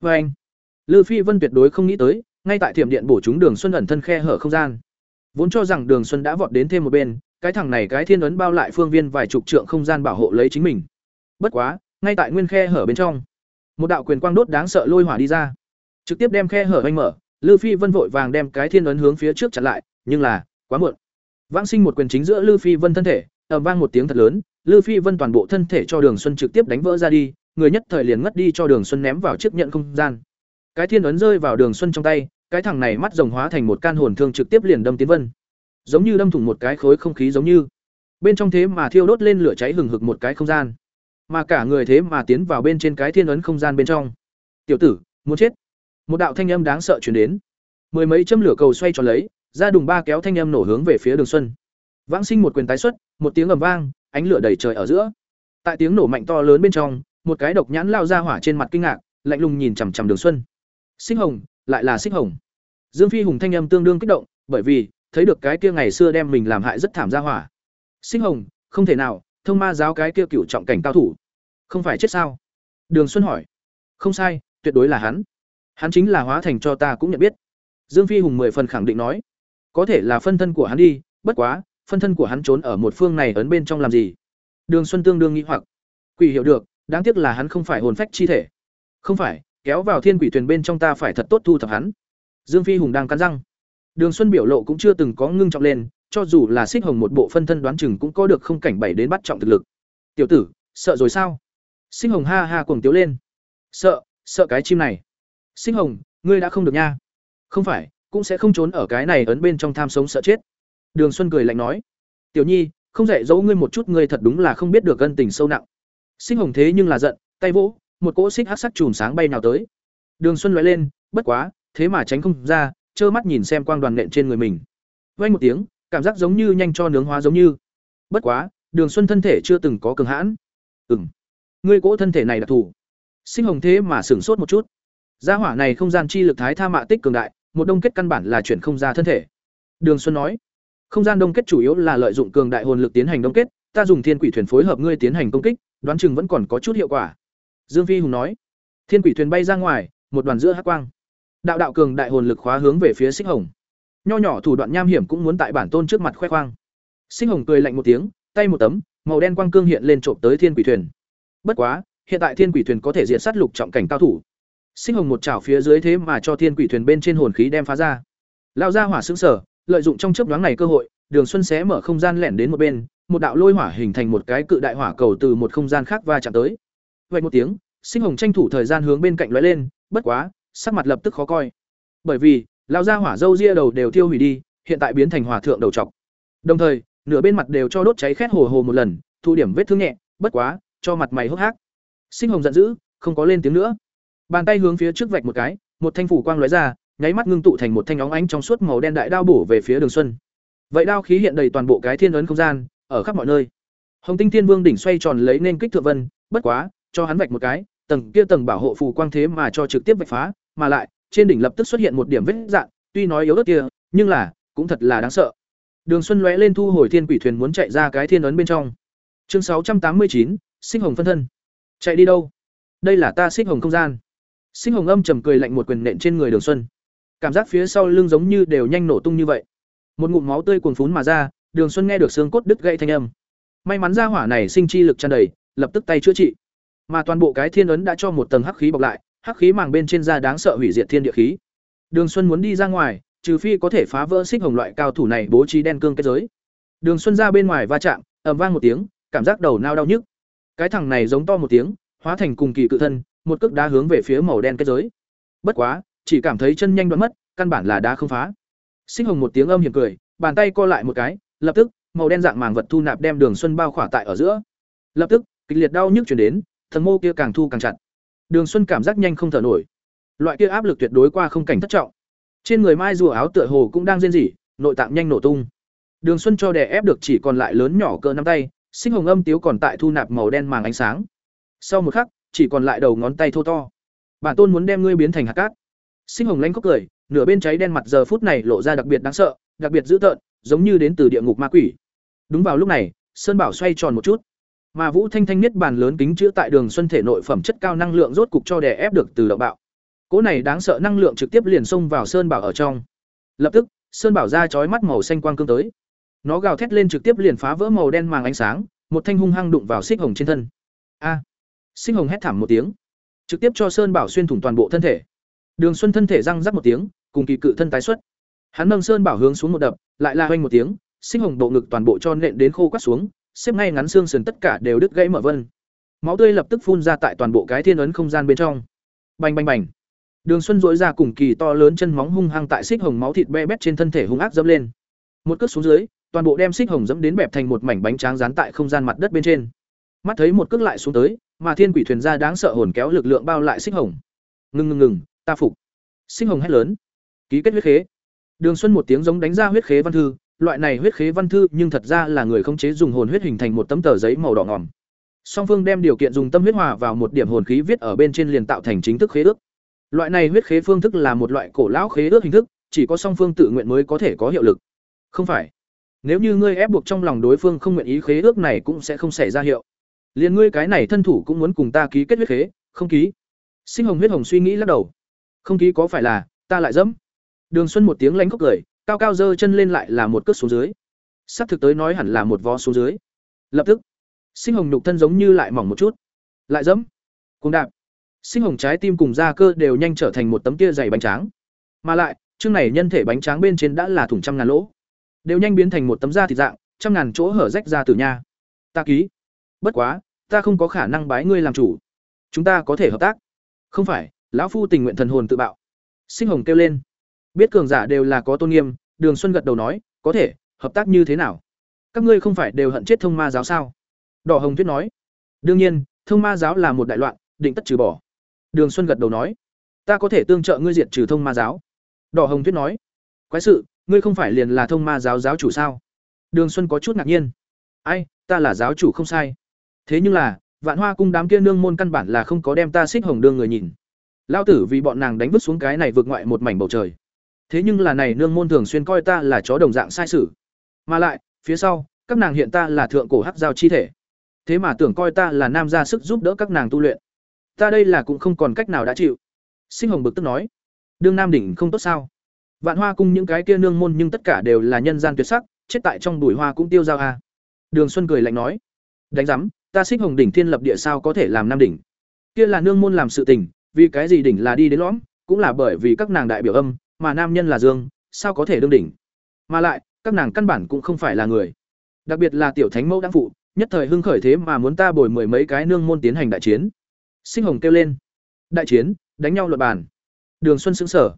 Và anh, Lư Phi Vân tuyệt đối không nghĩ tới, ngay tại thiểm điện bổ chúng Đường Xuân ẩn thân khe hở không gian. Vốn cho rằng Đường Xuân đã vọt đến thêm một bên, cái thằng này cái thiên ấn bao lại phương viên vài chục trượng không gian bảo hộ lấy chính mình. Bất quá, ngay tại nguyên khe hở bên trong, một đạo quyền quang đốt đáng sợ lôi hỏa đi ra, trực tiếp đem khe hở anh mở, Lư Phi Vân vội vàng đem cái thiên ấn hướng phía trước chặn lại, nhưng là, quá muộn. Vãng sinh một quyền chính giữa Lư Phi Vân thân thể, ầm vang một tiếng thật lớn, Lư Phi Vân toàn bộ thân thể cho Đường Xuân trực tiếp đánh vỡ ra đi, người nhất thời liền ngất đi cho Đường Xuân ném vào chiếc nhận không gian. Cái thiên ấn rơi vào Đường Xuân trong tay, cái thằng này mắt rồng hóa thành một can hồn thương trực tiếp liền đâm tiến vân. Giống như đâm thủng một cái khối không khí giống như. Bên trong thế mà thiêu đốt lên lửa cháy hừng hực một cái không gian. Mà cả người thế mà tiến vào bên trên cái thiên ấn không gian bên trong. Tiểu tử, muốn chết. Một đạo thanh âm đáng sợ truyền đến. Mười mấy châm lửa cầu xoay tròn lấy, ra đùng ba kéo thanh âm nổ hướng về phía Đường Xuân. Vãng sinh một quyền tái xuất, một tiếng ầm vang, ánh lửa đầy trời ở giữa. Tại tiếng nổ mạnh to lớn bên trong, một cái độc nhãn lao ra hỏa trên mặt kinh ngạc, lạnh lùng nhìn chằm chằm Đường Xuân. Sinh hồng, lại là sinh hồng. Dương Phi hùng thanh âm tương đương kích động, bởi vì thấy được cái kia ngày xưa đem mình làm hại rất thảm ra hỏa. Sinh hồng, không thể nào, thông ma giáo cái kia cựu trọng cảnh cao thủ, không phải chết sao? Đường Xuân hỏi. Không sai, tuyệt đối là hắn. Hắn chính là hóa thành cho ta cũng nhận biết. Dương Phi hùng mười phần khẳng định nói, có thể là phân thân của hắn đi, bất quá, phân thân của hắn trốn ở một phương này ấn bên trong làm gì? Đường Xuân tương đương nghĩ hoặc, quỷ hiểu được, đáng tiếc là hắn không phải hồn phách chi thể. Không phải, kéo vào thiên quỷ thuyền bên trong ta phải thật tốt thu thập hắn. Dương Phi hùng đang cắn răng. Đường Xuân biểu lộ cũng chưa từng có ngưng trọng lên, cho dù là xích hồng một bộ phân thân đoán chừng cũng có được không cảnh bảy đến bắt trọng thực lực. Tiểu tử, sợ rồi sao? Xích hồng ha ha cuồng tiếu lên. Sợ, sợ cái chim này. Xích hồng, ngươi đã không được nha. Không phải, cũng sẽ không trốn ở cái này ấn bên trong tham sống sợ chết. Đường Xuân cười lạnh nói. Tiểu Nhi, không dạy dỗ ngươi một chút ngươi thật đúng là không biết được ân tình sâu nặng. Xích hồng thế nhưng là giận, tay vỗ, một cỗ xích hắc sắc chùm sáng bay nào tới. Đường Xuân lóe lên, bất quá, thế mà tránh không ra, trơ mắt nhìn xem quang đoàn nện trên người mình. Vang một tiếng, cảm giác giống như nhanh cho nướng hóa giống như. Bất quá, Đường Xuân thân thể chưa từng có cường hãn. Ừm. Ngươi cỗ thân thể này đặc thù. Sinh hồng thế mà sửng sốt một chút. Gia hỏa này không gian chi lực thái tha mạ tích cường đại, một đông kết căn bản là chuyển không ra thân thể. Đường Xuân nói, không gian đông kết chủ yếu là lợi dụng cường đại hồn lực tiến hành đông kết, ta dùng thiên quỷ thuyền phối hợp ngươi tiến hành công kích, đoán chừng vẫn còn có chút hiệu quả. Dương Phi hùng nói, thiên quỷ thuyền bay ra ngoài, một đoàn giữa hắc quang. Đạo đạo cường đại hồn lực khóa hướng về phía xích hồng. Nho nhỏ thủ đoạn nham hiểm cũng muốn tại bản tôn trước mặt khoe khoang. Xích hồng cười lạnh một tiếng tay một tấm màu đen quang cương hiện lên trộm tới thiên quỷ thuyền. Bất quá hiện tại thiên quỷ thuyền có thể diện sát lục trọng cảnh cao thủ. Xích hồng một chảo phía dưới thế mà cho thiên quỷ thuyền bên trên hồn khí đem phá ra. Lao ra hỏa xứng sở lợi dụng trong chớp nhoáng này cơ hội đường xuân xé mở không gian lẻn đến một bên một đạo lôi hỏa hình thành một cái cự đại hỏa cầu từ một không gian khác va chạm tới. Vậy một tiếng, sinh hồng tranh thủ thời gian hướng bên cạnh lóe lên, bất quá, sắc mặt lập tức khó coi. Bởi vì, lão gia hỏa dâu ria đầu đều tiêu hủy đi, hiện tại biến thành hỏa thượng đầu trọc. Đồng thời, nửa bên mặt đều cho đốt cháy khét hồ hồ một lần, thu điểm vết thương nhẹ, bất quá, cho mặt mày hốc hác. Sinh hồng giận dữ, không có lên tiếng nữa. Bàn tay hướng phía trước vạch một cái, một thanh phủ quang lóe ra, nháy mắt ngưng tụ thành một thanh óng ánh trong suốt màu đen đại đao bổ về phía đường xuân. Vậy đao khí hiện đầy toàn bộ cái thiên ấn không gian ở khắp mọi nơi hồng tinh thiên vương đỉnh xoay tròn lấy nên kích thượng vân bất quá cho hắn vạch một cái tầng kia tầng bảo hộ phù quang thế mà cho trực tiếp vạch phá mà lại trên đỉnh lập tức xuất hiện một điểm vết dạng, tuy nói yếu ớt kia, nhưng là cũng thật là đáng sợ. Đường Xuân lóe lên thu hồi thiên quỷ thuyền muốn chạy ra cái thiên ấn bên trong. Chương sáu trăm tám mươi chín, Sinh Hồng phân thân. Chạy đi đâu? Đây là ta Sinh Hồng không gian. Sinh Hồng âm trầm cười lạnh một quyền nện trên người Đường Xuân. Cảm giác phía sau lưng giống như đều nhanh nổ tung như vậy. Một ngụm máu tươi cuồn phún mà ra, Đường Xuân nghe được xương cốt đứt gãy thanh âm. May mắn ra hỏa này sinh chi lực tràn đầy, lập tức tay chữa trị. Mà toàn bộ cái thiên ấn đã cho một tầng hắc khí bọc lại, hắc khí màng bên trên da đáng sợ hủy diệt thiên địa khí. Đường Xuân muốn đi ra ngoài, trừ phi có thể phá vỡ xích hồng loại cao thủ này bố trí đen cương kết giới. Đường Xuân ra bên ngoài va chạm, ầm vang một tiếng, cảm giác đầu nao đau nhức. Cái thằng này giống to một tiếng, hóa thành cùng kỳ cự thân, một cước đá hướng về phía màu đen kết giới. Bất quá, chỉ cảm thấy chân nhanh đoạn mất, căn bản là đá không phá. Xích hồng một tiếng âm hiểm cười, bàn tay co lại một cái, lập tức, màu đen dạng màng vật thu nạp đem Đường Xuân bao khỏa tại ở giữa. Lập tức, kịch liệt đau nhức truyền đến, thần mô kia càng thu càng chặt. Đường Xuân cảm giác nhanh không thở nổi. Loại kia áp lực tuyệt đối qua không cảnh thất trọng. Trên người Mai rùa áo tựa hồ cũng đang rên rỉ, nội tạng nhanh nổ tung. Đường Xuân cho đè ép được chỉ còn lại lớn nhỏ cỡ nắm tay, sinh hồng âm tiếu còn tại thu nạp màu đen màng ánh sáng. Sau một khắc, chỉ còn lại đầu ngón tay thô to. Bản tôn muốn đem ngươi biến thành hạt cát. Sinh hồng lanh khóc cười, nửa bên cháy đen mặt giờ phút này lộ ra đặc biệt đáng sợ, đặc biệt dữ tợn, giống như đến từ địa ngục ma quỷ. Đúng vào lúc này, Sơn Bảo xoay tròn một chút. Mà Vũ Thanh Thanh niết bàn lớn kính chữa tại Đường Xuân thể nội phẩm chất cao năng lượng rốt cục cho đè ép được từ động bạo. cỗ này đáng sợ năng lượng trực tiếp liền xông vào sơn bảo ở trong lập tức sơn bảo ra chói mắt màu xanh quang cương tới nó gào thét lên trực tiếp liền phá vỡ màu đen màng ánh sáng một thanh hung hăng đụng vào xích hồng trên thân a à, xích hồng hét thảm một tiếng trực tiếp cho sơn bảo xuyên thủng toàn bộ thân thể đường xuân thân thể răng rắc một tiếng cùng kỳ cự thân tái xuất hắn nâng sơn bảo hướng xuống một đập, lại la hoanh một tiếng, sinh hồng bộ ngực toàn bộ cho nện đến khô quắt xuống, xếp ngay ngắn xương sườn tất cả đều đứt gãy mở vân. Máu tươi lập tức phun ra tại toàn bộ cái thiên ấn không gian bên trong. Bành bành bành. Đường xuân dỗi ra cùng kỳ to lớn chân móng hung hăng tại xích hồng máu thịt be bét trên thân thể hung ác dẫm lên. Một cước xuống dưới, toàn bộ đem xích hồng dẫm đến bẹp thành một mảnh bánh tráng rán tại không gian mặt đất bên trên. Mắt thấy một cước lại xuống tới, mà thiên quỷ thuyền ra đáng sợ hồn kéo lực lượng bao lại xích hồng. Ngừng ngừng ngừng, ta phục. Xích hồng hét lớn. Ký kết huyết khế đường xuân một tiếng giống đánh ra huyết khế văn thư, loại này huyết khế văn thư nhưng thật ra là người không chế dùng hồn huyết hình thành một tấm tờ giấy màu đỏ ngòm. Song phương đem điều kiện dùng tâm huyết hòa vào một điểm hồn khí viết ở bên trên liền tạo thành chính thức khế ước. Loại này huyết khế phương thức là một loại cổ lão khế ước hình thức, chỉ có song phương tự nguyện mới có thể có hiệu lực. Không phải. Nếu như ngươi ép buộc trong lòng đối phương không nguyện ý khế ước này cũng sẽ không xảy ra hiệu. Liền ngươi cái này thân thủ cũng muốn cùng ta ký kết huyết khế, không ký. Sinh hồng huyết hồng suy nghĩ lắc đầu. Không ký có phải là ta lại dẫm? Đường xuân một tiếng lánh khóc cười, cao cao giơ chân lên lại là một cước xuống dưới. Sắp thực tới nói hẳn là một vó xuống dưới. Lập tức, sinh hồng nhục thân giống như lại mỏng một chút. Lại dẫm cùng đạp. Sinh hồng trái tim cùng da cơ đều nhanh trở thành một tấm tia dày bánh tráng. Mà lại, chương này nhân thể bánh tráng bên trên đã là thủng trăm ngàn lỗ. Đều nhanh biến thành một tấm da thịt dạng, trăm ngàn chỗ hở rách ra từ nha. Ta ký. Bất quá, ta không có khả năng bái ngươi làm chủ. Chúng ta có thể hợp tác. Không phải, lão phu tình nguyện thần hồn tự bạo. Sinh hồng kêu lên biết cường giả đều là có tôn nghiêm, đường xuân gật đầu nói, có thể, hợp tác như thế nào? Các ngươi không phải đều hận chết thông ma giáo sao? Đỏ hồng Thuyết nói, đương nhiên, thông ma giáo là một đại loạn, định tất trừ bỏ. Đường xuân gật đầu nói, ta có thể tương trợ ngươi diệt trừ thông ma giáo. Đỏ hồng Thuyết nói, quái sự, ngươi không phải liền là thông ma giáo giáo chủ sao? Đường xuân có chút ngạc nhiên, ai, ta là giáo chủ không sai. Thế nhưng là, vạn hoa cung đám kia nương môn căn bản là không có đem ta xích hồng đương người nhìn. Lao tử vì bọn nàng đánh vứt xuống cái này vượt ngoại một mảnh bầu trời thế nhưng là này nương môn thường xuyên coi ta là chó đồng dạng sai sử, mà lại phía sau các nàng hiện ta là thượng cổ hắc giao chi thể. Thế mà tưởng coi ta là nam gia sức giúp đỡ các nàng tu luyện. Ta đây là cũng không còn cách nào đã chịu. Sinh hồng bực tức nói đương nam đỉnh không tốt sao? Vạn hoa cung những cái kia nương môn nhưng tất cả đều là nhân gian tuyệt sắc chết tại trong đùi hoa cũng tiêu dao a đường xuân cười lạnh nói đánh giám ta xích hồng đỉnh thiên lập địa sao có thể làm nam đỉnh? Kia là nương môn làm sự tình vì cái gì đỉnh là đi đến lõm cũng là bởi vì các nàng đại biểu âm mà nam nhân là dương, sao có thể đương đỉnh? Mà lại, các nàng căn bản cũng không phải là người. Đặc biệt là tiểu thánh mẫu đáng phụ, nhất thời hưng khởi thế mà muốn ta bồi mười mấy cái nương môn tiến hành đại chiến. Sinh hồng kêu lên. Đại chiến, đánh nhau luật bàn. Đường xuân xứng sở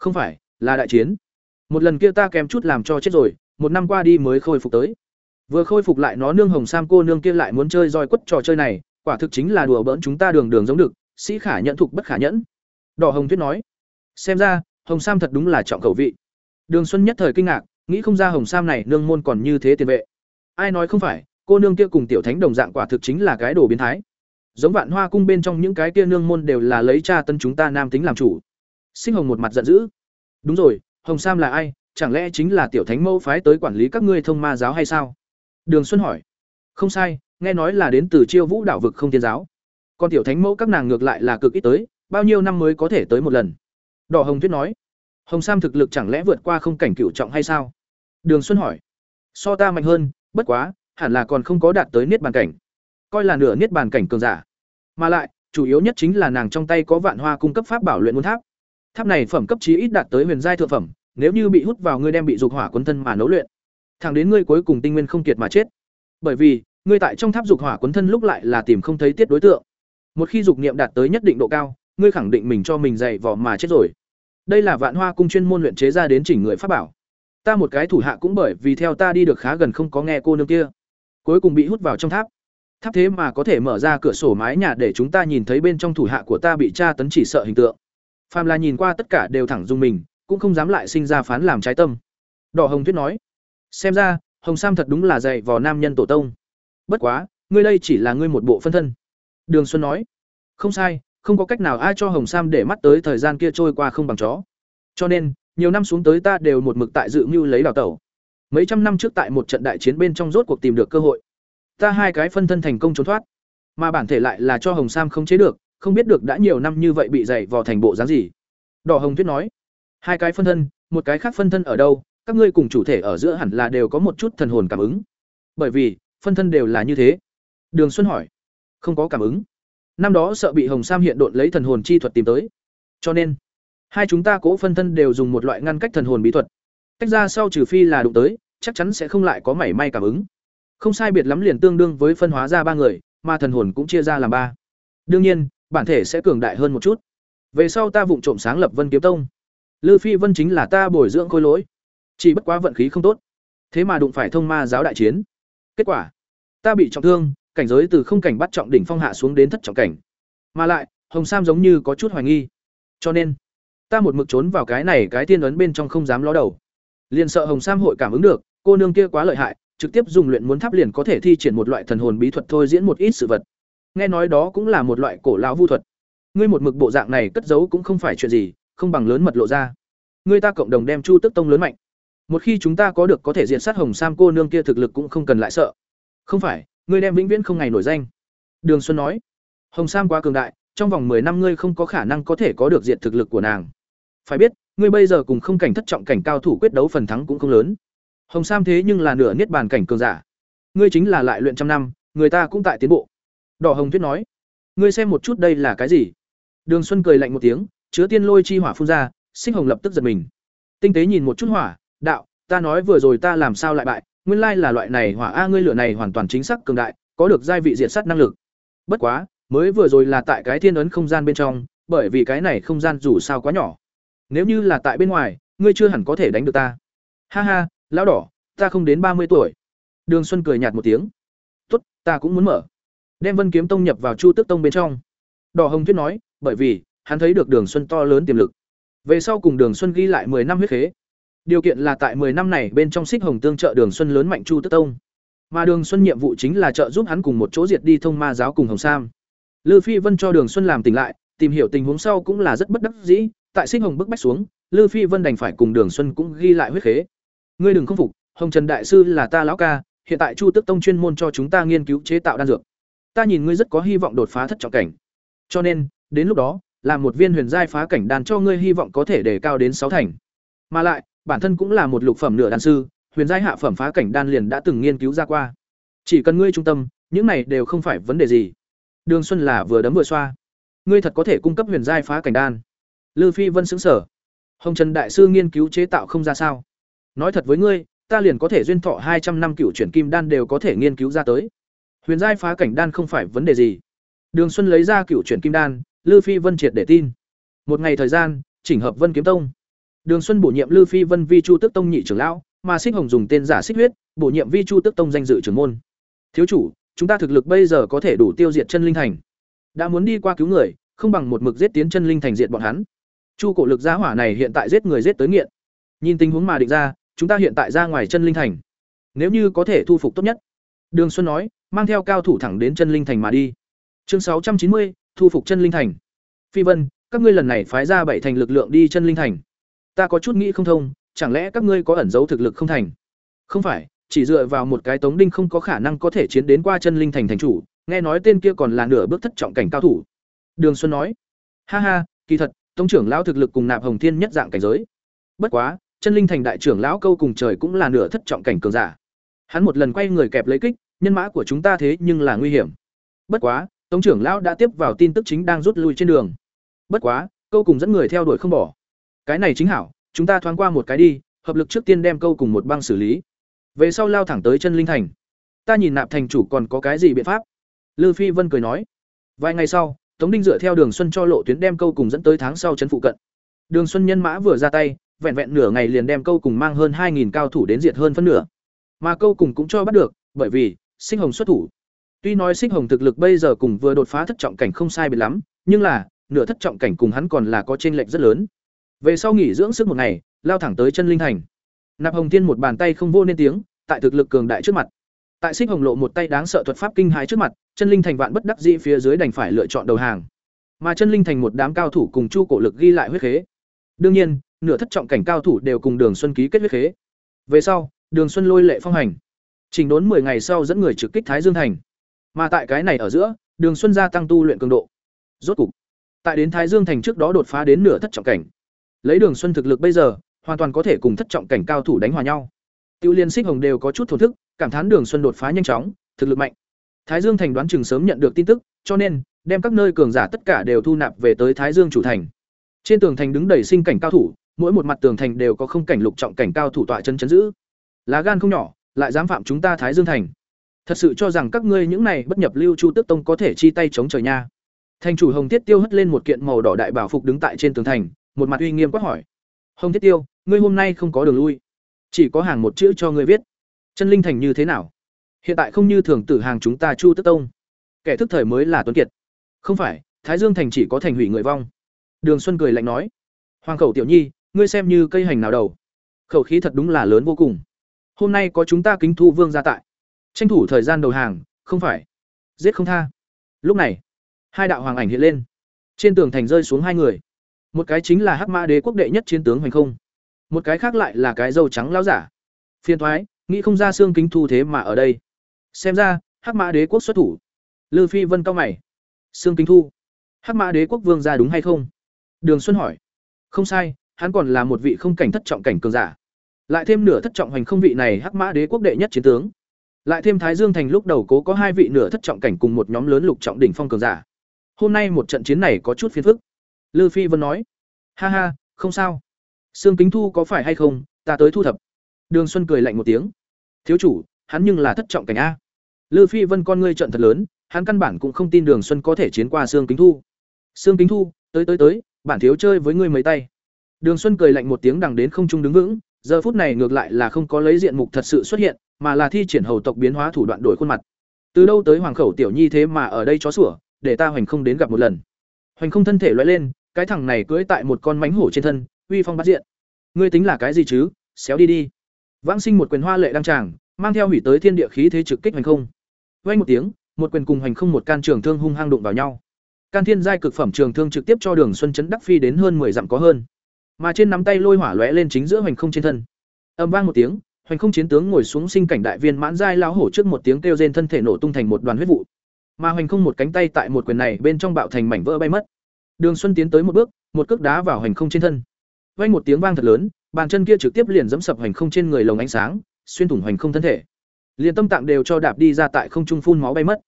không phải, là đại chiến. Một lần kia ta kèm chút làm cho chết rồi, một năm qua đi mới khôi phục tới. Vừa khôi phục lại nó nương hồng sam cô nương kia lại muốn chơi roi quất trò chơi này, quả thực chính là đùa bỡn chúng ta đường đường giống được, sĩ khả nhận thục bất khả nhẫn. Đỏ hồng tuyết nói. Xem ra hồng sam thật đúng là trọng khẩu vị. Đường xuân nhất thời kinh ngạc, nghĩ không ra hồng sam này nương môn còn như thế tiền vệ. Ai nói không phải, cô nương kia cùng tiểu thánh đồng dạng quả thực chính là cái đồ biến thái. Giống vạn hoa cung bên trong những cái kia nương môn đều là lấy cha tân chúng ta nam tính làm chủ. Sinh hồng một mặt giận dữ. Đúng rồi, hồng sam là ai? Chẳng lẽ chính là tiểu thánh mẫu phái tới quản lý các ngươi thông ma giáo hay sao? Đường xuân hỏi. Không sai, nghe nói là đến từ chiêu vũ đảo vực không Thiên giáo. Còn tiểu thánh mẫu các nàng ngược lại là cực ít tới, bao nhiêu năm mới có thể tới một lần? Đỏ hồng tuyết nói, hồng sam thực lực chẳng lẽ vượt qua không cảnh cựu trọng hay sao? Đường xuân hỏi, so ta mạnh hơn, bất quá, hẳn là còn không có đạt tới niết bàn cảnh. Coi là nửa niết bàn cảnh cường giả. Mà lại, chủ yếu nhất chính là nàng trong tay có vạn hoa cung cấp pháp bảo luyện môn tháp. Tháp này phẩm cấp chí ít đạt tới huyền giai thượng phẩm, nếu như bị hút vào ngươi đem bị dục hỏa quấn thân mà nấu luyện. Thẳng đến ngươi cuối cùng tinh nguyên không kiệt mà chết. Bởi vì, ngươi tại trong tháp dục hỏa quấn thân lúc lại là tìm không thấy tiết đối tượng. Một khi dục niệm đạt tới nhất định độ cao, ngươi khẳng định mình cho mình dày vỏ mà chết rồi đây là vạn hoa cung chuyên môn luyện chế ra đến chỉnh người pháp bảo. Ta một cái thủ hạ cũng bởi vì theo ta đi được khá gần không có nghe cô nương kia. Cuối cùng bị hút vào trong tháp. Tháp thế mà có thể mở ra cửa sổ mái nhà để chúng ta nhìn thấy bên trong thủ hạ của ta bị tra tấn chỉ sợ hình tượng. Phàm là nhìn qua tất cả đều thẳng dung mình, cũng không dám lại sinh ra phán làm trái tâm. Đỏ hồng tuyết nói, xem ra, hồng sam thật đúng là dạy vò nam nhân tổ tông. Bất quá, ngươi đây chỉ là ngươi một bộ phân thân. Đường xuân nói, không sai không có cách nào ai cho hồng sam để mắt tới thời gian kia trôi qua không bằng chó. Cho nên, nhiều năm xuống tới ta đều một mực tại dự mưu lấy đào tẩu. Mấy trăm năm trước tại một trận đại chiến bên trong rốt cuộc tìm được cơ hội. Ta hai cái phân thân thành công trốn thoát. Mà bản thể lại là cho hồng sam không chế được, không biết được đã nhiều năm như vậy bị dày vò thành bộ dáng gì. Đỏ hồng tuyết nói, hai cái phân thân, một cái khác phân thân ở đâu, các ngươi cùng chủ thể ở giữa hẳn là đều có một chút thần hồn cảm ứng. Bởi vì, phân thân đều là như thế. Đường xuân hỏi, không có cảm ứng năm đó sợ bị hồng sam hiện độn lấy thần hồn chi thuật tìm tới. Cho nên, hai chúng ta cố phân thân đều dùng một loại ngăn cách thần hồn bí thuật. Cách ra sau trừ phi là đụng tới, chắc chắn sẽ không lại có mảy may cảm ứng. Không sai biệt lắm liền tương đương với phân hóa ra ba người, mà thần hồn cũng chia ra làm ba. Đương nhiên, bản thể sẽ cường đại hơn một chút. Về sau ta vụng trộm sáng lập vân kiếm tông. Lư phi vân chính là ta bồi dưỡng khôi lỗi. Chỉ bất quá vận khí không tốt. Thế mà đụng phải thông ma giáo đại chiến. Kết quả, ta bị trọng thương cảnh giới từ không cảnh bắt trọng đỉnh phong hạ xuống đến thất trọng cảnh. Mà lại, hồng sam giống như có chút hoài nghi. Cho nên, ta một mực trốn vào cái này cái tiên ấn bên trong không dám ló đầu. Liền sợ hồng sam hội cảm ứng được, cô nương kia quá lợi hại, trực tiếp dùng luyện muốn tháp liền có thể thi triển một loại thần hồn bí thuật thôi diễn một ít sự vật. Nghe nói đó cũng là một loại cổ lão vu thuật. Ngươi một mực bộ dạng này cất giấu cũng không phải chuyện gì, không bằng lớn mật lộ ra. Ngươi ta cộng đồng đem chu tức tông lớn mạnh. Một khi chúng ta có được có thể diện sát hồng sam cô nương kia thực lực cũng không cần lại sợ. Không phải ngươi đem vĩnh viễn không ngày nổi danh. Đường xuân nói, hồng sam quá cường đại, trong vòng 10 năm ngươi không có khả năng có thể có được diện thực lực của nàng. Phải biết, ngươi bây giờ cùng không cảnh thất trọng cảnh cao thủ quyết đấu phần thắng cũng không lớn. Hồng sam thế nhưng là nửa niết bàn cảnh cường giả. Ngươi chính là lại luyện trăm năm, người ta cũng tại tiến bộ. Đỏ hồng tuyết nói, ngươi xem một chút đây là cái gì? Đường xuân cười lạnh một tiếng, chứa tiên lôi chi hỏa phun ra, sinh hồng lập tức giật mình. Tinh tế nhìn một chút hỏa, đạo, ta nói vừa rồi ta làm sao lại bại nguyên lai là loại này hỏa a ngươi lửa này hoàn toàn chính xác cường đại, có được giai vị diện sát năng lực. Bất quá, mới vừa rồi là tại cái thiên ấn không gian bên trong, bởi vì cái này không gian dù sao quá nhỏ. Nếu như là tại bên ngoài, ngươi chưa hẳn có thể đánh được ta. Ha ha, lão đỏ, ta không đến ba mươi tuổi. Đường xuân cười nhạt một tiếng. Tốt, ta cũng muốn mở. Đem vân kiếm tông nhập vào chu tước tông bên trong. Đỏ hồng tuyết nói, bởi vì, hắn thấy được đường xuân to lớn tiềm lực. Về sau cùng đường xuân ghi lại 10 năm huyết khế điều kiện là tại 10 năm này bên trong xích hồng tương trợ đường xuân lớn mạnh chu Tức tông. Mà đường xuân nhiệm vụ chính là trợ giúp hắn cùng một chỗ diệt đi thông ma giáo cùng hồng sam. Lư phi vân cho đường xuân làm tỉnh lại, tìm hiểu tình huống sau cũng là rất bất đắc dĩ, tại xích hồng bức bách xuống, lư phi vân đành phải cùng đường xuân cũng ghi lại huyết khế. Ngươi đừng không phục, hồng trần đại sư là ta lão ca, hiện tại chu tức tông chuyên môn cho chúng ta nghiên cứu chế tạo đan dược. Ta nhìn ngươi rất có hy vọng đột phá thất trọng cảnh. Cho nên, đến lúc đó, làm một viên huyền giai phá cảnh đan cho ngươi hy vọng có thể đề cao đến sáu thành. Mà lại bản thân cũng là một lục phẩm nửa đan sư huyền giai hạ phẩm phá cảnh đan liền đã từng nghiên cứu ra qua. Chỉ cần ngươi trung tâm những này đều không phải vấn đề gì. Đường xuân là vừa đấm vừa xoa. Ngươi thật có thể cung cấp huyền giai phá cảnh đan. Lư phi vân sững sờ, hồng trần đại sư nghiên cứu chế tạo không ra sao? Nói thật với ngươi ta liền có thể duyên thọ hai trăm năm cựu chuyển kim đan đều có thể nghiên cứu ra tới. Huyền giai phá cảnh đan không phải vấn đề gì. Đường xuân lấy ra cựu chuyển kim đan lư phi vân triệt để tin. Một ngày thời gian chỉnh hợp vân kiếm tông đường xuân bổ nhiệm lư phi vân vi chu tức tông nhị trưởng lão, mà xích hồng dùng tên giả xích huyết, bổ nhiệm vi chu tức tông danh dự trưởng môn. Thiếu chủ, chúng ta thực lực bây giờ có thể đủ tiêu diệt chân linh thành. Đã muốn đi qua cứu người, không bằng một mực giết tiến chân linh thành diệt bọn hắn. Chu cổ lực giá hỏa này hiện tại giết người giết tới nghiện. Nhìn tình huống mà định ra, chúng ta hiện tại ra ngoài chân linh thành. Nếu như có thể thu phục tốt nhất. Đường xuân nói, mang theo cao thủ thẳng đến chân linh thành mà đi. Chương sáu trăm chín mươi, thu phục chân linh thành. Phi vân, các ngươi lần này phái ra bảy thành lực lượng đi chân linh thành ta có chút nghĩ không thông, chẳng lẽ các ngươi có ẩn giấu thực lực không thành? Không phải, chỉ dựa vào một cái tống đinh không có khả năng có thể chiến đến qua chân linh thành thành chủ, nghe nói tên kia còn là nửa bước thất trọng cảnh cao thủ. Đường xuân nói, ha ha, kỳ thật, tống trưởng lão thực lực cùng nạp hồng thiên nhất dạng cảnh giới. Bất quá, chân linh thành đại trưởng lão câu cùng trời cũng là nửa thất trọng cảnh cường giả. Hắn một lần quay người kẹp lấy kích, nhân mã của chúng ta thế nhưng là nguy hiểm. Bất quá, tống trưởng lão đã tiếp vào tin tức chính đang rút lui trên đường. Bất quá, câu cùng dẫn người theo đuổi không bỏ cái này chính hảo, chúng ta thoáng qua một cái đi, hợp lực trước tiên đem câu cùng một băng xử lý. Về sau lao thẳng tới chân linh thành. Ta nhìn nạp thành chủ còn có cái gì biện pháp? Lư phi vân cười nói. Vài ngày sau, tống đinh dựa theo đường xuân cho lộ tuyến đem câu cùng dẫn tới tháng sau trấn phụ cận. Đường xuân nhân mã vừa ra tay, vẹn vẹn nửa ngày liền đem câu cùng mang hơn hai cao thủ đến diệt hơn phân nửa. Mà câu cùng cũng cho bắt được, bởi vì, sinh hồng xuất thủ. Tuy nói sinh hồng thực lực bây giờ cùng vừa đột phá thất trọng cảnh không sai biệt lắm, nhưng là, nửa thất trọng cảnh cùng hắn còn là có chênh lệch rất lớn về sau nghỉ dưỡng sức một ngày lao thẳng tới chân linh thành. Nạp hồng thiên một bàn tay không vô nên tiếng tại thực lực cường đại trước mặt. Tại xích hồng lộ một tay đáng sợ thuật pháp kinh hãi trước mặt chân linh thành vạn bất đắc dĩ phía dưới đành phải lựa chọn đầu hàng. Mà chân linh thành một đám cao thủ cùng chu cổ lực ghi lại huyết khế. Đương nhiên nửa thất trọng cảnh cao thủ đều cùng đường xuân ký kết huyết khế. Về sau đường xuân lôi lệ phong hành. Trình đốn 10 ngày sau dẫn người trực kích thái dương thành. Mà tại cái này ở giữa đường xuân gia tăng tu luyện cường độ. Rốt cục, tại đến Thái Dương thành trước đó đột phá đến nửa thất trọng cảnh. Lấy Đường Xuân thực lực bây giờ, hoàn toàn có thể cùng thất trọng cảnh cao thủ đánh hòa nhau. Tiêu Liên Xích Hồng đều có chút thổn thức, cảm thán Đường Xuân đột phá nhanh chóng, thực lực mạnh. Thái Dương thành đoán chừng sớm nhận được tin tức, cho nên đem các nơi cường giả tất cả đều thu nạp về tới Thái Dương chủ thành. Trên tường thành đứng đầy sinh cảnh cao thủ, mỗi một mặt tường thành đều có không cảnh lục trọng cảnh cao thủ tọa chân chấn giữ. Lá gan không nhỏ, lại dám phạm chúng ta Thái Dương thành. Thật sự cho rằng các ngươi những này bất nhập lưu Chu tước Tông có thể chi tay chống trời nha. Thành chủ Hồng Thiết Tiêu hất lên một kiện màu đỏ đại bảo phục đứng tại trên tường thành, một mặt uy nghiêm quát hỏi: "Hồng Thiết Tiêu, ngươi hôm nay không có đường lui, chỉ có hàng một chữ cho ngươi viết. Chân linh thành như thế nào? Hiện tại không như thường tử hàng chúng ta Chu Tức Tông. Kẻ thức thời mới là tuấn kiệt. Không phải, Thái Dương thành chỉ có thành hủy người vong." Đường Xuân cười lạnh nói: "Hoàng khẩu tiểu nhi, ngươi xem như cây hành nào đầu." Khẩu khí thật đúng là lớn vô cùng. Hôm nay có chúng ta kính thu vương gia tại, tranh thủ thời gian đầu hàng, không phải giết không tha. Lúc này, hai đạo hoàng ảnh hiện lên, trên tường thành rơi xuống hai người. Một cái chính là Hắc Mã Đế quốc đệ nhất chiến tướng Hoành Không, một cái khác lại là cái dâu trắng lão giả. phiền thoái, nghĩ không ra xương kính thu thế mà ở đây. Xem ra, Hắc Mã Đế quốc xuất thủ. Lư Phi Vân cao mày. Xương kính thu, Hắc Mã Đế quốc vương gia đúng hay không? Đường Xuân hỏi. Không sai, hắn còn là một vị không cảnh thất trọng cảnh cường giả. Lại thêm nửa thất trọng hoành không vị này Hắc Mã Đế quốc đệ nhất chiến tướng. Lại thêm Thái Dương thành lúc đầu cố có hai vị nửa thất trọng cảnh cùng một nhóm lớn lục trọng đỉnh phong cường giả. Hôm nay một trận chiến này có chút phiền phức. Lư Phi Vân nói. Ha ha, không sao. Sương Kính Thu có phải hay không, ta tới thu thập. Đường Xuân cười lạnh một tiếng. Thiếu chủ, hắn nhưng là thất trọng cảnh a. Lư Phi Vân con ngươi trận thật lớn, hắn căn bản cũng không tin Đường Xuân có thể chiến qua Sương Kính Thu. Sương Kính Thu, tới tới tới, bản thiếu chơi với ngươi mấy tay. Đường Xuân cười lạnh một tiếng đằng đến không trung đứng vững, giờ phút này ngược lại là không có lấy diện mục thật sự xuất hiện, mà là thi triển hầu tộc biến hóa thủ đoạn đổi khuôn mặt. Từ đâu tới hoàng khẩu tiểu nhi thế mà ở đây chó sủa, để ta hoành không đến gặp một lần. Hoành không thân thể lóe lên, cái thằng này cưỡi tại một con mánh hổ trên thân, uy phong bắt diện. Ngươi tính là cái gì chứ? Xéo đi đi. Vãng sinh một quyền hoa lệ đăng tràng, mang theo hủy tới thiên địa khí thế trực kích hoành không. Vang một tiếng, một quyền cùng hoành không một can trường thương hung hăng đụng vào nhau. Can thiên giai cực phẩm trường thương trực tiếp cho Đường Xuân chấn đắc phi đến hơn 10 dặm có hơn. Mà trên nắm tay lôi hỏa lóe lên chính giữa hoành không trên thân. Âm vang một tiếng, hoành không chiến tướng ngồi xuống sinh cảnh đại viên mãn giai lão hổ trước một tiếng kêu rên thân thể nổ tung thành một đoàn huyết vụ. Mà hoành không một cánh tay tại một quyền này bên trong bạo thành mảnh vỡ bay mất. Đường Xuân tiến tới một bước, một cước đá vào hành không trên thân. Vang một tiếng vang thật lớn, bàn chân kia trực tiếp liền giẫm sập hành không trên người lồng ánh sáng, xuyên thủng hành không thân thể. Liền tâm tạng đều cho đạp đi ra tại không trung phun máu bay mất.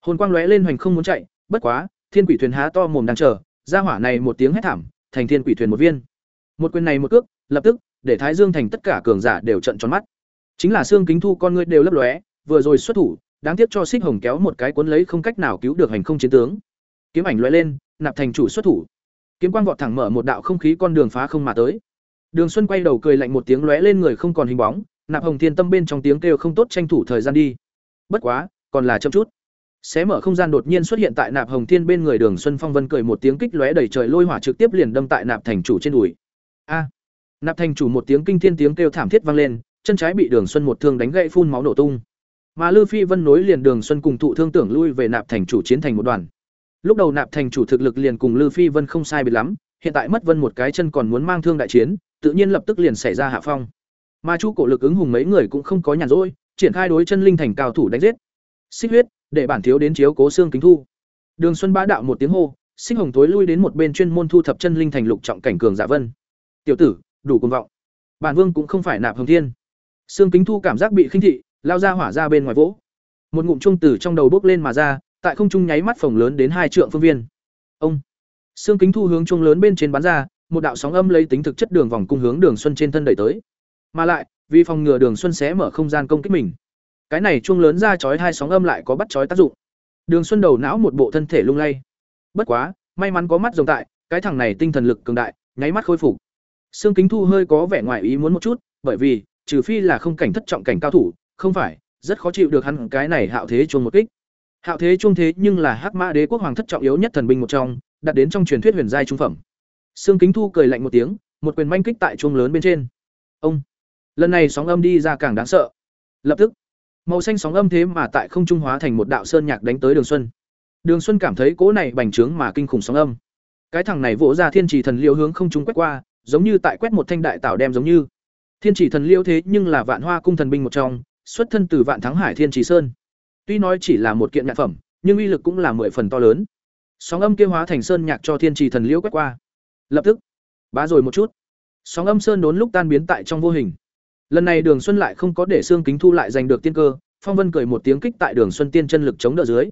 Hồn quang lóe lên hành không muốn chạy, bất quá, thiên quỷ thuyền há to mồm đang chờ, ra hỏa này một tiếng hét thảm, thành thiên quỷ thuyền một viên. Một quyền này một cước, lập tức để Thái Dương thành tất cả cường giả đều trợn tròn mắt. Chính là xương kính thu con ngươi đều lấp lóe, vừa rồi xuất thủ, đáng tiếc cho Xích Hồng kéo một cái cuốn lấy không cách nào cứu được hành không chiến tướng. Kiếm ảnh lóe lên, nạp thành chủ xuất thủ. Kiếm quang vọt thẳng mở một đạo không khí con đường phá không mà tới. Đường Xuân quay đầu cười lạnh một tiếng lóe lên người không còn hình bóng, nạp hồng thiên tâm bên trong tiếng kêu không tốt tranh thủ thời gian đi. Bất quá, còn là chậm chút. Xé mở không gian đột nhiên xuất hiện tại nạp hồng thiên bên người Đường Xuân Phong Vân cười một tiếng kích lóe đầy trời lôi hỏa trực tiếp liền đâm tại nạp thành chủ trên đùi. A! Nạp thành chủ một tiếng kinh thiên tiếng kêu thảm thiết vang lên, chân trái bị Đường Xuân một thương đánh gãy phun máu nổ tung. Mà Lư Phi Vân nối liền Đường Xuân cùng thụ thương tưởng lui về nạp thành chủ chiến thành một đoàn. Lúc đầu nạp thành chủ thực lực liền cùng Lư Phi Vân không sai biệt lắm, hiện tại mất Vân một cái chân còn muốn mang thương đại chiến, tự nhiên lập tức liền xảy ra hạ phong. Mà Chu Cổ Lực ứng hùng mấy người cũng không có nhàn rỗi, triển khai đối chân linh thành cao thủ đánh giết. Xích huyết, để bản thiếu đến chiếu cố xương kính thu. Đường Xuân bá đạo một tiếng hô, Xích Hồng tối lui đến một bên chuyên môn thu thập chân linh thành lục trọng cảnh cường giả vân. Tiểu tử, đủ cuồng vọng. Bản vương cũng không phải nạp hồng thiên. Xương kính thu cảm giác bị khinh thị, lao ra hỏa ra bên ngoài vỗ. Một ngụm trung tử trong đầu bốc lên mà ra, tại không trung nháy mắt phồng lớn đến hai trượng phương viên. Ông. Xương kính thu hướng trung lớn bên trên bắn ra, một đạo sóng âm lấy tính thực chất đường vòng cung hướng Đường Xuân trên thân đẩy tới. Mà lại, vì phòng ngừa Đường Xuân sẽ mở không gian công kích mình. Cái này chuông lớn ra chói hai sóng âm lại có bắt chói tác dụng. Đường Xuân đầu não một bộ thân thể lung lay. Bất quá, may mắn có mắt rồng tại, cái thằng này tinh thần lực cường đại, nháy mắt khôi phục. Xương Kính Thu hơi có vẻ ngoài ý muốn một chút, bởi vì, trừ phi là không cảnh thất trọng cảnh cao thủ, không phải, rất khó chịu được hắn cái này hạo thế chuông một kích. Hạo thế trung thế nhưng là Hắc Mã Đế quốc hoàng thất trọng yếu nhất thần binh một trong, đặt đến trong truyền thuyết huyền giai trung phẩm. Sương Kính Thu cười lạnh một tiếng, một quyền manh kích tại chuông lớn bên trên. Ông. Lần này sóng âm đi ra càng đáng sợ. Lập tức, màu xanh sóng âm thế mà tại không trung hóa thành một đạo sơn nhạc đánh tới Đường Xuân. Đường Xuân cảm thấy cỗ này bành trướng mà kinh khủng sóng âm. Cái thằng này vỗ ra thiên trì thần liêu hướng không trung quét qua, giống như tại quét một thanh đại tảo đem giống như. Thiên chỉ thần liêu thế nhưng là vạn hoa cung thần binh một trong, xuất thân từ vạn thắng hải thiên trì sơn. Tuy nói chỉ là một kiện nhạc phẩm, nhưng uy lực cũng là mười phần to lớn. sóng âm kia hóa thành sơn nhạc cho thiên trì thần liễu quét qua. Lập tức bá rồi một chút. Sóng âm sơn đốn lúc tan biến tại trong vô hình. Lần này đường xuân lại không có để xương kính thu lại giành được tiên cơ phong vân cười một tiếng kích tại đường xuân tiên chân lực chống đỡ dưới.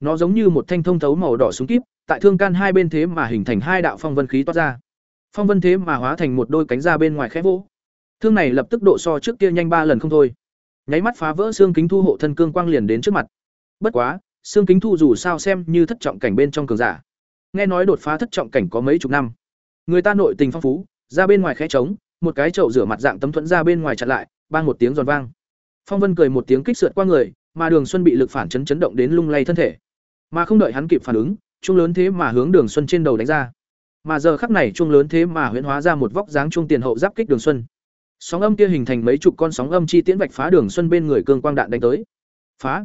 Nó giống như một thanh thông thấu màu đỏ súng kíp tại thương can hai bên thế mà hình thành hai đạo phong vân khí toát ra. Phong vân thế mà hóa thành một đôi cánh ra bên ngoài khẽ vỗ. Thương này lập tức độ so trước kia nhanh ba lần không thôi nháy mắt phá vỡ xương kính thu hộ thân cương quang liền đến trước mặt. Bất quá, xương kính thu dù sao xem như thất trọng cảnh bên trong cường giả. Nghe nói đột phá thất trọng cảnh có mấy chục năm. Người ta nội tình phong phú, ra bên ngoài khẽ trống, một cái chậu rửa mặt dạng tấm thuẫn ra bên ngoài chặn lại ban một tiếng giòn vang. Phong vân cười một tiếng kích sượt qua người, mà đường xuân bị lực phản chấn chấn động đến lung lay thân thể. Mà không đợi hắn kịp phản ứng chung lớn thế mà hướng đường xuân trên đầu đánh ra. Mà giờ khắc này chung lớn thế mà huyễn hóa ra một vóc dáng chung tiền hậu giáp kích đường xuân sóng âm kia hình thành mấy chục con sóng âm chi tiễn vạch phá đường xuân bên người cương quang đạn đánh tới. Phá.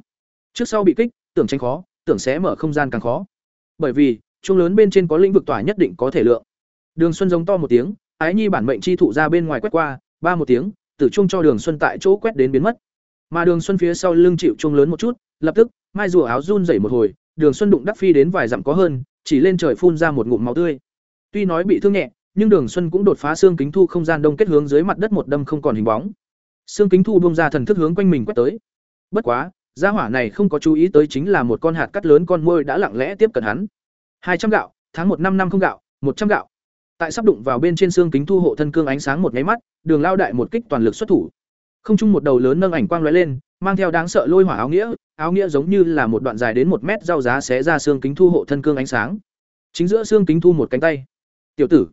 Trước sau bị kích, tưởng tránh khó, tưởng sẽ mở không gian càng khó. Bởi vì, chuông lớn bên trên có lĩnh vực tỏa nhất định có thể lượng. Đường xuân giống to một tiếng, ái nhi bản mệnh chi thụ ra bên ngoài quét qua, ba một tiếng, tử chuông cho đường xuân tại chỗ quét đến biến mất. Mà đường xuân phía sau lưng chịu chuông lớn một chút, lập tức, mai rùa áo run rẩy một hồi, đường xuân đụng đắc phi đến vài dặm có hơn, chỉ lên trời phun ra một ngụm máu tươi. Tuy nói bị thương nhẹ nhưng đường xuân cũng đột phá xương kính thu không gian đông kết hướng dưới mặt đất một đâm không còn hình bóng. Xương kính thu bông ra thần thức hướng quanh mình quét tới. Bất quá, gia hỏa này không có chú ý tới chính là một con hạt cắt lớn con môi đã lặng lẽ tiếp cận hắn. Hai trăm gạo, tháng một năm năm không gạo, một trăm gạo. Tại sắp đụng vào bên trên xương kính thu hộ thân cương ánh sáng một nháy mắt, đường lao đại một kích toàn lực xuất thủ. Không chung một đầu lớn nâng ảnh quang lóe lên, mang theo đáng sợ lôi hỏa áo nghĩa áo nghĩa giống như là một đoạn dài đến một mét rau giá xé ra xương kính thu hộ thân cương ánh sáng. Chính giữa xương kính thu một cánh tay. Tiểu tử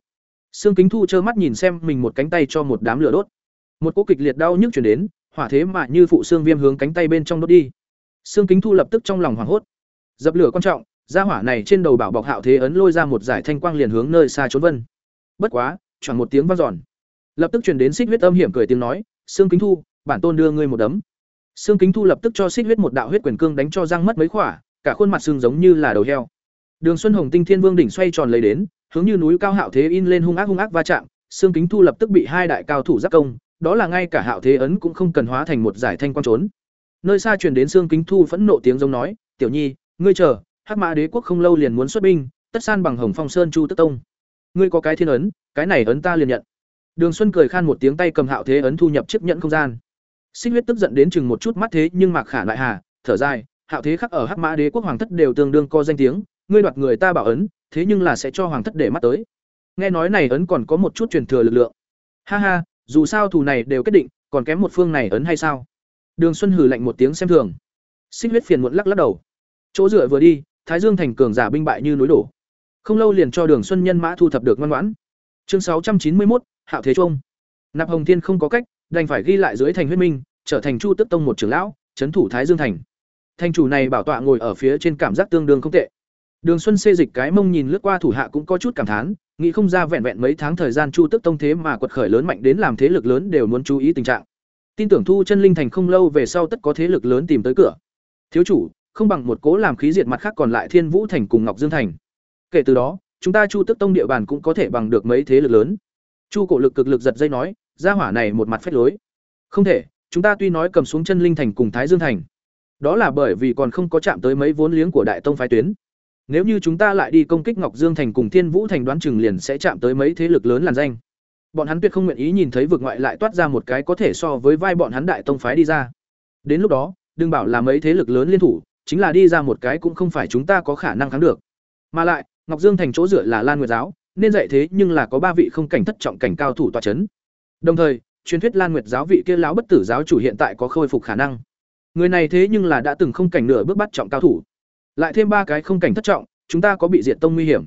xương kính thu trơ mắt nhìn xem mình một cánh tay cho một đám lửa đốt. Một cỗ kịch liệt đau nhức chuyển đến, hỏa thế mà như phụ xương viêm hướng cánh tay bên trong đốt đi. Xương kính thu lập tức trong lòng hoảng hốt. Dập lửa quan trọng ra hỏa này trên đầu bảo bọc hạo thế ấn lôi ra một giải thanh quang liền hướng nơi xa trốn vân. Bất quá, choảng một tiếng vang dọn. Lập tức truyền đến xích huyết âm hiểm cười tiếng nói xương kính thu, bản tôn đưa ngươi một đấm. Xương kính thu lập tức cho xích huyết một đạo huyết quyền cương đánh cho răng mất mấy khỏa, cả khuôn mặt xương giống như là đầu heo. Đường xuân hồng tinh thiên vương đỉnh xoay tròn lấy đến hướng như núi cao hạo thế in lên hung ác hung ác va chạm, xương kính thu lập tức bị hai đại cao thủ giáp công, đó là ngay cả hạo thế ấn cũng không cần hóa thành một giải thanh quang trốn. Nơi xa truyền đến xương kính thu phẫn nộ tiếng giống nói, tiểu nhi, ngươi chờ, hắc mã đế quốc không lâu liền muốn xuất binh, tất san bằng hồng phong sơn chu tức tông. Ngươi có cái thiên ấn, cái này ấn ta liền nhận. Đường xuân cười khan một tiếng tay cầm hạo thế ấn thu nhập chiếc nhận không gian. Xích huyết tức giận đến chừng một chút mắt thế nhưng mạc khả lại hà, thở dài, hạo thế khắc ở hắc mã đế quốc hoàng thất đều tương đương co danh tiếng ngươi đoạt người ta bảo ấn, thế nhưng là sẽ cho hoàng thất để mắt tới. Nghe nói này ấn còn có một chút truyền thừa lực lượng. Ha ha, dù sao thù này đều kết định, còn kém một phương này ấn hay sao? Đường xuân hừ lạnh một tiếng xem thường. Xích huyết phiền muộn lắc lắc đầu. Chỗ dựa vừa đi, thái dương thành cường giả binh bại như núi đổ. Không lâu liền cho đường xuân nhân mã thu thập được ngoan ngoãn. Chương sáu trăm chín mươi một hạo thế trung. Nạp hồng thiên không có cách, đành phải ghi lại dưới thành huyết minh, trở thành chu tức tông một trưởng lão, trấn thủ thái dương thành. Thành chủ này bảo tọa ngồi ở phía trên cảm giác tương đương không tệ đường xuân xê dịch cái mông nhìn lướt qua thủ hạ cũng có chút cảm thán, nghĩ không ra vẹn vẹn mấy tháng thời gian chu tức tông thế mà quật khởi lớn mạnh đến làm thế lực lớn đều muốn chú ý tình trạng. Tin tưởng thu chân linh thành không lâu về sau tất có thế lực lớn tìm tới cửa. Thiếu chủ, không bằng một cố làm khí diệt mặt khác còn lại thiên vũ thành cùng ngọc dương thành. Kể từ đó, chúng ta chu tức tông địa bàn cũng có thể bằng được mấy thế lực lớn. Chu cổ lực cực lực giật dây nói, gia hỏa này một mặt phách lối. Không thể, chúng ta tuy nói cầm xuống chân linh thành cùng thái dương thành. Đó là bởi vì còn không có chạm tới mấy vốn liếng của đại tông phái tuyến nếu như chúng ta lại đi công kích ngọc dương thành cùng thiên vũ thành đoán chừng liền sẽ chạm tới mấy thế lực lớn làn danh bọn hắn tuyệt không nguyện ý nhìn thấy vực ngoại lại toát ra một cái có thể so với vai bọn hắn đại tông phái đi ra đến lúc đó đừng bảo là mấy thế lực lớn liên thủ chính là đi ra một cái cũng không phải chúng ta có khả năng thắng được mà lại ngọc dương thành chỗ dựa là lan nguyệt giáo nên dạy thế nhưng là có ba vị không cảnh thất trọng cảnh cao thủ tọa chấn. Đồng thời, truyền thuyết Lan Nguyệt giáo vị kia lão bất tử giáo chủ hiện tại có khôi phục khả năng. Người này thế nhưng là đã từng không cảnh nửa bước bắt trọng cao thủ. Lại thêm ba cái không cảnh thất trọng, chúng ta có bị diện tông nguy hiểm.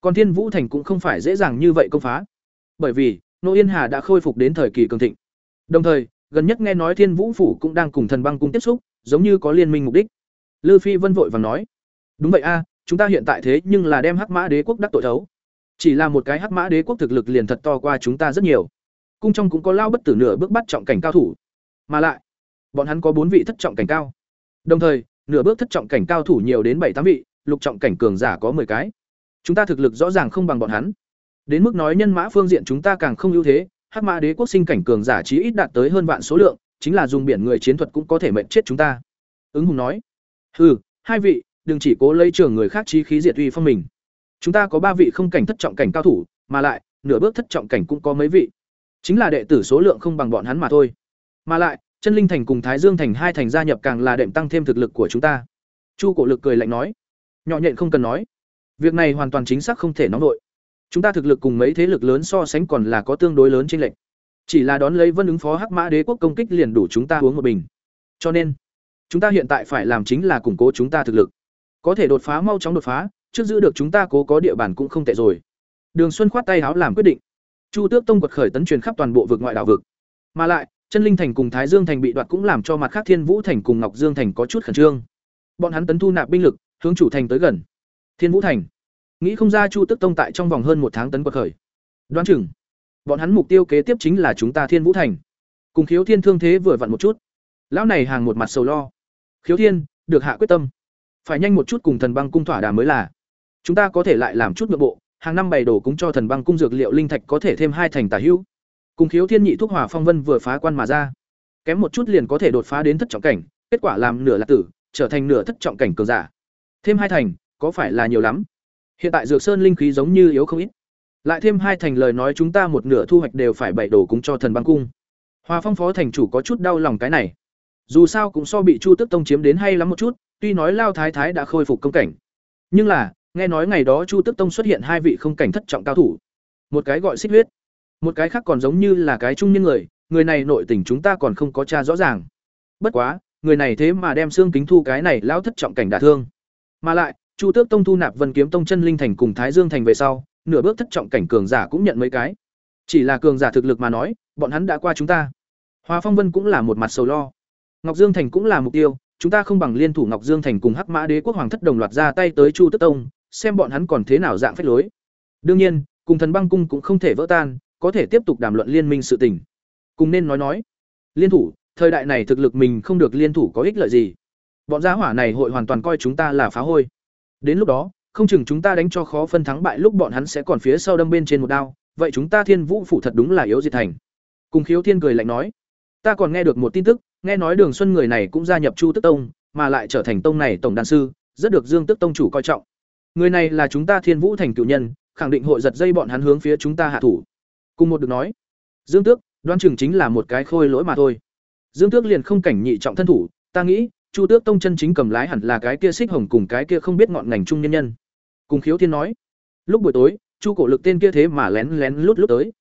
Còn Thiên Vũ thành cũng không phải dễ dàng như vậy công phá. Bởi vì, Nô Yên Hà đã khôi phục đến thời kỳ cường thịnh. Đồng thời, gần nhất nghe nói Thiên Vũ phủ cũng đang cùng Thần Băng cung tiếp xúc, giống như có liên minh mục đích. Lư Phi Vân vội vàng nói: "Đúng vậy a, chúng ta hiện tại thế nhưng là đem Hắc Mã Đế quốc đắc tội thấu. Chỉ là một cái Hắc Mã Đế quốc thực lực liền thật to qua chúng ta rất nhiều. Cung trong cũng có lao bất tử nửa bước bắt trọng cảnh cao thủ, mà lại, bọn hắn có bốn vị thất trọng cảnh cao. Đồng thời, nửa bước thất trọng cảnh cao thủ nhiều đến bảy tám vị, lục trọng cảnh cường giả có 10 cái. Chúng ta thực lực rõ ràng không bằng bọn hắn. Đến mức nói nhân mã phương diện chúng ta càng không ưu thế, Hắc Mã Đế quốc sinh cảnh cường giả chí ít đạt tới hơn vạn số lượng, chính là dùng biển người chiến thuật cũng có thể mệnh chết chúng ta. Ứng Hùng nói: "Hừ, hai vị, đừng chỉ cố lấy trường người khác chí khí diệt uy phong mình. Chúng ta có ba vị không cảnh thất trọng cảnh cao thủ, mà lại, nửa bước thất trọng cảnh cũng có mấy vị. Chính là đệ tử số lượng không bằng bọn hắn mà thôi. Mà lại, Chân Linh Thành cùng Thái Dương Thành hai thành gia nhập càng là đệm tăng thêm thực lực của chúng ta. Chu Cổ Lực cười lạnh nói, nhỏ nhện không cần nói, việc này hoàn toàn chính xác không thể nóng nổi. Chúng ta thực lực cùng mấy thế lực lớn so sánh còn là có tương đối lớn trên lệnh. Chỉ là đón lấy Vân ứng phó Hắc Mã Đế quốc công kích liền đủ chúng ta uống một bình. Cho nên, chúng ta hiện tại phải làm chính là củng cố chúng ta thực lực. Có thể đột phá mau chóng đột phá, trước giữ được chúng ta cố có địa bàn cũng không tệ rồi. Đường Xuân khoát tay áo làm quyết định. Chu Tước Tông quật khởi tấn truyền khắp toàn bộ vực ngoại đảo vực. Mà lại, Chân Linh Thành cùng Thái Dương Thành bị đoạt cũng làm cho mặt khác Thiên Vũ Thành cùng Ngọc Dương Thành có chút khẩn trương. Bọn hắn tấn thu nạp binh lực, hướng chủ thành tới gần. Thiên Vũ Thành, nghĩ không ra Chu tức Tông tại trong vòng hơn một tháng tấn quật khởi. Đoán chừng, bọn hắn mục tiêu kế tiếp chính là chúng ta Thiên Vũ Thành. Cùng Khiếu Thiên thương thế vừa vặn một chút. Lão này hàng một mặt sầu lo. Khiếu Thiên, được hạ quyết tâm, phải nhanh một chút cùng Thần Băng cung thỏa đà mới là. Chúng ta có thể lại làm chút nội bộ, hàng năm bày đổ cúng cho Thần Băng cung dược liệu linh thạch có thể thêm hai thành tả hữu cùng khiếu thiên nhị thuốc hỏa phong vân vừa phá quan mà ra. Kém một chút liền có thể đột phá đến thất trọng cảnh, kết quả làm nửa lạc tử, trở thành nửa thất trọng cảnh cường giả. Thêm hai thành, có phải là nhiều lắm? Hiện tại dược sơn linh khí giống như yếu không ít. Lại thêm hai thành lời nói chúng ta một nửa thu hoạch đều phải bảy đồ cúng cho thần băng cung. Hòa phong phó thành chủ có chút đau lòng cái này. Dù sao cũng so bị chu tức tông chiếm đến hay lắm một chút, tuy nói lao thái thái đã khôi phục công cảnh. Nhưng là, nghe nói ngày đó chu tức tông xuất hiện hai vị không cảnh thất trọng cao thủ. Một cái gọi xích huyết một cái khác còn giống như là cái trung niên người người này nội tình chúng ta còn không có cha rõ ràng. Bất quá, người này thế mà đem xương kính thu cái này lão thất trọng cảnh đả thương. Mà lại, chu tước tông thu nạp vân kiếm tông chân linh thành cùng thái dương thành về sau, nửa bước thất trọng cảnh cường giả cũng nhận mấy cái. Chỉ là cường giả thực lực mà nói, bọn hắn đã qua chúng ta. Hòa phong vân cũng là một mặt sầu lo. Ngọc dương thành cũng là mục tiêu, chúng ta không bằng liên thủ ngọc dương thành cùng hắc mã đế quốc hoàng thất đồng loạt ra tay tới chu tước tông, xem bọn hắn còn thế nào dạng phách lối. Đương nhiên, cùng thần băng cung cũng không thể vỡ tan có thể tiếp tục đàm luận liên minh sự tình. Cùng nên nói nói, liên thủ, thời đại này thực lực mình không được liên thủ có ích lợi gì. Bọn gia hỏa này hội hoàn toàn coi chúng ta là phá hôi. Đến lúc đó, không chừng chúng ta đánh cho khó phân thắng bại lúc bọn hắn sẽ còn phía sau đâm bên trên một đao, vậy chúng ta Thiên Vũ phủ thật đúng là yếu diệt thành. Cùng Khiếu Thiên cười lạnh nói, ta còn nghe được một tin tức, nghe nói Đường Xuân người này cũng gia nhập Chu Tức Tông, mà lại trở thành tông này tổng đàn sư, rất được Dương Tức Tông chủ coi trọng. Người này là chúng ta Thiên Vũ thành cửu nhân, khẳng định hội giật dây bọn hắn hướng phía chúng ta hạ thủ cùng một được nói, dương tước đoan chừng chính là một cái khôi lỗi mà thôi. Dương tước liền không cảnh nhị trọng thân thủ, ta nghĩ, chu tước tông chân chính cầm lái hẳn là cái kia xích hồng cùng cái kia không biết ngọn ngành trung nhân nhân. Cùng khiếu thiên nói, lúc buổi tối, chu cổ lực tên kia thế mà lén lén lút lút tới.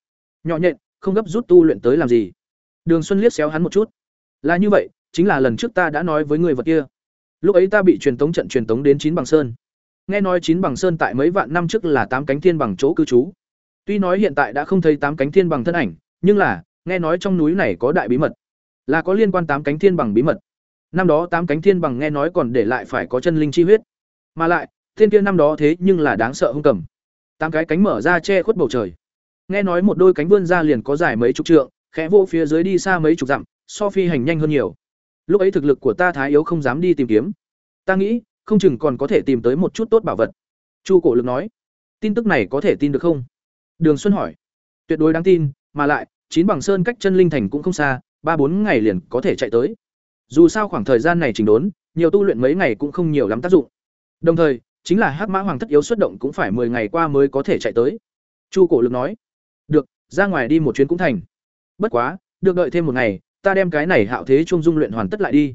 Nhỏ nhện, không gấp rút tu luyện tới làm gì? Đường xuân liếc xéo hắn một chút. Là như vậy, chính là lần trước ta đã nói với người vật kia. Lúc ấy ta bị truyền tống trận truyền tống đến chín bằng sơn. Nghe nói chín bằng sơn tại mấy vạn năm trước là tám cánh thiên bằng chỗ cư trú. Tuy nói hiện tại đã không thấy tám cánh thiên bằng thân ảnh, nhưng là, nghe nói trong núi này có đại bí mật, là có liên quan tám cánh thiên bằng bí mật. Năm đó tám cánh thiên bằng nghe nói còn để lại phải có chân linh chi huyết, mà lại, thiên kia năm đó thế nhưng là đáng sợ hung cầm. Tám cái cánh mở ra che khuất bầu trời. Nghe nói một đôi cánh vươn ra liền có dài mấy chục trượng, khẽ vô phía dưới đi xa mấy chục dặm, so phi hành nhanh hơn nhiều. Lúc ấy thực lực của ta thái yếu không dám đi tìm kiếm. Ta nghĩ, không chừng còn có thể tìm tới một chút tốt bảo vật. Chu Cổ Lực nói, tin tức này có thể tin được không? Đường Xuân hỏi. Tuyệt đối đáng tin, mà lại, chín bằng sơn cách chân linh thành cũng không xa, ba bốn ngày liền có thể chạy tới. Dù sao khoảng thời gian này chỉnh đốn, nhiều tu luyện mấy ngày cũng không nhiều lắm tác dụng. Đồng thời, chính là Hắc Mã Hoàng thất yếu xuất động cũng phải 10 ngày qua mới có thể chạy tới. Chu Cổ Lực nói. Được, ra ngoài đi một chuyến cũng thành. Bất quá, được đợi thêm một ngày, ta đem cái này hạo thế trung dung luyện hoàn tất lại đi.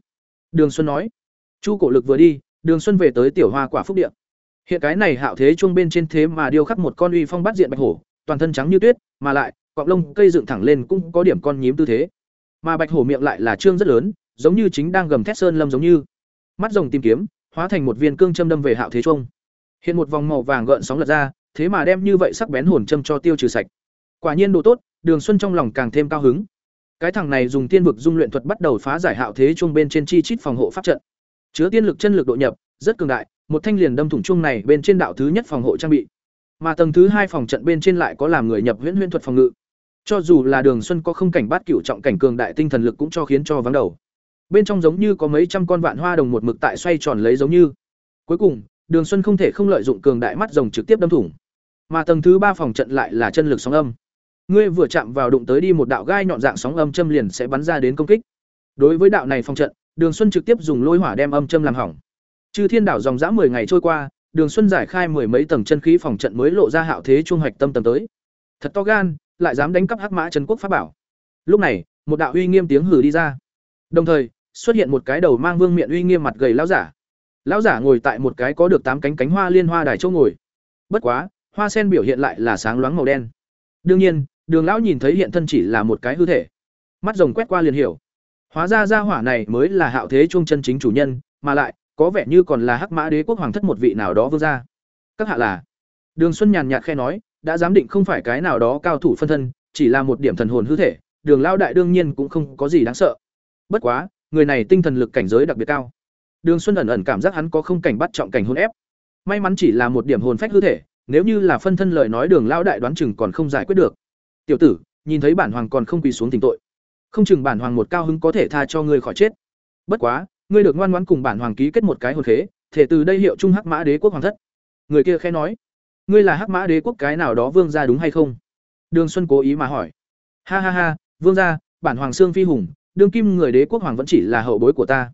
Đường Xuân nói. Chu Cổ Lực vừa đi, Đường Xuân về tới tiểu hoa quả phúc điện. Hiện cái này hạo thế trung bên trên thế mà điêu khắc một con uy phong bát diện bạch hổ, toàn thân trắng như tuyết, mà lại, cọng lông cây dựng thẳng lên cũng có điểm con nhím tư thế. Mà bạch hổ miệng lại là trương rất lớn, giống như chính đang gầm thét sơn lâm giống như. Mắt rồng tìm kiếm, hóa thành một viên cương châm đâm về Hạo Thế Trung. Hiện một vòng màu vàng gợn sóng lật ra, thế mà đem như vậy sắc bén hồn châm cho tiêu trừ sạch. Quả nhiên đồ tốt, Đường Xuân trong lòng càng thêm cao hứng. Cái thằng này dùng tiên vực dung luyện thuật bắt đầu phá giải Hạo Thế Trung bên trên chi chít phòng hộ pháp trận. Chứa tiên lực chân lực độ nhập, rất cường đại, một thanh liền đâm thủng chung này bên trên đạo thứ nhất phòng hộ trang bị. Mà tầng thứ hai phòng trận bên trên lại có làm người nhập huyễn huyễn thuật phòng ngự. Cho dù là Đường Xuân có không cảnh bát cửu trọng cảnh cường đại tinh thần lực cũng cho khiến cho vắng đầu. Bên trong giống như có mấy trăm con vạn hoa đồng một mực tại xoay tròn lấy giống như. Cuối cùng, Đường Xuân không thể không lợi dụng cường đại mắt rồng trực tiếp đâm thủng. Mà tầng thứ ba phòng trận lại là chân lực sóng âm. Ngươi vừa chạm vào đụng tới đi một đạo gai nhọn dạng sóng âm châm liền sẽ bắn ra đến công kích. Đối với đạo này phòng trận, Đường Xuân trực tiếp dùng lôi hỏa đem âm châm làm hỏng. Chư Thiên đảo dòng dã 10 ngày trôi qua, Đường Xuân giải khai mười mấy tầng chân khí phòng trận mới lộ ra hạo thế trung hoạch tâm tầng tới. Thật to gan, lại dám đánh cắp Hắc Mã Trấn Quốc pháp bảo. Lúc này, một đạo uy nghiêm tiếng hừ đi ra. Đồng thời, xuất hiện một cái đầu mang vương miện uy nghiêm mặt gầy lão giả. Lão giả ngồi tại một cái có được tám cánh cánh hoa liên hoa đài chỗ ngồi. Bất quá, hoa sen biểu hiện lại là sáng loáng màu đen. Đương nhiên, Đường lão nhìn thấy hiện thân chỉ là một cái hư thể. Mắt rồng quét qua liền hiểu. Hóa ra gia hỏa này mới là Hạo Thế Trung chân chính chủ nhân, mà lại có vẻ như còn là Hắc Mã Đế quốc hoàng thất một vị nào đó vương gia. Các hạ là Đường Xuân nhàn nhạt khe nói, đã giám định không phải cái nào đó cao thủ phân thân, chỉ là một điểm thần hồn hư thể, Đường lao đại đương nhiên cũng không có gì đáng sợ. Bất quá, người này tinh thần lực cảnh giới đặc biệt cao. Đường Xuân ẩn ẩn cảm giác hắn có không cảnh bắt trọng cảnh hôn ép. May mắn chỉ là một điểm hồn phách hư thể, nếu như là phân thân lời nói Đường lao đại đoán chừng còn không giải quyết được. Tiểu tử, nhìn thấy bản hoàng còn không quỳ xuống tỉnh tội. Không chừng bản hoàng một cao hứng có thể tha cho ngươi khỏi chết. Bất quá, ngươi được ngoan ngoãn cùng bản hoàng ký kết một cái hồn khế, thể từ đây hiệu trung Hắc Mã Đế quốc hoàng thất. Người kia khẽ nói, ngươi là Hắc Mã Đế quốc cái nào đó vương gia đúng hay không? Đường Xuân cố ý mà hỏi. Ha ha ha, vương gia, bản hoàng xương phi hùng, đương kim người đế quốc hoàng vẫn chỉ là hậu bối của ta.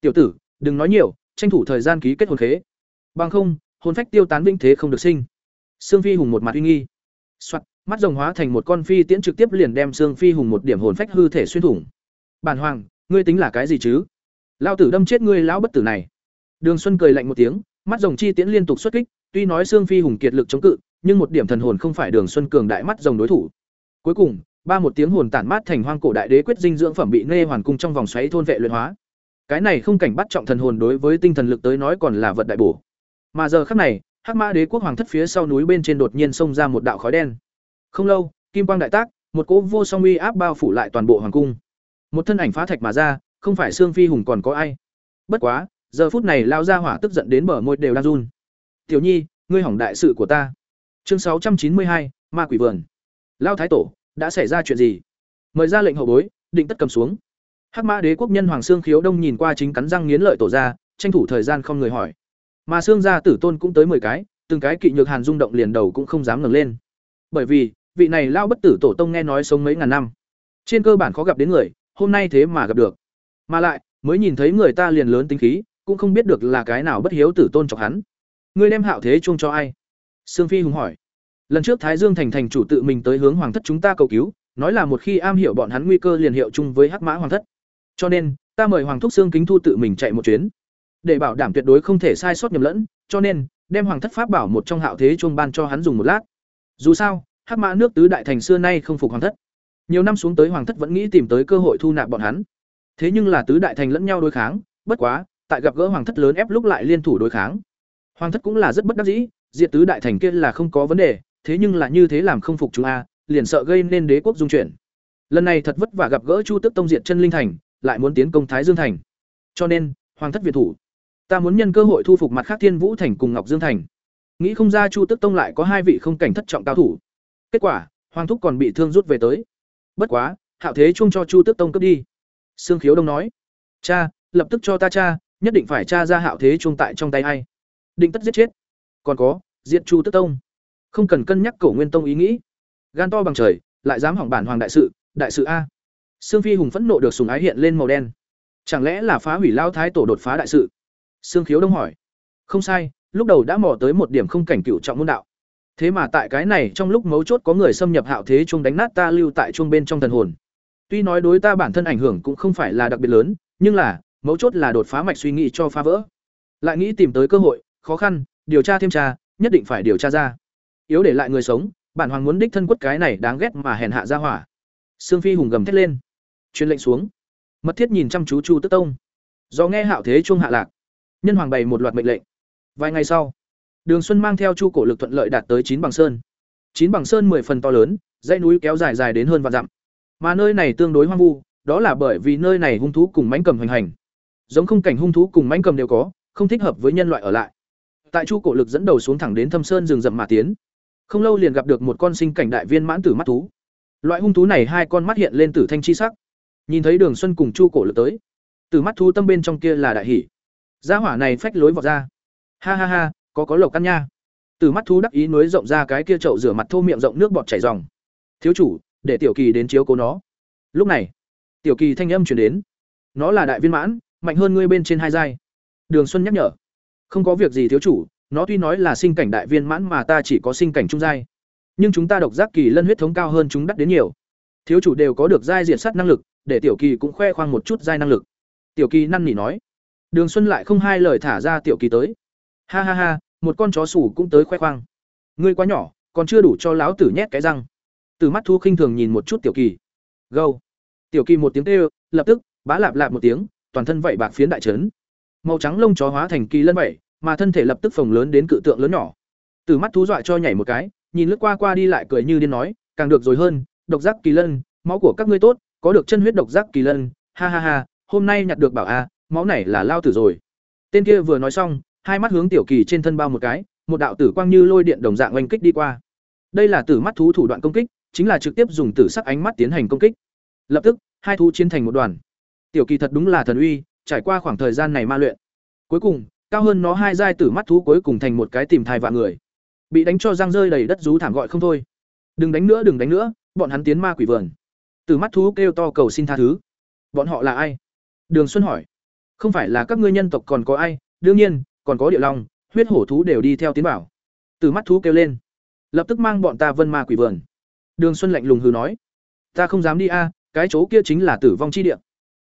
Tiểu tử, đừng nói nhiều, tranh thủ thời gian ký kết hồn khế. Bằng không, hồn phách tiêu tán vĩnh thế không được sinh. Sương Phi Hùng một mặt uy nghi. Soạt, mắt rồng hóa thành một con phi tiễn trực tiếp liền đem Sương Phi Hùng một điểm hồn phách hư thể xuyên thủng. Bản hoàng, ngươi tính là cái gì chứ? Lao tử đâm chết ngươi lão bất tử này. Đường Xuân cười lạnh một tiếng, mắt rồng chi tiễn liên tục xuất kích, tuy nói Sương Phi Hùng kiệt lực chống cự, nhưng một điểm thần hồn không phải Đường Xuân cường đại mắt rồng đối thủ. Cuối cùng, ba một tiếng hồn tản mát thành hoang cổ đại đế quyết dinh dưỡng phẩm bị nê hoàn cung trong vòng xoáy thôn vệ luyện hóa. Cái này không cảnh bắt trọng thần hồn đối với tinh thần lực tới nói còn là vật đại bổ. Mà giờ khắc này, Hắc Mã Đế quốc hoàng thất phía sau núi bên trên đột nhiên xông ra một đạo khói đen. Không lâu, kim quang đại tác, một cỗ vô song uy áp bao phủ lại toàn bộ hoàng cung. Một thân ảnh phá thạch mà ra, không phải xương phi hùng còn có ai. Bất quá, giờ phút này lao ra hỏa tức giận đến bờ môi đều đang run. "Tiểu Nhi, ngươi hỏng đại sự của ta." Chương sáu trăm chín mươi hai, Ma quỷ vườn. Lao thái tổ, đã xảy ra chuyện gì? Mời ra lệnh hậu bối, định tất cầm xuống. Hắc Mã Đế quốc nhân Hoàng Xương Khiếu Đông nhìn qua chính cắn răng nghiến lợi tổ ra, tranh thủ thời gian không người hỏi. Mà xương gia tử tôn cũng tới 10 cái, từng cái kỵ nhược hàn rung động liền đầu cũng không dám ngẩng lên. Bởi vì, vị này lao bất tử tổ tông nghe nói sống mấy ngàn năm. Trên cơ bản khó gặp đến người, hôm nay thế mà gặp được. Mà lại, mới nhìn thấy người ta liền lớn tính khí, cũng không biết được là cái nào bất hiếu tử tôn chọc hắn. Ngươi đem hạo thế chuông cho ai? Sương Phi hùng hỏi. Lần trước Thái Dương thành thành chủ tự mình tới hướng hoàng thất chúng ta cầu cứu, nói là một khi am hiểu bọn hắn nguy cơ liền hiệu chung với Hắc Mã hoàng thất. Cho nên, ta mời Hoàng thúc Sương Kính Thu tự mình chạy một chuyến để bảo đảm tuyệt đối không thể sai sót nhầm lẫn cho nên đem hoàng thất pháp bảo một trong hạo thế chuông ban cho hắn dùng một lát dù sao hắc mã nước tứ đại thành xưa nay không phục hoàng thất nhiều năm xuống tới hoàng thất vẫn nghĩ tìm tới cơ hội thu nạp bọn hắn thế nhưng là tứ đại thành lẫn nhau đối kháng, bất quá, tại gặp gỡ hoàng thất lớn ép lúc lại liên thủ đối kháng. Hoàng thất cũng là rất bất đắc dĩ, diệt tứ đại thành kia là không có vấn đề, thế nhưng là như thế làm không phục chúng a, liền sợ gây nên đế quốc dung chuyển. Lần này thật vất vả gặp gỡ chu tức tông diệt chân linh thành, lại muốn tiến công thái dương thành. Cho nên, hoàng thất việt thủ. Ta muốn nhân cơ hội thu phục mặt khác thiên vũ thành cùng ngọc dương thành. Nghĩ không ra chu tức tông lại có hai vị không cảnh thất trọng cao thủ. Kết quả, hoàng thúc còn bị thương rút về tới. Bất quá, hạo thế chung cho chu tức tông cướp đi sương khiếu đông nói cha lập tức cho ta cha nhất định phải cha ra hạo thế Trung tại trong tay ai. Định tất giết chết. Còn có diện chu tức tông. Không cần cân nhắc cổ nguyên tông ý nghĩ. Gan to bằng trời lại dám hỏng bản hoàng đại sự đại sự a. Sương phi hùng phẫn nộ được sùng ái hiện lên màu đen. Chẳng lẽ là phá hủy lao thái tổ đột phá đại sự? Sương Khiếu Đông hỏi. Không sai, lúc đầu đã mò tới một điểm không cảnh cựu trọng môn đạo. Thế mà tại cái này trong lúc mấu chốt có người xâm nhập hạo thế trung đánh nát ta lưu tại trung bên trong thần hồn. Tuy nói đối ta bản thân ảnh hưởng cũng không phải là đặc biệt lớn, nhưng là, mấu chốt là đột phá mạch suy nghĩ cho phá vỡ. Lại nghĩ tìm tới cơ hội, khó khăn, điều tra thêm tra, nhất định phải điều tra ra. Yếu để lại người sống, bản hoàng muốn đích thân quất cái này đáng ghét mà hèn hạ ra hỏa. Sương Phi hùng gầm thét lên, truyền lệnh xuống. Mật thiết nhìn chăm chú Chu Tức Tông. Do nghe hạo thế chuông hạ lạc, nhân hoàng bày một loạt mệnh lệnh vài ngày sau đường xuân mang theo chu cổ lực thuận lợi đạt tới chín bằng sơn chín bằng sơn mười phần to lớn dãy núi kéo dài dài đến hơn vạn dặm mà nơi này tương đối hoang vu đó là bởi vì nơi này hung thú cùng mãnh cầm hoành hành giống không cảnh hung thú cùng mãnh cầm đều có không thích hợp với nhân loại ở lại tại chu cổ lực dẫn đầu xuống thẳng đến thâm sơn rừng rậm mà tiến không lâu liền gặp được một con sinh cảnh đại viên mãn tử mắt thú loại hung thú này hai con mắt hiện lên tử thanh chi sắc nhìn thấy đường xuân cùng chu cổ lực tới tử mắt thú tâm bên trong kia là đại hỷ Gia hỏa này phách lối vọt ra. Ha ha ha, có có lộc căn nha. Tử mắt thú đắc ý núi rộng ra cái kia chậu rửa mặt thô miệng rộng nước bọt chảy ròng. Thiếu chủ, để tiểu kỳ đến chiếu cố nó. Lúc này, tiểu kỳ thanh âm truyền đến. Nó là đại viên mãn, mạnh hơn ngươi bên trên hai giai. Đường Xuân nhắc nhở. Không có việc gì thiếu chủ, nó tuy nói là sinh cảnh đại viên mãn mà ta chỉ có sinh cảnh trung giai. Nhưng chúng ta độc giác kỳ lân huyết thống cao hơn chúng đắt đến nhiều. Thiếu chủ đều có được giai diệt sát năng lực, để tiểu kỳ cũng khoe khoang một chút giai năng lực. Tiểu kỳ năn nỉ nói. Đường Xuân lại không hai lời thả ra tiểu kỳ tới. Ha ha ha, một con chó sủ cũng tới khoe khoang. Ngươi quá nhỏ, còn chưa đủ cho láo tử nhét cái răng. Từ mắt thu khinh thường nhìn một chút tiểu kỳ. Gâu. Tiểu kỳ một tiếng kêu, lập tức, bá lạp lạp một tiếng, toàn thân vậy bạc phiến đại trấn. Màu trắng lông chó hóa thành kỳ lân vậy, mà thân thể lập tức phồng lớn đến cự tượng lớn nhỏ. Từ mắt thú dọa cho nhảy một cái, nhìn lướt qua qua đi lại cười như điên nói, càng được rồi hơn, độc giác kỳ lân, máu của các ngươi tốt, có được chân huyết độc giác kỳ lân, ha ha ha, hôm nay nhặt được bảo a, máu này là lao tử rồi. Tên kia vừa nói xong, hai mắt hướng tiểu kỳ trên thân bao một cái, một đạo tử quang như lôi điện đồng dạng oanh kích đi qua. Đây là tử mắt thú thủ đoạn công kích, chính là trực tiếp dùng tử sắc ánh mắt tiến hành công kích. Lập tức, hai thú chiến thành một đoàn. Tiểu kỳ thật đúng là thần uy, trải qua khoảng thời gian này ma luyện. Cuối cùng, cao hơn nó hai giai tử mắt thú cuối cùng thành một cái tìm thai vạn người. Bị đánh cho răng rơi đầy đất rú thảm gọi không thôi. Đừng đánh nữa, đừng đánh nữa, bọn hắn tiến ma quỷ vườn. Tử mắt thú kêu to cầu xin tha thứ. Bọn họ là ai? Đường Xuân hỏi. Không phải là các ngươi nhân tộc còn có ai, đương nhiên, còn có địa long, huyết hổ thú đều đi theo tiến bảo. Tử mắt thú kêu lên. Lập tức mang bọn ta vân ma quỷ vườn. Đường Xuân lạnh lùng hừ nói. Ta không dám đi a, cái chỗ kia chính là tử vong chi địa.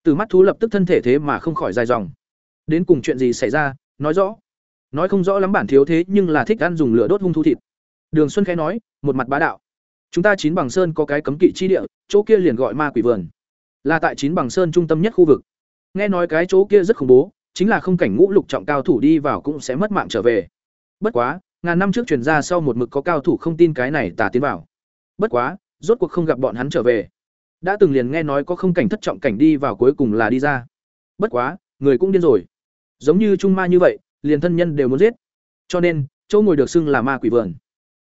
Từ mắt thú lập tức thân thể thế mà không khỏi dài dòng. Đến cùng chuyện gì xảy ra, nói rõ. Nói không rõ lắm bản thiếu thế nhưng là thích ăn dùng lửa đốt hung thú thịt. Đường Xuân khẽ nói, một mặt bá đạo. Chúng ta chín bằng sơn có cái cấm kỵ chi địa, chỗ kia liền gọi ma quỷ vườn. Là tại chín bằng sơn trung tâm nhất khu vực. Nghe nói cái chỗ kia rất khủng bố, chính là không cảnh ngũ lục trọng cao thủ đi vào cũng sẽ mất mạng trở về. Bất quá, ngàn năm trước truyền ra sau một mực có cao thủ không tin cái này tà tiến vào. Bất quá, rốt cuộc không gặp bọn hắn trở về. Đã từng liền nghe nói có không cảnh thất trọng cảnh đi vào cuối cùng là đi ra. Bất quá, người cũng điên rồi. Giống như trung ma như vậy, liền thân nhân đều muốn giết. Cho nên, chỗ ngồi được xưng là ma quỷ vườn.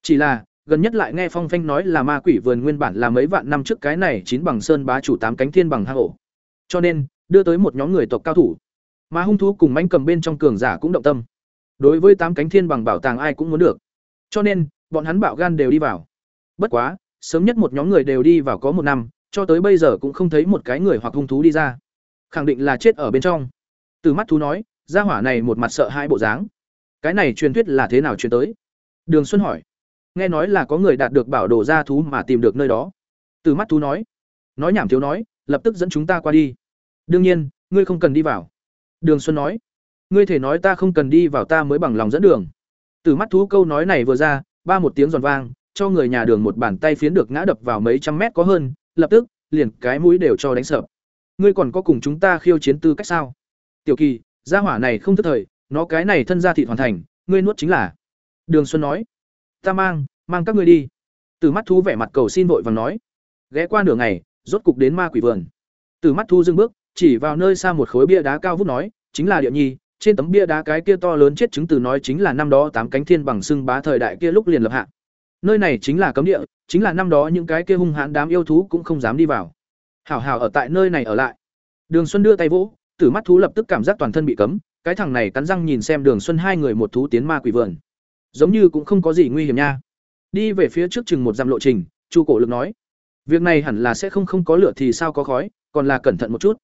Chỉ là, gần nhất lại nghe Phong Phanh nói là ma quỷ vườn nguyên bản là mấy vạn năm trước cái này chín bằng sơn bá chủ tám cánh thiên bằng hang ổ. Cho nên, đưa tới một nhóm người tộc cao thủ. Mà hung thú cùng mãnh cầm bên trong cường giả cũng động tâm. Đối với tám cánh thiên bằng bảo tàng ai cũng muốn được. Cho nên, bọn hắn bạo gan đều đi vào. Bất quá, sớm nhất một nhóm người đều đi vào có một năm, cho tới bây giờ cũng không thấy một cái người hoặc hung thú đi ra. Khẳng định là chết ở bên trong. Từ mắt thú nói, gia hỏa này một mặt sợ hai bộ dáng. Cái này truyền thuyết là thế nào truyền tới? Đường Xuân hỏi. Nghe nói là có người đạt được bảo đồ gia thú mà tìm được nơi đó. Từ mắt thú nói. Nói nhảm thiếu nói, lập tức dẫn chúng ta qua đi. Đương nhiên, ngươi không cần đi vào. Đường Xuân nói. Ngươi thể nói ta không cần đi vào ta mới bằng lòng dẫn đường. Từ mắt thú câu nói này vừa ra, ba một tiếng giòn vang, cho người nhà đường một bàn tay phiến được ngã đập vào mấy trăm mét có hơn, lập tức, liền cái mũi đều cho đánh sợ. Ngươi còn có cùng chúng ta khiêu chiến tư cách sao? Tiểu Kỳ, gia hỏa này không thức thời, nó cái này thân gia thị hoàn thành, ngươi nuốt chính là. Đường Xuân nói, ta mang, mang các ngươi đi. Từ mắt thú vẻ mặt cầu xin vội vàng nói, ghé qua nửa ngày, rốt cục đến ma quỷ vườn. Từ mắt thu dừng bước, chỉ vào nơi xa một khối bia đá cao vút nói, chính là địa nhi, trên tấm bia đá cái kia to lớn chết chứng từ nói chính là năm đó tám cánh thiên bằng xưng bá thời đại kia lúc liền lập hạ. Nơi này chính là cấm địa, chính là năm đó những cái kia hung hãn đám yêu thú cũng không dám đi vào. Hảo hảo ở tại nơi này ở lại. Đường Xuân đưa tay vỗ, Tử mắt thú lập tức cảm giác toàn thân bị cấm, cái thằng này cắn răng nhìn xem Đường Xuân hai người một thú tiến ma quỷ vườn. Giống như cũng không có gì nguy hiểm nha. Đi về phía trước chừng một dặm lộ trình, Chu Cổ Lực nói: "Việc này hẳn là sẽ không không có lửa thì sao có khói, còn là cẩn thận một chút.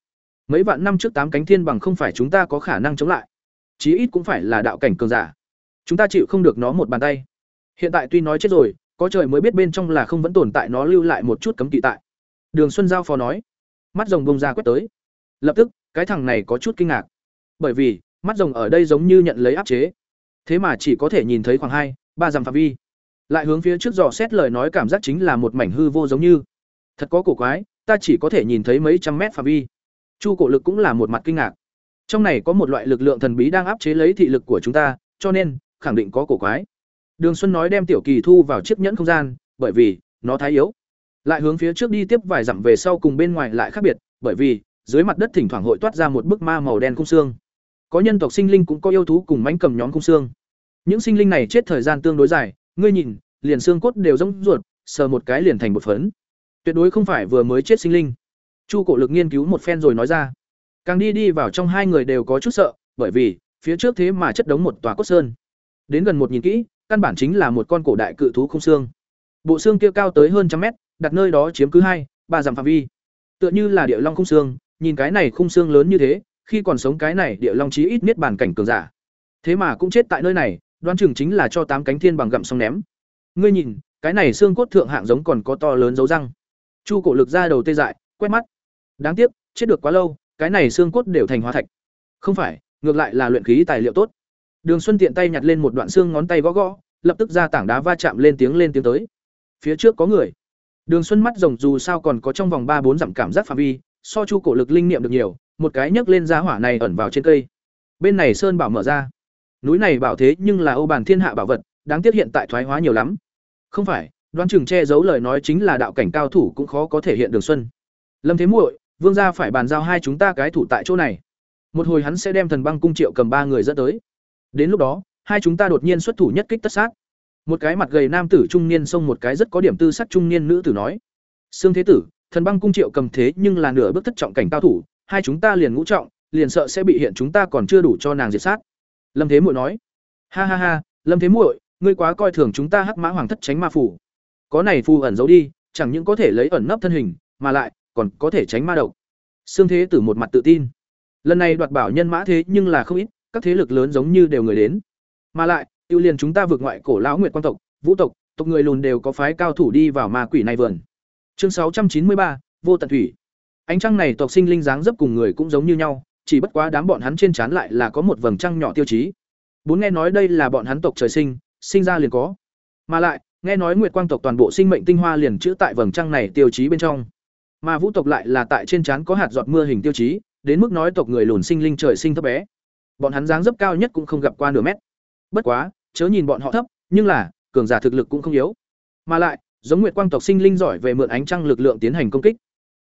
Mấy vạn năm trước tám cánh thiên bằng không phải chúng ta có khả năng chống lại, chí ít cũng phải là đạo cảnh cường giả. Chúng ta chịu không được nó một bàn tay. Hiện tại tuy nói chết rồi, có trời mới biết bên trong là không vẫn tồn tại nó lưu lại một chút cấm kỵ tại." Đường Xuân giao phó nói. Mắt rồng bông ra quét tới. Lập tức, cái thằng này có chút kinh ngạc. Bởi vì mắt rồng ở đây giống như nhận lấy áp chế. Thế mà chỉ có thể nhìn thấy khoảng hai ba dặm phạm vi. Lại hướng phía trước dò xét lời nói cảm giác chính là một mảnh hư vô giống như. Thật có cổ quái ta chỉ có thể nhìn thấy mấy trăm mét phạm vi. Chu cổ lực cũng là một mặt kinh ngạc. Trong này có một loại lực lượng thần bí đang áp chế lấy thị lực của chúng ta cho nên khẳng định có cổ quái đường xuân nói đem tiểu kỳ thu vào chiếc nhẫn không gian bởi vì nó thái yếu lại hướng phía trước đi tiếp vài dặm về sau cùng bên ngoài lại khác biệt bởi vì dưới mặt đất thỉnh thoảng hội toát ra một bức ma màu đen khung xương. Có nhân tộc sinh linh cũng có yêu thú cùng mãnh cầm nhóm khung xương. Những sinh linh này chết thời gian tương đối dài, ngươi nhìn, liền xương cốt đều rỗng ruột, sờ một cái liền thành một phấn. Tuyệt đối không phải vừa mới chết sinh linh. Chu Cổ Lực nghiên cứu một phen rồi nói ra. Càng đi đi vào trong hai người đều có chút sợ, bởi vì phía trước thế mà chất đống một tòa cốt sơn. Đến gần một nhìn kỹ, căn bản chính là một con cổ đại cự thú khung xương. Bộ xương kia cao tới hơn trăm mét, đặt nơi đó chiếm cứ hai, ba dặm phạm vi. Tựa như là địa long khung xương, nhìn cái này khung xương lớn như thế, khi còn sống cái này địa long chí ít miết bản cảnh cường giả. thế mà cũng chết tại nơi này đoán chừng chính là cho tám cánh thiên bằng gặm xong ném ngươi nhìn cái này xương cốt thượng hạng giống còn có to lớn dấu răng chu cổ lực ra đầu tê dại quét mắt đáng tiếc chết được quá lâu cái này xương cốt đều thành hóa thạch không phải ngược lại là luyện khí tài liệu tốt đường xuân tiện tay nhặt lên một đoạn xương ngón tay gõ gõ, lập tức ra tảng đá va chạm lên tiếng lên tiếng tới. Phía trước có người. Đường xuân mắt rồng dù sao còn có trong vòng ba bốn dặm cảm giác phạm vi, so chu cổ lực linh niệm được nhiều, một cái nhấc lên giá hỏa này ẩn vào trên cây. Bên này sơn bảo mở ra. Núi này bảo thế nhưng là ô bản thiên hạ bảo vật, đáng tiếc hiện tại thoái hóa nhiều lắm. Không phải, đoán chừng che giấu lời nói chính là đạo cảnh cao thủ cũng khó có thể hiện đường xuân. Lâm thế muội, vương gia phải bàn giao hai chúng ta cái thủ tại chỗ này. Một hồi hắn sẽ đem thần băng cung triệu cầm ba người dẫn tới đến lúc đó, hai chúng ta đột nhiên xuất thủ nhất kích tất sát. Một cái mặt gầy nam tử trung niên xông một cái rất có điểm tư sắc trung niên nữ tử nói, sương thế tử, thần băng cung triệu cầm thế nhưng là nửa bước thất trọng cảnh cao thủ, hai chúng ta liền ngũ trọng, liền sợ sẽ bị hiện chúng ta còn chưa đủ cho nàng diệt sát. Lâm thế muội nói, ha ha ha, lâm thế muội, ngươi quá coi thường chúng ta hắc mã hoàng thất tránh ma phủ. Có này phù ẩn giấu đi, chẳng những có thể lấy ẩn nấp thân hình, mà lại còn có thể tránh ma độc. Sương thế tử một mặt tự tin. Lần này đoạt bảo nhân mã thế nhưng là không ít các thế lực lớn giống như đều người đến. Mà lại ưu liền chúng ta vượt ngoại cổ lão nguyệt quan tộc, vũ tộc tộc người lùn đều có phái cao thủ đi vào ma quỷ này vườn. Chương sáu trăm chín mươi ba, vô tận thủy. Ánh trăng này tộc sinh linh dáng dấp cùng người cũng giống như nhau, chỉ bất quá đám bọn hắn trên trán lại là có một vầng trăng nhỏ tiêu chí. Bốn nghe nói đây là bọn hắn tộc trời sinh sinh ra liền có. Mà lại, nghe nói nguyệt quang tộc toàn bộ sinh mệnh tinh hoa liền chữ tại vầng trăng này tiêu chí bên trong. Mà vũ tộc lại là tại trên trán có hạt giọt mưa hình tiêu chí, đến mức nói tộc người lùn sinh linh trời sinh thấp bé bọn hắn dáng dấp cao nhất cũng không gặp qua nửa mét. Bất quá, chớ nhìn bọn họ thấp, nhưng là, cường giả thực lực cũng không yếu. Mà lại, giống nguyệt quang tộc sinh linh giỏi về mượn ánh trăng lực lượng tiến hành công kích.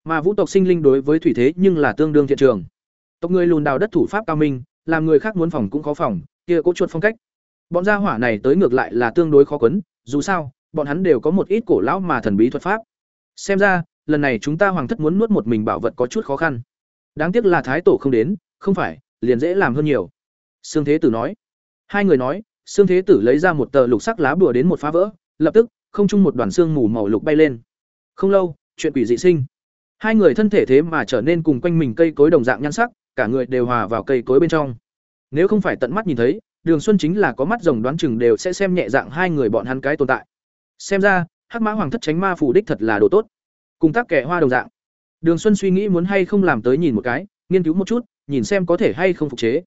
Mà vũ tộc sinh linh đối với thủy thế nhưng là tương đương thiện trường. Tộc người lùn đào đất thủ pháp cao minh, làm người khác muốn phòng cũng khó phòng, kia cố chuột phong cách. Bọn gia hỏa này tới ngược lại là tương đối khó quấn, dù sao, bọn hắn đều có một ít cổ lão mà thần bí thuật pháp. Xem ra, lần này chúng ta hoàng thất muốn nuốt một mình bảo vật có chút khó khăn. Đáng tiếc là thái tổ không đến, không phải liền dễ làm hơn nhiều. Sương thế tử nói. Hai người nói, sương thế tử lấy ra một tờ lục sắc lá bùa đến một phá vỡ, lập tức, không chung một đoàn xương mù màu lục bay lên. Không lâu, chuyện quỷ dị sinh. Hai người thân thể thế mà trở nên cùng quanh mình cây cối đồng dạng nhan sắc, cả người đều hòa vào cây cối bên trong. Nếu không phải tận mắt nhìn thấy, đường xuân chính là có mắt rồng đoán chừng đều sẽ xem nhẹ dạng hai người bọn hắn cái tồn tại. Xem ra, hắc mã hoàng thất tránh ma phù đích thật là đồ tốt. Cùng tác kẻ hoa đồng dạng. Đường xuân suy nghĩ muốn hay không làm tới nhìn một cái, nghiên cứu một chút nhìn xem có thể hay không phục chế.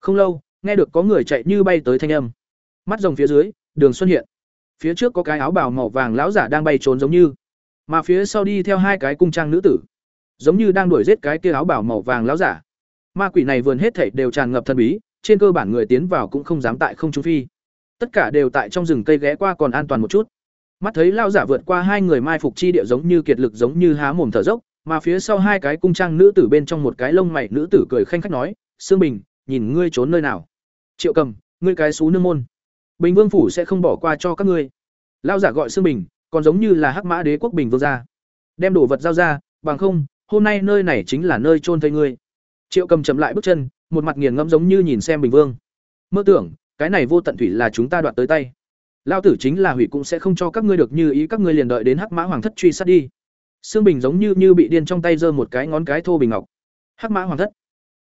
Không lâu, nghe được có người chạy như bay tới thanh âm. Mắt rồng phía dưới, đường xuân hiện. Phía trước có cái áo bào màu vàng lão giả đang bay trốn giống như. Mà phía sau đi theo hai cái cung trang nữ tử. Giống như đang đuổi giết cái kia áo bào màu vàng lão giả. Ma quỷ này vườn hết thảy đều tràn ngập thần bí, trên cơ bản người tiến vào cũng không dám tại không trung phi. Tất cả đều tại trong rừng cây ghé qua còn an toàn một chút. Mắt thấy lao giả vượt qua hai người mai phục chi địa giống như kiệt lực giống như há mồm thở dốc mà phía sau hai cái cung trang nữ tử bên trong một cái lông mày nữ tử cười khanh khách nói, sương bình, nhìn ngươi trốn nơi nào? Triệu cầm, ngươi cái xú nương môn. Bình vương phủ sẽ không bỏ qua cho các ngươi. Lao giả gọi sương bình, còn giống như là hắc mã đế quốc bình vương gia. Đem đồ vật giao ra, bằng không, hôm nay nơi này chính là nơi trôn thây ngươi. Triệu cầm chậm lại bước chân, một mặt nghiền ngẫm giống như nhìn xem bình vương. Mơ tưởng, cái này vô tận thủy là chúng ta đoạt tới tay. Lao tử chính là hủy cũng sẽ không cho các ngươi được như ý, các ngươi liền đợi đến hắc mã hoàng thất truy sát đi xương bình giống như như bị điên trong tay giơ một cái ngón cái thô bình ngọc. Hắc mã hoàng thất.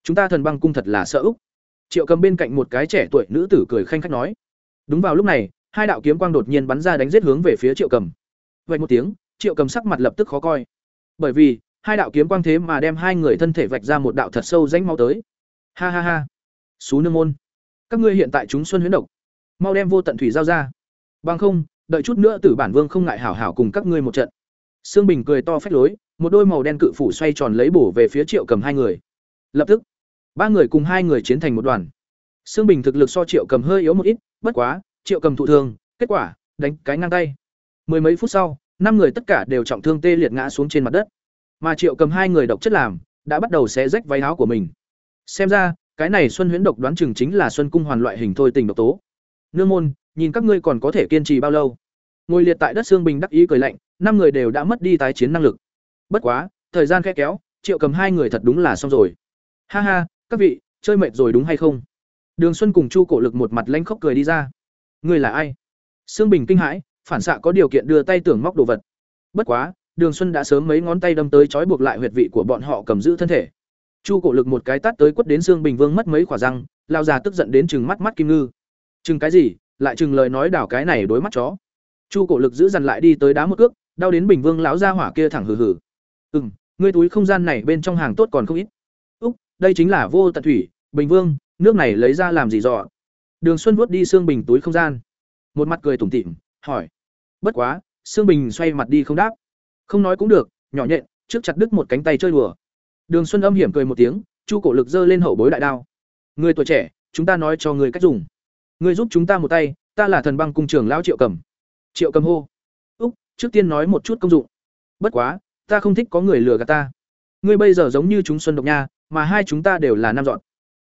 Chúng ta thần băng cung thật là sợ úc. Triệu cầm bên cạnh một cái trẻ tuổi nữ tử cười khanh khách nói. Đúng vào lúc này, hai đạo kiếm quang đột nhiên bắn ra đánh giết hướng về phía triệu cầm. Vạch một tiếng, triệu cầm sắc mặt lập tức khó coi. Bởi vì, hai đạo kiếm quang thế mà đem hai người thân thể vạch ra một đạo thật sâu rãnh mau tới. Ha ha ha. Xú nương môn. Các ngươi hiện tại chúng xuân huyễn độc. Mau đem vô tận thủy giao ra. Bằng không, đợi chút nữa tử bản vương không ngại hảo hảo cùng các ngươi một trận sương bình cười to phách lối, một đôi màu đen cự phủ xoay tròn lấy bổ về phía triệu cầm hai người. Lập tức, ba người cùng hai người chiến thành một đoàn. Sương bình thực lực so triệu cầm hơi yếu một ít, bất quá, triệu cầm thụ thương, kết quả, đánh cái ngang tay. Mười mấy phút sau, năm người tất cả đều trọng thương tê liệt ngã xuống trên mặt đất. Mà triệu cầm hai người độc chất làm, đã bắt đầu xé rách váy áo của mình. Xem ra, cái này xuân huyễn độc đoán chừng chính là xuân cung hoàn loại hình thôi tình độc tố. Nương môn, nhìn các ngươi còn có thể kiên trì bao lâu? Ngồi liệt tại đất xương bình đắc ý cười lạnh, năm người đều đã mất đi tái chiến năng lực. Bất quá, thời gian khe kéo, triệu cầm hai người thật đúng là xong rồi. Ha ha, các vị, chơi mệt rồi đúng hay không? Đường xuân cùng chu cổ lực một mặt lanh khóc cười đi ra. Ngươi là ai? Xương bình kinh hãi, phản xạ có điều kiện đưa tay tưởng móc đồ vật. Bất quá, đường xuân đã sớm mấy ngón tay đâm tới trói buộc lại huyệt vị của bọn họ cầm giữ thân thể. Chu cổ lực một cái tát tới quất đến xương bình vương mất mấy khỏa răng, lao già tức giận đến chừng mắt mắt kim ngư. Chừng cái gì? Lại chừng lời nói đảo cái này đối mắt chó chu cổ lực giữ dằn lại đi tới đá một cước, đau đến bình vương lão ra hỏa kia thẳng hừ hừ. Ừ m ngươi túi không gian này bên trong hàng tốt còn không ít. Úc, đây chính là vô tận thủy, bình vương, nước này lấy ra làm gì dọ? Đường xuân vuốt đi xương bình túi không gian. Một mặt cười tủm tỉm, hỏi. Bất quá xương bình xoay mặt đi không đáp. Không nói cũng được, nhỏ nhện, trước chặt đứt một cánh tay chơi đùa. Đường xuân âm hiểm cười một tiếng, chu cổ lực giơ lên hậu bối đại đao. Người tuổi trẻ, chúng ta nói cho người cách dùng. Người giúp chúng ta một tay, ta là thần băng cung trưởng lão triệu cầm triệu cầm hô. Úc, trước tiên nói một chút công dụng. Bất quá, ta không thích có người lừa gạt ta. Ngươi bây giờ giống như chúng xuân độc nha, mà hai chúng ta đều là nam dọn.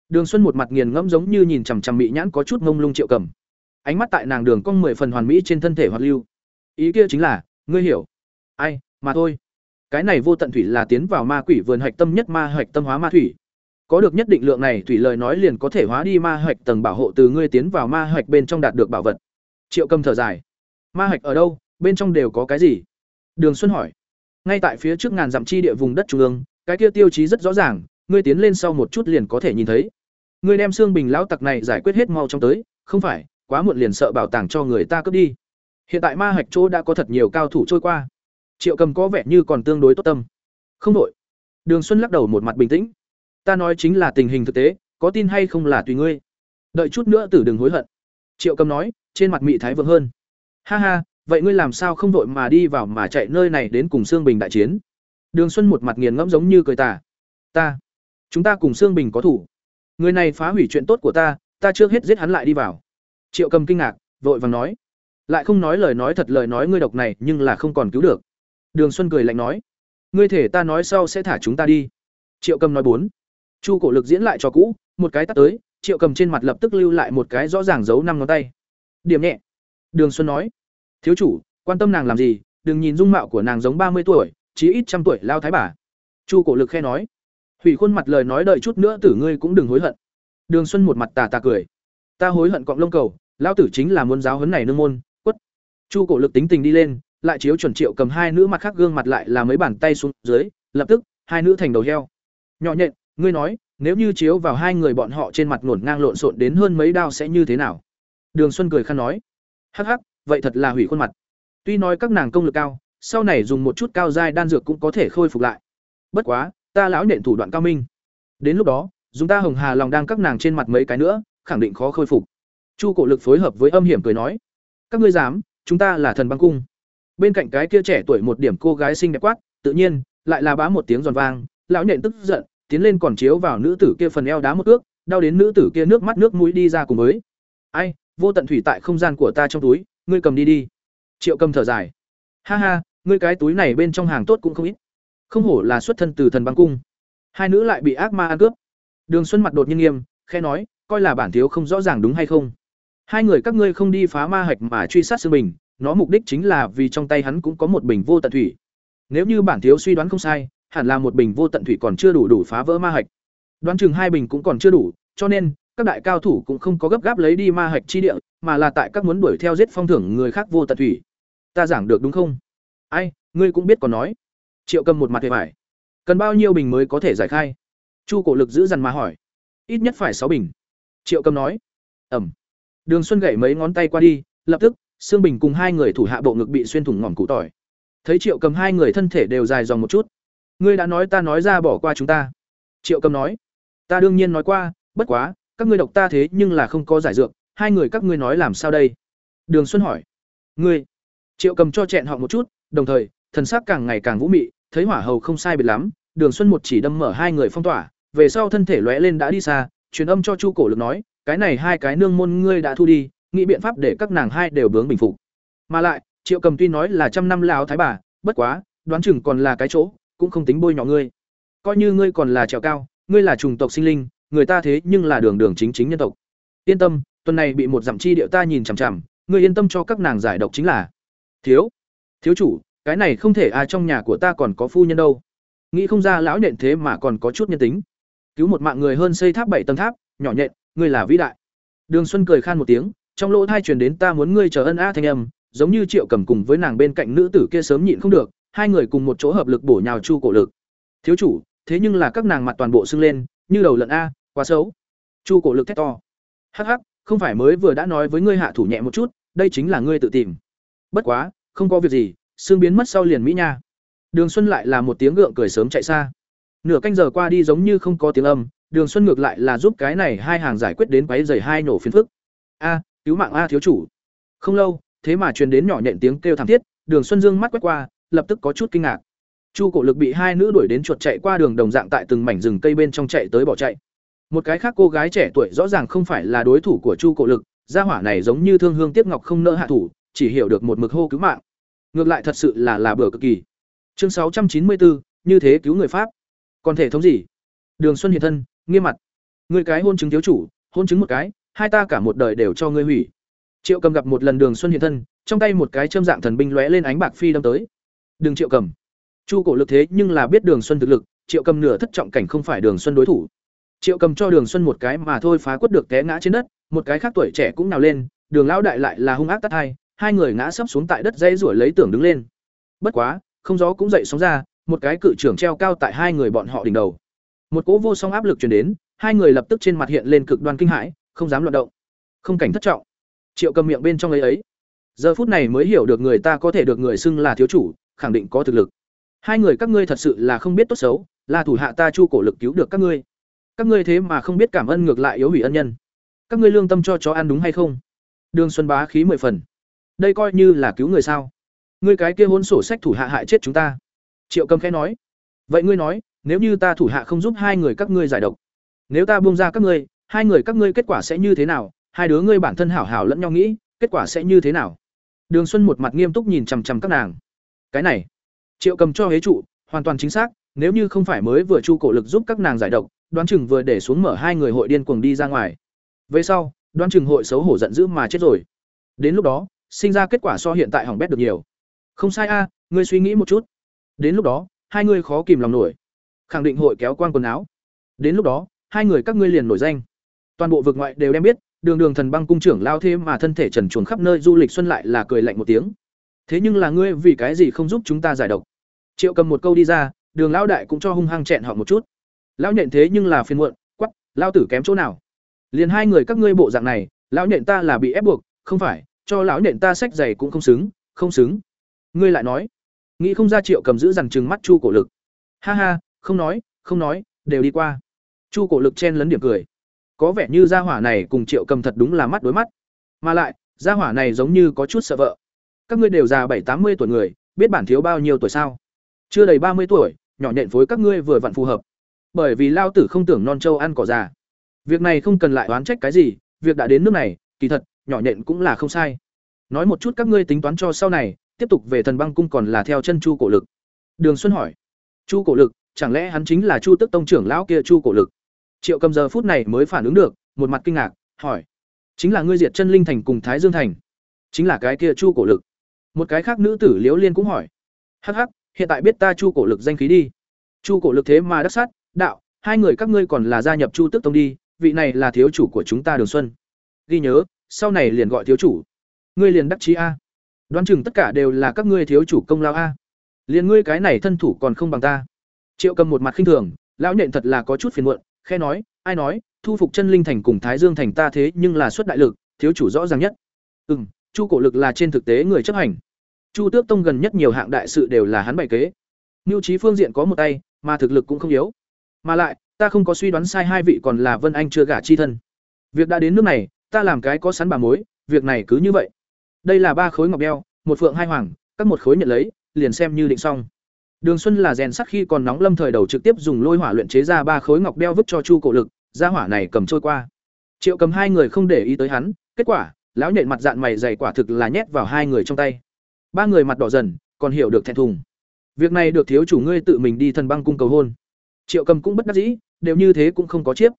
Đường xuân một mặt nghiền ngẫm giống như nhìn chằm chằm mị nhãn có chút ngông lung triệu cầm. Ánh mắt tại nàng đường cong mười phần hoàn mỹ trên thân thể hoạt lưu. Ý kia chính là, ngươi hiểu. Ai, mà thôi. Cái này vô tận thủy là tiến vào ma quỷ vườn hạch tâm nhất ma hạch tâm hóa ma thủy. Có được nhất định lượng này, thủy lời nói liền có thể hóa đi ma hạch tầng bảo hộ từ ngươi tiến vào ma hạch bên trong đạt được bảo vật. Triệu cầm thở dài ma hạch ở đâu? Bên trong đều có cái gì? Đường xuân hỏi. Ngay tại phía trước ngàn dặm chi địa vùng đất trung ương, cái kia tiêu chí rất rõ ràng, ngươi tiến lên sau một chút liền có thể nhìn thấy. Ngươi đem xương bình lão tặc này giải quyết hết mau trong tới, không phải, quá muộn liền sợ bảo tàng cho người ta cướp đi. Hiện tại ma hạch chỗ đã có thật nhiều cao thủ trôi qua. Triệu cầm có vẻ như còn tương đối tốt tâm. Không đội đường xuân lắc đầu một mặt bình tĩnh. Ta nói chính là tình hình thực tế, có tin hay không là tùy ngươi. Đợi chút nữa tử đừng hối hận. Triệu cầm nói, trên mặt mị thái vượng hơn ha ha vậy ngươi làm sao không vội mà đi vào mà chạy nơi này đến cùng Sương Bình đại chiến? Đường Xuân một mặt nghiền ngẫm giống như cười tà. Ta, chúng ta cùng Sương Bình có thủ. Người này phá hủy chuyện tốt của ta, ta trước hết giết hắn lại đi vào. Triệu Cầm kinh ngạc, vội vàng nói, lại không nói lời nói thật lời nói ngươi độc này, nhưng là không còn cứu được. Đường Xuân cười lạnh nói, ngươi thể ta nói sau sẽ thả chúng ta đi. Triệu Cầm nói bốn. Chu Cổ Lực diễn lại cho cũ, một cái tắt tới, Triệu Cầm trên mặt lập tức lưu lại một cái rõ ràng giấu năm ngón tay. Điểm nhẹ. Đường Xuân nói, thiếu chủ, quan tâm nàng làm gì? Đừng nhìn dung mạo của nàng giống ba mươi tuổi, chí ít trăm tuổi lao thái bà. Chu cổ lực khe nói. Hủy khuôn mặt lời nói đợi chút nữa tử ngươi cũng đừng hối hận. Đường xuân một mặt tà tà cười. Ta hối hận cọng lông cầu lao tử chính là muốn giáo huấn này nương môn, quất. Chu cổ lực tính tình đi lên, lại chiếu chuẩn triệu cầm hai nữ mặt khác gương mặt lại là mấy bàn tay xuống dưới, lập tức, hai nữ thành đầu heo. Nhỏ nhện, ngươi nói, nếu như chiếu vào hai người bọn họ trên mặt ngổn ngang lộn xộn đến hơn mấy đao sẽ như thế nào? Đường xuân cười khăn nói. Hắc hắc vậy thật là hủy khuôn mặt. Tuy nói các nàng công lực cao, sau này dùng một chút cao giai đan dược cũng có thể khôi phục lại. Bất quá, ta lão nhện thủ đoạn cao minh. Đến lúc đó, dùng ta hồng hà lòng đang các nàng trên mặt mấy cái nữa, khẳng định khó khôi phục. Chu cổ lực phối hợp với âm hiểm cười nói, các ngươi dám, chúng ta là thần băng cung. Bên cạnh cái kia trẻ tuổi một điểm cô gái xinh đẹp quát, tự nhiên, lại là bá một tiếng giòn vang, lão nhện tức giận, tiến lên còn chiếu vào nữ tử kia phần eo đá một ước, đau đến nữ tử kia nước mắt nước mũi đi ra cùng với. Ai, vô tận thủy tại không gian của ta trong túi ngươi cầm đi đi. Triệu cầm thở dài. Ha ha, ngươi cái túi này bên trong hàng tốt cũng không ít. Không hổ là xuất thân từ thần băng cung. Hai nữ lại bị ác ma ăn cướp. Đường xuân mặt đột nhiên nghiêm khe nói, coi là bản thiếu không rõ ràng đúng hay không. Hai người các ngươi không đi phá ma hạch mà truy sát sư bình, nó mục đích chính là vì trong tay hắn cũng có một bình vô tận thủy. Nếu như bản thiếu suy đoán không sai, hẳn là một bình vô tận thủy còn chưa đủ đủ phá vỡ ma hạch. Đoán chừng hai bình cũng còn chưa đủ, cho nên các đại cao thủ cũng không có gấp gáp lấy đi ma hạch chi địa, mà là tại các muốn đuổi theo giết phong thưởng người khác vô tận thủy. Ta giảng được đúng không? Ai, ngươi cũng biết còn nói. Triệu Cầm một mặt hề bại. Cần bao nhiêu bình mới có thể giải khai? Chu Cổ Lực giữ dằn mà hỏi. Ít nhất phải sáu bình. Triệu Cầm nói. Ẩm. Đường Xuân gảy mấy ngón tay qua đi, lập tức, Sương Bình cùng hai người thủ hạ bộ ngực bị xuyên thủng ngòm củ tỏi. Thấy Triệu Cầm hai người thân thể đều dài dòng một chút. Ngươi đã nói ta nói ra bỏ qua chúng ta. Triệu Cầm nói. Ta đương nhiên nói qua, bất quá, các ngươi độc ta thế nhưng là không có giải dược, hai người các ngươi nói làm sao đây? Đường xuân hỏi. Ngươi. Triệu cầm cho chẹn họ một chút, đồng thời, thần sắc càng ngày càng vũ mị, thấy hỏa hầu không sai biệt lắm, đường xuân một chỉ đâm mở hai người phong tỏa, về sau thân thể lóe lên đã đi xa, truyền âm cho chu cổ lực nói, cái này hai cái nương môn ngươi đã thu đi, nghĩ biện pháp để các nàng hai đều bướng bình phục. Mà lại, triệu cầm tuy nói là trăm năm lao thái bà, bất quá, đoán chừng còn là cái chỗ, cũng không tính bôi nhọ ngươi. Coi như ngươi còn là trèo cao, ngươi là chủng tộc sinh linh người ta thế nhưng là đường đường chính chính nhân tộc. Yên tâm, tuần này bị một dặm chi điệu ta nhìn chằm chằm, ngươi yên tâm cho các nàng giải độc chính là. Thiếu thiếu chủ, cái này không thể à trong nhà của ta còn có phu nhân đâu. Nghĩ không ra lão nhện thế mà còn có chút nhân tính. Cứu một mạng người hơn xây tháp bảy tầng tháp, nhỏ nhện, ngươi là vĩ đại. Đường xuân cười khan một tiếng, trong lỗ thai truyền đến ta muốn ngươi chờ ân a thanh âm, giống như triệu cầm cùng với nàng bên cạnh nữ tử kia sớm nhịn không được, hai người cùng một chỗ hợp lực bổ nhào chu cổ lực. Thiếu chủ, thế nhưng là các nàng mặt toàn bộ sưng lên, như đầu lợn a quá xấu. Chu cổ lực thét to. Hắc hắc, không phải mới vừa đã nói với ngươi hạ thủ nhẹ một chút, đây chính là ngươi tự tìm. Bất quá, không có việc gì, xương biến mất sau liền mỹ nha. Đường xuân lại là một tiếng gượng cười sớm chạy xa. Nửa canh giờ qua đi giống như không có tiếng âm, đường xuân ngược lại là giúp cái này hai hàng giải quyết đến quáy dày hai nổ phiến phức. A, cứu mạng a thiếu chủ. Không lâu, thế mà truyền đến nhỏ nhện tiếng kêu thảm thiết, đường xuân dương mắt quét qua, lập tức có chút kinh ngạc. Chu cổ lực bị hai nữ đuổi đến chuột chạy qua đường đồng dạng tại từng mảnh rừng cây bên trong chạy tới bỏ chạy một cái khác cô gái trẻ tuổi rõ ràng không phải là đối thủ của chu cổ lực, gia hỏa này giống như thương hương tiếp ngọc không nỡ hạ thủ, chỉ hiểu được một mực hô cứu mạng. Ngược lại thật sự là là bừa cực kỳ. Chương sáu trăm chín mươi bốn, như thế cứu người pháp. Còn thể thống gì? Đường xuân hiện thân, nghiêm mặt. Người cái hôn chứng thiếu chủ, hôn chứng một cái, hai ta cả một đời đều cho ngươi hủy. Triệu cầm gặp một lần đường xuân hiện thân, trong tay một cái châm dạng thần binh lóe lên ánh bạc phi đâm tới. Đường triệu cầm. Chu cổ lực thế nhưng là biết đường xuân thực lực, triệu cầm nửa thất trọng cảnh không phải đường xuân đối thủ triệu cầm cho đường xuân một cái mà thôi phá quất được té ngã trên đất, một cái khác tuổi trẻ cũng nào lên, đường lão đại lại là hung ác tắt hai hai người ngã sấp xuống tại đất dây rủi lấy tưởng đứng lên. Bất quá, không gió cũng dậy sóng ra, một cái cự trưởng treo cao tại hai người bọn họ đỉnh đầu. Một cỗ vô song áp lực truyền đến, hai người lập tức trên mặt hiện lên cực đoan kinh hãi, không dám loạt động. Không cảnh thất trọng. Triệu cầm miệng bên trong lấy ấy. Giờ phút này mới hiểu được người ta có thể được người xưng là thiếu chủ, khẳng định có thực lực. Hai người các ngươi thật sự là không biết tốt xấu, là thủ hạ ta chu cổ lực cứu được các ngươi các ngươi thế mà không biết cảm ơn ngược lại yếu hủy ân nhân. Các ngươi lương tâm cho chó ăn đúng hay không? Đường xuân bá khí mười phần. Đây coi như là cứu người sao? Ngươi cái kia hôn sổ sách thủ hạ hại chết chúng ta. Triệu cầm khẽ nói. Vậy ngươi nói, nếu như ta thủ hạ không giúp hai người các ngươi giải độc, nếu ta buông ra các ngươi, hai người các ngươi kết quả sẽ như thế nào? Hai đứa ngươi bản thân hảo hảo lẫn nhau nghĩ, kết quả sẽ như thế nào? Đường xuân một mặt nghiêm túc nhìn chằm chằm các nàng. Cái này, triệu cầm cho hế trụ, hoàn toàn chính xác, nếu như không phải mới vừa chu cổ lực giúp các nàng giải độc đoán chừng vừa để xuống mở hai người hội điên cuồng đi ra ngoài. Về sau, đoán chừng hội xấu hổ giận dữ mà chết rồi. Đến lúc đó, sinh ra kết quả so hiện tại hỏng bét được nhiều. Không sai a, ngươi suy nghĩ một chút. Đến lúc đó, hai ngươi khó kìm lòng nổi. Khẳng định hội kéo quan quần áo. Đến lúc đó, hai người các ngươi liền nổi danh. Toàn bộ vực ngoại đều đem biết, đường đường thần băng cung trưởng lao thế mà thân thể trần chuồng khắp nơi du lịch xuân lại là cười lạnh một tiếng. Thế nhưng là ngươi vì cái gì không giúp chúng ta giải độc? Triệu cầm một câu đi ra, đường lão đại cũng cho hung hăng chẹn họ một chút lão nhện thế nhưng là phiền muộn quắp lao tử kém chỗ nào? Liền hai người các ngươi bộ dạng này, lão nhện ta là bị ép buộc, không phải, cho lão nhện ta sách giày cũng không xứng không xứng. Ngươi lại nói. Nghĩ không ra triệu cầm giữ dằn chừng mắt chu cổ lực. Ha ha, không nói không nói, đều đi qua. Chu cổ lực chen lấn điểm cười. Có vẻ như gia hỏa này cùng triệu cầm thật đúng là mắt đối mắt. Mà lại, gia hỏa này giống như có chút sợ vợ. Các ngươi đều già bảy, tám mươi tuổi người, biết bản thiếu bao nhiêu tuổi sao? Chưa đầy ba mươi tuổi, nhỏ nhện phối các ngươi vừa vặn phù hợp bởi vì lao tử không tưởng non châu ăn cỏ già. Việc này không cần lại oán trách cái gì, việc đã đến nước này, kỳ thật, nhỏ nhện cũng là không sai. Nói một chút các ngươi tính toán cho sau này, tiếp tục về thần băng cung còn là theo chân chu cổ lực. Đường xuân hỏi. Chu cổ lực, chẳng lẽ hắn chính là chu tức tông trưởng lão kia chu cổ lực? Triệu cầm giờ phút này mới phản ứng được, một mặt kinh ngạc, hỏi. Chính là ngươi diệt chân linh thành cùng thái dương thành? Chính là cái kia chu cổ lực. Một cái khác nữ tử liễu liên cũng hỏi. Hắc hắc, hiện tại biết ta chu cổ lực danh khí đi. Chu cổ lực thế mà đắc sát đạo, hai người các ngươi còn là gia nhập chu Tước tông đi, vị này là thiếu chủ của chúng ta đường xuân. Ghi nhớ, sau này liền gọi thiếu chủ. Ngươi liền đắc chí a. Đoán chừng tất cả đều là các ngươi thiếu chủ công lao a. Liền ngươi cái này thân thủ còn không bằng ta. Triệu cầm một mặt khinh thường, lão nhện thật là có chút phiền muộn khe nói, ai nói, thu phục chân linh thành cùng thái dương thành ta thế nhưng là xuất đại lực, thiếu chủ rõ ràng nhất. Ừ m chu cổ lực là trên thực tế người chấp hành. Chu tước tông gần nhất nhiều hạng đại sự đều là hắn bày kế. Mưu trí phương diện có một tay, mà thực lực cũng không yếu mà lại, ta không có suy đoán sai hai vị còn là vân anh chưa gả chi thân. Việc đã đến nước này, ta làm cái có sắn bà mối, việc này cứ như vậy. Đây là ba khối ngọc đeo, một phượng hai hoàng, các một khối nhận lấy, liền xem như định xong. Đường xuân là rèn sắt khi còn nóng lâm thời đầu trực tiếp dùng lôi hỏa luyện chế ra ba khối ngọc đeo vứt cho chu cổ lực ra hỏa này cầm trôi qua. Triệu cầm hai người không để ý tới hắn, kết quả, lão nhện mặt dạng mày dày quả thực là nhét vào hai người trong tay. Ba người mặt đỏ dần, còn hiểu được thẹn thùng. Việc này được thiếu chủ ngươi tự mình đi thần băng cung cầu hôn triệu cầm cũng bất đắc dĩ, đều như thế cũng không có chiếp.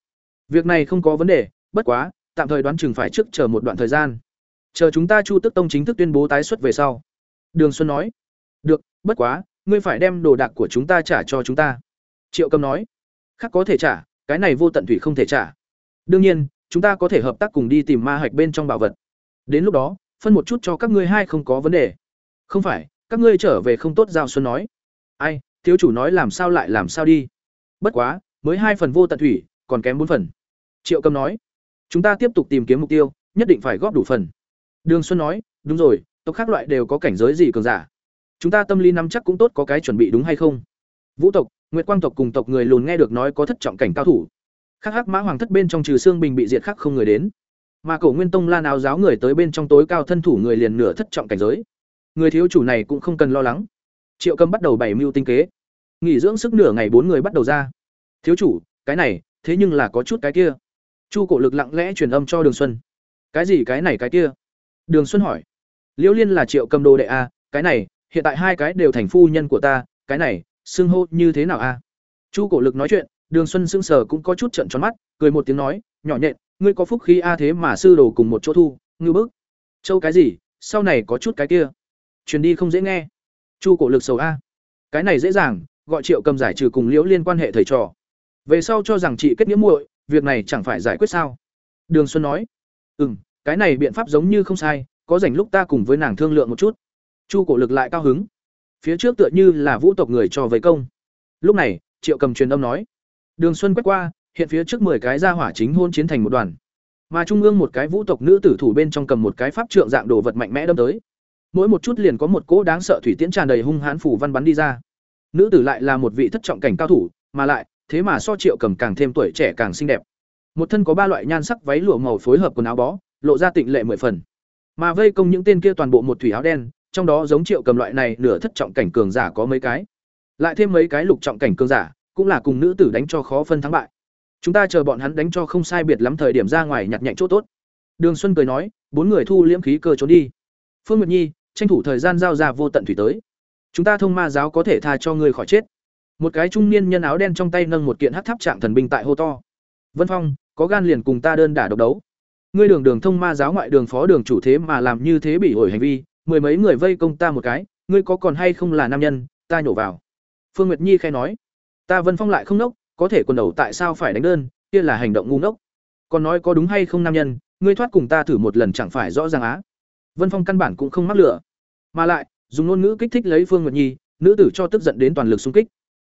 Việc này không có vấn đề, bất quá, tạm thời đoán chừng phải trước chờ một đoạn thời gian. Chờ chúng ta chu tức tông chính thức tuyên bố tái xuất về sau. Đường xuân nói. Được, bất quá, ngươi phải đem đồ đạc của chúng ta trả cho chúng ta. Triệu cầm nói. Khác có thể trả, cái này vô tận thủy không thể trả. Đương nhiên, chúng ta có thể hợp tác cùng đi tìm ma hạch bên trong bảo vật. Đến lúc đó, phân một chút cho các ngươi hai không có vấn đề. Không phải, các ngươi trở về không tốt, giao xuân nói. Ai, thiếu chủ nói làm sao lại làm sao đi bất quá, mới hai phần vô tận thủy, còn kém bốn phần. Triệu cầm nói, chúng ta tiếp tục tìm kiếm mục tiêu, nhất định phải góp đủ phần. Đường xuân nói, đúng rồi, tộc khác loại đều có cảnh giới gì cường giả? Chúng ta tâm lý nắm chắc cũng tốt có cái chuẩn bị đúng hay không? Vũ tộc, nguyệt quang tộc cùng tộc người lùn nghe được nói có thất trọng cảnh cao thủ. Khắc hắc mã hoàng thất bên trong trừ xương bình bị diệt khắc không người đến. Mà cổ nguyên tông lan áo giáo người tới bên trong tối cao thân thủ người liền nửa thất trọng cảnh giới. Người thiếu chủ này cũng không cần lo lắng. Triệu cầm bắt đầu bảy mưu tinh kế nghỉ dưỡng sức nửa ngày bốn người bắt đầu ra. Thiếu chủ, cái này, thế nhưng là có chút cái kia. Chu cổ lực lặng lẽ truyền âm cho đường xuân. Cái gì cái này cái kia? Đường xuân hỏi. Liễu liên là triệu cầm đồ đệ a cái này, hiện tại hai cái đều thành phu nhân của ta, cái này, xưng hô như thế nào a chu cổ lực nói chuyện, đường xuân sững sờ cũng có chút trận tròn mắt, cười một tiếng nói, nhỏ nhện, ngươi có phúc khí a thế mà sư đồ cùng một chỗ thu, ngư bức. Châu cái gì, sau này có chút cái kia. Truyền đi không dễ nghe. Chu cổ lực sầu a. Cái này dễ dàng gọi triệu cầm giải trừ cùng liễu liên quan hệ thầy trò. Về sau cho rằng chị kết nghĩa muội, việc này chẳng phải giải quyết sao? Đường xuân nói. Ừ m cái này biện pháp giống như không sai, có dành lúc ta cùng với nàng thương lượng một chút. Chu cổ lực lại cao hứng. Phía trước tựa như là vũ tộc người cho vây công. Lúc này, triệu cầm truyền âm nói. Đường xuân quét qua, hiện phía trước mười cái ra hỏa chính hôn chiến thành một đoàn. Mà trung ương một cái vũ tộc nữ tử thủ bên trong cầm một cái pháp trượng dạng đồ vật mạnh mẽ đâm tới. Mỗi một chút liền có một cỗ đáng sợ thủy tiễn tràn đầy hung hãn phủ văn bắn đi ra nữ tử lại là một vị thất trọng cảnh cao thủ, mà lại, thế mà so triệu cầm càng thêm tuổi trẻ càng xinh đẹp. Một thân có ba loại nhan sắc váy lụa màu phối hợp quần áo bó, lộ ra tịnh lệ mười phần. Mà vây công những tên kia toàn bộ một thủy áo đen, trong đó giống triệu cầm loại này nửa thất trọng cảnh cường giả có mấy cái. Lại thêm mấy cái lục trọng cảnh cường giả, cũng là cùng nữ tử đánh cho khó phân thắng bại. Chúng ta chờ bọn hắn đánh cho không sai biệt lắm thời điểm ra ngoài nhặt nhạnh chỗ tốt. Đường xuân cười nói, bốn người thu liễm khí cơ trốn đi. Phương nguyệt nhi, tranh thủ thời gian giao ra vô tận thủy tới chúng ta thông ma giáo có thể tha cho ngươi khỏi chết. Một cái trung niên nhân áo đen trong tay nâng một kiện hát tháp trạng thần binh tại hô to. Vân phong, có gan liền cùng ta đơn đả độc đấu. Ngươi đường đường thông ma giáo ngoại đường phó đường chủ thế mà làm như thế bị ổi hành vi, mười mấy người vây công ta một cái, ngươi có còn hay không là nam nhân, ta nhổ vào. Phương nguyệt nhi khai nói. Ta vân phong lại không nốc, có thể quần đầu tại sao phải đánh đơn, kia là hành động ngu ngốc. Còn nói có đúng hay không nam nhân, ngươi thoát cùng ta thử một lần chẳng phải rõ ràng á. Vân phong căn bản cũng không mắc lửa. Mà lại dùng ngôn ngữ kích thích lấy phương nguyệt nhi nữ tử cho tức giận đến toàn lực xung kích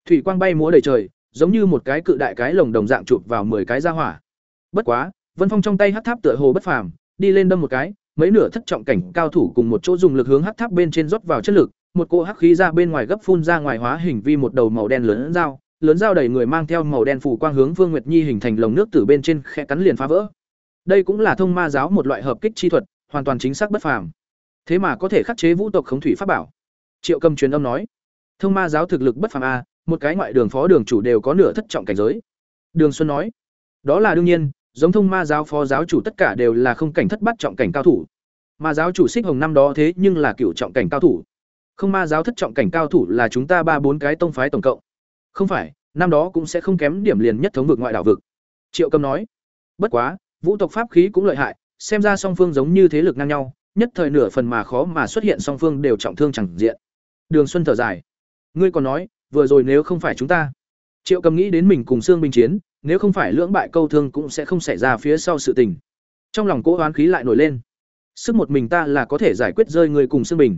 thủy quang bay múa đầy trời giống như một cái cự đại cái lồng đồng dạng chụp vào mười cái ra hỏa bất quá vân phong trong tay hắc tháp tựa hồ bất phàm đi lên đâm một cái mấy nửa thất trọng cảnh cao thủ cùng một chỗ dùng lực hướng hắc tháp bên trên rót vào chất lực một cỗ hắc khí ra bên ngoài gấp phun ra ngoài hóa hình vi một đầu màu đen lớn dao lớn dao đầy người mang theo màu đen phủ quang hướng Vương Nguyệt Nhi hình thành lồng nước từ bên trên khe cắn liền phá vỡ. Đây cũng là thông ma giáo một loại hợp kích chi thuật, hoàn toàn chính xác bất phàm. Thế mà có thể khắc chế vũ tộc khống thủy pháp bảo. Triệu Cầm truyền âm nói, thông ma giáo thực lực bất phàm a, một cái ngoại đường phó đường chủ đều có nửa thất trọng cảnh giới. Đường Xuân nói, đó là đương nhiên, giống thông ma giáo phó giáo chủ tất cả đều là không cảnh thất bắt trọng cảnh cao thủ. Mà giáo chủ Xích Hồng năm đó thế nhưng là cựu trọng cảnh cao thủ. Không ma giáo thất trọng cảnh cao thủ là chúng ta ba bốn cái tông phái tổng cộng. Không phải, năm đó cũng sẽ không kém điểm liền nhất thống vực ngoại đảo vực. Triệu Cầm nói, bất quá, vũ tộc pháp khí cũng lợi hại, xem ra song phương giống như thế lực ngang nhau, nhất thời nửa phần mà khó mà xuất hiện song phương đều trọng thương chẳng diện. Đường Xuân thở dài, ngươi còn nói, vừa rồi nếu không phải chúng ta. Triệu Cầm nghĩ đến mình cùng Sương Bình chiến, nếu không phải lưỡng bại câu thương cũng sẽ không xảy ra phía sau sự tình. Trong lòng cố oán khí lại nổi lên. Sức một mình ta là có thể giải quyết rơi người cùng Sương Bình.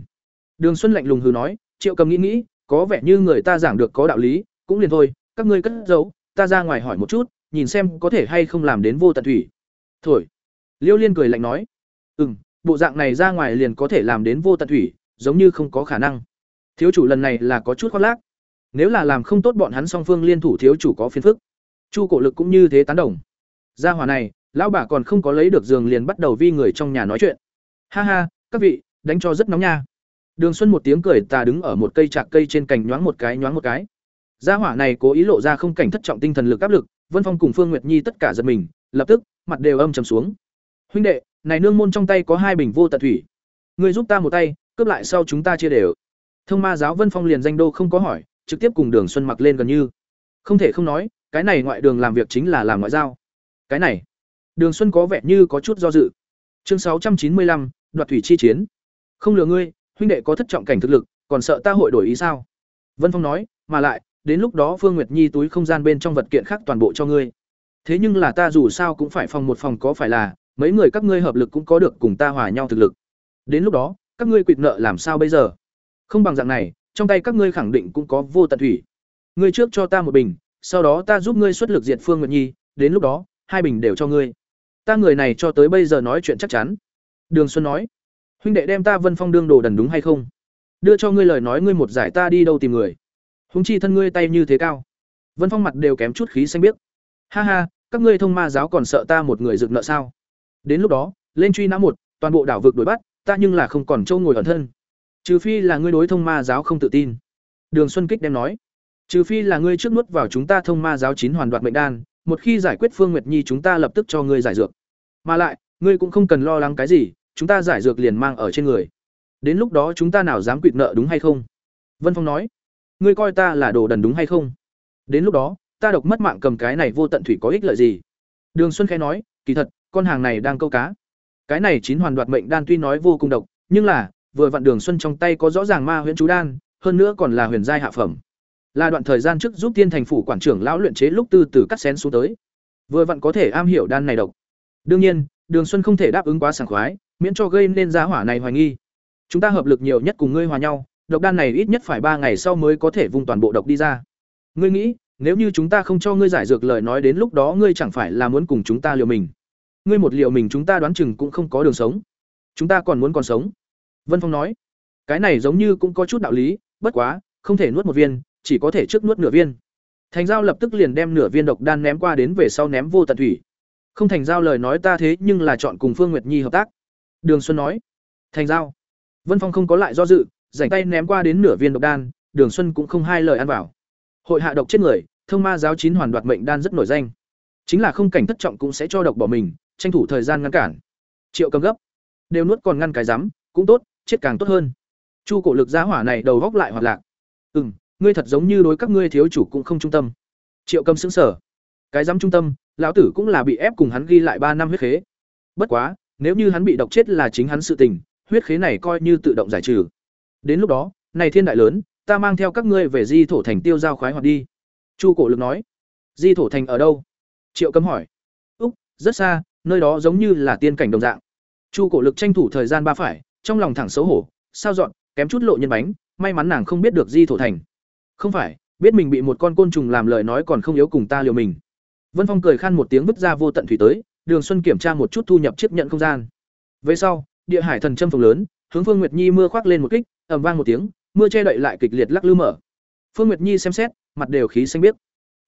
Đường Xuân lạnh lùng hừ nói, Triệu Cầm nghĩ nghĩ, có vẻ như người ta giảng được có đạo lý, cũng liền thôi, các ngươi cất giấu, ta ra ngoài hỏi một chút, nhìn xem có thể hay không làm đến vô tận thủy. Thổi. Liêu Liên cười lạnh nói, "Ừm, bộ dạng này ra ngoài liền có thể làm đến vô tận thủy, giống như không có khả năng." Thiếu chủ lần này là có chút khoác lác. Nếu là làm không tốt bọn hắn song phương liên thủ thiếu chủ có phiền phức. Chu Cổ Lực cũng như thế tán đồng. Gia hỏa này, lão bà còn không có lấy được giường liền bắt đầu vi người trong nhà nói chuyện. Ha ha, các vị, đánh cho rất nóng nha. Đường Xuân một tiếng cười tà đứng ở một cây trạc cây trên cành nhoáng một cái nhoáng một cái. Gia hỏa này cố ý lộ ra không cảnh thất trọng tinh thần lực áp lực, Vân Phong cùng Phương Nguyệt Nhi tất cả giật mình, lập tức, mặt đều âm trầm xuống. Huynh đệ, này nương môn trong tay có hai bình vô tận thủy, người giúp ta một tay, cướp lại sau chúng ta chia đều. Thông Ma giáo Vân Phong liền danh đô không có hỏi, trực tiếp cùng Đường Xuân mặc lên gần như. Không thể không nói, cái này ngoại đường làm việc chính là làm ngoại giao. Cái này, Đường Xuân có vẻ như có chút do dự. Chương sáu trăm chín mươi lăm, đoạt thủy chi chiến. Không lừa ngươi, huynh đệ có thất trọng cảnh thực lực, còn sợ ta hội đổi ý sao? Vân Phong nói, mà lại, đến lúc đó Phương Nguyệt Nhi túi không gian bên trong vật kiện khác toàn bộ cho ngươi. Thế nhưng là ta dù sao cũng phải phòng một phòng có phải là, mấy người các ngươi hợp lực cũng có được cùng ta hòa nhau thực lực. Đến lúc đó, các ngươi quỵt nợ làm sao bây giờ? Không bằng dạng này, trong tay các ngươi khẳng định cũng có vô tận thủy. Ngươi trước cho ta một bình, sau đó ta giúp ngươi xuất lực diệt Phương Nguyệt Nhi, đến lúc đó, hai bình đều cho ngươi. Ta người này cho tới bây giờ nói chuyện chắc chắn." Đường Xuân nói. "Huynh đệ đem ta Vân Phong đương đồ đần đúng hay không? Đưa cho ngươi lời nói ngươi một giải ta đi đâu tìm người. Huống chi thân ngươi tay như thế cao." Vân Phong mặt đều kém chút khí xanh biếc. "Ha ha, các ngươi thông ma giáo còn sợ ta một người dựng nợ sao? Đến lúc đó, lên truy nã một, toàn bộ đảo vực đuổi bắt, ta nhưng là không còn châu ngồi ẩn thân. Trừ phi là ngươi đối thông ma giáo không tự tin." Đường Xuân Kích đem nói. Trừ phi là ngươi trước nuốt vào chúng ta thông ma giáo chín hoàn đoạt mệnh đan, một khi giải quyết Phương Nguyệt Nhi chúng ta lập tức cho ngươi giải dược. Mà lại, ngươi cũng không cần lo lắng cái gì, chúng ta giải dược liền mang ở trên người. Đến lúc đó chúng ta nào dám quỵt nợ đúng hay không? Vân Phong nói. Ngươi coi ta là đồ đần đúng hay không? Đến lúc đó, ta độc mất mạng cầm cái này vô tận thủy có ích lợi gì? Đường Xuân khẽ nói, kỳ thật, con hàng này đang câu cá. Cái này chín hoàn đoạt mệnh đan tuy nói vô cùng độc, nhưng là, vừa vặn Đường Xuân trong tay có rõ ràng ma huyễn chú đan, hơn nữa còn là huyền giai hạ phẩm. Là đoạn thời gian trước giúp tiên thành phủ quản trưởng lão luyện chế lúc tư từ cắt xén xuống tới. Vừa vặn có thể am hiểu đan này độc. Đương nhiên đường xuân không thể đáp ứng quá sảng khoái miễn cho gây nên giá hỏa này hoài nghi. Chúng ta hợp lực nhiều nhất cùng ngươi hòa nhau độc đan này ít nhất phải ba ngày sau mới có thể vung toàn bộ độc đi ra. Ngươi nghĩ nếu như chúng ta không cho ngươi giải dược lời nói đến lúc đó ngươi chẳng phải là muốn cùng chúng ta liều mình? Ngươi một liều mình chúng ta đoán chừng cũng không có đường sống. Chúng ta còn muốn còn sống. Vân phong nói, cái này giống như cũng có chút đạo lý, bất quá, không thể nuốt một viên, chỉ có thể trước nuốt nửa viên. Thành giao lập tức liền đem nửa viên độc đan ném qua đến về sau ném vô tận thủy. Không thành giao lời nói ta thế nhưng là chọn cùng phương nguyệt nhi hợp tác. Đường xuân nói, thành giao. Vân phong không có lại do dự dành tay ném qua đến nửa viên độc đan, đường xuân cũng không hai lời ăn vào. Hội hạ độc chết người, thông ma giáo chín hoàn đoạt mệnh đan rất nổi danh. Chính là không cảnh thất trọng cũng sẽ cho độc bỏ mình tranh thủ thời gian ngăn cản. Triệu cầm gấp. Đều nuốt còn ngăn cái rắm, cũng tốt, chết càng tốt hơn. Chu cổ lực giá hỏa này đầu góc lại hoạt lạc. Ừ m ngươi thật giống như đối các ngươi thiếu chủ cũng không trung tâm. Triệu cầm xứng sở cái dám trung tâm, lão tử cũng là bị ép cùng hắn ghi lại ba năm huyết khế. Bất quá, nếu như hắn bị độc chết là chính hắn sự tình, huyết khế này coi như tự động giải trừ. Đến lúc đó, này thiên đại lớn, ta mang theo các ngươi về di thổ thành tiêu giao khoái hoạt đi. Chu cổ lực nói. Di thổ thành ở đâu? Triệu cấm hỏi. Úc, rất xa nơi đó giống như là tiên cảnh đồng dạng. Chu cổ lực tranh thủ thời gian ba phải, trong lòng thẳng xấu hổ, sao dọn, kém chút lộ nhân bánh, may mắn nàng không biết được di thổ thành. Không phải, biết mình bị một con côn trùng làm lời nói còn không yếu cùng ta liều mình. Vân phong cười khan một tiếng vứt ra vô tận thủy tới, đường xuân kiểm tra một chút thu nhập chiếc nhận không gian. Về sau, địa hải thần châm phồng lớn, hướng phương nguyệt nhi mưa khoác lên một kích ẩm vang một tiếng, mưa che đậy lại kịch liệt lắc lư mở. Phương nguyệt nhi xem xét, mặt đều khí xanh biếc.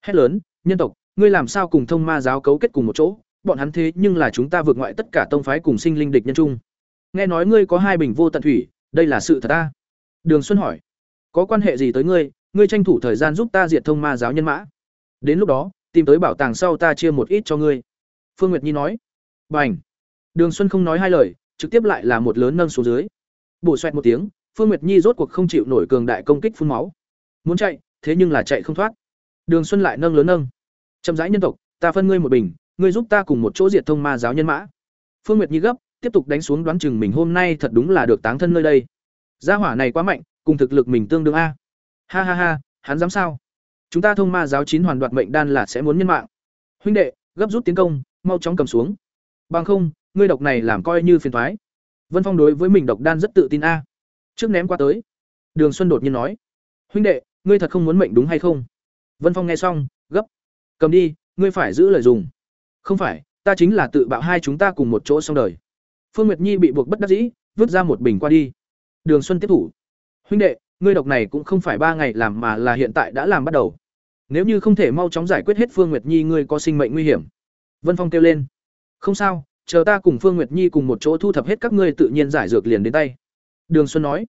Hét lớn, nhân tộc, ngươi làm sao cùng thông ma giáo cấu kết cùng một chỗ? Bọn hắn thế nhưng là chúng ta vượt ngoại tất cả tông phái cùng sinh linh địch nhân chung. Nghe nói ngươi có hai bình vô tận thủy, đây là sự thật ta. Đường xuân hỏi, có quan hệ gì tới ngươi? Ngươi tranh thủ thời gian giúp ta diệt thông ma giáo nhân mã. Đến lúc đó, tìm tới bảo tàng sau ta chia một ít cho ngươi. Phương nguyệt nhi nói b đường xuân không nói hai lời, trực tiếp lại là một lớn nâng xuống dưới. Bổ xoẹt một tiếng, phương nguyệt nhi rốt cuộc không chịu nổi cường đại công kích phun máu. Muốn chạy, thế nhưng là chạy không thoát. Đường xuân lại nâng lớn nâng. Chậm rãi nhân tộc, ta phân ngươi một bình ngươi giúp ta cùng một chỗ diệt thông ma giáo nhân mã phương nguyệt nhi gấp tiếp tục đánh xuống đoán chừng mình hôm nay thật đúng là được táng thân nơi đây gia hỏa này quá mạnh cùng thực lực mình tương đương a Ha ha ha, hắn dám sao? Chúng ta thông ma giáo chín hoàn đoạt mệnh đan là sẽ muốn nhân mạng. Huynh đệ, gấp rút tiến công, mau chóng cầm xuống. Bằng không, ngươi độc này làm coi như phiền toái. Vân Phong đối với mình độc đan rất tự tin a. Trước ném qua tới. Đường Xuân đột nhiên nói: "Huynh đệ, ngươi thật không muốn mệnh đúng hay không?" Vân Phong nghe xong, gấp: "Cầm đi, ngươi phải giữ lời dùng." "Không phải, ta chính là tự bạo hai chúng ta cùng một chỗ xong đời." Phương Nguyệt Nhi bị buộc bất đắc dĩ, vứt ra một bình qua đi. Đường Xuân tiếp thủ: "Huynh đệ, ngươi độc này cũng không phải ba ngày làm mà là hiện tại đã làm bắt đầu. Nếu như không thể mau chóng giải quyết hết phương nguyệt nhi ngươi có sinh mệnh nguy hiểm. Vân phong kêu lên. Không sao chờ ta cùng phương nguyệt nhi cùng một chỗ thu thập hết các ngươi tự nhiên giải dược liền đến tay. Đường xuân nói.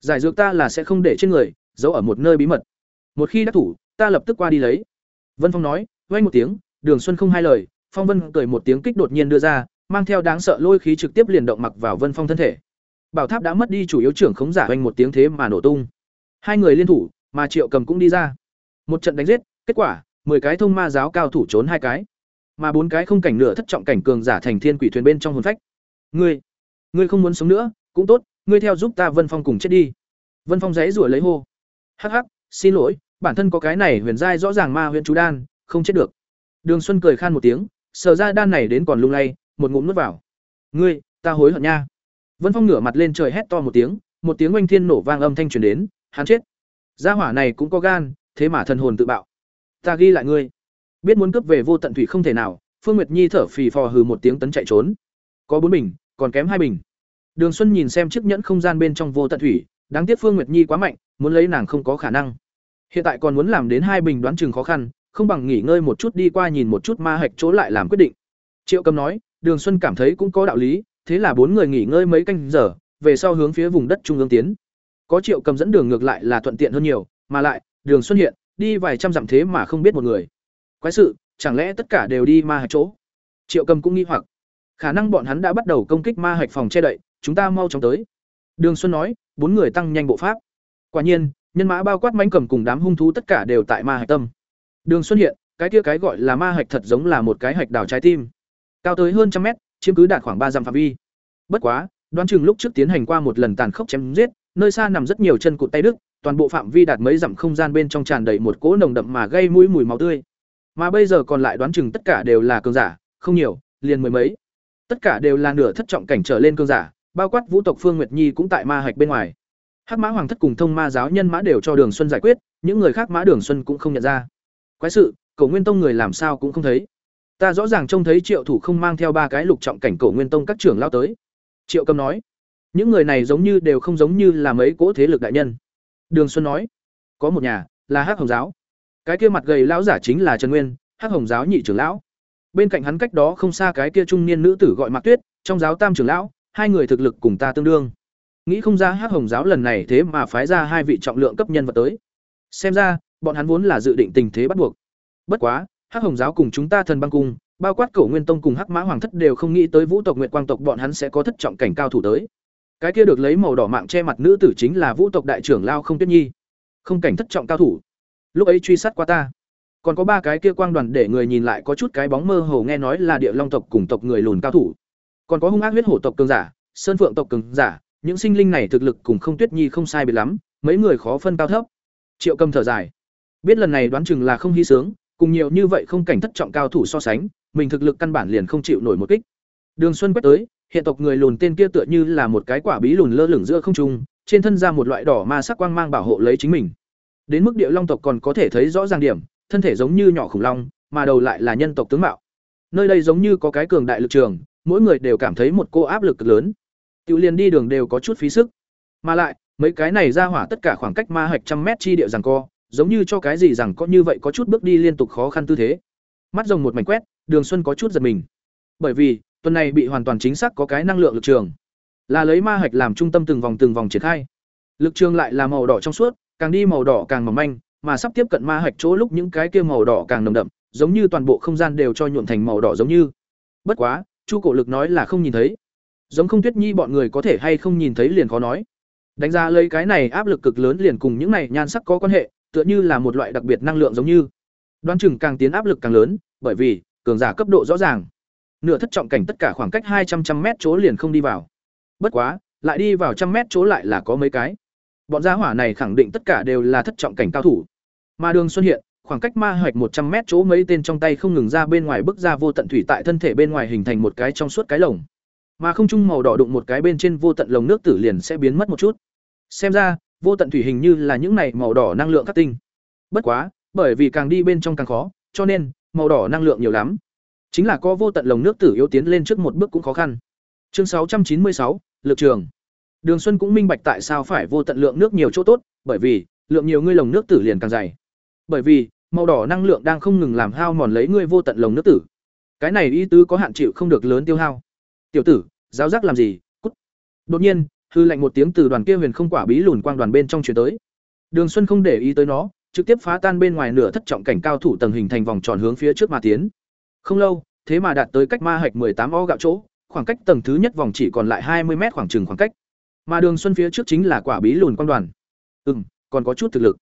Giải dược ta là sẽ không để trên người giấu ở một nơi bí mật. Một khi đắc thủ ta lập tức qua đi lấy. Vân phong nói vay một tiếng đường xuân không hai lời phong vân cười một tiếng kích đột nhiên đưa ra mang theo đáng sợ lôi khí trực tiếp liền động mặc vào vân phong thân thể Bảo tháp đã mất đi chủ yếu trưởng khống giả hoành một tiếng thế mà nổ tung. Hai người liên thủ, mà Triệu Cầm cũng đi ra. Một trận đánh giết, kết quả, 10 cái thông ma giáo cao thủ trốn hai cái, mà bốn cái không cảnh nửa thất trọng cảnh cường giả thành thiên quỷ thuyền bên trong hồn phách. Ngươi, ngươi không muốn sống nữa, cũng tốt, ngươi theo giúp ta Vân Phong cùng chết đi. Vân Phong giãy rủa lấy hô. Hắc hắc, xin lỗi, bản thân có cái này huyền giai rõ ràng ma huyền chú đan, không chết được. Đường Xuân cười khan một tiếng, Sở ra đan này đến còn lung lay, một ngụm nuốt vào. Ngươi, ta hối hận nha. Vân Phong ngửa mặt lên trời hét to một tiếng, một tiếng oanh thiên nổ vang âm thanh truyền đến, hắn chết. Gia hỏa này cũng có gan, thế mà thần hồn tự bạo. ta ghi lại ngươi biết muốn cướp về vô tận thủy không thể nào phương nguyệt nhi thở phì phò hừ một tiếng tấn chạy trốn có bốn bình còn kém hai bình đường xuân nhìn xem chiếc nhẫn không gian bên trong vô tận thủy đáng tiếc phương nguyệt nhi quá mạnh muốn lấy nàng không có khả năng hiện tại còn muốn làm đến hai bình đoán chừng khó khăn không bằng nghỉ ngơi một chút đi qua nhìn một chút ma hạch chỗ lại làm quyết định. Triệu cầm nói, đường xuân cảm thấy cũng có đạo lý, thế là bốn người nghỉ ngơi mấy canh giờ, về sau hướng phía vùng đất trung ương tiến. Có triệu cầm dẫn đường ngược lại là thuận tiện hơn nhiều, mà lại, đường xuân hiện, đi vài trăm dặm thế mà không biết một người. Quái sự, chẳng lẽ tất cả đều đi ma hạch chỗ? Triệu cầm cũng nghi hoặc. Khả năng bọn hắn đã bắt đầu công kích ma hạch phòng che đậy, chúng ta mau chóng tới. Đường xuân nói, bốn người tăng nhanh bộ pháp. Quả nhiên, nhân mã bao quát mánh cầm cùng đám hung thú tất cả đều tại ma hạch tâm đường xuân hiện, cái kia cái gọi là ma hạch thật giống là một cái hạch đào trái tim. Cao tới hơn trăm mét, chiếm cứ đạt khoảng ba dặm phạm vi. Bất quá, đoán chừng lúc trước tiến hành qua một lần tàn khốc chém giết, nơi xa nằm rất nhiều chân cụt tay đức toàn bộ phạm vi đạt mấy dặm không gian bên trong tràn đầy một cỗ nồng đậm mà gây mũi mùi máu tươi. Mà bây giờ còn lại đoán chừng tất cả đều là cường giả, không nhiều, liền mười mấy. Tất cả đều là nửa thất trọng cảnh trở lên cường giả, bao quát vũ tộc phương nguyệt nhi cũng tại ma hạch bên ngoài. Hắc mã hoàng thất cùng thông ma giáo nhân mã đều cho đường xuân giải quyết, những người khác mã đường xuân cũng không nhận ra quái sự, cổ nguyên tông người làm sao cũng không thấy. Ta rõ ràng trông thấy triệu thủ không mang theo ba cái lục trọng cảnh cổ nguyên tông các trưởng lao tới. Triệu cầm nói, những người này giống như đều không giống như là mấy cỗ thế lực đại nhân. Đường xuân nói, có một nhà, là hắc hồng giáo. Cái kia mặt gầy lão giả chính là trần nguyên, hắc hồng giáo nhị trưởng lão. Bên cạnh hắn cách đó không xa cái kia trung niên nữ tử gọi mạc tuyết, trong giáo tam trưởng lão, hai người thực lực cùng ta tương đương. Nghĩ không ra hắc hồng giáo lần này thế mà phái ra hai vị trọng lượng cấp nhân vật tới. Xem ra bọn hắn vốn là dự định tình thế bắt buộc. Bất quá, hắc hồng giáo cùng chúng ta thần băng cung, bao quát cổ nguyên tông cùng hắc mã hoàng thất đều không nghĩ tới vũ tộc nguyện quang tộc bọn hắn sẽ có thất trọng cảnh cao thủ tới. Cái kia được lấy màu đỏ mạng che mặt nữ tử chính là vũ tộc đại trưởng lao không tuyết nhi. Không cảnh thất trọng cao thủ. Lúc ấy truy sát qua ta. Còn có ba cái kia quang đoàn để người nhìn lại có chút cái bóng mơ hồ nghe nói là địa long tộc cùng tộc người lùn cao thủ. Còn có hung ác huyết hổ tộc cường giả, sơn phượng tộc cường giả, những sinh linh này thực lực cùng không tuyết nhi không sai biệt lắm, mấy người khó phân cao thấp. Triệu cầm thở dài biết lần này đoán chừng là không hy sướng cùng nhiều như vậy không cảnh thất trọng cao thủ so sánh mình thực lực căn bản liền không chịu nổi một kích. Đường xuân quét tới hiện tộc người lùn tên kia tựa như là một cái quả bí lùn lơ lửng giữa không trung trên thân ra một loại đỏ ma sắc quang mang bảo hộ lấy chính mình. Đến mức địa long tộc còn có thể thấy rõ ràng điểm thân thể giống như nhỏ khủng long mà đầu lại là nhân tộc tướng mạo. Nơi đây giống như có cái cường đại lực trường mỗi người đều cảm thấy một cô áp lực lớn. Tự liền đi đường đều có chút phí sức. Mà lại, mấy cái này ra hỏa tất cả khoảng cách ma hạch trăm mét chi địa rằng co, giống như cho cái gì rằng có như vậy có chút bước đi liên tục khó khăn tư thế. Mắt rồng một mảnh quét, Đường Xuân có chút giật mình. Bởi vì, tuần này bị hoàn toàn chính xác có cái năng lượng lực trường, là lấy ma hạch làm trung tâm từng vòng từng vòng triển khai. Lực trường lại là màu đỏ trong suốt, càng đi màu đỏ càng mỏng manh, mà sắp tiếp cận ma hạch chỗ lúc những cái kia màu đỏ càng nồng đậm, giống như toàn bộ không gian đều cho nhuộm thành màu đỏ giống như. Bất quá, Chu Cổ Lực nói là không nhìn thấy. Giống Không Tuyết Nhi bọn người có thể hay không nhìn thấy liền khó nói. Đánh ra lấy cái này áp lực cực lớn liền cùng những này nhan sắc có quan hệ, tựa như là một loại đặc biệt năng lượng giống như. Đoán chừng càng tiến áp lực càng lớn, bởi vì cường giả cấp độ rõ ràng. Nửa thất trọng cảnh tất cả khoảng cách hai trăm trăm mét chỗ liền không đi vào. Bất quá, lại đi vào trăm mét chỗ lại là có mấy cái. Bọn gia hỏa này khẳng định tất cả đều là thất trọng cảnh cao thủ. Mà Đường Xuân hiện, khoảng cách ma hoạch một trăm mét chỗ mấy tên trong tay không ngừng ra bên ngoài bức ra vô tận thủy tại thân thể bên ngoài hình thành một cái trong suốt cái lồng mà không trung màu đỏ đụng một cái bên trên vô tận lồng nước tử liền sẽ biến mất một chút xem ra vô tận thủy hình như là những này màu đỏ năng lượng các tinh. Bất quá, bởi vì càng đi bên trong càng khó, cho nên, màu đỏ năng lượng nhiều lắm. Chính là có vô tận lồng nước tử yếu tiến lên trước một bước cũng khó khăn. Chương sáu trăm chín mươi sáu lực trường. Đường xuân cũng minh bạch tại sao phải vô tận lượng nước nhiều chỗ tốt, bởi vì, lượng nhiều ngươi lồng nước tử liền càng dày. Bởi vì, màu đỏ năng lượng đang không ngừng làm hao mòn lấy ngươi vô tận lồng nước tử. Cái này y tứ có hạn chịu không được lớn tiêu hao. Tiểu tử, giáo giác làm gì? Cút. Đột nhiên hư lạnh một tiếng từ đoàn kia huyền không quả bí lùn quang đoàn bên trong chuyển tới. Đường xuân không để ý tới nó, trực tiếp phá tan bên ngoài nửa thất trọng cảnh cao thủ tầng hình thành vòng tròn hướng phía trước mà tiến. Không lâu, thế mà đạt tới cách ma hạch tám o gạo chỗ, khoảng cách tầng thứ nhất vòng chỉ còn lại hai mươi mét khoảng trừng khoảng cách. Mà đường xuân phía trước chính là quả bí lùn quang đoàn. Ừ m còn có chút thực lực.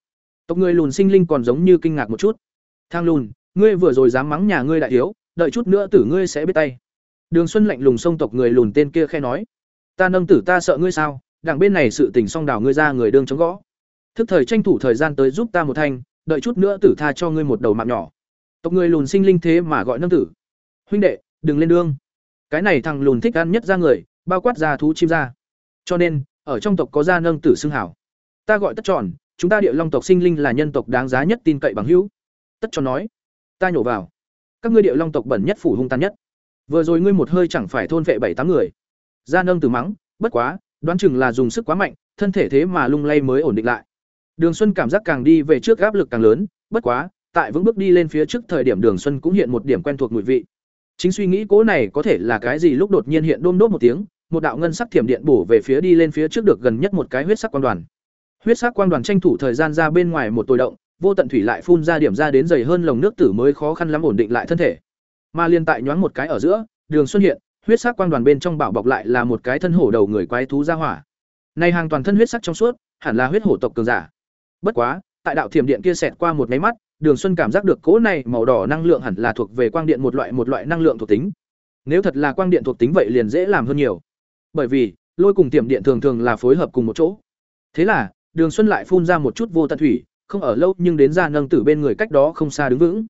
Tộc người lùn sinh linh còn giống như kinh ngạc một chút. Thang lùn, ngươi vừa rồi dám mắng nhà ngươi đại thiếu, đợi chút nữa tử ngươi sẽ biết tay. Đường Xuân lạnh lùng sông tộc người lùn tên kia khe nói: "Ta nâng tử ta sợ ngươi sao? Đằng bên này sự tình song đào ngươi ra người đương chống gõ. Thức thời tranh thủ thời gian tới giúp ta một thanh, đợi chút nữa tử tha cho ngươi một đầu mạng nhỏ." Tộc người lùn sinh linh thế mà gọi nâng tử. "Huynh đệ, đừng lên đương. Cái này thằng lùn thích ăn nhất ra người, bao quát ra thú chim ra. Cho nên, ở trong tộc có gia nâng tử xưng hảo. Ta gọi tất tròn, chúng ta địa long tộc sinh linh là nhân tộc đáng giá nhất tin cậy bằng hữu." tất tròn nói ta nhổ vào các ngươi địa long tộc bẩn nhất phủ hung tàn nhất vừa rồi ngươi một hơi chẳng phải thôn vệ bảy tám người gia nâng từ mắng, bất quá, đoán chừng là dùng sức quá mạnh, thân thể thế mà lung lay mới ổn định lại. Đường xuân cảm giác càng đi về trước áp lực càng lớn, bất quá, tại vững bước đi lên phía trước thời điểm đường xuân cũng hiện một điểm quen thuộc mùi vị. Chính suy nghĩ cố này có thể là cái gì lúc đột nhiên hiện đôm đốt một tiếng, một đạo ngân sắc thiểm điện bổ về phía đi lên phía trước được gần nhất một cái huyết sắc quang đoàn. Huyết sắc quang đoàn tranh thủ thời gian ra bên ngoài một tồi động, vô tận thủy lại phun ra điểm ra đến dày hơn lồng nước tử mới khó khăn lắm ổn định lại thân thể. Mà liên tại nhoáng một cái ở giữa, đường xuân hiện huyết sắc quang đoàn bên trong bảo bọc lại là một cái thân hổ đầu người quái thú ra hỏa. Này hàng toàn thân huyết sắc trong suốt, hẳn là huyết hổ tộc cường giả. Bất quá, tại đạo thiểm điện kia xẹt qua một máy mắt, đường xuân cảm giác được cỗ này màu đỏ năng lượng hẳn là thuộc về quang điện một loại một loại năng lượng thuộc tính. Nếu thật là quang điện thuộc tính vậy liền dễ làm hơn nhiều. Bởi vì, lôi cùng tiềm điện thường thường là phối hợp cùng một chỗ. Thế là, đường xuân lại phun ra một chút vô tận thủy, không ở lâu nhưng đến ra nâng tử bên người cách đó không xa đứng vững.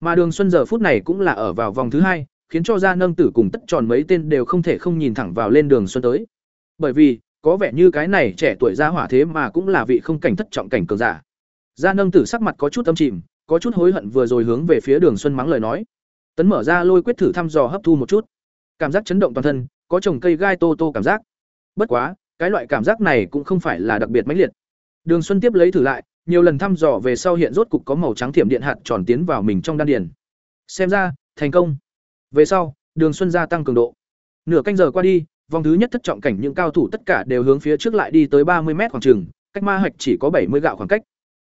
Mà đường xuân giờ phút này cũng là ở vào vòng thứ hai khiến cho Gia nâng tử cùng tất tròn mấy tên đều không thể không nhìn thẳng vào lên đường xuân tới. Bởi vì, có vẻ như cái này trẻ tuổi ra hỏa thế mà cũng là vị không cảnh thất trọng cảnh cường giả. Gia nâng tử sắc mặt có chút âm chìm có chút hối hận vừa rồi hướng về phía đường xuân mắng lời nói. Tấn mở ra lôi quyết thử thăm dò hấp thu một chút. Cảm giác chấn động toàn thân, có trồng cây gai tô tô cảm giác. Bất quá, cái loại cảm giác này cũng không phải là đặc biệt mãnh liệt. Đường xuân tiếp lấy thử lại, nhiều lần thăm dò về sau hiện rốt cục có màu trắng thiểm điện hạt tròn tiến vào mình trong đan điền. Xem ra, thành công về sau đường xuân gia tăng cường độ nửa canh giờ qua đi vòng thứ nhất thất trọng cảnh những cao thủ tất cả đều hướng phía trước lại đi tới ba mươi m khoảng trường cách ma hạch chỉ có bảy mươi gạo khoảng cách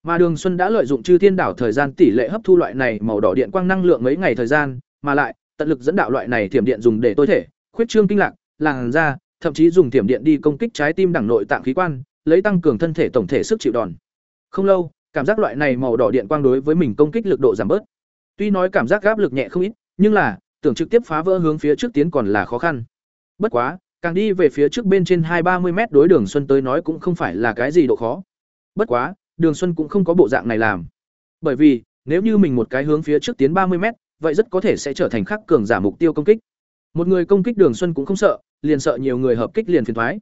mà Đường Xuân đã lợi dụng Chư Thiên Đảo thời gian tỷ lệ hấp thu loại này màu đỏ điện quang năng lượng mấy ngày thời gian, mà lại tận lực dẫn đạo loại này thiểm điện dùng để tối thể, khuyết trương kinh lạc, làn da, thậm chí dùng thiểm điện đi công kích trái tim đẳng nội tạng khí quan, lấy tăng cường thân thể tổng thể sức chịu đòn. Không lâu, cảm giác loại này màu đỏ điện quang đối với mình công kích lực độ giảm bớt. Tuy nói cảm giác áp lực nhẹ không ít, nhưng là tưởng trực tiếp phá vỡ hướng phía trước tiến còn là khó khăn. Bất quá, càng đi về phía trước bên trên hai ba mươi mét đối đường xuân tới nói cũng không phải là cái gì độ khó. Bất quá, Đường Xuân cũng không có bộ dạng này làm. Bởi vì, nếu như mình một cái hướng phía trước tiến ba mươi mét, vậy rất có thể sẽ trở thành khắc cường giả mục tiêu công kích. Một người công kích Đường Xuân cũng không sợ, liền sợ nhiều người hợp kích liền phiền toái.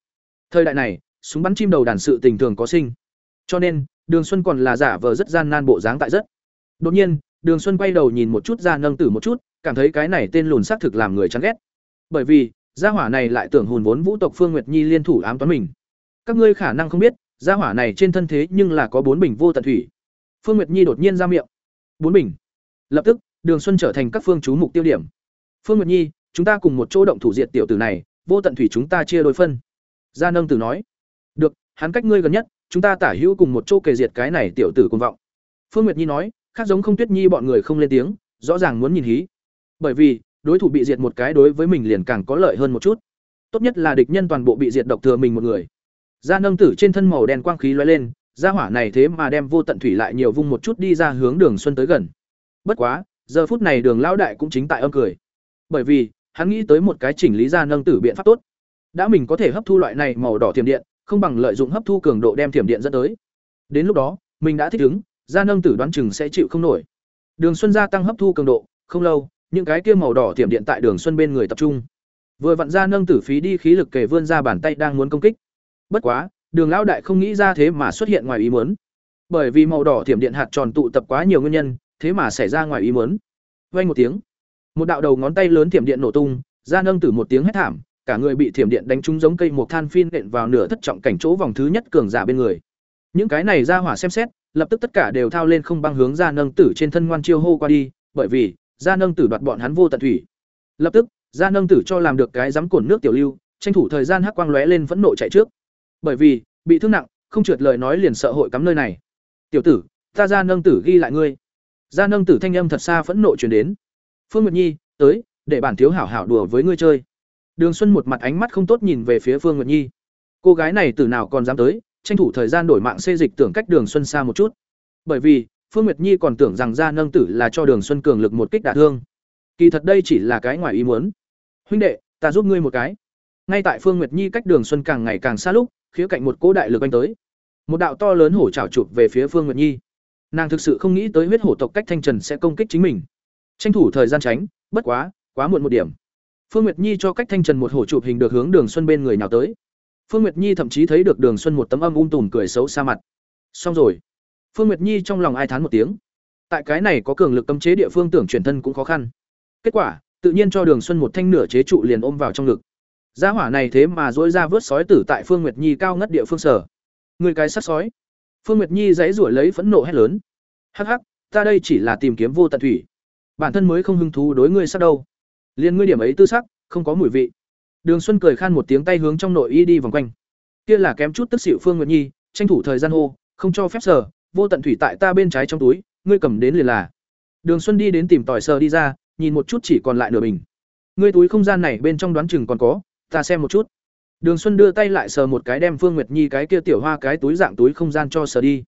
Thời đại này, súng bắn chim đầu đàn sự tình thường có sinh. Cho nên, Đường Xuân còn là giả vờ rất gian nan bộ dáng tại rất. Đột nhiên, Đường Xuân quay đầu nhìn một chút ra nâng tử một chút, cảm thấy cái này tên lùn xác thực làm người chán ghét. Bởi vì, gia hỏa này lại tưởng hồn vốn vũ tộc Phương Nguyệt Nhi liên thủ ám toán mình. Các ngươi khả năng không biết, gia hỏa này trên thân thế nhưng là có bốn bình vô tận thủy. Phương nguyệt nhi đột nhiên ra miệng. Bốn bình? Lập tức đường xuân trở thành các phương chú mục tiêu điểm. Phương nguyệt nhi chúng ta cùng một chỗ động thủ diệt tiểu tử này vô tận thủy chúng ta chia đôi phân. Gia nâng tử nói. Được hắn cách ngươi gần nhất chúng ta tả hữu cùng một chỗ kề diệt cái này tiểu tử cùng vọng. Phương nguyệt nhi nói khác giống không tuyết nhi bọn người không lên tiếng rõ ràng muốn nhìn hí bởi vì đối thủ bị diệt một cái đối với mình liền càng có lợi hơn một chút tốt nhất là địch nhân toàn bộ bị diệt độc thừa mình một người Gia nâng tử trên thân màu đen quang khí lóe lên, gia hỏa này thế mà đem vô tận thủy lại nhiều vung một chút đi ra hướng Đường Xuân tới gần. Bất quá, giờ phút này Đường lão đại cũng chính tại âm cười. Bởi vì, hắn nghĩ tới một cái chỉnh lý gia nâng tử biện pháp tốt. Đã mình có thể hấp thu loại này màu đỏ thiểm điện, không bằng lợi dụng hấp thu cường độ đem thiểm điện dẫn tới. Đến lúc đó, mình đã thích ứng, gia nâng tử đoán chừng sẽ chịu không nổi. Đường Xuân gia tăng hấp thu cường độ, không lâu, những cái kia màu đỏ tiệm điện tại Đường Xuân bên người tập trung. Vừa vặn ra nâng tử phí đi khí lực kề vươn ra bàn tay đang muốn công kích. Bất quá, Đường lão đại không nghĩ ra thế mà xuất hiện ngoài ý muốn. Bởi vì màu đỏ thiểm điện hạt tròn tụ tập quá nhiều nguyên nhân, thế mà xảy ra ngoài ý muốn. Vang một tiếng, một đạo đầu ngón tay lớn thiểm điện nổ tung, ra nâng tử một tiếng hét thảm, cả người bị thiểm điện đánh trúng giống cây một than phin đện vào nửa thất trọng cảnh chỗ vòng thứ nhất cường giả bên người. Những cái này ra hỏa xem xét, lập tức tất cả đều thao lên không băng hướng ra nâng tử trên thân ngoan chiêu hô qua đi, bởi vì, ra nâng tử đoạt bọn hắn vô tận thủy. Lập tức, ra nâng tử cho làm được cái dám cồn nước tiểu lưu, tranh thủ thời gian hắc quang lóe lên vẫn nộ chạy trước. Bởi vì bị thương nặng không trượt lời nói liền sợ hội cắm nơi này. Tiểu tử ta ra nâng tử ghi lại ngươi. Ra nâng tử thanh âm thật xa phẫn nộ chuyển đến. Phương nguyệt nhi tới để bản thiếu hảo hảo đùa với ngươi chơi. Đường xuân một mặt ánh mắt không tốt nhìn về phía phương nguyệt nhi. Cô gái này từ nào còn dám tới tranh thủ thời gian đổi mạng xê dịch tưởng cách đường xuân xa một chút. Bởi vì, phương nguyệt nhi còn tưởng rằng ra nâng tử là cho đường xuân cường lực một kích đả thương. Kỳ thật đây chỉ là cái ngoài ý muốn. Huynh đệ, ta giúp ngươi một cái. Ngay tại phương nguyệt nhi cách đường xuân càng ngày càng xa lúc, khía cạnh một cỗ đại lực anh tới. Một đạo to lớn hổ chảo chụp về phía phương nguyệt nhi. Nàng thực sự không nghĩ tới huyết hổ tộc cách thanh trần sẽ công kích chính mình. Tranh thủ thời gian tránh, bất quá quá muộn một điểm. Phương nguyệt nhi cho cách thanh trần một hổ chụp hình được hướng đường xuân bên người nào tới phương nguyệt nhi thậm chí thấy được đường xuân một tấm âm um tùm cười xấu xa mặt. Xong rồi. Phương nguyệt nhi trong lòng ai thán một tiếng. Tại cái này có cường lực cấm chế địa phương tưởng chuyển thân cũng khó khăn. Kết quả, tự nhiên cho đường xuân một thanh nửa chế trụ liền ôm vào trong ngực. Gia hỏa này thế mà dỗi ra vớt sói tử tại phương nguyệt nhi cao ngất địa phương sở. Người cái sắt sói. Phương nguyệt nhi giãy giụa lấy phẫn nộ hét lớn. Hắc hắc, ta đây chỉ là tìm kiếm vô tận thủy. Bản thân mới không hứng thú đối ngươi sát đâu. Liên ngươi điểm ấy tư sắc, không có mùi vị đường xuân cười khan một tiếng tay hướng trong nội y đi vòng quanh. Kia là kém chút tức xỉu phương nguyệt nhi tranh thủ thời gian hô không cho phép sờ, vô tận thủy tại ta bên trái trong túi ngươi cầm đến liền là. Đường xuân đi đến tìm tỏi sờ đi ra nhìn một chút chỉ còn lại nửa bình. Ngươi túi không gian này bên trong đoán chừng còn có ta xem một chút. Đường xuân đưa tay lại sờ một cái đem phương nguyệt nhi cái kia tiểu hoa cái túi dạng túi không gian cho sờ đi.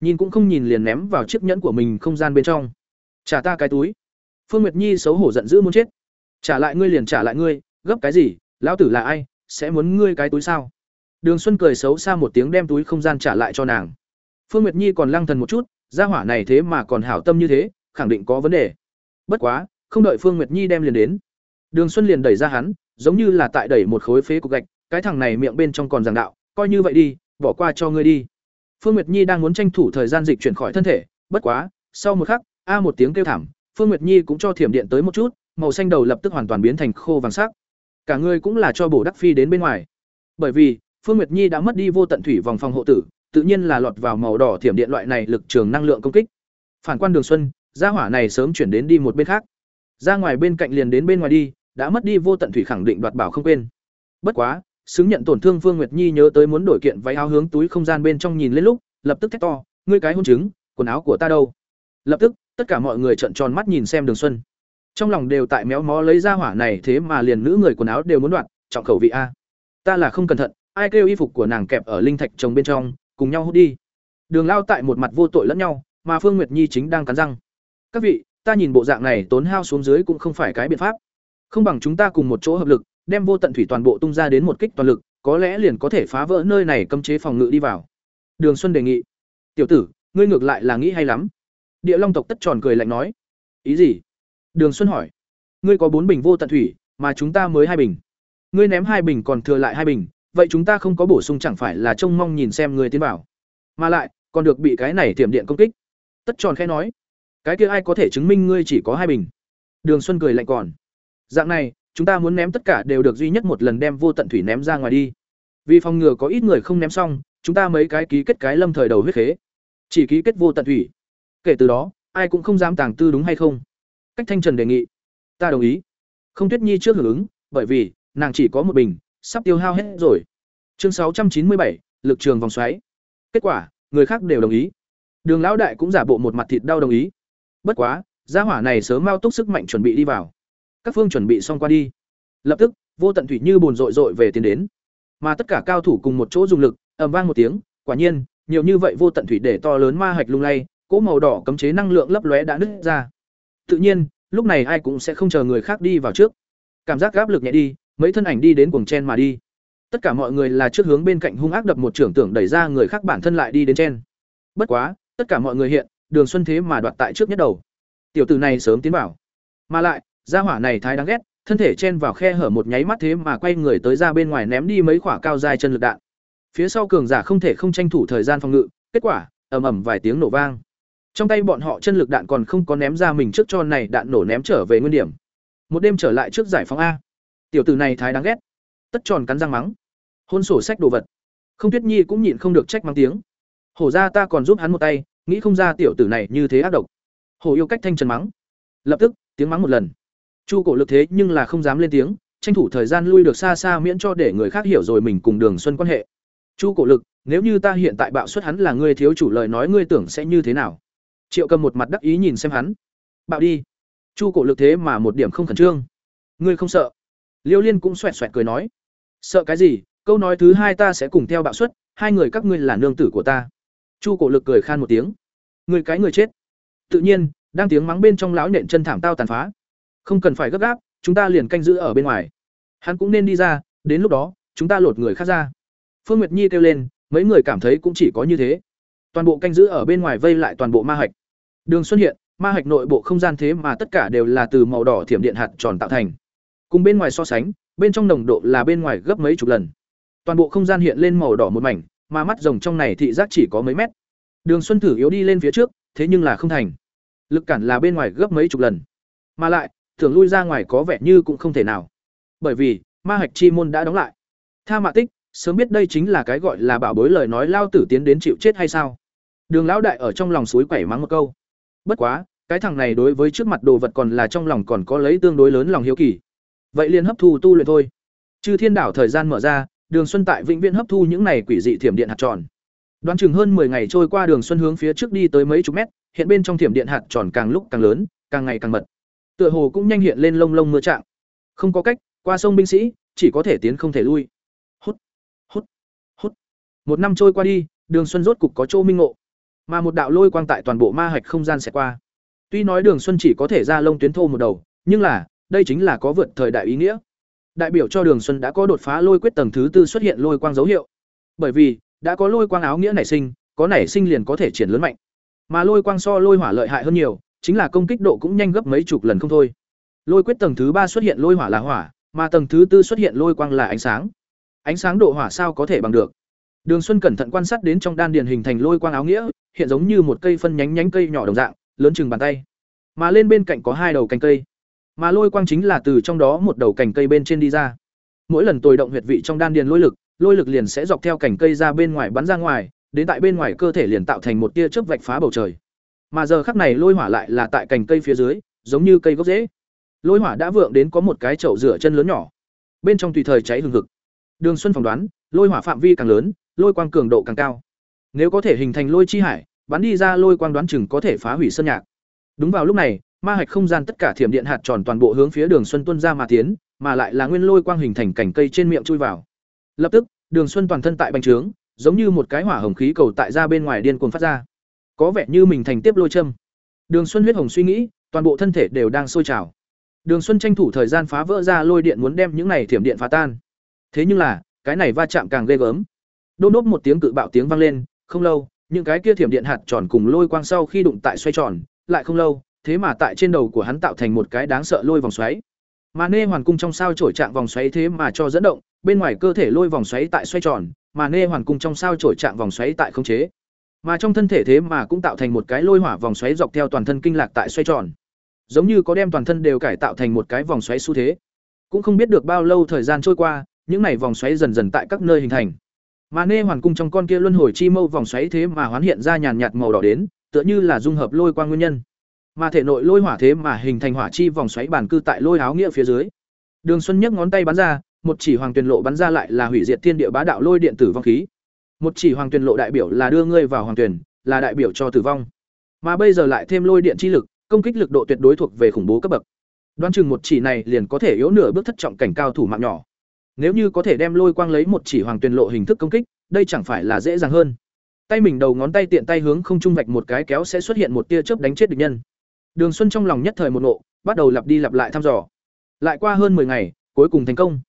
Nhìn cũng không nhìn liền ném vào chiếc nhẫn của mình không gian bên trong. Trả ta cái túi. Phương nguyệt nhi xấu hổ giận dữ muốn chết. Trả lại ngươi liền trả lại ngươi gấp cái gì lão tử là ai, sẽ muốn ngươi cái túi sao? Đường xuân cười xấu xa một tiếng đem túi không gian trả lại cho nàng. Phương nguyệt nhi còn lăng thần một chút, gia hỏa này thế mà còn hảo tâm như thế, khẳng định có vấn đề. Bất quá, không đợi phương nguyệt nhi đem liền đến. Đường xuân liền đẩy ra hắn, giống như là tại đẩy một khối phế cục gạch, cái thằng này miệng bên trong còn giảng đạo, coi như vậy đi, bỏ qua cho ngươi đi. Phương nguyệt nhi đang muốn tranh thủ thời gian dịch chuyển khỏi thân thể, bất quá, sau một khắc, a một tiếng kêu thảm, phương nguyệt nhi cũng cho thiểm điện tới một chút, màu xanh đầu lập tức hoàn toàn biến thành khô vàng sắc cả người cũng là cho bổ đắc phi đến bên ngoài. Bởi vì, phương nguyệt nhi đã mất đi vô tận thủy vòng phòng hộ tử, tự nhiên là lọt vào màu đỏ thiểm điện loại này lực trường năng lượng công kích. Phản quan đường xuân, gia hỏa này sớm chuyển đến đi một bên khác. Ra ngoài bên cạnh liền đến bên ngoài đi, đã mất đi vô tận thủy khẳng định đoạt bảo không quên. Bất quá, xứng nhận tổn thương phương nguyệt nhi nhớ tới muốn đổi kiện váy áo hướng túi không gian bên trong nhìn lên lúc, lập tức thét to, ngươi cái hôn chứng, quần áo của ta đâu? Lập tức, tất cả mọi người trợn tròn mắt nhìn xem đường xuân trong lòng đều tại méo mó lấy ra hỏa này thế mà liền nữ người quần áo đều muốn đoạt, trọng khẩu vị a. Ta là không cẩn thận, ai kêu y phục của nàng kẹp ở linh thạch trồng bên trong, cùng nhau hút đi. Đường lao tại một mặt vô tội lẫn nhau, mà phương nguyệt nhi chính đang cắn răng. Các vị, ta nhìn bộ dạng này tốn hao xuống dưới cũng không phải cái biện pháp. Không bằng chúng ta cùng một chỗ hợp lực, đem vô tận thủy toàn bộ tung ra đến một kích toàn lực, có lẽ liền có thể phá vỡ nơi này cấm chế phòng ngự đi vào. Đường xuân đề nghị. Tiểu tử, ngươi ngược lại là nghĩ hay lắm. Địa long tộc tất tròn cười lạnh nói. Ý gì? Đường xuân hỏi, ngươi có bốn bình vô tận thủy, mà chúng ta mới hai bình. Ngươi ném hai bình còn thừa lại hai bình, vậy chúng ta không có bổ sung chẳng phải là trông mong nhìn xem ngươi tiến bảo mà lại, còn được bị cái này tiềm điện công kích. Tất tròn khẽ nói, cái kia ai có thể chứng minh ngươi chỉ có hai bình? Đường xuân cười lạnh còn, dạng này, chúng ta muốn ném tất cả đều được duy nhất một lần đem vô tận thủy ném ra ngoài đi. Vì phòng ngừa có ít người không ném xong, chúng ta mấy cái ký kết cái lâm thời đầu huyết khế. Chỉ ký kết vô tận thủy. Kể từ đó, ai cũng không dám tàng tư đúng hay không cách thanh trần đề nghị. Ta đồng ý. Không tuyết nhi trước hưởng ứng, bởi vì, nàng chỉ có một bình, sắp tiêu hao hết rồi. Chương sáu trăm chín mươi bảy, lực trường vòng xoáy. Kết quả, người khác đều đồng ý. Đường lão đại cũng giả bộ một mặt thịt đau đồng ý. Bất quá, gia hỏa này sớm mau túc sức mạnh chuẩn bị đi vào. Các phương chuẩn bị xong qua đi. Lập tức, vô tận thủy như bồn rội rội về tiến đến. Mà tất cả cao thủ cùng một chỗ dùng lực, ầm vang một tiếng, quả nhiên, nhiều như vậy vô tận thủy để to lớn ma hạch lung lay, cỗ màu đỏ cấm chế năng lượng lấp lóe đã nứt ra tự nhiên, lúc này ai cũng sẽ không chờ người khác đi vào trước. Cảm giác áp lực nhẹ đi, mấy thân ảnh đi đến cuồng chen mà đi. Tất cả mọi người là trước hướng bên cạnh hung ác đập một trưởng tưởng đẩy ra người khác bản thân lại đi đến chen. Bất quá, tất cả mọi người hiện, đường xuân thế mà đoạt tại trước nhất đầu. Tiểu tử này sớm tiến vào. Mà lại, gia hỏa này thái đáng ghét, thân thể chen vào khe hở một nháy mắt thế mà quay người tới ra bên ngoài ném đi mấy quả cao dài chân lực đạn. Phía sau cường giả không thể không tranh thủ thời gian phòng ngự, kết quả, ầm ầm vài tiếng nổ vang trong tay bọn họ chân lực đạn còn không có ném ra mình trước cho này đạn nổ ném trở về nguyên điểm. Một đêm trở lại trước giải phóng a. Tiểu tử này thái đáng ghét. Tất tròn cắn răng mắng. Hôn sổ sách đồ vật. Không tuyết nhi cũng nhịn không được trách mắng tiếng. Hổ ra ta còn giúp hắn một tay, nghĩ không ra tiểu tử này như thế ác độc. Hổ yêu cách thanh trần mắng. Lập tức, tiếng mắng một lần. Chu cổ lực thế nhưng là không dám lên tiếng, tranh thủ thời gian lui được xa xa miễn cho để người khác hiểu rồi mình cùng đường xuân quan hệ. Chu cổ lực, nếu như ta hiện tại bạo suất hắn là ngươi thiếu chủ lời nói ngươi tưởng sẽ như thế nào? Triệu cầm một mặt đắc ý nhìn xem hắn. Bạo đi. Chu cổ lực thế mà một điểm không khẩn trương. Ngươi không sợ? Liêu liên cũng xoẹt xoẹt cười nói. Sợ cái gì? Câu nói thứ hai ta sẽ cùng theo bạo suất, hai người các ngươi là nương tử của ta. Chu cổ lực cười khan một tiếng. Người cái người chết. Tự nhiên, đang tiếng mắng bên trong lão nện chân thảm tao tàn phá. Không cần phải gấp gáp, chúng ta liền canh giữ ở bên ngoài. Hắn cũng nên đi ra, đến lúc đó, chúng ta lột người khác ra. Phương nguyệt nhi kêu lên, mấy người cảm thấy cũng chỉ có như thế. Toàn bộ canh giữ ở bên ngoài vây lại toàn bộ ma hạch đường xuất hiện ma hạch nội bộ không gian thế mà tất cả đều là từ màu đỏ thiểm điện hạt tròn tạo thành cùng bên ngoài so sánh bên trong nồng độ là bên ngoài gấp mấy chục lần toàn bộ không gian hiện lên màu đỏ một mảnh mà mắt rồng trong này thị giác chỉ có mấy mét đường xuân thử yếu đi lên phía trước thế nhưng là không thành lực cản là bên ngoài gấp mấy chục lần. Mà lại, thường lui ra ngoài có vẻ như cũng không thể nào. Bởi vì, ma hạch chi môn đã đóng lại. Tha Mạ Tích, sớm biết đây chính là cái gọi là bảo bối lời nói lao tử tiến đến chịu chết hay sao? Đường lão đại ở trong lòng suối quẩy mắng một câu. Bất quá, cái thằng này đối với trước mặt đồ vật còn là trong lòng còn có lấy tương đối lớn lòng hiếu kỳ. Vậy liền hấp thu tu luyện thôi. Chư Thiên đảo thời gian mở ra, Đường Xuân tại Vĩnh Viễn hấp thu những này quỷ dị thiểm điện hạt tròn. Đoán chừng hơn 10 ngày trôi qua Đường Xuân hướng phía trước đi tới mấy chục mét, hiện bên trong thiểm điện hạt tròn càng lúc càng lớn, càng ngày càng mật. Tựa hồ cũng nhanh hiện lên lông lông mưa trạng. Không có cách, qua sông binh sĩ, chỉ có thể tiến không thể lui. Hút, hút, hút. Một năm trôi qua đi, Đường Xuân rốt cục có chỗ minh ngộ, mà một đạo lôi quang tại toàn bộ ma hạch không gian sẽ qua. Tuy nói Đường Xuân chỉ có thể ra lông tuyến thô một đầu, nhưng là, đây chính là có vượt thời đại ý nghĩa. Đại biểu cho Đường Xuân đã có đột phá lôi quyết tầng thứ tư xuất hiện lôi quang dấu hiệu. Bởi vì, đã có lôi quang áo nghĩa nảy sinh, có nảy sinh liền có thể triển lớn mạnh. Mà lôi quang so lôi hỏa lợi hại hơn nhiều, chính là công kích độ cũng nhanh gấp mấy chục lần không thôi. Lôi quyết tầng thứ ba xuất hiện lôi hỏa là hỏa, mà tầng thứ tư xuất hiện lôi quang là ánh sáng. Ánh sáng độ hỏa sao có thể bằng được? Đường Xuân cẩn thận quan sát đến trong đan điền hình thành lôi quang áo nghĩa, hiện giống như một cây phân nhánh nhánh cây nhỏ đồng dạng, lớn chừng bàn tay. Mà lên bên cạnh có hai đầu cành cây. Mà lôi quang chính là từ trong đó một đầu cành cây bên trên đi ra. Mỗi lần tôi động huyệt vị trong đan điền lôi lực, lôi lực liền sẽ dọc theo cành cây ra bên ngoài bắn ra ngoài, đến tại bên ngoài cơ thể liền tạo thành một tia chớp vạch phá bầu trời. Mà giờ khắc này lôi hỏa lại là tại cành cây phía dưới, giống như cây gốc rễ. Lôi hỏa đã vượng đến có một cái chậu rửa chân lớn nhỏ, bên trong tùy thời cháy hừng hực. Đường Xuân phỏng đoán, lôi hỏa phạm vi càng lớn, lôi quang cường độ càng cao. Nếu có thể hình thành lôi chi hải, bắn đi ra lôi quang đoán chừng có thể phá hủy sân nhạc. Đúng vào lúc này, ma hạch không gian tất cả thiểm điện hạt tròn toàn bộ hướng phía Đường Xuân tuân ra mà tiến, mà lại là nguyên lôi quang hình thành cảnh cây trên miệng chui vào. Lập tức, Đường Xuân toàn thân tại bành trướng, giống như một cái hỏa hồng khí cầu tại ra bên ngoài điên cuồng phát ra. Có vẻ như mình thành tiếp lôi châm. Đường Xuân huyết hồng suy nghĩ, toàn bộ thân thể đều đang sôi trào. Đường Xuân tranh thủ thời gian phá vỡ ra lôi điện muốn đem những này thiểm điện phá tan. Thế nhưng là, cái này va chạm càng ghê gớm. Đôn đốp một tiếng cự bạo tiếng vang lên, không lâu, những cái kia thiểm điện hạt tròn cùng lôi quang sau khi đụng tại xoay tròn, lại không lâu, thế mà tại trên đầu của hắn tạo thành một cái đáng sợ lôi vòng xoáy. Mà nê hoàn cung trong sao chổi trạng vòng xoáy thế mà cho dẫn động, bên ngoài cơ thể lôi vòng xoáy tại xoay tròn, mà nê hoàn cung trong sao chổi trạng vòng xoáy tại khống chế. Mà trong thân thể thế mà cũng tạo thành một cái lôi hỏa vòng xoáy dọc theo toàn thân kinh lạc tại xoay tròn. Giống như có đem toàn thân đều cải tạo thành một cái vòng xoáy xu thế. Cũng không biết được bao lâu thời gian trôi qua, những này vòng xoáy dần dần tại các nơi hình thành. Mà nê hoàn cung trong con kia luân hồi chi mâu vòng xoáy thế mà hoán hiện ra nhàn nhạt màu đỏ đến, tựa như là dung hợp lôi quang nguyên nhân. Mà thể nội lôi hỏa thế mà hình thành hỏa chi vòng xoáy bản cư tại lôi áo nghĩa phía dưới. Đường Xuân nhấc ngón tay bắn ra, một chỉ hoàng tuyền lộ bắn ra lại là hủy diệt thiên địa bá đạo lôi điện tử vong khí. Một chỉ hoàng tuyền lộ đại biểu là đưa ngươi vào hoàng tuyền, là đại biểu cho tử vong. Mà bây giờ lại thêm lôi điện chi lực, công kích lực độ tuyệt đối thuộc về khủng bố cấp bậc. Đoán chừng một chỉ này liền có thể yếu nửa bước thất trọng cảnh cao thủ mạng nhỏ. Nếu như có thể đem lôi quang lấy một chỉ hoàng tuyền lộ hình thức công kích, đây chẳng phải là dễ dàng hơn. Tay mình đầu ngón tay tiện tay hướng không trung vạch một cái kéo sẽ xuất hiện một tia chớp đánh chết địch nhân. Đường Xuân trong lòng nhất thời một nộ, bắt đầu lặp đi lặp lại thăm dò. Lại qua hơn 10 ngày, cuối cùng thành công.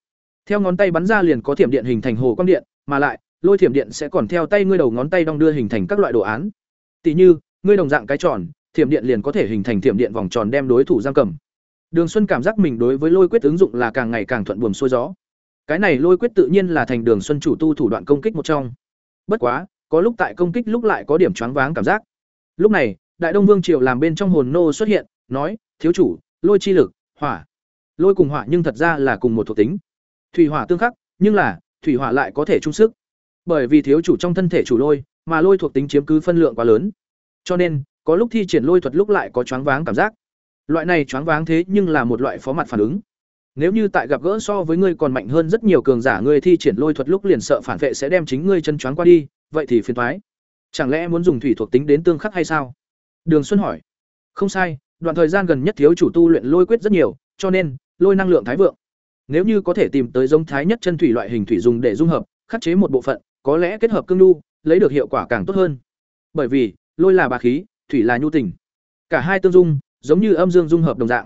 Theo ngón tay bắn ra liền có thiểm điện hình thành hồ quang điện, mà lại, lôi thiểm điện sẽ còn theo tay ngươi đầu ngón tay đong đưa hình thành các loại đồ án. Tỷ như, ngươi đồng dạng cái tròn, thiểm điện liền có thể hình thành thiểm điện vòng tròn đem đối thủ giam cầm. Đường Xuân cảm giác mình đối với lôi quyết ứng dụng là càng ngày càng thuận buồm xuôi gió. Cái này lôi quyết tự nhiên là thành Đường Xuân chủ tu thủ đoạn công kích một trong. Bất quá, có lúc tại công kích lúc lại có điểm choáng váng cảm giác. Lúc này, Đại Đông Vương Triều làm bên trong hồn nô xuất hiện, nói: "Thiếu chủ, lôi chi lực, hỏa." Lôi cùng hỏa nhưng thật ra là cùng một thuộc tính. Thủy hỏa tương khắc, nhưng là thủy hỏa lại có thể chung sức. Bởi vì thiếu chủ trong thân thể chủ lôi, mà lôi thuộc tính chiếm cứ phân lượng quá lớn. Cho nên, có lúc thi triển lôi thuật lúc lại có choáng váng cảm giác. Loại này choáng váng thế nhưng là một loại phó mặt phản ứng. Nếu như tại gặp gỡ so với ngươi còn mạnh hơn rất nhiều cường giả ngươi thi triển lôi thuật lúc liền sợ phản vệ sẽ đem chính ngươi chân choáng qua đi, vậy thì phiền toái. Chẳng lẽ muốn dùng thủy thuộc tính đến tương khắc hay sao? Đường Xuân hỏi. Không sai, đoạn thời gian gần nhất thiếu chủ tu luyện lôi quyết rất nhiều, cho nên lôi năng lượng thái vượng. Nếu như có thể tìm tới giống thái nhất chân thủy loại hình thủy dùng để dung hợp, khắc chế một bộ phận, có lẽ kết hợp cương nhu, lấy được hiệu quả càng tốt hơn. Bởi vì, lôi là bá khí, thủy là nhu tình. Cả hai tương dung, giống như âm dương dung hợp đồng dạng.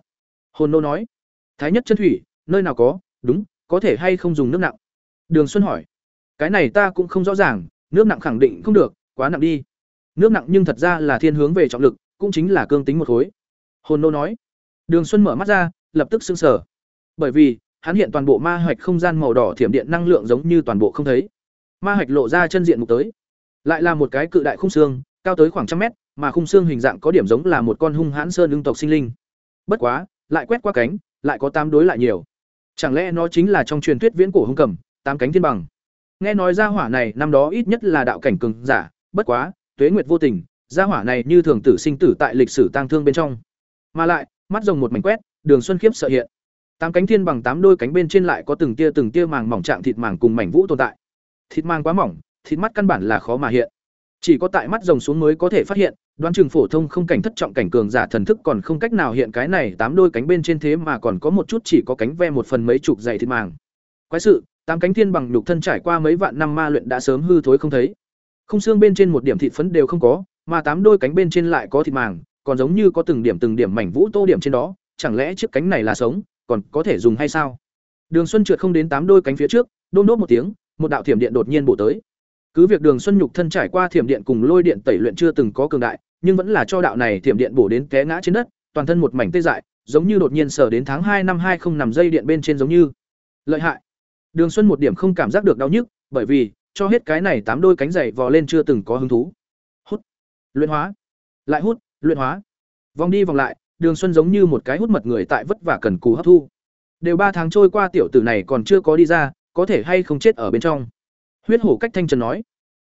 Hồn nô nói, thái nhất chân thủy, nơi nào có, đúng, có thể hay không dùng nước nặng. Đường Xuân hỏi, cái này ta cũng không rõ ràng, nước nặng khẳng định không được, quá nặng đi. Nước nặng nhưng thật ra là thiên hướng về trọng lực, cũng chính là cương tính một khối. Hồn nô nói. Đường Xuân mở mắt ra, lập tức sưng sờ. Bởi vì, hắn hiện toàn bộ ma hạch không gian màu đỏ thiểm điện năng lượng giống như toàn bộ không thấy. Ma hạch lộ ra chân diện mục tới, lại là một cái cự đại khung xương, cao tới khoảng trăm mét, mà khung xương hình dạng có điểm giống là một con hung hãn sơn ưng tộc sinh linh. Bất quá, lại quét qua cánh, lại có tám đối lại nhiều. Chẳng lẽ nó chính là trong truyền thuyết viễn cổ hung cầm, tám cánh thiên bằng? Nghe nói gia hỏa này năm đó ít nhất là đạo cảnh cường giả, bất quá, tuế nguyệt vô tình, gia hỏa này như thường tử sinh tử tại lịch sử tang thương bên trong. Mà lại, mắt rồng một mảnh quét, Đường Xuân khiếp sợ hiện. Tám cánh thiên bằng tám đôi cánh bên trên lại có từng tia từng tia màng mỏng trạng thịt màng cùng mảnh vũ tồn tại. Thịt màng quá mỏng, thịt mắt căn bản là khó mà hiện. Chỉ có tại mắt rồng xuống mới có thể phát hiện, đoán chừng phổ thông không cảnh thất trọng cảnh cường giả thần thức còn không cách nào hiện cái này tám đôi cánh bên trên thế mà còn có một chút chỉ có cánh ve một phần mấy chục dày thịt màng. Quái sự, tám cánh thiên bằng nhục thân trải qua mấy vạn năm ma luyện đã sớm hư thối không thấy. Không xương bên trên một điểm thịt phấn đều không có, mà tám đôi cánh bên trên lại có thịt màng, còn giống như có từng điểm từng điểm mảnh vũ tô điểm trên đó, chẳng lẽ chiếc cánh này là sống, còn có thể dùng hay sao? Đường Xuân trượt không đến tám đôi cánh phía trước, đôm đốt một tiếng, một đạo thiểm điện đột nhiên bổ tới. Cứ việc Đường Xuân nhục thân trải qua thiểm điện cùng lôi điện tẩy luyện chưa từng có cường đại, nhưng vẫn là cho đạo này thiểm điện bổ đến té ngã trên đất, toàn thân một mảnh tê dại, giống như đột nhiên sở đến tháng hai năm hai không nằm dây điện bên trên giống như. Lợi hại. Đường Xuân một điểm không cảm giác được đau nhức, bởi vì cho hết cái này tám đôi cánh dày vò lên chưa từng có hứng thú. Hút, luyện hóa, lại hút, luyện hóa. Vòng đi vòng lại, Đường Xuân giống như một cái hút mật người tại vất vả cần cù hấp thu. Đều ba tháng trôi qua tiểu tử này còn chưa có đi ra, có thể hay không chết ở bên trong. Huyết hổ cách thanh trần nói,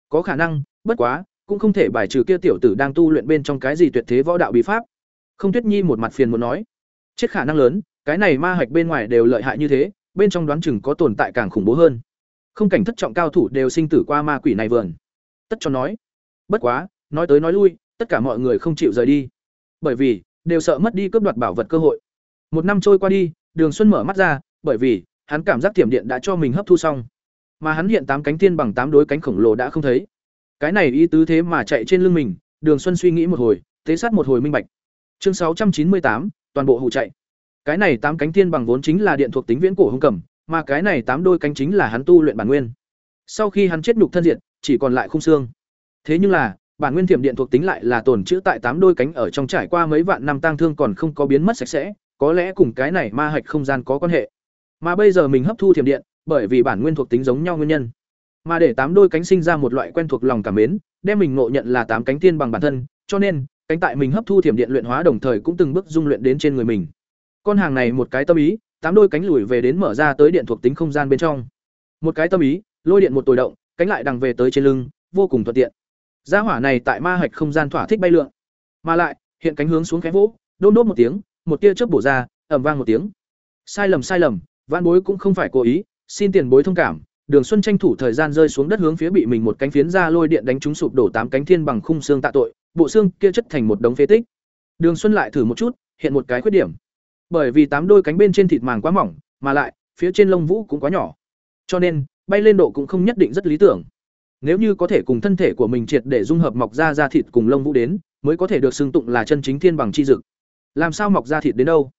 có khả năng, bất quá, cũng không thể bài trừ kia tiểu tử đang tu luyện bên trong cái gì tuyệt thế võ đạo bí pháp. Không Tuyết Nhi một mặt phiền muốn nói, chết khả năng lớn, cái này ma hạch bên ngoài đều lợi hại như thế, bên trong đoán chừng có tồn tại càng khủng bố hơn. Không cảnh thất trọng cao thủ đều sinh tử qua ma quỷ này vườn. Tất cho nói, bất quá, nói tới nói lui, tất cả mọi người không chịu rời đi, bởi vì đều sợ mất đi cướp đoạt bảo vật cơ hội. Một năm trôi qua đi, Đường Xuân mở mắt ra, bởi vì hắn cảm giác tiềm điện đã cho mình hấp thu xong mà hắn hiện tám cánh tiên bằng tám đối cánh khổng lồ đã không thấy. Cái này ý tứ thế mà chạy trên lưng mình đường xuân suy nghĩ một hồi tế sát một hồi minh bạch. Chương sáu trăm chín mươi tám toàn bộ hụ chạy. Cái này tám cánh tiên bằng vốn chính là điện thuộc tính viễn cổ hung cầm mà cái này tám đôi cánh chính là hắn tu luyện bản nguyên. Sau khi hắn chết nhục thân diện chỉ còn lại khung xương. Thế nhưng là bản nguyên thiểm điện thuộc tính lại là tồn trữ tại tám đôi cánh ở trong trải qua mấy vạn năm tang thương còn không có biến mất sạch sẽ có lẽ cùng cái này ma hạch không gian có quan hệ. Mà bây giờ mình hấp thu thiểm điện, bởi vì bản nguyên thuộc tính giống nhau nguyên nhân. Mà để tám đôi cánh sinh ra một loại quen thuộc lòng cảm mến, đem mình ngộ nhận là tám cánh tiên bằng bản thân, cho nên, cánh tại mình hấp thu thiểm điện luyện hóa đồng thời cũng từng bước dung luyện đến trên người mình. Con hàng này một cái tâm ý, tám đôi cánh lùi về đến mở ra tới điện thuộc tính không gian bên trong. Một cái tâm ý, lôi điện một tồi động, cánh lại đằng về tới trên lưng, vô cùng thuận tiện. Gia hỏa này tại ma hạch không gian thỏa thích bay lượn, mà lại, hiện cánh hướng xuống cánh vỗ, đôn đốt một tiếng, một tia chớp bổ ra, ầm vang một tiếng. Sai lầm sai lầm, Vạn Bối cũng không phải cố ý, xin tiền bối thông cảm. Đường Xuân tranh thủ thời gian rơi xuống đất hướng phía bị mình một cánh phiến ra lôi điện đánh trúng sụp đổ tám cánh thiên bằng khung xương tạ tội, bộ xương kia chất thành một đống phế tích. Đường Xuân lại thử một chút, hiện một cái khuyết điểm. Bởi vì tám đôi cánh bên trên thịt màng quá mỏng, mà lại phía trên lông vũ cũng quá nhỏ. Cho nên, bay lên độ cũng không nhất định rất lý tưởng. Nếu như có thể cùng thân thể của mình triệt để dung hợp mọc ra da thịt cùng lông vũ đến, mới có thể được xưng tụng là chân chính thiên bằng chi dực. Làm sao mọc ra thịt đến đâu?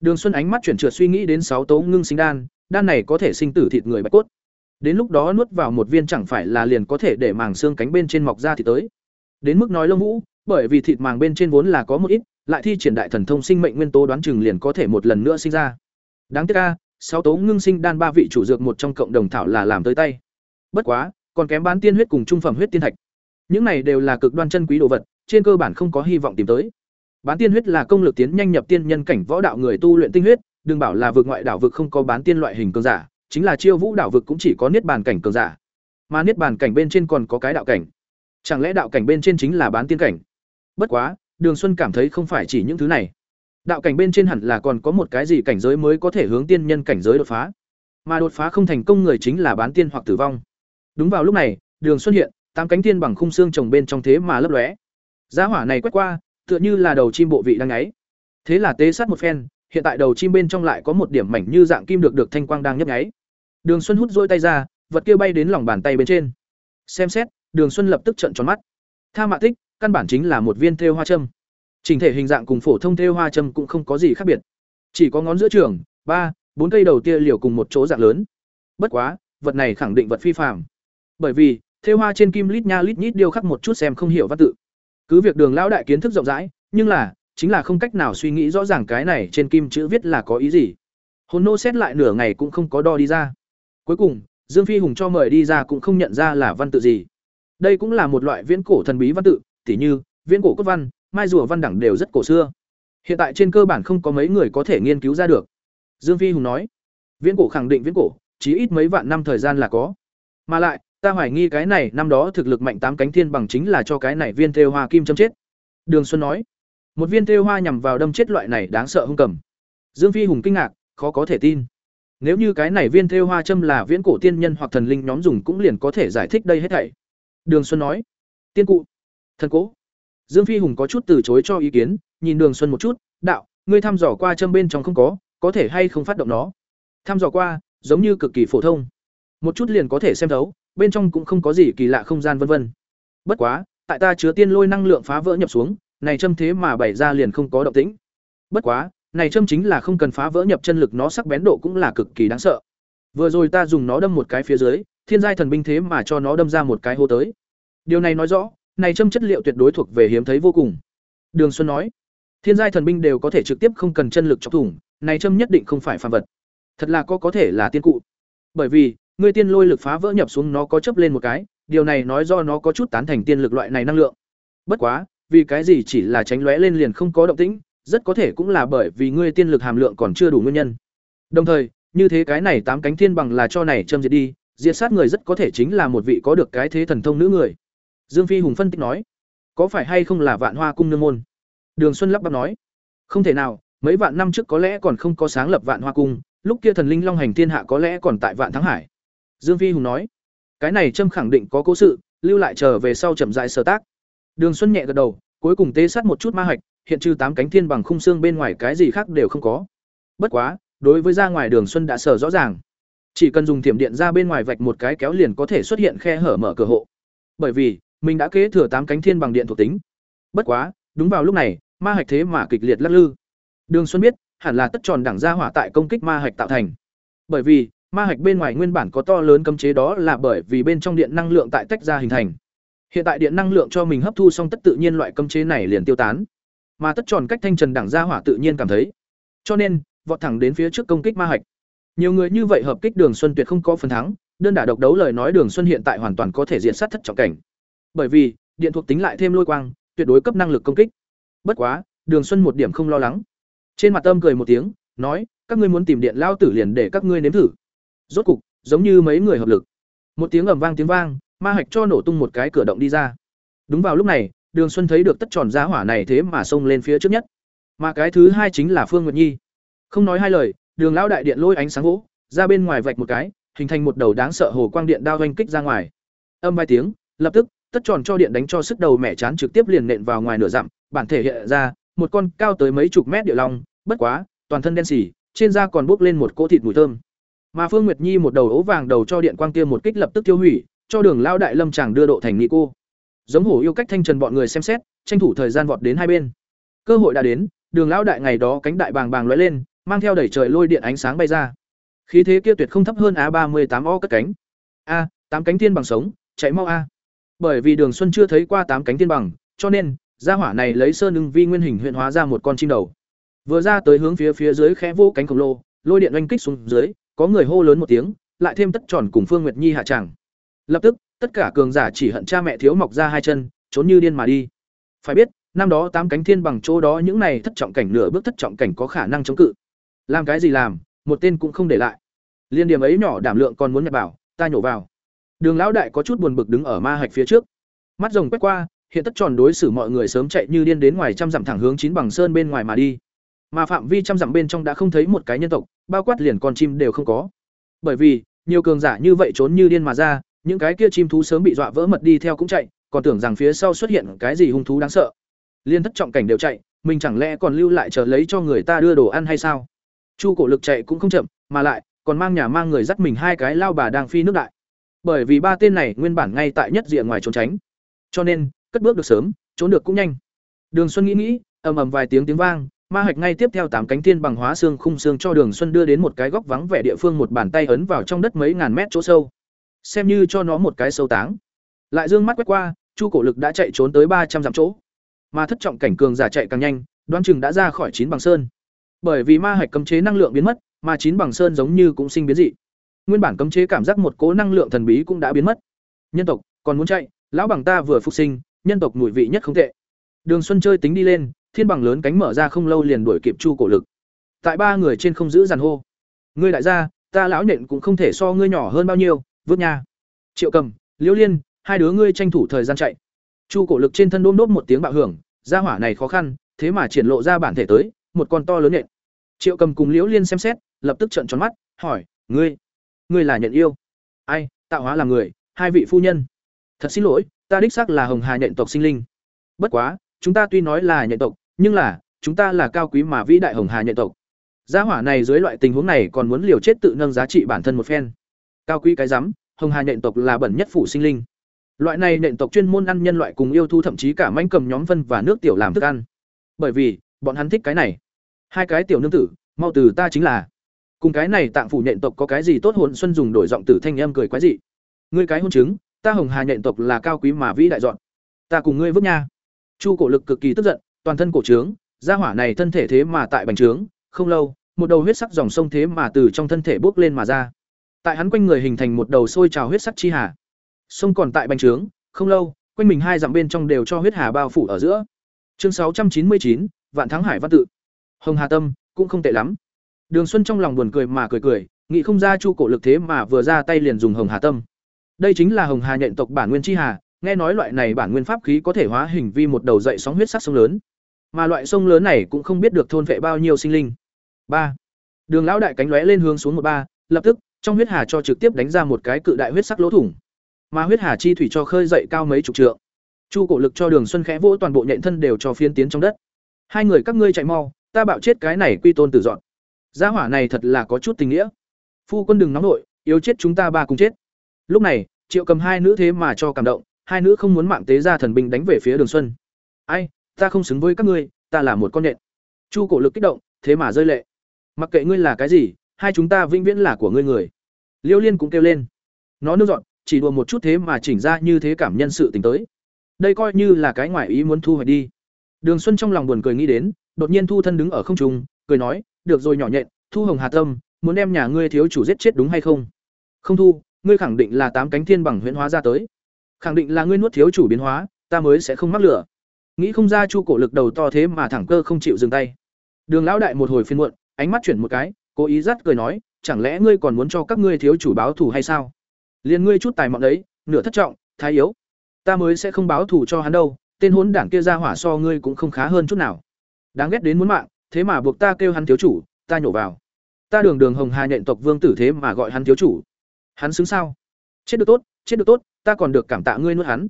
Đường Xuân ánh mắt chuyển trượt suy nghĩ đến sáu tố ngưng sinh đan, đan này có thể sinh tử thịt người bạch cốt. Đến lúc đó nuốt vào một viên chẳng phải là liền có thể để màng xương cánh bên trên mọc ra thì tới. Đến mức nói lông vũ, bởi vì thịt màng bên trên vốn là có một ít, lại thi triển đại thần thông sinh mệnh nguyên tố đoán chừng liền có thể một lần nữa sinh ra. Đáng tiếc a, sáu tố ngưng sinh đan ba vị chủ dược một trong cộng đồng thảo là làm tới tay. Bất quá, còn kém bán tiên huyết cùng trung phẩm huyết tiên thạch. Những này đều là cực đoan chân quý đồ vật, trên cơ bản không có hy vọng tìm tới. Bán tiên huyết là công lực tiến nhanh nhập tiên nhân cảnh võ đạo người tu luyện tinh huyết, đừng bảo là vực ngoại đảo vực không có bán tiên loại hình cường giả, chính là chiêu vũ đảo vực cũng chỉ có niết bàn cảnh cường giả. Mà niết bàn cảnh bên trên còn có cái đạo cảnh. Chẳng lẽ đạo cảnh bên trên chính là bán tiên cảnh? Bất quá, Đường Xuân cảm thấy không phải chỉ những thứ này. Đạo cảnh bên trên hẳn là còn có một cái gì cảnh giới mới có thể hướng tiên nhân cảnh giới đột phá. Mà đột phá không thành công người chính là bán tiên hoặc tử vong. Đúng vào lúc này, Đường Xuân hiện, tám cánh tiên bằng khung xương trồng bên trong thế mà lấp lóe. Giá hỏa này quét qua, tựa như là đầu chim bộ vị đang ngáy. Thế là tế sát một phen, hiện tại đầu chim bên trong lại có một điểm mảnh như dạng kim được được thanh quang đang nhấp nháy. Đường Xuân hút rôi tay ra, vật kia bay đến lòng bàn tay bên trên. Xem xét, Đường Xuân lập tức trợn tròn mắt. Tha mạ tích, căn bản chính là một viên thêu hoa châm. Trình thể hình dạng cùng phổ thông thêu hoa châm cũng không có gì khác biệt. Chỉ có ngón giữa trường, ba, bốn cây đầu tia liều cùng một chỗ dạng lớn. Bất quá, vật này khẳng định vật phi phàm. Bởi vì, thêu hoa trên kim lít nha lít nhít điêu khắc một chút xem không hiểu văn tự. Cứ việc Đường lão đại kiến thức rộng rãi, nhưng là, chính là không cách nào suy nghĩ rõ ràng cái này trên kim chữ viết là có ý gì. Hồn nô xét lại nửa ngày cũng không có đo đi ra. Cuối cùng, Dương Phi Hùng cho mời đi ra cũng không nhận ra là văn tự gì. Đây cũng là một loại viễn cổ thần bí văn tự, tỉ như viễn cổ cốt văn, mai rùa văn đẳng đều rất cổ xưa. Hiện tại trên cơ bản không có mấy người có thể nghiên cứu ra được. Dương Phi Hùng nói, viễn cổ khẳng định viễn cổ, chỉ ít mấy vạn năm thời gian là có. Mà lại, ta hoài nghi cái này năm đó thực lực mạnh tám cánh thiên bằng chính là cho cái này viên thêu hoa kim châm chết. Đường Xuân nói, một viên thêu hoa nhằm vào đâm chết loại này đáng sợ hung cầm. Dương Phi Hùng kinh ngạc, khó có thể tin. Nếu như cái này viên thêu hoa châm là viễn cổ tiên nhân hoặc thần linh nhóm dùng cũng liền có thể giải thích đây hết thảy. Đường Xuân nói, tiên cụ, thần cố. Dương Phi Hùng có chút từ chối cho ý kiến, nhìn Đường Xuân một chút, đạo, ngươi thăm dò qua châm bên trong không có, có thể hay không phát động nó. Thăm dò qua, giống như cực kỳ phổ thông. Một chút liền có thể xem thấu, bên trong cũng không có gì kỳ lạ không gian vân vân. Bất quá, tại ta chứa tiên lôi năng lượng phá vỡ nhập xuống, này châm thế mà bày ra liền không có động tĩnh. Bất quá, này châm chính là không cần phá vỡ nhập chân lực nó sắc bén độ cũng là cực kỳ đáng sợ. Vừa rồi ta dùng nó đâm một cái phía dưới, thiên giai thần binh thế mà cho nó đâm ra một cái hô tới. Điều này nói rõ, này châm chất liệu tuyệt đối thuộc về hiếm thấy vô cùng. Đường Xuân nói, thiên giai thần binh đều có thể trực tiếp không cần chân lực chọc thủng, này châm nhất định không phải phàm vật. Thật là có có thể là tiên cụ. Bởi vì, người tiên lôi lực phá vỡ nhập xuống nó có chấp lên một cái, điều này nói do nó có chút tán thành tiên lực loại này năng lượng. Bất quá, vì cái gì chỉ là tránh lóe lên liền không có động tĩnh, rất có thể cũng là bởi vì ngươi tiên lực hàm lượng còn chưa đủ nguyên nhân. Đồng thời, như thế cái này tám cánh thiên bằng là cho này châm diệt đi, diệt sát người rất có thể chính là một vị có được cái thế thần thông nữ người. Dương Phi Hùng phân tích nói, có phải hay không là Vạn Hoa cung nương môn? Đường Xuân lắp bắp nói, không thể nào, mấy vạn năm trước có lẽ còn không có sáng lập Vạn Hoa cung, lúc kia thần linh long hành thiên hạ có lẽ còn tại Vạn Thắng Hải. Dương Phi Hùng nói, cái này châm khẳng định có cố sự, lưu lại chờ về sau chậm rãi sở tác. Đường Xuân nhẹ gật đầu, cuối cùng tế sát một chút ma hạch, hiện trừ tám cánh thiên bằng khung xương bên ngoài cái gì khác đều không có. Bất quá, đối với ra ngoài Đường Xuân đã sở rõ ràng, chỉ cần dùng thiểm điện ra bên ngoài vạch một cái kéo liền có thể xuất hiện khe hở mở cửa hộ. Bởi vì, mình đã kế thừa tám cánh thiên bằng điện thuộc tính. Bất quá, đúng vào lúc này, ma hạch thế mà kịch liệt lắc lư. Đường Xuân biết, hẳn là tất tròn đẳng gia hỏa tại công kích ma hạch tạo thành. Bởi vì, ma hạch bên ngoài nguyên bản có to lớn cấm chế đó là bởi vì bên trong điện năng lượng tại tách ra hình thành. Hiện tại điện năng lượng cho mình hấp thu xong tất tự nhiên loại cấm chế này liền tiêu tán. Mà tất tròn cách thanh trần đẳng gia hỏa tự nhiên cảm thấy. Cho nên, vọt thẳng đến phía trước công kích ma hạch. Nhiều người như vậy hợp kích Đường Xuân tuyệt không có phần thắng, đơn đả độc đấu lời nói Đường Xuân hiện tại hoàn toàn có thể diện sát thất trọng cảnh. Bởi vì, điện thuộc tính lại thêm lôi quang, tuyệt đối cấp năng lực công kích. Bất quá, Đường Xuân một điểm không lo lắng. Trên mặt âm cười một tiếng, nói, các ngươi muốn tìm điện lao tử liền để các ngươi nếm thử. Rốt cục, giống như mấy người hợp lực. Một tiếng ầm vang tiếng vang, ma hạch cho nổ tung một cái cửa động đi ra. Đúng vào lúc này, Đường Xuân thấy được tất tròn giá hỏa này thế mà xông lên phía trước nhất. Mà cái thứ hai chính là Phương Nguyệt Nhi. Không nói hai lời, Đường lão đại điện lôi ánh sáng gỗ, ra bên ngoài vạch một cái, hình thành một đầu đáng sợ hồ quang điện đao oanh kích ra ngoài. Âm vài tiếng, lập tức, tất tròn cho điện đánh cho sức đầu mẹ chán trực tiếp liền nện vào ngoài nửa dặm, bản thể hiện ra, một con cao tới mấy chục mét địa long, bất quá, toàn thân đen xỉ, trên da còn bốc lên một cỗ thịt mùi thơm. Mà Phương Nguyệt Nhi một đầu ố vàng đầu cho điện quang kia một kích lập tức tiêu hủy, cho Đường Lao đại lâm chàng đưa độ thành nghị cô. Giống hổ yêu cách thanh trần bọn người xem xét, tranh thủ thời gian vọt đến hai bên. Cơ hội đã đến, Đường Lao đại ngày đó cánh đại bàng bàng lóe lên, mang theo đẩy trời lôi điện ánh sáng bay ra. Khí thế kia tuyệt không thấp hơn a ba mươi tám o cất cánh. A, tám cánh tiên bằng sống, chạy mau a. Bởi vì Đường Xuân chưa thấy qua tám cánh tiên bằng, cho nên gia hỏa này lấy sơn ưng vi nguyên hình huyện hóa ra một con chim đầu. Vừa ra tới hướng phía phía dưới khẽ vô cánh khổng lồ, lôi điện oanh kích xuống dưới, có người hô lớn một tiếng, lại thêm tất tròn cùng Phương Nguyệt Nhi hạ tràng. Lập tức, tất cả cường giả chỉ hận cha mẹ thiếu mọc ra hai chân, trốn như điên mà đi. Phải biết, năm đó tám cánh thiên bằng chỗ đó những này thất trọng cảnh nửa bước thất trọng cảnh có khả năng chống cự. Làm cái gì làm, một tên cũng không để lại. Liên điểm ấy nhỏ đảm lượng còn muốn nhặt bảo, ta nhổ vào. Đường lão đại có chút buồn bực đứng ở ma hạch phía trước. Mắt rồng quét qua, hiện tất tròn đối xử mọi người sớm chạy như điên đến ngoài trăm dặm thẳng hướng chín bằng sơn bên ngoài mà đi. Mà phạm vi trăm dặm bên trong đã không thấy một cái nhân tộc, bao quát liền con chim đều không có. Bởi vì, nhiều cường giả như vậy trốn như điên mà ra, những cái kia chim thú sớm bị dọa vỡ mật đi theo cũng chạy, còn tưởng rằng phía sau xuất hiện cái gì hung thú đáng sợ. Liên thất trọng cảnh đều chạy, mình chẳng lẽ còn lưu lại chờ lấy cho người ta đưa đồ ăn hay sao? Chu cổ lực chạy cũng không chậm, mà lại còn mang nhà mang người dắt mình hai cái lao bà đang phi nước đại. Bởi vì ba tên này nguyên bản ngay tại nhất rìa ngoài trốn tránh, cho nên cất bước được sớm, trốn được cũng nhanh. Đường Xuân nghĩ nghĩ, ầm ầm vài tiếng tiếng vang, ma hạch ngay tiếp theo tám cánh tiên bằng hóa xương khung xương cho Đường Xuân đưa đến một cái góc vắng vẻ địa phương một bàn tay ấn vào trong đất mấy ngàn mét chỗ sâu, xem như cho nó một cái sâu táng. Lại dương mắt quét qua, Chu Cổ Lực đã chạy trốn tới ba trăm dặm chỗ. Mà thất trọng cảnh cường giả chạy càng nhanh, đoán chừng đã ra khỏi chín bằng sơn. Bởi vì ma hạch cấm chế năng lượng biến mất, mà chín bằng sơn giống như cũng sinh biến dị. Nguyên bản cấm chế cảm giác một cố năng lượng thần bí cũng đã biến mất. Nhân tộc, còn muốn chạy, lão bằng ta vừa phục sinh, nhân tộc mùi vị nhất không tệ. Đường Xuân chơi tính đi lên, thiên bằng lớn cánh mở ra không lâu liền đuổi kịp Chu Cổ Lực. Tại ba người trên không giữ giàn hô. Ngươi đại gia, ta lão nhện cũng không thể so ngươi nhỏ hơn bao nhiêu, vứt nha. Triệu Cầm, Liễu Liên, hai đứa ngươi tranh thủ thời gian chạy. Chu Cổ Lực trên thân đôm đốt một tiếng bạo hưởng, gia hỏa này khó khăn, thế mà triển lộ ra bản thể tới, một con to lớn nhện. Triệu Cầm cùng Liễu Liên xem xét, lập tức trợn tròn mắt, hỏi: "Ngươi, ngươi là nhện yêu?" "Ai, tạo hóa là người, hai vị phu nhân." "Thật xin lỗi, ta đích xác là Hồng Hà nhện tộc sinh linh. Bất quá, chúng ta tuy nói là nhện tộc, nhưng là, chúng ta là cao quý mà vĩ đại Hồng Hà nhện tộc." Gia hỏa này dưới loại tình huống này còn muốn liều chết tự nâng giá trị bản thân một phen. Cao quý cái rắm, Hồng Hà nện tộc là bẩn nhất phủ sinh linh. Loại này nện tộc chuyên môn ăn nhân loại cùng yêu thu thậm chí cả manh cầm nhóm phân và nước tiểu làm thức ăn. Bởi vì, bọn hắn thích cái này. Hai cái tiểu nương tử, mau từ ta chính là. Cùng cái này tạng phủ nện tộc có cái gì tốt hồn xuân dùng đổi giọng tử thanh em cười quái gì. Ngươi cái hôn chứng, ta Hồng Hà nện tộc là cao quý mà vĩ đại dọn. Ta cùng ngươi vứt nha. Chu cổ lực cực kỳ tức giận, toàn thân cổ trướng, gia hỏa này thân thể thế mà tại bành trướng, không lâu, một đầu huyết sắc dòng sông thế mà từ trong thân thể bốc lên mà ra. Tại hắn quanh người hình thành một đầu sôi trào huyết sắc chi hà. Sông còn tại bành trướng, không lâu, quanh mình hai dặm bên trong đều cho huyết hà bao phủ ở giữa. Chương sáu trăm chín mươi chín, Vạn Thắng Hải văn tự. Hồng Hà Tâm cũng không tệ lắm. Đường Xuân trong lòng buồn cười mà cười cười, nghĩ không ra Chu Cổ Lực thế mà vừa ra tay liền dùng Hồng Hà Tâm. Đây chính là Hồng Hà nhện tộc bản nguyên chi hà, nghe nói loại này bản nguyên pháp khí có thể hóa hình vi một đầu dậy sóng huyết sắc sông lớn. Mà loại sông lớn này cũng không biết được thôn vệ bao nhiêu sinh linh ba đường lão đại cánh lóe lên hướng xuống một ba lập tức trong huyết hà cho trực tiếp đánh ra một cái cự đại huyết sắc lỗ thủng. Mà huyết hà chi thủy cho khơi dậy cao mấy chục trượng. Chu cổ lực cho đường xuân khẽ vỗ toàn bộ nhện thân đều cho phiên tiến trong đất. Hai người các ngươi chạy mau, ta bạo chết cái này quy tôn tử dọn. Gia hỏa này thật là có chút tình nghĩa. Phu quân đừng nóng nổi yếu chết chúng ta ba cùng chết. Lúc này, triệu cầm hai nữ thế mà cho cảm động, hai nữ không muốn mạng tế ra thần binh đánh về phía đường xuân. Ai, ta không xứng với các ngươi, ta là một con nhện. Chu cổ lực kích động, thế mà rơi lệ. Mặc kệ ngươi là cái gì, hai chúng ta vĩnh viễn là của ngươi người liêu liên cũng kêu lên. Nó nương dọn chỉ đùa một chút thế mà chỉnh ra như thế cảm nhân sự t tới. Đây coi như là cái ngoại ý muốn thu hoạch đi. Đường xuân trong lòng buồn cười nghĩ đến đột nhiên thu thân đứng ở không trung cười nói được rồi nhỏ nhện thu hồng hà tâm muốn đem nhà ngươi thiếu chủ giết chết đúng hay không? Không thu ngươi khẳng định là tám cánh thiên bằng huyễn hóa ra tới. Khẳng định là ngươi nuốt thiếu chủ biến hóa ta mới sẽ không mắc lửa. Nghĩ không ra chu cổ lực đầu to thế mà thẳng cơ không chịu dừng tay. Đường lão đại một hồi phiên muộn ánh mắt chuyển một cái, cố ý dắt cười nói, chẳng lẽ ngươi còn muốn cho các ngươi thiếu chủ báo thù hay sao? Liên ngươi chút tài mọn đấy, nửa thất trọng, thái yếu. Ta mới sẽ không báo thù cho hắn đâu, tên hỗn đảng kia ra hỏa so ngươi cũng không khá hơn chút nào. Đáng ghét đến muốn mạng, thế mà buộc ta kêu hắn thiếu chủ, ta nhổ vào. Ta đường đường hồng hà nhện tộc vương tử thế mà gọi hắn thiếu chủ. Hắn xứng sao? Chết được tốt, chết được tốt, ta còn được cảm tạ ngươi nuốt hắn.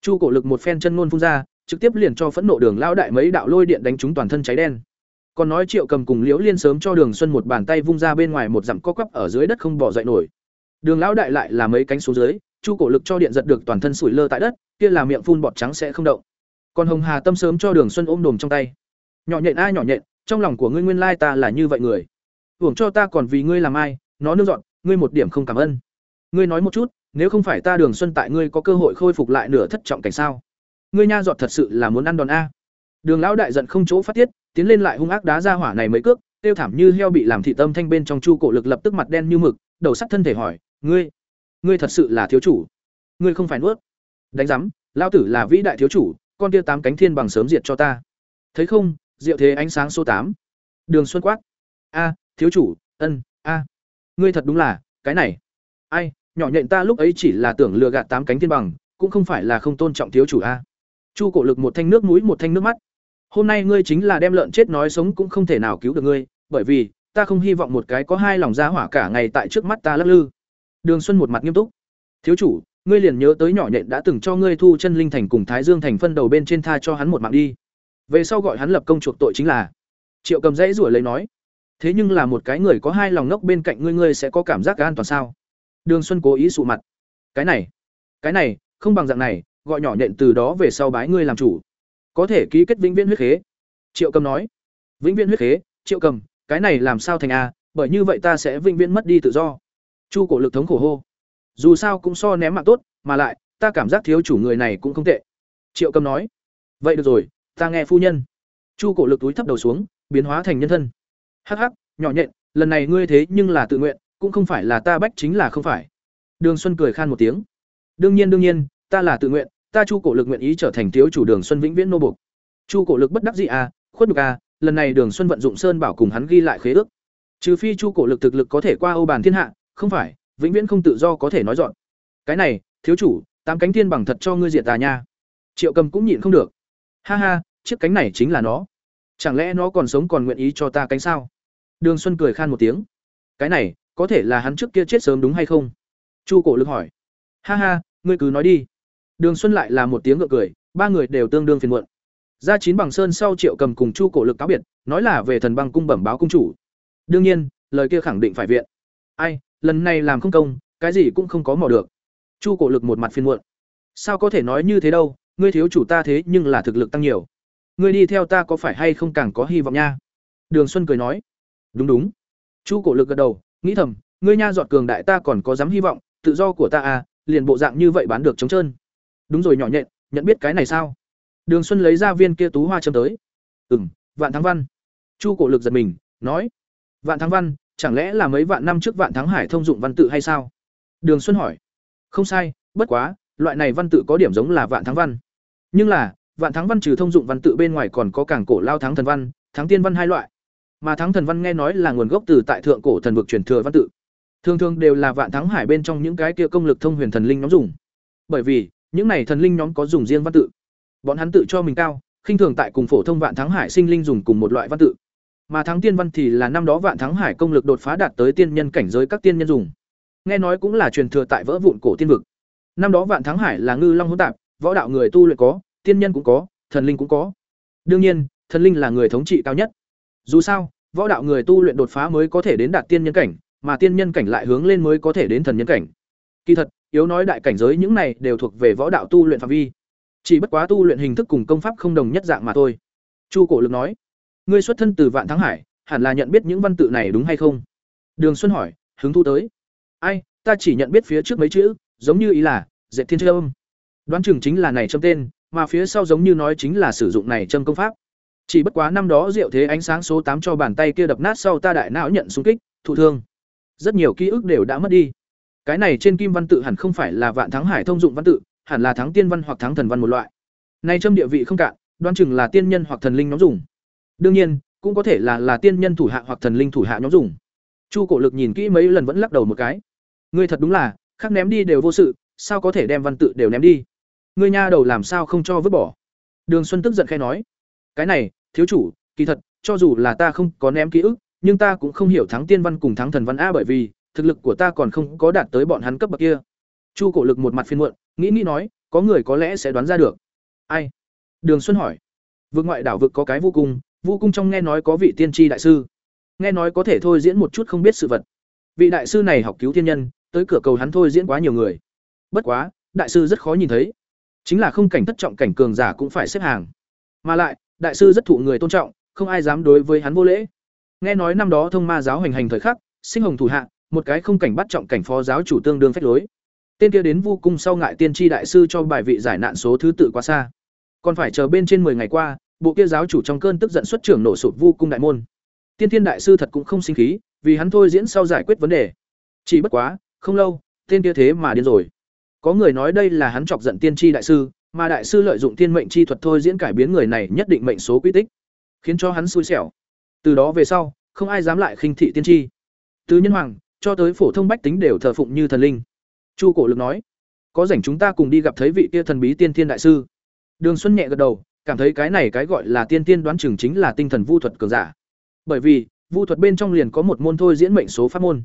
Chu cổ lực một phen chân ngôn phun ra, trực tiếp liền cho phẫn nộ đường lão đại mấy đạo lôi điện đánh trúng toàn thân cháy đen còn nói triệu cầm cùng liễu liên sớm cho đường xuân một bàn tay vung ra bên ngoài một dặm co quắp ở dưới đất không bỏ dậy nổi. Đường lão đại lại là mấy cánh xuống dưới, chu cổ lực cho điện giật được toàn thân sủi lơ tại đất, kia là miệng phun bọt trắng sẽ không động. Còn hồng hà tâm sớm cho đường xuân ôm đồm trong tay. Nhỏ nhện ai nhỏ nhện, trong lòng của ngươi nguyên lai ta là như vậy người. Hưởng cho ta còn vì ngươi làm ai, nó nương dọn, ngươi một điểm không cảm ơn. Ngươi nói một chút, nếu không phải ta đường xuân tại ngươi có cơ hội khôi phục lại nửa thất trọng cảnh sao? Ngươi nha dọn thật sự là muốn ăn đòn a đường lão đại giận không chỗ phát tiết tiến lên lại hung ác đá ra hỏa này mấy cước tiêu thảm như heo bị làm thị tâm thanh bên trong chu cổ lực lập tức mặt đen như mực đầu sắt thân thể hỏi ngươi ngươi thật sự là thiếu chủ? Ngươi không phải nuốt? Đánh rắm, lão tử là vĩ đại thiếu chủ con kia tám cánh thiên bằng sớm diệt cho ta. Thấy không diệu thế ánh sáng số tám. Đường xuân quát a thiếu chủ ân a ngươi thật đúng là cái này ai nhỏ nhện ta lúc ấy chỉ là tưởng lừa gạt tám cánh thiên bằng cũng không phải là không tôn trọng thiếu chủ a. Chu cổ lực một thanh nước mũi một thanh nước mắt hôm nay ngươi chính là đem lợn chết nói sống cũng không thể nào cứu được ngươi, bởi vì, ta không hy vọng một cái có hai lòng ra hỏa cả ngày tại trước mắt ta lắc lư. Đường xuân một mặt nghiêm túc. Thiếu chủ, ngươi liền nhớ tới nhỏ nhện đã từng cho ngươi thu chân linh thành cùng thái dương thành phân đầu bên trên tha cho hắn một mạng đi. Về sau gọi hắn lập công chuộc tội chính là. Triệu cầm dãy rủa lấy nói. Thế nhưng là một cái người có hai lòng ngốc bên cạnh ngươi ngươi sẽ có cảm giác an toàn sao? Đường xuân cố ý sụ mặt. Cái này cái này, không bằng dạng này, gọi nhỏ nhện từ đó về sau bái ngươi làm chủ có thể ký kết vĩnh viễn huyết khế. Triệu cầm nói. Vĩnh viễn huyết khế, triệu cầm, cái này làm sao thành a, bởi như vậy ta sẽ vĩnh viễn mất đi tự do. Chu cổ lực thống khổ hô. Dù sao cũng so ném mạng tốt, mà lại, ta cảm giác thiếu chủ người này cũng không tệ. Triệu cầm nói. Vậy được rồi, ta nghe phu nhân. Chu cổ lực túi thấp đầu xuống, biến hóa thành nhân thân. Hắc hắc, nhỏ nhện, lần này ngươi thế nhưng là tự nguyện, cũng không phải là ta bách chính là không phải. Đường xuân cười khan một tiếng. Đương nhiên đương nhiên, ta là tự nguyện ta chu cổ lực nguyện ý trở thành thiếu chủ đường xuân vĩnh viễn nô bục chu cổ lực bất đắc dĩ à khuất nhục à lần này đường xuân vận dụng sơn bảo cùng hắn ghi lại khế ước. Trừ phi chu cổ lực thực lực có thể qua âu bàn thiên hạ, không phải, vĩnh viễn không tự do có thể nói dọn. Cái này, thiếu chủ, tám cánh thiên bằng thật cho ngươi diệt tà nha. Triệu cầm cũng nhịn không được. Ha ha, chiếc cánh này chính là nó. Chẳng lẽ nó còn sống còn nguyện ý cho ta cánh sao? Đường xuân cười khan một tiếng. Cái này, có thể là hắn trước kia chết sớm đúng hay không? Chu cổ lực hỏi. Ha ha, ngươi cứ nói đi đường xuân lại là một tiếng ngượng cười, ba người đều tương đương phiền muộn. Ra chín bằng sơn sau triệu cầm cùng chu cổ lực cáo biệt, nói là về thần băng cung bẩm báo cung chủ. Đương nhiên, lời kia khẳng định phải viện. Ai, lần này làm không công, cái gì cũng không có mò được. Chu cổ lực một mặt phiền muộn. Sao có thể nói như thế đâu, ngươi thiếu chủ ta thế nhưng là thực lực tăng nhiều. Ngươi đi theo ta có phải hay không càng có hy vọng nha? Đường xuân cười nói. Đúng đúng. Chu cổ lực gật đầu, nghĩ thầm, ngươi nha giọt cường đại ta còn có dám hy vọng, tự do của ta à liền bộ dạng như vậy bán được trống trơn đúng rồi nhỏ nhện, nhận biết cái này sao? Đường xuân lấy ra viên kia tú hoa châm tới. Ừ m vạn thắng văn. Chu cổ lực giật mình, nói, vạn thắng văn, chẳng lẽ là mấy vạn năm trước vạn thắng hải thông dụng văn tự hay sao? Đường xuân hỏi, không sai, bất quá, loại này văn tự có điểm giống là vạn thắng văn. Nhưng là, vạn thắng văn trừ thông dụng văn tự bên ngoài còn có cảng cổ lao thắng thần văn, thắng tiên văn hai loại. Mà thắng thần văn nghe nói là nguồn gốc từ tại thượng cổ thần vực truyền thừa văn tự. Thường thường đều là vạn thắng hải bên trong những cái kia công lực thông huyền thần linh nhóm dùng. Bởi vì những này thần linh nhóm có dùng riêng văn tự. Bọn hắn tự cho mình cao, khinh thường tại cùng phổ thông vạn thắng hải sinh linh dùng cùng một loại văn tự. Mà thắng tiên văn thì là năm đó vạn thắng hải công lực đột phá đạt tới tiên nhân cảnh giới các tiên nhân dùng. Nghe nói cũng là truyền thừa tại vỡ vụn cổ tiên vực. Năm đó vạn thắng hải là ngư long hỗn tạp, võ đạo người tu luyện có, tiên nhân cũng có, thần linh cũng có. Đương nhiên, thần linh là người thống trị cao nhất. Dù sao, võ đạo người tu luyện đột phá mới có thể đến đạt tiên nhân cảnh, mà tiên nhân cảnh lại hướng lên mới có thể đến thần nhân cảnh kỳ thật, yếu nói đại cảnh giới những này đều thuộc về võ đạo tu luyện phạm vi. Chỉ bất quá tu luyện hình thức cùng công pháp không đồng nhất dạng mà thôi. Chu cổ lực nói, ngươi xuất thân từ vạn thắng hải, hẳn là nhận biết những văn tự này đúng hay không? Đường xuân hỏi, hứng thu tới. Ai, ta chỉ nhận biết phía trước mấy chữ, giống như ý là, dệt thiên trâm đoán chừng chính là này châm tên, mà phía sau giống như nói chính là sử dụng này châm công pháp. Chỉ bất quá năm đó diệu thế ánh sáng số tám cho bàn tay kia đập nát sau ta đại não nhận xung kích, thụ thương. Rất nhiều ký ức đều đã mất đi cái này trên kim văn tự hẳn không phải là vạn thắng hải thông dụng văn tự, hẳn là thắng tiên văn hoặc thắng thần văn một loại. Nay châm địa vị không cạn, đoán chừng là tiên nhân hoặc thần linh nhóm dùng. Đương nhiên, cũng có thể là là tiên nhân thủ hạ hoặc thần linh thủ hạ nhóm dùng. Chu cổ lực nhìn kỹ mấy lần vẫn lắc đầu một cái. Ngươi thật đúng là, khác ném đi đều vô sự, sao có thể đem văn tự đều ném đi? Ngươi nha đầu làm sao không cho vứt bỏ? Đường xuân tức giận khai nói. Cái này, thiếu chủ, kỳ thật, cho dù là ta không có ném ký ức, nhưng ta cũng không hiểu thắng tiên văn cùng thắng thần văn a bởi vì thực lực của ta còn không có đạt tới bọn hắn cấp bậc kia. Chu cổ lực một mặt phiên muộn, nghĩ nghĩ nói, có người có lẽ sẽ đoán ra được. Ai? Đường xuân hỏi. Vực ngoại đảo vực có cái vô cung vô cung trong nghe nói có vị tiên tri đại sư. Nghe nói có thể thôi diễn một chút không biết sự vật. Vị đại sư này học cứu thiên nhân, tới cửa cầu hắn thôi diễn quá nhiều người. Bất quá, đại sư rất khó nhìn thấy. Chính là không cảnh thất trọng cảnh cường giả cũng phải xếp hàng. Mà lại, đại sư rất thụ người tôn trọng, không ai dám đối với hắn vô lễ. Nghe nói năm đó thông ma giáo hành hành thời khắc, sinh hồng thủ hạ một cái không cảnh bắt trọng cảnh phó giáo chủ tương đương phách lối. Tên kia đến vô cung sau ngại tiên tri đại sư cho bài vị giải nạn số thứ tự quá xa. Còn phải chờ bên trên 10 ngày qua, bộ kia giáo chủ trong cơn tức giận xuất trưởng nổ sụp vô cung đại môn. Tiên thiên đại sư thật cũng không sinh khí, vì hắn thôi diễn sau giải quyết vấn đề. Chỉ bất quá, không lâu, tên kia thế mà điên rồi. Có người nói đây là hắn chọc giận tiên tri đại sư, mà đại sư lợi dụng tiên mệnh chi thuật thôi diễn cải biến người này nhất định mệnh số quy tích, khiến cho hắn xui xẻo. Từ đó về sau, không ai dám lại khinh thị tiên tri. Từ nhân hoàng cho tới phổ thông bách tính đều thờ phụng như thần linh. Chu cổ lực nói, có rảnh chúng ta cùng đi gặp thấy vị kia thần bí tiên thiên đại sư. Đường xuân nhẹ gật đầu, cảm thấy cái này cái gọi là tiên tiên đoán chừng chính là tinh thần vu thuật cường giả. Bởi vì, vu thuật bên trong liền có một môn thôi diễn mệnh số pháp môn.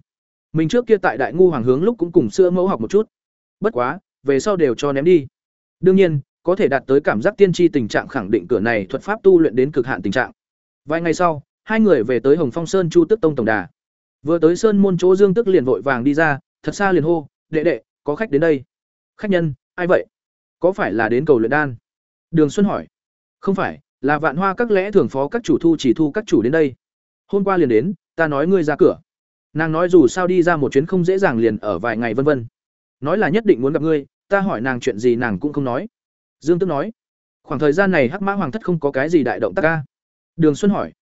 Mình trước kia tại đại ngu hoàng hướng lúc cũng cùng xưa mẫu học một chút. Bất quá, về sau đều cho ném đi. Đương nhiên, có thể đạt tới cảm giác tiên tri tình trạng khẳng định cửa này thuật pháp tu luyện đến cực hạn tình trạng. Vài ngày sau, hai người về tới hồng phong sơn chu tức tông tổng đà vừa tới sơn môn chỗ dương tức liền vội vàng đi ra, thật xa liền hô, đệ đệ, có khách đến đây. Khách nhân, ai vậy? Có phải là đến cầu luyện đan? Đường xuân hỏi. Không phải, là vạn hoa các lẽ thường phó các chủ thu chỉ thu các chủ đến đây. Hôm qua liền đến, ta nói ngươi ra cửa. Nàng nói dù sao đi ra một chuyến không dễ dàng liền ở vài ngày vân vân. Nói là nhất định muốn gặp ngươi, ta hỏi nàng chuyện gì nàng cũng không nói. Dương tức nói. Khoảng thời gian này hắc mã hoàng thất không có cái gì đại động tác ca. Đường xuân hỏi.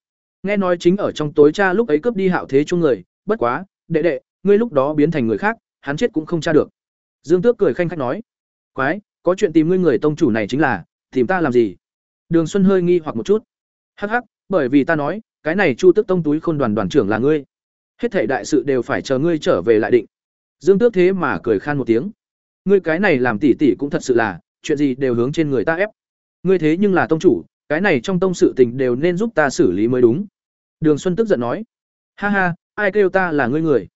Nghe nói chính ở trong tối cha lúc ấy cướp đi hạo thế chung người bất quá đệ đệ ngươi lúc đó biến thành người khác hắn chết cũng không tra được dương tước cười khanh khách nói quái có chuyện tìm ngươi người tông chủ này chính là tìm ta làm gì Đường Xuân hơi nghi hoặc một chút. Hắc hắc, bởi vì ta nói, cái này Chu Tức Tông túi khôn đoàn đoàn trưởng là ngươi. Hết thảy đại sự đều phải chờ ngươi trở về lại định. Dương Tước thế mà cười khan một tiếng. Ngươi cái này làm tỉ tỉ cũng thật sự là, chuyện gì đều hướng trên người ta ép. Ngươi thế nhưng là tông chủ, cái này trong tông sự tình đều nên giúp ta xử lý mới đúng. Đường Xuân tức giận nói. Ha ha, ai kêu ta là ngươi người?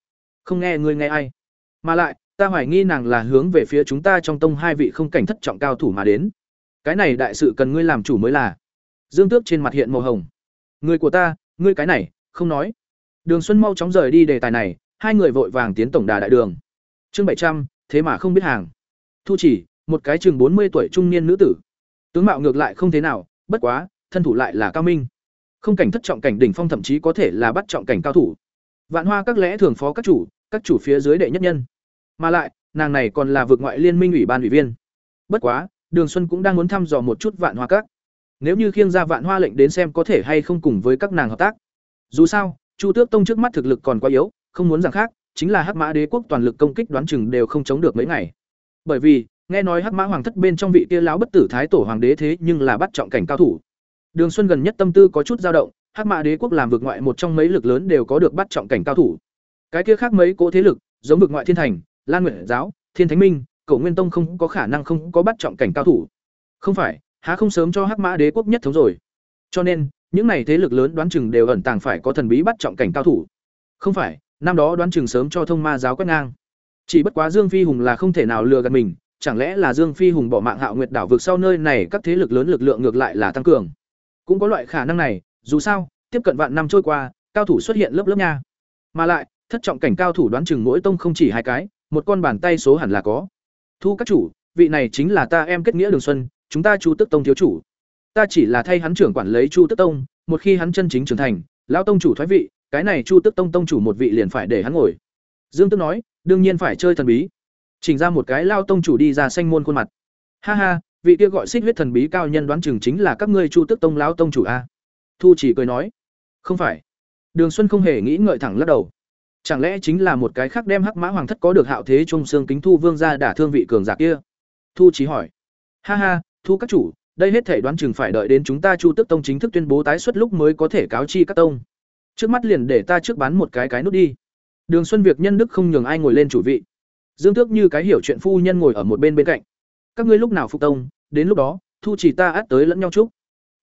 Không nghe ngươi nghe ai? Mà lại, ta hoài nghi nàng là hướng về phía chúng ta trong tông hai vị không cảnh thất trọng cao thủ mà đến. Cái này đại sự cần ngươi làm chủ mới là. Dương Tước trên mặt hiện màu hồng. Người của ta, ngươi cái này, không nói. Đường Xuân mau chóng rời đi đề tài này, hai người vội vàng tiến tổng đà đại đường. Chương bảy trăm, thế mà không biết hàng. Thu chỉ, một cái chừng mươi tuổi trung niên nữ tử. Tướng mạo ngược lại không thế nào, bất quá, thân thủ lại là cao minh. Không cảnh thất trọng cảnh đỉnh phong thậm chí có thể là bắt trọng cảnh cao thủ. Vạn Hoa các lẽ thường phó các chủ, các chủ phía dưới đệ nhất nhân. Mà lại, nàng này còn là vượt ngoại liên minh ủy ban ủy viên. Bất quá, Đường Xuân cũng đang muốn thăm dò một chút Vạn Hoa các. Nếu như khiêng ra Vạn Hoa lệnh đến xem có thể hay không cùng với các nàng hợp tác. Dù sao, Chu Tước Tông trước mắt thực lực còn quá yếu, không muốn rằng khác, chính là Hắc Mã Đế quốc toàn lực công kích đoán chừng đều không chống được mấy ngày. Bởi vì, nghe nói Hắc Mã Hoàng thất bên trong vị kia lão bất tử thái tổ hoàng đế thế nhưng là bắt trọng cảnh cao thủ. Đường Xuân gần nhất tâm tư có chút dao động, Hắc Mã Đế quốc làm vực ngoại một trong mấy lực lớn đều có được bắt trọng cảnh cao thủ. Cái kia khác mấy cỗ thế lực, giống vực ngoại thiên thành, Lan Nguyệt giáo, Thiên Thánh Minh, Cổ Nguyên Tông không có khả năng không có bắt trọng cảnh cao thủ. Không phải, há không sớm cho Hắc Mã Đế quốc nhất thống rồi. Cho nên, những này thế lực lớn đoán chừng đều ẩn tàng phải có thần bí bắt trọng cảnh cao thủ. Không phải, năm đó đoán chừng sớm cho thông ma giáo quét ngang. Chỉ bất quá Dương Phi Hùng là không thể nào lừa gạt mình, chẳng lẽ là Dương Phi Hùng bỏ mạng Hạo Nguyệt đảo vực sau nơi này các thế lực lớn lực lượng ngược lại là tăng cường. Cũng có loại khả năng này, dù sao, tiếp cận vạn năm trôi qua, cao thủ xuất hiện lớp lớp nha. Mà lại, thất trọng cảnh cao thủ đoán chừng mỗi tông không chỉ hai cái, một con bàn tay số hẳn là có. Thu các chủ, vị này chính là ta em kết nghĩa Đường Xuân, chúng ta Chu Tức Tông thiếu chủ. Ta chỉ là thay hắn trưởng quản lấy Chu Tức Tông, một khi hắn chân chính trưởng thành, lão tông chủ thoái vị, cái này Chu Tức Tông tông chủ một vị liền phải để hắn ngồi. Dương Tức nói, đương nhiên phải chơi thần bí. Chỉnh ra một cái lao tông chủ đi ra xanh môn khuôn mặt. Ha ha, vị kia gọi xích huyết thần bí cao nhân đoán chừng chính là các ngươi Chu Tức Tông lão tông chủ a. Thu chỉ cười nói, không phải. Đường Xuân không hề nghĩ ngợi thẳng lắc đầu. Chẳng lẽ chính là một cái khác đem Hắc Mã Hoàng thất có được hạo thế trung xương kính thu vương ra đả thương vị cường giả kia? Thu chỉ hỏi. Ha ha, thu các chủ, đây hết thể đoán chừng phải đợi đến chúng ta Chu Tức Tông chính thức tuyên bố tái xuất lúc mới có thể cáo chi các tông. Trước mắt liền để ta trước bán một cái cái nút đi. Đường Xuân việc nhân đức không nhường ai ngồi lên chủ vị. Dương Tước như cái hiểu chuyện phu nhân ngồi ở một bên bên cạnh. Các ngươi lúc nào phục tông, đến lúc đó, thu chỉ ta át tới lẫn nhau chúc.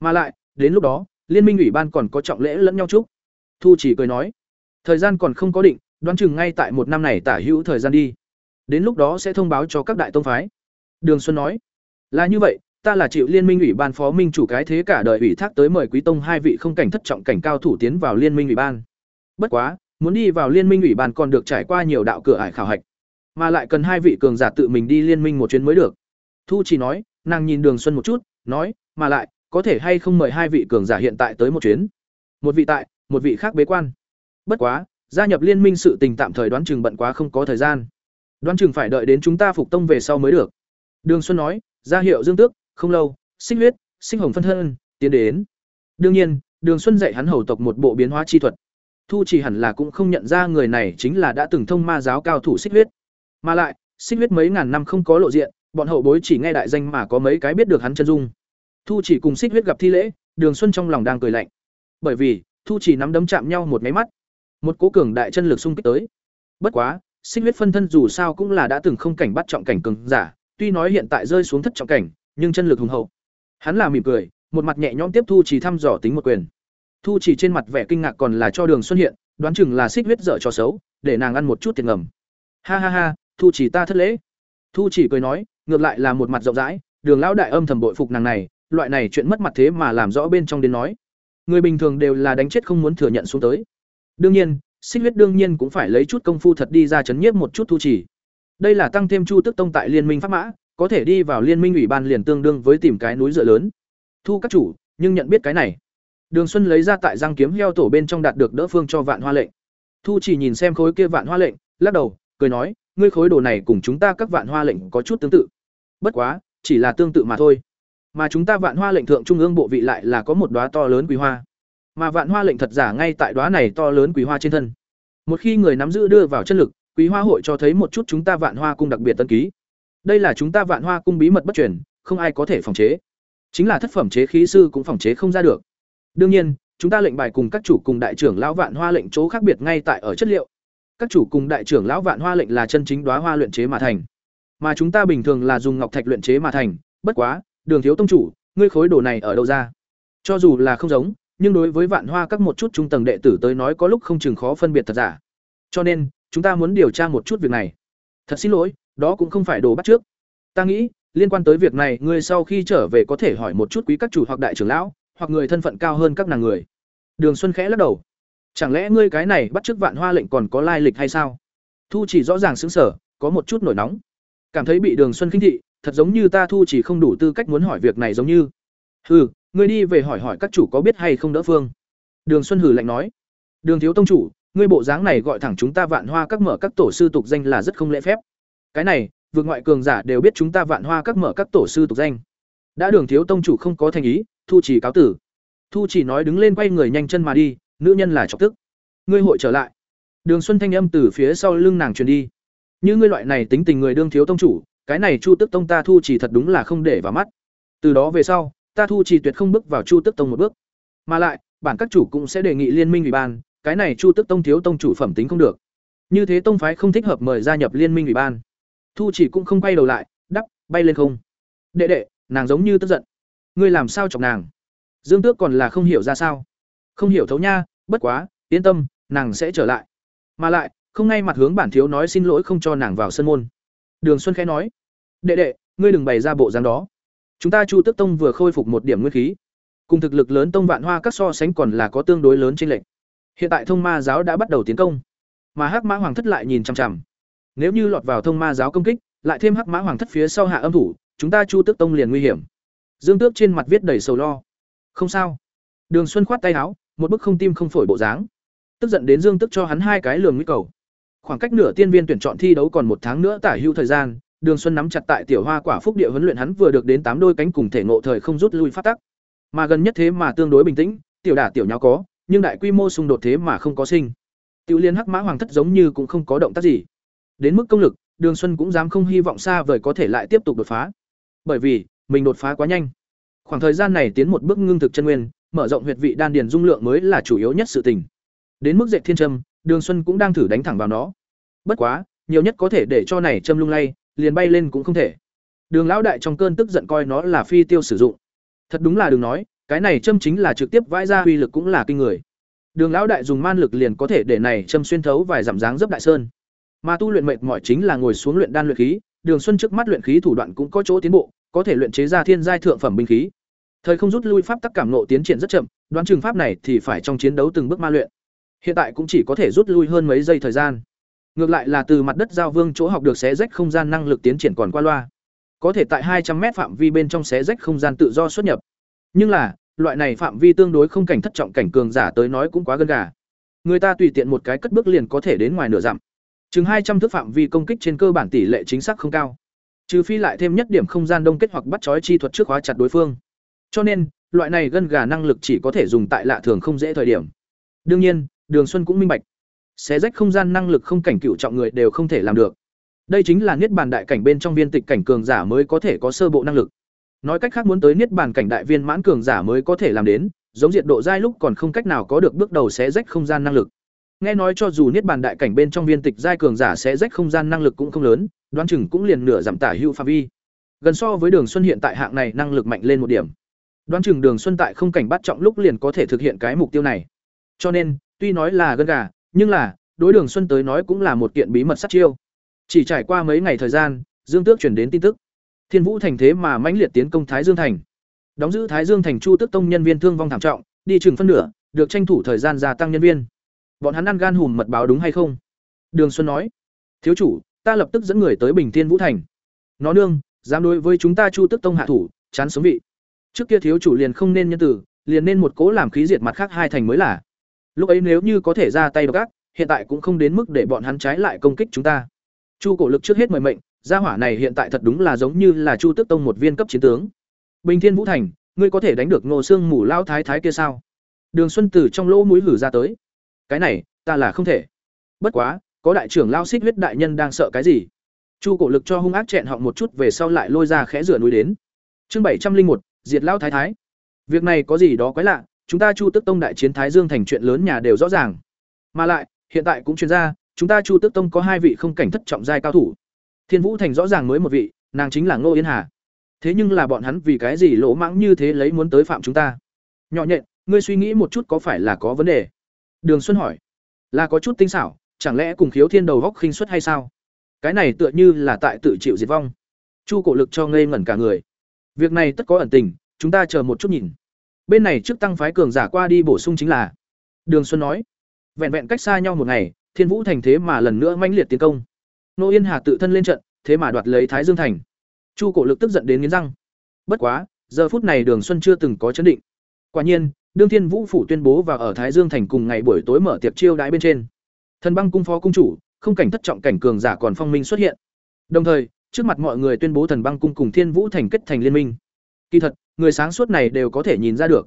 Mà lại, đến lúc đó, liên minh ủy ban còn có trọng lễ lẫn nhau chúc. Thu chỉ cười nói, thời gian còn không có định, đoán chừng ngay tại một năm này tả hữu thời gian đi. Đến lúc đó sẽ thông báo cho các đại tông phái. Đường Xuân nói, là như vậy, ta là chịu liên minh ủy ban phó minh chủ cái thế cả đời ủy thác tới mời quý tông hai vị không cảnh thất trọng cảnh cao thủ tiến vào liên minh ủy ban. Bất quá, muốn đi vào liên minh ủy ban còn được trải qua nhiều đạo cửa ải khảo hạch, mà lại cần hai vị cường giả tự mình đi liên minh một chuyến mới được. Thu chỉ nói, nàng nhìn Đường Xuân một chút, nói, mà lại, có thể hay không mời hai vị cường giả hiện tại tới một chuyến. Một vị tại, một vị khác bế quan. Bất quá, gia nhập liên minh sự tình tạm thời đoán chừng bận quá không có thời gian. Đoán chừng phải đợi đến chúng ta phục tông về sau mới được. Đường Xuân nói, ra hiệu Dương Tước, không lâu, sinh huyết, sinh hồng phân thân, tiến đến. Đương nhiên, Đường Xuân dạy hắn hầu tộc một bộ biến hóa chi thuật. Thu chỉ hẳn là cũng không nhận ra người này chính là đã từng thông ma giáo cao thủ xích huyết. Mà lại, xích huyết mấy ngàn năm không có lộ diện, bọn hậu bối chỉ nghe đại danh mà có mấy cái biết được hắn chân dung. Thu chỉ cùng xích huyết gặp thi lễ, Đường Xuân trong lòng đang cười lạnh. Bởi vì, Thu chỉ nắm đấm chạm nhau một máy mắt, một cố cường đại chân lực xung kích tới. Bất quá, xích huyết phân thân dù sao cũng là đã từng không cảnh bắt trọng cảnh cường giả, tuy nói hiện tại rơi xuống thất trọng cảnh, nhưng chân lực hùng hậu. Hắn là mỉm cười, một mặt nhẹ nhõm tiếp thu chỉ thăm dò tính một quyền. Thu chỉ trên mặt vẻ kinh ngạc còn là cho Đường Xuân hiện, đoán chừng là xích huyết dở cho xấu, để nàng ăn một chút tiền ngầm. Ha ha ha, Thu chỉ ta thất lễ. Thu chỉ cười nói, ngược lại là một mặt rộng rãi, Đường lão đại âm thầm bội phục nàng này, loại này chuyện mất mặt thế mà làm rõ bên trong đến nói. Người bình thường đều là đánh chết không muốn thừa nhận xuống tới. Đương nhiên, Xích huyết đương nhiên cũng phải lấy chút công phu thật đi ra chấn nhiếp một chút thu chỉ. Đây là tăng thêm Chu Tức Tông tại liên minh pháp mã, có thể đi vào liên minh ủy ban liền tương đương với tìm cái núi dựa lớn. Thu các chủ, nhưng nhận biết cái này. Đường Xuân lấy ra tại giang kiếm heo tổ bên trong đạt được đỡ phương cho vạn hoa lệnh. Thu chỉ nhìn xem khối kia vạn hoa lệnh, lắc đầu, cười nói, ngươi khối đồ này cùng chúng ta các vạn hoa lệnh có chút tương tự. Bất quá, chỉ là tương tự mà thôi. Mà chúng ta vạn hoa lệnh thượng trung ương bộ vị lại là có một đóa to lớn quý hoa. Mà vạn hoa lệnh thật giả ngay tại đóa này to lớn quý hoa trên thân. Một khi người nắm giữ đưa vào chân lực, quý hoa hội cho thấy một chút chúng ta vạn hoa cung đặc biệt tân ký. Đây là chúng ta vạn hoa cung bí mật bất truyền, không ai có thể phòng chế. chính là thất phẩm chế khí sư cũng phòng chế không ra được đương nhiên chúng ta lệnh bài cùng các chủ cùng đại trưởng lão vạn hoa lệnh chỗ khác biệt ngay tại ở chất liệu các chủ cùng đại trưởng lão vạn hoa lệnh là chân chính đoá hoa luyện chế mà thành mà chúng ta bình thường là dùng ngọc thạch luyện chế mà thành bất quá đường thiếu tông chủ, ngươi khối đồ này ở đâu ra? Cho dù là không giống, nhưng đối với vạn hoa các một chút trung tầng đệ tử tới nói có lúc không chừng khó phân biệt thật giả. Cho nên, chúng ta muốn điều tra một chút việc này. Thật xin lỗi, đó cũng không phải đồ bắt trước. Ta nghĩ, liên quan tới việc này, ngươi sau khi trở về có thể hỏi một chút quý các chủ hoặc đại trưởng lão, hoặc người thân phận cao hơn các nàng người. Đường xuân khẽ lắc đầu. Chẳng lẽ ngươi cái này bắt trước vạn hoa lệnh còn có lai lịch hay sao? Thu chỉ rõ ràng xứng sở có một chút nổi nóng. Cảm thấy bị đường xuân khinh thị thật giống như ta thu chỉ không đủ tư cách muốn hỏi việc này giống như. Hừ, ngươi đi về hỏi hỏi các chủ có biết hay không đỡ phương. Đường xuân hử lạnh nói. Đường thiếu tông chủ, ngươi bộ dáng này gọi thẳng chúng ta vạn hoa các mở các tổ sư tục danh là rất không lễ phép. Cái này, vượt ngoại cường giả đều biết chúng ta vạn hoa các mở các tổ sư tục danh. Đã đường thiếu tông chủ không có thành ý, thu chỉ cáo tử. Thu chỉ nói đứng lên quay người nhanh chân mà đi, nữ nhân là chọc tức. Ngươi hội trở lại. Đường xuân thanh âm từ phía sau lưng nàng truyền đi. Như ngươi loại này tính tình người đương thiếu tông chủ cái này chu tức tông ta thu chỉ thật đúng là không để vào mắt. Từ đó về sau, ta thu chỉ tuyệt không bước vào chu tức tông một bước. Mà lại, bản các chủ cũng sẽ đề nghị liên minh ủy ban, cái này chu tức tông thiếu tông chủ phẩm tính không được. Như thế tông phái không thích hợp mời gia nhập liên minh ủy ban. Thu chỉ cũng không quay đầu lại, đắp, bay lên không. Đệ đệ, nàng giống như tức giận. Ngươi làm sao chọc nàng? Dương tước còn là không hiểu ra sao. Không hiểu thấu nha, bất quá, yên tâm, nàng sẽ trở lại. Mà lại, không ngay mặt hướng bản thiếu nói xin lỗi không cho nàng vào sân môn. Đường xuân khẽ nói đệ đệ, ngươi đừng bày ra bộ dáng đó. Chúng ta chu Tước tông vừa khôi phục một điểm nguyên khí. Cùng thực lực lớn tông vạn hoa các so sánh còn là có tương đối lớn trên lệnh hiện tại thông ma giáo đã bắt đầu tiến công. Mà hắc mã hoàng thất lại nhìn chằm chằm. Nếu như lọt vào thông ma giáo công kích, lại thêm hắc mã hoàng thất phía sau hạ âm thủ, chúng ta chu tước tông liền nguy hiểm. Dương tước trên mặt viết đầy sầu lo. Không sao. Đường xuân khoát tay áo, một bức không tim không phổi bộ dáng. Tức giận đến dương tức cho hắn hai cái lường nguy cầu. Khoảng cách nửa tiên viên tuyển chọn thi đấu còn một tháng nữa tả hưu thời gian đường xuân nắm chặt tại tiểu hoa quả phúc địa huấn luyện hắn vừa được đến tám đôi cánh cùng thể ngộ thời không rút lui phát tắc. Mà gần nhất thế mà tương đối bình tĩnh, tiểu đả tiểu nháo có, nhưng đại quy mô xung đột thế mà không có sinh. Tiểu liên hắc mã hoàng thất giống như cũng không có động tác gì. Đến mức công lực, đường xuân cũng dám không hy vọng xa vời có thể lại tiếp tục đột phá. Bởi vì, mình đột phá quá nhanh. Khoảng thời gian này tiến một bước ngưng thực chân nguyên, mở rộng huyệt vị đan điền dung lượng mới là chủ yếu nhất sự tình. Đến mức dệt thiên trâm đường xuân cũng đang thử đánh thẳng vào nó. Bất quá, nhiều nhất có thể để cho này châm lung lay liền bay lên cũng không thể. Đường lão đại trong cơn tức giận coi nó là phi tiêu sử dụng. Thật đúng là đừng nói, cái này châm chính là trực tiếp vãi ra uy lực cũng là kinh người. Đường lão đại dùng man lực liền có thể để này châm xuyên thấu vài giảm dáng dấp đại sơn. Mà tu luyện mệt mỏi chính là ngồi xuống luyện đan luyện khí, đường xuân trước mắt luyện khí thủ đoạn cũng có chỗ tiến bộ, có thể luyện chế ra thiên giai thượng phẩm binh khí. Thời không rút lui pháp tắc cảm nộ tiến triển rất chậm, đoán trường pháp này thì phải trong chiến đấu từng bước ma luyện. Hiện tại cũng chỉ có thể rút lui hơn mấy giây thời gian ngược lại là từ mặt đất giao vương chỗ học được xé rách không gian năng lực tiến triển còn qua loa. Có thể tại hai trăm mét phạm vi bên trong xé rách không gian tự do xuất nhập. Nhưng là, loại này phạm vi tương đối không cảnh thất trọng cảnh cường giả tới nói cũng quá gần gà. Người ta tùy tiện một cái cất bước liền có thể đến ngoài nửa dặm. Chừng hai trăm thước phạm vi công kích trên cơ bản tỷ lệ chính xác không cao. Trừ phi lại thêm nhất điểm không gian đông kết hoặc bắt chói chi thuật trước khóa chặt đối phương. Cho nên, loại này gân gà năng lực chỉ có thể dùng tại lạ thường không dễ thời điểm. Đương nhiên, đường xuân cũng minh bạch xé rách không gian năng lực không cảnh cựu trọng người đều không thể làm được. Đây chính là niết bàn đại cảnh bên trong viên tịch cảnh cường giả mới có thể có sơ bộ năng lực. Nói cách khác muốn tới niết bàn cảnh đại viên mãn cường giả mới có thể làm đến, giống diệt độ giai lúc còn không cách nào có được bước đầu xé rách không gian năng lực. Nghe nói cho dù niết bàn đại cảnh bên trong viên tịch giai cường giả xé rách không gian năng lực cũng không lớn, đoán chừng cũng liền nửa giảm tả hữu phạm vi. Gần so với đường xuân hiện tại hạng này năng lực mạnh lên một điểm. Đoán chừng đường xuân tại không cảnh bắt trọng lúc liền có thể thực hiện cái mục tiêu này. Cho nên, tuy nói là gân gà nhưng là, đối đường xuân tới nói cũng là một kiện bí mật sát chiêu. Chỉ trải qua mấy ngày thời gian, dương tước chuyển đến tin tức. Thiên vũ thành thế mà mãnh liệt tiến công thái dương thành. Đóng giữ thái dương thành chu tước tông nhân viên thương vong thảm trọng, đi chừng phân nửa, được tranh thủ thời gian gia tăng nhân viên. Bọn hắn ăn gan hùm mật báo đúng hay không? Đường xuân nói. Thiếu chủ, ta lập tức dẫn người tới bình thiên vũ thành. Nó nương, dám đối với chúng ta chu tước tông hạ thủ, chán sống vị. Trước kia thiếu chủ liền không nên nhân tử liền nên một cố làm khí diệt mặt khác hai thành mới là lúc ấy nếu như có thể ra tay độc ác, hiện tại cũng không đến mức để bọn hắn trái lại công kích chúng ta. Chu cổ lực trước hết mời mệnh, gia hỏa này hiện tại thật đúng là giống như là chu tước tông một viên cấp chiến tướng. Bình thiên vũ thành, ngươi có thể đánh được ngô xương mù lao thái thái kia sao? Đường xuân từ trong lỗ mũi lử ra tới. Cái này, ta là không thể. Bất quá, có đại trưởng lao xích huyết đại nhân đang sợ cái gì? Chu cổ lực cho hung ác chẹn họng một chút về sau lại lôi ra khẽ rửa núi đến. Chương bảy trăm linh một, diệt lao thái thái. Việc này có gì đó quái lạ chúng ta chu tức tông đại chiến thái dương thành chuyện lớn nhà đều rõ ràng. Mà lại, hiện tại cũng chuyên ra chúng ta chu tức tông có hai vị không cảnh thất trọng giai cao thủ. Thiên vũ thành rõ ràng mới một vị, nàng chính là ngô yên hà. Thế nhưng là bọn hắn vì cái gì lỗ mãng như thế lấy muốn tới phạm chúng ta? Nhỏ nhện, ngươi suy nghĩ một chút có phải là có vấn đề? Đường xuân hỏi. Là có chút tinh xảo, chẳng lẽ cùng khiếu thiên đầu góc khinh suất hay sao? Cái này tựa như là tại tự chịu diệt vong. Chu cổ lực cho ngây ngẩn cả người. Việc này tất có ẩn tình, chúng ta chờ một chút nhìn bên này trước tăng phái cường giả qua đi bổ sung chính là, đường xuân nói, vẹn vẹn cách xa nhau một ngày, thiên vũ thành thế mà lần nữa manh liệt tiến công. Nô yên hà tự thân lên trận, thế mà đoạt lấy thái dương thành. Chu cổ lực tức giận đến nghiến răng. Bất quá, giờ phút này đường xuân chưa từng có chấn định. Quả nhiên, đương thiên vũ phủ tuyên bố và ở thái dương thành cùng ngày buổi tối mở tiệc chiêu đãi bên trên, thần băng cung phó cung chủ, không cảnh thất trọng cảnh cường giả còn phong minh xuất hiện. Đồng thời, trước mặt mọi người tuyên bố thần băng cung cùng thiên vũ thành kết thành liên minh. Kỳ thật người sáng suốt này đều có thể nhìn ra được.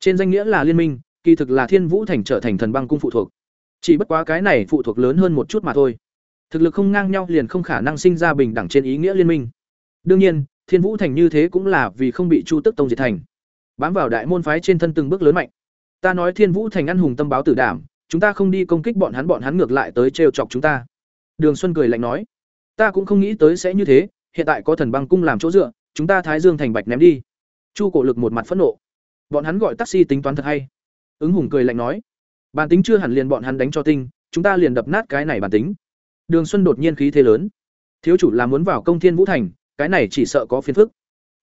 Trên danh nghĩa là liên minh, kỳ thực là thiên vũ thành trở thành thần băng cung phụ thuộc. Chỉ bất quá cái này phụ thuộc lớn hơn một chút mà thôi. Thực lực không ngang nhau liền không khả năng sinh ra bình đẳng trên ý nghĩa liên minh. Đương nhiên, thiên vũ thành như thế cũng là vì không bị chu tức tông diệt thành. Bám vào đại môn phái trên thân từng bước lớn mạnh. Ta nói thiên vũ thành ăn hùng tâm báo tử đảm, chúng ta không đi công kích bọn hắn bọn hắn ngược lại tới trêu chọc chúng ta. Đường xuân cười lạnh nói. Ta cũng không nghĩ tới sẽ như thế, hiện tại có thần băng cung làm chỗ dựa, chúng ta thái dương thành bạch ném đi chu cổ lực một mặt phẫn nộ. Bọn hắn gọi taxi tính toán thật hay. Ứng hùng cười lạnh nói. Bản tính chưa hẳn liền bọn hắn đánh cho tinh, chúng ta liền đập nát cái này bản tính. Đường xuân đột nhiên khí thế lớn. Thiếu chủ là muốn vào công thiên vũ thành, cái này chỉ sợ có phiền phức.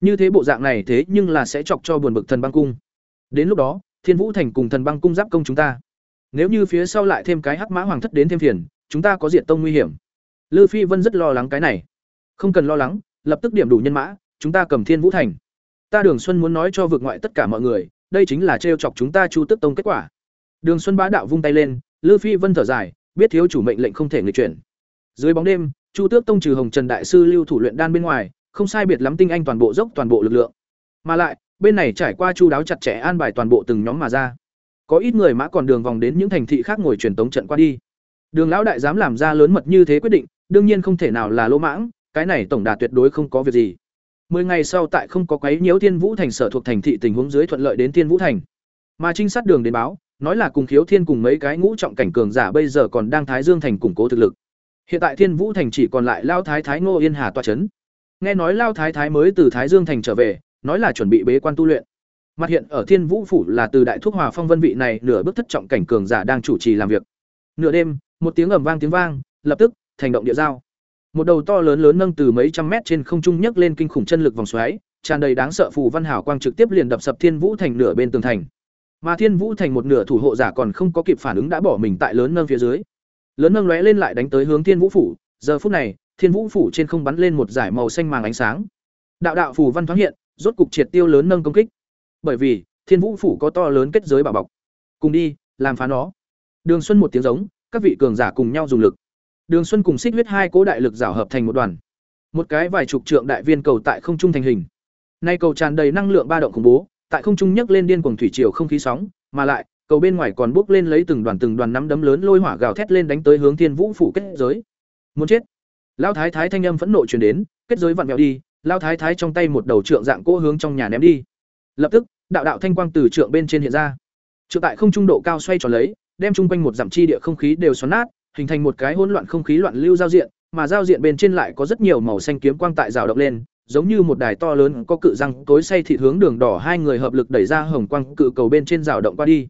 Như thế bộ dạng này thế nhưng là sẽ chọc cho buồn bực thần băng cung. Đến lúc đó, thiên vũ thành cùng thần băng cung giáp công chúng ta. Nếu như phía sau lại thêm cái hắc mã hoàng thất đến thêm phiền, chúng ta có diện tông nguy hiểm. Lư phi vân rất lo lắng cái này. Không cần lo lắng, lập tức điểm đủ nhân mã, chúng ta cầm thiên vũ thành ta đường xuân muốn nói cho vực ngoại tất cả mọi người, đây chính là trêu chọc chúng ta chu tức tông kết quả. Đường xuân bá đạo vung tay lên, lư phi vân thở dài, biết thiếu chủ mệnh lệnh không thể nghịch chuyển. Dưới bóng đêm, chu tước tông trừ hồng trần đại sư lưu thủ luyện đan bên ngoài, không sai biệt lắm tinh anh toàn bộ dốc, toàn bộ lực lượng. Mà lại, bên này trải qua chu đáo chặt chẽ an bài toàn bộ từng nhóm mà ra. Có ít người mã còn đường vòng đến những thành thị khác ngồi truyền tống trận qua đi. Đường lão đại dám làm ra lớn mật như thế quyết định, đương nhiên không thể nào là lỗ mãng, cái này tổng đà tuyệt đối không có việc gì mười ngày sau tại không có quấy nhiễu thiên vũ thành sở thuộc thành thị tình huống dưới thuận lợi đến thiên vũ thành. Mà trinh sát đường đến báo, nói là cùng khiếu thiên cùng mấy cái ngũ trọng cảnh cường giả bây giờ còn đang thái dương thành củng cố thực lực. Hiện tại thiên vũ thành chỉ còn lại lao thái thái ngô yên hà tọa chấn. nghe nói lao thái thái mới từ thái dương thành trở về, nói là chuẩn bị bế quan tu luyện. Mặt hiện ở thiên vũ phủ là từ đại thuốc hòa phong vân vị này nửa bước thất trọng cảnh cường giả đang chủ trì làm việc. Nửa đêm, một tiếng ầm vang tiếng vang, lập tức, thành động địa giao một đầu to lớn lớn nâng từ mấy trăm mét trên không trung nhấc lên kinh khủng chân lực vòng xoáy, tràn đầy đáng sợ phù văn hảo quang trực tiếp liền đập sập thiên vũ thành nửa bên tường thành. Mà thiên vũ thành một nửa thủ hộ giả còn không có kịp phản ứng đã bỏ mình tại lớn nâng phía dưới. Lớn nâng lóe lên lại đánh tới hướng thiên vũ phủ, giờ phút này, thiên vũ phủ trên không bắn lên một giải màu xanh màng ánh sáng. Đạo đạo phù văn thoáng hiện, rốt cục triệt tiêu lớn nâng công kích. Bởi vì, thiên vũ phủ có to lớn kết giới bảo bọc. Cùng đi, làm phá nó. Đường xuân một tiếng giống, các vị cường giả cùng nhau dùng lực đường xuân cùng xích huyết hai cố đại lực giảo hợp thành một đoàn. Một cái vài chục trượng đại viên cầu tại không trung thành hình. Nay cầu tràn đầy năng lượng ba động khủng bố, tại không trung nhấc lên điên cuồng thủy triều không khí sóng, mà lại, cầu bên ngoài còn bốc lên lấy từng đoàn từng đoàn nắm đấm lớn lôi hỏa gào thét lên đánh tới hướng thiên vũ phủ kết giới. Muốn chết. Lão thái thái thanh âm phẫn nộ truyền đến, kết giới vặn vẹo đi, Lão thái thái trong tay một đầu trượng dạng cỗ hướng trong nhà ném đi. Lập tức, đạo đạo thanh quang từ trượng bên trên hiện ra. Trượng tại không trung độ cao xoay tròn lấy, đem chung quanh một dặm chi địa không khí đều xoắn nát hình thành một cái hỗn loạn không khí loạn lưu giao diện, mà giao diện bên trên lại có rất nhiều màu xanh kiếm quang tại rào động lên, giống như một đài to lớn có cự răng tối say thịt hướng đường đỏ hai người hợp lực đẩy ra hồng quang cự cầu bên trên rào động qua đi.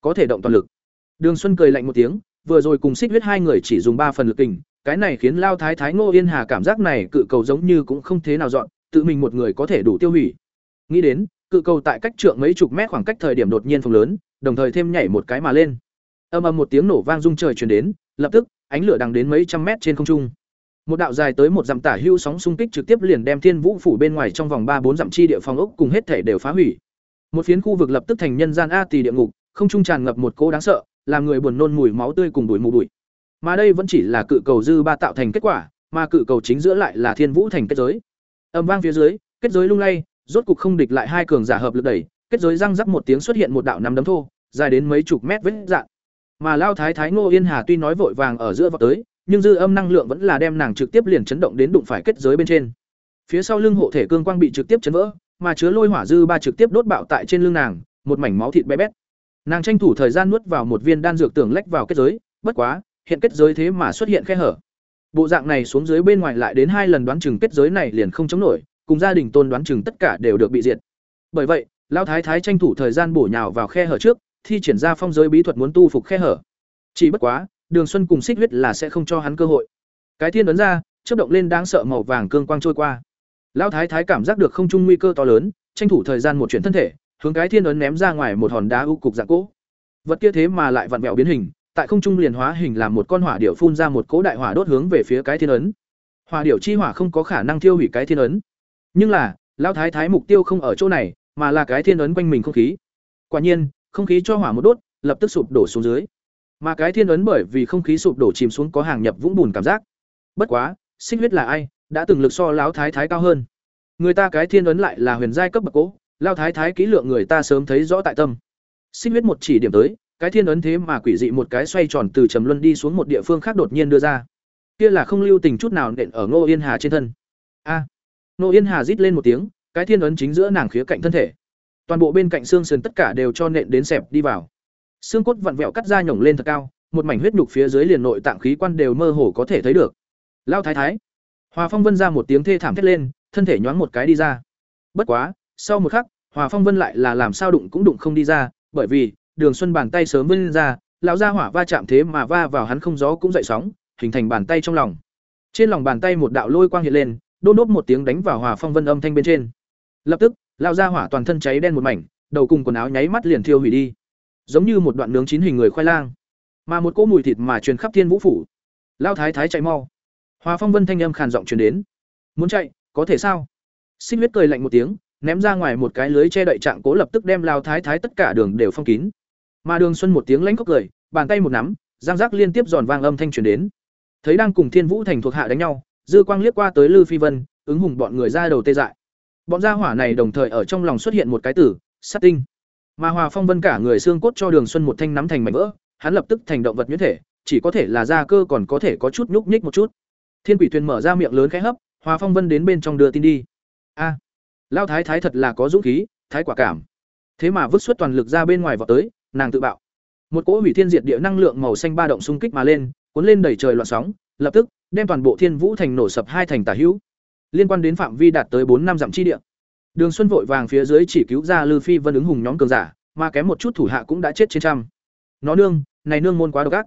Có thể động toàn lực. Đường xuân cười lạnh một tiếng, vừa rồi cùng xích huyết hai người chỉ dùng ba phần lực kình, cái này khiến lao thái thái ngô yên hà cảm giác này cự cầu giống như cũng không thế nào dọn, tự mình một người có thể đủ tiêu hủy. Nghĩ đến, cự cầu tại cách trượng mấy chục mét khoảng cách thời điểm đột nhiên phồng lớn, đồng thời thêm nhảy một cái mà lên. Âm ầm một tiếng nổ vang rung trời truyền đến lập tức, ánh lửa đằng đến mấy trăm mét trên không trung. Một đạo dài tới một dặm tả hưu sóng xung kích trực tiếp liền đem thiên vũ phủ bên ngoài trong vòng ba bốn dặm chi địa phòng ốc cùng hết thể đều phá hủy. Một phiến khu vực lập tức thành nhân gian a tỳ địa ngục, không trung tràn ngập một cỗ đáng sợ, làm người buồn nôn mùi máu tươi cùng đuổi mù bụi. Mà đây vẫn chỉ là cự cầu dư ba tạo thành kết quả, mà cự cầu chính giữa lại là thiên vũ thành kết giới. Âm vang phía dưới, kết giới lung lay, rốt cục không địch lại hai cường giả hợp lực đẩy, kết giới răng rắc một tiếng xuất hiện một đạo nắm đấm thô, dài đến mấy chục mét vết dạn mà lao thái thái ngô yên hà tuy nói vội vàng ở giữa vào tới nhưng dư âm năng lượng vẫn là đem nàng trực tiếp liền chấn động đến đụng phải kết giới bên trên phía sau lưng hộ thể cương quang bị trực tiếp chấn vỡ mà chứa lôi hỏa dư ba trực tiếp đốt bạo tại trên lưng nàng, một mảnh máu thịt bé bét. Nàng tranh thủ thời gian nuốt vào một viên đan dược tưởng lách vào kết giới, bất quá, hiện kết giới thế mà xuất hiện khe hở. Bộ dạng này xuống dưới bên ngoài lại đến hai lần đoán chừng kết giới này liền không chống nổi, cùng gia đình Tôn đoán chừng tất cả đều được bị diệt. Bởi vậy, lão thái thái tranh thủ thời gian bổ nhào vào khe hở trước, thi triển ra phong giới bí thuật muốn tu phục khe hở. Chỉ bất quá, Đường Xuân cùng Xích Huyết là sẽ không cho hắn cơ hội. Cái thiên ấn ra, chớp động lên đáng sợ màu vàng cương quang trôi qua. Lão thái thái cảm giác được không trung nguy cơ to lớn, tranh thủ thời gian một chuyển thân thể, hướng cái thiên ấn ném ra ngoài một hòn đá u cục dạng cỗ. Vật kia thế mà lại vặn vẹo biến hình, tại không trung liền hóa hình làm một con hỏa điểu phun ra một cỗ đại hỏa đốt hướng về phía cái thiên ấn. Hỏa điểu chi hỏa không có khả năng thiêu hủy cái thiên ấn. Nhưng là, lão thái thái mục tiêu không ở chỗ này, mà là cái thiên ấn quanh mình không khí. Quả nhiên, không khí cho hỏa một đốt, lập tức sụp đổ xuống dưới. Mà cái thiên ấn bởi vì không khí sụp đổ chìm xuống có hàng nhập vũng bùn cảm giác. Bất quá, Xích huyết là ai, đã từng lực so lão thái thái cao hơn. Người ta cái thiên ấn lại là huyền giai cấp bậc cố, lão thái thái kỹ lượng người ta sớm thấy rõ tại tâm. Xích huyết một chỉ điểm tới, cái thiên ấn thế mà quỷ dị một cái xoay tròn từ trầm luân đi xuống một địa phương khác đột nhiên đưa ra. Kia là không lưu tình chút nào nện ở Ngô Yên Hà trên thân. A. Ngô Yên Hà rít lên một tiếng, cái thiên ấn chính giữa nàng khía cạnh thân thể. Toàn bộ bên cạnh xương sườn tất cả đều cho nện đến xẹp đi vào. Xương cốt vặn vẹo cắt ra nhổng lên thật cao, một mảnh huyết nhục phía dưới liền nội tạng khí quan đều mơ hồ có thể thấy được. Lao thái thái. Hòa Phong Vân ra một tiếng thê thảm thét lên, thân thể nhoáng một cái đi ra. Bất quá, sau một khắc, Hòa Phong Vân lại là làm sao đụng cũng đụng không đi ra, bởi vì, Đường Xuân bàn tay sớm vươn ra, lão gia hỏa va chạm thế mà va vào hắn không gió cũng dậy sóng, hình thành bàn tay trong lòng. Trên lòng bàn tay một đạo lôi quang hiện lên, đôn đốt một tiếng đánh vào Hòa Phong Vân âm thanh bên trên. Lập tức, Lao ra hỏa toàn thân cháy đen một mảnh, đầu cùng quần áo nháy mắt liền thiêu hủy đi, giống như một đoạn nướng chín hình người khoai lang, mà một cỗ mùi thịt mà truyền khắp thiên vũ phủ. Lao thái thái chạy mau. Hòa Phong Vân thanh âm khàn giọng truyền đến. Muốn chạy, có thể sao? Xích huyết cười lạnh một tiếng, ném ra ngoài một cái lưới che đậy trạng cố lập tức đem lao thái thái tất cả đường đều phong kín. Mà Đường Xuân một tiếng lãnh khóc cười, bàn tay một nắm, giang giác liên tiếp giòn vang âm thanh truyền đến. Thấy đang cùng Thiên Vũ Thành thuộc hạ đánh nhau, dư quang liếc qua tới Lư Phi Vân, ứng hùng bọn người ra đầu tê dại. Bọn gia hỏa này đồng thời ở trong lòng xuất hiện một cái tử, sát tinh. Mà Hòa Phong Vân cả người xương cốt cho Đường Xuân một thanh nắm thành mảnh vỡ, hắn lập tức thành động vật nhuyễn thể, chỉ có thể là da cơ còn có thể có chút nhúc nhích một chút. Thiên Quỷ Thuyền mở ra miệng lớn khẽ hấp, Hòa Phong Vân đến bên trong đưa tin đi. A, à, Lão thái thái thật là có dũng khí, thái quả cảm. Thế mà vứt xuất toàn lực ra bên ngoài vọt tới, nàng tự bạo. Một cỗ hủy thiên diệt địa năng lượng màu xanh ba động xung kích mà lên, cuốn lên đẩy trời loạn sóng, lập tức đem toàn bộ Thiên Vũ thành nổ sập hai thành tả hữu. Liên quan đến phạm vi đạt tới bốn năm dặm chi địa. Đường Xuân vội vàng phía dưới chỉ cứu ra Lư Phi Vân ứng hùng nhóm cường giả, mà kém một chút thủ hạ cũng đã chết trên trăm. Nó nương, này nương môn quá độc ác.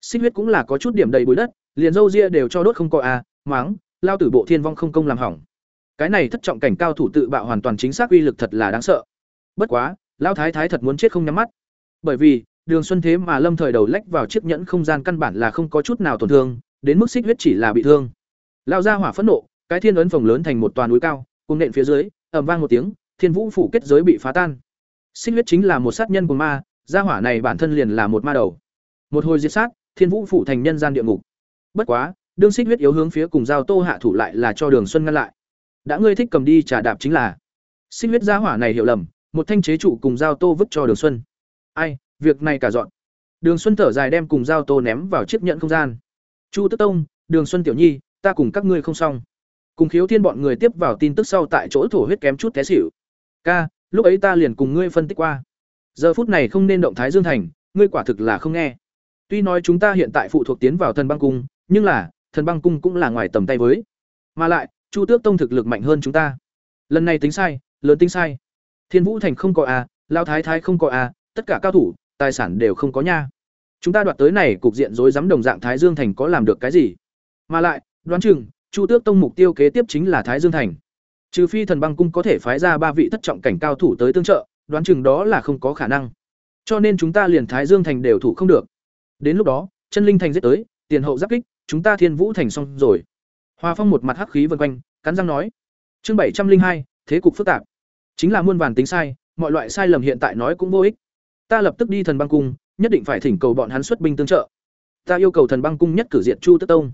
Xích huyết cũng là có chút điểm đầy bụi đất, liền dâu ria đều cho đốt không có à, máng, lao tử bộ thiên vong không công làm hỏng. Cái này thất trọng cảnh cao thủ tự bạo hoàn toàn chính xác uy lực thật là đáng sợ. Bất quá, lao thái thái thật muốn chết không nhắm mắt. Bởi vì, Đường Xuân thế mà lâm thời đầu lách vào chiếc nhẫn không gian căn bản là không có chút nào tổn thương, đến mức xích huyết chỉ là bị thương. Lao ra hỏa phẫn nộ, cái thiên ấn phồng lớn thành một toàn núi cao, cùng nện phía dưới, ầm vang một tiếng, thiên vũ phủ kết giới bị phá tan. Xích huyết chính là một sát nhân của ma, gia hỏa này bản thân liền là một ma đầu. Một hồi diệt sát, thiên vũ phủ thành nhân gian địa ngục. Bất quá, đương xích huyết yếu hướng phía cùng giao tô hạ thủ lại là cho đường xuân ngăn lại đã ngươi thích cầm đi trả đạp chính là xích huyết gia hỏa này hiểu lầm một thanh chế trụ cùng giao tô vứt cho đường xuân ai việc này cả dọn đường xuân thở dài đem cùng giao tô ném vào chiếc nhận không gian chu tức tông đường xuân tiểu nhi ta cùng các ngươi không xong cùng khiếu thiên bọn người tiếp vào tin tức sau tại chỗ thổ huyết kém chút té xỉu. Ca, lúc ấy ta liền cùng ngươi phân tích qua. Giờ phút này không nên động thái dương thành, ngươi quả thực là không nghe. Tuy nói chúng ta hiện tại phụ thuộc tiến vào thần băng cung, nhưng là, thần băng cung cũng là ngoài tầm tay với. Mà lại, chu tước tông thực lực mạnh hơn chúng ta. Lần này tính sai, lớn tính sai. Thiên vũ thành không có a lao thái thái không có a, tất cả cao thủ, tài sản đều không có nha. Chúng ta đoạt tới này cục diện rối rắm đồng dạng thái dương thành có làm được cái gì? Mà lại, đoán chừng chu tước tông mục tiêu kế tiếp chính là thái dương thành trừ phi thần băng cung có thể phái ra ba vị thất trọng cảnh cao thủ tới tương trợ đoán chừng đó là không có khả năng cho nên chúng ta liền thái dương thành đều thủ không được đến lúc đó chân linh thành giết tới tiền hậu giáp kích chúng ta thiên vũ thành xong rồi Hoa Phong một mặt hắc khí vần quanh, cắn răng nói: "Chương bảy trăm linh hai, thế cục phức tạp. Chính là muôn vàn tính sai, mọi loại sai lầm hiện tại nói cũng vô ích. Ta lập tức đi thần băng cung, nhất định phải thỉnh cầu bọn hắn xuất binh tương trợ. Ta yêu cầu thần băng cung nhất cử diện Chu Tức Tông.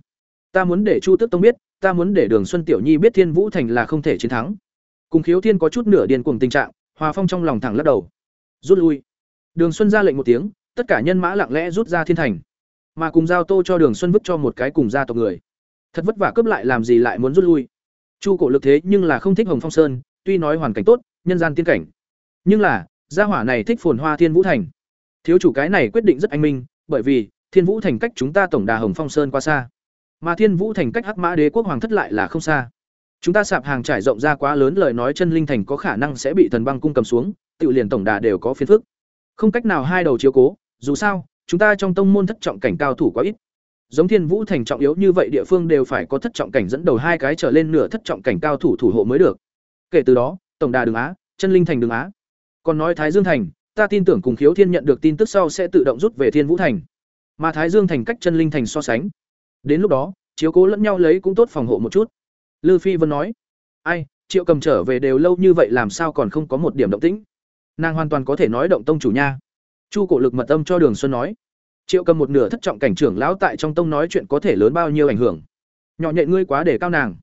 Ta muốn để Chu tước Tông biết, ta muốn để Đường Xuân Tiểu Nhi biết Thiên Vũ Thành là không thể chiến thắng." Cùng Khiếu Thiên có chút nửa điên cuồng tình trạng, hòa Phong trong lòng thẳng lắc đầu. Rút lui. Đường Xuân ra lệnh một tiếng, tất cả nhân mã lặng lẽ rút ra thiên thành. Mà cùng giao Tô cho Đường Xuân vứt cho một cái cùng gia tộc người thật vất vả cướp lại làm gì lại muốn rút lui chu cổ lực thế nhưng là không thích hồng phong sơn tuy nói hoàn cảnh tốt nhân gian tiên cảnh nhưng là gia hỏa này thích phồn hoa thiên vũ thành thiếu chủ cái này quyết định rất anh minh bởi vì thiên vũ thành cách chúng ta tổng đà hồng phong sơn quá xa mà thiên vũ thành cách hắc mã đế quốc hoàng thất lại là không xa. Chúng ta sạp hàng trải rộng ra quá lớn lời nói chân linh thành có khả năng sẽ bị thần băng cung cầm xuống, tự liền tổng đà đều có phiền phức. Không cách nào hai đầu chiếu cố, dù sao, chúng ta trong tông môn thất trọng cảnh cao thủ quá ít. Giống thiên vũ thành trọng yếu như vậy địa phương đều phải có thất trọng cảnh dẫn đầu hai cái trở lên nửa thất trọng cảnh cao thủ thủ hộ mới được. Kể từ đó, tổng đà đường á, chân linh thành đường á. Còn nói thái dương thành, ta tin tưởng cùng khiếu thiên nhận được tin tức sau sẽ tự động rút về thiên vũ thành. Mà thái dương thành cách chân linh thành so sánh đến lúc đó, chiếu cố lẫn nhau lấy cũng tốt phòng hộ một chút. Lư phi vân nói. Ai, triệu cầm trở về đều lâu như vậy làm sao còn không có một điểm động tĩnh? Nàng hoàn toàn có thể nói động tông chủ nha. Chu cổ lực mật âm cho đường xuân nói. Triệu cầm một nửa thất trọng cảnh trưởng lão tại trong tông nói chuyện có thể lớn bao nhiêu ảnh hưởng? Nhỏ nhện ngươi quá để cao nàng.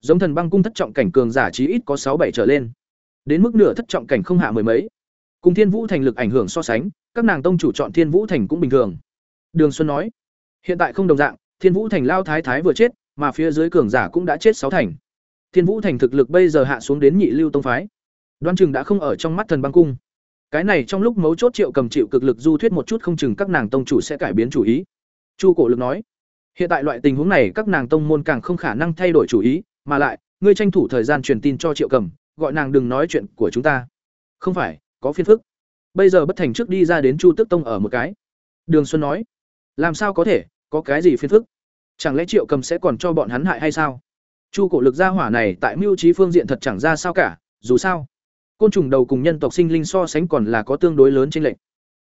Giống thần băng cung thất trọng cảnh cường giả chí ít có sáu bảy trở lên. Đến mức nửa thất trọng cảnh không hạ mười mấy. Cùng thiên vũ thành lực ảnh hưởng so sánh, các nàng tông chủ chọn thiên vũ thành cũng bình thường. Đường xuân nói. Hiện tại không đồng dạng thiên vũ thành lao thái thái vừa chết, mà phía dưới cường giả cũng đã chết sáu thành. Thiên vũ thành thực lực bây giờ hạ xuống đến nhị lưu tông phái. Đoan chừng đã không ở trong mắt thần băng cung. Cái này trong lúc mấu chốt triệu cầm chịu cực lực du thuyết một chút không chừng các nàng tông chủ sẽ cải biến chủ ý. Chu cổ lực nói, hiện tại loại tình huống này các nàng tông môn càng không khả năng thay đổi chủ ý, mà lại, ngươi tranh thủ thời gian truyền tin cho triệu cầm, gọi nàng đừng nói chuyện của chúng ta. Không phải, có phiền phức. Bây giờ bất thành trước đi ra đến chu tức tông ở một cái. Đường xuân nói, làm sao có thể, có cái gì phiền phức? Chẳng lẽ triệu cầm sẽ còn cho bọn hắn hại hay sao? Chu cổ lực gia hỏa này tại mưu trí phương diện thật chẳng ra sao cả, dù sao, côn trùng đầu cùng nhân tộc sinh linh so sánh còn là có tương đối lớn trên lệnh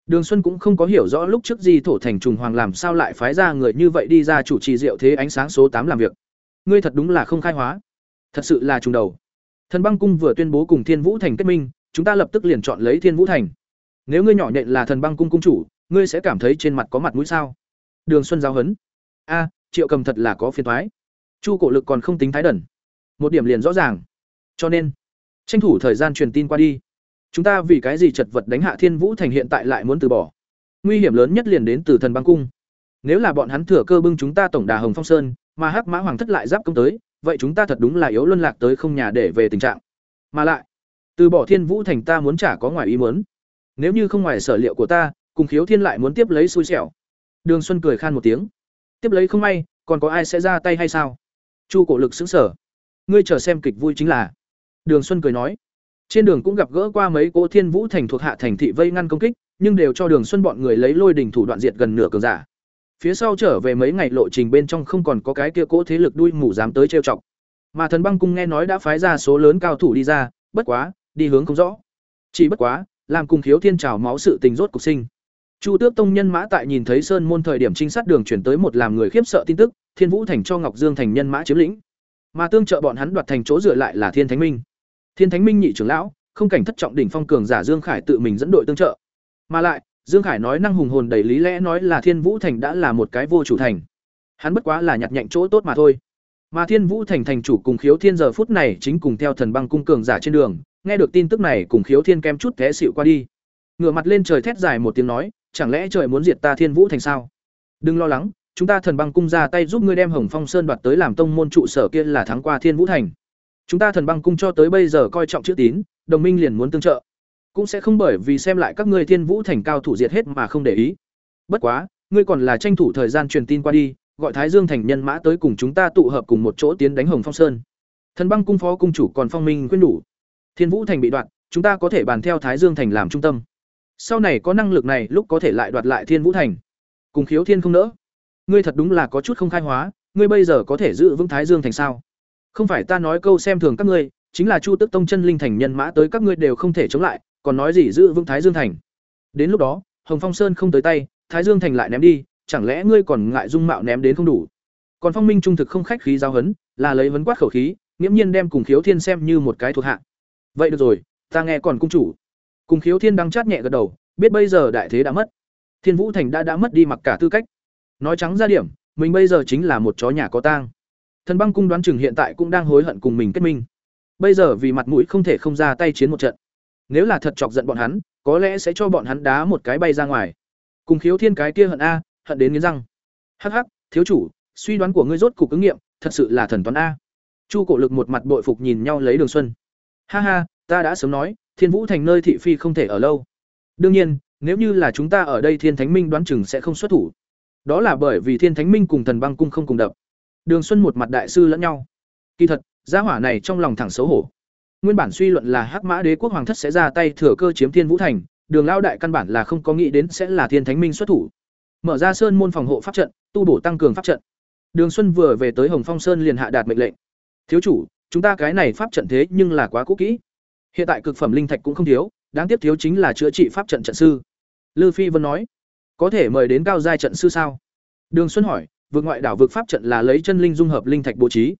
đường xuân cũng không có hiểu rõ lúc trước di thổ thành trùng hoàng làm sao lại phái ra người như vậy đi ra chủ trì diệu thế ánh sáng số tám làm việc. Ngươi thật đúng là không khai hóa. Thật sự là trùng đầu. Thần băng cung vừa tuyên bố cùng thiên vũ thành kết minh, chúng ta lập tức liền chọn lấy thiên vũ thành. Nếu ngươi nhỏ nhện là thần băng cung cung chủ, ngươi sẽ cảm thấy trên mặt có mặt mũi sao? Đường xuân giáo huấn a triệu cầm thật là có phiền thoái chu cổ lực còn không tính thái đẩn một điểm liền rõ ràng. Cho nên, tranh thủ thời gian truyền tin qua đi. Chúng ta vì cái gì chật vật đánh hạ thiên vũ thành hiện tại lại muốn từ bỏ? Nguy hiểm lớn nhất liền đến từ thần băng cung. Nếu là bọn hắn thừa cơ bưng chúng ta tổng đà hồng phong sơn, mà hắc mã hoàng thất lại giáp công tới, vậy chúng ta thật đúng là yếu luân lạc tới không nhà để về tình trạng. Mà lại, từ bỏ thiên vũ thành ta muốn trả có ngoài ý muốn. Nếu như không ngoài sở liệu của ta, cùng khiếu thiên lại muốn tiếp lấy xui xẻo. Đường xuân cười khan một tiếng tiếp lấy không may, còn có ai sẽ ra tay hay sao? Chu cổ lực xứng sở ngươi chờ xem kịch vui chính là. Đường xuân cười nói. Trên đường cũng gặp gỡ qua mấy cỗ thiên vũ thành thuộc hạ thành thị vây ngăn công kích, nhưng đều cho đường xuân bọn người lấy lôi đình thủ đoạn diệt gần nửa cường giả. Phía sau trở về mấy ngày lộ trình bên trong không còn có cái kia cỗ thế lực đuôi mù dám tới trêu chọc. Mà thần băng cung nghe nói đã phái ra số lớn cao thủ đi ra, bất quá, đi hướng không rõ. Chỉ bất quá, làm cùng khiếu thiên trào máu sự tình rốt cục sinh chu tước tông nhân mã tại nhìn thấy sơn môn thời điểm trinh sát đường chuyển tới một làm người khiếp sợ tin tức, thiên vũ thành cho ngọc dương thành nhân mã chiếm lĩnh. Mà tương trợ bọn hắn đoạt thành chỗ dựa lại là thiên thánh minh. Thiên thánh minh nhị trưởng lão, không cảnh thất trọng đỉnh phong cường giả dương khải tự mình dẫn đội tương trợ. Mà lại, dương khải nói năng hùng hồn đầy lý lẽ nói là thiên vũ thành đã là một cái vô chủ thành. Hắn bất quá là nhặt nhạnh chỗ tốt mà thôi. Mà thiên vũ thành thành chủ cùng khiếu thiên giờ phút này chính cùng theo thần băng cung cường giả trên đường, nghe được tin tức này cùng khiếu thiên kem chút té xỉu qua đi. Ngửa mặt lên trời thét dài một tiếng nói chẳng lẽ trời muốn diệt ta thiên vũ thành sao? Đừng lo lắng chúng ta thần băng cung ra tay giúp ngươi đem hồng phong sơn đoạt tới làm tông môn trụ sở kia là thắng qua thiên vũ thành. Chúng ta thần băng cung cho tới bây giờ coi trọng chữ tín đồng minh liền muốn tương trợ. Cũng sẽ không bởi vì xem lại các ngươi thiên vũ thành cao thủ diệt hết mà không để ý. Bất quá ngươi còn là tranh thủ thời gian truyền tin qua đi gọi thái dương thành nhân mã tới cùng chúng ta tụ hợp cùng một chỗ tiến đánh hồng phong sơn. Thần băng cung phó cung chủ còn phong minh khuyên đủ, thiên vũ thành bị đoạt chúng ta có thể bàn theo thái dương thành làm trung tâm sau này có năng lực này lúc có thể lại đoạt lại thiên vũ thành. Cùng khiếu thiên không nỡ. Ngươi thật đúng là có chút không khai hóa, ngươi bây giờ có thể giữ vững thái dương thành sao? Không phải ta nói câu xem thường các ngươi, chính là chu tức tông chân linh thành nhân mã tới các ngươi đều không thể chống lại, còn nói gì giữ vững thái dương thành? Đến lúc đó, hồng phong sơn không tới tay, thái dương thành lại ném đi, chẳng lẽ ngươi còn ngại dung mạo ném đến không đủ? Còn phong minh trung thực không khách khí giao hấn là lấy vấn quát khẩu khí, nghiễm nhiên đem cùng khiếu thiên xem như một cái thuộc hạ. Vậy được rồi, ta nghe còn cung chủ cùng khiếu thiên đang chát nhẹ gật đầu biết bây giờ đại thế đã mất. Thiên vũ thành đã đã mất đi mặc cả tư cách. Nói trắng ra điểm mình bây giờ chính là một chó nhà có tang. Thần băng cung đoán chừng hiện tại cũng đang hối hận cùng mình kết minh. Bây giờ vì mặt mũi không thể không ra tay chiến một trận. Nếu là thật chọc giận bọn hắn có lẽ sẽ cho bọn hắn đá một cái bay ra ngoài. Cùng khiếu thiên cái kia hận a hận đến nghiến răng. Hắc hắc thiếu chủ suy đoán của ngươi rốt cục ứng nghiệm thật sự là thần toán a. Chu cổ lực một mặt bội phục nhìn nhau lấy đường xuân. Ha ha, ta đã sớm nói, Thiên Vũ thành nơi thị phi không thể ở lâu. Đương nhiên, nếu như là chúng ta ở đây Thiên Thánh Minh đoán chừng sẽ không xuất thủ. Đó là bởi vì Thiên Thánh Minh cùng Thần Băng cung không cùng đập. Đường Xuân một mặt đại sư lẫn nhau. Kỳ thật, gia hỏa này trong lòng thẳng xấu hổ. Nguyên bản suy luận là Hắc Mã Đế quốc hoàng thất sẽ ra tay thừa cơ chiếm Thiên Vũ thành, Đường lão đại căn bản là không có nghĩ đến sẽ là Thiên Thánh Minh xuất thủ. Mở ra sơn môn phòng hộ pháp trận, tu bổ tăng cường pháp trận. Đường Xuân vừa về tới Hồng Phong Sơn liền hạ đạt mệnh lệnh. "Thiếu chủ, chúng ta cái này pháp trận thế nhưng là quá cũ kỹ. Hiện tại cực phẩm linh thạch cũng không thiếu, đáng tiếc thiếu chính là chữa trị pháp trận trận sư." Lư Phi Vân nói. "Có thể mời đến cao giai trận sư sao?" Đường Xuân hỏi, vượt ngoại đảo vực pháp trận là lấy chân linh dung hợp linh thạch bố trí.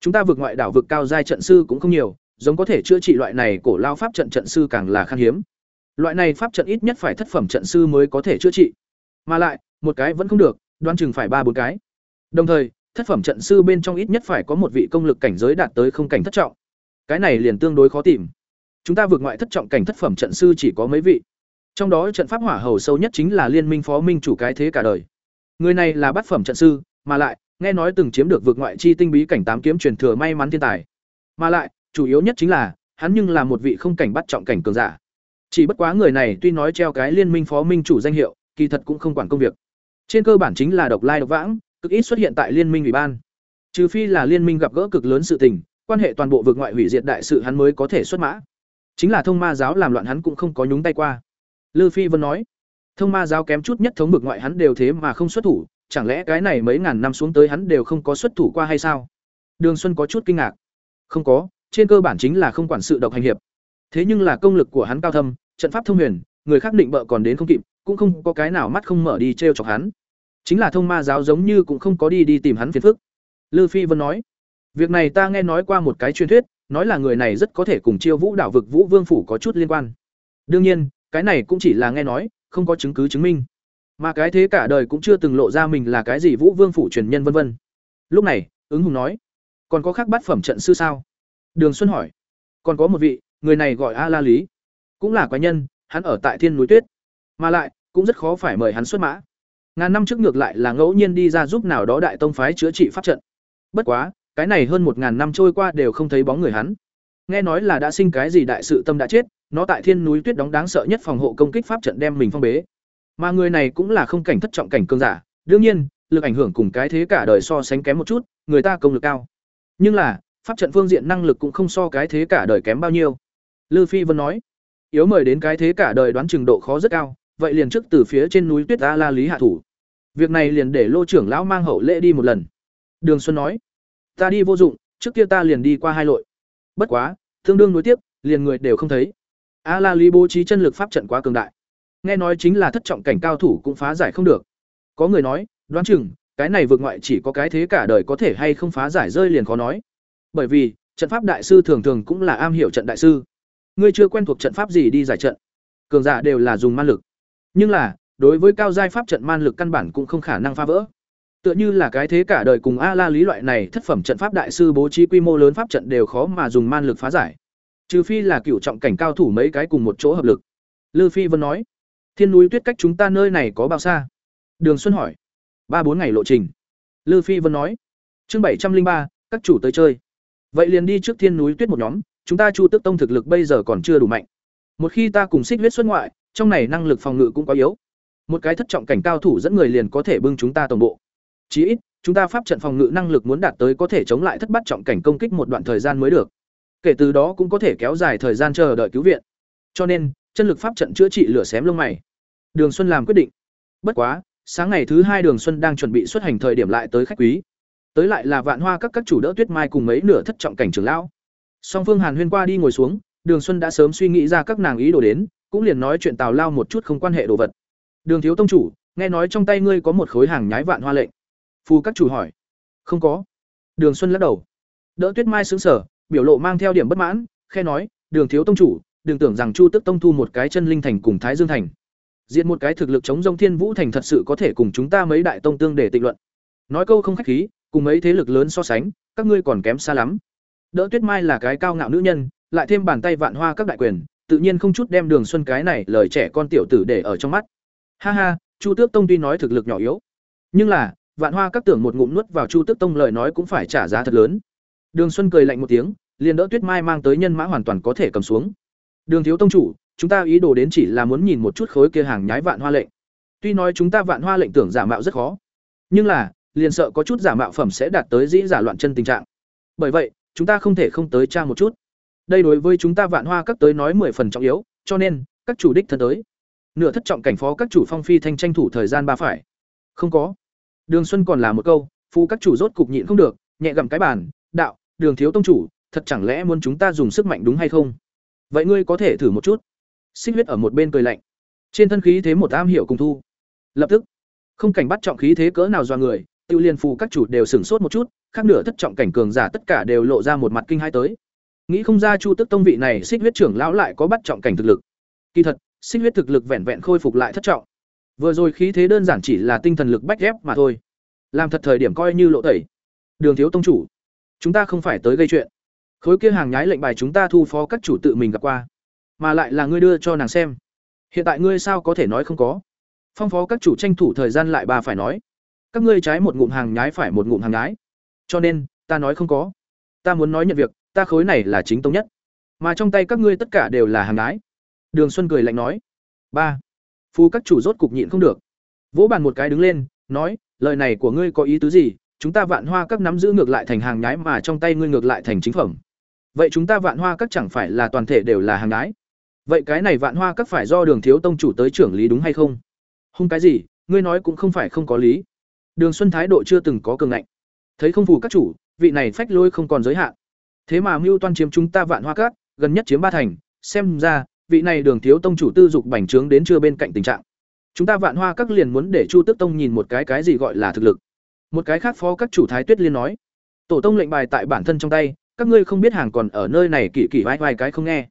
Chúng ta vượt ngoại đảo vực cao giai trận sư cũng không nhiều, giống có thể chữa trị loại này cổ lao pháp trận trận sư càng là khan hiếm. Loại này pháp trận ít nhất phải thất phẩm trận sư mới có thể chữa trị. Mà lại, một cái vẫn không được, đoan chừng phải ba bốn cái. Đồng thời, thất phẩm trận sư bên trong ít nhất phải có một vị công lực cảnh giới đạt tới không cảnh thất trọng. Cái này liền tương đối khó tìm. Chúng ta vượt ngoại thất trọng cảnh thất phẩm trận sư chỉ có mấy vị. Trong đó trận pháp hỏa hầu sâu nhất chính là liên minh phó minh chủ cái thế cả đời. Người này là bát phẩm trận sư, mà lại nghe nói từng chiếm được vượt ngoại chi tinh bí cảnh tám kiếm truyền thừa may mắn thiên tài. Mà lại, chủ yếu nhất chính là, hắn nhưng là một vị không cảnh bắt trọng cảnh cường giả. Chỉ bất quá người này tuy nói treo cái liên minh phó minh chủ danh hiệu, kỳ thật cũng không quản công việc. Trên cơ bản chính là độc lai độc vãng, cực ít xuất hiện tại liên minh ủy ban. Trừ phi là liên minh gặp gỡ cực lớn sự tình, quan hệ toàn bộ vực ngoại hủy diệt đại sự hắn mới có thể xuất mã. Chính là thông ma giáo làm loạn hắn cũng không có nhúng tay qua. Lư Phi Vân nói, thông ma giáo kém chút nhất thống bực ngoại hắn đều thế mà không xuất thủ, chẳng lẽ cái này mấy ngàn năm xuống tới hắn đều không có xuất thủ qua hay sao? Đường Xuân có chút kinh ngạc. Không có, trên cơ bản chính là không quản sự độc hành hiệp. Thế nhưng là công lực của hắn cao thâm, trận pháp thông huyền, người khác định bợ còn đến không kịp, cũng không có cái nào mắt không mở đi trêu chọc hắn. Chính là thông ma giáo giống như cũng không có đi đi tìm hắn phiền phức. Lư Phi Vân nói, việc này ta nghe nói qua một cái truyền thuyết, nói là người này rất có thể cùng Chiêu Vũ đảo vực Vũ Vương phủ có chút liên quan. Đương nhiên, cái này cũng chỉ là nghe nói, không có chứng cứ chứng minh. Mà cái thế cả đời cũng chưa từng lộ ra mình là cái gì Vũ Vương phủ truyền nhân vân vân. Lúc này, ứng hùng nói, còn có khác bát phẩm trận sư sao? Đường Xuân hỏi, còn có một vị, người này gọi A La Lý, cũng là quái nhân, hắn ở tại Thiên núi Tuyết, mà lại cũng rất khó phải mời hắn xuất mã. Ngàn năm trước ngược lại là ngẫu nhiên đi ra giúp nào đó đại tông phái chữa trị pháp trận. Bất quá, cái này hơn một ngàn năm trôi qua đều không thấy bóng người hắn. Nghe nói là đã sinh cái gì đại sự tâm đã chết, nó tại Thiên núi Tuyết đóng đáng sợ nhất phòng hộ công kích pháp trận đem mình phong bế. Mà người này cũng là không cảnh thất trọng cảnh cương giả, đương nhiên, lực ảnh hưởng cùng cái thế cả đời so sánh kém một chút, người ta công lực cao. Nhưng là, pháp trận phương diện năng lực cũng không so cái thế cả đời kém bao nhiêu. Lư Phi Vân nói, yếu mời đến cái thế cả đời đoán chừng độ khó rất cao, vậy liền trước từ phía trên núi Tuyết A La Lý hạ thủ. Việc này liền để Lô trưởng lão mang hậu lễ đi một lần. Đường Xuân nói, ta đi vô dụng, trước kia ta liền đi qua hai lội. Bất quá, tương đương nối tiếp, liền người đều không thấy. A La Lý bố trí chân lực pháp trận quá cường đại. Nghe nói chính là thất trọng cảnh cao thủ cũng phá giải không được. Có người nói, đoán chừng, cái này vượt ngoại chỉ có cái thế cả đời có thể hay không phá giải rơi liền khó nói. Bởi vì, trận pháp đại sư thường thường cũng là am hiểu trận đại sư. Ngươi chưa quen thuộc trận pháp gì đi giải trận, cường giả đều là dùng man lực. Nhưng là, đối với cao giai pháp trận man lực căn bản cũng không khả năng phá vỡ. Tựa như là cái thế cả đời cùng A La lý loại này thất phẩm trận pháp đại sư bố trí quy mô lớn pháp trận đều khó mà dùng man lực phá giải. Trừ phi là cựu trọng cảnh cao thủ mấy cái cùng một chỗ hợp lực. Lư Phi Vân nói, Thiên núi tuyết cách chúng ta nơi này có bao xa? Đường Xuân hỏi. Ba bốn ngày lộ trình. Lư Phi Vân nói. Chương bảy trăm linh ba, các chủ tới chơi. Vậy liền đi trước Thiên núi tuyết một nhóm, chúng ta Chu Tước Tông thực lực bây giờ còn chưa đủ mạnh. Một khi ta cùng Xích huyết xuất ngoại, trong này năng lực phòng ngự cũng quá yếu. Một cái thất trọng cảnh cao thủ dẫn người liền có thể bưng chúng ta toàn bộ. Chí ít, chúng ta pháp trận phòng ngự năng lực muốn đạt tới có thể chống lại thất bát trọng cảnh công kích một đoạn thời gian mới được. Kể từ đó cũng có thể kéo dài thời gian chờ đợi cứu viện. Cho nên, chân lực pháp trận chữa trị lửa xém lông mày. Đường Xuân làm quyết định. Bất quá, sáng ngày thứ hai Đường Xuân đang chuẩn bị xuất hành thời điểm lại tới khách quý. Tới lại là Vạn Hoa các các chủ đỡ Tuyết Mai cùng mấy nửa thất trọng cảnh trưởng lão. Song Phương Hàn Huyên qua đi ngồi xuống, Đường Xuân đã sớm suy nghĩ ra các nàng ý đồ đến, cũng liền nói chuyện tào lao một chút không quan hệ đồ vật. Đường thiếu tông chủ, nghe nói trong tay ngươi có một khối hàng nhái vạn hoa lệnh. Phù các chủ hỏi. Không có. Đường Xuân lắc đầu. Đỡ Tuyết Mai sững sờ, biểu lộ mang theo điểm bất mãn, khe nói, "Đường thiếu tông chủ, đừng tưởng rằng Chu Tức tông thu một cái chân linh thành cùng Thái Dương thành. diện một cái thực lực chống rông Thiên Vũ thành thật sự có thể cùng chúng ta mấy đại tông tương để tịnh luận. Nói câu không khách khí, cùng mấy thế lực lớn so sánh, các ngươi còn kém xa lắm. Đỡ Tuyết Mai là cái cao ngạo nữ nhân, lại thêm bàn tay vạn hoa các đại quyền, tự nhiên không chút đem Đường Xuân cái này lời trẻ con tiểu tử để ở trong mắt. Ha ha, Chu Tước Tông tuy nói thực lực nhỏ yếu, nhưng là, Vạn Hoa các tưởng một ngụm nuốt vào Chu Tước Tông lời nói cũng phải trả giá thật lớn. Đường Xuân cười lạnh một tiếng, liền đỡ tuyết mai mang tới nhân mã hoàn toàn có thể cầm xuống. Đường thiếu tông chủ chúng ta ý đồ đến chỉ là muốn nhìn một chút khối kia hàng nhái vạn hoa lệnh. Tuy nói chúng ta vạn hoa lệnh tưởng giả mạo rất khó nhưng là liền sợ có chút giả mạo phẩm sẽ đạt tới dĩ giả loạn chân tình trạng. Bởi vậy chúng ta không thể không tới tra một chút. Đây đối với chúng ta vạn hoa các tới nói mười phần trọng yếu cho nên các chủ đích thân tới. Nửa thất trọng cảnh phó các chủ phong phi thanh tranh thủ thời gian ba phải. Không có đường xuân còn là một câu phu các chủ rốt cục nhịn không được, nhẹ gặm cái bàn, đạo, đường thiếu tông chủ, thật chẳng lẽ muốn chúng ta dùng sức mạnh đúng hay không? Vậy ngươi có thể thử một chút. Xích huyết ở một bên cười lạnh. Trên thân khí thế một am hiểu cùng thu. Lập tức, không cảnh bắt trọng khí thế cỡ nào do người, tiêu liên phù các chủ đều sửng sốt một chút, khác nửa thất trọng cảnh cường giả tất cả đều lộ ra một mặt kinh hai tới. Nghĩ không ra chu tức tông vị này xích huyết trưởng lão lại có bắt trọng cảnh thực lực. Kỳ thật, xích huyết thực lực vẹn vẹn khôi phục lại thất trọng vừa rồi khí thế đơn giản chỉ là tinh thần lực bách ghép mà thôi. Làm thật thời điểm coi như lộ tẩy. Đường thiếu tông chủ, chúng ta không phải tới gây chuyện. Khối kia hàng nhái lệnh bài chúng ta thu phó các chủ tự mình gặp qua. Mà lại là ngươi đưa cho nàng xem. Hiện tại ngươi sao có thể nói không có? Phong phó các chủ tranh thủ thời gian lại bà phải nói. Các ngươi trái một ngụm hàng nhái phải một ngụm hàng nhái. Cho nên, ta nói không có. Ta muốn nói nhận việc, ta khối này là chính tông nhất. Mà trong tay các ngươi tất cả đều là hàng nhái. Đường xuân cười lạnh nói. Ba phu các chủ rốt cục nhịn không được. Vỗ bàn một cái đứng lên, nói, lời này của ngươi có ý tứ gì? Chúng ta vạn hoa các nắm giữ ngược lại thành hàng nhái mà trong tay ngươi ngược lại thành chính phẩm. Vậy chúng ta vạn hoa các chẳng phải là toàn thể đều là hàng nhái? Vậy cái này vạn hoa các phải do đường thiếu tông chủ tới trưởng lý đúng hay không? Hung cái gì? Ngươi nói cũng không phải không có lý. Đường xuân thái độ chưa từng có cường ngạnh. Thấy không phù các chủ, vị này phách lôi không còn giới hạn. Thế mà mưu toan chiếm chúng ta vạn hoa các, gần nhất chiếm ba thành, xem ra vị này đường thiếu tông chủ tư dục bành trướng đến chưa bên cạnh tình trạng. Chúng ta vạn hoa các liền muốn để chu tước tông nhìn một cái cái gì gọi là thực lực. Một cái khác phó các chủ thái tuyết liên nói, tổ tông lệnh bài tại bản thân trong tay, các ngươi không biết hàng còn ở nơi này kỳ kỳ vai vai cái không nghe.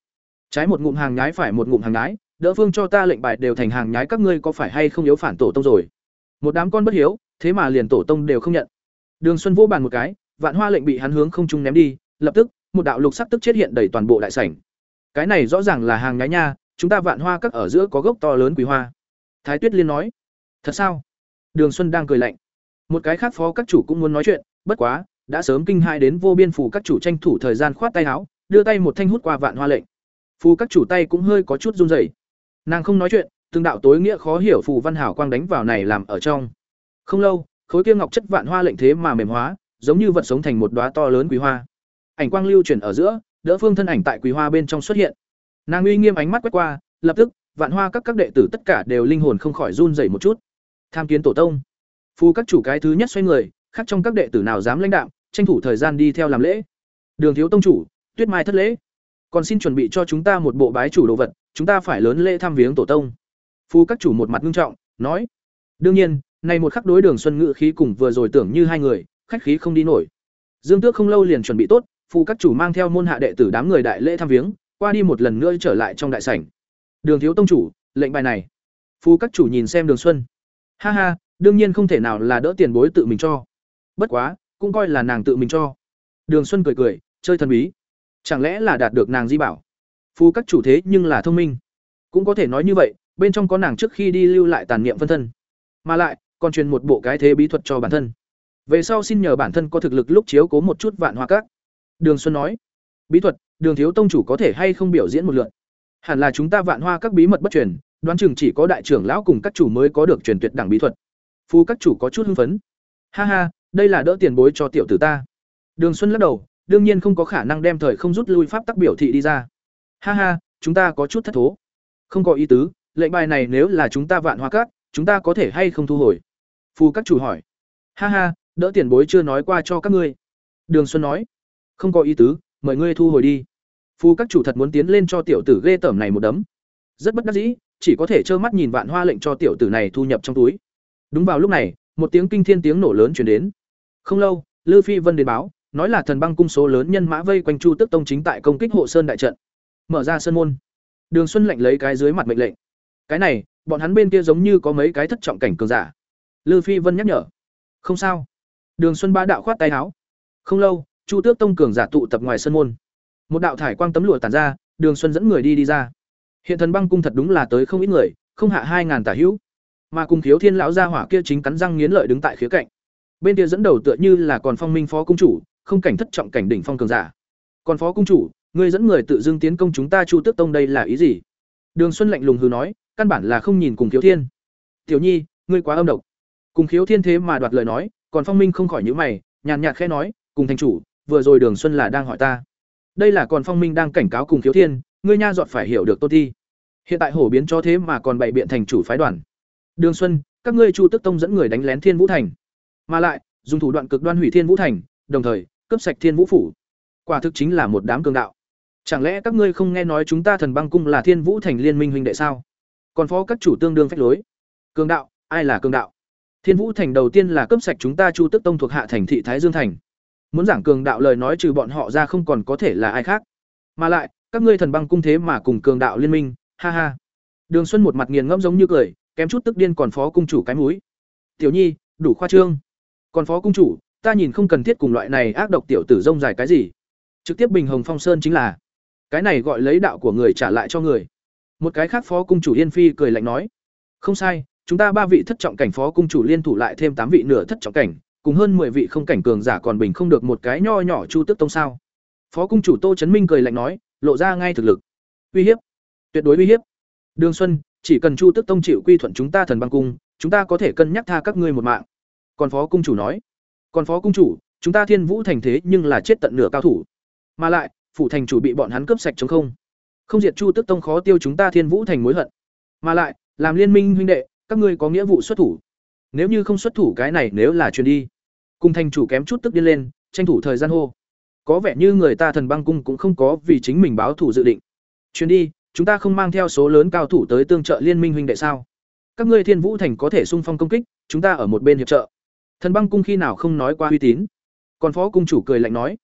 Trái một ngụm hàng nhái phải một ngụm hàng nhái, đỡ phương cho ta lệnh bài đều thành hàng nhái các ngươi có phải hay không yếu phản tổ tông rồi? Một đám con bất hiếu, thế mà liền tổ tông đều không nhận. Đường xuân vô bàn một cái, vạn hoa lệnh bị hắn hướng không trung ném đi, lập tức, một đạo lục sắc tức chết hiện đầy toàn bộ đại sảnh cái này rõ ràng là hàng nhái nha, chúng ta vạn hoa các ở giữa có gốc to lớn quý hoa. Thái tuyết liên nói, thật sao? Đường xuân đang cười lạnh. Một cái khác phó các chủ cũng muốn nói chuyện, bất quá, đã sớm kinh hai đến vô biên phủ các chủ tranh thủ thời gian khoát tay áo, đưa tay một thanh hút qua vạn hoa lệnh. Phù các chủ tay cũng hơi có chút run rẩy. Nàng không nói chuyện, từng đạo tối nghĩa khó hiểu phù văn hảo quang đánh vào này làm ở trong. Không lâu, khối kia ngọc chất vạn hoa lệnh thế mà mềm hóa, giống như vật sống thành một đóa to lớn quý hoa. Ảnh quang lưu chuyển ở giữa đỡ phương thân ảnh tại quý hoa bên trong xuất hiện. Nàng uy nghiêm ánh mắt quét qua, lập tức, vạn hoa các các đệ tử tất cả đều linh hồn không khỏi run rẩy một chút. Tham kiến tổ tông. Phu các chủ cái thứ nhất xoay người, khác trong các đệ tử nào dám lãnh đạo tranh thủ thời gian đi theo làm lễ. Đường thiếu tông chủ, tuyết mai thất lễ. Còn xin chuẩn bị cho chúng ta một bộ bái chủ đồ vật, chúng ta phải lớn lễ thăm viếng tổ tông. Phu các chủ một mặt nghiêm trọng, nói. Đương nhiên này một khắc đối đường xuân ngự khí cùng vừa rồi tưởng như hai người, khách khí không đi nổi. Dương tước không lâu liền chuẩn bị tốt phu các chủ mang theo môn hạ đệ tử đám người đại lễ thăm viếng, qua đi một lần nữa trở lại trong đại sảnh. Đường thiếu tông chủ, lệnh bài này. Phu các chủ nhìn xem đường xuân. Ha ha, đương nhiên không thể nào là đỡ tiền bối tự mình cho. Bất quá, cũng coi là nàng tự mình cho. Đường xuân cười cười, chơi thần bí. Chẳng lẽ là đạt được nàng di bảo? Phù các chủ thế nhưng là thông minh. Cũng có thể nói như vậy, bên trong có nàng trước khi đi lưu lại tàn niệm phân thân. Mà lại, còn truyền một bộ cái thế bí thuật cho bản thân. Về sau xin nhờ bản thân có thực lực lúc chiếu cố một chút vạn hoa các đường xuân nói bí thuật đường thiếu tông chủ có thể hay không biểu diễn một lượt. hẳn là chúng ta vạn hoa các bí mật bất truyền đoán chừng chỉ có đại trưởng lão cùng các chủ mới có được truyền tuyệt đẳng bí thuật. Phu các chủ có chút hưng phấn. Ha ha đây là đỡ tiền bối cho tiểu tử ta. Đường xuân lắc đầu đương nhiên không có khả năng đem thời không rút lui pháp tắc biểu thị đi ra. Ha ha chúng ta có chút thất thố. Không có ý tứ lệnh bài này nếu là chúng ta vạn hoa các, chúng ta có thể hay không thu hồi? Phu các chủ hỏi. Ha ha đỡ tiền bối chưa nói qua cho các ngươi. Đường xuân nói không có ý tứ, mời ngươi thu hồi đi. Phu các chủ thật muốn tiến lên cho tiểu tử ghê tởm này một đấm. Rất bất đắc dĩ, chỉ có thể trơ mắt nhìn vạn hoa lệnh cho tiểu tử này thu nhập trong túi. Đúng vào lúc này, một tiếng kinh thiên tiếng nổ lớn chuyển đến. Không lâu, lư phi vân đến báo, nói là thần băng cung số lớn nhân mã vây quanh chu tức tông chính tại công kích hộ sơn đại trận. Mở ra sơn môn. Đường xuân lệnh lấy cái dưới mặt mệnh lệnh. Cái này, bọn hắn bên kia giống như có mấy cái thất trọng cảnh cường giả. Lư phi vân nhắc nhở. Không sao. Đường xuân ba đạo khoát tay áo. Không lâu chu tước tông cường giả tụ tập ngoài sân môn. Một đạo thải quang tấm lụa tàn ra, đường xuân dẫn người đi đi ra. Hiện thần băng cung thật đúng là tới không ít người, không hạ hai ngàn tả hữu. Mà cùng Khiếu thiên lão gia hỏa kia chính cắn răng nghiến lợi đứng tại khía cạnh. Bên kia dẫn đầu tựa như là còn phong minh phó cung chủ, không cảnh thất trọng cảnh đỉnh phong cường giả. Còn phó cung chủ, ngươi dẫn người tự dưng tiến công chúng ta chu tước tông đây là ý gì? Đường xuân lạnh lùng hừ nói, căn bản là không nhìn cùng khiếu thiên. Tiểu nhi, ngươi quá âm độc. Cùng khiếu thiên thế mà đoạt lời nói, còn phong minh không khỏi nhíu mày, nhàn nhạt khẽ nói, cùng thành chủ vừa rồi đường xuân là đang hỏi ta. Đây là còn phong minh đang cảnh cáo cùng khiếu thiên, ngươi nha dọn phải hiểu được tôn thi. Hiện tại hổ biến cho thế mà còn bày biện thành chủ phái đoàn. Đường xuân, các ngươi chu tức tông dẫn người đánh lén thiên vũ thành. Mà lại, dùng thủ đoạn cực đoan hủy thiên vũ thành, đồng thời, cướp sạch thiên vũ phủ. Quả thực chính là một đám cường đạo. Chẳng lẽ các ngươi không nghe nói chúng ta thần băng cung là thiên vũ thành liên minh huynh đệ sao? Còn phó các chủ tương đương phách lối. Cường đạo, ai là cường đạo? Thiên vũ thành đầu tiên là cướp sạch chúng ta chu tức tông thuộc hạ thành thị thái dương thành muốn giảng cường đạo lời nói trừ bọn họ ra không còn có thể là ai khác. Mà lại, các ngươi thần băng cung thế mà cùng cường đạo liên minh, ha ha. Đường xuân một mặt nghiền ngẫm giống như cười, kém chút tức điên còn phó cung chủ cái múi tiểu nhi, đủ khoa trương. Còn phó cung chủ, ta nhìn không cần thiết cùng loại này ác độc tiểu tử rông dài cái gì. Trực tiếp bình hồng phong sơn chính là. Cái này gọi lấy đạo của người trả lại cho người. Một cái khác phó cung chủ yên phi cười lạnh nói. Không sai, chúng ta ba vị thất trọng cảnh phó cung chủ liên thủ lại thêm tám vị nửa thất trọng cảnh cùng hơn mười vị không cảnh cường giả còn bình không được một cái nho nhỏ chu tức tông sao? Phó cung chủ tô trấn minh cười lạnh nói, lộ ra ngay thực lực. Uy hiếp. Tuyệt đối uy hiếp. Đường xuân, chỉ cần chu tức tông chịu quy thuận chúng ta thần băng cung, chúng ta có thể cân nhắc tha các ngươi một mạng. Còn phó cung chủ nói, còn phó cung chủ, chúng ta thiên vũ thành thế nhưng là chết tận nửa cao thủ. Mà lại, phủ thành chủ bị bọn hắn cướp sạch chống không. Không diệt chu tức tông khó tiêu chúng ta thiên vũ thành mối hận. Mà lại, làm liên minh huynh đệ, các ngươi có nghĩa vụ xuất thủ nếu như không xuất thủ cái này nếu là chuyền đi. Cùng thành chủ kém chút tức điên lên, tranh thủ thời gian hô. Có vẻ như người ta thần băng cung cũng không có vì chính mình báo thủ dự định. Chuyền đi, chúng ta không mang theo số lớn cao thủ tới tương trợ liên minh huynh đệ sao? Các ngươi thiên vũ thành có thể sung phong công kích, chúng ta ở một bên hiệp trợ. Thần băng cung khi nào không nói qua uy tín? Còn phó cung chủ cười lạnh nói.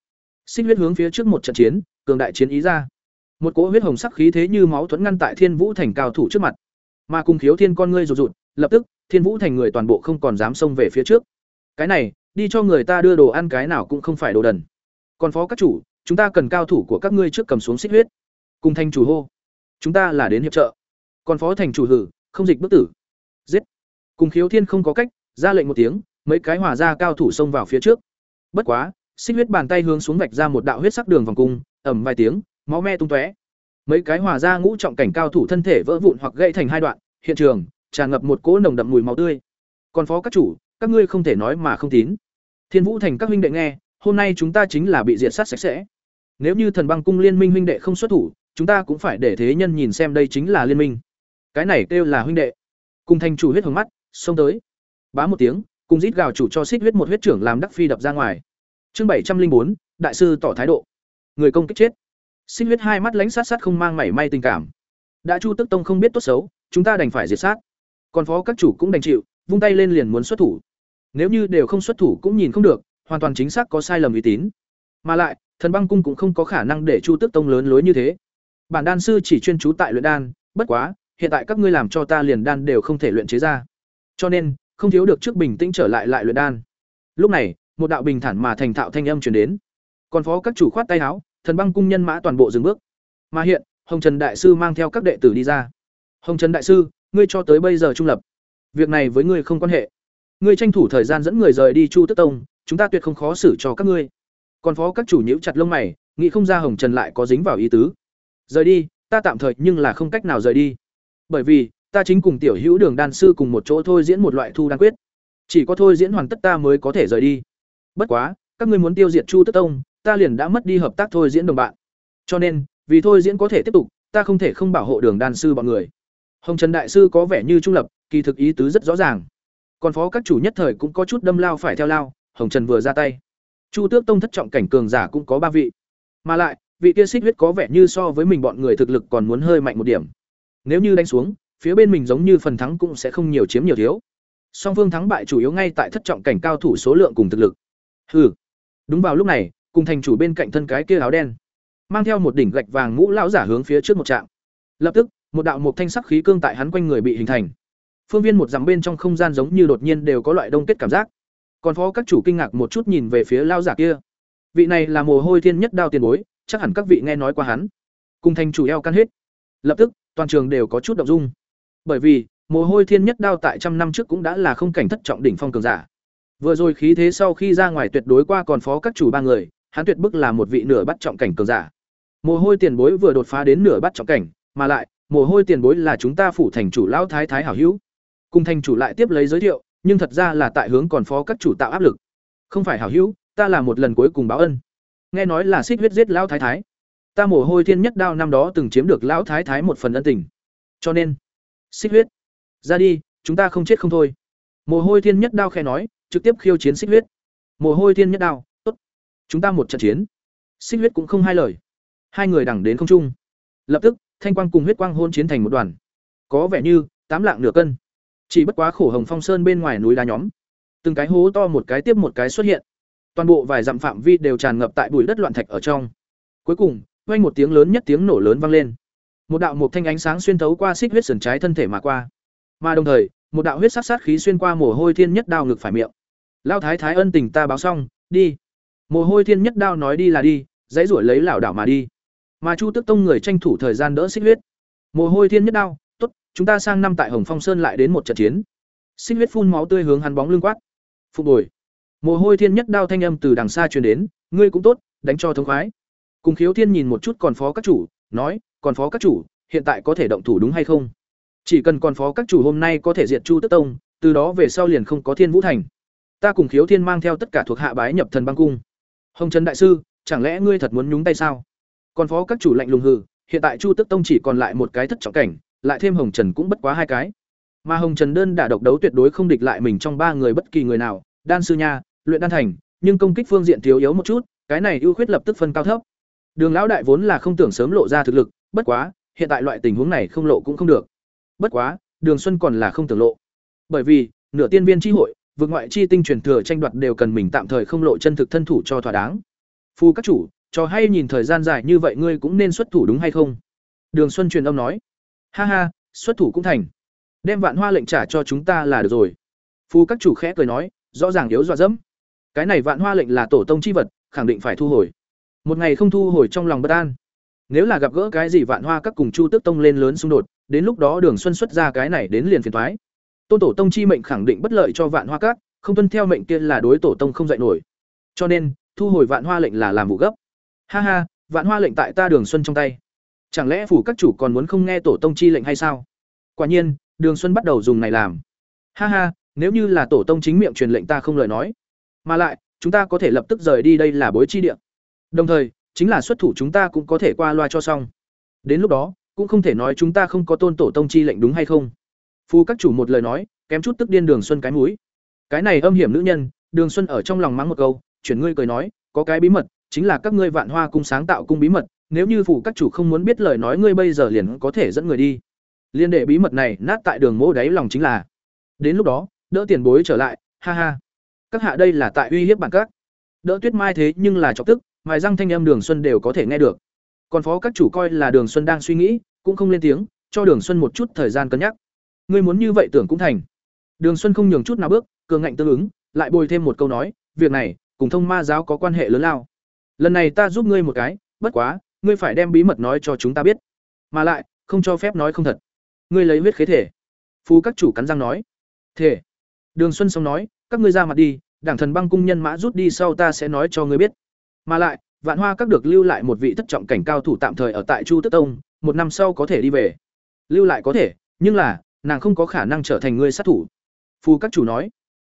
Xích huyết hướng phía trước một trận chiến, cường đại chiến ý ra. Một cỗ huyết hồng sắc khí thế như máu thuẫn ngăn tại thiên vũ thành cao thủ trước mặt. Mà cùng khiếu thiên con ngươi rụt rụt, lập tức thiên vũ thành người toàn bộ không còn dám xông về phía trước. Cái này, đi cho người ta đưa đồ ăn cái nào cũng không phải đồ đần. Còn phó các chủ, chúng ta cần cao thủ của các ngươi trước cầm xuống xích huyết. Cùng thành chủ hô. Chúng ta là đến hiệp trợ. Còn phó thành chủ hử, không dịch bức tử. Giết. Cùng khiếu thiên không có cách, ra lệnh một tiếng, mấy cái hỏa ra cao thủ xông vào phía trước. Bất quá, xích huyết bàn tay hướng xuống vạch ra một đạo huyết sắc đường vòng cung ẩm vài tiếng, máu me tung tóe. Mấy cái hỏa ra ngũ trọng cảnh cao thủ thân thể vỡ vụn hoặc gãy thành hai đoạn, hiện trường tràn ngập một cỗ nồng đậm mùi máu tươi. Còn phó các chủ, các ngươi không thể nói mà không tín. Thiên vũ thành các huynh đệ nghe, hôm nay chúng ta chính là bị diệt sát sạch sẽ. Nếu như thần băng cung liên minh huynh đệ không xuất thủ, chúng ta cũng phải để thế nhân nhìn xem đây chính là liên minh. Cái này kêu là huynh đệ. Cùng thành chủ huyết hồng mắt, xông tới. Bá một tiếng, cùng rít gào chủ cho xích huyết một huyết trưởng làm đắc phi đập ra ngoài. Chương bảy trăm linh bốn, đại sư tỏ thái độ. Người công kích chết. Xích huyết hai mắt lánh sát sát không mang mảy may tình cảm. Đã chu tức tông không biết tốt xấu, chúng ta đành phải diệt sát còn phó các chủ cũng đành chịu, vung tay lên liền muốn xuất thủ. Nếu như đều không xuất thủ cũng nhìn không được, hoàn toàn chính xác có sai lầm uy tín. Mà lại, thần băng cung cũng không có khả năng để chu tước tông lớn lối như thế. Bản đan sư chỉ chuyên trú tại luyện đan, bất quá, hiện tại các ngươi làm cho ta liền đan đều không thể luyện chế ra. Cho nên, không thiếu được trước bình tĩnh trở lại lại luyện đan. Lúc này, một đạo bình thản mà thành thạo thanh âm truyền đến. Còn phó các chủ khoát tay áo, thần băng cung nhân mã toàn bộ dừng bước. Mà hiện, hồng trần đại sư mang theo các đệ tử đi ra. Hồng trần đại sư ngươi cho tới bây giờ trung lập. Việc này với ngươi không quan hệ. Ngươi tranh thủ thời gian dẫn người rời đi chu tức tông, chúng ta tuyệt không khó xử cho các ngươi. Còn phó các chủ nhiễu chặt lông mày, nghĩ không ra hồng trần lại có dính vào ý tứ. Rời đi, ta tạm thời nhưng là không cách nào rời đi. Bởi vì, ta chính cùng tiểu hữu đường đan sư cùng một chỗ thôi diễn một loại thu đan quyết. Chỉ có thôi diễn hoàn tất ta mới có thể rời đi. Bất quá, các ngươi muốn tiêu diệt chu tức tông, ta liền đã mất đi hợp tác thôi diễn đồng bạn. Cho nên, vì thôi diễn có thể tiếp tục, ta không thể không bảo hộ đường đan sư bọn người hồng trần đại sư có vẻ như trung lập, kỳ thực ý tứ rất rõ ràng. Còn phó các chủ nhất thời cũng có chút đâm lao phải theo lao, hồng trần vừa ra tay. Chu tước tông thất trọng cảnh cường giả cũng có ba vị. Mà lại, vị kia xích huyết có vẻ như so với mình bọn người thực lực còn muốn hơi mạnh một điểm. Nếu như đánh xuống, phía bên mình giống như phần thắng cũng sẽ không nhiều chiếm nhiều thiếu. Song phương thắng bại chủ yếu ngay tại thất trọng cảnh cao thủ số lượng cùng thực lực. Hừ. Đúng vào lúc này, cùng thành chủ bên cạnh thân cái kia áo đen, mang theo một đỉnh gạch vàng mũ lão giả hướng phía trước một trạm. Lập tức một đạo một thanh sắc khí cương tại hắn quanh người bị hình thành. Phương viên một dặm bên trong không gian giống như đột nhiên đều có loại đông kết cảm giác. Còn phó các chủ kinh ngạc một chút nhìn về phía lao giả kia. Vị này là mồ hôi thiên nhất đao tiền bối chắc hẳn các vị nghe nói qua hắn. Cùng thành chủ eo căn hết. Lập tức toàn trường đều có chút động dung. Bởi vì mồ hôi thiên nhất đao tại trăm năm trước cũng đã là không cảnh thất trọng đỉnh phong cường giả. Vừa rồi khí thế sau khi ra ngoài tuyệt đối qua còn phó các chủ ba người hắn tuyệt bức là một vị nửa bắt trọng cảnh cường giả. Mồ hôi tiền bối vừa đột phá đến nửa bắt trọng cảnh, mà lại, mồ hôi tiền bối là chúng ta phủ thành chủ lão thái thái hảo hữu. Cùng thành chủ lại tiếp lấy giới thiệu, nhưng thật ra là tại hướng còn phó các chủ tạo áp lực. Không phải hảo hữu, ta là một lần cuối cùng báo ân. Nghe nói là xích huyết giết lão thái thái. Ta mồ hôi thiên nhất đao năm đó từng chiếm được lão thái thái một phần ân tình. Cho nên, xích huyết, ra đi, chúng ta không chết không thôi. Mồ hôi thiên nhất đao khe nói, trực tiếp khiêu chiến xích huyết. Mồ hôi thiên nhất đao, tốt. Chúng ta một trận chiến. Xích huyết cũng không hai lời. Hai người đẳng đến không trung. Lập tức, thanh quang cùng huyết quang hôn chiến thành một đoàn. Có vẻ như tám lạng nửa cân. Chỉ bất quá khổ hồng phong sơn bên ngoài núi đá nhóm, từng cái hố to một cái tiếp một cái xuất hiện. Toàn bộ vài dặm phạm vi đều tràn ngập tại bụi đất loạn thạch ở trong. Cuối cùng, vang một tiếng lớn nhất tiếng nổ lớn vang lên. Một đạo một thanh ánh sáng xuyên thấu qua xích huyết sườn trái thân thể mà qua. Mà đồng thời, một đạo huyết sát sát khí xuyên qua mồ hôi thiên nhất đao ngực phải miệng. Lao thái thái ân tình ta báo xong, đi. Mồ hôi thiên nhất đao nói đi là đi, dãy ruổi lấy lảo đảo mà đi. Mà Chu Tước Tông người tranh thủ thời gian đỡ xích huyết. Mồ hôi thiên nhất đao, tốt, chúng ta sang năm tại Hồng Phong Sơn lại đến một trận chiến. Xích huyết phun máu tươi hướng hắn bóng lưng quát. Phục hồi. Mồ hôi thiên nhất đao thanh âm từ đằng xa truyền đến, ngươi cũng tốt, đánh cho thống khoái. Cùng Khiếu Thiên nhìn một chút còn phó các chủ, nói, còn phó các chủ, hiện tại có thể động thủ đúng hay không? Chỉ cần còn phó các chủ hôm nay có thể diệt Chu Tước Tông, từ đó về sau liền không có Thiên Vũ Thành. Ta cùng Khiếu Thiên mang theo tất cả thuộc hạ bái nhập Thần Băng cung. Hồng Trần đại sư, chẳng lẽ ngươi thật muốn nhúng tay sao? Còn phó các chủ lạnh lùng hừ, hiện tại Chu Tức Tông chỉ còn lại một cái thất trọng cảnh, lại thêm Hồng Trần cũng bất quá hai cái. Mà Hồng Trần đơn đả độc đấu tuyệt đối không địch lại mình trong ba người bất kỳ người nào, đan sư nha, luyện đan thành, nhưng công kích phương diện thiếu yếu một chút, cái này ưu khuyết lập tức phân cao thấp. Đường lão đại vốn là không tưởng sớm lộ ra thực lực, bất quá, hiện tại loại tình huống này không lộ cũng không được. Bất quá, Đường Xuân còn là không tưởng lộ. Bởi vì, nửa tiên viên chi hội, vượt ngoại chi tinh truyền thừa tranh đoạt đều cần mình tạm thời không lộ chân thực thân thủ cho thỏa đáng. Phu các chủ, cho hay nhìn thời gian dài như vậy ngươi cũng nên xuất thủ đúng hay không? Đường Xuân truyền âm nói. Ha ha, xuất thủ cũng thành. Đem vạn hoa lệnh trả cho chúng ta là được rồi. Phu các chủ khẽ cười nói, rõ ràng yếu dọa dẫm. Cái này vạn hoa lệnh là tổ tông chi vật, khẳng định phải thu hồi. Một ngày không thu hồi trong lòng bất an. Nếu là gặp gỡ cái gì vạn hoa các cùng Chu Tước Tông lên lớn xung đột, đến lúc đó Đường Xuân xuất ra cái này đến liền phiền thoái Tôn tổ tông chi mệnh khẳng định bất lợi cho vạn hoa các, không tuân theo mệnh kia là đối tổ tông không dạy nổi. Cho nên, thu hồi vạn hoa lệnh là làm vụ gấp. Ha ha, vạn hoa lệnh tại ta Đường Xuân trong tay. Chẳng lẽ phủ các chủ còn muốn không nghe tổ tông chi lệnh hay sao? Quả nhiên, Đường Xuân bắt đầu dùng này làm. Ha ha, nếu như là tổ tông chính miệng truyền lệnh ta không lời nói. Mà lại, chúng ta có thể lập tức rời đi đây là bối chi địa. Đồng thời, chính là xuất thủ chúng ta cũng có thể qua loa cho xong. Đến lúc đó, cũng không thể nói chúng ta không có tôn tổ tông chi lệnh đúng hay không. Phu các chủ một lời nói, kém chút tức điên Đường Xuân cái mũi. Cái này âm hiểm nữ nhân, Đường Xuân ở trong lòng mắng một câu, chuyển ngươi cười nói, có cái bí mật, chính là các ngươi Vạn Hoa cung sáng tạo cung bí mật, nếu như phủ các chủ không muốn biết lời nói ngươi bây giờ liền có thể dẫn người đi. Liên đệ bí mật này nát tại đường mỗ đáy lòng chính là. Đến lúc đó, đỡ tiền bối trở lại, ha ha. Các hạ đây là tại uy hiếp bản các. Đỡ Tuyết Mai thế nhưng là chọc tức, mài răng thanh âm Đường Xuân đều có thể nghe được. Còn phó các chủ coi là Đường Xuân đang suy nghĩ, cũng không lên tiếng, cho Đường Xuân một chút thời gian cân nhắc. Ngươi muốn như vậy tưởng cũng thành. Đường Xuân không nhường chút nào bước, cường ngạnh tương ứng, lại bồi thêm một câu nói, việc này cùng thông ma giáo có quan hệ lớn lao. Lần này ta giúp ngươi một cái, bất quá, ngươi phải đem bí mật nói cho chúng ta biết, mà lại không cho phép nói không thật. Ngươi lấy huyết khế thể. Phú các chủ cắn răng nói. Thể. Đường Xuân xong nói, các ngươi ra mặt đi, đảng thần băng cung nhân mã rút đi sau ta sẽ nói cho ngươi biết. Mà lại, Vạn Hoa các được lưu lại một vị thất trọng cảnh cao thủ tạm thời ở tại Chu Tức Tông, một năm sau có thể đi về. Lưu lại có thể, nhưng là, nàng không có khả năng trở thành ngươi sát thủ. Phù các chủ nói.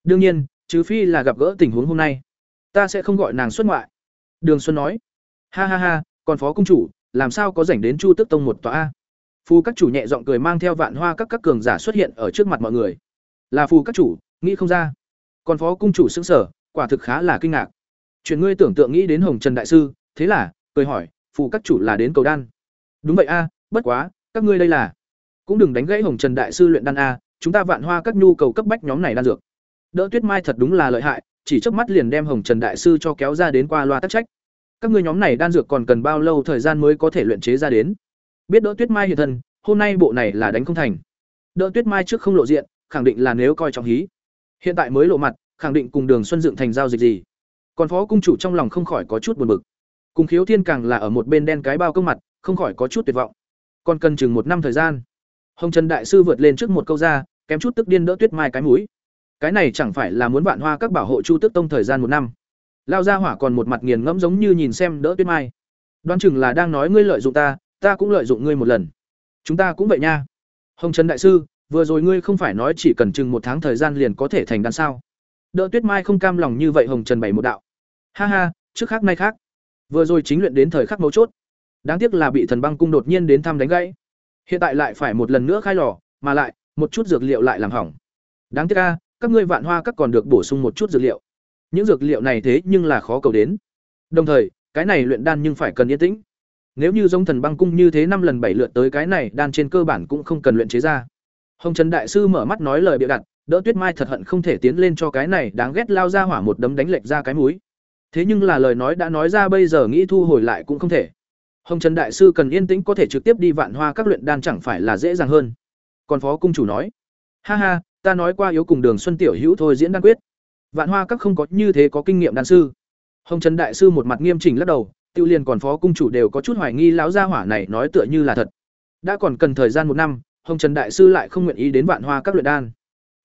Đương nhiên, trừ phi là gặp gỡ tình huống hôm nay, ta sẽ không gọi nàng xuất ngoại. Đường Xuân nói. Ha ha ha, còn phó cung chủ, làm sao có rảnh đến Chu Tức Tông một tòa a? Phù các chủ nhẹ giọng cười mang theo Vạn Hoa các các cường giả xuất hiện ở trước mặt mọi người. Là phù các chủ, nghĩ không ra. Còn phó cung chủ sững sở, quả thực khá là kinh ngạc. Chuyện ngươi tưởng tượng nghĩ đến Hồng Trần đại sư, thế là, cười hỏi, phù các chủ là đến cầu đan. Đúng vậy a, bất quá, các ngươi đây là cũng đừng đánh gãy hồng trần đại sư luyện đan a chúng ta vạn hoa các nhu cầu cấp bách nhóm này đan dược đỡ tuyết mai thật đúng là lợi hại chỉ trước mắt liền đem hồng trần đại sư cho kéo ra đến qua loa tắc trách. Các ngươi nhóm này đan dược còn cần bao lâu thời gian mới có thể luyện chế ra đến? Biết đỡ tuyết mai hiện thân, hôm nay bộ này là đánh không thành. Đỡ tuyết mai trước không lộ diện, khẳng định là nếu coi trọng hí. Hiện tại mới lộ mặt, khẳng định cùng đường xuân dựng thành giao dịch gì. Còn phó cung chủ trong lòng không khỏi có chút buồn bực. Cùng khiếu thiên càng là ở một bên đen cái bao công mặt, không khỏi có chút tuyệt vọng. Còn cần chừng một năm thời gian. Hồng trần đại sư vượt lên trước một câu ra, kém chút tức điên đỡ tuyết mai cái mũi cái này chẳng phải là muốn vạn hoa các bảo hộ chu tước tông thời gian một năm. Lao ra hỏa còn một mặt nghiền ngẫm giống như nhìn xem đỡ tuyết mai. Đoán chừng là đang nói ngươi lợi dụng ta ta cũng lợi dụng ngươi một lần. Chúng ta cũng vậy nha. Hồng trần đại sư, vừa rồi ngươi không phải nói chỉ cần chừng một tháng thời gian liền có thể thành đan sao? Đỡ tuyết mai không cam lòng như vậy hồng trần bảy một đạo. Ha ha, trước khác nay khác. Vừa rồi chính luyện đến thời khắc mấu chốt. Đáng tiếc là bị thần băng cung đột nhiên đến thăm đánh gãy. Hiện tại lại phải một lần nữa khai lò, mà lại, một chút dược liệu lại làm hỏng. Đáng tiếc ca các ngươi vạn hoa các còn được bổ sung một chút dược liệu. Những dược liệu này thế nhưng là khó cầu đến. Đồng thời, cái này luyện đan nhưng phải cần yên tĩnh. Nếu như giống thần băng cung như thế năm lần bảy lượt tới cái này, đan trên cơ bản cũng không cần luyện chế ra. Hồng trần đại sư mở mắt nói lời bịa đặt, đỡ tuyết mai thật hận không thể tiến lên cho cái này đáng ghét lao ra hỏa một đấm đánh lệch ra cái múi thế nhưng là lời nói đã nói ra bây giờ nghĩ thu hồi lại cũng không thể. Hồng trần đại sư cần yên tĩnh có thể trực tiếp đi vạn hoa các luyện đan chẳng phải là dễ dàng hơn. Còn phó cung chủ nói, ha ha ta nói qua yếu cùng đường xuân tiểu hữu thôi diễn đan quyết. Vạn hoa các không có như thế có kinh nghiệm đan sư. Hồng trần đại sư một mặt nghiêm chỉnh lắc đầu, tiêu liền còn phó cung chủ đều có chút hoài nghi lão gia hỏa này nói tựa như là thật. Đã còn cần thời gian một năm, hồng trần đại sư lại không nguyện ý đến vạn hoa các luyện đan.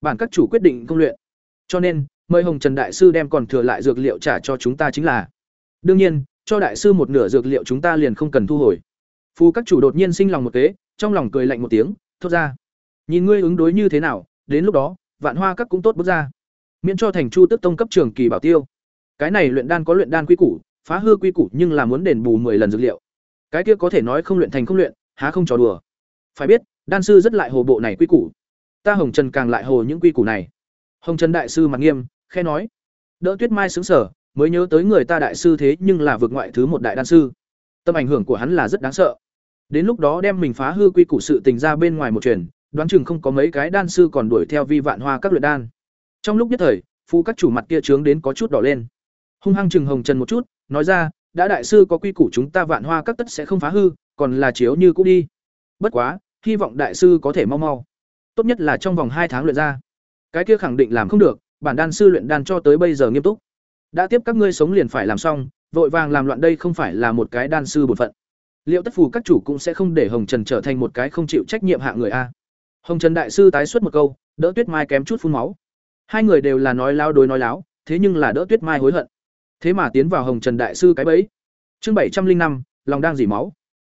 Bản các chủ quyết định công luyện. Cho nên, mời hồng trần đại sư đem còn thừa lại dược liệu trả cho chúng ta chính là. Đương nhiên, cho đại sư một nửa dược liệu chúng ta liền không cần thu hồi. Phù các chủ đột nhiên sinh lòng một kế, trong lòng cười lạnh một tiếng, thốt ra. Nhìn ngươi ứng đối như thế nào đến lúc đó, vạn hoa các cũng tốt bước ra. Miễn cho thành chu tức tông cấp trường kỳ bảo tiêu. Cái này luyện đan có luyện đan quy củ, phá hư quy củ nhưng là muốn đền bù 10 lần dược liệu. Cái kia có thể nói không luyện thành không luyện, há không trò đùa. Phải biết, đan sư rất lại hồ bộ này quy củ. Ta hồng trần càng lại hồ những quy củ này. Hồng trần đại sư mặt nghiêm, khe nói. Đỡ tuyết mai xứng sở mới nhớ tới người ta đại sư thế nhưng là vượt ngoại thứ một đại đan sư. Tâm ảnh hưởng của hắn là rất đáng sợ. Đến lúc đó đem mình phá hư quy củ sự tình ra bên ngoài một truyền đoán chừng không có mấy cái đan sư còn đuổi theo vi vạn hoa các luyện đan. Trong lúc nhất thời phu các chủ mặt kia trướng đến có chút đỏ lên. Hung hăng chừng hồng trần một chút, nói ra, đã đại sư có quy củ chúng ta vạn hoa các tất sẽ không phá hư, còn là chiếu như cũ đi. Bất quá, hy vọng đại sư có thể mau mau. Tốt nhất là trong vòng hai tháng luyện ra. Cái kia khẳng định làm không được, bản đan sư luyện đan cho tới bây giờ nghiêm túc. Đã tiếp các ngươi sống liền phải làm xong, vội vàng làm loạn đây không phải là một cái đan sư bổn phận. Liệu tất phù các chủ cũng sẽ không để hồng trần trở thành một cái không chịu trách nhiệm hạ người a? Hồng trần đại sư tái xuất một câu, đỡ tuyết mai kém chút phun máu. Hai người đều là nói lao đối nói láo, thế nhưng là đỡ tuyết mai hối hận. Thế mà tiến vào hồng trần đại sư cái bẫy. Chương bảy trăm linh năm, lòng đang dỉ máu.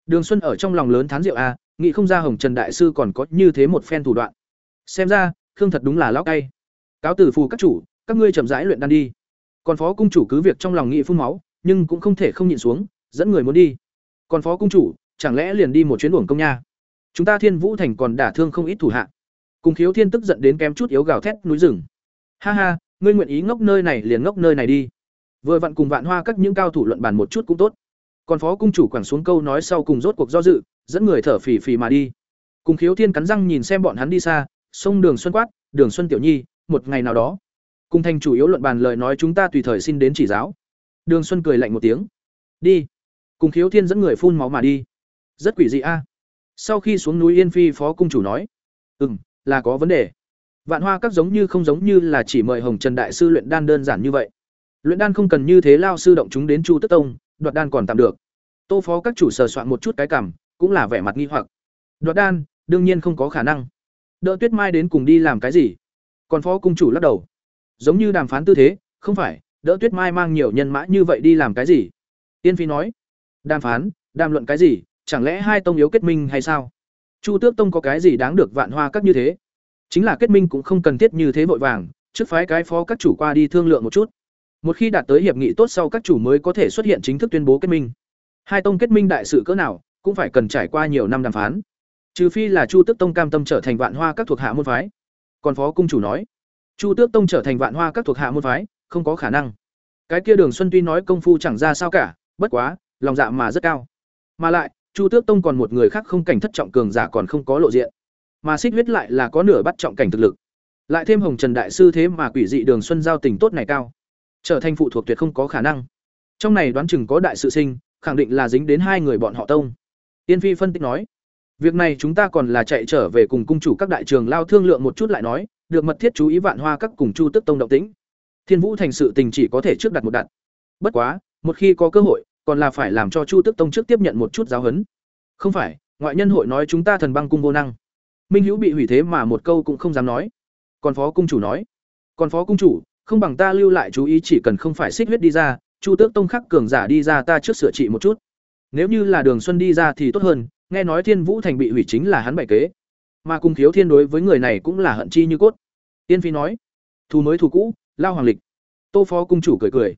Đường xuân ở trong lòng lớn thán rượu a nghĩ không ra hồng trần đại sư còn có như thế một phen thủ đoạn. Xem ra, khương thật đúng là lão cay. Cáo tử phù các chủ, các ngươi chậm rãi luyện đan đi. Còn phó cung chủ cứ việc trong lòng nghĩ phun máu, nhưng cũng không thể không nhịn xuống, dẫn người muốn đi. Còn phó cung chủ, chẳng lẽ liền đi một chuyến uổng công nha? Chúng ta thiên vũ thành còn đả thương không ít thủ hạ. Cùng khiếu thiên tức giận đến kém chút yếu gào thét núi rừng. Ha ha, ngươi nguyện ý ngốc nơi này liền ngốc nơi này đi. Vừa vặn cùng vạn hoa các những cao thủ luận bàn một chút cũng tốt. Còn phó cung chủ quẳng xuống câu nói sau cùng rốt cuộc do dự, dẫn người thở phì phì mà đi. Cùng khiếu thiên cắn răng nhìn xem bọn hắn đi xa, sông đường xuân quát, đường xuân tiểu nhi, một ngày nào đó, cùng thành chủ yếu luận bàn lời nói chúng ta tùy thời xin đến chỉ giáo. Đường xuân cười lạnh một tiếng. Đi. Cùng khiếu thiên dẫn người phun máu mà đi. Rất quỷ dị a sau khi xuống núi yên phi phó cung chủ nói, ừm, là có vấn đề. Vạn hoa các giống như không giống như là chỉ mời hồng trần đại sư luyện đan đơn giản như vậy. Luyện đan không cần như thế lao sư động chúng đến chu tức tông, đoạt đan còn tạm được. Tô phó các chủ sờ soạn một chút cái cảm, cũng là vẻ mặt nghi hoặc. Đoạt đan, đương nhiên không có khả năng. Đỡ tuyết mai đến cùng đi làm cái gì? Còn phó cung chủ lắc đầu. Giống như đàm phán tư thế, không phải, đỡ tuyết mai mang nhiều nhân mã như vậy đi làm cái gì? Tiên phi nói. Đàm phán, đàm luận cái gì? Chẳng lẽ hai tông yếu kết minh hay sao? Chu tước tông có cái gì đáng được vạn hoa các như thế? Chính là kết minh cũng không cần thiết như thế vội vàng, trước phái cái phó các chủ qua đi thương lượng một chút. Một khi đạt tới hiệp nghị tốt sau các chủ mới có thể xuất hiện chính thức tuyên bố kết minh. Hai tông kết minh đại sự cỡ nào, cũng phải cần trải qua nhiều năm đàm phán. Trừ phi là chu tước tông cam tâm trở thành vạn hoa các thuộc hạ môn phái. Còn phó cung chủ nói, chu tước tông trở thành vạn hoa các thuộc hạ môn phái, không có khả năng. Cái kia đường xuân tuy nói công phu chẳng ra sao cả, bất quá, lòng dạ mà rất cao. Mà lại chu tước tông còn một người khác không cảnh thất trọng cường giả còn không có lộ diện. Mà xích huyết lại là có nửa bắt trọng cảnh thực lực. Lại thêm hồng trần đại sư thế mà quỷ dị đường xuân giao tình tốt này cao. Trở thành phụ thuộc tuyệt không có khả năng. Trong này đoán chừng có đại sự sinh, khẳng định là dính đến hai người bọn họ tông. Tiên phi phân tích nói, việc này chúng ta còn là chạy trở về cùng cung chủ các đại trường lao thương lượng một chút lại nói, được mật thiết chú ý vạn hoa các cùng chu Tước tông động tĩnh. Thiên vũ thành sự tình chỉ có thể trước đặt một đặt. Bất quá, một khi có cơ hội còn là phải làm cho chu tức tông trước tiếp nhận một chút giáo huấn không phải ngoại nhân hội nói chúng ta thần băng cung vô năng minh hữu bị hủy thế mà một câu cũng không dám nói còn phó cung chủ nói còn phó cung chủ không bằng ta lưu lại chú ý chỉ cần không phải xích huyết đi ra, Chu Tước Tông khắc cường giả đi ra ta trước sửa trị một chút. Nếu như là Đường Xuân đi ra thì tốt hơn, nghe nói Thiên Vũ Thành bị hủy chính là hắn bày kế. Mà cùng thiếu thiên đối với người này cũng là hận chi như cốt. Tiên Phi nói, thù mới thù cũ, lao hoàng lịch. Tô Phó cung chủ cười cười,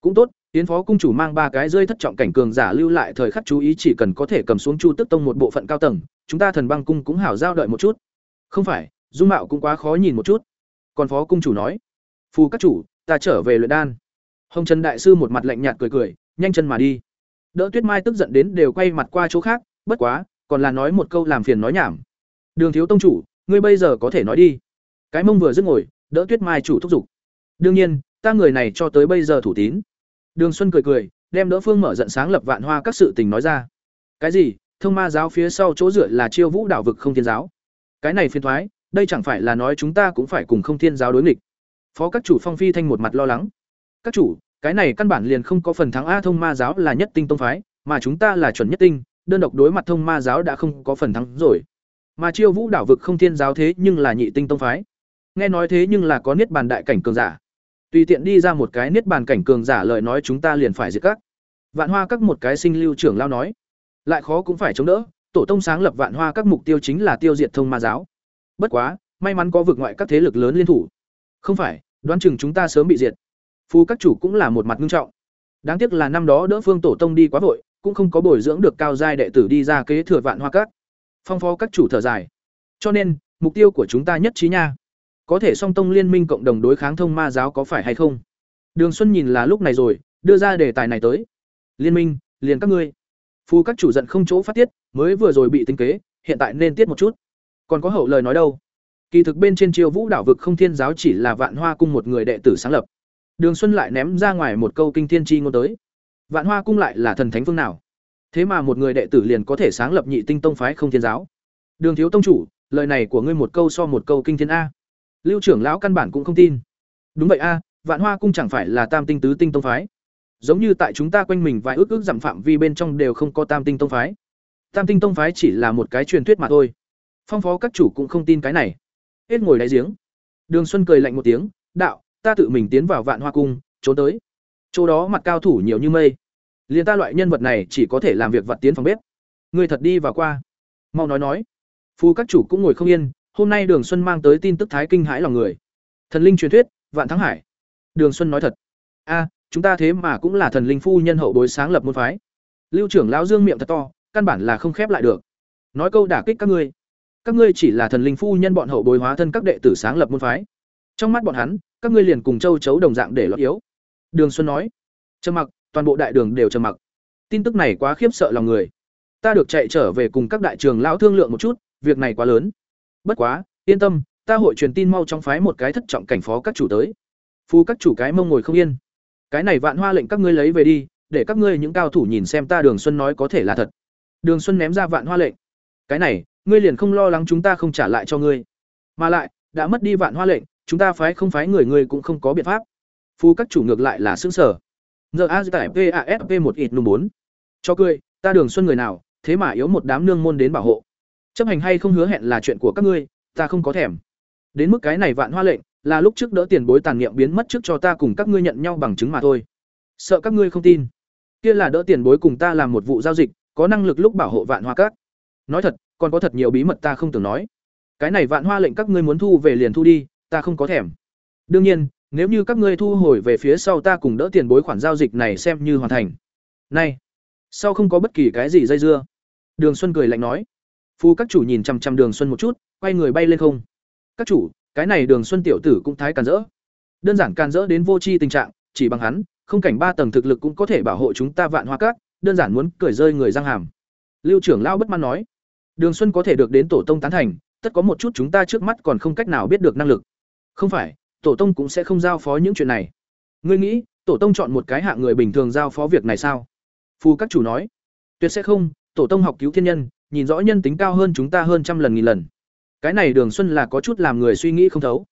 cũng tốt, Tiến Phó cung chủ mang ba cái rơi thất trọng cảnh cường giả lưu lại thời khắc chú ý chỉ cần có thể cầm xuống Chu Tước Tông một bộ phận cao tầng, chúng ta Thần Băng cung cũng hảo giao đợi một chút. Không phải, dung mạo cũng quá khó nhìn một chút. Còn Phó cung chủ nói, phù các chủ ta trở về luyện đan. Hồng trần đại sư một mặt lạnh nhạt cười cười nhanh chân mà đi. Đỡ tuyết mai tức giận đến đều quay mặt qua chỗ khác bất quá còn là nói một câu làm phiền nói nhảm. Đường thiếu tông chủ ngươi bây giờ có thể nói đi. Cái mông vừa dứt ngồi đỡ tuyết mai chủ thúc giục đương nhiên ta người này cho tới bây giờ thủ tín đường xuân cười cười, đem đỡ phương mở giận sáng lập vạn hoa các sự tình nói ra. Cái gì? Thông ma giáo phía sau chỗ dựa là chiêu vũ đảo vực không thiên giáo. Cái này phiền thoái, đây chẳng phải là nói chúng ta cũng phải cùng không thiên giáo đối nghịch. Phó các chủ phong phi thanh một mặt lo lắng. Các chủ, cái này căn bản liền không có phần thắng a thông ma giáo là nhất tinh tông phái, mà chúng ta là chuẩn nhất tinh, đơn độc đối mặt thông ma giáo đã không có phần thắng rồi. Mà chiêu vũ đảo vực không thiên giáo thế nhưng là nhị tinh tông phái. Nghe nói thế nhưng là có niết bàn đại cảnh cường giả tùy tiện đi ra một cái niết bàn cảnh cường giả lời nói chúng ta liền phải diệt các. Vạn hoa các một cái sinh lưu trưởng lao nói. Lại khó cũng phải chống đỡ, tổ tông sáng lập vạn hoa các mục tiêu chính là tiêu diệt thông ma giáo. Bất quá, may mắn có vực ngoại các thế lực lớn liên thủ. Không phải, đoán chừng chúng ta sớm bị diệt. Phù các chủ cũng là một mặt nghiêm trọng. Đáng tiếc là năm đó đỡ phương tổ tông đi quá vội, cũng không có bồi dưỡng được cao giai đệ tử đi ra kế thừa vạn hoa các. Phong phó các chủ thở dài. Cho nên, mục tiêu của chúng ta nhất trí nha có thể song tông liên minh cộng đồng đối kháng thông ma giáo có phải hay không đường xuân nhìn là lúc này rồi đưa ra đề tài này tới liên minh liền các ngươi phu các chủ giận không chỗ phát tiết mới vừa rồi bị tính kế hiện tại nên tiết một chút còn có hậu lời nói đâu Kỳ thực bên trên Chiêu Vũ đảo vực không thiên giáo chỉ là Vạn Hoa cung một người đệ tử sáng lập. Đường Xuân lại ném ra ngoài một câu kinh thiên chi ngôn tới. Vạn Hoa cung lại là thần thánh phương nào? Thế mà một người đệ tử liền có thể sáng lập nhị tinh tông phái không thiên giáo. Đường thiếu tông chủ, lời này của ngươi một câu so một câu kinh thiên a. Lưu trưởng lão căn bản cũng không tin. Đúng vậy a, Vạn Hoa cung chẳng phải là tam tinh tứ tinh tông phái? Giống như tại chúng ta quanh mình vài ước ước giảm phạm vi bên trong đều không có tam tinh tông phái. Tam tinh tông phái chỉ là một cái truyền thuyết mà thôi. Phong phó các chủ cũng không tin cái này hết ngồi đáy giếng đường xuân cười lạnh một tiếng đạo ta tự mình tiến vào vạn hoa cung trốn tới chỗ đó mặt cao thủ nhiều như mây liền ta loại nhân vật này chỉ có thể làm việc vặt tiến phòng bếp người thật đi vào qua mau nói nói phu các chủ cũng ngồi không yên hôm nay đường xuân mang tới tin tức thái kinh hãi lòng người. Thần linh truyền thuyết, vạn thắng hải. Đường xuân nói thật. A, chúng ta thế mà cũng là thần linh phu nhân hậu bối sáng lập môn phái. Lưu trưởng lão dương miệng thật to, căn bản là không khép lại được. Nói câu đả kích các ngươi. Các ngươi chỉ là thần linh phu nhân bọn hậu bối hóa thân các đệ tử sáng lập môn phái. Trong mắt bọn hắn, các ngươi liền cùng châu chấu đồng dạng để lót yếu. Đường xuân nói. Trầm mặc, toàn bộ đại đường đều trầm mặc. Tin tức này quá khiếp sợ lòng người. Ta được chạy trở về cùng các đại trường lão thương lượng một chút, việc này quá lớn bất quá, yên tâm, ta hội truyền tin mau trong phái một cái thất trọng cảnh phó các chủ tới. Phu các chủ cái mông ngồi không yên. Cái này vạn hoa lệnh các ngươi lấy về đi, để các ngươi những cao thủ nhìn xem ta đường xuân nói có thể là thật. Đường xuân ném ra vạn hoa lệnh. Cái này, ngươi liền không lo lắng chúng ta không trả lại cho ngươi. Mà lại, đã mất đi vạn hoa lệnh, chúng ta phái không phái người ngươi cũng không có biện pháp. Phu các chủ ngược lại là xương sở giờ a tại pasp một ít nùng bốn. Cho cười, ta đường xuân người nào, thế mà yếu một đám nương môn đến bảo hộ chấp hành hay không hứa hẹn là chuyện của các ngươi, ta không có thèm. Đến mức cái này vạn hoa lệnh, là lúc trước đỡ tiền bối tàn niệm biến mất trước cho ta cùng các ngươi nhận nhau bằng chứng mà thôi. Sợ các ngươi không tin. Kia là đỡ tiền bối cùng ta làm một vụ giao dịch, có năng lực lúc bảo hộ vạn hoa các. Nói thật, còn có thật nhiều bí mật ta không tưởng nói. Cái này vạn hoa lệnh các ngươi muốn thu về liền thu đi, ta không có thèm. Đương nhiên, nếu như các ngươi thu hồi về phía sau ta cùng đỡ tiền bối khoản giao dịch này xem như hoàn thành. Này, sau không có bất kỳ cái gì dây dưa. Đường xuân cười lạnh nói phu các chủ nhìn chằm chằm đường xuân một chút quay người bay lên không các chủ cái này đường xuân tiểu tử cũng thái càn rỡ đơn giản càn rỡ đến vô tri tình trạng chỉ bằng hắn không cảnh ba tầng thực lực cũng có thể bảo hộ chúng ta vạn hoa các đơn giản muốn cười rơi người răng hàm lưu trưởng lao bất mãn nói Đường Xuân có thể được đến tổ tông tán thành, tất có một chút chúng ta trước mắt còn không cách nào biết được năng lực. Không phải, tổ tông cũng sẽ không giao phó những chuyện này. Ngươi nghĩ, tổ tông chọn một cái hạng người bình thường giao phó việc này sao? Phu các chủ nói, tuyệt sẽ không, tổ tông học cứu thiên nhân, nhìn rõ nhân tính cao hơn chúng ta hơn trăm lần nghìn lần. Cái này Đường Xuân là có chút làm người suy nghĩ không thấu.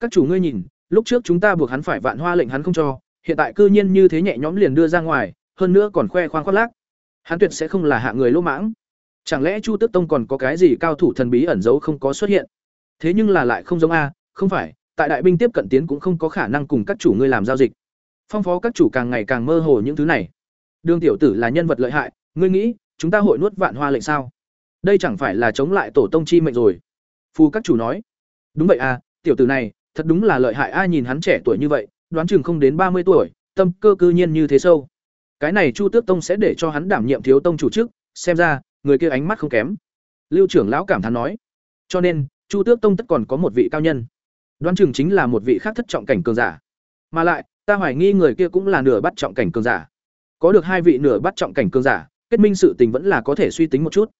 Các chủ ngươi nhìn, lúc trước chúng ta buộc hắn phải vạn hoa lệnh hắn không cho, hiện tại cư nhiên như thế nhẹ nhõm liền đưa ra ngoài, hơn nữa còn khoe khoang khoác lác. Hắn tuyệt sẽ không là hạng người lỗ mãng. Chẳng lẽ Chu Tước Tông còn có cái gì cao thủ thần bí ẩn giấu không có xuất hiện? Thế nhưng là lại không giống a, không phải, tại đại binh tiếp cận tiến cũng không có khả năng cùng các chủ ngươi làm giao dịch phong phó các chủ càng ngày càng mơ hồ những thứ này đường tiểu tử là nhân vật lợi hại ngươi nghĩ chúng ta hội nuốt vạn hoa lệnh sao đây chẳng phải là chống lại tổ tông chi mệnh rồi. Phù các chủ nói. Đúng vậy à tiểu tử này, thật đúng là lợi hại ai nhìn hắn trẻ tuổi như vậy, đoán chừng không đến ba mươi tuổi, tâm cơ cư nhiên như thế sâu. Cái này chu tước tông sẽ để cho hắn đảm nhiệm thiếu tông chủ chức, xem ra, người kia ánh mắt không kém. Lưu trưởng lão cảm thán nói. Cho nên, chu tước tông tất còn có một vị cao nhân. Đoán chừng chính là một vị khác thất trọng cảnh cường giả. Mà lại, ta hoài nghi người kia cũng là nửa bắt trọng cảnh cường giả. Có được hai vị nửa bắt trọng cảnh cường giả, kết minh sự tình vẫn là có thể suy tính một chút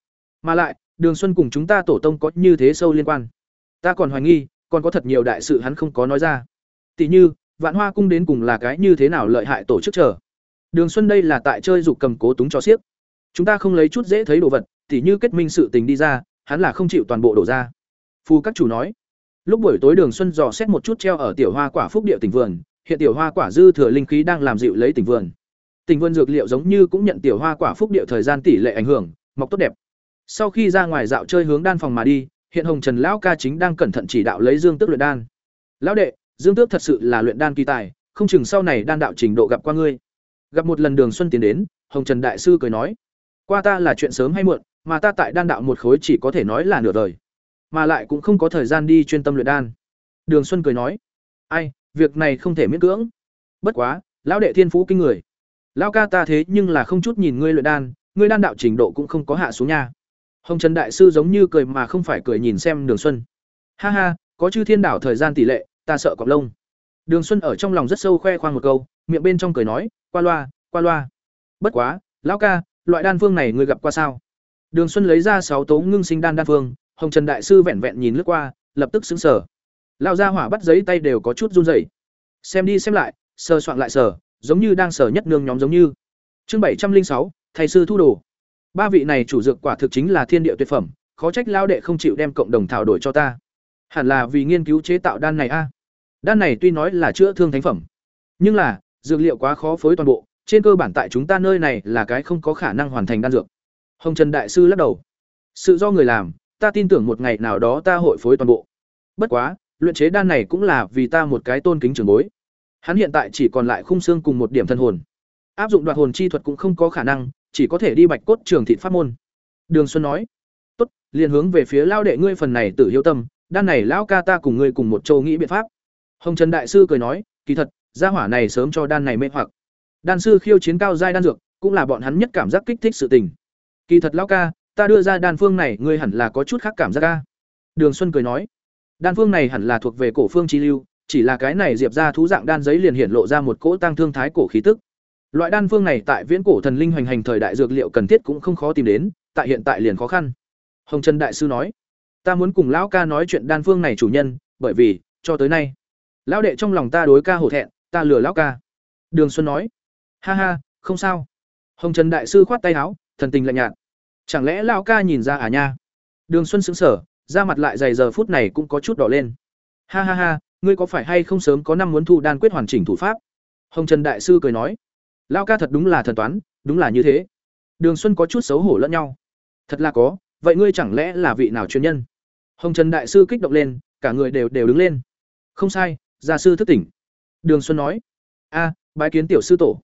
mà lại, đường xuân cùng chúng ta tổ tông có như thế sâu liên quan. Ta còn hoài nghi, còn có thật nhiều đại sự hắn không có nói ra. Tỷ như, vạn hoa cung đến cùng là cái như thế nào lợi hại tổ chức chờ? Đường xuân đây là tại chơi dục cầm cố túng cho xiếc chúng ta không lấy chút dễ thấy đồ vật tỷ như kết minh sự tình đi ra, hắn là không chịu toàn bộ đổ ra. Phu các chủ nói. Lúc buổi tối đường xuân dò xét một chút treo ở tiểu hoa quả phúc địa tỉnh vườn, hiện tiểu hoa quả dư thừa linh khí đang làm dịu lấy tỉnh vườn. Tỉnh vườn dược liệu giống như cũng nhận tiểu hoa quả phúc địa thời gian tỷ lệ ảnh hưởng, mọc tốt đẹp sau khi ra ngoài dạo chơi hướng đan phòng mà đi, hiện hồng trần lão ca chính đang cẩn thận chỉ đạo lấy dương tước luyện đan. Lão đệ, dương tước thật sự là luyện đan kỳ tài, không chừng sau này đan đạo trình độ gặp qua ngươi. Gặp một lần đường xuân tiến đến, hồng trần đại sư cười nói, qua ta là chuyện sớm hay muộn, mà ta tại đan đạo một khối chỉ có thể nói là nửa đời, mà lại cũng không có thời gian đi chuyên tâm luyện đan. Đường xuân cười nói, ai, việc này không thể miễn cưỡng. Bất quá, lão đệ thiên phú kinh người. Lão ca ta thế nhưng là không chút nhìn ngươi luyện đan, ngươi đan đạo trình độ cũng không có hạ xuống nha hồng trần đại sư giống như cười mà không phải cười nhìn xem đường xuân. Ha ha, có chư thiên đảo thời gian tỷ lệ, ta sợ cọp lông. Đường xuân ở trong lòng rất sâu khoe khoang một câu, miệng bên trong cười nói, qua loa qua loa. Bất quá, lão ca, loại đan phương này ngươi gặp qua sao? Đường xuân lấy ra sáu tố ngưng sinh đan đan phương, hồng trần đại sư vẹn vẹn nhìn lướt qua, lập tức xứng sở lao ra hỏa bắt giấy tay đều có chút run rẩy. Xem đi xem lại, sờ soạn lại sờ, giống như đang sờ nhất nương nhóm giống như. Chương bảy trăm linh sáu thầy sư thu đồ ba vị này chủ dược quả thực chính là thiên địa tuyệt phẩm, khó trách lao đệ không chịu đem cộng đồng thảo đổi cho ta. Hẳn là vì nghiên cứu chế tạo đan này a. Đan này tuy nói là chữa thương thánh phẩm, nhưng là, dược liệu quá khó phối toàn bộ, trên cơ bản tại chúng ta nơi này là cái không có khả năng hoàn thành đan dược. Hồng trần đại sư lắc đầu. Sự do người làm, ta tin tưởng một ngày nào đó ta hội phối toàn bộ. Bất quá, luyện chế đan này cũng là vì ta một cái tôn kính trường bối. Hắn hiện tại chỉ còn lại khung xương cùng một điểm thân hồn. Áp dụng đoạt hồn chi thuật cũng không có khả năng chỉ có thể đi bạch cốt trường thịt pháp môn. Đường xuân nói, tốt, liền hướng về phía lao đệ ngươi phần này tự hiếu tâm, đan này lão ca ta cùng ngươi cùng một châu nghĩ biện pháp. Hồng trần đại sư cười nói, kỳ thật, gia hỏa này sớm cho đan này mê hoặc. Đan sư khiêu chiến cao giai đan dược, cũng là bọn hắn nhất cảm giác kích thích sự tình. Kỳ thật lão ca, ta đưa ra đan phương này, ngươi hẳn là có chút khác cảm giác ca đường xuân cười nói, đan phương này hẳn là thuộc về cổ phương chi lưu, chỉ là cái này diệp ra thú dạng đan giấy liền hiện lộ ra một cỗ tăng thương thái cổ khí tức loại đan phương này tại viễn cổ thần linh hoành hành thời đại dược liệu cần thiết cũng không khó tìm đến, tại hiện tại liền khó khăn. Hồng trần đại sư nói, ta muốn cùng lão ca nói chuyện đan phương này chủ nhân, bởi vì, cho tới nay, lão đệ trong lòng ta đối ca hổ thẹn, ta lừa lão ca. Đường xuân nói, ha ha, không sao. Hồng trần đại sư khoát tay áo, thần tình lạnh nhạt, chẳng lẽ lão ca nhìn ra à nha? Đường xuân sững sờ ra mặt lại dày giờ phút này cũng có chút đỏ lên. Ha ha ha, ngươi có phải hay không sớm có năm muốn thu đan quyết hoàn chỉnh thủ pháp? Hồng trần đại sư cười nói lão ca thật đúng là thần toán, đúng là như thế. Đường xuân có chút xấu hổ lẫn nhau. Thật là có, vậy ngươi chẳng lẽ là vị nào chuyên nhân? Hồng trần đại sư kích động lên, cả người đều đều đứng lên. Không sai, gia sư thức tỉnh. Đường xuân nói. A, bái kiến tiểu sư tổ.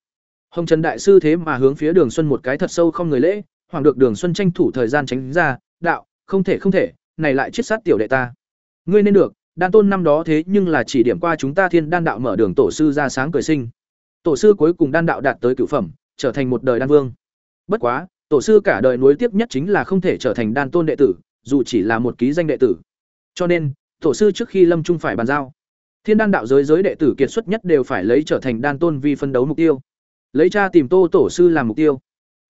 Hồng trần đại sư thế mà hướng phía đường xuân một cái thật sâu không người lễ hoàng được đường xuân tranh thủ thời gian tránh ra, đạo, không thể không thể, này lại chết sát tiểu đệ ta. Ngươi nên được, đan tôn năm đó thế nhưng là chỉ điểm qua chúng ta thiên đan đạo mở đường tổ sư ra sáng cười sinh tổ sư cuối cùng đan đạo đạt tới cửu phẩm, trở thành một đời đan vương. Bất quá, tổ sư cả đời nối tiếp nhất chính là không thể trở thành đan tôn đệ tử, dù chỉ là một ký danh đệ tử. Cho nên, tổ sư trước khi lâm trung phải bàn giao. Thiên đan đạo giới giới đệ tử kiệt xuất nhất đều phải lấy trở thành đan tôn vì phân đấu mục tiêu. Lấy cha tìm tô tổ sư làm mục tiêu.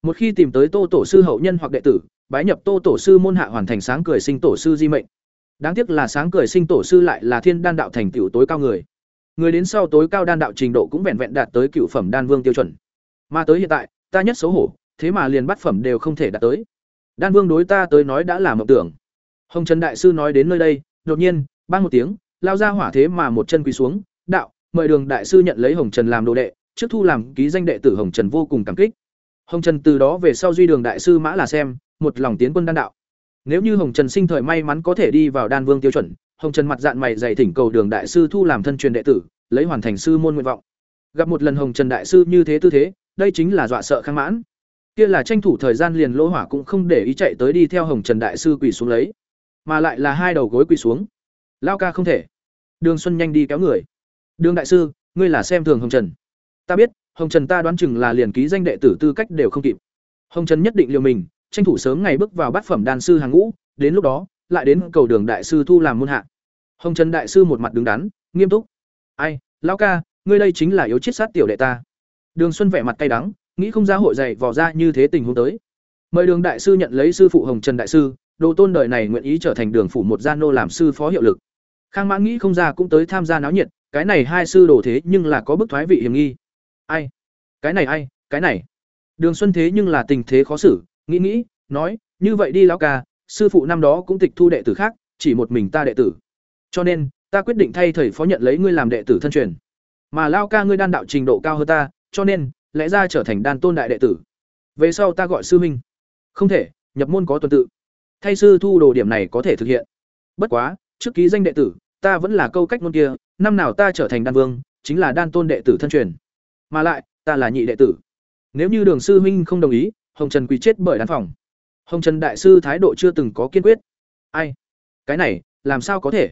Một khi tìm tới tô tổ sư hậu nhân hoặc đệ tử, bái nhập tô tổ sư môn hạ hoàn thành sáng cười sinh tổ sư di mệnh. Đáng tiếc là sáng cười sinh tổ sư lại là thiên đan đạo thành tiểu tối cao người người đến sau tối cao đan đạo trình độ cũng vẹn vẹn đạt tới cựu phẩm đan vương tiêu chuẩn. Mà tới hiện tại, ta nhất xấu hổ, thế mà liền bắt phẩm đều không thể đạt tới. Đan vương đối ta tới nói đã là mộng tưởng. Hồng trần đại sư nói đến nơi đây, đột nhiên ban một tiếng, lao ra hỏa thế mà một chân quỳ xuống, đạo, mời đường đại sư nhận lấy hồng trần làm đồ đệ, trước thu làm ký danh đệ tử hồng trần vô cùng cảm kích. Hồng trần từ đó về sau duy đường đại sư mã là xem, một lòng tiến quân đan đạo. Nếu như hồng trần sinh thời may mắn có thể đi vào đan vương tiêu chuẩn hồng trần mặt dạng mày dày thỉnh cầu đường đại sư thu làm thân truyền đệ tử, lấy hoàn thành sư môn nguyện vọng. Gặp một lần hồng trần đại sư như thế tư thế, đây chính là dọa sợ khang mãn. Kia là tranh thủ thời gian liền lỗ hỏa cũng không để ý chạy tới đi theo hồng trần đại sư quỳ xuống lấy, mà lại là hai đầu gối quỳ xuống. Lao ca không thể. Đường xuân nhanh đi kéo người. Đường đại sư, ngươi là xem thường hồng trần. Ta biết, hồng trần ta đoán chừng là liền ký danh đệ tử tư cách đều không kịp. Hồng trần nhất định liều mình, tranh thủ sớm ngày bước vào bát phẩm đàn sư hàng ngũ, đến lúc đó lại đến cầu đường đại sư thu làm môn hạ. Hồng trần đại sư một mặt đứng đắn, nghiêm túc. Ai, lão ca, ngươi đây chính là yếu chiết sát tiểu đệ ta. Đường xuân vẻ mặt cay đắng, nghĩ không ra hội dày vò ra như thế tình huống tới. Mời đường đại sư nhận lấy sư phụ hồng trần đại sư, đồ tôn đời này nguyện ý trở thành đường phủ một gia nô làm sư phó hiệu lực. Khang mãn nghĩ không ra cũng tới tham gia náo nhiệt, cái này hai sư đồ thế nhưng là có bức thoái vị hiểm nghi. Ai? Cái này ai? Cái này? Đường xuân thế nhưng là tình thế khó xử, nghĩ nghĩ, nói, như vậy đi lão ca sư phụ năm đó cũng tịch thu đệ tử khác, chỉ một mình ta đệ tử. Cho nên, ta quyết định thay thầy phó nhận lấy ngươi làm đệ tử thân truyền. Mà lao ca ngươi đan đạo trình độ cao hơn ta, cho nên, lẽ ra trở thành đan tôn đại đệ tử. Về sau ta gọi sư huynh. không thể, nhập môn có tuần tự. Thay sư thu đồ điểm này có thể thực hiện. Bất quá, trước ký danh đệ tử, ta vẫn là câu cách môn kia, năm nào ta trở thành đan vương, chính là đan tôn đệ tử thân truyền. Mà lại, ta là nhị đệ tử. Nếu như đường sư huynh không đồng ý, hồng trần quỳ chết bởi đan phòng hồng trần đại sư thái độ chưa từng có kiên quyết. Ai? Cái này, làm sao có thể?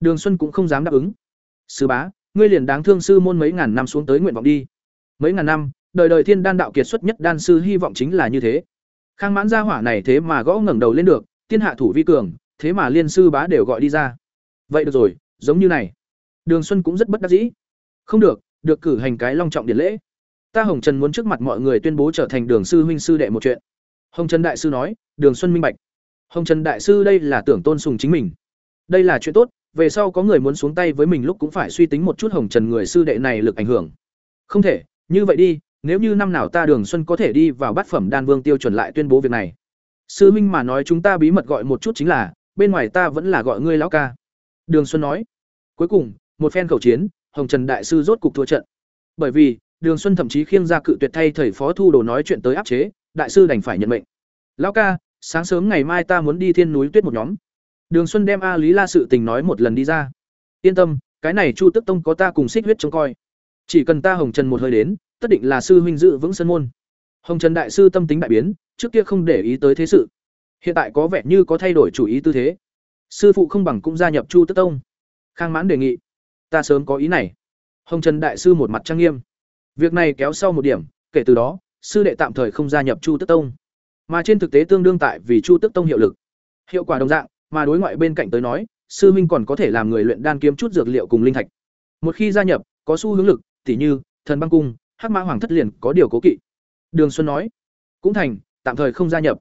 Đường xuân cũng không dám đáp ứng. Sư bá, ngươi liền đáng thương sư môn mấy ngàn năm xuống tới nguyện vọng đi. Mấy ngàn năm, đời đời thiên đan đạo kiệt xuất nhất đan sư hy vọng chính là như thế. Khang mãn gia hỏa này thế mà gõ ngẩng đầu lên được, thiên hạ thủ vi cường, thế mà liên sư bá đều gọi đi ra. Vậy được rồi, giống như này. Đường xuân cũng rất bất đắc dĩ. Không được được cử hành cái long trọng điển lễ. Ta hồng trần muốn trước mặt mọi người tuyên bố trở thành đường sư huynh sư đệ một chuyện hồng trần đại sư nói, đường xuân minh bạch. Hồng trần đại sư đây là tưởng tôn sùng chính mình. Đây là chuyện tốt, về sau có người muốn xuống tay với mình lúc cũng phải suy tính một chút hồng trần người sư đệ này lực ảnh hưởng. Không thể, như vậy đi, nếu như năm nào ta đường xuân có thể đi vào bát phẩm đan vương tiêu chuẩn lại tuyên bố việc này. Sư minh mà nói chúng ta bí mật gọi một chút chính là, bên ngoài ta vẫn là gọi ngươi lão ca. Đường xuân nói. Cuối cùng, một phen khẩu chiến, hồng trần đại sư rốt cục thua trận. Bởi vì, đường xuân thậm chí khiêng ra cự tuyệt thay thầy phó thu đồ nói chuyện tới áp chế đại sư đành phải nhận mệnh. Lão ca, sáng sớm ngày mai ta muốn đi thiên núi tuyết một nhóm. Đường xuân đem a lý la sự tình nói một lần đi ra. Yên tâm, cái này chu tức tông có ta cùng xích huyết trông coi. Chỉ cần ta hồng trần một hơi đến, tất định là sư huynh dự vững sân môn. Hồng trần đại sư tâm tính đại biến, trước kia không để ý tới thế sự. Hiện tại có vẻ như có thay đổi chủ ý tư thế. Sư phụ không bằng cũng gia nhập chu tức tông. Khang mãn đề nghị, ta sớm có ý này. Hồng trần đại sư một mặt trang nghiêm, việc này kéo sau một điểm, kể từ đó sư đệ tạm thời không gia nhập chu tức tông. Mà trên thực tế tương đương tại vì chu tức tông hiệu lực. Hiệu quả đồng dạng, mà đối ngoại bên cạnh tới nói, sư minh còn có thể làm người luyện đan kiếm chút dược liệu cùng linh thạch. Một khi gia nhập, có xu hướng lực, tỉ như, thần băng cung, hắc mã hoàng thất liền có điều cố kỵ. Đường xuân nói, cũng thành, tạm thời không gia nhập.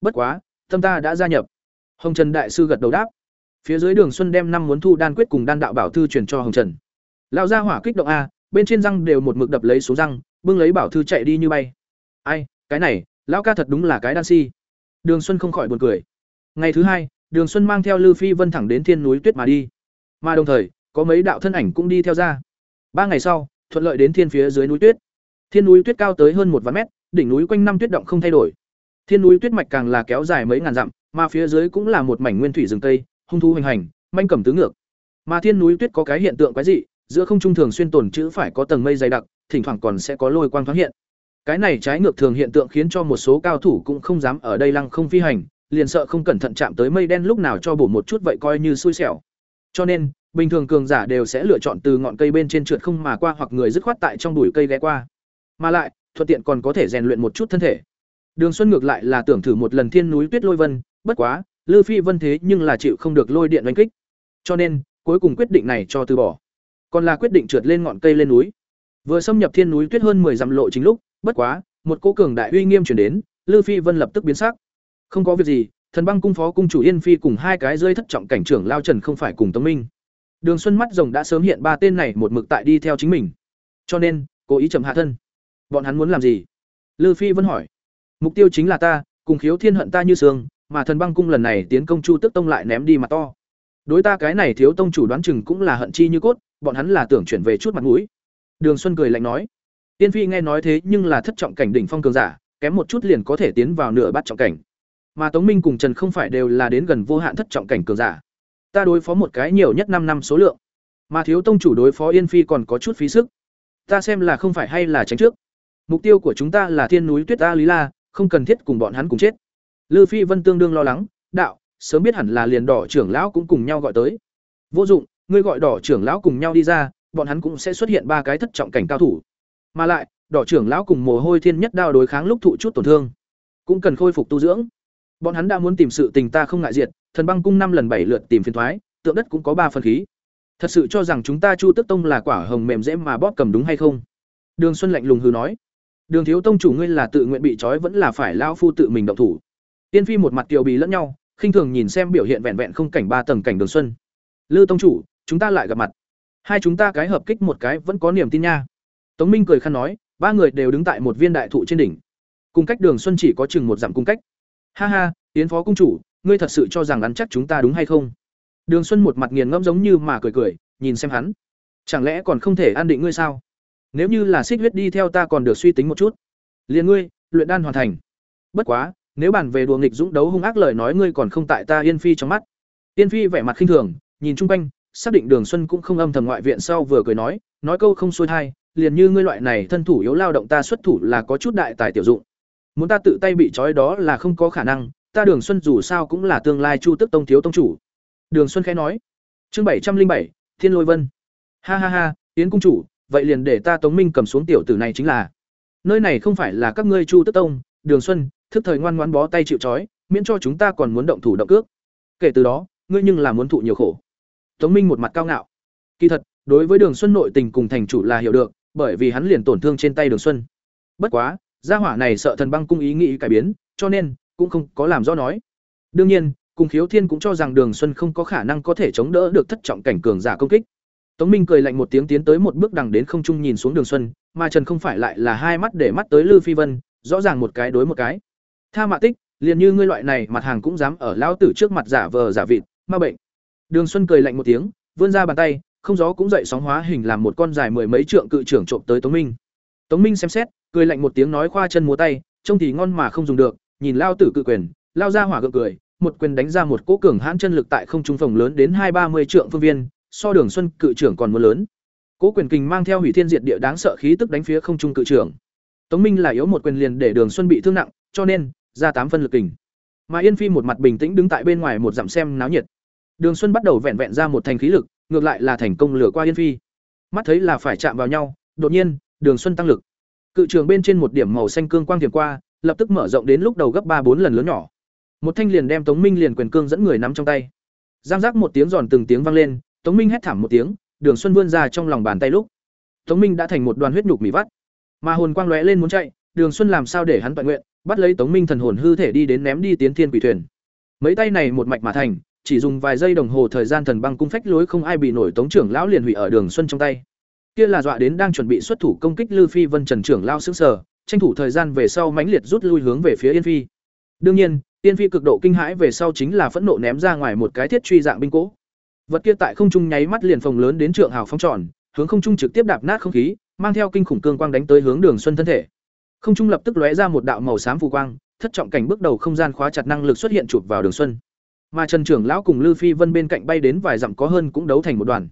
Bất quá, tâm ta đã gia nhập. Hồng trần đại sư gật đầu đáp. Phía dưới đường xuân đem năm muốn thu đan quyết cùng đan đạo bảo thư truyền cho hồng trần. Lão gia hỏa kích động a, bên trên răng đều một mực đập lấy số răng, bưng lấy bảo thư chạy đi như bay ai, cái này, lão ca thật đúng là cái đan si. Đường xuân không khỏi buồn cười. Ngày thứ hai, đường xuân mang theo lư phi vân thẳng đến thiên núi tuyết mà đi. Mà đồng thời, có mấy đạo thân ảnh cũng đi theo ra. Ba ngày sau, thuận lợi đến thiên phía dưới núi tuyết. Thiên núi tuyết cao tới hơn một vạn mét, đỉnh núi quanh năm tuyết động không thay đổi. Thiên núi tuyết mạch càng là kéo dài mấy ngàn dặm, mà phía dưới cũng là một mảnh nguyên thủy rừng tây, hung thú hoành hành, manh cẩm tứ ngược. Mà thiên núi tuyết có cái hiện tượng quái dị, giữa không trung thường xuyên tồn chữ phải có tầng mây dày đặc, thỉnh thoảng còn sẽ có lôi quang thoáng hiện cái này trái ngược thường hiện tượng khiến cho một số cao thủ cũng không dám ở đây lăng không phi hành, liền sợ không cẩn thận chạm tới mây đen lúc nào cho bổ một chút vậy coi như xui xẻo. Cho nên, bình thường cường giả đều sẽ lựa chọn từ ngọn cây bên trên trượt không mà qua hoặc người dứt khoát tại trong bụi cây ghé qua. Mà lại, thuận tiện còn có thể rèn luyện một chút thân thể. Đường xuân ngược lại là tưởng thử một lần thiên núi tuyết lôi vân, bất quá, lư phi vân thế nhưng là chịu không được lôi điện đánh kích. Cho nên, cuối cùng quyết định này cho từ bỏ. Còn là quyết định trượt lên ngọn cây lên núi. Vừa xâm nhập thiên núi tuyết hơn 10 dặm lộ chính lúc bất quá, một cô cường đại uy nghiêm chuyển đến, lư phi vân lập tức biến sắc. Không có việc gì, thần băng cung phó cung chủ yên phi cùng hai cái rơi thất trọng cảnh trưởng lao trần không phải cùng tống minh. Đường xuân mắt rồng đã sớm hiện ba tên này một mực tại đi theo chính mình. Cho nên, cố ý chậm hạ thân. Bọn hắn muốn làm gì? Lư phi vẫn hỏi. Mục tiêu chính là ta, cùng khiếu thiên hận ta như sương, mà thần băng cung lần này tiến công chu tức tông lại ném đi mặt to. Đối ta cái này thiếu tông chủ đoán chừng cũng là hận chi như cốt, bọn hắn là tưởng chuyển về chút mặt mũi. Đường xuân cười lạnh nói tiên phi nghe nói thế nhưng là thất trọng cảnh đỉnh phong cường giả kém một chút liền có thể tiến vào nửa bát trọng cảnh mà tống minh cùng trần không phải đều là đến gần vô hạn thất trọng cảnh cường giả Ta đối phó một cái nhiều nhất năm năm số lượng, mà thiếu tông chủ đối phó Yên Phi còn có chút phí sức. Ta xem là không phải hay là tránh trước. Mục tiêu của chúng ta là Thiên núi Tuyết A Lý La, không cần thiết cùng bọn hắn cùng chết. Lư Phi Vân tương đương lo lắng, đạo, sớm biết hẳn là liền đỏ trưởng lão cũng cùng nhau gọi tới. Vô dụng, ngươi gọi đỏ trưởng lão cùng nhau đi ra, bọn hắn cũng sẽ xuất hiện ba cái thất trọng cảnh cao thủ. Mà lại, đỏ trưởng lão cùng mồ hôi thiên nhất đao đối kháng lúc thụ chút tổn thương, cũng cần khôi phục tu dưỡng. Bọn hắn đã muốn tìm sự tình ta không ngại diệt, thần băng cung năm lần bảy lượt tìm phiền thoái, tượng đất cũng có ba phần khí. Thật sự cho rằng chúng ta Chu Tức Tông là quả hồng mềm dễ mà bóp cầm đúng hay không? Đường Xuân lạnh lùng hừ nói. Đường thiếu tông chủ ngươi là tự nguyện bị trói vẫn là phải lão phu tự mình động thủ. Tiên Phi một mặt kiều bì lẫn nhau, khinh thường nhìn xem biểu hiện vẹn vẹn không cảnh ba tầng cảnh Đường Xuân. Lư tông chủ, chúng ta lại gặp mặt. Hai chúng ta cái hợp kích một cái vẫn có niềm tin nha. Tống Minh cười khăn nói, ba người đều đứng tại một viên đại thụ trên đỉnh. Cùng cách Đường Xuân chỉ có chừng một dặm cung cách. Ha ha, Tiến phó cung chủ, ngươi thật sự cho rằng ăn chắc chúng ta đúng hay không? Đường Xuân một mặt nghiền ngẫm giống như mà cười cười, nhìn xem hắn. Chẳng lẽ còn không thể an định ngươi sao? Nếu như là xích huyết đi theo ta còn được suy tính một chút. Liền ngươi, luyện đan hoàn thành. Bất quá, nếu bàn về đùa nghịch dũng đấu hung ác lời nói ngươi còn không tại ta Yên Phi trong mắt. Yên Phi vẻ mặt khinh thường, nhìn chung quanh, xác định Đường Xuân cũng không âm thầm ngoại viện sau vừa cười nói, nói câu không xuôi thai, liền như ngươi loại này thân thủ yếu lao động ta xuất thủ là có chút đại tài tiểu dụng. Muốn ta tự tay bị trói đó là không có khả năng, ta Đường Xuân dù sao cũng là tương lai Chu Tức Tông thiếu tông chủ. Đường Xuân khẽ nói. Chương bảy trăm linh bảy Thiên Lôi Vân. Ha ha ha, Yến cung chủ, vậy liền để ta Tống Minh cầm xuống tiểu tử này chính là. Nơi này không phải là các ngươi Chu Tức Tông, Đường Xuân, thức thời ngoan ngoãn bó tay chịu trói, miễn cho chúng ta còn muốn động thủ động cước. Kể từ đó, ngươi nhưng là muốn thụ nhiều khổ. Tống Minh một mặt cao ngạo. Kỳ thật, đối với Đường Xuân nội tình cùng thành chủ là hiểu được, bởi vì hắn liền tổn thương trên tay Đường Xuân. Bất quá, gia hỏa này sợ thần băng cung ý nghĩ cải biến, cho nên cũng không có làm rõ nói. Đương nhiên, cùng Khiếu Thiên cũng cho rằng Đường Xuân không có khả năng có thể chống đỡ được thất trọng cảnh cường giả công kích. Tống Minh cười lạnh một tiếng tiến tới một bước đằng đến không trung nhìn xuống Đường Xuân, mà Trần không phải lại là hai mắt để mắt tới Lư Phi Vân, rõ ràng một cái đối một cái. Tha mạ tích, liền như ngươi loại này mặt hàng cũng dám ở lão tử trước mặt giả vờ giả vịt, ma bệnh. Đường Xuân cười lạnh một tiếng, vươn ra bàn tay, không gió cũng dậy sóng hóa hình làm một con dài mười mấy trượng cự trưởng trộm tới Tống Minh. Tống Minh xem xét, cười lạnh một tiếng nói khoa chân múa tay, trông thì ngon mà không dùng được, nhìn lao tử cự quyền, lao ra hỏa gượng cười, một quyền đánh ra một cỗ cường hãn chân lực tại không trung phòng lớn đến hai ba mươi trượng phương viên, so Đường Xuân cự trưởng còn muốn lớn. Cỗ quyền kình mang theo hủy thiên diệt địa đáng sợ khí tức đánh phía không trung cự trưởng. Tống Minh là yếu một quyền liền để Đường Xuân bị thương nặng, cho nên ra tám phân lực kình. Mà Yên Phi một mặt bình tĩnh đứng tại bên ngoài một dặm xem náo nhiệt. Đường Xuân bắt đầu vẹn vẹn ra một thành khí lực, ngược lại là thành công lừa qua Yên Phi. Mắt thấy là phải chạm vào nhau, đột nhiên, Đường Xuân tăng lực. Cự trường bên trên một điểm màu xanh cương quang tiềm qua, lập tức mở rộng đến lúc đầu gấp ba bốn lần lớn nhỏ. Một thanh liền đem Tống Minh liền quyền cương dẫn người nắm trong tay. Giang giác một tiếng giòn từng tiếng vang lên, Tống Minh hét thảm một tiếng, Đường Xuân vươn ra trong lòng bàn tay lúc, Tống Minh đã thành một đoàn huyết nhục mỉ vắt. Mà hồn quang lóe lên muốn chạy, Đường Xuân làm sao để hắn toàn nguyện, bắt lấy Tống Minh thần hồn hư thể đi đến ném đi tiến thiên quỷ thuyền. Mấy tay này một mạch mà thành, chỉ dùng vài giây đồng hồ thời gian thần băng cung phách lối không ai bị nổi Tống trưởng lão liền hủy ở Đường Xuân trong tay. Kia là dọa đến đang chuẩn bị xuất thủ công kích Lư Phi Vân Trần trưởng lao xứng sở tranh thủ thời gian về sau mãnh liệt rút lui hướng về phía Yên Phi. Đương nhiên, Yên Phi cực độ kinh hãi về sau chính là phẫn nộ ném ra ngoài một cái thiết truy dạng binh cỗ Vật kia tại không trung nháy mắt liền phồng lớn đến trượng hào phong tròn, hướng không trung trực tiếp đạp nát không khí, mang theo kinh khủng cương quang đánh tới hướng Đường Xuân thân thể. Không trung lập tức lóe ra một đạo màu xám phù quang, thất trọng cảnh bước đầu không gian khóa chặt năng lực xuất hiện chụp vào Đường Xuân. Mà Trần trưởng lão cùng Lư Phi Vân bên cạnh bay đến vài dặm có hơn cũng đấu thành một đoàn.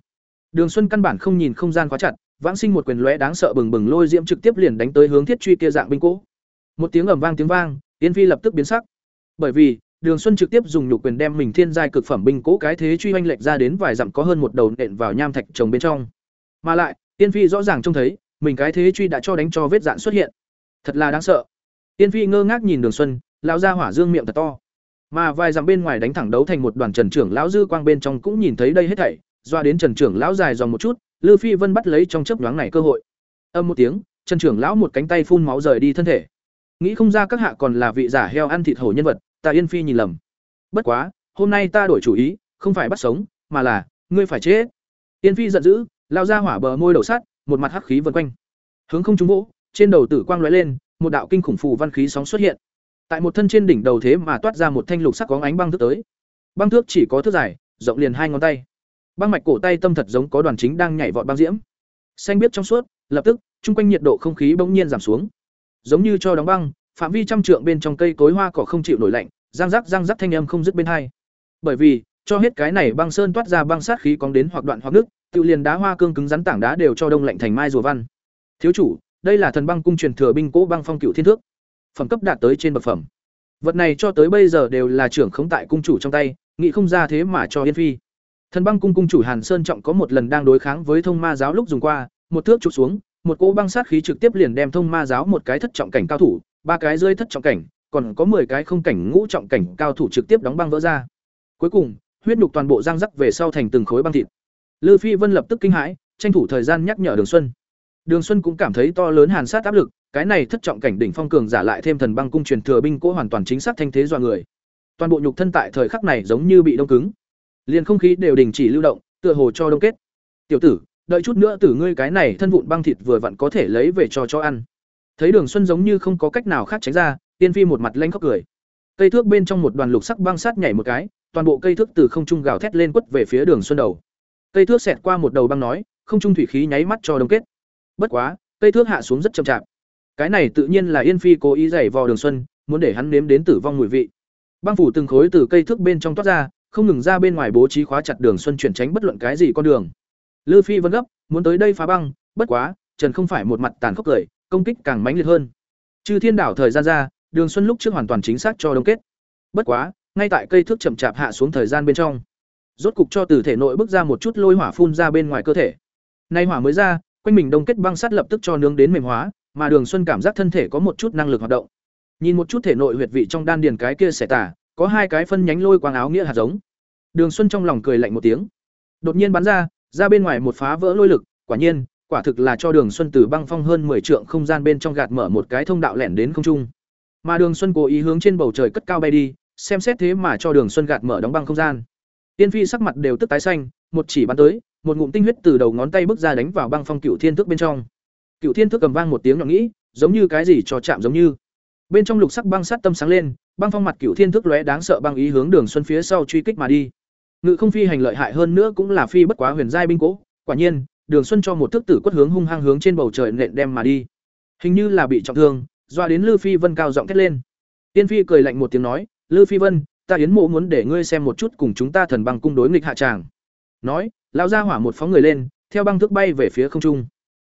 Đường Xuân căn bản không nhìn không gian quá chặt, vãng sinh một quyền lóe đáng sợ bừng bừng lôi diễm trực tiếp liền đánh tới hướng thiết truy kia dạng binh cỗ. Một tiếng ầm vang tiếng vang, Tiên Phi lập tức biến sắc. Bởi vì, Đường Xuân trực tiếp dùng nhục quyền đem mình thiên giai cực phẩm binh cỗ cái thế truy oanh lệch ra đến vài dặm có hơn một đầu nện vào nham thạch trồng bên trong. Mà lại, Tiên Phi rõ ràng trông thấy, mình cái thế truy đã cho đánh cho vết dạn xuất hiện. Thật là đáng sợ. Tiên Phi ngơ ngác nhìn Đường Xuân, lão ra hỏa dương miệng thật to. Mà vài dặm bên ngoài đánh thẳng đấu thành một đoàn Trần trưởng lão dư quang bên trong cũng nhìn thấy đây hết thảy, doa đến Trần trưởng lão dài dòng một chút, Lư Phi Vân bắt lấy trong chớp nhoáng này cơ hội. Âm một tiếng, Trần trưởng lão một cánh tay phun máu rời đi thân thể. Nghĩ không ra các hạ còn là vị giả heo ăn thịt hổ nhân vật, ta Yên Phi nhìn lầm. Bất quá, hôm nay ta đổi chủ ý, không phải bắt sống, mà là ngươi phải chết. Yên Phi giận dữ, lao ra hỏa bờ môi đầu sắt, một mặt hắc khí vần quanh. Hướng không trung vỗ, trên đầu tử quang lóe lên, một đạo kinh khủng phù văn khí sóng xuất hiện. Tại một thân trên đỉnh đầu thế mà toát ra một thanh lục sắc có ánh băng thước tới. Băng thước chỉ có thước dài, rộng liền hai ngón tay. Băng mạch cổ tay tâm thật giống có đoàn chính đang nhảy vọt băng diễm. Xanh biết trong suốt, lập tức, trung quanh nhiệt độ không khí bỗng nhiên giảm xuống. Giống như cho đóng băng, phạm vi trăm trượng bên trong cây cối hoa cỏ không chịu nổi lạnh, răng rắc răng rắc thanh âm không dứt bên hai. Bởi vì, cho hết cái này băng sơn toát ra băng sát khí cóng đến hoặc đoạn hoặc nước, tự liền đá hoa cương cứng rắn tảng đá đều cho đông lạnh thành mai rùa văn. Thiếu chủ, đây là thần băng cung truyền thừa binh cỗ băng phong cựu thiên thước, phẩm cấp đạt tới trên bậc phẩm. Vật này cho tới bây giờ đều là trưởng khống tại cung chủ trong tay, nghĩ không ra thế mà cho Yên Phi. Thần băng cung cung chủ Hàn Sơn trọng có một lần đang đối kháng với thông ma giáo lúc dùng qua, một thước chụp xuống, một cỗ băng sát khí trực tiếp liền đem thông ma giáo một cái thất trọng cảnh cao thủ, ba cái rơi thất trọng cảnh, còn có 10 cái không cảnh ngũ trọng cảnh cao thủ trực tiếp đóng băng vỡ ra. Cuối cùng, huyết nhục toàn bộ răng rắc về sau thành từng khối băng thịt. Lư Phi Vân lập tức kinh hãi, tranh thủ thời gian nhắc nhở Đường Xuân. Đường Xuân cũng cảm thấy to lớn hàn sát áp lực, cái này thất trọng cảnh đỉnh phong cường giả lại thêm thần băng cung truyền thừa binh cỗ hoàn toàn chính xác thanh thế dọa người. Toàn bộ nhục thân tại thời khắc này giống như bị đông cứng, liền không khí đều đình chỉ lưu động, tựa hồ cho đông kết. "Tiểu tử, đợi chút nữa tử ngươi cái này thân vụn băng thịt vừa vặn có thể lấy về cho cho ăn." Thấy Đường Xuân giống như không có cách nào khác tránh ra, Tiên Phi một mặt lanh khóc cười. Cây thước bên trong một đoàn lục sắc băng sát nhảy một cái, toàn bộ cây thước từ không trung gào thét lên quất về phía Đường Xuân đầu. Cây thước xẹt qua một đầu băng nói, không trung thủy khí nháy mắt cho đông kết. Bất quá, cây thước hạ xuống rất chậm chạp. Cái này tự nhiên là Yên Phi cố ý giày vò Đường Xuân, muốn để hắn nếm đến tử vong mùi vị. Băng phủ từng khối từ cây thước bên trong toát ra, không ngừng ra bên ngoài bố trí khóa chặt Đường Xuân chuyển tránh bất luận cái gì con đường. Lư Phi vân gấp, muốn tới đây phá băng, bất quá, Trần không phải một mặt tàn khốc cười, công kích càng mãnh liệt hơn. Chư Thiên đảo thời gian ra, Đường Xuân lúc trước hoàn toàn chính xác cho đông kết. Bất quá, ngay tại cây thước chậm chạp hạ xuống thời gian bên trong, rốt cục cho từ thể nội bước ra một chút lôi hỏa phun ra bên ngoài cơ thể. Nay hỏa mới ra, quanh mình đông kết băng sắt lập tức cho nướng đến mềm hóa, mà Đường Xuân cảm giác thân thể có một chút năng lực hoạt động. Nhìn một chút thể nội huyệt vị trong đan điền cái kia xẻ tả, có hai cái phân nhánh lôi quang áo nghĩa hạt giống. Đường Xuân trong lòng cười lạnh một tiếng. Đột nhiên bắn ra, ra bên ngoài một phá vỡ lôi lực, quả nhiên, quả thực là cho Đường Xuân từ băng phong hơn 10 trượng không gian bên trong gạt mở một cái thông đạo lẻn đến không trung. Mà Đường Xuân cố ý hướng trên bầu trời cất cao bay đi, xem xét thế mà cho Đường Xuân gạt mở đóng băng không gian. Tiên Phi sắc mặt đều tức tái xanh, một chỉ bắn tới, một ngụm tinh huyết từ đầu ngón tay bước ra đánh vào băng phong cựu thiên thức bên trong. Cựu thiên thức cầm vang một tiếng nhọn nghĩ, giống như cái gì cho chạm giống như. Bên trong lục sắc băng sắt tâm sáng lên, băng phong mặt cựu thiên thức lóe đáng sợ băng ý hướng Đường Xuân phía sau truy kích mà đi. Ngự không phi hành lợi hại hơn nữa cũng là phi bất quá huyền giai binh cố, quả nhiên, Đường Xuân cho một thức tử quất hướng hung hăng hướng trên bầu trời nện đem mà đi. Hình như là bị trọng thương, doa đến Lư Phi Vân cao giọng thét lên. Tiên Phi cười lạnh một tiếng nói, "Lư Phi Vân, ta Yến Mộ muốn để ngươi xem một chút cùng chúng ta thần băng cung đối nghịch hạ tràng." Nói, lao ra hỏa một phóng người lên, theo băng thức bay về phía không trung.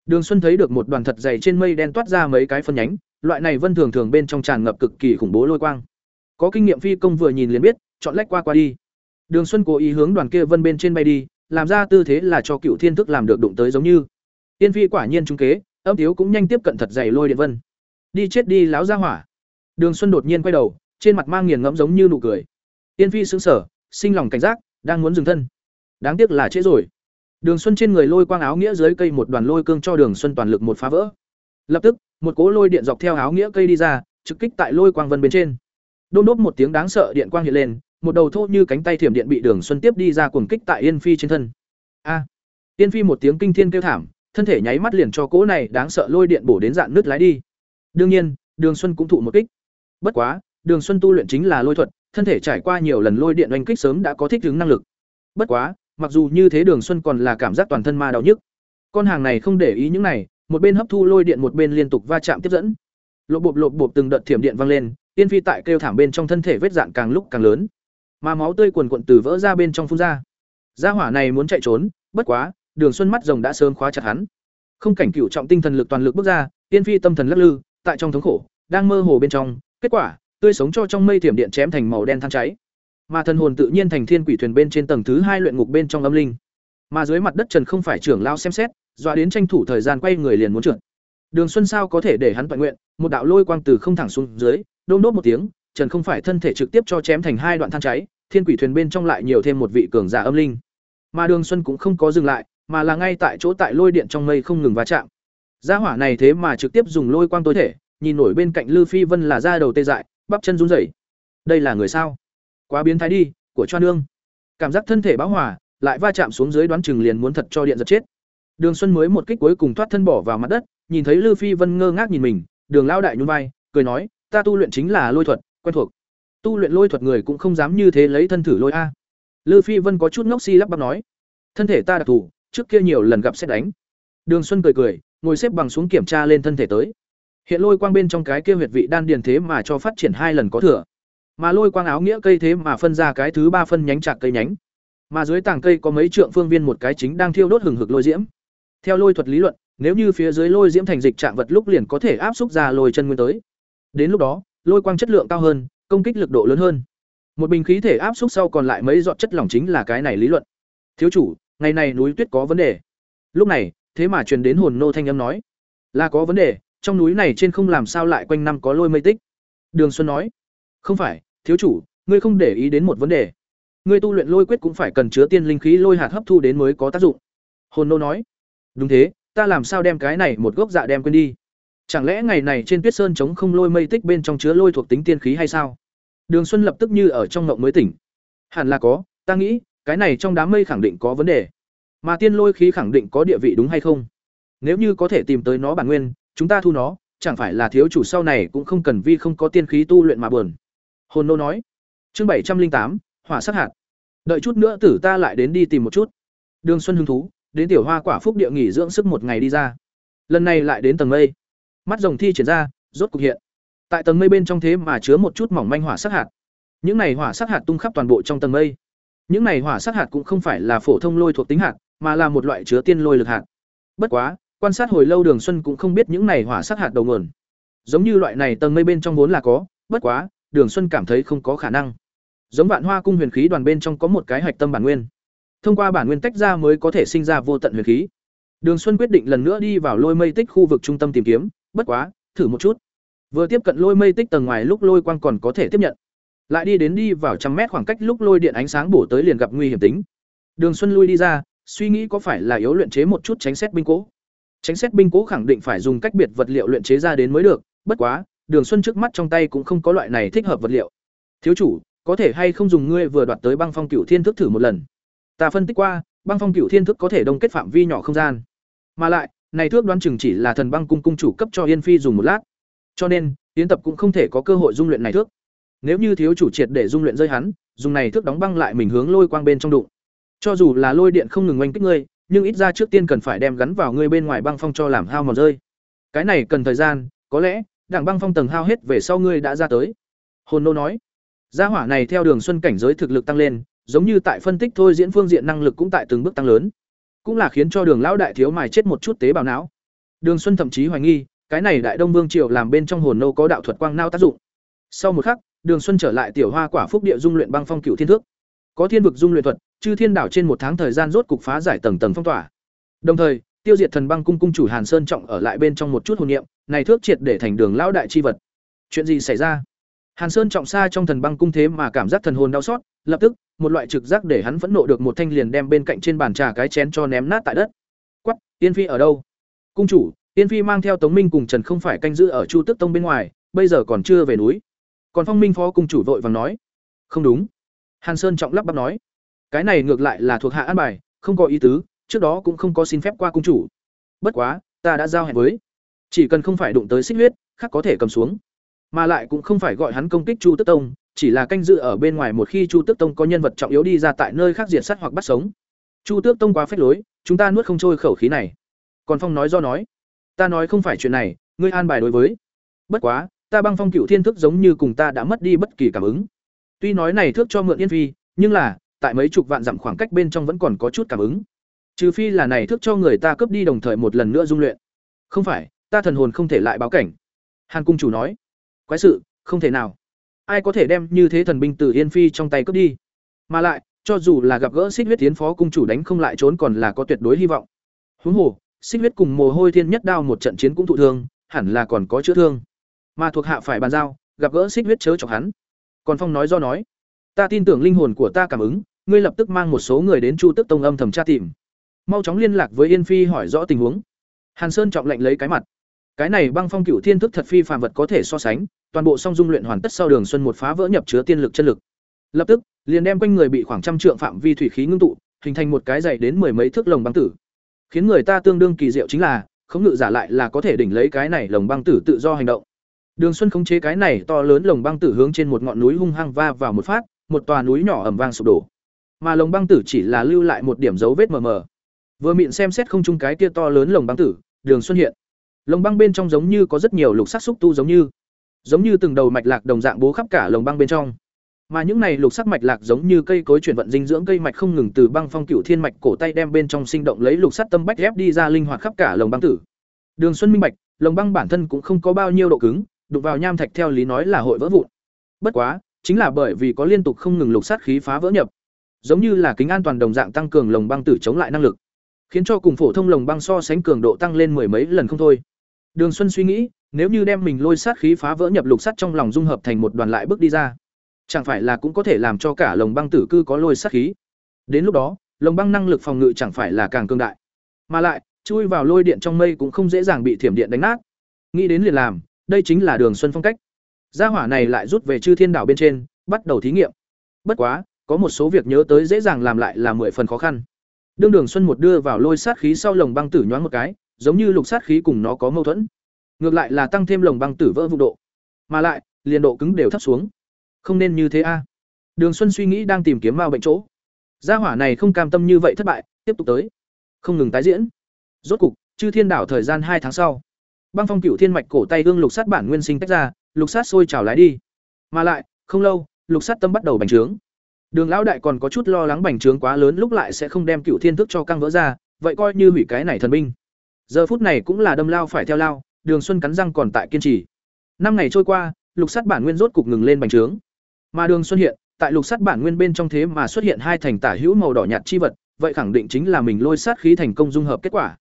Đường Xuân thấy được một đoàn thật dày trên mây đen toát ra mấy cái phân nhánh, loại này vân thường thường bên trong tràn ngập cực kỳ khủng bố lôi quang. Có kinh nghiệm phi công vừa nhìn liền biết, chọn lách qua qua đi. Đường Xuân cố ý hướng đoàn kia vân bên trên bay đi, làm ra tư thế là cho Cựu Thiên Thức làm được đụng tới giống như. Tiên Phi quả nhiên trúng kế, âm thiếu cũng nhanh tiếp cận thật dày lôi điện vân. Đi chết đi láo ra hỏa. Đường Xuân đột nhiên quay đầu, trên mặt mang nghiền ngẫm giống như nụ cười. Tiên Phi sững sờ, sinh lòng cảnh giác, đang muốn dừng thân. Đáng tiếc là trễ rồi. Đường Xuân trên người lôi quang áo nghĩa dưới cây một đoàn lôi cương cho Đường Xuân toàn lực một phá vỡ. Lập tức, một cỗ lôi điện dọc theo áo nghĩa cây đi ra, trực kích tại lôi quang vân bên trên. Đôn đốp một tiếng đáng sợ điện quang hiện lên, một đầu thô như cánh tay thiểm điện bị Đường Xuân tiếp đi ra cuồng kích tại Yên Phi trên thân. A! Yên Phi một tiếng kinh thiên kêu thảm, thân thể nháy mắt liền cho cỗ này đáng sợ lôi điện bổ đến dạn nứt lái đi. Đương nhiên, Đường Xuân cũng thụ một kích. Bất quá, Đường Xuân tu luyện chính là lôi thuật, thân thể trải qua nhiều lần lôi điện oanh kích sớm đã có thích ứng năng lực. Bất quá, mặc dù như thế Đường Xuân còn là cảm giác toàn thân ma đau nhức. Con hàng này không để ý những này, một bên hấp thu lôi điện một bên liên tục va chạm tiếp dẫn. Lộp bộp lộp bộp từng đợt thiểm điện vang lên, Tiên Phi tại kêu thảm bên trong thân thể vết dạn càng lúc càng lớn, mà máu tươi quần quận từ vỡ ra bên trong phun ra. Gia hỏa này muốn chạy trốn, bất quá, Đường Xuân mắt rồng đã sớm khóa chặt hắn. Không cảnh cựu trọng tinh thần lực toàn lực bước ra, Tiên Phi tâm thần lắc lư, tại trong thống khổ, đang mơ hồ bên trong, kết quả, tươi sống cho trong mây thiểm điện chém thành màu đen than cháy. Mà thần hồn tự nhiên thành thiên quỷ thuyền bên trên tầng thứ hai luyện ngục bên trong âm linh. Mà dưới mặt đất Trần không phải trưởng lao xem xét, dọa đến tranh thủ thời gian quay người liền muốn trượt. Đường Xuân sao có thể để hắn toàn nguyện, một đạo lôi quang từ không thẳng xuống dưới, đôm đốt một tiếng, Trần không phải thân thể trực tiếp cho chém thành hai đoạn than cháy, thiên quỷ thuyền bên trong lại nhiều thêm một vị cường giả âm linh. Mà Đường Xuân cũng không có dừng lại, mà là ngay tại chỗ tại lôi điện trong mây không ngừng va chạm. Gia hỏa này thế mà trực tiếp dùng lôi quang tối thể, nhìn nổi bên cạnh Lư Phi Vân là da đầu tê dại, bắp chân run rẩy. Đây là người sao? Quá biến thái đi, của cho nương. Cảm giác thân thể bão hỏa, lại va chạm xuống dưới đoán chừng liền muốn thật cho điện giật chết. Đường Xuân mới một kích cuối cùng thoát thân bỏ vào mặt đất, nhìn thấy Lư Phi Vân ngơ ngác nhìn mình, Đường lão đại nhún vai, cười nói, ta tu luyện chính là lôi thuật, quen thuộc. Tu luyện lôi thuật người cũng không dám như thế lấy thân thử lôi a. Lư Phi Vân có chút ngốc si lắp bắp nói, thân thể ta đặc thù, trước kia nhiều lần gặp xét đánh. Đường Xuân cười cười, ngồi xếp bằng xuống kiểm tra lên thân thể tới. Hiện lôi quang bên trong cái kia huyệt vị đan điền thế mà cho phát triển hai lần có thừa. Mà lôi quang áo nghĩa cây thế mà phân ra cái thứ ba phân nhánh chạc cây nhánh. Mà dưới tảng cây có mấy trượng phương viên một cái chính đang thiêu đốt hừng hực lôi diễm. Theo lôi thuật lý luận, nếu như phía dưới lôi diễm thành dịch trạng vật lúc liền có thể áp xúc ra lôi chân nguyên tới. Đến lúc đó, lôi quang chất lượng cao hơn, công kích lực độ lớn hơn. Một bình khí thể áp xúc sau còn lại mấy giọt chất lỏng chính là cái này lý luận. Thiếu chủ, ngày này núi tuyết có vấn đề. Lúc này, thế mà truyền đến hồn nô thanh âm nói, là có vấn đề, trong núi này trên không làm sao lại quanh năm có lôi mây tích. Đường Xuân nói, không phải, thiếu chủ, ngươi không để ý đến một vấn đề. Ngươi tu luyện lôi quyết cũng phải cần chứa tiên linh khí lôi hạt hấp thu đến mới có tác dụng. Hồn nô nói, đúng thế, ta làm sao đem cái này một gốc dạ đem quên đi? Chẳng lẽ ngày này trên Tuyết Sơn chống không lôi mây tích bên trong chứa lôi thuộc tính tiên khí hay sao? Đường Xuân lập tức như ở trong ngộng mới tỉnh. Hẳn là có, ta nghĩ, cái này trong đám mây khẳng định có vấn đề. Mà tiên lôi khí khẳng định có địa vị đúng hay không? Nếu như có thể tìm tới nó bản nguyên, chúng ta thu nó, chẳng phải là thiếu chủ sau này cũng không cần vi không có tiên khí tu luyện mà buồn. Hồn nô nói. Chương bảy trăm linh tám, Hỏa sát hạt. Đợi chút nữa tử ta lại đến đi tìm một chút. Đường Xuân hứng thú, đến tiểu hoa quả phúc địa nghỉ dưỡng sức một ngày đi ra. Lần này lại đến tầng mây. Mắt rồng thi triển ra, rốt cục hiện. Tại tầng mây bên trong thế mà chứa một chút mỏng manh hỏa sát hạt. Những này hỏa sát hạt tung khắp toàn bộ trong tầng mây. Những này hỏa sát hạt cũng không phải là phổ thông lôi thuộc tính hạt, mà là một loại chứa tiên lôi lực hạt. Bất quá, quan sát hồi lâu Đường Xuân cũng không biết những này hỏa sát hạt đầu nguồn. Giống như loại này tầng mây bên trong vốn là có, bất quá, Đường Xuân cảm thấy không có khả năng. Giống Vạn Hoa cung huyền khí đoàn bên trong có một cái hạch tâm bản nguyên. Thông qua bản nguyên tách ra mới có thể sinh ra vô tận huyền khí. Đường Xuân quyết định lần nữa đi vào lôi mây tích khu vực trung tâm tìm kiếm, bất quá, thử một chút. Vừa tiếp cận lôi mây tích tầng ngoài lúc lôi quang còn có thể tiếp nhận. Lại đi đến đi vào trăm mét khoảng cách lúc lôi điện ánh sáng bổ tới liền gặp nguy hiểm tính. Đường Xuân lui đi ra, suy nghĩ có phải là yếu luyện chế một chút tránh xét binh cố. Tránh xét binh cố khẳng định phải dùng cách biệt vật liệu luyện chế ra đến mới được, bất quá, Đường Xuân trước mắt trong tay cũng không có loại này thích hợp vật liệu. Thiếu chủ, có thể hay không dùng ngươi vừa đoạt tới băng phong cửu thiên thức thử một lần. Ta phân tích qua, băng phong cửu thiên thức có thể đông kết phạm vi nhỏ không gian. Mà lại, này thước đoán chừng chỉ là thần băng cung cung chủ cấp cho Yên Phi dùng một lát. Cho nên, tiến tập cũng không thể có cơ hội dung luyện này thước. Nếu như thiếu chủ triệt để dung luyện rơi hắn, dùng này thước đóng băng lại mình hướng lôi quang bên trong đụng. Cho dù là lôi điện không ngừng oanh kích ngươi, nhưng ít ra trước tiên cần phải đem gắn vào ngươi bên ngoài băng phong cho làm hao mòn rơi. Cái này cần thời gian, có lẽ, đảng băng phong tầng hao hết về sau ngươi đã ra tới. Hồn nô nói, gia hỏa này theo đường xuân cảnh giới thực lực tăng lên, giống như tại phân tích thôi diễn phương diện năng lực cũng tại từng bước tăng lớn, cũng là khiến cho đường lão đại thiếu mài chết một chút tế bào não. Đường Xuân thậm chí hoài nghi, cái này đại đông vương triều làm bên trong hồn nô có đạo thuật quang não tác dụng. Sau một khắc, Đường Xuân trở lại tiểu hoa quả phúc địa dung luyện băng phong cửu thiên thước. Có thiên vực dung luyện thuật, chư thiên đảo trên một tháng thời gian rốt cục phá giải tầng tầng phong tỏa. Đồng thời, tiêu diệt thần băng cung cung chủ Hàn Sơn trọng ở lại bên trong một chút hồn niệm, này thước triệt để thành đường lão đại chi vật. Chuyện gì xảy ra? Hàn Sơn trọng xa trong thần băng cung thế mà cảm giác thần hồn đau xót, lập tức, một loại trực giác để hắn phẫn nộ được một thanh liền đem bên cạnh trên bàn trà cái chén cho ném nát tại đất. quắp Tiên Phi ở đâu? Cung chủ, Tiên Phi mang theo Tống Minh cùng Trần không phải canh giữ ở Chu Tức Tông bên ngoài, bây giờ còn chưa về núi. Còn Phong Minh phó cung chủ vội vàng nói, không đúng. Hàn Sơn trọng lắp bắp nói, cái này ngược lại là thuộc hạ an bài, không có ý tứ, trước đó cũng không có xin phép qua cung chủ. Bất quá, ta đã giao hẹn với, chỉ cần không phải đụng tới xích huyết, khác có thể cầm xuống mà lại cũng không phải gọi hắn công kích Chu Tức Tông, chỉ là canh dự ở bên ngoài một khi Chu Tước Tông có nhân vật trọng yếu đi ra tại nơi khác diệt sát hoặc bắt sống. Chu Tước Tông quá phép lối, chúng ta nuốt không trôi khẩu khí này. Còn Phong nói do nói, ta nói không phải chuyện này, ngươi an bài đối với. Bất quá, ta băng phong cựu thiên thức giống như cùng ta đã mất đi bất kỳ cảm ứng. Tuy nói này thước cho mượn yên phi, nhưng là, tại mấy chục vạn dặm khoảng cách bên trong vẫn còn có chút cảm ứng. Trừ phi là này thức cho người ta cướp đi đồng thời một lần nữa dung luyện. Không phải, ta thần hồn không thể lại báo cảnh. Hàn cung chủ nói, quái sự, không thể nào. Ai có thể đem như thế thần binh từ yên phi trong tay cướp đi? Mà lại cho dù là gặp gỡ xích huyết tiến phó cung chủ đánh không lại trốn còn là có tuyệt đối hy vọng. Huống hồ xích huyết cùng mồ hôi thiên nhất đao một trận chiến cũng thụ thương hẳn là còn có chữa thương. Mà thuộc hạ phải bàn giao gặp gỡ xích huyết chớ chọc hắn. Còn phong nói do nói. Ta tin tưởng linh hồn của ta cảm ứng ngươi lập tức mang một số người đến chu tức tông âm thầm tra tìm mau chóng liên lạc với yên phi hỏi rõ tình huống. Hàn sơn trọng lệnh lấy cái mặt. Cái này băng phong cựu thiên thức thật phi phàm vật có thể so sánh, toàn bộ song dung luyện hoàn tất sau đường xuân một phá vỡ nhập chứa tiên lực chân lực. Lập tức, liền đem quanh người bị khoảng trăm trượng phạm vi thủy khí ngưng tụ, hình thành một cái dày đến mười mấy thước lồng băng tử. Khiến người ta tương đương kỳ diệu chính là, không ngự giả lại là có thể đỉnh lấy cái này lồng băng tử tự do hành động. Đường xuân khống chế cái này to lớn lồng băng tử hướng trên một ngọn núi hung hăng va vào một phát, một tòa núi nhỏ ẩm vang sụp đổ. Mà lồng băng tử chỉ là lưu lại một điểm dấu vết mờ mờ vừa miệng xem xét không chung cái kia to lớn lồng băng tử đường xuân hiện lồng băng bên trong giống như có rất nhiều lục sắc xúc tu giống như giống như từng đầu mạch lạc đồng dạng bố khắp cả lồng băng bên trong Mà những này lục sắc mạch lạc giống như cây cối chuyển vận dinh dưỡng cây mạch không ngừng từ băng phong cựu thiên mạch cổ tay đem bên trong sinh động lấy lục sắt tâm bách ép đi ra linh hoạt khắp cả lồng băng tử. Đường Xuân minh bạch, lồng băng bản thân cũng không có bao nhiêu độ cứng, đụng vào nham thạch theo lý nói là hội vỡ vụn. Bất quá, chính là bởi vì có liên tục không ngừng lục sát khí phá vỡ nhập, giống như là kính an toàn đồng dạng tăng cường lồng băng tử chống lại năng lực, khiến cho cùng phổ thông lồng băng so sánh cường độ tăng lên mười mấy lần không thôi. Đường Xuân suy nghĩ, nếu như đem mình lôi sát khí phá vỡ nhập lục sắt trong lòng dung hợp thành một đoàn lại bước đi ra, chẳng phải là cũng có thể làm cho cả lồng băng tử cư có lôi sát khí. Đến lúc đó, lồng băng năng lực phòng ngự chẳng phải là càng cường đại, mà lại chui vào lôi điện trong mây cũng không dễ dàng bị thiểm điện đánh nát. Nghĩ đến liền làm, đây chính là Đường Xuân phong cách. Gia hỏa này lại rút về Chư Thiên đảo bên trên, bắt đầu thí nghiệm. Bất quá, có một số việc nhớ tới dễ dàng làm lại là mười phần khó khăn. Đương Đường Xuân một đưa vào lôi sát khí sau lồng băng tử nhoáng một cái, giống như lục sát khí cùng nó có mâu thuẫn. Ngược lại là tăng thêm lồng băng tử vỡ vụ độ, mà lại, liền độ cứng đều thấp xuống. Không nên như thế a. Đường Xuân suy nghĩ đang tìm kiếm mao bệnh chỗ. Gia hỏa này không cam tâm như vậy thất bại, tiếp tục tới. Không ngừng tái diễn. Rốt cục, Chư Thiên đảo thời gian hai tháng sau, băng phong cửu thiên mạch cổ tay gương lục sát bản nguyên sinh tách ra, lục sát sôi trào lái đi. Mà lại, không lâu, lục sát tâm bắt đầu bành trướng. Đường lão đại còn có chút lo lắng bành trướng quá lớn lúc lại sẽ không đem cửu thiên thức cho căng vỡ ra, vậy coi như hủy cái này thần binh. Giờ phút này cũng là đâm lao phải theo lao, Đường Xuân cắn răng còn tại kiên trì. Năm ngày trôi qua, lục sát bản nguyên rốt cục ngừng lên bành trướng. Mà Đường Xuân hiện, tại lục sát bản nguyên bên trong thế mà xuất hiện hai thành tả hữu màu đỏ nhạt chi vật, vậy khẳng định chính là mình lôi sát khí thành công dung hợp kết quả.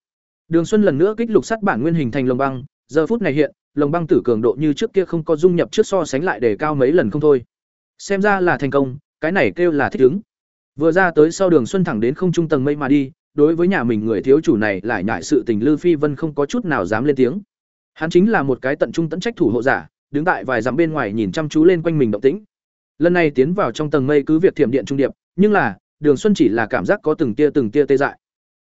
Đường Xuân lần nữa kích lục sát bản nguyên hình thành lồng băng, giờ phút này hiện, lồng băng tử cường độ như trước kia không có dung nhập trước so sánh lại để cao mấy lần không thôi. Xem ra là thành công, cái này kêu là thích ứng. Vừa ra tới sau Đường Xuân thẳng đến không trung tầng mây mà đi, đối với nhà mình người thiếu chủ này lại nhại sự tình Lư Phi Vân không có chút nào dám lên tiếng. Hắn chính là một cái tận trung tận trách thủ hộ giả, đứng tại vài dặm bên ngoài nhìn chăm chú lên quanh mình động tĩnh. Lần này tiến vào trong tầng mây cứ việc thiểm điện trung điệp, nhưng là, Đường Xuân chỉ là cảm giác có từng tia từng tia tê dại.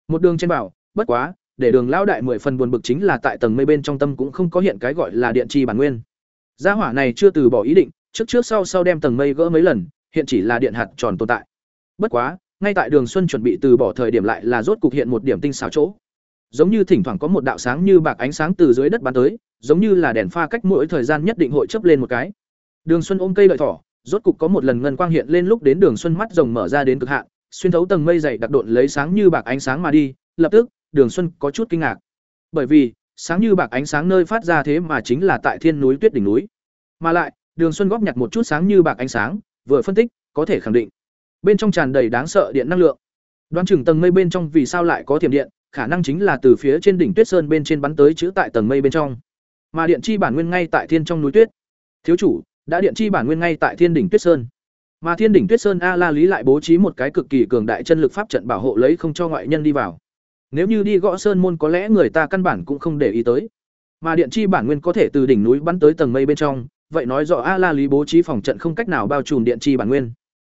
Một đường trên bảo, bất quá, để Đường lão đại mười phần buồn bực chính là tại tầng mây bên trong tâm cũng không có hiện cái gọi là điện chi bản nguyên. Gia hỏa này chưa từ bỏ ý định, trước trước sau sau đem tầng mây gỡ mấy lần, hiện chỉ là điện hạt tròn tồn tại. Bất quá, ngay tại Đường Xuân chuẩn bị từ bỏ thời điểm lại là rốt cục hiện một điểm tinh xảo chỗ. Giống như thỉnh thoảng có một đạo sáng như bạc ánh sáng từ dưới đất bắn tới, giống như là đèn pha cách mỗi thời gian nhất định hội chớp lên một cái. Đường Xuân ôm cây lợi thỏ, rốt cục có một lần ngân quang hiện lên lúc đến Đường Xuân mắt rồng mở ra đến cực hạn, xuyên thấu tầng mây dày đặc độn lấy sáng như bạc ánh sáng mà đi, lập tức, Đường Xuân có chút kinh ngạc. Bởi vì, sáng như bạc ánh sáng nơi phát ra thế mà chính là tại thiên núi tuyết đỉnh núi. Mà lại, Đường Xuân góp nhặt một chút sáng như bạc ánh sáng, vừa phân tích, có thể khẳng định, bên trong tràn đầy đáng sợ điện năng lượng. Đoán chừng tầng mây bên trong vì sao lại có thiểm điện, khả năng chính là từ phía trên đỉnh Tuyết Sơn bên trên bắn tới chữ tại tầng mây bên trong. Mà điện chi bản nguyên ngay tại thiên trong núi tuyết. Thiếu chủ, đã điện chi bản nguyên ngay tại thiên đỉnh Tuyết Sơn. Mà thiên đỉnh Tuyết Sơn A La Lý lại bố trí một cái cực kỳ cường đại chân lực pháp trận bảo hộ lấy không cho ngoại nhân đi vào. Nếu như đi gõ sơn môn có lẽ người ta căn bản cũng không để ý tới. Mà điện chi bản nguyên có thể từ đỉnh núi bắn tới tầng mây bên trong, vậy nói rõ A La Lý bố trí phòng trận không cách nào bao trùm điện chi bản nguyên.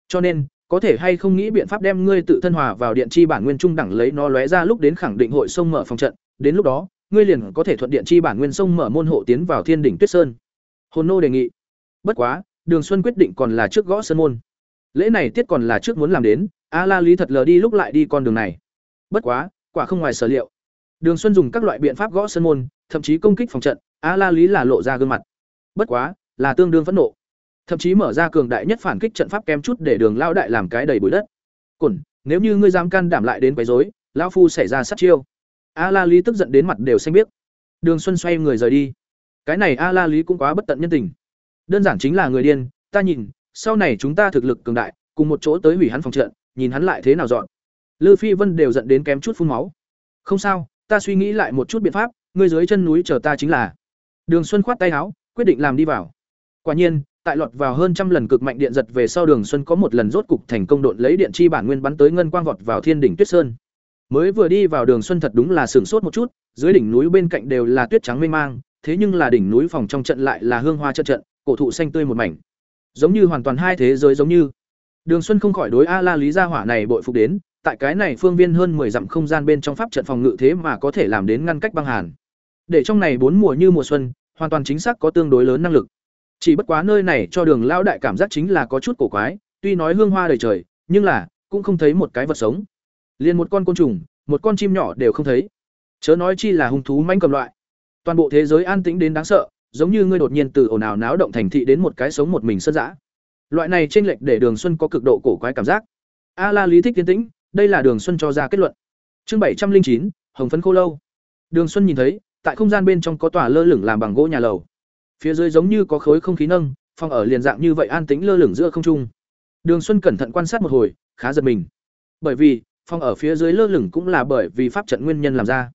Cho nên, có thể hay không nghĩ biện pháp đem ngươi tự thân hòa vào điện chi bản nguyên trung đẳng lấy nó lóe ra lúc đến khẳng định hội sông mở phòng trận, đến lúc đó, ngươi liền có thể thuận điện chi bản nguyên sông mở môn hộ tiến vào Thiên đỉnh Tuyết Sơn. Hồn nô đề nghị. Bất quá, Đường Xuân quyết định còn là trước gõ sơn môn. Lễ này tiết còn là trước muốn làm đến, A La Lý thật lờ đi lúc lại đi con đường này. Bất quá, quả không ngoài sở liệu. Đường Xuân dùng các loại biện pháp gõ sơn môn, thậm chí công kích phòng trận, A La Lý là lộ ra gương mặt. Bất quá, là tương đương phẫn nộ. Thậm chí mở ra cường đại nhất phản kích trận pháp kém chút để đường lao đại làm cái đầy bụi đất. Cổn, nếu như ngươi dám can đảm lại đến quấy rối, lão phu xảy ra sát chiêu. A la lý tức giận đến mặt đều xanh biết đường xuân xoay người rời đi. Cái này a la lý cũng quá bất tận nhân tình. Đơn giản chính là người điên, ta nhìn, sau này chúng ta thực lực cường đại, cùng một chỗ tới hủy hắn phòng trận, nhìn hắn lại thế nào dọn. Lư phi vân đều giận đến kém chút phun máu. Không sao, ta suy nghĩ lại một chút biện pháp, ngươi dưới chân núi chờ ta chính là. Đường xuân khoát tay áo, quyết định làm đi vào quả nhiên, tại lọt vào hơn trăm lần cực mạnh điện giật về sau đường xuân có một lần rốt cục thành công đột lấy điện chi bản nguyên bắn tới ngân quang vọt vào thiên đỉnh tuyết sơn. Mới vừa đi vào đường xuân thật đúng là sửng sốt một chút, dưới đỉnh núi bên cạnh đều là tuyết trắng mênh mang, thế nhưng là đỉnh núi phòng trong trận lại là hương hoa trận trận, cổ thụ xanh tươi một mảnh. Giống như hoàn toàn hai thế giới giống như. Đường xuân không khỏi đối a la lý gia hỏa này bội phục đến, tại cái này phương viên hơn 10 dặm không gian bên trong pháp trận phòng ngự thế mà có thể làm đến ngăn cách băng hàn. Để trong này bốn mùa như mùa xuân, hoàn toàn chính xác có tương đối lớn năng lực chỉ bất quá nơi này cho Đường lão đại cảm giác chính là có chút cổ quái, tuy nói hương hoa đầy trời, nhưng là cũng không thấy một cái vật sống. Liền một con côn trùng, một con chim nhỏ đều không thấy. Chớ nói chi là hung thú manh cầm loại. Toàn bộ thế giới an tĩnh đến đáng sợ, giống như ngươi đột nhiên từ ồn ào náo động thành thị đến một cái sống một mình sơn dã. loại này chênh lệch để đường xuân có cực độ cổ quái cảm giác a la lý thích tiến tĩnh đây là đường xuân cho ra kết luận chương bảy trăm linh chín hồng phấn khô lâu đường xuân nhìn thấy tại không gian bên trong có tòa lơ lửng làm bằng gỗ nhà lầu phía dưới giống như có khối không khí nâng phòng ở liền dạng như vậy an tĩnh lơ lửng giữa không trung. Đường xuân cẩn thận quan sát một hồi, khá giật mình. Bởi vì phòng ở phía dưới lơ lửng cũng là bởi vì pháp trận nguyên nhân làm ra.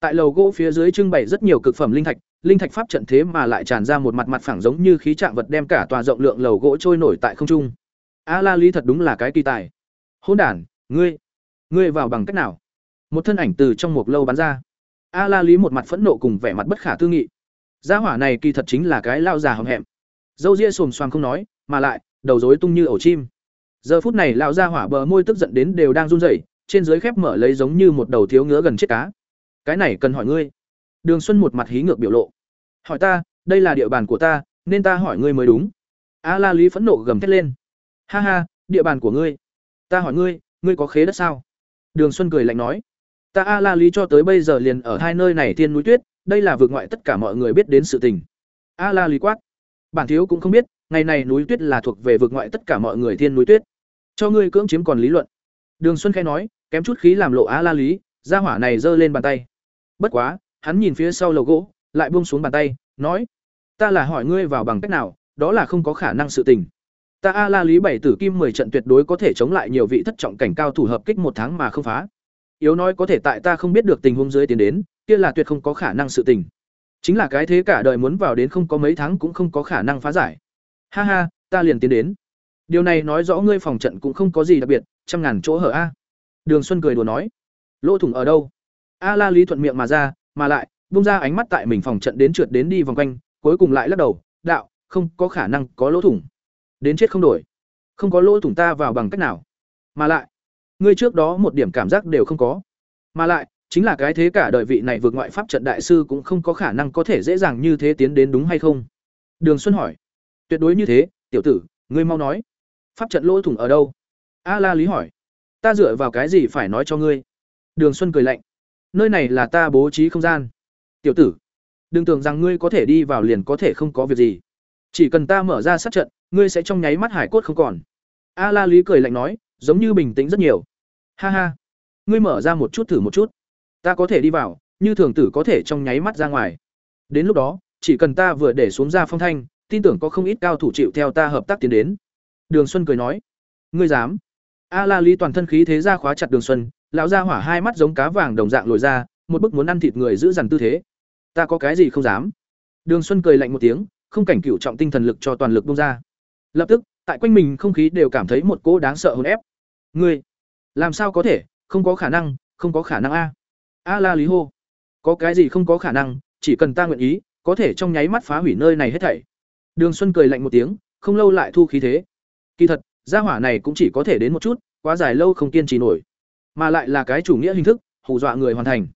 Tại lầu gỗ phía dưới trưng bày rất nhiều cực phẩm linh thạch linh thạch pháp trận thế mà lại tràn ra một mặt mặt phẳng giống như khí trạng vật đem cả tòa rộng lượng lầu gỗ trôi nổi tại không trung. A la lý thật đúng là cái kỳ tài. Hôn đản, ngươi ngươi vào bằng cách nào? Một thân ảnh từ trong một lâu bắn ra. A la lý một mặt phẫn nộ cùng vẻ mặt bất khả tư nghị gia hỏa này kỳ thật chính là cái lao già hầm hẹm. Dâu ria xồm xoàm không nói, mà lại, đầu rối tung như ổ chim. Giờ phút này lão gia hỏa bờ môi tức giận đến đều đang run rẩy, trên dưới khép mở lấy giống như một đầu thiếu ngứa gần chết cá. Cái này cần hỏi ngươi. Đường xuân một mặt hí ngược biểu lộ. Hỏi ta, đây là địa bàn của ta, nên ta hỏi ngươi mới đúng. A la lý phẫn nộ gầm thét lên. Ha ha, địa bàn của ngươi. Ta hỏi ngươi ngươi có khế đất sao? Đường xuân cười lạnh nói. Ta a la lý cho tới bây giờ liền ở hai nơi này thiên núi tuyết đây là vượt ngoại tất cả mọi người biết đến sự tình. A la lý quát bản thiếu cũng không biết, ngày này núi tuyết là thuộc về vượt ngoại tất cả mọi người thiên núi tuyết. Cho ngươi cưỡng chiếm còn lý luận. Đường xuân khai nói, kém chút khí làm lộ a la lý ra hỏa này giơ lên bàn tay. Bất quá, hắn nhìn phía sau lầu gỗ, lại buông xuống bàn tay, nói, ta là hỏi ngươi vào bằng cách nào, đó là không có khả năng sự tình. Ta a la lý bảy tử kim mười trận tuyệt đối có thể chống lại nhiều vị thất trọng cảnh cao thủ hợp kích một tháng mà không phá. Yếu nói có thể tại ta không biết được tình huống dưới tiến đến kia là tuyệt không có khả năng sự tình. Chính là cái thế cả đời muốn vào đến không có mấy tháng cũng không có khả năng phá giải. Ha ha, ta liền tiến đến. Điều này nói rõ ngươi phòng trận cũng không có gì đặc biệt, trăm ngàn chỗ hở a. Đường xuân cười đùa nói. Lỗ thủng ở đâu? A la lý thuận miệng mà ra, mà lại bung ra ánh mắt tại mình phòng trận đến trượt đến đi vòng quanh, cuối cùng lại lắc đầu, đạo, không có khả năng có lỗ thủng. Đến chết không đổi. Không có lỗ thủng ta vào bằng cách nào? Mà lại, ngươi trước đó một điểm cảm giác đều không có. Mà lại chính là cái thế cả đời vị này vượt ngoại pháp trận đại sư cũng không có khả năng có thể dễ dàng như thế tiến đến đúng hay không? Đường xuân hỏi. Tuyệt đối như thế, tiểu tử, ngươi mau nói. Pháp trận lỗ thủng ở đâu? A la lý hỏi. Ta dựa vào cái gì phải nói cho ngươi? Đường xuân cười lạnh. Nơi này là ta bố trí không gian. Tiểu tử, đừng tưởng rằng ngươi có thể đi vào liền có thể không có việc gì. Chỉ cần ta mở ra sát trận, ngươi sẽ trong nháy mắt hải cốt không còn. A la lý cười lạnh nói, giống như bình tĩnh rất nhiều. Ha ha. Ngươi mở ra một chút thử một chút ta có thể đi vào, như thường tử có thể trong nháy mắt ra ngoài. Đến lúc đó, chỉ cần ta vừa để xuống ra phong thanh, tin tưởng có không ít cao thủ chịu theo ta hợp tác tiến đến. Đường xuân cười nói, ngươi dám? A la lý toàn thân khí thế ra khóa chặt đường xuân, lão ra hỏa hai mắt giống cá vàng đồng dạng lồi ra, một bức muốn ăn thịt người giữ dằn tư thế. Ta có cái gì không dám? Đường xuân cười lạnh một tiếng, không cảnh cựu trọng tinh thần lực cho toàn lực bung ra. Lập tức, tại quanh mình không khí đều cảm thấy một cỗ đáng sợ hồn ép. Ngươi, làm sao có thể? Không có khả năng, không có khả năng a a la lý hô. Có cái gì không có khả năng, chỉ cần ta nguyện ý, có thể trong nháy mắt phá hủy nơi này hết thảy. Đường xuân cười lạnh một tiếng, không lâu lại thu khí thế. Kỳ thật, gia hỏa này cũng chỉ có thể đến một chút, quá dài lâu không kiên trì nổi. Mà lại là cái chủ nghĩa hình thức, hù dọa người hoàn thành.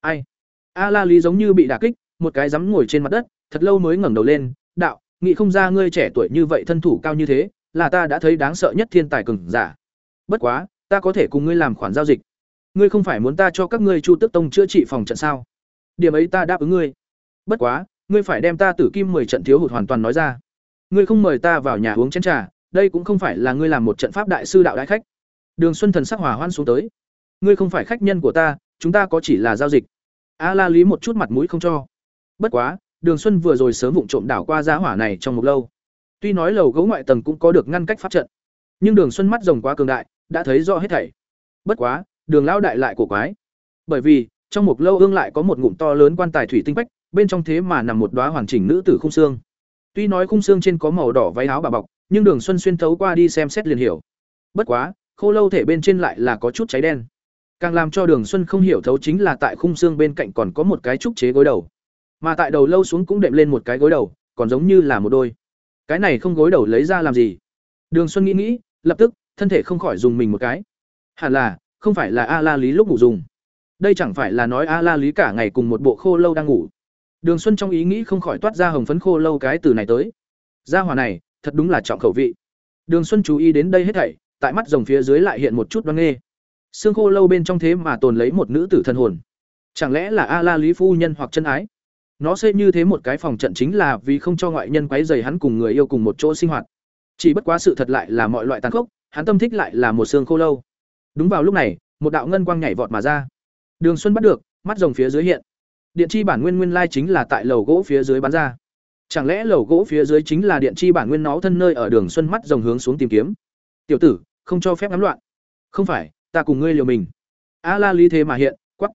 Ai? A la lý giống như bị đả kích, một cái rắm ngồi trên mặt đất, thật lâu mới ngẩng đầu lên, đạo nghị không ra ngươi trẻ tuổi như vậy thân thủ cao như thế, là ta đã thấy đáng sợ nhất thiên tài cường giả. Bất quá, ta có thể cùng ngươi làm khoản giao dịch ngươi không phải muốn ta cho các ngươi chu tức tông chữa trị phòng trận sao? Điểm ấy ta đáp ứng ngươi. Bất quá, ngươi phải đem ta tử kim mười trận thiếu hụt hoàn toàn nói ra. Ngươi không mời ta vào nhà uống chén trà, đây cũng không phải là ngươi làm một trận pháp đại sư đạo đại khách. Đường xuân thần sắc hòa hoan xuống tới. Ngươi không phải khách nhân của ta, chúng ta có chỉ là giao dịch. A la lý một chút mặt mũi không cho. Bất quá, đường xuân vừa rồi sớm vụng trộm đảo qua giá hỏa này trong một lâu. Tuy nói lầu gấu ngoại tầng cũng có được ngăn cách pháp trận, nhưng đường xuân mắt rồng quá cường đại, đã thấy rõ hết thảy. Bất quá đường lão đại lại cổ quái. Bởi vì, trong một lâu ương lại có một ngụm to lớn quan tài thủy tinh bách, bên trong thế mà nằm một đóa hoàn chỉnh nữ tử khung xương. Tuy nói khung xương trên có màu đỏ váy áo bà bọc, nhưng đường xuân xuyên thấu qua đi xem xét liền hiểu. Bất quá, khô lâu thể bên trên lại là có chút cháy đen. Càng làm cho đường xuân không hiểu thấu chính là tại khung xương bên cạnh còn có một cái trúc chế gối đầu. Mà tại đầu lâu xuống cũng đệm lên một cái gối đầu, còn giống như là một đôi. Cái này không gối đầu lấy ra làm gì? Đường xuân nghĩ nghĩ, lập tức, thân thể không khỏi dùng mình một cái. Hẳn là không phải là a la lý lúc ngủ dùng. Đây chẳng phải là nói a la lý cả ngày cùng một bộ khô lâu đang ngủ. Đường xuân trong ý nghĩ không khỏi toát ra hồng phấn khô lâu cái từ này tới. Gia hòa này thật đúng là trọng khẩu vị. Đường xuân chú ý đến đây hết thảy tại mắt rồng phía dưới lại hiện một chút đoan nghê. Xương khô lâu bên trong thế mà tồn lấy một nữ tử thân hồn. Chẳng lẽ là a la lý phu nhân hoặc chân ái? Nó xây như thế một cái phòng trận chính là vì không cho ngoại nhân quấy rầy hắn cùng người yêu cùng một chỗ sinh hoạt. Chỉ bất quá sự thật lại là mọi loại tàn khốc, hắn tâm thích lại là một xương khô lâu. Đúng vào lúc này, một đạo ngân quang nhảy vọt mà ra. Đường Xuân bắt được, mắt rồng phía dưới hiện. Điện chi bản nguyên nguyên lai chính là tại lầu gỗ phía dưới bắn ra. Chẳng lẽ lầu gỗ phía dưới chính là điện chi bản nguyên nó thân nơi ở Đường Xuân mắt rồng hướng xuống tìm kiếm. "Tiểu tử, không cho phép ngắm loạn." "Không phải, ta cùng ngươi liều mình." A La Lý thế mà hiện, quắc.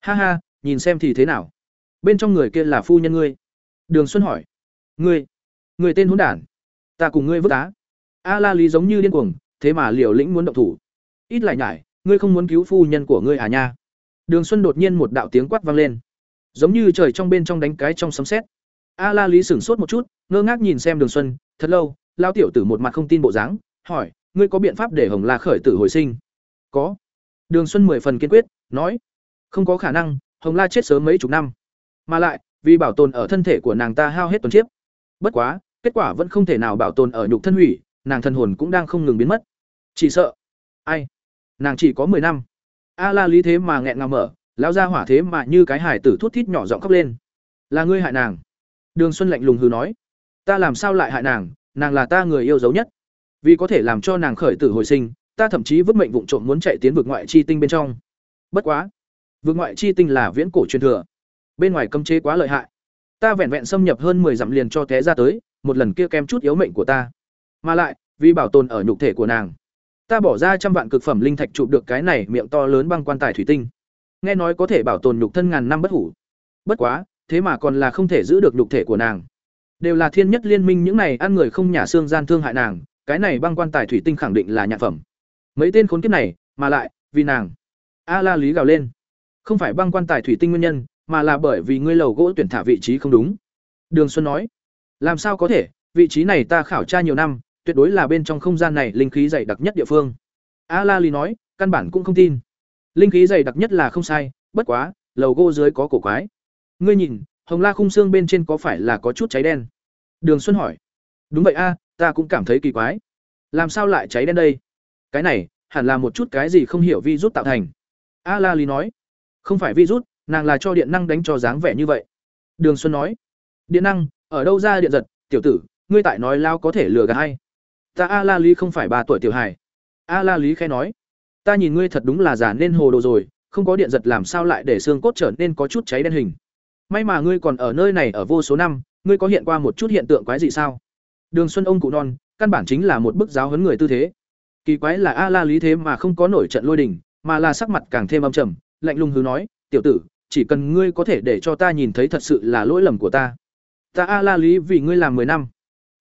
"Ha ha, nhìn xem thì thế nào?" Bên trong người kia là phu nhân ngươi. Đường Xuân hỏi. "Ngươi, ngươi tên hỗn đản, ta cùng ngươi vứt đá." A La Lý giống như điên cuồng, thế mà liều lĩnh muốn động thủ. "Ít lại nhải, ngươi không muốn cứu phu nhân của ngươi à nha?" Đường Xuân đột nhiên một đạo tiếng quát vang lên, giống như trời trong bên trong đánh cái trong sấm sét. A La Lý sửng sốt một chút, ngơ ngác nhìn xem Đường Xuân, thật lâu, lao tiểu tử một mặt không tin bộ dáng, hỏi, ngươi có biện pháp để Hồng La khởi tử hồi sinh? Có. Đường Xuân mười phần kiên quyết, nói, không có khả năng, Hồng La chết sớm mấy chục năm. Mà lại, vì bảo tồn ở thân thể của nàng ta hao hết tuần chiếp. Bất quá, kết quả vẫn không thể nào bảo tồn ở nhục thân hủy, nàng thân hồn cũng đang không ngừng biến mất. Chỉ sợ, ai? Nàng chỉ có 10 năm. A La Lý thế mà nghẹn ngào mở, lão gia hỏa thế mà như cái hải tử thút thít nhỏ giọng khóc lên. Là ngươi hại nàng. Đường Xuân lạnh lùng hừ nói, ta làm sao lại hại nàng, nàng là ta người yêu dấu nhất. Vì có thể làm cho nàng khởi tử hồi sinh, ta thậm chí vứt mệnh vụng trộm muốn chạy tiến vực ngoại chi tinh bên trong. Bất quá, vực ngoại chi tinh là viễn cổ truyền thừa, bên ngoài cấm chế quá lợi hại. Ta vẹn vẹn xâm nhập hơn 10 dặm liền cho té ra tới, một lần kia kem chút yếu mệnh của ta. Mà lại, vì bảo tồn ở nhục thể của nàng, ta bỏ ra trăm vạn cực phẩm linh thạch chụp được cái này miệng to lớn băng quan tài thủy tinh. Nghe nói có thể bảo tồn nhục thân ngàn năm bất hủ. Bất quá, thế mà còn là không thể giữ được nhục thể của nàng. Đều là thiên nhất liên minh những này ăn người không nhả xương gian thương hại nàng cái này băng quan tài thủy tinh khẳng định là nhạc phẩm. Mấy tên khốn kiếp này mà lại vì nàng. A la lý gào lên. Không phải băng quan tài thủy tinh nguyên nhân mà là bởi vì ngươi lầu gỗ tuyển thả vị trí không đúng. Đường xuân nói. Làm sao có thể vị trí này ta khảo tra nhiều năm tuyệt đối là bên trong không gian này linh khí dày đặc nhất địa phương. A la lý nói, căn bản cũng không tin. Linh khí dày đặc nhất là không sai, bất quá, lầu gỗ dưới có cổ quái. Ngươi nhìn, hồng la khung xương bên trên có phải là có chút cháy đen? Đường xuân hỏi. Đúng vậy a, ta cũng cảm thấy kỳ quái. Làm sao lại cháy đen đây? Cái này, hẳn là một chút cái gì không hiểu vi rút tạo thành. A la lý nói. Không phải vi rút nàng là cho điện năng đánh cho dáng vẻ như vậy. Đường xuân nói. Điện năng, ở đâu ra điện giật, tiểu tử, ngươi tại nói lao có thể lừa gạt hay ta a la lý không phải ba tuổi tiểu hài. A la lý khẽ nói, ta nhìn ngươi thật đúng là giả nên hồ đồ rồi, không có điện giật làm sao lại để xương cốt trở nên có chút cháy đen hình. May mà ngươi còn ở nơi này ở vô số năm, ngươi có hiện qua một chút hiện tượng quái gì sao? Đường xuân ông cụ non, căn bản chính là một bức giáo huấn người tư thế. Kỳ quái là a la lý thế mà không có nổi trận lôi đình, mà là sắc mặt càng thêm âm trầm, lạnh lùng hứ nói, tiểu tử, chỉ cần ngươi có thể để cho ta nhìn thấy thật sự là lỗi lầm của ta. Ta a la lý vì ngươi làm mười năm.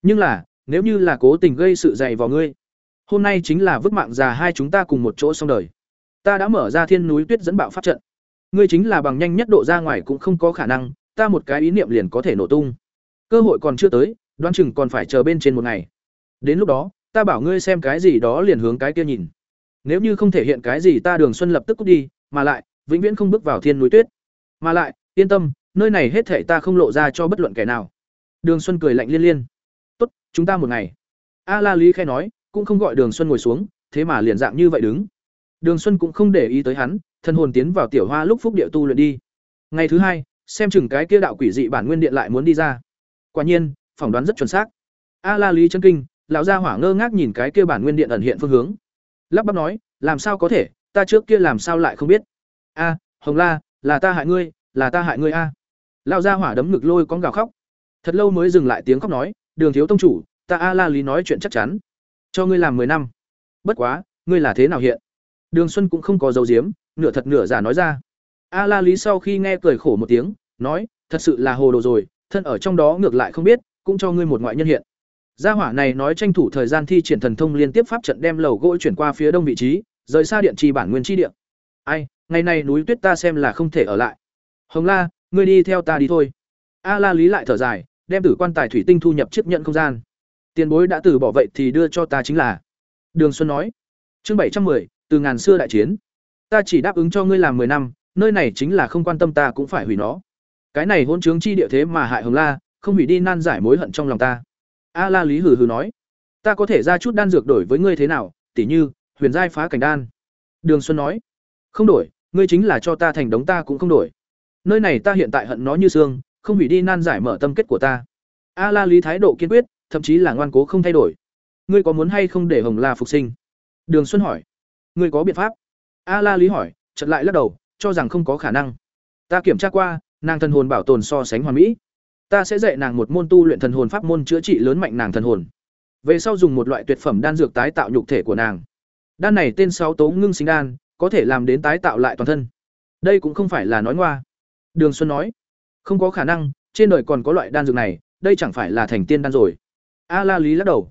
Nhưng là nếu như là cố tình gây sự dày vào ngươi, hôm nay chính là vứt mạng già hai chúng ta cùng một chỗ xong đời. Ta đã mở ra thiên núi tuyết dẫn bạo pháp trận. Ngươi chính là bằng nhanh nhất độ ra ngoài cũng không có khả năng, ta một cái ý niệm liền có thể nổ tung. Cơ hội còn chưa tới đoan chừng còn phải chờ bên trên một ngày. Đến lúc đó, ta bảo ngươi xem cái gì đó liền hướng cái kia nhìn. Nếu như không thể hiện cái gì ta đường xuân lập tức cút đi, mà lại, vĩnh viễn không bước vào thiên núi tuyết. Mà lại, yên tâm, nơi này hết thể ta không lộ ra cho bất luận kẻ nào. Đường xuân cười lạnh liên liên chúng ta một ngày. A la lý khai nói, cũng không gọi đường xuân ngồi xuống, thế mà liền dạng như vậy đứng. Đường xuân cũng không để ý tới hắn, thân hồn tiến vào tiểu hoa lúc phúc địa tu luyện đi. Ngày thứ hai, xem chừng cái kia đạo quỷ dị bản nguyên điện lại muốn đi ra. Quả nhiên, phỏng đoán rất chuẩn xác. A la lý chân kinh, lão gia hỏa ngơ ngác nhìn cái kia bản nguyên điện ẩn hiện phương hướng. Lắp bắp nói, làm sao có thể, ta trước kia làm sao lại không biết. A, hồng la, là ta hại ngươi, là ta hại ngươi a. Lão gia hỏa đấm ngực lôi con gào khóc. Thật lâu mới dừng lại tiếng khóc nói đường thiếu tông chủ, ta a la lý nói chuyện chắc chắn. Cho ngươi làm mười năm. Bất quá, ngươi là thế nào hiện? Đường xuân cũng không có dấu diếm nửa thật nửa giả nói ra. A la lý sau khi nghe cười khổ một tiếng, nói, thật sự là hồ đồ rồi, thân ở trong đó ngược lại không biết, cũng cho ngươi một ngoại nhân hiện. Gia hỏa này nói tranh thủ thời gian thi triển thần thông liên tiếp pháp trận đem lầu gỗ chuyển qua phía đông vị trí, rời xa điện trì bản nguyên chi điện ai, ngày này núi tuyết ta xem là không thể ở lại. Hồng la, ngươi đi theo ta đi thôi. A la lý lại thở dài đem tử quan tài thủy tinh thu nhập chiếc nhận không gian. Tiền bối đã từ bỏ vậy thì đưa cho ta chính là. Đường xuân nói. Chương bảy trăm 710, từ ngàn xưa đại chiến. Ta chỉ đáp ứng cho ngươi làm 10 năm nơi này chính là không quan tâm ta cũng phải hủy nó. Cái này hôn trướng chi địa thế mà hại hồng la không hủy đi nan giải mối hận trong lòng ta. A la lý hừ hừ nói. Ta có thể ra chút đan dược đổi với ngươi thế nào tỉ như huyền giai phá cảnh đan. Đường xuân nói. Không đổi ngươi chính là cho ta thành đống ta cũng không đổi. Nơi này ta hiện tại hận nó như xương không hủy đi nan giải mở tâm kết của ta. A la lý thái độ kiên quyết, thậm chí là ngoan cố không thay đổi. Ngươi có muốn hay không để hồng la phục sinh? Đường xuân hỏi. Ngươi có biện pháp? A la lý hỏi chật lại lắc đầu, cho rằng không có khả năng. Ta kiểm tra qua, nàng thần hồn bảo tồn so sánh hoàn mỹ. Ta sẽ dạy nàng một môn tu luyện thần hồn pháp môn chữa trị lớn mạnh nàng thần hồn. Về sau dùng một loại tuyệt phẩm đan dược tái tạo nhục thể của nàng. Đan này tên sáu tố ngưng sinh đan, có thể làm đến tái tạo lại toàn thân. Đây cũng không phải là nói ngoa. Đường xuân nói không có khả năng, trên đời còn có loại đan dược này, đây chẳng phải là thành tiên đan rồi. A la lý lắc đầu.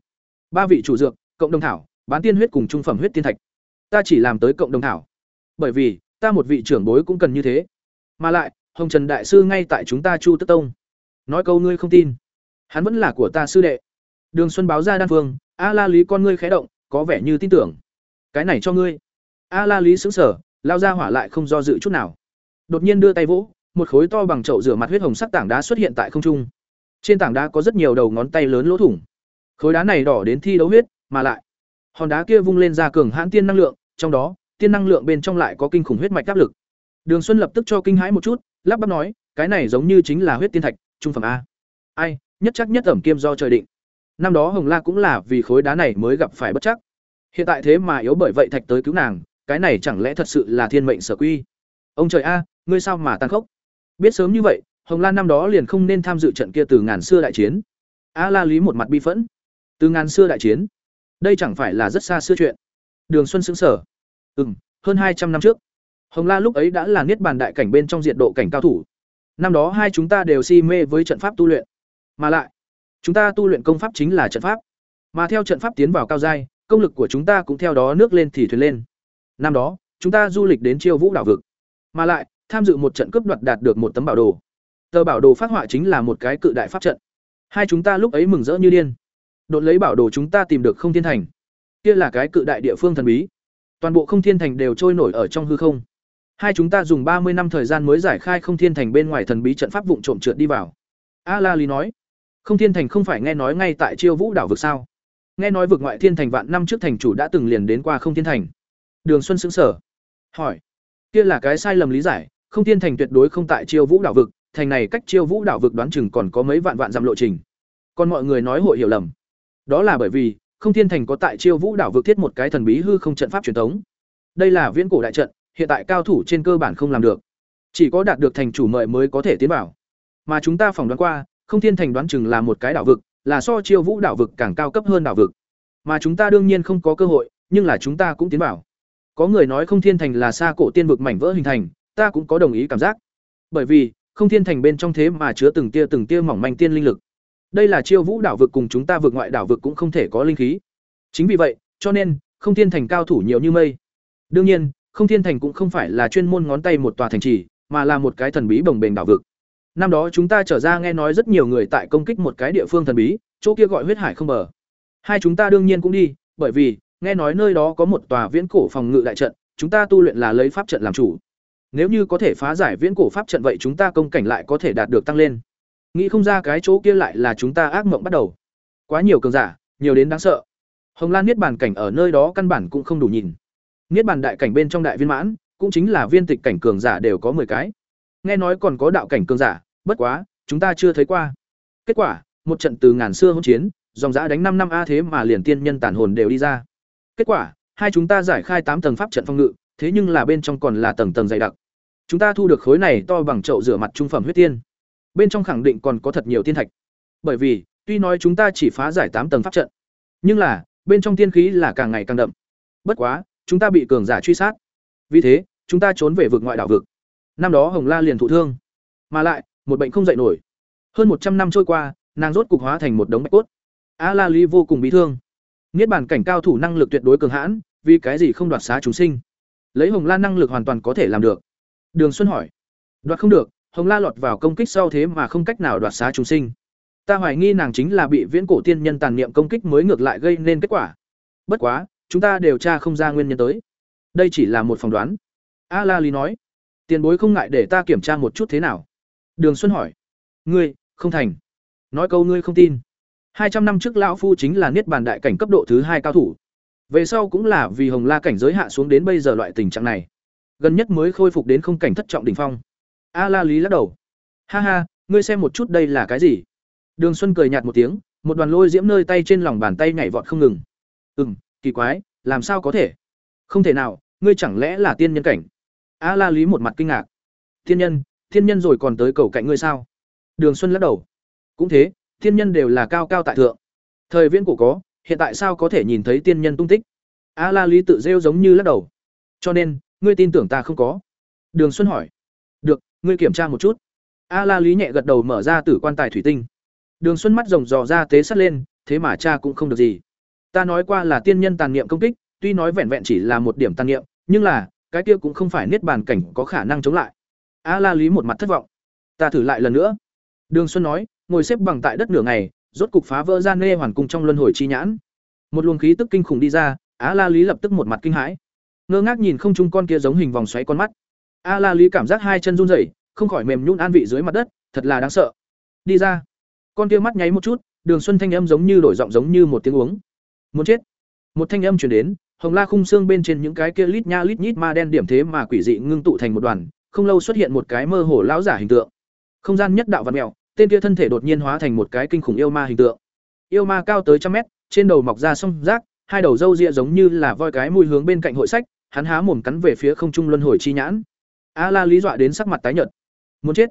Ba vị chủ dược, cộng đồng thảo, bán tiên huyết cùng trung phẩm huyết tiên thạch. Ta chỉ làm tới cộng đồng thảo. Bởi vì, ta một vị trưởng bối cũng cần như thế. Mà lại, hồng trần đại sư ngay tại chúng ta chu tức tông. Nói câu ngươi không tin. Hắn vẫn là của ta sư đệ. Đường xuân báo ra đan phương a la lý con ngươi khé động, có vẻ như tin tưởng. Cái này cho ngươi. A la lý xứng sở lao ra hỏa lại không do dự chút nào. Đột nhiên đưa tay vỗ một khối to bằng chậu rửa mặt huyết hồng sắc tảng đá xuất hiện tại không trung. Trên tảng đá có rất nhiều đầu ngón tay lớn lỗ thủng. Khối đá này đỏ đến thi đấu huyết, mà lại, hòn đá kia vung lên ra cường hãn tiên năng lượng, trong đó, tiên năng lượng bên trong lại có kinh khủng huyết mạch áp lực. Đường xuân lập tức cho kinh hãi một chút, lắp bắp nói, cái này giống như chính là huyết tiên thạch, trung phẩm a. Ai, nhất chắc nhất ẩm kiêm do trời định. Năm đó hồng la cũng là vì khối đá này mới gặp phải bất chắc. Hiện tại thế mà yếu bởi vậy thạch tới cứu nàng, cái này chẳng lẽ thật sự là thiên mệnh sở quy? Ông trời a, ngươi sao mà tàn khốc? Biết sớm như vậy, hồng lan năm đó liền không nên tham dự trận kia từ ngàn xưa đại chiến. A la lý một mặt bi phẫn. Từ ngàn xưa đại chiến? Đây chẳng phải là rất xa xưa chuyện. Đường xuân xứng sở ừ m hơn hai trăm năm trước. Hồng la lúc ấy đã là niết bàn đại cảnh bên trong diện độ cảnh cao thủ. Năm đó hai chúng ta đều si mê với trận pháp tu luyện. Mà lại, chúng ta tu luyện công pháp chính là trận pháp. Mà theo trận pháp tiến vào cao giai, công lực của chúng ta cũng theo đó nước lên thì thuyền lên. Năm đó, chúng ta du lịch đến chiêu vũ đảo vực. Mà lại tham dự một trận cướp đoạt đạt được một tấm bảo đồ. Tờ bảo đồ phát họa chính là một cái cự đại pháp trận. Hai chúng ta lúc ấy mừng rỡ như điên. Đột lấy bảo đồ chúng ta tìm được không thiên thành. Kia là cái cự đại địa phương thần bí. Toàn bộ không thiên thành đều trôi nổi ở trong hư không. Hai chúng ta dùng ba mươi năm thời gian mới giải khai không thiên thành bên ngoài thần bí trận pháp vụn trộm trượt đi vào. A la lý nói, không thiên thành không phải nghe nói ngay tại chiêu vũ đảo vực sao? Nghe nói vực ngoại thiên thành vạn năm trước thành chủ đã từng liền đến qua không thiên thành. Đường xuân xứng sở hỏi, kia là cái sai lầm lý giải không thiên thành tuyệt đối không tại chiêu vũ đảo vực, thành này cách chiêu vũ đảo vực đoán chừng còn có mấy vạn vạn dặm lộ trình. Còn mọi người nói hội hiểu lầm. Đó là bởi vì, không thiên thành có tại chiêu vũ đảo vực thiết một cái thần bí hư không trận pháp truyền thống. Đây là viễn cổ đại trận, hiện tại cao thủ trên cơ bản không làm được. Chỉ có đạt được thành chủ mời mới có thể tiến vào. Mà chúng ta phỏng đoán qua, không thiên thành đoán chừng là một cái đảo vực, là so chiêu vũ đảo vực càng cao cấp hơn đảo vực. Mà chúng ta đương nhiên không có cơ hội, nhưng là chúng ta cũng tiến vào. Có người nói không thiên thành là xa cổ tiên vực mảnh vỡ hình thành ta cũng có đồng ý cảm giác. Bởi vì, không thiên thành bên trong thế mà chứa từng tia từng tia mỏng manh tiên linh lực. Đây là chiêu vũ đảo vực cùng chúng ta vượt ngoại đảo vực cũng không thể có linh khí. Chính vì vậy, cho nên, không thiên thành cao thủ nhiều như mây. Đương nhiên, không thiên thành cũng không phải là chuyên môn ngón tay một tòa thành trì, mà là một cái thần bí bồng bềnh đảo vực. Năm đó chúng ta trở ra nghe nói rất nhiều người tại công kích một cái địa phương thần bí, chỗ kia gọi huyết hải không bờ. Hai chúng ta đương nhiên cũng đi, bởi vì, nghe nói nơi đó có một tòa viễn cổ phòng ngự đại trận, chúng ta tu luyện là lấy pháp trận làm chủ nếu như có thể phá giải viễn cổ pháp trận vậy chúng ta công cảnh lại có thể đạt được tăng lên. Nghĩ không ra cái chỗ kia lại là chúng ta ác mộng bắt đầu. Quá nhiều cường giả, nhiều đến đáng sợ. Hồng lan niết bàn cảnh ở nơi đó căn bản cũng không đủ nhìn. Niết bàn đại cảnh bên trong đại viên mãn, cũng chính là viên tịch cảnh cường giả đều có 10 cái. Nghe nói còn có đạo cảnh cường giả, bất quá, chúng ta chưa thấy qua. Kết quả, một trận từ ngàn xưa hỗn chiến, dòng giã đánh năm năm a thế mà liền tiên nhân tàn hồn đều đi ra. Kết quả, hai chúng ta giải khai tám tầng pháp trận phong ngự thế nhưng là bên trong còn là tầng tầng dày đặc. Chúng ta thu được khối này to bằng chậu rửa mặt trung phẩm huyết tiên. Bên trong khẳng định còn có thật nhiều tiên thạch. Bởi vì, tuy nói chúng ta chỉ phá giải tám tầng pháp trận, nhưng là, bên trong tiên khí là càng ngày càng đậm. Bất quá, chúng ta bị cường giả truy sát. Vì thế, chúng ta trốn về vực ngoại đảo vực. Năm đó hồng la liền thụ thương. Mà lại, một bệnh không dậy nổi. Hơn một trăm năm trôi qua, nàng rốt cục hóa thành một đống bạch cốt. A la lý vô cùng bị thương. Niết bàn cảnh cao thủ năng lực tuyệt đối cường hãn, vì cái gì không đoạt xá chúng sinh? Lấy hồng la năng lực hoàn toàn có thể làm được. Đường xuân hỏi. Đoạt không được, hồng la lọt vào công kích sau thế mà không cách nào đoạt xá chúng sinh. Ta hoài nghi nàng chính là bị viễn cổ tiên nhân tàn niệm công kích mới ngược lại gây nên kết quả. Bất quá, chúng ta điều tra không ra nguyên nhân tới. Đây chỉ là một phỏng đoán. A la lý nói. Tiền bối không ngại để ta kiểm tra một chút thế nào. Đường xuân hỏi. Ngươi, không thành. Nói câu ngươi không tin. Hai trăm năm trước lão phu chính là niết bàn đại cảnh cấp độ thứ hai cao thủ về sau cũng là vì hồng la cảnh giới hạ xuống đến bây giờ loại tình trạng này gần nhất mới khôi phục đến không cảnh thất trọng đỉnh phong a la lý lắc đầu ha ha ngươi xem một chút đây là cái gì đường xuân cười nhạt một tiếng một đoàn lôi diễm nơi tay trên lòng bàn tay nhảy vọt không ngừng. Ừm, kỳ quái, làm sao có thể? Không thể nào, ngươi chẳng lẽ là tiên nhân cảnh? A La Lý một mặt kinh ngạc. Tiên nhân, tiên nhân rồi còn tới cầu cạnh ngươi sao? Đường Xuân lắc đầu. Cũng thế, tiên nhân đều là cao cao tại thượng. Thời viễn cổ có, hiện tại sao có thể nhìn thấy tiên nhân tung tích? A La Lý tự rêu giống như lắc đầu. Cho nên, ngươi tin tưởng ta không có? Đường Xuân hỏi. Được, ngươi kiểm tra một chút. A La Lý nhẹ gật đầu mở ra tử quan tài thủy tinh. Đường Xuân mắt rồng dò ra tế sắt lên, thế mà cha cũng không được gì. Ta nói qua là tiên nhân tàn niệm công kích, tuy nói vẹn vẹn chỉ là một điểm tàn niệm, nhưng là, cái kia cũng không phải niết bàn cảnh có khả năng chống lại. A La Lý một mặt thất vọng. Ta thử lại lần nữa. Đường Xuân nói, ngồi xếp bằng tại đất nửa ngày, rốt cục phá vỡ ra nê hoàn cung trong luân hồi chi nhãn. Một luồng khí tức kinh khủng đi ra, A La Lý lập tức một mặt kinh hãi. Ngơ ngác nhìn không trung con kia giống hình vòng xoáy con mắt. A La Lý cảm giác hai chân run rẩy, không khỏi mềm nhũn an vị dưới mặt đất, thật là đáng sợ. Đi ra. Con kia mắt nháy một chút, Đường Xuân thanh âm giống như đổi giọng giống như một tiếng uống. Muốn chết. Một thanh âm truyền đến, hồng la khung xương bên trên những cái kia lít nha lít nhít ma đen điểm thế mà quỷ dị ngưng tụ thành một đoàn, không lâu xuất hiện một cái mơ hồ lão giả hình tượng. Không gian nhất đạo văn mèo, tên kia thân thể đột nhiên hóa thành một cái kinh khủng yêu ma hình tượng. Yêu ma cao tới trăm mét, trên đầu mọc ra song rác, hai đầu râu ria giống như là voi cái mùi hướng bên cạnh hội sách, hắn há mồm cắn về phía không trung luân hồi chi nhãn. A La lý dọa đến sắc mặt tái nhợt. Muốn chết.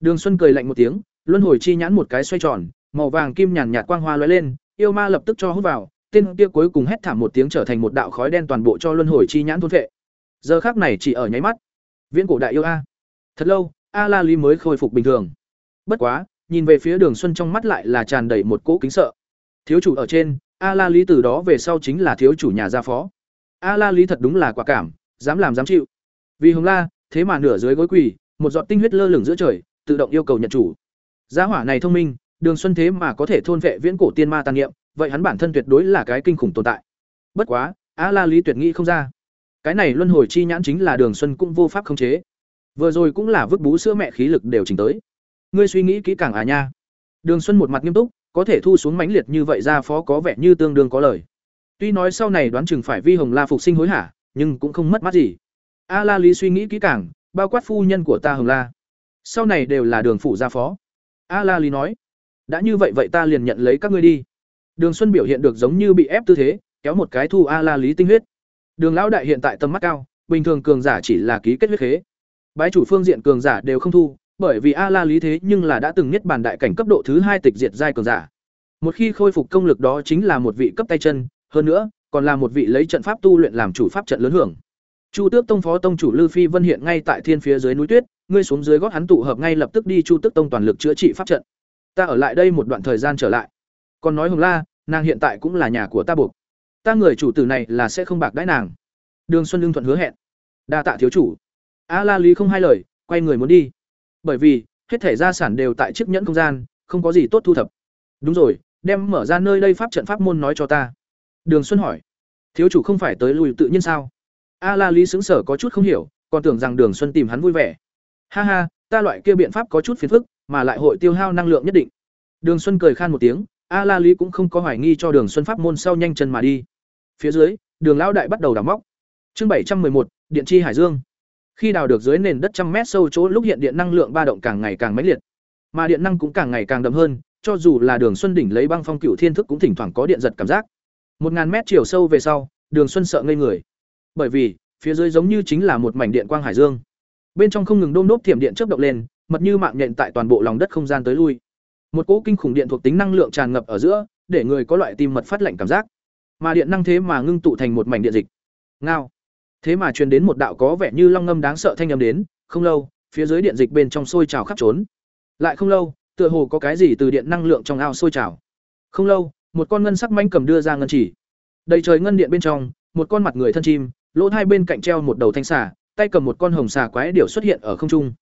Đường Xuân cười lạnh một tiếng, luân hồi chi nhãn một cái xoay tròn, màu vàng kim nhàn nhạt quang hoa lóe lên, yêu ma lập tức cho hút vào, tên kia cuối cùng hét thảm một tiếng trở thành một đạo khói đen toàn bộ cho luân hồi chi nhãn thôn vệ. Giờ khắc này chỉ ở nháy mắt. Viễn cổ đại yêu a. Thật lâu, A La Lý mới khôi phục bình thường. Bất quá, nhìn về phía Đường Xuân trong mắt lại là tràn đầy một cỗ kính sợ. Thiếu chủ ở trên, A La Lý từ đó về sau chính là thiếu chủ nhà gia phó. A La Lý thật đúng là quả cảm, dám làm dám chịu. Vì Hồng La, thế mà nửa dưới gối quỳ, một giọt tinh huyết lơ lửng giữa trời, tự động yêu cầu nhận chủ. Gia hỏa này thông minh, Đường Xuân thế mà có thể thôn vệ viễn cổ tiên ma tàn niệm, vậy hắn bản thân tuyệt đối là cái kinh khủng tồn tại. Bất quá, A La Lý tuyệt nghĩ không ra. Cái này luân hồi chi nhãn chính là Đường Xuân cũng vô pháp khống chế. Vừa rồi cũng là vứt bú sữa mẹ khí lực đều chỉnh tới. Ngươi suy nghĩ kỹ càng à nha. Đường Xuân một mặt nghiêm túc, có thể thu xuống mãnh liệt như vậy ra phó có vẻ như tương đương có lời. Tuy nói sau này đoán chừng phải vi hồng la phục sinh hối hả, nhưng cũng không mất mát gì. A La Lý suy nghĩ kỹ càng, bao quát phu nhân của ta hồng la. Sau này đều là đường phủ gia phó. A La Lý nói, đã như vậy vậy ta liền nhận lấy các ngươi đi. Đường Xuân biểu hiện được giống như bị ép tư thế, kéo một cái thu A La Lý tinh huyết. Đường lão đại hiện tại tầm mắt cao, bình thường cường giả chỉ là ký kết huyết khế. Bái chủ phương diện cường giả đều không thu, bởi vì A La Lý thế nhưng là đã từng niết bàn đại cảnh cấp độ thứ hai tịch diệt giai cường giả. Một khi khôi phục công lực đó chính là một vị cấp tay chân, hơn nữa, còn là một vị lấy trận pháp tu luyện làm chủ pháp trận lớn hưởng. Chu Tước Tông phó tông chủ Lư Phi Vân hiện ngay tại thiên phía dưới núi tuyết, ngươi xuống dưới gót hắn tụ hợp ngay lập tức đi Chu Tước Tông toàn lực chữa trị pháp trận. Ta ở lại đây một đoạn thời gian trở lại. Còn nói Hồng La, nàng hiện tại cũng là nhà của ta buộc. Ta người chủ tử này là sẽ không bạc đãi nàng. Đường Xuân Lương thuận hứa hẹn. Đa tạ thiếu chủ. A La Lý không hai lời, quay người muốn đi. Bởi vì, hết thể gia sản đều tại chiếc nhẫn không gian, không có gì tốt thu thập. Đúng rồi, đem mở ra nơi đây pháp trận pháp môn nói cho ta. Đường Xuân hỏi. Thiếu chủ không phải tới lùi tự nhiên sao? A La Lý sững sở có chút không hiểu, còn tưởng rằng Đường Xuân tìm hắn vui vẻ. Ha ha, ta loại kia biện pháp có chút phiền phức, mà lại hội tiêu hao năng lượng nhất định. Đường Xuân cười khan một tiếng, A La Lý cũng không có hoài nghi cho Đường Xuân pháp môn sau nhanh chân mà đi. Phía dưới, Đường lão đại bắt đầu đào móc. Chương bảy trăm một, Điện chi Hải Dương. Khi đào được dưới nền đất trăm mét sâu chỗ lúc hiện điện năng lượng ba động càng ngày càng mãnh liệt, mà điện năng cũng càng ngày càng đậm hơn, cho dù là Đường Xuân đỉnh lấy băng phong cửu thiên thức cũng thỉnh thoảng có điện giật cảm giác. Một ngàn mét chiều sâu về sau, Đường Xuân sợ ngây người. Bởi vì, phía dưới giống như chính là một mảnh điện quang hải dương. Bên trong không ngừng đôm đốp thiểm điện chớp động lên, mật như mạng nhện tại toàn bộ lòng đất không gian tới lui. Một cỗ kinh khủng điện thuộc tính năng lượng tràn ngập ở giữa, để người có loại tim mật phát lạnh cảm giác. Mà điện năng thế mà ngưng tụ thành một mảnh điện dịch. Ngao. Thế mà truyền đến một đạo có vẻ như long ngâm đáng sợ thanh âm đến, không lâu, phía dưới điện dịch bên trong sôi trào khắp trốn. Lại không lâu, tựa hồ có cái gì từ điện năng lượng trong ao sôi trào. Không lâu, một con ngân sắc manh cầm đưa ra ngân chỉ. Đầy trời ngân điện bên trong, một con mặt người thân chim, lỗ hai bên cạnh treo một đầu thanh xà, tay cầm một con hồng xà quái điểu xuất hiện ở không trung.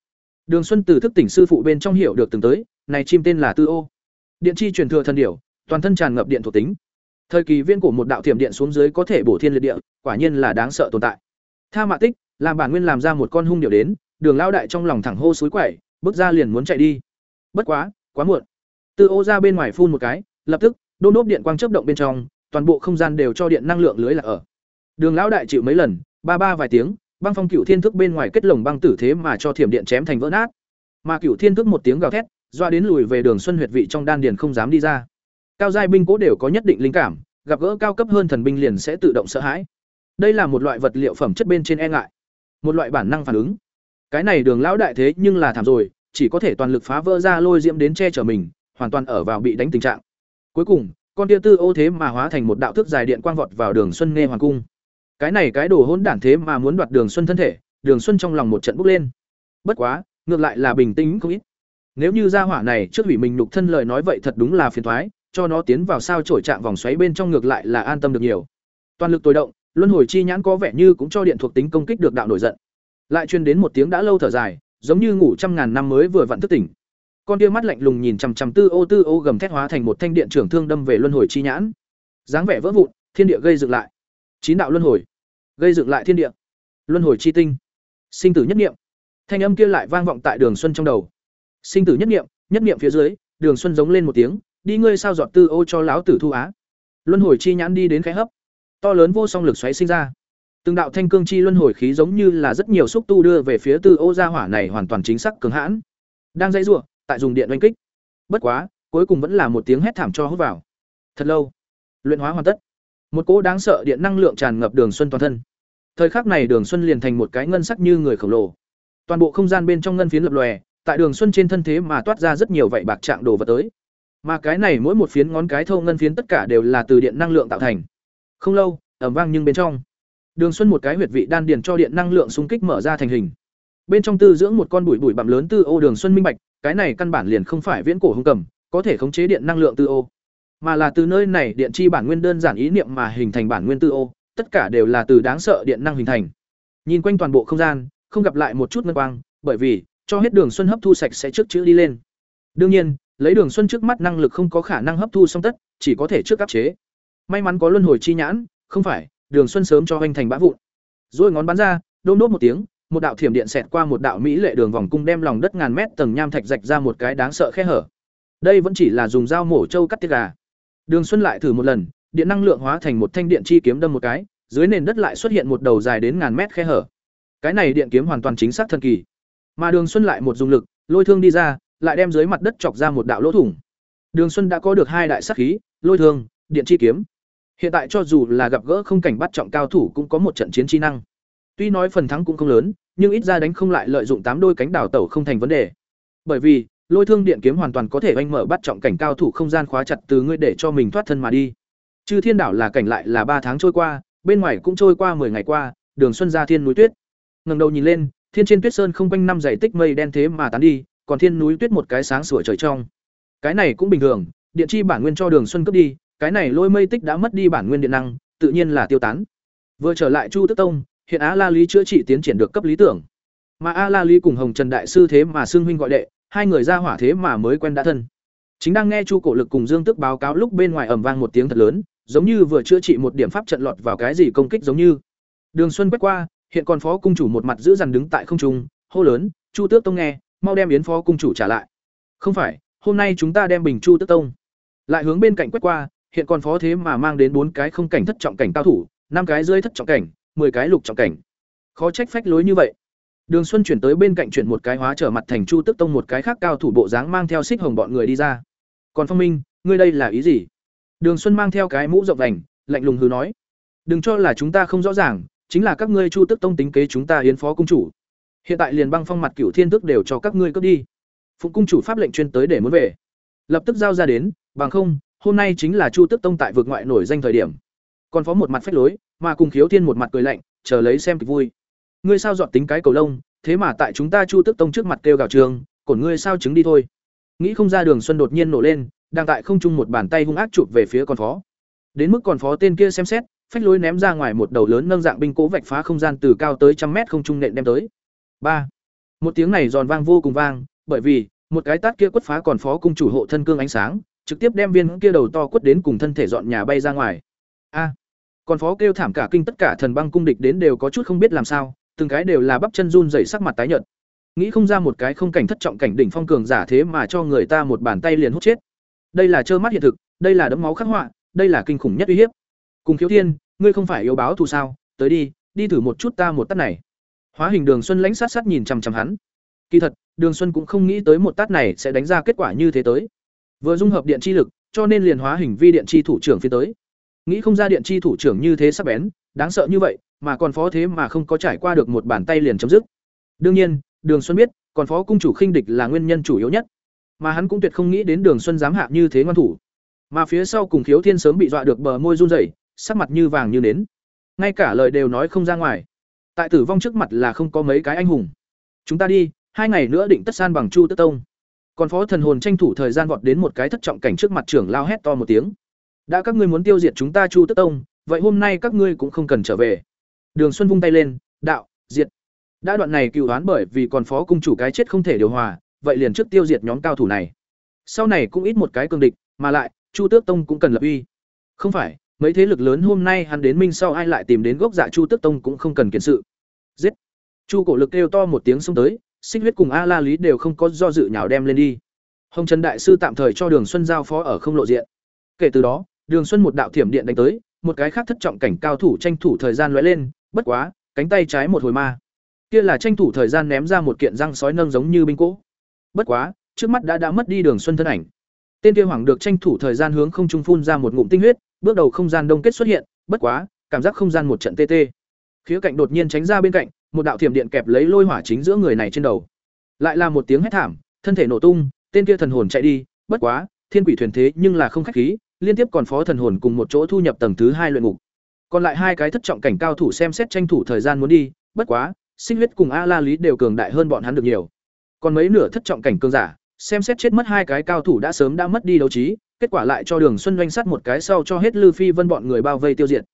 Đường Xuân từ thức tỉnh sư phụ bên trong hiểu được từng tới, này chim tên là Tư Ô. Điện chi truyền thừa thần điểu, toàn thân tràn ngập điện thuộc tính. Thời kỳ viên của một đạo thiểm điện xuống dưới có thể bổ thiên liệt địa, quả nhiên là đáng sợ tồn tại. Tha Mạ Tích, làm bản nguyên làm ra một con hung điệu đến, Đường lao đại trong lòng thẳng hô suối quẩy, bước ra liền muốn chạy đi. Bất quá, quá muộn. Tư Ô ra bên ngoài phun một cái, lập tức, đôn đốp điện quang chớp động bên trong, toàn bộ không gian đều cho điện năng lượng lưới là ở. Đường lão đại chịu mấy lần, ba ba vài tiếng, băng phong cửu thiên thức bên ngoài kết lồng băng tử thế mà cho thiểm điện chém thành vỡ nát. Mà cửu thiên thức một tiếng gào thét, doa đến lùi về đường xuân huyệt vị trong đan điền không dám đi ra. cao giai binh cố đều có nhất định linh cảm gặp gỡ cao cấp hơn thần binh liền sẽ tự động sợ hãi đây là một loại vật liệu phẩm chất bên trên e ngại. Một loại bản năng phản ứng. Cái này đường lão đại thế nhưng là thảm rồi, chỉ có thể toàn lực phá vỡ ra lôi diễm đến che chở mình, hoàn toàn ở vào bị đánh tình trạng. Cuối cùng, con tia tư ô thế mà hóa thành một đạo thức dài điện quang vọt vào đường xuân nghe hoàng cung. Cái này cái đồ hỗn đản thế mà muốn đoạt đường xuân thân thể, đường xuân trong lòng một trận bốc lên. Bất quá, ngược lại là bình tĩnh không ít. Nếu như gia hỏa này trước hủy mình nhục thân lời nói vậy thật đúng là phiền thoái, cho nó tiến vào sao trổi trạng vòng xoáy bên trong ngược lại là an tâm được nhiều. Toàn lực tối động luân hồi chi nhãn có vẻ như cũng cho điện thuộc tính công kích được đạo nổi giận. Lại truyền đến một tiếng đã lâu thở dài, giống như ngủ trăm ngàn năm mới vừa vặn thức tỉnh. Con tia mắt lạnh lùng nhìn chằm chằm tư ô tư ô gầm thét hóa thành một thanh điện trưởng thương đâm về luân hồi chi nhãn. Dáng vẻ vỡ vụn, thiên địa gây dựng lại. Chín đạo luân hồi. Gây dựng lại thiên địa. Luân hồi chi tinh. Sinh tử nhất niệm. Thanh âm kia lại vang vọng tại đường xuân trong đầu. Sinh tử nhất niệm nhất niệm phía dưới, đường xuân giống lên một tiếng, đi ngươi sao dọn tư ô cho láo tử thu á? Luân hồi chi nhãn đi đến khẽ hấp to lớn vô song lực xoáy sinh ra. Từng đạo thanh cương chi luân hồi khí giống như là rất nhiều xúc tu đưa về phía tư ô gia hỏa này hoàn toàn chính xác cường hãn. Đang dãy rủa, tại dùng điện oanh kích. Bất quá, cuối cùng vẫn là một tiếng hét thảm cho hút vào. Thật lâu, luyện hóa hoàn tất. Một cỗ đáng sợ điện năng lượng tràn ngập đường xuân toàn thân. Thời khắc này đường xuân liền thành một cái ngân sắc như người khổng lồ. Toàn bộ không gian bên trong ngân phiến lập lòe, tại đường xuân trên thân thế mà toát ra rất nhiều vạy bạc trạng đồ vật tới. Mà cái này mỗi một phiến ngón cái thâu ngân phiến tất cả đều là từ điện năng lượng tạo thành không lâu ẩm vang nhưng bên trong. Đường xuân một cái huyệt vị đan điền cho điện năng lượng xung kích mở ra thành hình. Bên trong tư dưỡng một con bụi bụi bặm lớn tư ô đường xuân minh bạch, cái này căn bản liền không phải viễn cổ hung cầm, có thể khống chế điện năng lượng tư ô. Mà là từ nơi này điện chi bản nguyên đơn giản ý niệm mà hình thành bản nguyên tư ô, tất cả đều là từ đáng sợ điện năng hình thành. Nhìn quanh toàn bộ không gian, không gặp lại một chút ngân quang, bởi vì, cho hết đường xuân hấp thu sạch sẽ trước chữ đi lên. Đương nhiên, lấy đường xuân trước mắt năng lực không có khả năng hấp thu xong tất, chỉ có thể trước áp chế may mắn có luân hồi chi nhãn, không phải, đường xuân sớm cho hoành thành bã vụn. Rồi ngón bắn ra, đôm đốt một tiếng, một đạo thiểm điện xẹt qua một đạo mỹ lệ đường vòng cung đem lòng đất ngàn mét tầng nham thạch rạch ra một cái đáng sợ khe hở. Đây vẫn chỉ là dùng dao mổ trâu cắt tiết gà. Đường xuân lại thử một lần, điện năng lượng hóa thành một thanh điện chi kiếm đâm một cái, dưới nền đất lại xuất hiện một đầu dài đến ngàn mét khe hở. Cái này điện kiếm hoàn toàn chính xác thần kỳ. Mà đường xuân lại một dùng lực, lôi thương đi ra, lại đem dưới mặt đất chọc ra một đạo lỗ thủng. Đường xuân đã có được hai đại sắc khí, lôi thương, điện chi kiếm hiện tại cho dù là gặp gỡ không cảnh bắt trọng cao thủ cũng có một trận chiến chi năng. Tuy nói phần thắng cũng không lớn, nhưng ít ra đánh không lại lợi dụng tám đôi cánh đảo tẩu không thành vấn đề. Bởi vì, lôi thương điện kiếm hoàn toàn có thể oanh mở bắt trọng cảnh cao thủ không gian khóa chặt từ ngươi để cho mình thoát thân mà đi. Chư thiên đảo là cảnh lại là ba tháng trôi qua, bên ngoài cũng trôi qua 10 ngày qua, đường xuân ra thiên núi tuyết. Ngẩng đầu nhìn lên, thiên trên tuyết sơn không quanh năm dày tích mây đen thế mà tán đi, còn thiên núi tuyết một cái sáng sủa trời trong. Cái này cũng bình thường, điện chi bản nguyên cho đường xuân cướp đi cái này lôi mây tích đã mất đi bản nguyên điện năng, tự nhiên là tiêu tán. Vừa trở lại chu tức tông, hiện á la lý chữa trị tiến triển được cấp lý tưởng. Mà a la lý cùng hồng trần đại sư thế mà xưng huynh gọi đệ, hai người ra hỏa thế mà mới quen đã thân. Chính đang nghe chu cổ lực cùng dương tức báo cáo lúc bên ngoài ầm vang một tiếng thật lớn, giống như vừa chữa trị một điểm pháp trận lọt vào cái gì công kích giống như. Đường xuân quét qua, hiện còn phó cung chủ một mặt giữ dằn đứng tại không trung, hô lớn, chu tước tông nghe, mau đem yến phó cung chủ trả lại. Không phải, hôm nay chúng ta đem bình chu tước tông. Lại hướng bên cạnh quét qua hiện còn phó thế mà mang đến bốn cái không cảnh thất trọng cảnh cao thủ, năm cái rơi thất trọng cảnh, mười cái lục trọng cảnh. Khó trách phách lối như vậy. Đường xuân chuyển tới bên cạnh chuyển một cái hóa trở mặt thành chu tước tông một cái khác cao thủ bộ dáng mang theo xích hồng bọn người đi ra. Còn phong minh, ngươi đây là ý gì? Đường xuân mang theo cái mũ rộng vành, lạnh lùng hứ nói. Đừng cho là chúng ta không rõ ràng, chính là các ngươi chu tước tông tính kế chúng ta hiến phó cung chủ. Hiện tại liền băng phong mặt cửu thiên tước đều cho các ngươi cướp đi. Phụng cung chủ pháp lệnh chuyên tới để muốn về. Lập tức giao ra đến, bằng không hôm nay chính là chu tước tông tại vực ngoại nổi danh thời điểm. Còn phó một mặt phách lối, mà cùng khiếu thiên một mặt cười lạnh, chờ lấy xem kịch vui. Ngươi sao dọn tính cái cầu lông, thế mà tại chúng ta chu tước tông trước mặt kêu gào trường cổn ngươi sao chứng đi thôi. Nghĩ không ra đường xuân đột nhiên nổ lên, đang tại không trung một bàn tay hung ác chụp về phía con phó. Đến mức còn phó tên kia xem xét, phách lối ném ra ngoài một đầu lớn nâng dạng binh cố vạch phá không gian từ cao tới trăm mét không trung nện đem tới. Ba. Một tiếng này giòn vang vô cùng vang, bởi vì, một cái tát kia quất phá còn phó cung chủ hộ thân cương ánh sáng trực tiếp đem viên kia đầu to quất đến cùng thân thể dọn nhà bay ra ngoài. A, còn phó kêu thảm cả kinh tất cả thần băng cung địch đến đều có chút không biết làm sao, từng cái đều là bắp chân run rẩy sắc mặt tái nhợt. Nghĩ không ra một cái không cảnh thất trọng cảnh đỉnh phong cường giả thế mà cho người ta một bàn tay liền hút chết. Đây là trơ mắt hiện thực, đây là đấm máu khắc họa, đây là kinh khủng nhất uy hiếp. Cùng khiếu thiên, ngươi không phải yêu báo thù sao? Tới đi đi thử một chút ta một tát này. Hóa hình đường xuân lãnh sát sát nhìn chằm chằm hắn. Kỳ thật, đường xuân cũng không nghĩ tới một tát này sẽ đánh ra kết quả như thế tới vừa dung hợp điện chi lực cho nên liền hóa hình vi điện chi thủ trưởng phía tới. Nghĩ không ra điện chi thủ trưởng như thế sắp bén, đáng sợ như vậy, mà còn phó thế mà không có trải qua được một bàn tay liền chấm dứt. Đương nhiên, Đường Xuân biết, còn phó cung chủ khinh địch là nguyên nhân chủ yếu nhất, mà hắn cũng tuyệt không nghĩ đến Đường Xuân dám hạ như thế ngoan thủ. Mà phía sau cùng Khiếu Thiên sớm bị dọa được bờ môi run rẩy, sắc mặt như vàng như nến. Ngay cả lời đều nói không ra ngoài. Tại tử vong trước mặt là không có mấy cái anh hùng. Chúng ta đi, hai ngày nữa định tất san bằng Chu Tức Tông. Còn phó thần hồn tranh thủ thời gian vọt đến một cái thất trọng cảnh trước mặt trưởng lao hét to một tiếng. Đã các ngươi muốn tiêu diệt chúng ta Chu Tức Tông, vậy hôm nay các ngươi cũng không cần trở về. Đường Xuân vung tay lên, đạo, diệt. Đã đoạn này cựu đoán bởi vì còn phó cung chủ cái chết không thể điều hòa, vậy liền trước tiêu diệt nhóm cao thủ này. Sau này cũng ít một cái cương địch, mà lại, Chu Tước Tông cũng cần lập uy. Không phải, mấy thế lực lớn hôm nay hắn đến minh sau ai lại tìm đến gốc dạ Chu Tước Tông cũng không cần kiện sự. Giết. Chu Cổ Lực kêu to một tiếng xông tới, Xích huyết cùng A La Lý đều không có do dự nhào đem lên đi. Hồng Trần đại sư tạm thời cho Đường Xuân giao phó ở không lộ diện. Kể từ đó, Đường Xuân một đạo thiểm điện đánh tới, một cái khác thất trọng cảnh cao thủ tranh thủ thời gian lóe lên, bất quá, cánh tay trái một hồi ma. Kia là tranh thủ thời gian ném ra một kiện răng sói nâng giống như binh cỗ. Bất quá, trước mắt đã đã mất đi Đường Xuân thân ảnh. Tên kia hoàng được tranh thủ thời gian hướng không trung phun ra một ngụm tinh huyết, bước đầu không gian đông kết xuất hiện, bất quá, cảm giác không gian một trận tê tê. Khía cạnh đột nhiên tránh ra bên cạnh, một đạo thiểm điện kẹp lấy lôi hỏa chính giữa người này trên đầu. Lại là một tiếng hét thảm, thân thể nổ tung, tên kia thần hồn chạy đi, bất quá, thiên quỷ thuyền thế nhưng là không khách khí, liên tiếp còn phó thần hồn cùng một chỗ thu nhập tầng thứ hai luyện ngục. Còn lại hai cái thất trọng cảnh cao thủ xem xét tranh thủ thời gian muốn đi, bất quá, Sinh huyết cùng A La Lý đều cường đại hơn bọn hắn được nhiều. Còn mấy nửa thất trọng cảnh cường giả, xem xét chết mất hai cái cao thủ đã sớm đã mất đi đấu trí, kết quả lại cho Đường Xuân doanh sát một cái sau cho hết Lư Phi Vân bọn người bao vây tiêu diệt.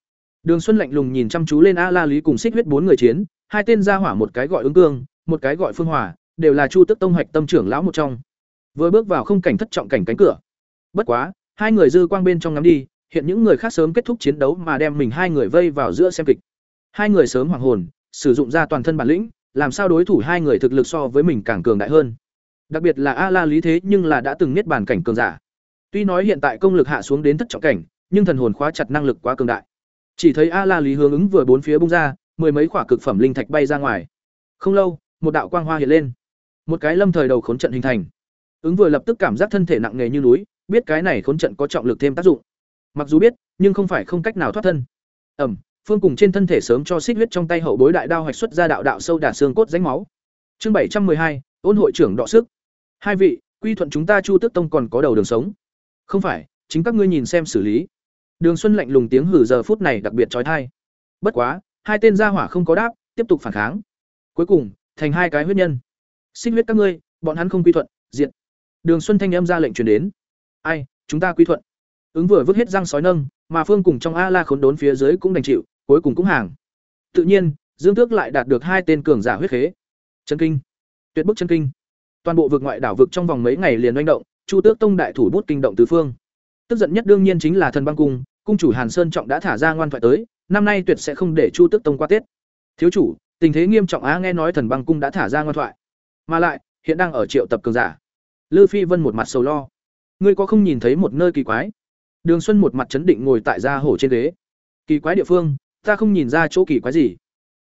Đường Xuân lạnh lùng nhìn chăm chú lên A La Lý cùng Xích huyết bốn người chiến, hai tên gia hỏa một cái gọi ứng cương, một cái gọi phương hòa, đều là Chu Tức Tông hoạch tâm trưởng lão một trong. Vừa bước vào không cảnh thất trọng cảnh cánh cửa. Bất quá, hai người dư quang bên trong ngắm đi, hiện những người khác sớm kết thúc chiến đấu mà đem mình hai người vây vào giữa xem kịch. Hai người sớm hoàng hồn, sử dụng ra toàn thân bản lĩnh, làm sao đối thủ hai người thực lực so với mình càng cường đại hơn. Đặc biệt là A La Lý thế nhưng là đã từng niết bàn cảnh cường giả. Tuy nói hiện tại công lực hạ xuống đến thất trọng cảnh, nhưng thần hồn khóa chặt năng lực quá cường đại. Chỉ thấy A La Lý hướng ứng vừa bốn phía bung ra, mười mấy quả cực phẩm linh thạch bay ra ngoài. Không lâu, một đạo quang hoa hiện lên. Một cái lâm thời đầu khốn trận hình thành. Ứng vừa lập tức cảm giác thân thể nặng nề như núi, biết cái này khốn trận có trọng lực thêm tác dụng. Mặc dù biết, nhưng không phải không cách nào thoát thân. Ẩm, phương cùng trên thân thể sớm cho xích huyết trong tay hậu bối đại đao hoạch xuất ra đạo đạo sâu đả xương cốt rãnh máu. Chương bảy trăm hai, ôn hội trưởng đọ sức. Hai vị, quy thuận chúng ta Chu Tước Tông còn có đầu đường sống. Không phải, chính các ngươi nhìn xem xử lý. Đường Xuân lạnh lùng tiếng hử giờ phút này đặc biệt chói tai. Bất quá, hai tên gia hỏa không có đáp, tiếp tục phản kháng. Cuối cùng, thành hai cái huyết nhân. Sinh huyết các ngươi, bọn hắn không quy thuận, diệt. Đường Xuân thanh âm ra lệnh truyền đến. Ai, chúng ta quy thuận. Ứng vừa vứt hết răng sói nâng, mà Phương cùng trong A La khốn đốn phía dưới cũng đành chịu, cuối cùng cũng hàng. Tự nhiên, Dương Tước lại đạt được hai tên cường giả huyết khế. Chân kinh, tuyệt bức chân kinh. Toàn bộ vực ngoại đảo vực trong vòng mấy ngày liền oanh động, Chu Tước Tông đại thủ bút kinh động tứ phương. Tức giận nhất đương nhiên chính là Thần Băng cung, cung chủ Hàn Sơn trọng đã thả ra ngoan thoại tới, năm nay tuyệt sẽ không để Chu Tước Tông qua Tết. Thiếu chủ, tình thế nghiêm trọng á nghe nói Thần Băng cung đã thả ra ngoan thoại, mà lại hiện đang ở triệu tập cường giả. Lư Phi Vân một mặt sầu lo. Ngươi có không nhìn thấy một nơi kỳ quái? Đường Xuân một mặt chấn định ngồi tại gia hổ trên ghế. Kỳ quái địa phương, ta không nhìn ra chỗ kỳ quái gì.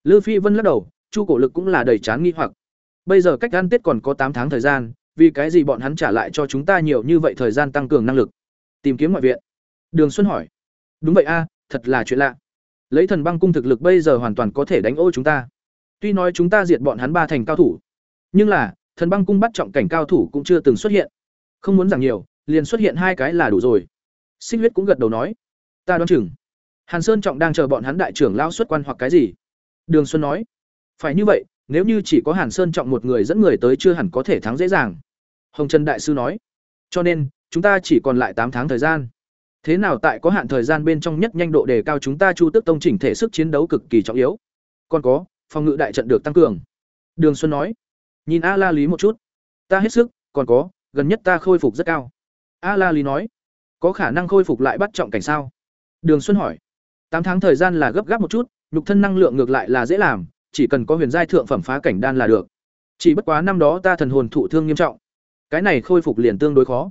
Lư Phi Vân lắc đầu, Chu Cổ Lực cũng là đầy chán nghi hoặc. Bây giờ cách ăn Tết còn có tám tháng thời gian, vì cái gì bọn hắn trả lại cho chúng ta nhiều như vậy thời gian tăng cường năng lực? Tìm kiếm ngoại viện. Đường Xuân hỏi. Đúng vậy a, thật là chuyện lạ. Lấy thần băng cung thực lực bây giờ hoàn toàn có thể đánh ô chúng ta. Tuy nói chúng ta diệt bọn hắn ba thành cao thủ, nhưng là, thần băng cung bắt trọng cảnh cao thủ cũng chưa từng xuất hiện. Không muốn rằng nhiều, liền xuất hiện hai cái là đủ rồi. Sinh huyết cũng gật đầu nói, ta đoán chừng. Hàn Sơn trọng đang chờ bọn hắn đại trưởng lão xuất quan hoặc cái gì. Đường Xuân nói, phải như vậy, nếu như chỉ có Hàn Sơn trọng một người dẫn người tới chưa hẳn có thể thắng dễ dàng. Hồng Trần đại sư nói, cho nên, chúng ta chỉ còn lại tám tháng thời gian. Thế nào tại có hạn thời gian bên trong nhất nhanh độ đề cao chúng ta Chu Tước Tông chỉnh thể sức chiến đấu cực kỳ trọng yếu. Còn có, phòng ngự đại trận được tăng cường. Đường Xuân nói, nhìn A La Lý một chút, ta hết sức, còn có, gần nhất ta khôi phục rất cao. A La Lý nói, có khả năng khôi phục lại bắt trọng cảnh sao? Đường Xuân hỏi, tám tháng thời gian là gấp gáp một chút, nhục thân năng lượng ngược lại là dễ làm, chỉ cần có huyền giai thượng phẩm phá cảnh đan là được. Chỉ bất quá năm đó ta thần hồn thụ thương nghiêm trọng, cái này khôi phục liền tương đối khó.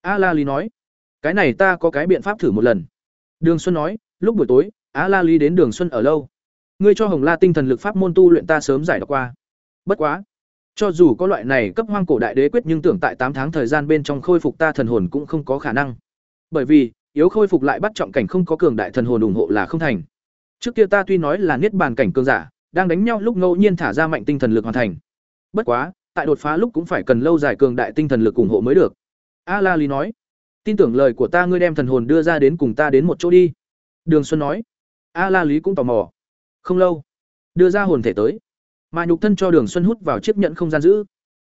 A La Lý nói, cái này ta có cái biện pháp thử một lần. Đường Xuân nói, lúc buổi tối, á La Lý đến Đường Xuân ở lâu. Ngươi cho Hồng La tinh thần lực pháp môn tu luyện ta sớm giải đọc qua. Bất quá, cho dù có loại này cấp hoang cổ đại đế quyết nhưng tưởng tại tám tháng thời gian bên trong khôi phục ta thần hồn cũng không có khả năng. Bởi vì, yếu khôi phục lại bắt trọng cảnh không có cường đại thần hồn ủng hộ là không thành. Trước kia ta tuy nói là niết bàn cảnh cường giả, đang đánh nhau lúc ngẫu nhiên thả ra mạnh tinh thần lực hoàn thành. Bất quá, tại đột phá lúc cũng phải cần lâu dài cường đại tinh thần lực ủng hộ mới được. A La Lý nói, tin tưởng lời của ta ngươi đem thần hồn đưa ra đến cùng ta đến một chỗ đi. Đường Xuân nói, A La Lý cũng tò mò. Không lâu, đưa ra hồn thể tới, mà nhục thân cho Đường Xuân hút vào chiếc nhẫn không gian giữ.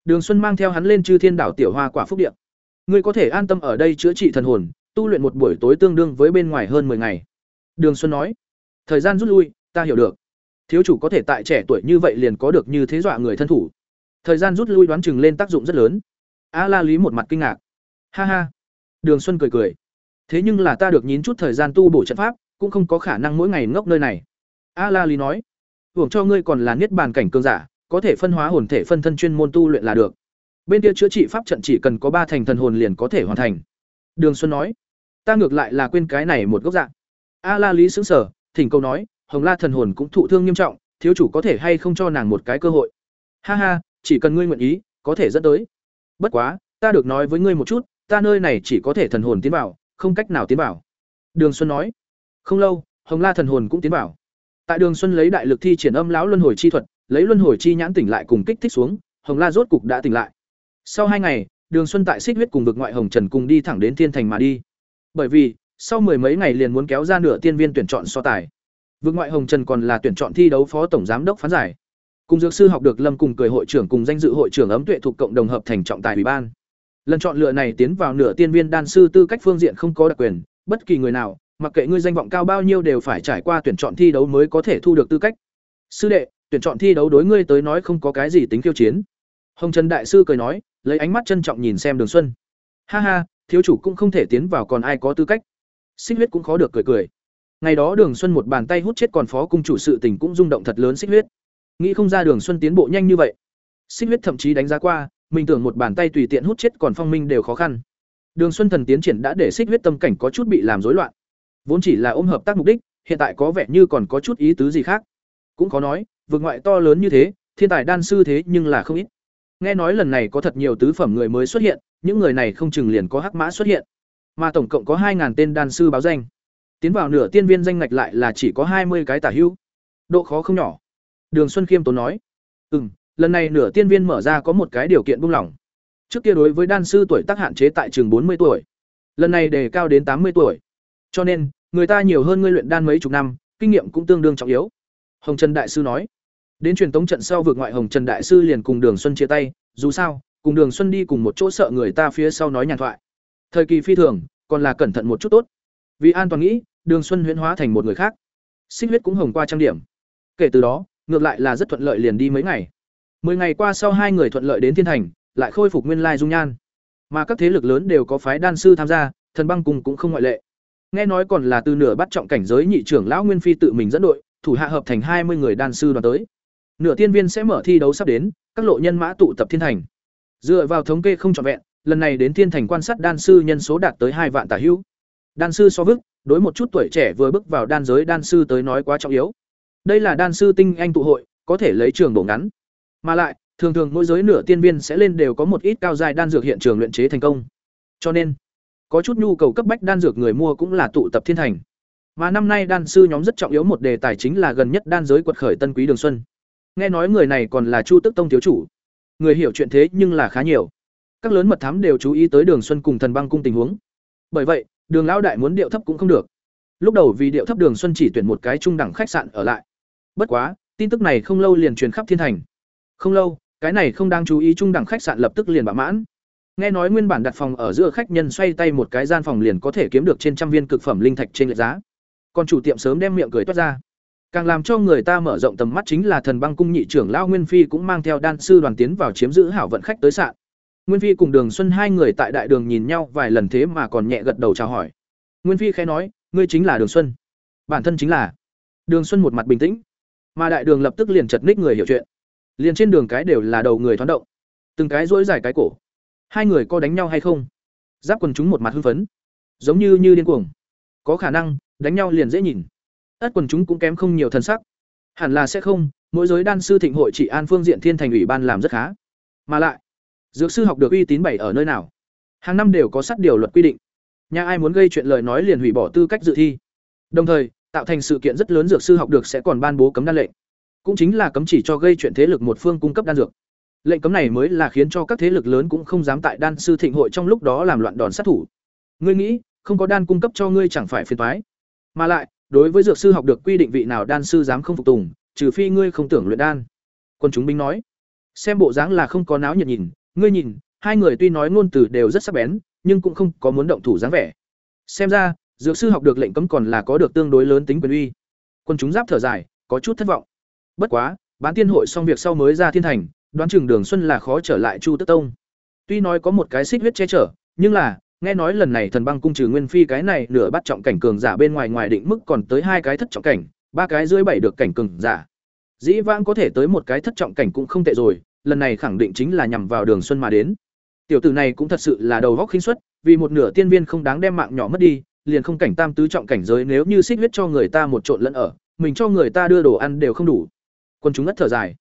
Đường Xuân mang theo hắn lên Chư Thiên đảo tiểu hoa quả phúc địa. Ngươi có thể an tâm ở đây chữa trị thần hồn, tu luyện một buổi tối tương đương với bên ngoài hơn 10 ngày. Đường Xuân nói, thời gian rút lui, ta hiểu được. Thiếu chủ có thể tại trẻ tuổi như vậy liền có được như thế dọa người thân thủ. Thời gian rút lui đoán chừng lên tác dụng rất lớn. A La Lý một mặt kinh ngạc. Ha ha. Đường Xuân cười cười. Thế nhưng là ta được nhín chút thời gian tu bổ trận pháp, cũng không có khả năng mỗi ngày ngốc nơi này. A La Lý nói. Hưởng cho ngươi còn là niết bàn cảnh cường giả, có thể phân hóa hồn thể phân thân chuyên môn tu luyện là được. Bên kia chữa trị pháp trận chỉ cần có ba thành thần hồn liền có thể hoàn thành. Đường Xuân nói. Ta ngược lại là quên cái này một gốc dạng. A La Lý sững sờ, thỉnh cầu nói, Hồng La thần hồn cũng thụ thương nghiêm trọng, thiếu chủ có thể hay không cho nàng một cái cơ hội. Ha ha, chỉ cần ngươi nguyện ý, có thể dẫn tới. Bất quá, ta được nói với ngươi một chút, ta nơi này chỉ có thể thần hồn tiến vào, không cách nào tiến vào. Đường Xuân nói. Không lâu, Hồng La thần hồn cũng tiến vào. Tại Đường Xuân lấy đại lực thi triển âm lão luân hồi chi thuật, lấy luân hồi chi nhãn tỉnh lại cùng kích thích xuống, Hồng La rốt cục đã tỉnh lại. Sau hai ngày, Đường Xuân tại Xích huyết cùng vực ngoại Hồng Trần cùng đi thẳng đến Thiên Thành mà đi. Bởi vì, sau mười mấy ngày liền muốn kéo ra nửa tiên viên tuyển chọn so tài. Vực ngoại Hồng Trần còn là tuyển chọn thi đấu phó tổng giám đốc phán giải. Cùng dược sư học được Lâm cùng cười hội trưởng cùng danh dự hội trưởng ấm tuệ thuộc cộng đồng hợp thành trọng tài ủy ban. Lần chọn lựa này tiến vào nửa tiên viên đan sư tư cách phương diện không có đặc quyền, bất kỳ người nào, mặc kệ ngươi danh vọng cao bao nhiêu đều phải trải qua tuyển chọn thi đấu mới có thể thu được tư cách. Sư đệ, tuyển chọn thi đấu đối ngươi tới nói không có cái gì tính khiêu chiến. Hồng Trần đại sư cười nói, lấy ánh mắt trân trọng nhìn xem Đường Xuân. Ha ha, thiếu chủ cũng không thể tiến vào còn ai có tư cách. Xích huyết cũng khó được cười cười. Ngày đó Đường Xuân một bàn tay hút chết còn phó cung chủ sự tình cũng rung động thật lớn Xích huyết. Nghĩ không ra Đường Xuân tiến bộ nhanh như vậy. Xích huyết thậm chí đánh giá qua, mình tưởng một bàn tay tùy tiện hút chết còn phong minh đều khó khăn. Đường Xuân thần tiến triển đã để Xích huyết tâm cảnh có chút bị làm rối loạn. Vốn chỉ là ôm hợp tác mục đích, hiện tại có vẻ như còn có chút ý tứ gì khác. Cũng có nói, vượt ngoại to lớn như thế, thiên tài đan sư thế nhưng là không ít. Nghe nói lần này có thật nhiều tứ phẩm người mới xuất hiện, những người này không chừng liền có hắc mã xuất hiện. Mà tổng cộng có hai tên đan sư báo danh. Tiến vào nửa tiên viên danh ngạch lại là chỉ có 20 cái tả hữu. Độ khó không nhỏ. Đường Xuân Khiêm tốn nói. Ừm, lần này nửa tiên viên mở ra có một cái điều kiện buông lỏng. Trước kia đối với đan sư tuổi tác hạn chế tại trường 40 tuổi. Lần này đề cao đến 80 tuổi. Cho nên, người ta nhiều hơn ngươi luyện đan mấy chục năm, kinh nghiệm cũng tương đương trọng yếu. Hồng Trần đại sư nói. Đến truyền tống trận sau vượt ngoại Hồng Trần đại sư liền cùng Đường Xuân chia tay, dù sao, cùng Đường Xuân đi cùng một chỗ sợ người ta phía sau nói nhàn thoại. Thời kỳ phi thường, còn là cẩn thận một chút tốt. Vì an toàn nghĩ, Đường Xuân huyễn hóa thành một người khác. Xích huyết cũng hồng qua trang điểm. Kể từ đó, ngược lại là rất thuận lợi liền đi mấy ngày. Mười ngày qua sau hai người thuận lợi đến thiên thành, lại khôi phục nguyên lai dung nhan. Mà các thế lực lớn đều có phái đan sư tham gia, thần băng cùng cũng không ngoại lệ. Nghe nói còn là từ nửa bắt trọng cảnh giới nhị trưởng lão Nguyên Phi tự mình dẫn đội, thủ hạ hợp thành hai mươi người đan sư đoàn tới. Nửa tiên viên sẽ mở thi đấu sắp đến, các lộ nhân mã tụ tập thiên thành. Dựa vào thống kê không trọn vẹn, lần này đến thiên thành quan sát đan sư nhân số đạt tới hai vạn tả hữu. Đan sư so vức, đối một chút tuổi trẻ vừa bước vào đan giới đan sư tới nói quá trọng yếu. Đây là đan sư tinh anh tụ hội, có thể lấy trường bổ ngắn. Mà lại, thường thường mỗi giới nửa tiên viên sẽ lên đều có một ít cao dài đan dược hiện trường luyện chế thành công. Cho nên, có chút nhu cầu cấp bách đan dược người mua cũng là tụ tập thiên thành. Mà năm nay đan sư nhóm rất trọng yếu một đề tài chính là gần nhất đan giới quật khởi Tân Quý Đường Xuân. Nghe nói người này còn là Chu Tức Tông thiếu chủ. Người hiểu chuyện thế nhưng là khá nhiều. Các lớn mật thám đều chú ý tới Đường Xuân cùng Thần Băng cung tình huống. Bởi vậy, Đường lão đại muốn điệu thấp cũng không được. Lúc đầu vì điệu thấp Đường Xuân chỉ tuyển một cái trung đẳng khách sạn ở lại. Bất quá, tin tức này không lâu liền truyền khắp thiên thành. Không lâu, cái này không đang chú ý trung đẳng khách sạn lập tức liền bạ mãn. Nghe nói nguyên bản đặt phòng ở giữa khách nhân xoay tay một cái gian phòng liền có thể kiếm được trên trăm viên cực phẩm linh thạch trên lệ giá. Còn chủ tiệm sớm đem miệng cười toát ra. Càng làm cho người ta mở rộng tầm mắt chính là thần băng cung nhị trưởng lão Nguyên Phi cũng mang theo đan sư đoàn tiến vào chiếm giữ hảo vận khách tới sạn. Nguyên Phi cùng Đường Xuân hai người tại đại đường nhìn nhau vài lần thế mà còn nhẹ gật đầu chào hỏi. Nguyên Phi khẽ nói, ngươi chính là Đường Xuân. Bản thân chính là. Đường Xuân một mặt bình tĩnh, mà đại đường lập tức liền chật ních người hiểu chuyện. Liền trên đường cái đều là đầu người thoáng động, từng cái rỗi dài cái cổ. Hai người có đánh nhau hay không? Giáp quần chúng một mặt hưng phấn, giống như như điên cuồng. Có khả năng, đánh nhau liền dễ nhìn. Ất quần chúng cũng kém không nhiều thân sắc. Hẳn là sẽ không, mỗi giới đan sư thịnh hội chỉ an phương diện thiên thành ủy ban làm rất khá. Mà lại, dược sư học được uy tín bảy ở nơi nào? Hàng năm đều có sát điều luật quy định. Nhà ai muốn gây chuyện lời nói liền hủy bỏ tư cách dự thi. Đồng thời, tạo thành sự kiện rất lớn dược sư học được sẽ còn ban bố cấm đan lệnh. Cũng chính là cấm chỉ cho gây chuyện thế lực một phương cung cấp đan dược. Lệnh cấm này mới là khiến cho các thế lực lớn cũng không dám tại đan sư thịnh hội trong lúc đó làm loạn đòn sát thủ. Ngươi nghĩ, không có đan cung cấp cho ngươi chẳng phải phiền toái. Mà lại, đối với dược sư học được quy định vị nào đan sư dám không phục tùng, trừ phi ngươi không tưởng luyện đan. Quân chúng binh nói, xem bộ dáng là không có náo nhiệt nhìn, ngươi nhìn, hai người tuy nói ngôn từ đều rất sắc bén, nhưng cũng không có muốn động thủ dáng vẻ. Xem ra, dược sư học được lệnh cấm còn là có được tương đối lớn tính quyền uy. Quân chúng giáp thở dài, có chút thất vọng. Bất quá, bán tiên hội xong việc sau mới ra thiên thành, đoán chừng Đường Xuân là khó trở lại Chu Tức Tông. Tuy nói có một cái xích huyết che chở, nhưng là, nghe nói lần này thần băng cung trừ Nguyên Phi cái này nửa bắt trọng cảnh cường giả bên ngoài ngoài định mức còn tới hai cái thất trọng cảnh, ba cái dưới bảy được cảnh cường giả. Dĩ vãng có thể tới một cái thất trọng cảnh cũng không tệ rồi, lần này khẳng định chính là nhằm vào Đường Xuân mà đến. Tiểu tử này cũng thật sự là đầu góc khinh suất, vì một nửa tiên viên không đáng đem mạng nhỏ mất đi, liền không cảnh tam tứ trọng cảnh giới nếu như xích huyết cho người ta một trộn lẫn ở, mình cho người ta đưa đồ ăn đều không đủ. Quân chúng ngất thở dài.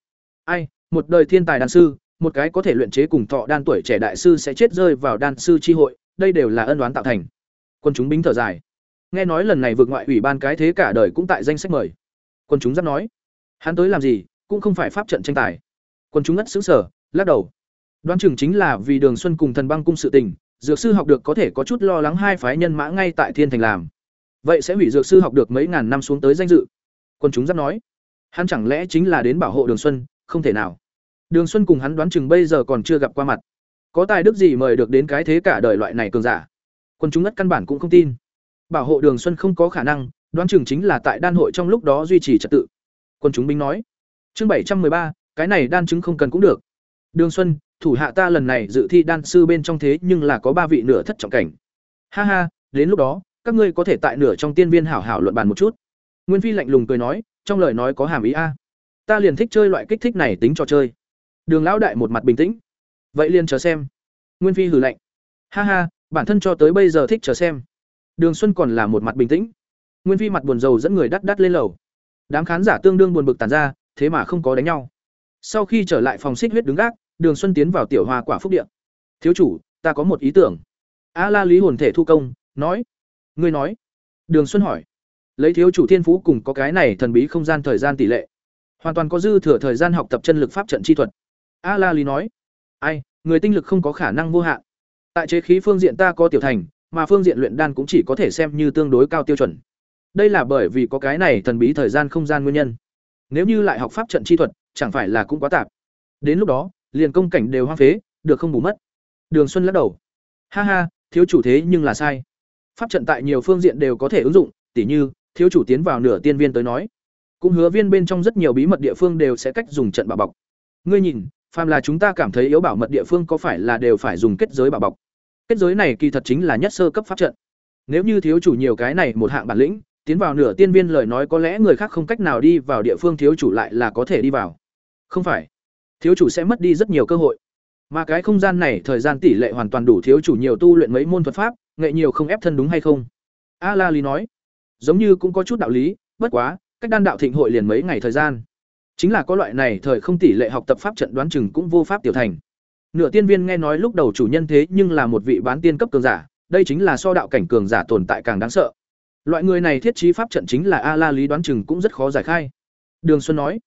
Ai, một đời thiên tài đan sư, một cái có thể luyện chế cùng thọ đan tuổi trẻ đại sư sẽ chết rơi vào đan sư chi hội, đây đều là ân oán tạo thành. Quân chúng bính thở dài. Nghe nói lần này vượt ngoại ủy ban cái thế cả đời cũng tại danh sách mời. Quân chúng giáp nói, hắn tới làm gì, cũng không phải pháp trận tranh tài. Quân chúng ngất sững sờ, lắc đầu. Đoán chừng chính là vì Đường Xuân cùng Thần Băng cung sự tình, dược sư học được có thể có chút lo lắng hai phái nhân mã ngay tại Thiên Thành làm. Vậy sẽ hủy dược sư học được mấy ngàn năm xuống tới danh dự. Quân chúng giáp nói, hắn chẳng lẽ chính là đến bảo hộ Đường Xuân, không thể nào. Đường Xuân cùng hắn đoán chừng bây giờ còn chưa gặp qua mặt. Có tài đức gì mời được đến cái thế cả đời loại này cường giả. Quân chúng ngất căn bản cũng không tin. Bảo hộ Đường Xuân không có khả năng, đoán chừng chính là tại đan hội trong lúc đó duy trì trật tự. Quân chúng binh nói. Chương bảy trăm ba, cái này đan chứng không cần cũng được. Đường Xuân, thủ hạ ta lần này dự thi đan sư bên trong thế nhưng là có ba vị nửa thất trọng cảnh. Ha ha, đến lúc đó, các ngươi có thể tại nửa trong tiên viên hảo hảo luận bàn một chút. Nguyên Phi lạnh lùng cười nói, trong lời nói có hàm ý a. Ta liền thích chơi loại kích thích này tính trò chơi. Đường lão đại một mặt bình tĩnh. Vậy liền chờ xem. Nguyên Phi hừ lạnh. Ha ha, bản thân cho tới bây giờ thích chờ xem. Đường Xuân còn là một mặt bình tĩnh. Nguyên Phi mặt buồn rầu dẫn người đắt đắt lên lầu. Đám khán giả tương đương buồn bực tàn ra, thế mà không có đánh nhau. Sau khi trở lại phòng xích huyết đứng gác, Đường Xuân tiến vào tiểu hoa quả phúc điện. "Thiếu chủ, ta có một ý tưởng." A La Lý hồn thể thu công, nói. "Ngươi nói?" Đường Xuân hỏi. Lấy thiếu chủ thiên phú cùng có cái này thần bí không gian thời gian tỷ lệ, hoàn toàn có dư thừa thời gian học tập chân lực pháp trận chi thuật. A La Lý nói. "Ai, người tinh lực không có khả năng vô hạn. Tại chế khí phương diện ta có tiểu thành, mà phương diện luyện đan cũng chỉ có thể xem như tương đối cao tiêu chuẩn. Đây là bởi vì có cái này thần bí thời gian không gian nguyên nhân. Nếu như lại học pháp trận chi thuật, chẳng phải là cũng quá tạp. Đến lúc đó, liền công cảnh đều hoang phế, được không bù mất. Đường Xuân lắc đầu. Ha ha, thiếu chủ thế nhưng là sai. Pháp trận tại nhiều phương diện đều có thể ứng dụng, tỉ như, thiếu chủ tiến vào nửa tiên viên tới nói, cũng hứa viên bên trong rất nhiều bí mật địa phương đều sẽ cách dùng trận bảo bọc. Ngươi nhìn, phàm là chúng ta cảm thấy yếu bảo mật địa phương có phải là đều phải dùng kết giới bảo bọc. Kết giới này kỳ thật chính là nhất sơ cấp pháp trận. Nếu như thiếu chủ nhiều cái này một hạng bản lĩnh, tiến vào nửa tiên viên lời nói có lẽ người khác không cách nào đi vào địa phương thiếu chủ lại là có thể đi vào. Không phải thiếu chủ sẽ mất đi rất nhiều cơ hội mà cái không gian này thời gian tỷ lệ hoàn toàn đủ thiếu chủ nhiều tu luyện mấy môn thuật pháp nghệ nhiều không ép thân đúng hay không a la lý nói giống như cũng có chút đạo lý, bất quá, cách đan đạo thịnh hội liền mấy ngày thời gian. Chính là có loại này thời không tỷ lệ học tập pháp trận đoán chừng cũng vô pháp tiểu thành. Nửa tiên viên nghe nói lúc đầu chủ nhân thế nhưng là một vị bán tiên cấp cường giả, đây chính là so đạo cảnh cường giả tồn tại càng đáng sợ. Loại người này thiết trí pháp trận chính là a la lý đoán chừng cũng rất khó giải khai. Đường xuân nói,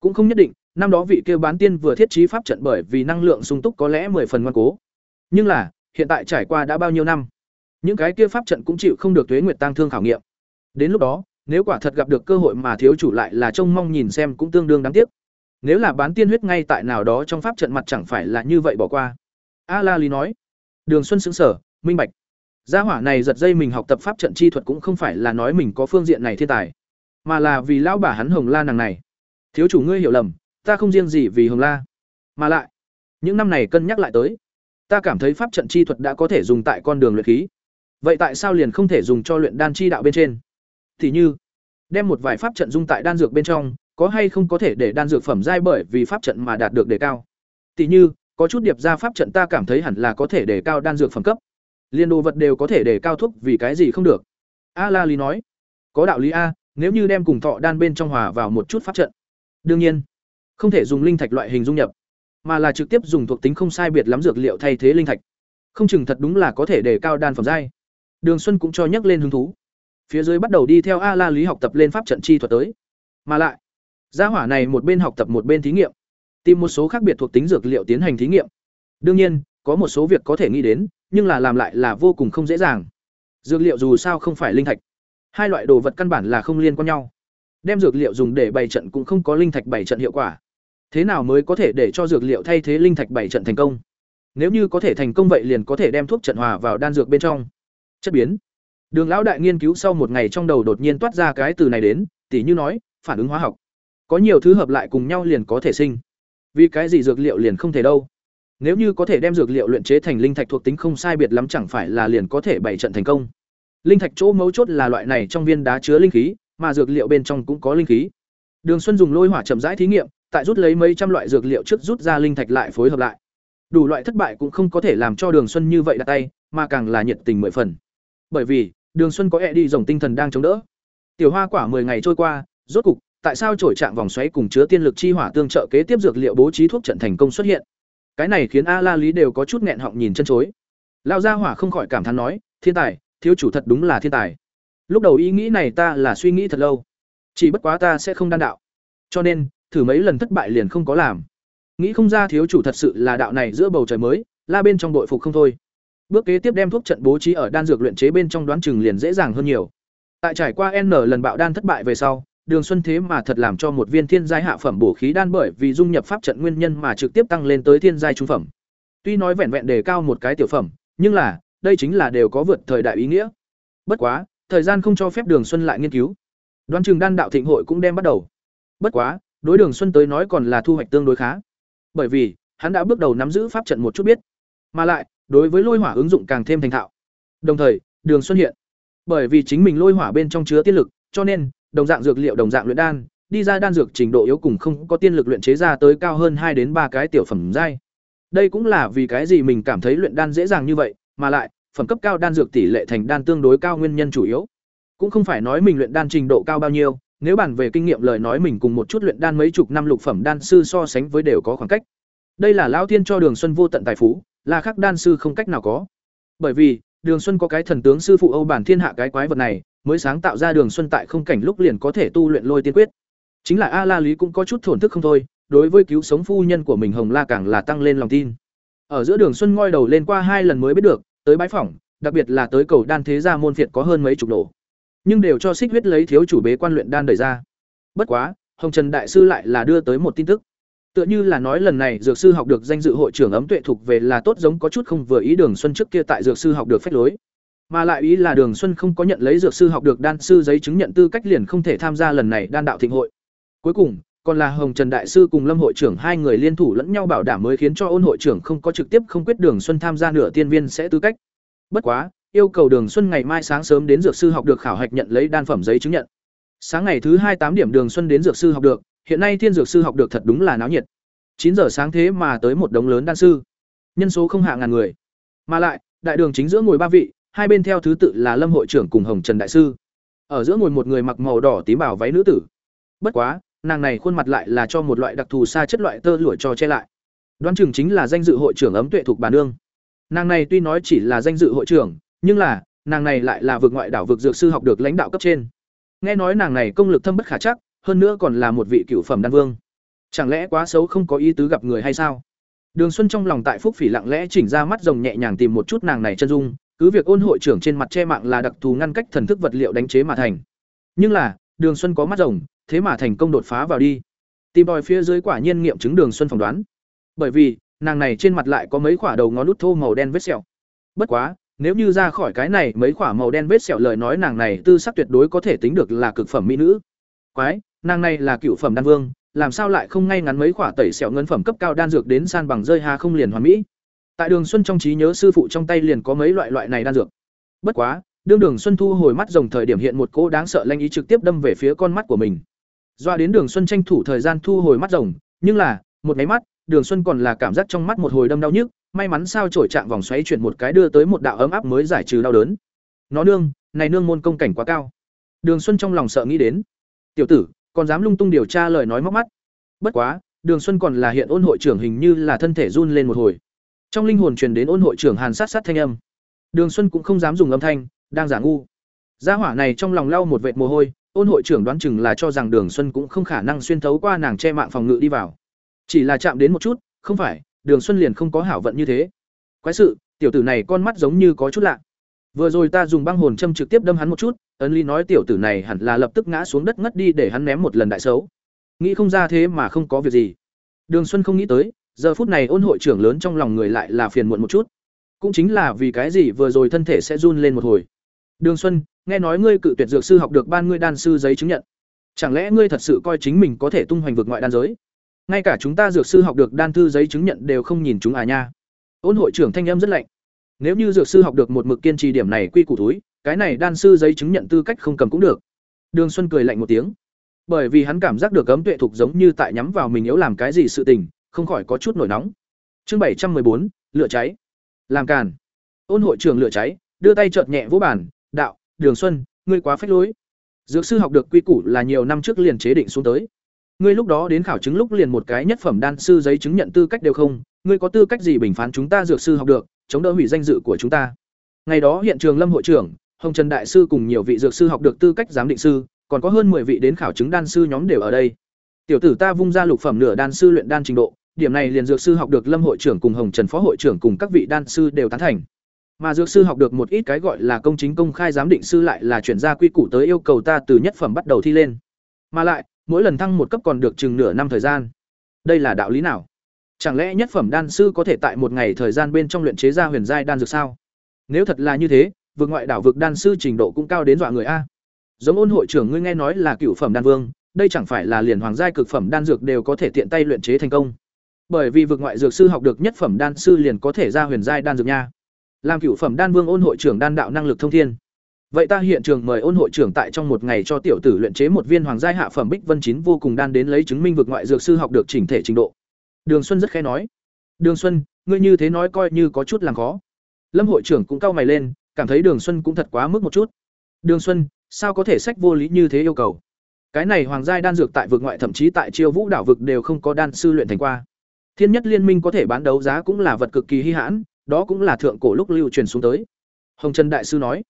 cũng không nhất định, năm đó vị kia bán tiên vừa thiết trí pháp trận bởi vì năng lượng sung túc có lẽ mười phần ngoan cố. Nhưng là, hiện tại trải qua đã bao nhiêu năm, những cái kia pháp trận cũng chịu không được tuế nguyệt tăng thương khảo nghiệm đến lúc đó, nếu quả thật gặp được cơ hội mà thiếu chủ lại là trông mong nhìn xem cũng tương đương đáng tiếc. Nếu là bán tiên huyết ngay tại nào đó trong pháp trận mặt chẳng phải là như vậy bỏ qua. A la lý nói. Đường xuân xứng sở minh bạch. Gia hỏa này giật dây mình học tập pháp trận chi thuật cũng không phải là nói mình có phương diện này thiên tài, mà là vì lão bà hắn hồng la nàng này. Thiếu chủ ngươi hiểu lầm, ta không riêng gì vì hồng la, mà lại, những năm này cân nhắc lại tới, ta cảm thấy pháp trận chi thuật đã có thể dùng tại con đường luyện khí. Vậy tại sao liền không thể dùng cho luyện đan chi đạo bên trên? Thì như đem một vài pháp trận dung tại đan dược bên trong có hay không có thể để đan dược phẩm giai bởi vì pháp trận mà đạt được đề cao tỷ như có chút điệp ra pháp trận ta cảm thấy hẳn là có thể đề cao đan dược phẩm cấp liên đồ vật đều có thể đề cao thuốc vì cái gì không được a la lý nói có đạo lý a nếu như đem cùng thọ đan bên trong hòa vào một chút pháp trận đương nhiên không thể dùng linh thạch loại hình dung nhập, mà là trực tiếp dùng thuộc tính không sai biệt lắm dược liệu thay thế linh thạch. Không chừng thật đúng là có thể đề cao đan phẩm giai. Đường Xuân cũng cho nhắc lên hứng thú. Phía dưới bắt đầu đi theo A La Lý học tập lên pháp trận chi thuật tới. Mà lại, gia hỏa này một bên học tập một bên thí nghiệm, tìm một số khác biệt thuộc tính dược liệu tiến hành thí nghiệm. Đương nhiên, có một số việc có thể nghĩ đến, nhưng là làm lại là vô cùng không dễ dàng. Dược liệu dù sao không phải linh thạch, hai loại đồ vật căn bản là không liên quan nhau. Đem dược liệu dùng để bày trận cũng không có linh thạch bày trận hiệu quả. Thế nào mới có thể để cho dược liệu thay thế linh thạch bày trận thành công? Nếu như có thể thành công vậy liền có thể đem thuốc trận hòa vào đan dược bên trong. Chất biến. Đường lão đại nghiên cứu sau một ngày trong đầu đột nhiên toát ra cái từ này đến, tỉ như nói, phản ứng hóa học. Có nhiều thứ hợp lại cùng nhau liền có thể sinh. Vì cái gì dược liệu liền không thể đâu? Nếu như có thể đem dược liệu luyện chế thành linh thạch thuộc tính không sai biệt lắm chẳng phải là liền có thể bày trận thành công. Linh thạch chỗ mấu chốt là loại này trong viên đá chứa linh khí, mà dược liệu bên trong cũng có linh khí. Đường Xuân dùng lôi hỏa chậm rãi thí nghiệm, tại rút lấy mấy trăm loại dược liệu trước rút ra linh thạch lại phối hợp lại. Đủ loại thất bại cũng không có thể làm cho Đường Xuân như vậy đặt tay, mà càng là nhiệt tình mười phần. Bởi vì, Đường Xuân có e đi rồng tinh thần đang chống đỡ. Tiểu Hoa quả 10 ngày trôi qua, rốt cục, tại sao trổi trạng vòng xoáy cùng chứa tiên lực chi hỏa tương trợ kế tiếp dược liệu bố trí thuốc trận thành công xuất hiện. Cái này khiến A La Lý đều có chút nghẹn họng nhìn chân chối. Lão gia hỏa không khỏi cảm thán nói, thiên tài, thiếu chủ thật đúng là thiên tài. Lúc đầu ý nghĩ này ta là suy nghĩ thật lâu, chỉ bất quá ta sẽ không đan đạo. Cho nên, thử mấy lần thất bại liền không có làm. Nghĩ không ra thiếu chủ thật sự là đạo này giữa bầu trời mới, la bên trong đội phục không thôi. Bước kế tiếp đem thuốc trận bố trí ở đan dược luyện chế bên trong đoán chừng liền dễ dàng hơn nhiều. Tại trải qua N lần bạo đan thất bại về sau, Đường Xuân thế mà thật làm cho một viên thiên giai hạ phẩm bổ khí đan bởi vì dung nhập pháp trận nguyên nhân mà trực tiếp tăng lên tới thiên giai trung phẩm. Tuy nói vẹn vẹn đề cao một cái tiểu phẩm, nhưng là, đây chính là đều có vượt thời đại ý nghĩa. Bất quá, thời gian không cho phép Đường Xuân lại nghiên cứu. Đoán chừng đan đạo thịnh hội cũng đem bắt đầu. Bất quá, đối Đường Xuân tới nói còn là thu hoạch tương đối khá. Bởi vì, hắn đã bước đầu nắm giữ pháp trận một chút biết, mà lại, đối với lôi hỏa ứng dụng càng thêm thành thạo. Đồng thời, Đường Xuân hiện, bởi vì chính mình lôi hỏa bên trong chứa tiên lực, cho nên đồng dạng dược liệu đồng dạng luyện đan, đi ra đan dược trình độ yếu cùng không có tiên lực luyện chế ra tới cao hơn hai đến ba cái tiểu phẩm giai. Đây cũng là vì cái gì mình cảm thấy luyện đan dễ dàng như vậy, mà lại, phẩm cấp cao đan dược tỷ lệ thành đan tương đối cao nguyên nhân chủ yếu. Cũng không phải nói mình luyện đan trình độ cao bao nhiêu, nếu bàn về kinh nghiệm lời nói mình cùng một chút luyện đan mấy chục năm lục phẩm đan sư so sánh với đều có khoảng cách. Đây là lão thiên cho Đường Xuân vô tận tài phú, là khác đan sư không cách nào có. Bởi vì, Đường Xuân có cái thần tướng sư phụ Âu Bản Thiên Hạ cái quái vật này, mới sáng tạo ra Đường Xuân tại không cảnh lúc liền có thể tu luyện lôi tiên quyết. Chính là A La Lý cũng có chút thổn thức không thôi, đối với cứu sống phu nhân của mình Hồng La càng là tăng lên lòng tin. Ở giữa Đường Xuân ngoi đầu lên qua hai lần mới biết được, tới bái phỏng, đặc biệt là tới cầu đan thế gia môn phiệt có hơn mấy chục nổ. Nhưng đều cho Xích huyết lấy thiếu chủ bế quan luyện đan đẩy ra. Bất quá, Hồng Trần đại sư lại là đưa tới một tin tức. Tựa như là nói lần này dược sư học được danh dự hội trưởng ấm tuệ thuộc về là tốt giống có chút không vừa ý Đường Xuân trước kia tại dược sư học được phép lối. Mà lại ý là Đường Xuân không có nhận lấy dược sư học được đan sư giấy chứng nhận tư cách liền không thể tham gia lần này đan đạo thịnh hội. Cuối cùng, còn là Hồng Trần đại sư cùng Lâm hội trưởng hai người liên thủ lẫn nhau bảo đảm mới khiến cho Ôn hội trưởng không có trực tiếp không quyết Đường Xuân tham gia nửa tiên viên sẽ tư cách. Bất quá, yêu cầu Đường Xuân ngày mai sáng sớm đến dược sư học được khảo hạch nhận lấy đan phẩm giấy chứng nhận. Sáng ngày thứ hai tám điểm Đường Xuân đến dược sư học được, hiện nay thiên dược sư học được thật đúng là náo nhiệt. chín giờ sáng thế mà tới một đống lớn đan sư. Nhân số không hạ ngàn người. Mà lại, đại đường chính giữa ngồi ba vị, hai bên theo thứ tự là Lâm hội trưởng cùng Hồng Trần đại sư. Ở giữa ngồi một người mặc màu đỏ tím bảo váy nữ tử. Bất quá, nàng này khuôn mặt lại là cho một loại đặc thù xa chất loại tơ lụa cho che lại. Đoán chừng chính là danh dự hội trưởng ấm tuệ thuộc bà nương. Nàng này tuy nói chỉ là danh dự hội trưởng, nhưng là, nàng này lại là vực ngoại đảo vực dược sư học được lãnh đạo cấp trên. Nghe nói nàng này công lực thâm bất khả chắc, hơn nữa còn là một vị cựu phẩm đan vương. Chẳng lẽ quá xấu không có ý tứ gặp người hay sao? Đường Xuân trong lòng tại Phúc Phỉ lặng lẽ chỉnh ra mắt rồng nhẹ nhàng tìm một chút nàng này chân dung, cứ việc ôn hội trưởng trên mặt che mạng là đặc thù ngăn cách thần thức vật liệu đánh chế mà thành. Nhưng là, Đường Xuân có mắt rồng, thế mà thành công đột phá vào đi. Tìm đòi phía dưới quả nhiên nghiệm chứng Đường Xuân phỏng đoán. Bởi vì, nàng này trên mặt lại có mấy khoả đầu ngón nút thô màu đen vết sẹo. Bất quá, nếu như ra khỏi cái này mấy khoả màu đen vết sẹo lời nói nàng này tư sắc tuyệt đối có thể tính được là cực phẩm mỹ nữ. Quái, nàng này là cựu phẩm đan vương, làm sao lại không ngay ngắn mấy khoả tẩy sẹo ngân phẩm cấp cao đan dược đến san bằng rơi hà không liền hoàn mỹ. Tại Đường Xuân trong trí nhớ sư phụ trong tay liền có mấy loại loại này đan dược. Bất quá, đương Đường Xuân thu hồi mắt rồng thời điểm hiện một cỗ đáng sợ lanh ý trực tiếp đâm về phía con mắt của mình. Doa đến Đường Xuân tranh thủ thời gian thu hồi mắt rồng, nhưng là, một cái mắt, Đường Xuân còn là cảm giác trong mắt một hồi đâm đau nhức, may mắn sao trổi trạng vòng xoáy chuyển một cái đưa tới một đạo ấm áp mới giải trừ đau đớn. Nó nương, này nương môn công cảnh quá cao. Đường Xuân trong lòng sợ nghĩ đến. Tiểu tử, còn dám lung tung điều tra lời nói móc mắt. Bất quá, Đường Xuân còn là hiện ôn hội trưởng hình như là thân thể run lên một hồi. Trong linh hồn truyền đến ôn hội trưởng Hàn sát sát thanh âm. Đường Xuân cũng không dám dùng âm thanh, đang giả ngu gia hỏa này trong lòng lau một vệt mồ hôi ôn hội trưởng đoán chừng là cho rằng đường xuân cũng không khả năng xuyên thấu qua nàng che mạng phòng ngự đi vào chỉ là chạm đến một chút không phải đường xuân liền không có hảo vận như thế quái sự tiểu tử này con mắt giống như có chút lạ vừa rồi ta dùng băng hồn châm trực tiếp đâm hắn một chút, ấn ly nói tiểu tử này hẳn là lập tức ngã xuống đất ngất đi để hắn ném một lần đại xấu. Nghĩ không ra thế mà không có việc gì. Đường xuân không nghĩ tới, giờ phút này ôn hội trưởng lớn trong lòng người lại là phiền muộn một chút. Cũng chính là vì cái gì vừa rồi thân thể sẽ run lên một hồi. Đường xuân, nghe nói ngươi cự tuyệt dược sư học được ban ngươi đan sư giấy chứng nhận. Chẳng lẽ ngươi thật sự coi chính mình có thể tung hoành vực ngoại đan giới? Ngay cả chúng ta dược sư học được đan thư giấy chứng nhận đều không nhìn chúng à nha. Ôn hội trưởng thanh âm rất lạnh nếu như dược sư học được một mực kiên trì điểm này quy củ túi cái này đan sư giấy chứng nhận tư cách không cầm cũng được. Đường xuân cười lạnh một tiếng. Bởi vì hắn cảm giác được cấm tuệ thục giống như tại nhắm vào mình yếu làm cái gì sự tình, không khỏi có chút nổi nóng. Chương bảy trăm bốn, lửa cháy. Làm càn. Ôn hội trưởng lửa cháy, đưa tay chợt nhẹ vỗ bản đạo, đường xuân, ngươi quá phách lối. Dược sư học được quy củ là nhiều năm trước liền chế định xuống tới ngươi lúc đó đến khảo chứng lúc liền một cái nhất phẩm đan sư giấy chứng nhận tư cách đều không, ngươi có tư cách gì bình phán chúng ta dược sư học được, chống đỡ hủy danh dự của chúng ta? Ngày đó hiện trường lâm hội trưởng, hồng trần đại sư cùng nhiều vị dược sư học được tư cách giám định sư, còn có hơn 10 vị đến khảo chứng đan sư nhóm đều ở đây. Tiểu tử ta vung ra lục phẩm nửa đan sư luyện đan trình độ, điểm này liền dược sư học được lâm hội trưởng cùng hồng trần phó hội trưởng cùng các vị đan sư đều tán thành. Mà dược sư học được một ít cái gọi là công chính công khai giám định sư lại là chuyển ra quy củ tới yêu cầu ta từ nhất phẩm bắt đầu thi lên. Mà lại mỗi lần thăng một cấp còn được chừng nửa năm thời gian. Đây là đạo lý nào? Chẳng lẽ nhất phẩm đan sư có thể tại một ngày thời gian bên trong luyện chế ra huyền giai đan dược sao? Nếu thật là như thế, vực ngoại đảo vực đan sư trình độ cũng cao đến dọa người a. Giống ôn hội trưởng ngươi nghe nói là cựu phẩm đan vương, đây chẳng phải là liền hoàng giai cực phẩm đan dược đều có thể tiện tay luyện chế thành công? Bởi vì vực ngoại dược sư học được nhất phẩm đan sư liền có thể ra huyền giai đan dược nha. Làm cựu phẩm đan vương ôn hội trưởng đan đạo năng lực thông thiên vậy ta hiện trường mời ôn hội trưởng tại trong một ngày cho tiểu tử luyện chế một viên hoàng giai hạ phẩm bích vân chín vô cùng đan đến lấy chứng minh vực ngoại dược sư học được chỉnh thể trình độ. Đường xuân rất khẽ nói. Đường xuân, ngươi như thế nói coi như có chút làm khó. Lâm hội trưởng cũng cau mày lên, cảm thấy đường xuân cũng thật quá mức một chút. Đường xuân, sao có thể sách vô lý như thế yêu cầu? Cái này hoàng giai đan dược tại vực ngoại thậm chí tại chiêu vũ đảo vực đều không có đan sư luyện thành qua. Thiên nhất liên minh có thể bán đấu giá cũng là vật cực kỳ hy hãn, đó cũng là thượng cổ lúc lưu truyền xuống tới. Hồng trần đại sư nói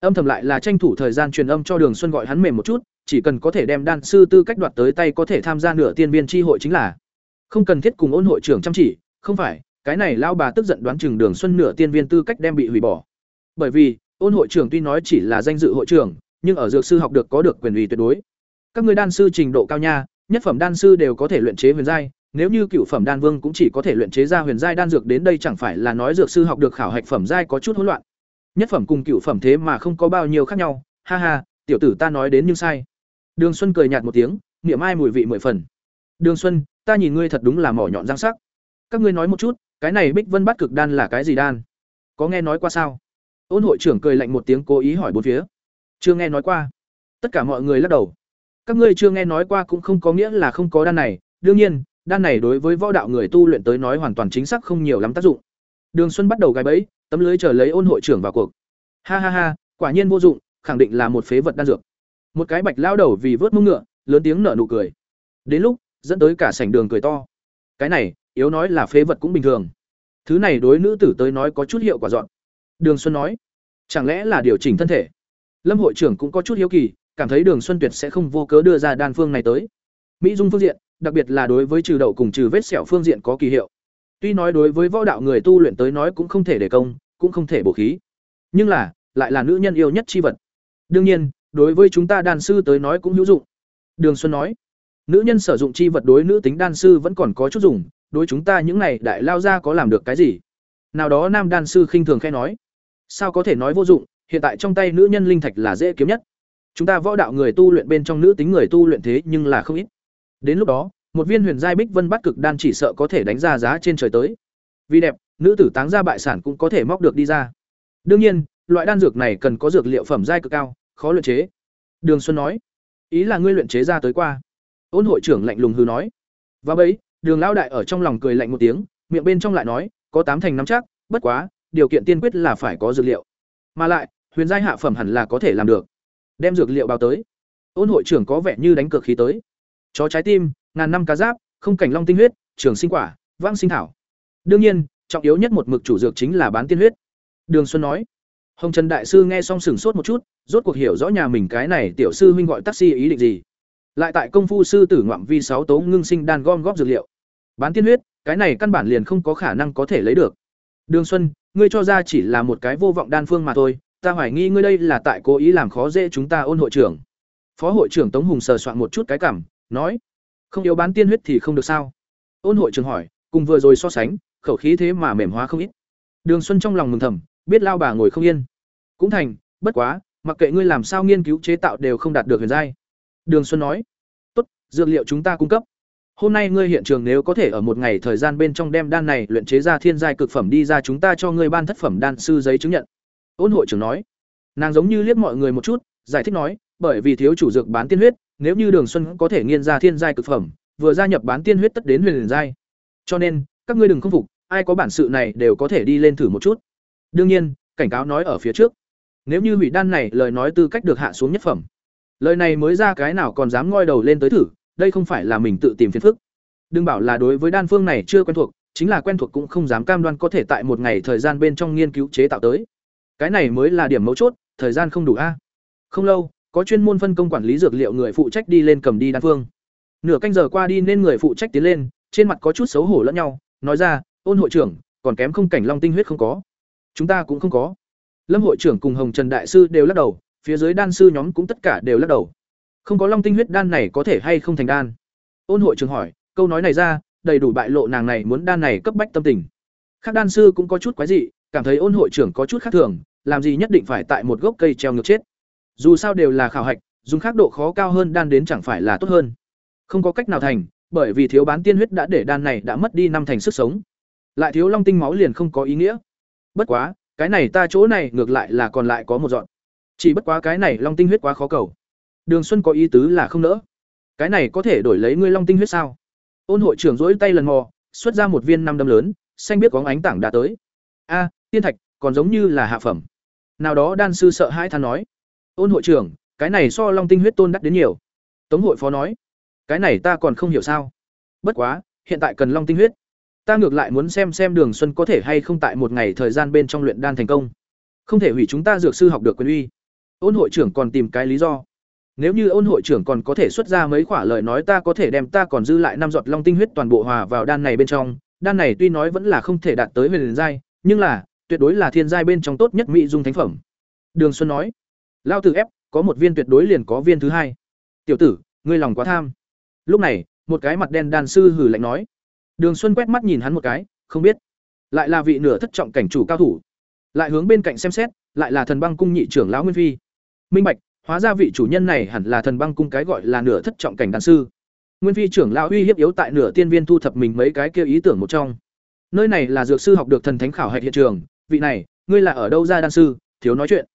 âm thầm lại là tranh thủ thời gian truyền âm cho đường xuân gọi hắn mềm một chút, chỉ cần có thể đem đan sư tư cách đoạt tới tay có thể tham gia nửa tiên viên tri hội chính là. Không cần thiết cùng ôn hội trưởng chăm chỉ, không phải, cái này lao bà tức giận đoán chừng đường xuân nửa tiên viên tư cách đem bị hủy bỏ. Bởi vì, ôn hội trưởng tuy nói chỉ là danh dự hội trưởng, nhưng ở dược sư học được có được quyền ủy tuyệt đối. Các người đan sư trình độ cao nha, nhất phẩm đan sư đều có thể luyện chế huyền giai, nếu như cựu phẩm đan vương cũng chỉ có thể luyện chế ra huyền giai đan dược đến đây chẳng phải là nói dược sư học được khảo hạch phẩm giai có chút hỗn loạn nhất phẩm cùng cựu phẩm thế mà không có bao nhiêu khác nhau. Ha ha, tiểu tử ta nói đến nhưng sai. Đường xuân cười nhạt một tiếng, niệm ai mùi vị mười phần. Đường xuân, ta nhìn ngươi thật đúng là mỏ nhọn răng sắc. Các ngươi nói một chút, cái này bích vân bắt cực đan là cái gì đan? Có nghe nói qua sao? Ôn hội trưởng cười lạnh một tiếng cố ý hỏi bốn phía. Chưa nghe nói qua. Tất cả mọi người lắc đầu. Các ngươi chưa nghe nói qua cũng không có nghĩa là không có đan này. Đương nhiên, đan này đối với võ đạo người tu luyện tới nói hoàn toàn chính xác không nhiều lắm tác dụng. Đường xuân bắt đầu gài bẫy tấm lưới chờ lấy ôn hội trưởng vào cuộc. Ha ha ha, quả nhiên vô dụng, khẳng định là một phế vật đan dược. Một cái bạch lao đầu vì vớt mông ngựa, lớn tiếng nở nụ cười. Đến lúc, dẫn tới cả sảnh đường cười to. Cái này, yếu nói là phế vật cũng bình thường. Thứ này đối nữ tử tới nói có chút hiệu quả dọn. Đường xuân nói, chẳng lẽ là điều chỉnh thân thể? Lâm hội trưởng cũng có chút hiếu kỳ, cảm thấy đường xuân tuyệt sẽ không vô cớ đưa ra đan phương này tới. Mỹ dung phương diện, đặc biệt là đối với trừ đậu cùng trừ vết sẹo phương diện có kỳ hiệu tuy nói đối với võ đạo người tu luyện tới nói cũng không thể để công, cũng không thể bổ khí. Nhưng là, lại là nữ nhân yêu nhất chi vật. Đương nhiên, đối với chúng ta đan sư tới nói cũng hữu dụng. Đường xuân nói, nữ nhân sử dụng chi vật đối nữ tính đan sư vẫn còn có chút dùng, đối chúng ta những này đại lao ra có làm được cái gì? Nào đó nam đan sư khinh thường khẽ nói, sao có thể nói vô dụng, hiện tại trong tay nữ nhân linh thạch là dễ kiếm nhất. Chúng ta võ đạo người tu luyện bên trong nữ tính người tu luyện thế nhưng là không ít. Đến lúc đó một viên huyền giai bích vân bắt cực đan chỉ sợ có thể đánh ra giá trên trời tới. Vì đẹp, nữ tử táng ra bại sản cũng có thể móc được đi ra. Đương nhiên, loại đan dược này cần có dược liệu phẩm giai cực cao, khó luyện chế. Đường xuân nói, ý là ngươi luyện chế ra tới qua. Ôn hội trưởng lạnh lùng hư nói. Và bấy đường lao đại ở trong lòng cười lạnh một tiếng, miệng bên trong lại nói, có tám thành nắm chắc, bất quá, điều kiện tiên quyết là phải có dược liệu. Mà lại, huyền giai hạ phẩm hẳn là có thể làm được. Đem dược liệu bao tới. Ôn hội trưởng có vẻ như đánh cược khí tới. Chó trái tim ngàn năm cá giáp không cảnh long tinh huyết trường sinh quả vãng sinh thảo đương nhiên trọng yếu nhất một mực chủ dược chính là bán tiên huyết đường xuân nói Hồng Trần đại sư nghe xong sửng sốt một chút, rốt cuộc hiểu rõ nhà mình cái này tiểu sư huynh gọi taxi ý định gì. Lại tại công phu sư tử ngoạm vi sáu tố ngưng sinh đan gom góp dược liệu. Bán tiên huyết, cái này căn bản liền không có khả năng có thể lấy được. Đường Xuân, ngươi cho ra chỉ là một cái vô vọng đan phương mà thôi, ta hoài nghi ngươi đây là tại cố ý làm khó dễ chúng ta ôn hội trưởng. Phó hội trưởng Tống Hùng sờ soạn một chút cái cảm, nói: "Không yếu bán tiên huyết thì không được sao?" Ôn hội trưởng hỏi, cùng vừa rồi so sánh, khẩu khí thế mà mềm hóa không ít. Đường Xuân trong lòng mừng thầm, biết lao bà ngồi không yên. Cũng thành, bất quá, mặc kệ ngươi làm sao nghiên cứu chế tạo đều không đạt được huyền giai. Đường Xuân nói: "Tốt, dược liệu chúng ta cung cấp. Hôm nay ngươi hiện trường nếu có thể ở một ngày thời gian bên trong đem đan này luyện chế ra thiên giai cực phẩm đi ra chúng ta cho ngươi ban thất phẩm đan sư giấy chứng nhận." Ôn hội trưởng nói. Nàng giống như liếc mọi người một chút, giải thích nói, bởi vì thiếu chủ dược bán tiên huyết, nếu như Đường Xuân có thể nghiên ra thiên giai cực phẩm, vừa gia nhập bán tiên huyết tất đến huyền giai. Cho nên, các ngươi đừng không phục, ai có bản sự này đều có thể đi lên thử một chút. Đương nhiên, cảnh cáo nói ở phía trước. Nếu như hủy đan này lời nói tư cách được hạ xuống nhất phẩm. Lời này mới ra cái nào còn dám ngoi đầu lên tới thử, đây không phải là mình tự tìm phiền phức. Đừng bảo là đối với đan phương này chưa quen thuộc, chính là quen thuộc cũng không dám cam đoan có thể tại một ngày thời gian bên trong nghiên cứu chế tạo tới. Cái này mới là điểm mấu chốt, thời gian không đủ a. Không lâu, có chuyên môn phân công quản lý dược liệu người phụ trách đi lên cầm đi đan phương. Nửa canh giờ qua đi nên người phụ trách tiến lên, trên mặt có chút xấu hổ lẫn nhau, nói ra, "Ôn hội trưởng, còn kém không cảnh long tinh huyết không có." Chúng ta cũng không có. Lâm hội trưởng cùng Hồng Trần đại sư đều lắc đầu, phía dưới đan sư nhóm cũng tất cả đều lắc đầu. Không có long tinh huyết đan này có thể hay không thành đan? Ôn hội trưởng hỏi, câu nói này ra, đầy đủ bại lộ nàng này muốn đan này cấp bách tâm tình. Các đan sư cũng có chút quái dị, cảm thấy ôn hội trưởng có chút khác thường, làm gì nhất định phải tại một gốc cây treo ngược chết. Dù sao đều là khảo hạch, dùng khác độ khó cao hơn đan đến chẳng phải là tốt hơn. Không có cách nào thành, bởi vì thiếu bán tiên huyết đã để đan này đã mất đi năm thành sức sống. Lại thiếu long tinh máu liền không có ý nghĩa. Bất quá, cái này ta chỗ này ngược lại là còn lại có một dọn. Chỉ bất quá cái này long tinh huyết quá khó cầu. Đường Xuân có ý tứ là không nỡ. Cái này có thể đổi lấy ngươi long tinh huyết sao? Ôn hội trưởng rỗi tay lần mò, xuất ra một viên năm đâm lớn, xanh biết có ánh tảng đã tới. A, tiên thạch, còn giống như là hạ phẩm. Nào đó đan sư sợ hãi than nói. Ôn hội trưởng, cái này so long tinh huyết tôn đắt đến nhiều. Tống hội phó nói, cái này ta còn không hiểu sao. Bất quá, hiện tại cần long tinh huyết. Ta ngược lại muốn xem xem Đường Xuân có thể hay không tại một ngày thời gian bên trong luyện đan thành công. Không thể hủy chúng ta dược sư học được quyền uy. Ôn hội trưởng còn tìm cái lý do. Nếu như ôn hội trưởng còn có thể xuất ra mấy khoả lời nói ta có thể đem ta còn dư lại năm giọt long tinh huyết toàn bộ hòa vào đan này bên trong, đan này tuy nói vẫn là không thể đạt tới huyền giai, nhưng là tuyệt đối là thiên giai bên trong tốt nhất mỹ dung thánh phẩm. Đường Xuân nói, lao tử ép, có một viên tuyệt đối liền có viên thứ hai. Tiểu tử, ngươi lòng quá tham. Lúc này, một cái mặt đen đan sư hử lạnh nói. Đường Xuân quét mắt nhìn hắn một cái, không biết, lại là vị nửa thất trọng cảnh chủ cao thủ. Lại hướng bên cạnh xem xét, lại là thần băng cung nhị trưởng lão Nguyên Phi. Minh Bạch, hóa ra vị chủ nhân này hẳn là thần băng cung cái gọi là nửa thất trọng cảnh đan sư. Nguyên Phi trưởng lão uy hiếp yếu tại nửa tiên viên thu thập mình mấy cái kia ý tưởng một trong. Nơi này là dược sư học được thần thánh khảo hạch hiện trường, vị này, ngươi là ở đâu ra đan sư, thiếu nói chuyện.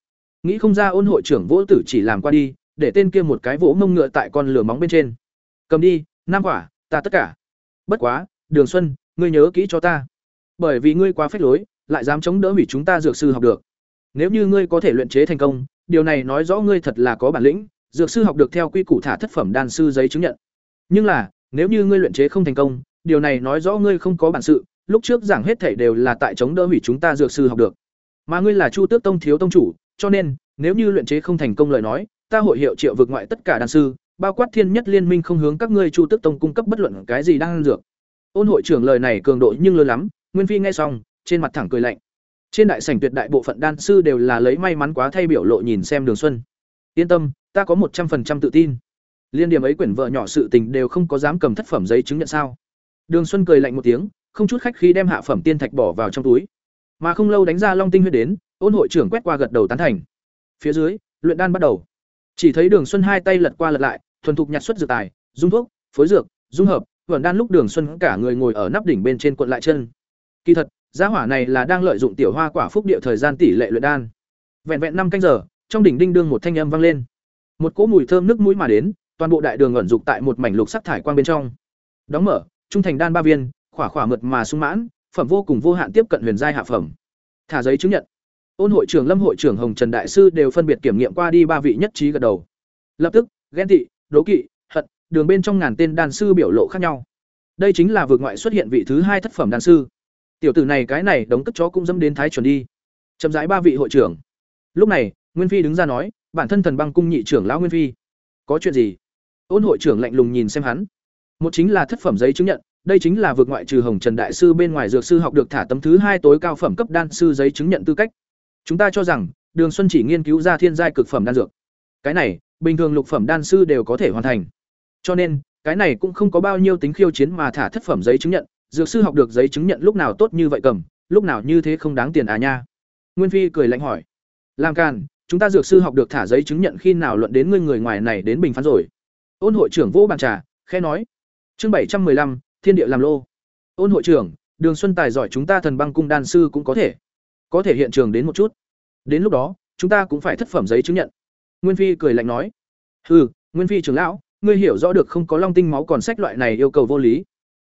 Nghĩ không ra ôn hội trưởng vỗ tử chỉ làm qua đi, để tên kia một cái vỗ mông ngựa tại con lửa móng bên trên. Cầm đi, nam quả, ta tất cả. Bất quá, Đường Xuân, ngươi nhớ kỹ cho ta. Bởi vì ngươi quá phách lối, lại dám chống đỡ hủy chúng ta dược sư học được. Nếu như ngươi có thể luyện chế thành công, điều này nói rõ ngươi thật là có bản lĩnh, dược sư học được theo quy củ thả thất phẩm đan sư giấy chứng nhận. Nhưng là, nếu như ngươi luyện chế không thành công, điều này nói rõ ngươi không có bản sự, lúc trước giảng hết thảy đều là tại chống đỡ hủy chúng ta dược sư học được. Mà ngươi là Chu Tước Tông thiếu tông chủ, cho nên, nếu như luyện chế không thành công lời nói, ta hội hiệu triệu vực ngoại tất cả đan sư, bao quát thiên nhất liên minh không hướng các ngươi Chu Tước Tông cung cấp bất luận cái gì đang dược. Ôn hội trưởng lời này cường độ nhưng lớn lắm, Nguyên Phi nghe xong, trên mặt thẳng cười lạnh. Trên đại sảnh tuyệt đại bộ phận đan sư đều là lấy may mắn quá thay biểu lộ nhìn xem Đường Xuân. Yên tâm, ta có một trăm phần trăm tự tin. Liên điểm ấy quyển vợ nhỏ sự tình đều không có dám cầm thất phẩm giấy chứng nhận sao? Đường Xuân cười lạnh một tiếng, không chút khách khí đem hạ phẩm tiên thạch bỏ vào trong túi. Mà không lâu đánh ra long tinh huyết đến, ôn hội trưởng quét qua gật đầu tán thành. Phía dưới, luyện đan bắt đầu. Chỉ thấy Đường Xuân hai tay lật qua lật lại, thuần thục nhặt xuất dược tài, dung thuốc, phối dược, dung hợp, vẩn đan lúc Đường Xuân cả người ngồi ở nắp đỉnh bên trên cuộn lại chân. Kỳ thật, gia hỏa này là đang lợi dụng tiểu hoa quả phúc địa thời gian tỷ lệ luyện đan. Vẹn vẹn năm canh giờ, trong đỉnh đinh đương một thanh âm vang lên. Một cỗ mùi thơm nước mũi mà đến, toàn bộ đại đường ẩn dục tại một mảnh lục sắc thải quang bên trong. Đóng mở, trung thành đan ba viên, khỏa khỏa mượt mà sung mãn, phẩm vô cùng vô hạn tiếp cận huyền giai hạ phẩm. Thả giấy chứng nhận. Ôn hội trưởng Lâm hội trưởng Hồng Trần đại sư đều phân biệt kiểm nghiệm qua đi ba vị nhất trí gật đầu. Lập tức, ghen tị, đố kỵ, hận, đường bên trong ngàn tên đan sư biểu lộ khác nhau. Đây chính là vượt ngoại xuất hiện vị thứ hai thất phẩm đan sư. Tiểu tử này cái này đống cất chó cũng dẫm đến thái chuẩn đi. Chậm rãi ba vị hội trưởng. lúc này nguyên phi đứng ra nói bản thân thần băng cung nhị trưởng lão nguyên phi có chuyện gì ôn hội trưởng lạnh lùng nhìn xem hắn một chính là thất phẩm giấy chứng nhận đây chính là vượt ngoại trừ hồng trần đại sư bên ngoài dược sư học được thả tấm thứ hai tối cao phẩm cấp đan sư giấy chứng nhận tư cách. Chúng ta cho rằng, đường xuân chỉ nghiên cứu ra thiên giai cực phẩm đan dược. Cái này, bình thường lục phẩm đan sư đều có thể hoàn thành. Cho nên, cái này cũng không có bao nhiêu tính khiêu chiến mà thả thất phẩm giấy chứng nhận. Dược sư học được giấy chứng nhận lúc nào tốt như vậy cầm, lúc nào như thế không đáng tiền à nha. Nguyên phi cười lạnh hỏi. Làm càn, chúng ta dược sư học được thả giấy chứng nhận khi nào luận đến ngươi người ngoài này đến bình phán rồi? Ôn hội trưởng vỗ bàn trà, khẽ nói. Chương bảy trăm lăm thiên địa làm lô. Ôn hội trưởng, đường xuân tài giỏi chúng ta thần băng cung đan sư cũng có thể. Có thể hiện trường đến một chút. Đến lúc đó, chúng ta cũng phải thất phẩm giấy chứng nhận. Nguyên phi cười lạnh nói. Ừ nguyên phi trưởng lão, ngươi hiểu rõ được không có long tinh máu còn sách loại này yêu cầu vô lý.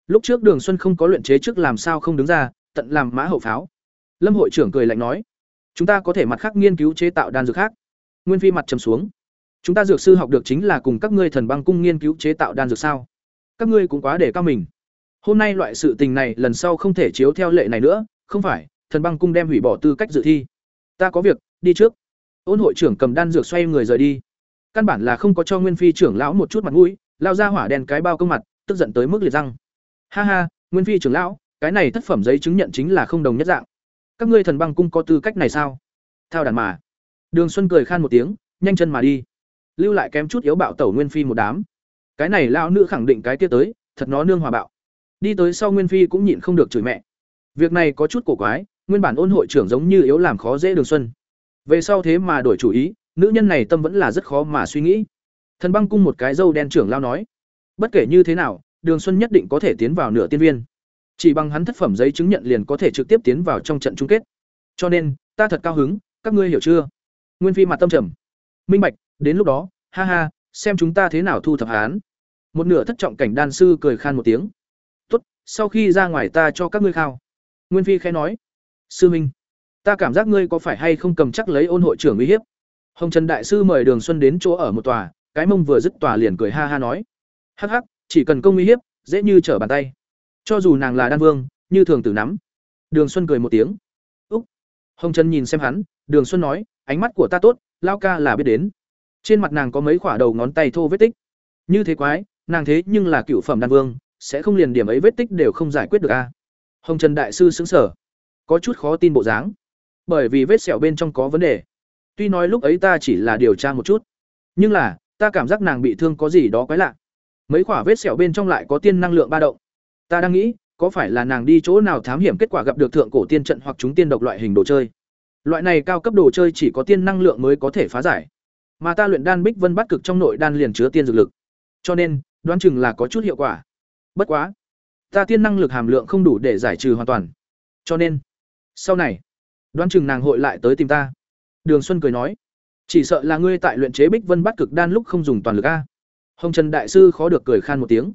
Lúc trước đường xuân không có luyện chế trước làm sao không đứng ra, tận làm mã hậu pháo. Lâm hội trưởng cười lạnh nói. Chúng ta có thể mặt khác nghiên cứu chế tạo đan dược khác. Nguyên phi mặt trầm xuống. Chúng ta dược sư học được chính là cùng các ngươi thần băng cung nghiên cứu chế tạo đan dược sao? Các ngươi cũng quá để cao mình hôm nay loại sự tình này lần sau không thể chiếu theo lệ này nữa, không phải, thần băng cung đem hủy bỏ tư cách dự thi. Ta có việc, đi trước. Ôn hội trưởng cầm đan dược xoay người rời đi. Căn bản là không có cho nguyên phi trưởng lão một chút mặt mũi, lao ra hỏa đèn cái bao công mặt, tức giận tới mức liệt răng. Ha ha, nguyên phi trưởng lão, cái này thất phẩm giấy chứng nhận chính là không đồng nhất dạng. Các ngươi thần băng cung có tư cách này sao? Thao đàn mà. Đường xuân cười khan một tiếng, nhanh chân mà đi. Lưu lại kém chút yếu bạo tẩu nguyên phi một đám. Cái này lao nữ khẳng định cái kia tới, thật nó nương hòa bạo đi tới sau nguyên phi cũng nhịn không được chửi mẹ. Việc này có chút cổ quái, nguyên bản ôn hội trưởng giống như yếu làm khó dễ đường xuân. Về sau thế mà đổi chủ ý, nữ nhân này tâm vẫn là rất khó mà suy nghĩ. Thần băng cung một cái dâu đen trưởng lao nói, bất kể như thế nào, đường xuân nhất định có thể tiến vào nửa tiên viên. Chỉ bằng hắn thất phẩm giấy chứng nhận liền có thể trực tiếp tiến vào trong trận chung kết. Cho nên, ta thật cao hứng, các ngươi hiểu chưa? Nguyên phi mặt tâm trầm. Minh bạch, đến lúc đó, ha ha, xem chúng ta thế nào thu thập hán một nửa thất trọng cảnh đan sư cười khan một tiếng sau khi ra ngoài ta cho các ngươi khao. Nguyên phi khẽ nói, sư minh, ta cảm giác ngươi có phải hay không cầm chắc lấy ôn hội trưởng uy hiếp? Hồng trần đại sư mời đường xuân đến chỗ ở một tòa, cái mông vừa dứt tòa liền cười ha ha nói, hắc hắc, chỉ cần công uy hiếp, dễ như trở bàn tay. Cho dù nàng là đan vương, như thường tử nắm. Đường xuân cười một tiếng, úc. Hồng trần nhìn xem hắn, đường xuân nói, ánh mắt của ta tốt lao ca là biết đến. Trên mặt nàng có mấy khoả đầu ngón tay thô vết tích. Như thế quái, nàng thế nhưng là cựu phẩm đan vương sẽ không liền điểm ấy vết tích đều không giải quyết được a. À? Hồng trần đại sư xứng sở có chút khó tin bộ dáng. Bởi vì vết sẹo bên trong có vấn đề. Tuy nói lúc ấy ta chỉ là điều tra một chút, nhưng là, ta cảm giác nàng bị thương có gì đó quái lạ. Mấy khoả vết sẹo bên trong lại có tiên năng lượng ba động. Ta đang nghĩ, có phải là nàng đi chỗ nào thám hiểm kết quả gặp được thượng cổ tiên trận hoặc chúng tiên độc loại hình đồ chơi. Loại này cao cấp đồ chơi chỉ có tiên năng lượng mới có thể phá giải. Mà ta luyện đan bích vân bắt cực trong nội đan liền chứa tiên dược lực. Cho nên, đoán chừng là có chút hiệu quả bất quá, ta tiên năng lực hàm lượng không đủ để giải trừ hoàn toàn. Cho nên, sau này, đoán chừng nàng hội lại tới tìm ta. Đường xuân cười nói, chỉ sợ là ngươi tại luyện chế bích vân bắt cực đan lúc không dùng toàn lực a. Hồng trần đại sư khó được cười khan một tiếng.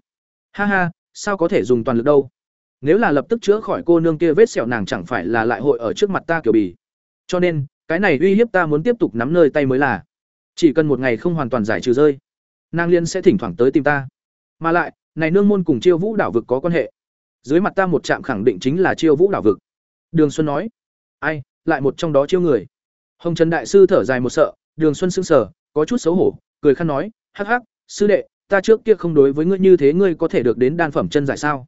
Ha ha, sao có thể dùng toàn lực đâu? Nếu là lập tức chữa khỏi cô nương kia vết sẹo nàng chẳng phải là lại hội ở trước mặt ta kiểu bì. Cho nên, cái này uy hiếp ta muốn tiếp tục nắm nơi tay mới là. Chỉ cần một ngày không hoàn toàn giải trừ rơi, nàng liên sẽ thỉnh thoảng tới tìm ta. Mà lại này nương môn cùng chiêu vũ đảo vực có quan hệ. Dưới mặt ta một trạm khẳng định chính là chiêu vũ đảo vực. Đường xuân nói. Ai, lại một trong đó chiêu người. Hồng trần đại sư thở dài một sợ, đường xuân sững sờ, có chút xấu hổ, cười khăn nói, hắc hắc, sư đệ, ta trước kia không đối với ngươi như thế ngươi có thể được đến đan phẩm chân giải sao?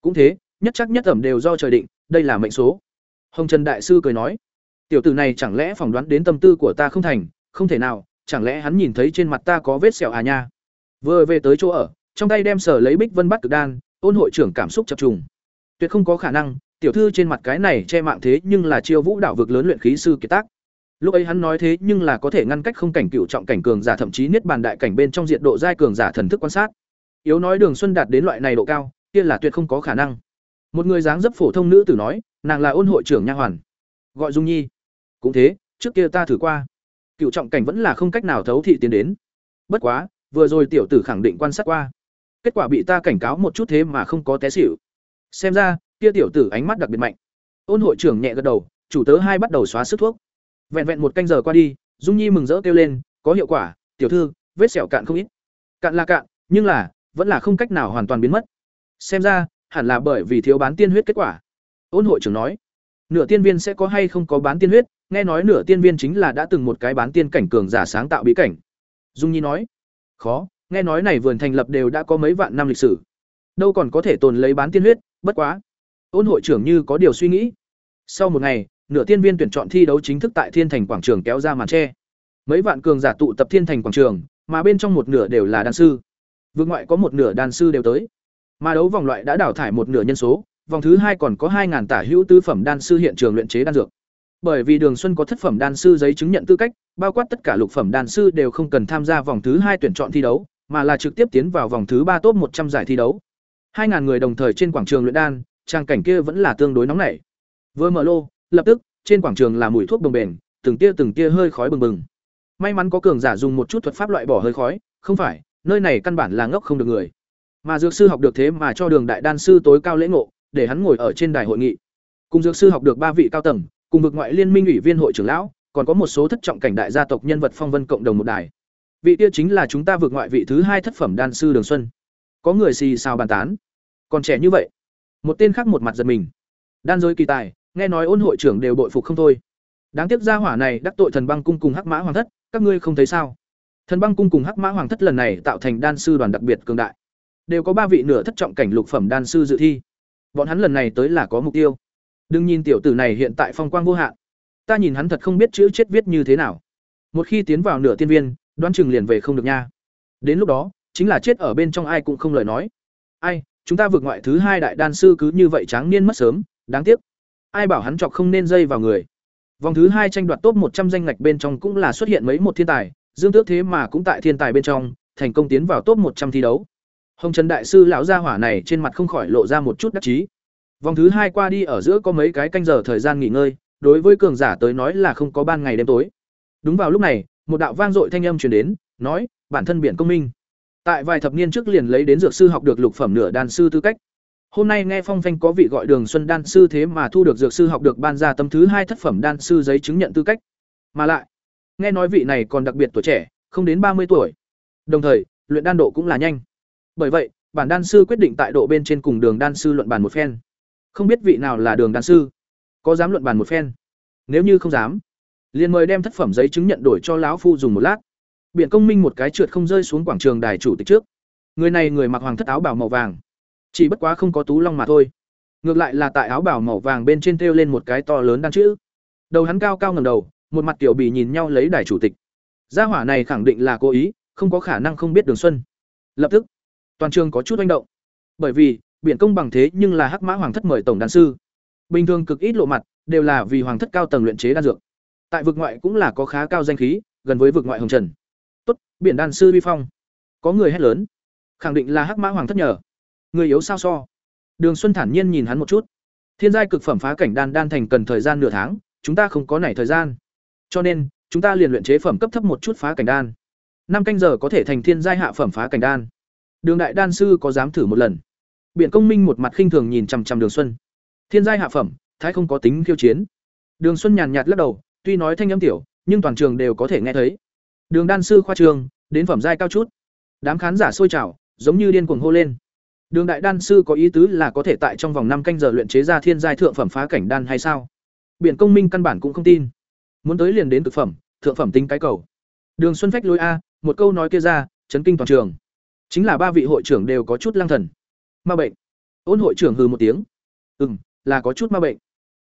Cũng thế, nhất chắc nhất ẩm đều do trời định, đây là mệnh số. Hồng trần đại sư cười nói, tiểu tử này chẳng lẽ phỏng đoán đến tâm tư của ta không thành, không thể nào, chẳng lẽ hắn nhìn thấy trên mặt ta có vết sẹo à nha? Vừa về tới chỗ ở trong tay đem sở lấy bích vân bắt cực đan, ôn hội trưởng cảm xúc chập trùng. Tuyệt không có khả năng, tiểu thư trên mặt cái này che mạng thế nhưng là chiêu vũ đảo vực lớn luyện khí sư kiệt tác. Lúc ấy hắn nói thế nhưng là có thể ngăn cách không cảnh cựu trọng cảnh cường giả thậm chí niết bàn đại cảnh bên trong diện độ giai cường giả thần thức quan sát. Yếu nói đường xuân đạt đến loại này độ cao, kia là tuyệt không có khả năng. Một người dáng dấp phổ thông nữ tử nói, nàng là ôn hội trưởng nha hoàn. Gọi dung nhi. Cũng thế, trước kia ta thử qua. Cựu trọng cảnh vẫn là không cách nào thấu thị tiến đến. Bất quá, vừa rồi tiểu tử khẳng định quan sát qua kết quả bị ta cảnh cáo một chút thế mà không có té xỉu. Xem ra, kia tiểu tử ánh mắt đặc biệt mạnh. Ôn hội trưởng nhẹ gật đầu, chủ tớ hai bắt đầu xóa sức thuốc. Vẹn vẹn một canh giờ qua đi, dung nhi mừng rỡ kêu lên, có hiệu quả, tiểu thư, vết sẹo cạn không ít. Cạn là cạn, nhưng là, vẫn là không cách nào hoàn toàn biến mất. Xem ra, hẳn là bởi vì thiếu bán tiên huyết kết quả. Ôn hội trưởng nói. Nửa tiên viên sẽ có hay không có bán tiên huyết, nghe nói nửa tiên viên chính là đã từng một cái bán tiên cảnh cường giả sáng tạo bí cảnh. Dung nhi nói. Khó nghe nói này vườn thành lập đều đã có mấy vạn năm lịch sử. Đâu còn có thể tồn lấy bán tiên huyết, bất quá. Ôn hội trưởng như có điều suy nghĩ. Sau một ngày, nửa tiên viên tuyển chọn thi đấu chính thức tại thiên thành quảng trường kéo ra màn tre. Mấy vạn cường giả tụ tập thiên thành quảng trường, mà bên trong một nửa đều là đan sư. Vương ngoại có một nửa đan sư đều tới. Mà đấu vòng loại đã đào thải một nửa nhân số, vòng thứ hai còn có hai tả hữu tứ phẩm đan sư hiện trường luyện chế đan dược. Bởi vì đường xuân có thất phẩm đan sư giấy chứng nhận tư cách, bao quát tất cả lục phẩm đan sư đều không cần tham gia vòng thứ hai tuyển chọn thi đấu mà là trực tiếp tiến vào vòng thứ ba top một trăm giải thi đấu. Hai ngàn người đồng thời trên quảng trường luyện đan, trang cảnh kia vẫn là tương đối nóng nảy. Vừa mở lô, lập tức, trên quảng trường là mùi thuốc đồng bền, từng tia từng tia hơi khói bừng bừng. May mắn có cường giả dùng một chút thuật pháp loại bỏ hơi khói, không phải, nơi này căn bản là ngốc không được người. Mà dược sư học được thế mà cho đường đại đan sư tối cao lễ ngộ, để hắn ngồi ở trên đài hội nghị. Cùng dược sư học được ba vị cao tầng, cùng vực ngoại liên minh ủy viên hội trưởng lão, còn có một số thất trọng cảnh đại gia tộc nhân vật phong vân cộng đồng một đài vị kia chính là chúng ta vượt ngoại vị thứ hai thất phẩm đan sư đường xuân. Có người xì xào bàn tán. Còn trẻ như vậy. Một tên khác một mặt giật mình. Đan giới kỳ tài, nghe nói ôn hội trưởng đều bội phục không thôi. Đáng tiếc gia hỏa này đắc tội thần băng cung cùng hắc mã hoàng thất, các ngươi không thấy sao? Thần băng cung cùng hắc mã hoàng thất lần này tạo thành đan sư đoàn đặc biệt cường đại. Đều có ba vị nửa thất trọng cảnh lục phẩm đan sư dự thi. Bọn hắn lần này tới là có mục tiêu. Đừng nhìn tiểu tử này hiện tại phong quang vô hạn. Ta nhìn hắn thật không biết chữ chết viết như thế nào. Một khi tiến vào nửa tiên viên đoan chừng liền về không được nha. Đến lúc đó, chính là chết ở bên trong ai cũng không lời nói. Ai, chúng ta vượt ngoại thứ hai đại đan sư cứ như vậy tráng niên mất sớm, đáng tiếc. Ai bảo hắn chọc không nên dây vào người. Vòng thứ hai tranh đoạt top một trăm danh ngạch bên trong cũng là xuất hiện mấy một thiên tài, dương tước thế mà cũng tại thiên tài bên trong, thành công tiến vào top một trăm thi đấu. Hồng trần đại sư lão gia hỏa này trên mặt không khỏi lộ ra một chút đắc chí. Vòng thứ hai qua đi ở giữa có mấy cái canh giờ thời gian nghỉ ngơi, đối với cường giả tới nói là không có ban ngày đêm tối. Đúng vào lúc này một đạo vang dội thanh âm truyền đến, nói, bản thân biển công minh. Tại vài thập niên trước liền lấy đến dược sư học được lục phẩm nửa đan sư tư cách. Hôm nay nghe phong phanh có vị gọi đường xuân đan sư thế mà thu được dược sư học được ban ra tâm thứ hai thất phẩm đan sư giấy chứng nhận tư cách. Mà lại, nghe nói vị này còn đặc biệt tuổi trẻ, không đến ba mươi tuổi. Đồng thời, luyện đan độ cũng là nhanh. Bởi vậy, bản đan sư quyết định tại độ bên trên cùng đường đan sư luận bàn một phen. Không biết vị nào là đường đan sư. Có dám luận bàn một phen? Nếu như không dám liền mời đem thất phẩm giấy chứng nhận đổi cho lão phu dùng một lát. Biển công minh một cái trượt không rơi xuống quảng trường đài chủ tịch trước. Người này người mặc hoàng thất áo bảo màu vàng. Chỉ bất quá không có tú long mà thôi. Ngược lại là tại áo bảo màu vàng bên trên thêu lên một cái to lớn đan chữ. Đầu hắn cao cao ngầm đầu, một mặt tiểu bì nhìn nhau lấy đài chủ tịch. Gia hỏa này khẳng định là cố ý, không có khả năng không biết đường xuân. Lập tức, toàn trường có chút manh động. Bởi vì, biển công bằng thế nhưng là hắc mã hoàng thất mời tổng đan sư. Bình thường cực ít lộ mặt, đều là vì hoàng thất cao tầng luyện chế đan dược tại vực ngoại cũng là có khá cao danh khí, gần với vực ngoại hồng trần. Tốt, biển đan sư vi phong. Có người hét lớn. Khẳng định là hắc mã hoàng thất nhờ. Người yếu sao so? Đường xuân thản nhiên nhìn hắn một chút. Thiên giai cực phẩm phá cảnh đan đan thành cần thời gian nửa tháng, chúng ta không có nảy thời gian. Cho nên, chúng ta liền luyện chế phẩm cấp thấp một chút phá cảnh đan. Năm canh giờ có thể thành thiên giai hạ phẩm phá cảnh đan. Đường đại đan sư có dám thử một lần? Biện công minh một mặt khinh thường nhìn chằm chằm đường xuân. Thiên giai hạ phẩm, thái không có tính khiêu chiến. Đường xuân nhàn nhạt lắc đầu tuy nói thanh âm tiểu, nhưng toàn trường đều có thể nghe thấy. Đường đan sư khoa trường, đến phẩm giai cao chút. Đám khán giả sôi trào, giống như điên cuồng hô lên. Đường đại đan sư có ý tứ là có thể tại trong vòng năm canh giờ luyện chế ra thiên giai thượng phẩm phá cảnh đan hay sao? Biện công minh căn bản cũng không tin. Muốn tới liền đến thực phẩm, thượng phẩm tính cái cầu. Đường xuân phách lối a, một câu nói kia ra, chấn kinh toàn trường. Chính là ba vị hội trưởng đều có chút lang thần. Ma bệnh. Ôn hội trưởng hừ một tiếng. Ừ m là có chút ma bệnh.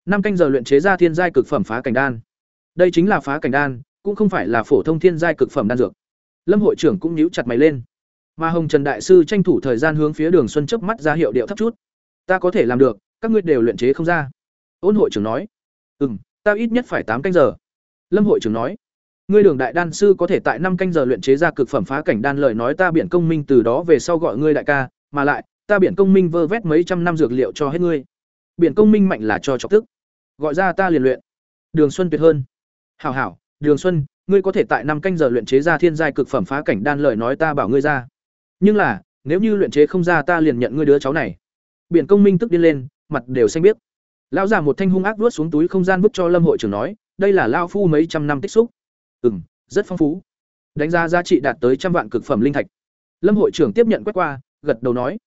Năm canh giờ luyện chế ra thiên giai cực phẩm phá cảnh đan đây chính là phá cảnh đan, cũng không phải là phổ thông thiên giai cực phẩm đan dược. Lâm hội trưởng cũng nhíu chặt mày lên. Mà hồng trần đại sư tranh thủ thời gian hướng phía đường xuân chớp mắt ra hiệu điệu thấp chút. Ta có thể làm được, các ngươi đều luyện chế không ra. Ôn hội trưởng nói. Ừ m ta ít nhất phải tám canh giờ. Lâm hội trưởng nói. Ngươi đường đại đan sư có thể tại năm canh giờ luyện chế ra cực phẩm phá cảnh đan lời nói ta biển công minh từ đó về sau gọi ngươi đại ca, mà lại, ta biển công minh vơ vét mấy trăm năm dược liệu cho hết ngươi. Biển công minh mạnh là cho chọc tức. Gọi ra ta liền luyện. Đường xuân tuyệt hơn hảo hảo, đường xuân, ngươi có thể tại năm canh giờ luyện chế ra thiên giai cực phẩm phá cảnh đan lời nói ta bảo ngươi ra. Nhưng là, nếu như luyện chế không ra ta liền nhận ngươi đứa cháu này. Biển công minh tức điên lên, mặt đều xanh biết lão già một thanh hung ác vuốt xuống túi không gian vứt cho lâm hội trưởng nói, đây là lao phu mấy trăm năm tích xúc. Ừ m rất phong phú. Đánh giá giá trị đạt tới trăm vạn cực phẩm linh thạch. Lâm hội trưởng tiếp nhận quét qua, gật đầu nói,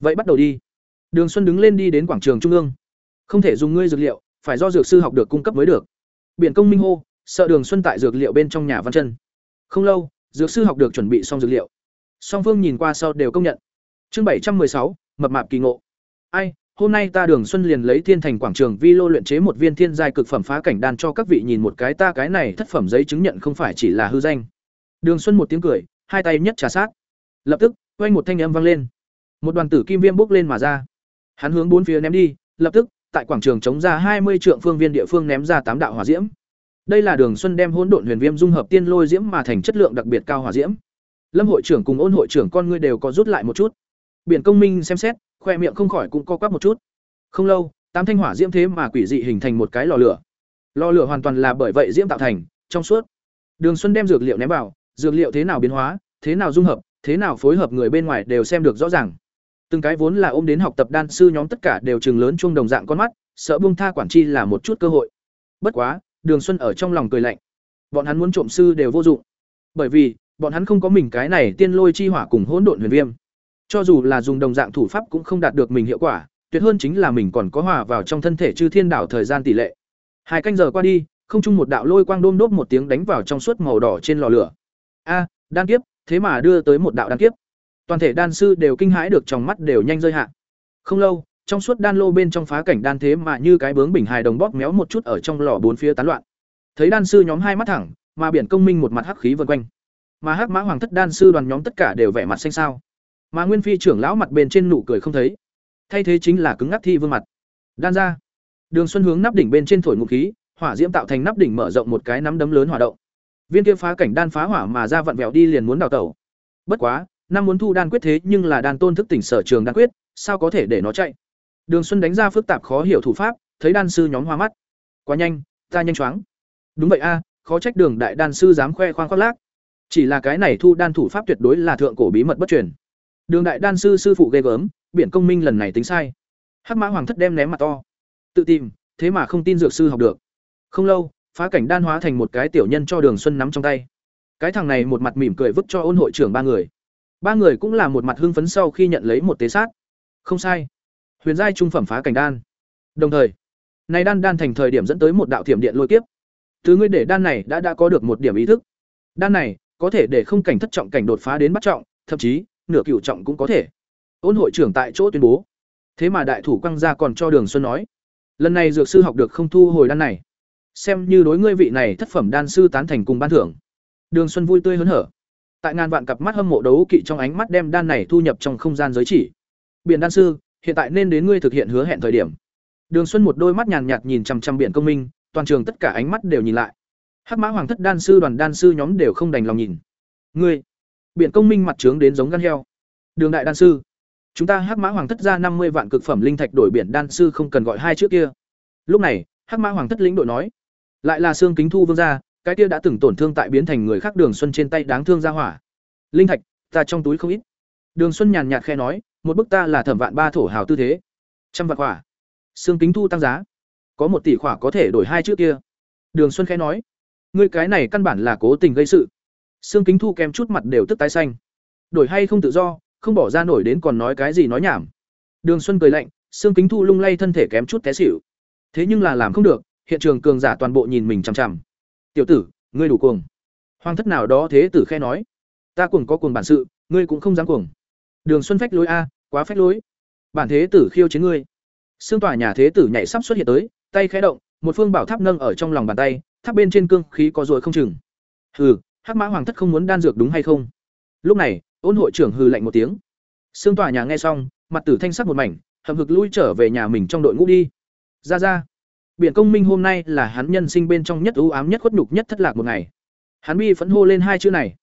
vậy bắt đầu đi. Đường xuân đứng lên đi đến quảng trường trung ương. Không thể dùng ngươi dược liệu, phải do dược sư học được cung cấp mới được. Biển công minh hô sợ đường xuân tại dược liệu bên trong nhà văn chân. Không lâu, dược sư học được chuẩn bị xong dược liệu. Song phương nhìn qua sau đều công nhận. Chương bảy trăm sáu, mập mạp kỳ ngộ. Ai, hôm nay ta đường xuân liền lấy thiên thành quảng trường vi lô luyện chế một viên thiên giai cực phẩm phá cảnh đan cho các vị nhìn một cái, ta cái này thất phẩm giấy chứng nhận không phải chỉ là hư danh. Đường xuân một tiếng cười, hai tay nhất trà sát. Lập tức, quanh một thanh âm vang lên. Một đoàn tử kim viêm bốc lên mà ra. Hắn hướng bốn phía ném đi, lập tức, tại quảng trường chống ra hai mươi trượng phương viên địa phương ném ra tám đạo hỏa diễm đây là đường xuân đem hỗn độn huyền viêm dung hợp tiên lôi diễm mà thành chất lượng đặc biệt cao hỏa diễm. Lâm hội trưởng cùng ôn hội trưởng con ngươi đều có rút lại một chút. Biển công minh xem xét, khoe miệng không khỏi cũng co quắp một chút. Không lâu, tám thanh hỏa diễm thế mà quỷ dị hình thành một cái lò lửa. Lò lửa hoàn toàn là bởi vậy diễm tạo thành, trong suốt. Đường xuân đem dược liệu ném vào, dược liệu thế nào biến hóa, thế nào dung hợp, thế nào phối hợp người bên ngoài đều xem được rõ ràng. Từng cái vốn là ôm đến học tập đan sư nhóm tất cả đều trừng lớn chung đồng dạng con mắt, sợ buông tha quản chi là một chút cơ hội. Bất quá đường xuân ở trong lòng cười lạnh. Bọn hắn muốn trộm sư đều vô dụng. Bởi vì, bọn hắn không có mình cái này tiên lôi chi hỏa cùng hỗn độn huyền viêm. Cho dù là dùng đồng dạng thủ pháp cũng không đạt được mình hiệu quả, tuyệt hơn chính là mình còn có hòa vào trong thân thể chư thiên đảo thời gian tỷ lệ. Hai canh giờ qua đi, không chung một đạo lôi quang đôm đốt một tiếng đánh vào trong suốt màu đỏ trên lò lửa. A, đan kiếp, thế mà đưa tới một đạo đan kiếp. Toàn thể đan sư đều kinh hãi được trong mắt đều nhanh rơi hạ. Không lâu trong suốt đan lô bên trong phá cảnh đan thế mà như cái bướng bình hài đồng bóp méo một chút ở trong lò bốn phía tán loạn. Thấy đan sư nhóm hai mắt thẳng, mà biển công minh một mặt hắc khí vần quanh. Mà hắc mã hoàng thất đan sư đoàn nhóm tất cả đều vẻ mặt xanh xao. Mà nguyên phi trưởng lão mặt bên trên nụ cười không thấy. Thay thế chính là cứng ngắc thi vương mặt. Đan ra đường xuân hướng nắp đỉnh bên trên thổi ngụ khí, hỏa diễm tạo thành nắp đỉnh mở rộng một cái nắm đấm lớn hỏa động. Viên kia phá cảnh đan phá hỏa mà ra vặn vẹo đi liền muốn đào tẩu. Bất quá, năm muốn thu đan quyết thế nhưng là đan tôn thức tỉnh sở trường đan quyết, sao có thể để nó chạy? Đường xuân đánh ra phức tạp khó hiểu thủ pháp, thấy đan sư nhóm hoa mắt. Quá nhanh, ta nhanh choáng đúng vậy a, khó trách đường đại đan sư dám khoe khoang khoác lác. Chỉ là cái này thu đan thủ pháp tuyệt đối là thượng cổ bí mật bất truyền. Đường đại đan sư sư phụ ghê gớm, biển công minh lần này tính sai. Hắc mã hoàng thất đem ném mặt to. Tự tìm, thế mà không tin dược sư học được. Không lâu, phá cảnh đan hóa thành một cái tiểu nhân cho đường xuân nắm trong tay. Cái thằng này một mặt mỉm cười vứt cho ôn hội trưởng ba người. Ba người cũng là một mặt hưng phấn sau khi nhận lấy một tế sát. Không sai huyền giai trung phẩm phá cảnh đan. Đồng thời, này đan đan thành thời điểm dẫn tới một đạo thiểm điện lôi kiếp. Thứ ngươi để đan này đã đã có được một điểm ý thức. Đan này có thể để không cảnh thất trọng cảnh đột phá đến bắt trọng, thậm chí nửa cửu trọng cũng có thể. Ôn hội trưởng tại chỗ tuyên bố. Thế mà đại thủ quăng ra còn cho đường xuân nói, lần này dược sư học được không thu hồi đan này. Xem như đối ngươi vị này thất phẩm đan sư tán thành cùng ban thưởng. Đường xuân vui tươi hớn hở. Tại ngàn vạn cặp mắt hâm mộ đấu kỵ trong ánh mắt đem đan này thu nhập trong không gian giới chỉ. Biển đan sư hiện tại nên đến ngươi thực hiện hứa hẹn thời điểm. Đường xuân một đôi mắt nhàn nhạt nhìn chằm chằm biển công minh, toàn trường tất cả ánh mắt đều nhìn lại. Hắc mã hoàng thất đan sư đoàn đan sư nhóm đều không đành lòng nhìn. Ngươi, biển công minh mặt trướng đến giống gan heo. Đường đại đan sư, chúng ta hắc mã hoàng thất ra năm mươi vạn cực phẩm linh thạch đổi biển đan sư không cần gọi hai trước kia. Lúc này, hắc mã hoàng thất lĩnh đội nói, lại là xương kính thu vương gia, cái kia đã từng tổn thương tại biến thành người khác đường xuân trên tay đáng thương ra hỏa. Linh thạch, ta trong túi không ít. Đường xuân nhàn nhạt khe nói một bức ta là thẩm vạn ba thổ hào tư thế. Trăm vạn quả xương kính thu tăng giá. Có một tỷ khỏa có thể đổi hai chữ kia. Đường xuân khẽ nói. Ngươi cái này căn bản là cố tình gây sự. Xương kính thu kèm chút mặt đều tức tái xanh. Đổi hay không tự do, không bỏ ra nổi đến còn nói cái gì nói nhảm. Đường xuân cười lạnh, xương kính thu lung lay thân thể kém chút té xỉu. Thế nhưng là làm không được, hiện trường cường giả toàn bộ nhìn mình chằm chằm. Tiểu tử, ngươi đủ cuồng. Hoàng thất nào đó thế tử khe nói. Ta cuồng có cuồng bản sự, ngươi cũng không dám cuồng đường xuân phách lối a, quá phách lối. Bản thế tử khiêu chiến ngươi. Xương tòa nhà thế tử nhảy sắp xuất hiện tới, tay khẽ động, một phương bảo tháp nâng ở trong lòng bàn tay, tháp bên trên cương khí có rồi không chừng. Hừ, hắc mã hoàng thất không muốn đan dược đúng hay không? Lúc này, ôn hội trưởng hừ lạnh một tiếng. Xương tòa nhà nghe xong, mặt tử thanh sắc một mảnh, hậm hực lui trở về nhà mình trong đội ngũ đi. Ra ra. Biển công minh hôm nay là hắn nhân sinh bên trong nhất ưu ám nhất khuất nhục nhất thất lạc một ngày. Hắn bi phẫn hô lên hai chữ này.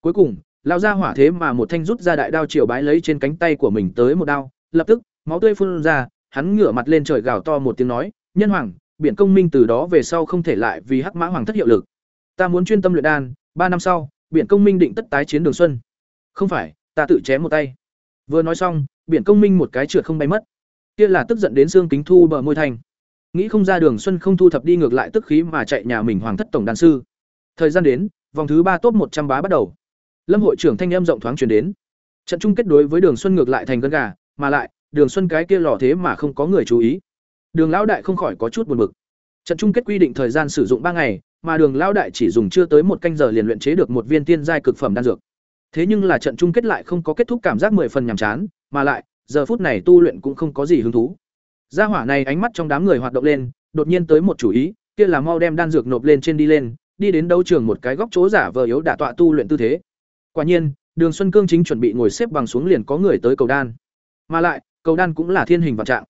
Cuối cùng lao ra hỏa thế mà một thanh rút ra đại đao chiều bái lấy trên cánh tay của mình tới một đao, lập tức, máu tươi phun ra, hắn ngửa mặt lên trời gào to một tiếng nói, nhân hoàng, biển công minh từ đó về sau không thể lại vì hắc mã hoàng thất hiệu lực. Ta muốn chuyên tâm luyện đan, ba năm sau, biển công minh định tất tái chiến đường xuân. Không phải, ta tự chém một tay. Vừa nói xong, biển công minh một cái trượt không bay mất. Kia là tức giận đến xương kính thu bờ môi thành nghĩ không ra đường xuân không thu thập đi ngược lại tức khí mà chạy nhà mình hoàng thất tổng đàn sư. Thời gian đến, vòng thứ ba top một trăm bá bắt đầu lâm hội trưởng thanh âm rộng thoáng truyền đến trận chung kết đối với đường xuân ngược lại thành gân gà mà lại đường xuân cái kia lò thế mà không có người chú ý đường lão đại không khỏi có chút buồn bực Trận chung kết quy định thời gian sử dụng ba ngày, mà Đường lão đại chỉ dùng chưa tới một canh giờ liền luyện chế được một viên tiên giai cực phẩm đan dược. Thế nhưng là trận chung kết lại không có kết thúc cảm giác mười phần nhàm chán, mà lại, giờ phút này tu luyện cũng không có gì hứng thú. Gia hỏa này ánh mắt trong đám người hoạt động lên, đột nhiên tới một chủ ý, kia là mau đem đan dược nộp lên trên đi lên, đi đến đấu trường một cái góc chỗ giả vờ yếu đả tọa tu luyện tư thế. Quả nhiên, Đường Xuân Cương chính chuẩn bị ngồi xếp bằng xuống liền có người tới cầu đan. Mà lại, cầu đan cũng là thiên hình vạn trạng.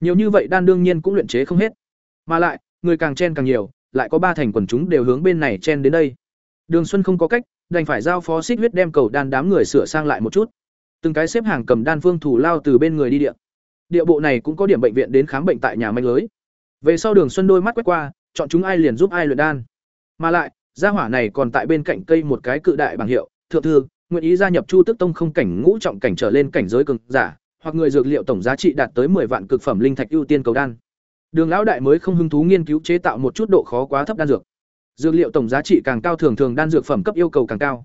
Nhiều như vậy đan đương nhiên cũng luyện chế không hết. Mà lại, người càng chen càng nhiều, lại có ba thành quần chúng đều hướng bên này chen đến đây. Đường Xuân không có cách, đành phải giao phó Xích huyết đem cầu đan đám người sửa sang lại một chút. Từng cái xếp hàng cầm đan phương thủ lao từ bên người đi địa. Địa bộ này cũng có điểm bệnh viện đến khám bệnh tại nhà manh lưới. Về sau Đường Xuân đôi mắt quét qua, chọn chúng ai liền giúp ai luyện đan. Mà lại, gia hỏa này còn tại bên cạnh cây một cái cự đại bảng hiệu, thượng thư, nguyện ý gia nhập Chu Tức Tông không cảnh ngũ trọng cảnh trở lên cảnh giới cường giả, hoặc người dược liệu tổng giá trị đạt tới 10 vạn cực phẩm linh thạch ưu tiên cầu đan. Đường lão đại mới không hứng thú nghiên cứu chế tạo một chút độ khó quá thấp đan dược. Dược liệu tổng giá trị càng cao thường thường đan dược phẩm cấp yêu cầu càng cao.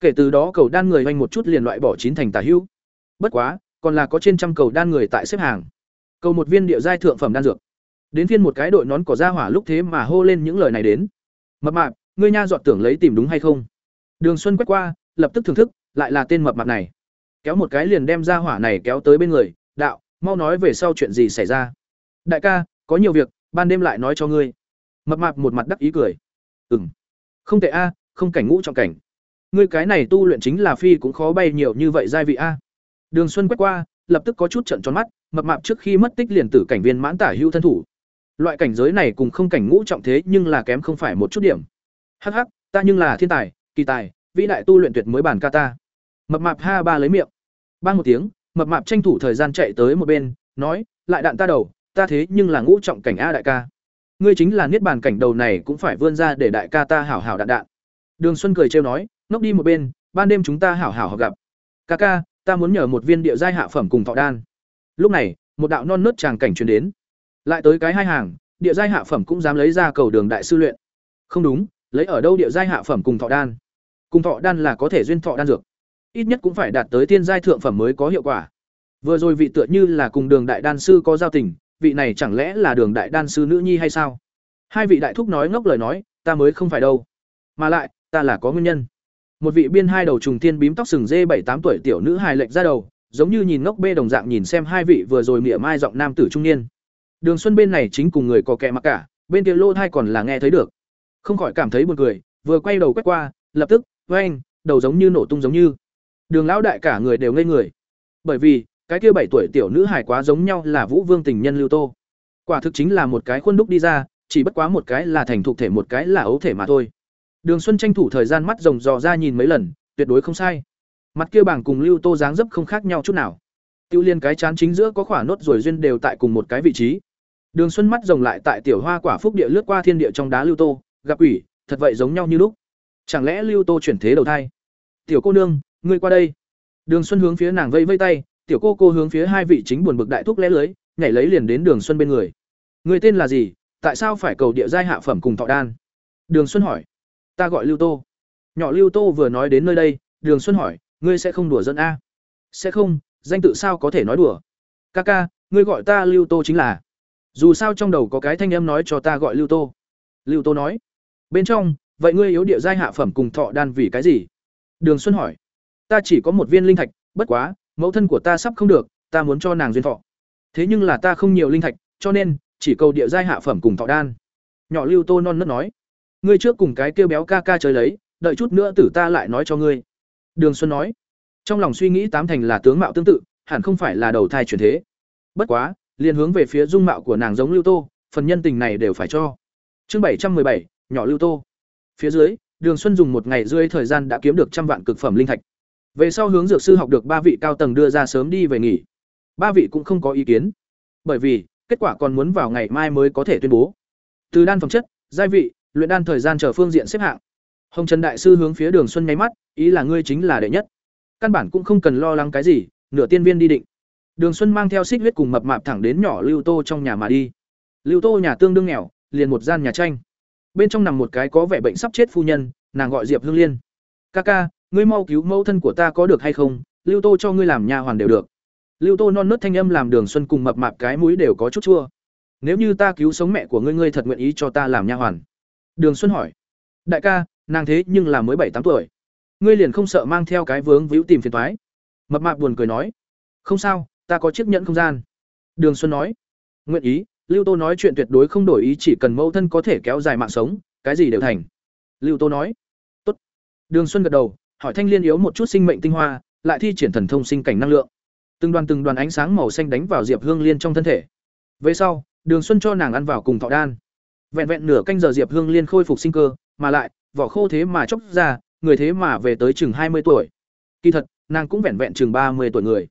Kể từ đó cầu đan người oanh một chút liền loại bỏ chín thành tà hữu. Bất quá, còn là có trên trăm cầu đan người tại xếp hàng. Cầu một viên địa giai thượng phẩm đan dược. Đến phiên một cái đội nón cỏ ra hỏa lúc thế mà hô lên những lời này đến. Mập mạp, ngươi nha dọn tưởng lấy tìm đúng hay không? Đường Xuân quét qua, lập tức thưởng thức, lại là tên mập mạp này. Kéo một cái liền đem ra hỏa này kéo tới bên người, "Đạo, mau nói về sau chuyện gì xảy ra." "Đại ca, có nhiều việc, ban đêm lại nói cho ngươi." Mập mạp một mặt đắc ý cười. "Ừm. Không tệ a, không cảnh ngũ trọng cảnh. Ngươi cái này tu luyện chính là phi cũng khó bay nhiều như vậy giai vị a." Đường Xuân quét qua, lập tức có chút trận tròn mắt, mập mạp trước khi mất tích liền tử cảnh viên mãn tả hữu thân thủ. Loại cảnh giới này cùng không cảnh ngũ trọng thế nhưng là kém không phải một chút điểm. Hắc hắc, ta nhưng là thiên tài, kỳ tài, vĩ đại tu luyện tuyệt mới bản ca ta. Mập mạp ha ba lấy miệng. ban một tiếng, mập mạp tranh thủ thời gian chạy tới một bên, nói, lại đạn ta đầu, ta thế nhưng là ngũ trọng cảnh a đại ca. Ngươi chính là niết bàn cảnh đầu này cũng phải vươn ra để đại ca ta hảo hảo đạn đạn. Đường Xuân cười trêu nói, ngốc đi một bên, ban đêm chúng ta hảo hảo gặp. Ca ca, ta muốn nhờ một viên địa giai hạ phẩm cùng thọ đan. Lúc này, một đạo non nớt tràng cảnh truyền đến. Lại tới cái hai hàng, địa giai hạ phẩm cũng dám lấy ra cầu đường đại sư luyện. Không đúng, lấy ở đâu địa giai hạ phẩm cùng thọ đan? Cùng thọ đan là có thể duyên thọ đan dược. Ít nhất cũng phải đạt tới thiên giai thượng phẩm mới có hiệu quả. Vừa rồi vị tựa như là cùng Đường đại đan sư có giao tình, vị này chẳng lẽ là Đường đại đan sư nữ nhi hay sao? Hai vị đại thúc nói ngốc lời nói, ta mới không phải đâu. Mà lại, ta là có nguyên nhân. Một vị biên hai đầu trùng thiên bím tóc sừng dê bảy tám tuổi tiểu nữ hài lệch ra đầu, giống như nhìn ngốc bê đồng dạng nhìn xem hai vị vừa rồi mỉa mai giọng nam tử trung niên. Đường Xuân bên này chính cùng người có kẻ mặc cả, bên kia lô thai còn là nghe thấy được. Không khỏi cảm thấy buồn cười, vừa quay đầu quét qua, lập tức, anh, đầu giống như nổ tung giống như. Đường lão đại cả người đều ngây người. Bởi vì, cái kia bảy tuổi tiểu nữ hài quá giống nhau là Vũ Vương tình nhân Lưu Tô. Quả thực chính là một cái khuôn đúc đi ra, chỉ bất quá một cái là thành thục thể một cái là ấu thể mà thôi. Đường Xuân tranh thủ thời gian mắt rồng dò ra nhìn mấy lần, tuyệt đối không sai. Mặt kia bảng cùng Lưu Tô dáng dấp không khác nhau chút nào. Tiêu Liên cái chán chính giữa có khỏa nốt rồi duyên đều tại cùng một cái vị trí. Đường Xuân mắt rồng lại tại tiểu hoa quả phúc địa lướt qua thiên địa trong đá Lưu Tô, gặp quỷ, thật vậy giống nhau như lúc. Chẳng lẽ Lưu Tô chuyển thế đầu thai? Tiểu cô nương, ngươi qua đây. Đường Xuân hướng phía nàng vây vây tay, tiểu cô cô hướng phía hai vị chính buồn bực đại thúc lẽ lưới, nhảy lấy liền đến Đường Xuân bên người. Người tên là gì? Tại sao phải cầu địa giai hạ phẩm cùng thọ đan? Đường Xuân hỏi. Ta gọi Lưu Tô. Nhỏ Lưu Tô vừa nói đến nơi đây, Đường Xuân hỏi, ngươi sẽ không đùa dẫn a? Sẽ không, danh tự sao có thể nói đùa? Ca ca, ngươi gọi ta Lưu Tô chính là. Dù sao trong đầu có cái thanh em nói cho ta gọi Lưu Tô. Lưu Tô nói. Bên trong, vậy ngươi yếu địa giai hạ phẩm cùng thọ đan vì cái gì? Đường Xuân hỏi. Ta chỉ có một viên linh thạch, bất quá, mẫu thân của ta sắp không được, ta muốn cho nàng duyên thọ. Thế nhưng là ta không nhiều linh thạch, cho nên chỉ cầu địa giai hạ phẩm cùng thọ đan. Nhỏ Lưu Tô non nớt nói ngươi trước cùng cái kêu béo ca ca chơi lấy đợi chút nữa tử ta lại nói cho ngươi đường xuân nói trong lòng suy nghĩ tám thành là tướng mạo tương tự hẳn không phải là đầu thai chuyển thế bất quá liền hướng về phía dung mạo của nàng giống lưu tô phần nhân tình này đều phải cho chương bảy trăm bảy nhỏ lưu tô phía dưới, đường xuân dùng một ngày rưỡi thời gian đã kiếm được trăm vạn cực phẩm linh thạch. Về sau hướng dược sư học được ba vị cao tầng đưa ra sớm đi về nghỉ. Ba vị cũng không có ý kiến. Bởi vì, kết quả còn muốn vào ngày mai mới có thể tuyên bố. Từ đan phẩm chất, giai vị, luyện đan thời gian chờ phương diện xếp hạng. Hồng trần đại sư hướng phía đường xuân nháy mắt, ý là ngươi chính là đệ nhất. Căn bản cũng không cần lo lắng cái gì, nửa tiên viên đi định. Đường xuân mang theo xích huyết cùng mập mạp thẳng đến nhỏ lưu tô trong nhà mà đi. Lưu tô nhà tương đương nghèo, liền một gian nhà tranh bên trong nằm một cái có vẻ bệnh sắp chết phu nhân, nàng gọi diệp hương liên. Ca ca, ngươi mau cứu mẫu thân của ta có được hay không? Lưu tô cho ngươi làm nhà hoàn đều được. Lưu tô non nớt thanh âm làm đường xuân cùng mập mạp cái mũi đều có chút chua. Nếu như ta cứu sống mẹ của ngươi ngươi thật nguyện ý cho ta làm nha hoàn? Đường xuân hỏi. Đại ca, nàng thế nhưng là mới bảy tám tuổi. Ngươi liền không sợ mang theo cái vướng víu tìm phiền thoái mập mạp buồn cười nói. Không sao, ta có chiếc nhẫn không gian. Đường xuân nói. Nguyện ý lưu tô nói chuyện tuyệt đối không đổi ý, chỉ cần mẫu thân có thể kéo dài mạng sống, cái gì đều thành. Lưu tô nói. Tốt. Đường xuân gật đầu, hỏi thanh liên yếu một chút sinh mệnh tinh hoa, lại thi triển thần thông sinh cảnh năng lượng. Từng đoàn từng đoàn ánh sáng màu xanh đánh vào diệp hương liên trong thân thể. Về sau, đường xuân cho nàng ăn vào cùng thọ đan. Vẹn vẹn nửa canh giờ diệp hương liên khôi phục sinh cơ, mà lại, vỏ khô thế mà chốc ra, người thế mà về tới chừng hai mươi tuổi. Kỳ thật, nàng cũng vẹn vẹn chừng ba mươi tuổi người.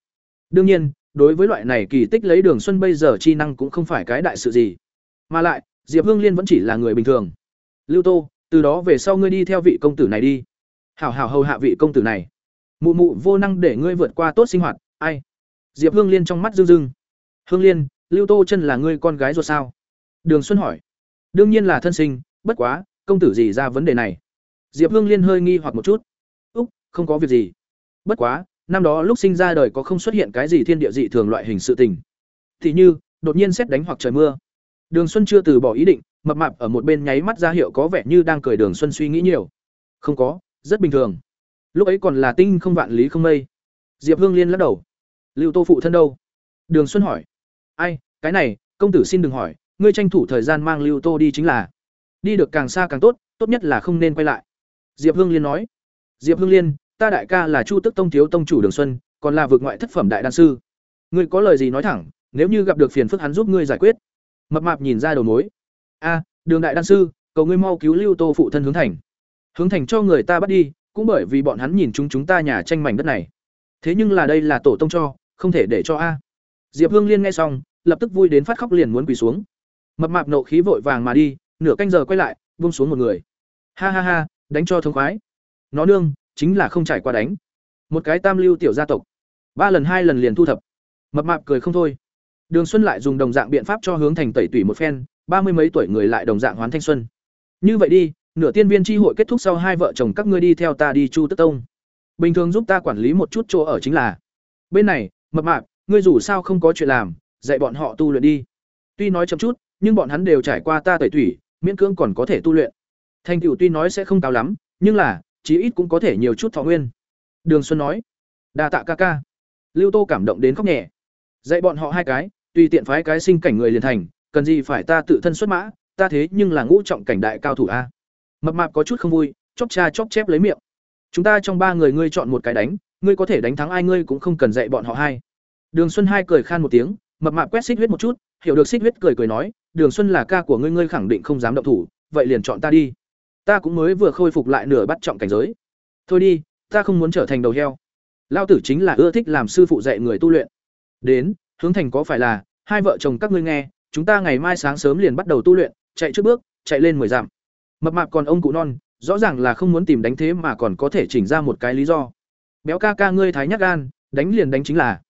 Đương nhiên đối với loại này kỳ tích lấy đường xuân bây giờ chi năng cũng không phải cái đại sự gì. Mà lại, diệp hương liên vẫn chỉ là người bình thường. Lưu tô, từ đó về sau ngươi đi theo vị công tử này đi. Hảo hảo hầu hạ vị công tử này. Mụ mụ vô năng để ngươi vượt qua tốt sinh hoạt, ai? Diệp hương liên trong mắt rưng rưng. Hương liên, lưu tô chân là ngươi con gái ruột sao? Đường xuân hỏi. Đương nhiên là thân sinh, bất quá, công tử gì ra vấn đề này? Diệp hương liên hơi nghi hoặc một chút. Úc, không có việc gì. Bất quá năm đó lúc sinh ra đời có không xuất hiện cái gì thiên địa dị thường loại hình sự tình. Thì như, đột nhiên xét đánh hoặc trời mưa. Đường xuân chưa từ bỏ ý định, mập mạp ở một bên nháy mắt ra hiệu có vẻ như đang cười đường xuân suy nghĩ nhiều. Không có, rất bình thường. Lúc ấy còn là tinh không vạn lý không mây. Diệp hương liên lắc đầu. Lưu tô phụ thân đâu? Đường xuân hỏi. Ai, cái này, công tử xin đừng hỏi, ngươi tranh thủ thời gian mang lưu tô đi chính là. Đi được càng xa càng tốt tốt nhất là không nên quay lại. Diệp hương liên nói. Diệp hương liên ta đại ca là chu tức tông thiếu tông chủ đường xuân, còn là vượt ngoại thất phẩm đại đan sư. Ngươi có lời gì nói thẳng, nếu như gặp được phiền phức hắn giúp ngươi giải quyết. Mập mạp nhìn ra đầu mối. A, đường đại đan sư, cầu ngươi mau cứu lưu tô phụ thân hướng thành. Hướng thành cho người ta bắt đi, cũng bởi vì bọn hắn nhìn chúng chúng ta nhà tranh mảnh đất này. Thế nhưng là đây là tổ tông cho, không thể để cho a. Diệp hương liên nghe xong, lập tức vui đến phát khóc liền muốn quỳ xuống. Mập mạp nộ khí vội vàng mà đi, nửa canh giờ quay lại vung xuống một người. Ha ha ha, đánh cho thông khoái. Nó nương chính là không trải qua đánh. Một cái tam lưu tiểu gia tộc. Ba lần hai lần liền thu thập. Mập mạp cười không thôi. Đường xuân lại dùng đồng dạng biện pháp cho hướng thành tẩy tủy một phen, ba mươi mấy tuổi người lại đồng dạng hoán thanh xuân. Như vậy đi, nửa tiên viên tri hội kết thúc sau hai vợ chồng các ngươi đi theo ta đi chu tức tông. Bình thường giúp ta quản lý một chút chỗ ở chính là, bên này, mập mạp, ngươi dù sao không có chuyện làm, dạy bọn họ tu luyện đi. Tuy nói chậm chút, nhưng bọn hắn đều trải qua ta tẩy tủy, miễn cưỡng còn có thể tu luyện. Thành tựu tuy nói sẽ không cao lắm, nhưng là chí ít cũng có thể nhiều chút thọ nguyên. Đường xuân nói, đa tạ ca ca. Lưu tô cảm động đến khóc nhẹ. Dạy bọn họ hai cái, tùy tiện phái cái sinh cảnh người liền thành, cần gì phải ta tự thân xuất mã, ta thế nhưng là ngũ trọng cảnh đại cao thủ a. Mập mạp có chút không vui chóp cha chóp chép lấy miệng. Chúng ta trong ba người ngươi chọn một cái đánh, ngươi có thể đánh thắng ai ngươi cũng không cần dạy bọn họ hai. Đường xuân hai cười khan một tiếng, mập mạp quét xích huyết một chút, hiểu được xích huyết cười cười nói, đường xuân là ca của ngươi ngươi khẳng định không dám động thủ, vậy liền chọn ta đi ta cũng mới vừa khôi phục lại nửa bắt trọng cảnh giới. Thôi đi, ta không muốn trở thành đầu heo. Lao tử chính là ưa thích làm sư phụ dạy người tu luyện. Đến, hướng thành có phải là, hai vợ chồng các ngươi nghe, chúng ta ngày mai sáng sớm liền bắt đầu tu luyện, chạy trước bước, chạy lên mười dặm. Mập mạp còn ông cụ non, rõ ràng là không muốn tìm đánh thế mà còn có thể chỉnh ra một cái lý do. Béo ca ca ngươi thái nhắc gan, đánh liền đánh chính là.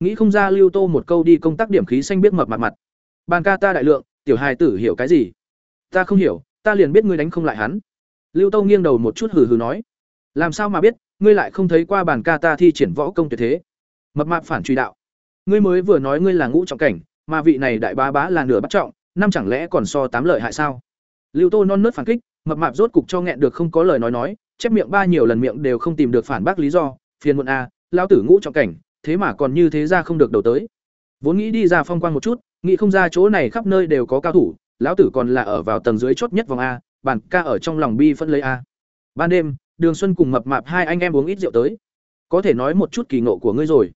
Nghĩ không ra lưu tô một câu đi công tác điểm khí xanh biết mập mặt mặt. Bàn ca ta đại lượng, tiểu hài tử hiểu cái gì? Ta không hiểu ta liền biết ngươi đánh không lại hắn. Lưu tâu nghiêng đầu một chút hừ hừ nói, làm sao mà biết, ngươi lại không thấy qua bàn ca ta thi triển võ công tuyệt thế. Mập mạp phản truy đạo, ngươi mới vừa nói ngươi là ngũ trọng cảnh, mà vị này đại bá bá là nửa bắt trọng, năm chẳng lẽ còn so tám lợi hại sao? Lưu tô non nớt phản kích, mập mạp rốt cục cho nghẹn được không có lời nói nói, chép miệng ba nhiều lần miệng đều không tìm được phản bác lý do, phiền muộn a lão tử ngũ trọng cảnh, thế mà còn như thế ra không được đầu tới. Vốn nghĩ đi ra phong quang một chút, nghĩ không ra chỗ này khắp nơi đều có cao thủ lão tử còn là ở vào tầng dưới chốt nhất vòng a, bản ca ở trong lòng bi phân lấy a. Ban đêm, đường xuân cùng mập mạp hai anh em uống ít rượu tới. Có thể nói một chút kỳ ngộ của ngươi rồi.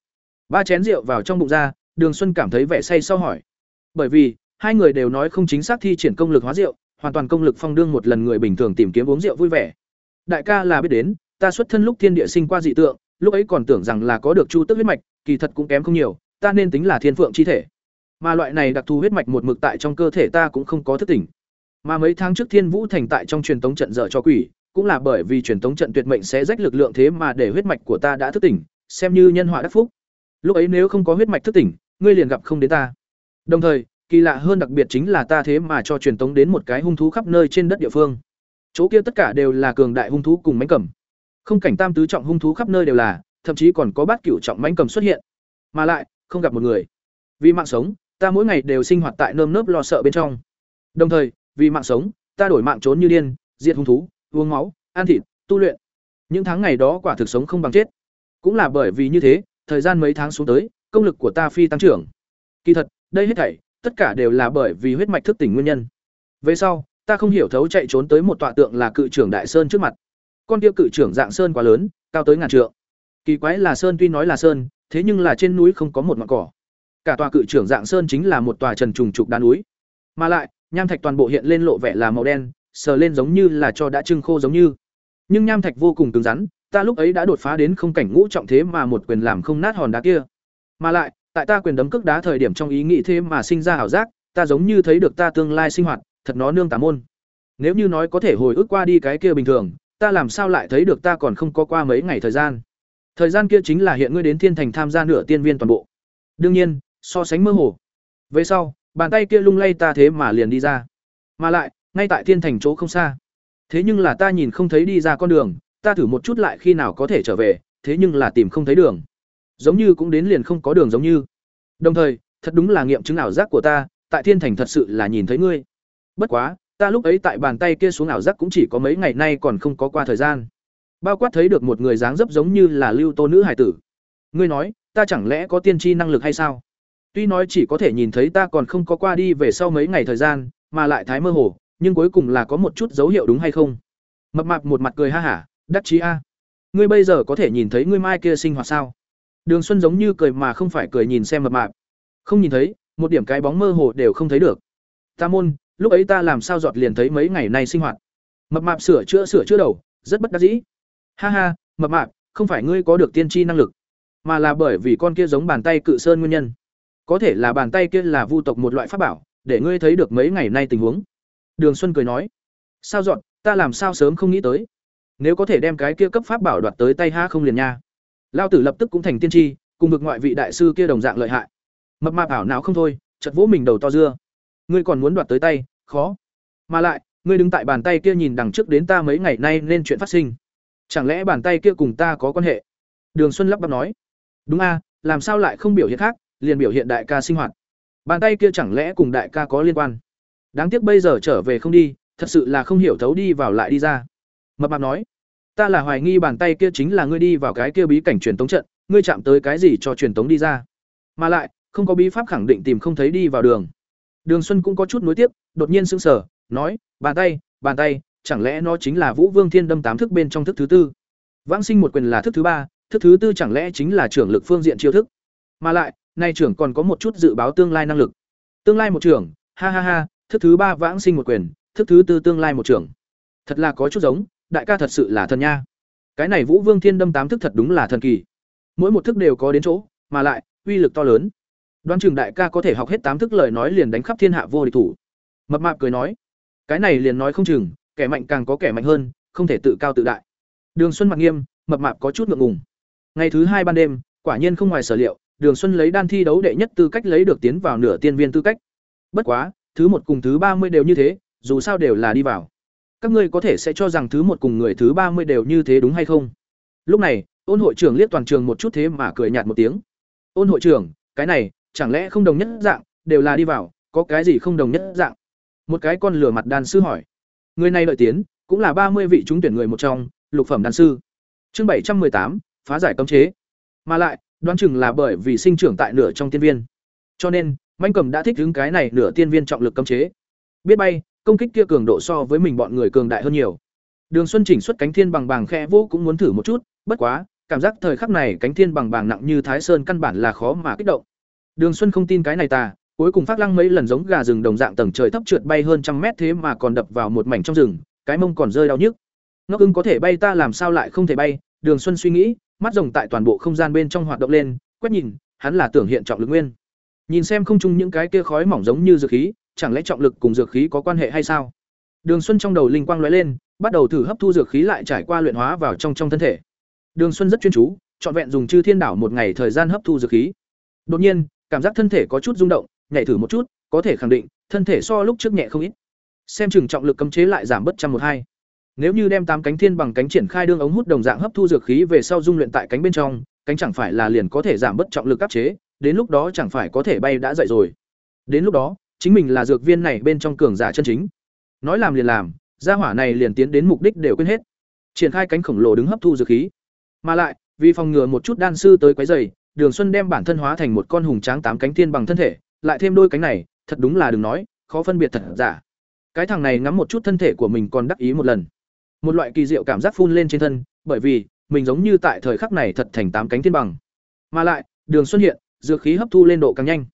Ba chén rượu vào trong bụng ra, đường xuân cảm thấy vẻ say sau hỏi. Bởi vì, hai người đều nói không chính xác thi triển công lực hóa rượu, hoàn toàn công lực phong đương một lần người bình thường tìm kiếm uống rượu vui vẻ. Đại ca là biết đến, ta xuất thân lúc thiên địa sinh qua dị tượng, lúc ấy còn tưởng rằng là có được chu tức huyết mạch, kỳ thật cũng kém không nhiều, ta nên tính là thiên phượng chi thể mà loại này đặc thù huyết mạch một mực tại trong cơ thể ta cũng không có thức tỉnh. Mà mấy tháng trước thiên vũ thành tại trong truyền tống trận dở cho quỷ, cũng là bởi vì truyền tống trận tuyệt mệnh sẽ rách lực lượng thế mà để huyết mạch của ta đã thức tỉnh, xem như nhân họa đắc phúc. Lúc ấy nếu không có huyết mạch thức tỉnh, ngươi liền gặp không đến ta. Đồng thời, kỳ lạ hơn đặc biệt chính là ta thế mà cho truyền tống đến một cái hung thú khắp nơi trên đất địa phương. Chỗ kia tất cả đều là cường đại hung thú cùng mánh cầm. Không cảnh tam tứ trọng hung thú khắp nơi đều là, thậm chí còn có bát cửu trọng mánh cầm xuất hiện. Mà lại, không gặp một người. Vì mạng sống ta mỗi ngày đều sinh hoạt tại nơm nớp lo sợ bên trong. Đồng thời, vì mạng sống, ta đổi mạng trốn như điên, diệt hung thú, uống máu, ăn thịt, tu luyện. Những tháng ngày đó quả thực sống không bằng chết. Cũng là bởi vì như thế, thời gian mấy tháng xuống tới, công lực của ta phi tăng trưởng. Kỳ thật, đây hết thảy, tất cả đều là bởi vì huyết mạch thức tỉnh nguyên nhân. Về sau, ta không hiểu thấu chạy trốn tới một tọa tượng là cự trưởng đại sơn trước mặt. Con kia cự trưởng dạng sơn quá lớn, cao tới ngàn trượng. Kỳ quái là sơn tuy nói là sơn, thế nhưng là trên núi không có một ngọn cỏ. Cả tòa cự trưởng dạng sơn chính là một tòa trần trùng trục đá núi. Mà lại, nham thạch toàn bộ hiện lên lộ vẻ là màu đen, sờ lên giống như là cho đã trưng khô giống như. Nhưng nham thạch vô cùng cứng rắn, ta lúc ấy đã đột phá đến không cảnh ngũ trọng thế mà một quyền làm không nát hòn đá kia. Mà lại, tại ta quyền đấm cước đá thời điểm trong ý nghĩ thế mà sinh ra ảo giác, ta giống như thấy được ta tương lai sinh hoạt, thật nó nương tà môn. Nếu như nói có thể hồi ức qua đi cái kia bình thường, ta làm sao lại thấy được ta còn không có qua mấy ngày thời gian. Thời gian kia chính là hiện ngươi đến thiên thành tham gia nửa tiên viên toàn bộ. Đương nhiên, so sánh mơ hồ. Về sau, bàn tay kia lung lay ta thế mà liền đi ra. Mà lại, ngay tại thiên thành chỗ không xa. Thế nhưng là ta nhìn không thấy đi ra con đường, ta thử một chút lại khi nào có thể trở về, thế nhưng là tìm không thấy đường. Giống như cũng đến liền không có đường giống như. Đồng thời, thật đúng là nghiệm chứng ảo giác của ta, tại thiên thành thật sự là nhìn thấy ngươi. Bất quá, ta lúc ấy tại bàn tay kia xuống ảo giác cũng chỉ có mấy ngày nay còn không có qua thời gian. Bao quát thấy được một người dáng dấp giống như là lưu tô nữ hải tử. Ngươi nói, ta chẳng lẽ có tiên tri năng lực hay sao? Tuy nói chỉ có thể nhìn thấy ta còn không có qua đi về sau mấy ngày thời gian, mà lại thái mơ hồ, nhưng cuối cùng là có một chút dấu hiệu đúng hay không? Mập mạp một mặt cười ha hả, đắc chí a. Ngươi bây giờ có thể nhìn thấy ngươi mai kia sinh hoạt sao? Đường Xuân giống như cười mà không phải cười nhìn xem mập mạp. Không nhìn thấy, một điểm cái bóng mơ hồ đều không thấy được. Ta môn, lúc ấy ta làm sao giọt liền thấy mấy ngày nay sinh hoạt. Mập mạp sửa chữa sửa chữa đầu, rất bất đắc dĩ. Ha ha, mập mạp, không phải ngươi có được tiên tri năng lực, mà là bởi vì con kia giống bàn tay cự sơn nguyên nhân. Có thể là bàn tay kia là vu tộc một loại pháp bảo, để ngươi thấy được mấy ngày nay tình huống. Đường Xuân cười nói, sao dọn, ta làm sao sớm không nghĩ tới. Nếu có thể đem cái kia cấp pháp bảo đoạt tới tay ha không liền nha. Lao tử lập tức cũng thành tiên tri, cùng vực ngoại vị đại sư kia đồng dạng lợi hại. Mập mạp ảo não không thôi, chật vỗ mình đầu to dưa. Ngươi còn muốn đoạt tới tay, khó. Mà lại, ngươi đứng tại bàn tay kia nhìn đằng trước đến ta mấy ngày nay nên chuyện phát sinh. Chẳng lẽ bàn tay kia cùng ta có quan hệ? Đường Xuân lắp bắp nói. Đúng a, làm sao lại không biểu hiện khác, liền biểu hiện đại ca sinh hoạt. Bàn tay kia chẳng lẽ cùng đại ca có liên quan? Đáng tiếc bây giờ trở về không đi, thật sự là không hiểu thấu đi vào lại đi ra. Mập mạp nói, ta là hoài nghi bàn tay kia chính là ngươi đi vào cái kia bí cảnh truyền tống trận, ngươi chạm tới cái gì cho truyền tống đi ra. Mà lại, không có bí pháp khẳng định tìm không thấy đi vào đường. Đường Xuân cũng có chút nuối tiếc, đột nhiên sững sờ, nói, bàn tay, bàn tay, chẳng lẽ nó chính là Vũ Vương Thiên Đâm tám thức bên trong thức thứ tư? Vãng sinh một quyền là thức thứ ba, thức thứ tư chẳng lẽ chính là trưởng lực phương diện chiêu thức? Mà lại, nay trưởng còn có một chút dự báo tương lai năng lực. Tương lai một trưởng, ha ha ha, thức thứ ba vãng sinh một quyền, thức thứ tư tương lai một trưởng. Thật là có chút giống, đại ca thật sự là thần nha. Cái này Vũ Vương Thiên Đâm tám thức thật đúng là thần kỳ. Mỗi một thức đều có đến chỗ, mà lại uy lực to lớn. đoan chừng đại ca có thể học hết tám thức lời nói liền đánh khắp thiên hạ vô địch thủ. Mập mạp cười nói, cái này liền nói không chừng, kẻ mạnh càng có kẻ mạnh hơn, không thể tự cao tự đại. Đường Xuân mặt nghiêm, mập mạp có chút ngượng ngùng. Ngày thứ hai ban đêm, quả nhiên không ngoài sở liệu, Đường Xuân lấy đan thi đấu đệ nhất tư cách lấy được tiến vào nửa tiên viên tư cách. Bất quá, thứ một cùng thứ ba mươi đều như thế, dù sao đều là đi vào. Các ngươi có thể sẽ cho rằng thứ một cùng người thứ ba mươi đều như thế đúng hay không? Lúc này, Ôn hội trưởng liếc toàn trường một chút thế mà cười nhạt một tiếng. Ôn hội trưởng, cái này, chẳng lẽ không đồng nhất dạng, đều là đi vào, có cái gì không đồng nhất dạng? Một cái con lửa mặt đan sư hỏi. Người này đợi tiến, cũng là ba mươi vị trúng tuyển người một trong, lục phẩm đan sư. Chương bảy trăm tám phá giải cấm chế. Mà lại, đoán chừng là bởi vì sinh trưởng tại nửa trong tiên viên. Cho nên, Mạnh Cầm đã thích ứng cái này nửa tiên viên trọng lực cấm chế. Biết bay, công kích kia cường độ so với mình bọn người cường đại hơn nhiều. Đường Xuân chỉnh xuất cánh thiên bằng bàng khe vô cũng muốn thử một chút, bất quá, cảm giác thời khắc này cánh thiên bằng bàng nặng như Thái Sơn căn bản là khó mà kích động. Đường Xuân không tin cái này ta, cuối cùng phát lăng mấy lần giống gà rừng đồng dạng tầng trời thấp trượt bay hơn trăm mét thế mà còn đập vào một mảnh trong rừng, cái mông còn rơi đau nhức. Ngốc ưng có thể bay ta làm sao lại không thể bay? Đường Xuân suy nghĩ, mắt rồng tại toàn bộ không gian bên trong hoạt động lên, quét nhìn, hắn là tưởng hiện trọng lực nguyên. Nhìn xem không chung những cái kia khói mỏng giống như dược khí, chẳng lẽ trọng lực cùng dược khí có quan hệ hay sao? Đường Xuân trong đầu linh quang lóe lên, bắt đầu thử hấp thu dược khí lại trải qua luyện hóa vào trong trong thân thể. Đường Xuân rất chuyên chú, trọn vẹn dùng chư thiên đảo một ngày thời gian hấp thu dược khí. Đột nhiên, cảm giác thân thể có chút rung động, nhảy thử một chút, có thể khẳng định, thân thể so lúc trước nhẹ không ít. Xem chừng trọng lực cấm chế lại giảm bất trăm một hai. Nếu như đem tám cánh thiên bằng cánh triển khai đương ống hút đồng dạng hấp thu dược khí về sau dung luyện tại cánh bên trong, cánh chẳng phải là liền có thể giảm bất trọng lực áp chế, đến lúc đó chẳng phải có thể bay đã dậy rồi. Đến lúc đó, chính mình là dược viên này bên trong cường giả chân chính. Nói làm liền làm, gia hỏa này liền tiến đến mục đích đều quên hết. Triển khai cánh khổng lồ đứng hấp thu dược khí. Mà lại, vì phòng ngừa một chút đan sư tới quấy rầy, Đường Xuân đem bản thân hóa thành một con hùng tráng tám cánh thiên bằng thân thể, lại thêm đôi cánh này, thật đúng là đừng nói, khó phân biệt thật giả. Cái thằng này ngắm một chút thân thể của mình còn đắc ý một lần. Một loại kỳ diệu cảm giác phun lên trên thân, bởi vì mình giống như tại thời khắc này thật thành tám cánh thiên bằng. Mà lại, Đường Xuân hiện, dược khí hấp thu lên độ càng nhanh.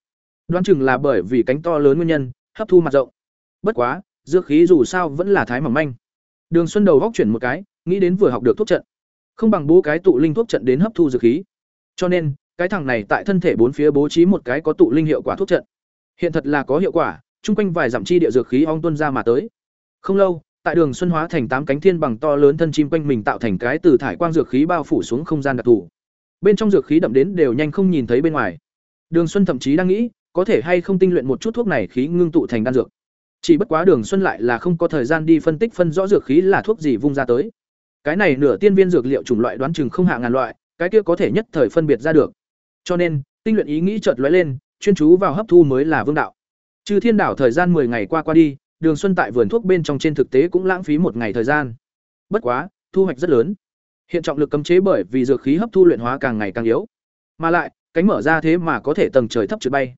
Đoán chừng là bởi vì cánh to lớn nguyên nhân, hấp thu mặt rộng. Bất quá, dược khí dù sao vẫn là thái mỏng manh. Đường Xuân đầu góc chuyển một cái, nghĩ đến vừa học được thuốc trận, không bằng bố cái tụ linh thuốc trận đến hấp thu dược khí. Cho nên, cái thằng này tại thân thể bốn phía bố trí một cái có tụ linh hiệu quả thuốc trận. Hiện thật là có hiệu quả, chung quanh vài dặm chi địa dược khí ong tuôn ra mà tới. Không lâu, tại đường xuân hóa thành tám cánh thiên bằng to lớn thân chim quanh mình tạo thành cái từ thải quang dược khí bao phủ xuống không gian đặc thù. Bên trong dược khí đậm đến đều nhanh không nhìn thấy bên ngoài. Đường Xuân thậm chí đang nghĩ, có thể hay không tinh luyện một chút thuốc này khí ngưng tụ thành đan dược. Chỉ bất quá Đường Xuân lại là không có thời gian đi phân tích phân rõ dược khí là thuốc gì vung ra tới. Cái này nửa tiên viên dược liệu chủng loại đoán chừng không hạ ngàn loại, cái kia có thể nhất thời phân biệt ra được. Cho nên, tinh luyện ý nghĩ chợt lóe lên, chuyên chú vào hấp thu mới là vương đạo. Trừ Thiên đảo thời gian 10 ngày qua qua đi, Đường Xuân tại vườn thuốc bên trong trên thực tế cũng lãng phí một ngày thời gian. Bất quá, thu hoạch rất lớn. Hiện trọng lực cấm chế bởi vì dược khí hấp thu luyện hóa càng ngày càng yếu, mà lại, cánh mở ra thế mà có thể tầng trời thấp trượt bay.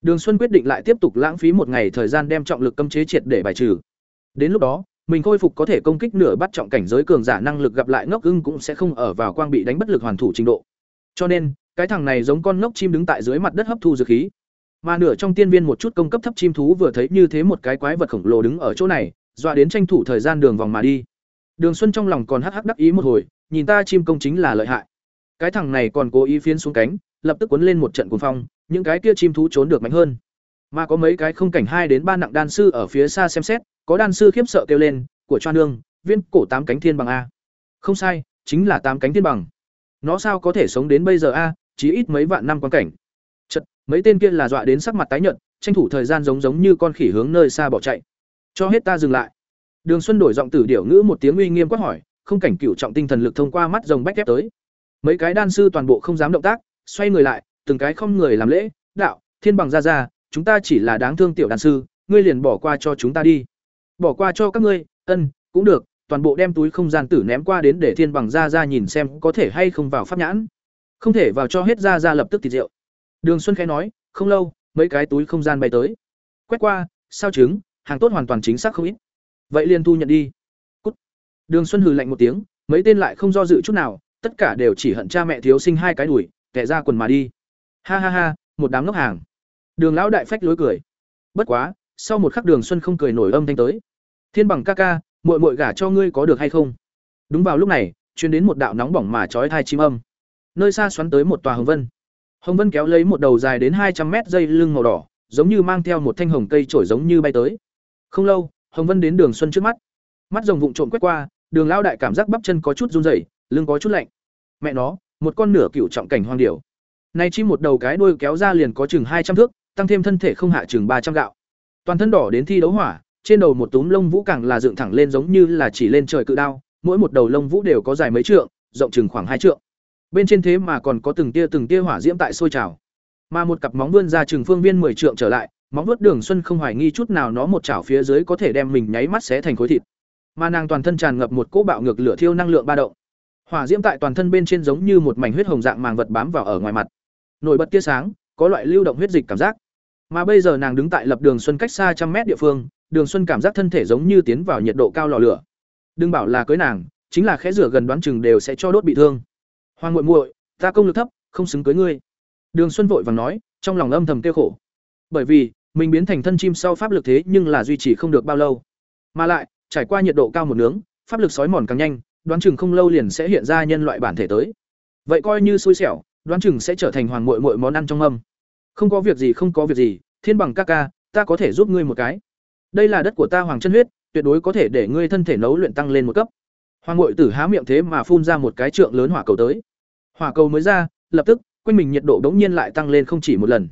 Đường Xuân quyết định lại tiếp tục lãng phí một ngày thời gian đem trọng lực cấm chế triệt để bài trừ. Đến lúc đó, mình khôi phục có thể công kích nửa bắt trọng cảnh giới cường giả năng lực gặp lại ngốc ưng cũng sẽ không ở vào quang bị đánh bất lực hoàn thủ trình độ. Cho nên, cái thằng này giống con ngốc chim đứng tại dưới mặt đất hấp thu dược khí. Mà nửa trong tiên viên một chút công cấp thấp chim thú vừa thấy như thế một cái quái vật khổng lồ đứng ở chỗ này, dọa đến tranh thủ thời gian đường vòng mà đi. Đường Xuân trong lòng còn hắc hắc đắc ý một hồi, nhìn ta chim công chính là lợi hại. Cái thằng này còn cố ý phiến xuống cánh, lập tức cuốn lên một trận cuồng phong, những cái kia chim thú trốn được mạnh hơn. Mà có mấy cái không cảnh hai đến ba nặng đan sư ở phía xa xem xét, có đan sư khiếp sợ kêu lên, của Choa nương, viên cổ tám cánh thiên bằng a. Không sai, chính là tám cánh thiên bằng. Nó sao có thể sống đến bây giờ a, chỉ ít mấy vạn năm quan cảnh. Mấy tên kia là dọa đến sắc mặt tái nhợt, tranh thủ thời gian giống giống như con khỉ hướng nơi xa bỏ chạy. Cho hết ta dừng lại. Đường Xuân đổi giọng tử điểu ngữ một tiếng uy nghiêm quát hỏi, không cảnh cửu trọng tinh thần lực thông qua mắt rồng bách ép tới. Mấy cái đan sư toàn bộ không dám động tác, xoay người lại, từng cái không người làm lễ, "Đạo, Thiên bằng ra ra, chúng ta chỉ là đáng thương tiểu đan sư, ngươi liền bỏ qua cho chúng ta đi." "Bỏ qua cho các ngươi, ân, cũng được." Toàn bộ đem túi không gian tử ném qua đến để Thiên bằng ra ra nhìn xem có thể hay không vào pháp nhãn. Không thể vào cho hết ra ra lập tức thịt rượu. Đường Xuân khẽ nói, không lâu, mấy cái túi không gian bay tới. Quét qua, sao chứng, hàng tốt hoàn toàn chính xác không ít. Vậy liền thu nhận đi. Cút. Đường Xuân hừ lạnh một tiếng, mấy tên lại không do dự chút nào, tất cả đều chỉ hận cha mẹ thiếu sinh hai cái đuổi, kẻ ra quần mà đi. Ha ha ha, một đám ngốc hàng. Đường lão đại phách lối cười. Bất quá, sau một khắc Đường Xuân không cười nổi âm thanh tới. Thiên bằng ca ca, muội muội gả cho ngươi có được hay không? Đúng vào lúc này, truyền đến một đạo nóng bỏng mà chói tai chim âm. Nơi xa xoắn tới một tòa hồng vân. Hồng vân kéo lấy một đầu dài đến hai trăm mét dây lưng màu đỏ, giống như mang theo một thanh hồng cây trổi giống như bay tới. Không lâu, Hồng Vân đến Đường Xuân trước mắt. Mắt rồng vụng trộm quét qua, Đường lão đại cảm giác bắp chân có chút run rẩy, lưng có chút lạnh. Mẹ nó, một con nửa cựu trọng cảnh hoang điểu. Nay chim một đầu cái đuôi kéo ra liền có chừng hai trăm thước, tăng thêm thân thể không hạ chừng ba trăm gạo. Toàn thân đỏ đến thi đấu hỏa, trên đầu một túm lông vũ càng là dựng thẳng lên giống như là chỉ lên trời cự đao, mỗi một đầu lông vũ đều có dài mấy trượng, rộng chừng khoảng hai trượng. Bên trên thế mà còn có từng tia từng tia hỏa diễm tại sôi trào. Mà một cặp móng vươn ra chừng phương viên 10 trượng trở lại, móng vuốt Đường Xuân không hoài nghi chút nào nó một chảo phía dưới có thể đem mình nháy mắt xé thành khối thịt. Mà nàng toàn thân tràn ngập một cỗ bạo ngược lửa thiêu năng lượng ba động. Hỏa diễm tại toàn thân bên trên giống như một mảnh huyết hồng dạng màng vật bám vào ở ngoài mặt. Nổi bật tia sáng, có loại lưu động huyết dịch cảm giác. Mà bây giờ nàng đứng tại lập Đường Xuân cách xa trăm mét địa phương, Đường Xuân cảm giác thân thể giống như tiến vào nhiệt độ cao lò lửa. Đừng bảo là cưới nàng, chính là khẽ rửa gần đoán chừng đều sẽ cho đốt bị thương. Hoàng muội muội, ta công lực thấp, không xứng cưới ngươi. Đường Xuân vội vàng nói, trong lòng âm thầm kêu khổ. Bởi vì, mình biến thành thân chim sau pháp lực thế nhưng là duy trì không được bao lâu. Mà lại, trải qua nhiệt độ cao một nướng, pháp lực sói mòn càng nhanh, đoán chừng không lâu liền sẽ hiện ra nhân loại bản thể tới. Vậy coi như xui xẻo, đoán chừng sẽ trở thành hoàng muội muội món ăn trong âm. Không có việc gì không có việc gì, Thiên bằng ca ca, ta có thể giúp ngươi một cái. Đây là đất của ta hoàng chân huyết, tuyệt đối có thể để ngươi thân thể nấu luyện tăng lên một cấp. Hoàng muội tử há miệng thế mà phun ra một cái trượng lớn hỏa cầu tới. Hỏa cầu mới ra, lập tức, quanh mình nhiệt độ đống nhiên lại tăng lên không chỉ một lần.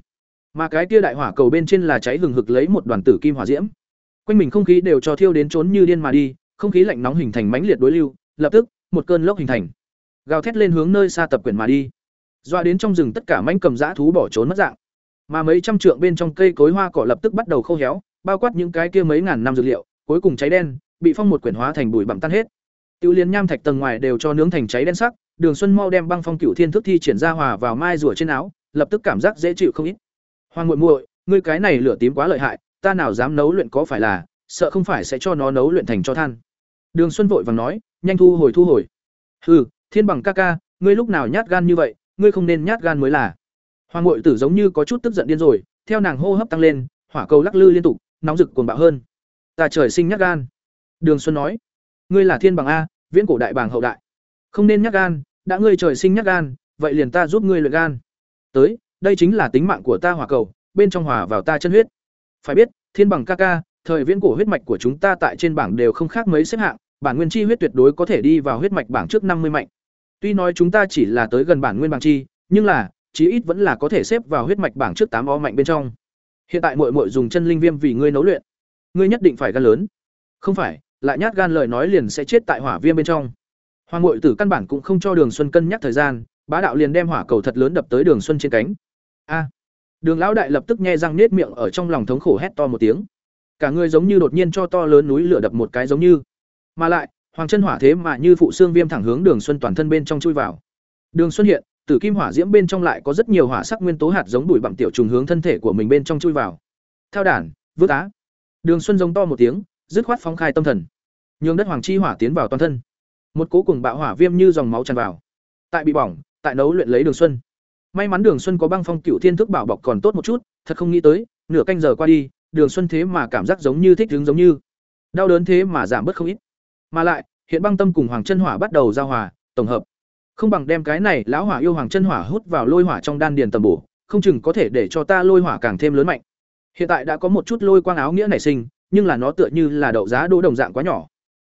Mà cái kia đại hỏa cầu bên trên là cháy hừng hực lấy một đoàn tử kim hỏa diễm. Quanh mình không khí đều cho thiêu đến trốn như điên mà đi, không khí lạnh nóng hình thành mãnh liệt đối lưu, lập tức, một cơn lốc hình thành. Gào thét lên hướng nơi xa tập quyển mà đi. Doa đến trong rừng tất cả mãnh cầm dã thú bỏ trốn mất dạng. Mà mấy trăm trượng bên trong cây cối hoa cỏ lập tức bắt đầu khô héo, bao quát những cái kia mấy ngàn năm dược liệu, cuối cùng cháy đen, bị phong một quyển hóa thành bụi bặm tan hết. Tiêu liên nham thạch tầng ngoài đều cho nướng thành cháy đen sắc, Đường Xuân mau đem băng phong cửu thiên thức thi triển ra hòa vào mai rùa trên áo, lập tức cảm giác dễ chịu không ít. Hoàng muội muội, ngươi cái này lửa tím quá lợi hại, ta nào dám nấu luyện có phải là, sợ không phải sẽ cho nó nấu luyện thành cho than. Đường Xuân vội vàng nói, nhanh thu hồi thu hồi. Hừ, Thiên Bằng ca ca, ngươi lúc nào nhát gan như vậy, ngươi không nên nhát gan mới là. Hoàng muội tử giống như có chút tức giận điên rồi, theo nàng hô hấp tăng lên, hỏa cầu lắc lư liên tục, nóng rực cuồng bạo hơn. Ta trời sinh nhát gan. Đường Xuân nói, ngươi là Thiên Bằng a, viễn cổ đại bàng hậu đại. Không nên nhát gan, đã ngươi trời sinh nhắc gan, vậy liền ta giúp ngươi luyện gan. Tới, đây chính là tính mạng của ta hỏa cầu, bên trong hòa vào ta chân huyết. Phải biết, Thiên Bằng ca ca, thời viễn cổ huyết mạch của chúng ta tại trên bảng đều không khác mấy xếp hạng, bản nguyên chi huyết tuyệt đối có thể đi vào huyết mạch bảng trước năm mươi mạnh. Tuy nói chúng ta chỉ là tới gần bản nguyên bảng chi, nhưng là, chí ít vẫn là có thể xếp vào huyết mạch bảng trước tám o mạnh bên trong. Hiện tại muội muội dùng chân linh viêm vì ngươi nấu luyện, ngươi nhất định phải gan lớn. Không phải, lại nhát gan lời nói liền sẽ chết tại hỏa viêm bên trong. Hoàng ngội tử căn bản cũng không cho Đường Xuân cân nhắc thời gian, bá đạo liền đem hỏa cầu thật lớn đập tới Đường Xuân trên cánh. A! Đường lão đại lập tức nghe răng nết miệng ở trong lòng thống khổ hét to một tiếng. Cả người giống như đột nhiên cho to lớn núi lửa đập một cái giống như. Mà lại, hoàng chân hỏa thế mà như phụ xương viêm thẳng hướng Đường Xuân toàn thân bên trong chui vào. Đường Xuân hiện, tử kim hỏa diễm bên trong lại có rất nhiều hỏa sắc nguyên tố hạt giống bụi bặm tiểu trùng hướng thân thể của mình bên trong chui vào. Theo đản, vứt á. Đường Xuân giống to một tiếng, dứt khoát phóng khai tâm thần. Nhường đất hoàng chi hỏa tiến vào toàn thân. Một cố cùng bạo hỏa viêm như dòng máu tràn vào. Tại bị bỏng, tại nấu luyện lấy Đường Xuân. May mắn Đường Xuân có băng phong cựu thiên thức bảo bọc còn tốt một chút, thật không nghĩ tới, nửa canh giờ qua đi, Đường Xuân thế mà cảm giác giống như thích đứng giống như. Đau đớn thế mà giảm bớt không ít. Mà lại, hiện băng tâm cùng hoàng chân hỏa bắt đầu giao hòa, tổng hợp. Không bằng đem cái này lão hỏa yêu hoàng chân hỏa hút vào lôi hỏa trong đan điền tầm bổ, không chừng có thể để cho ta lôi hỏa càng thêm lớn mạnh. Hiện tại đã có một chút lôi quang áo nghĩa nảy sinh, nhưng là nó tựa như là đậu giá đỗ đồng dạng quá nhỏ.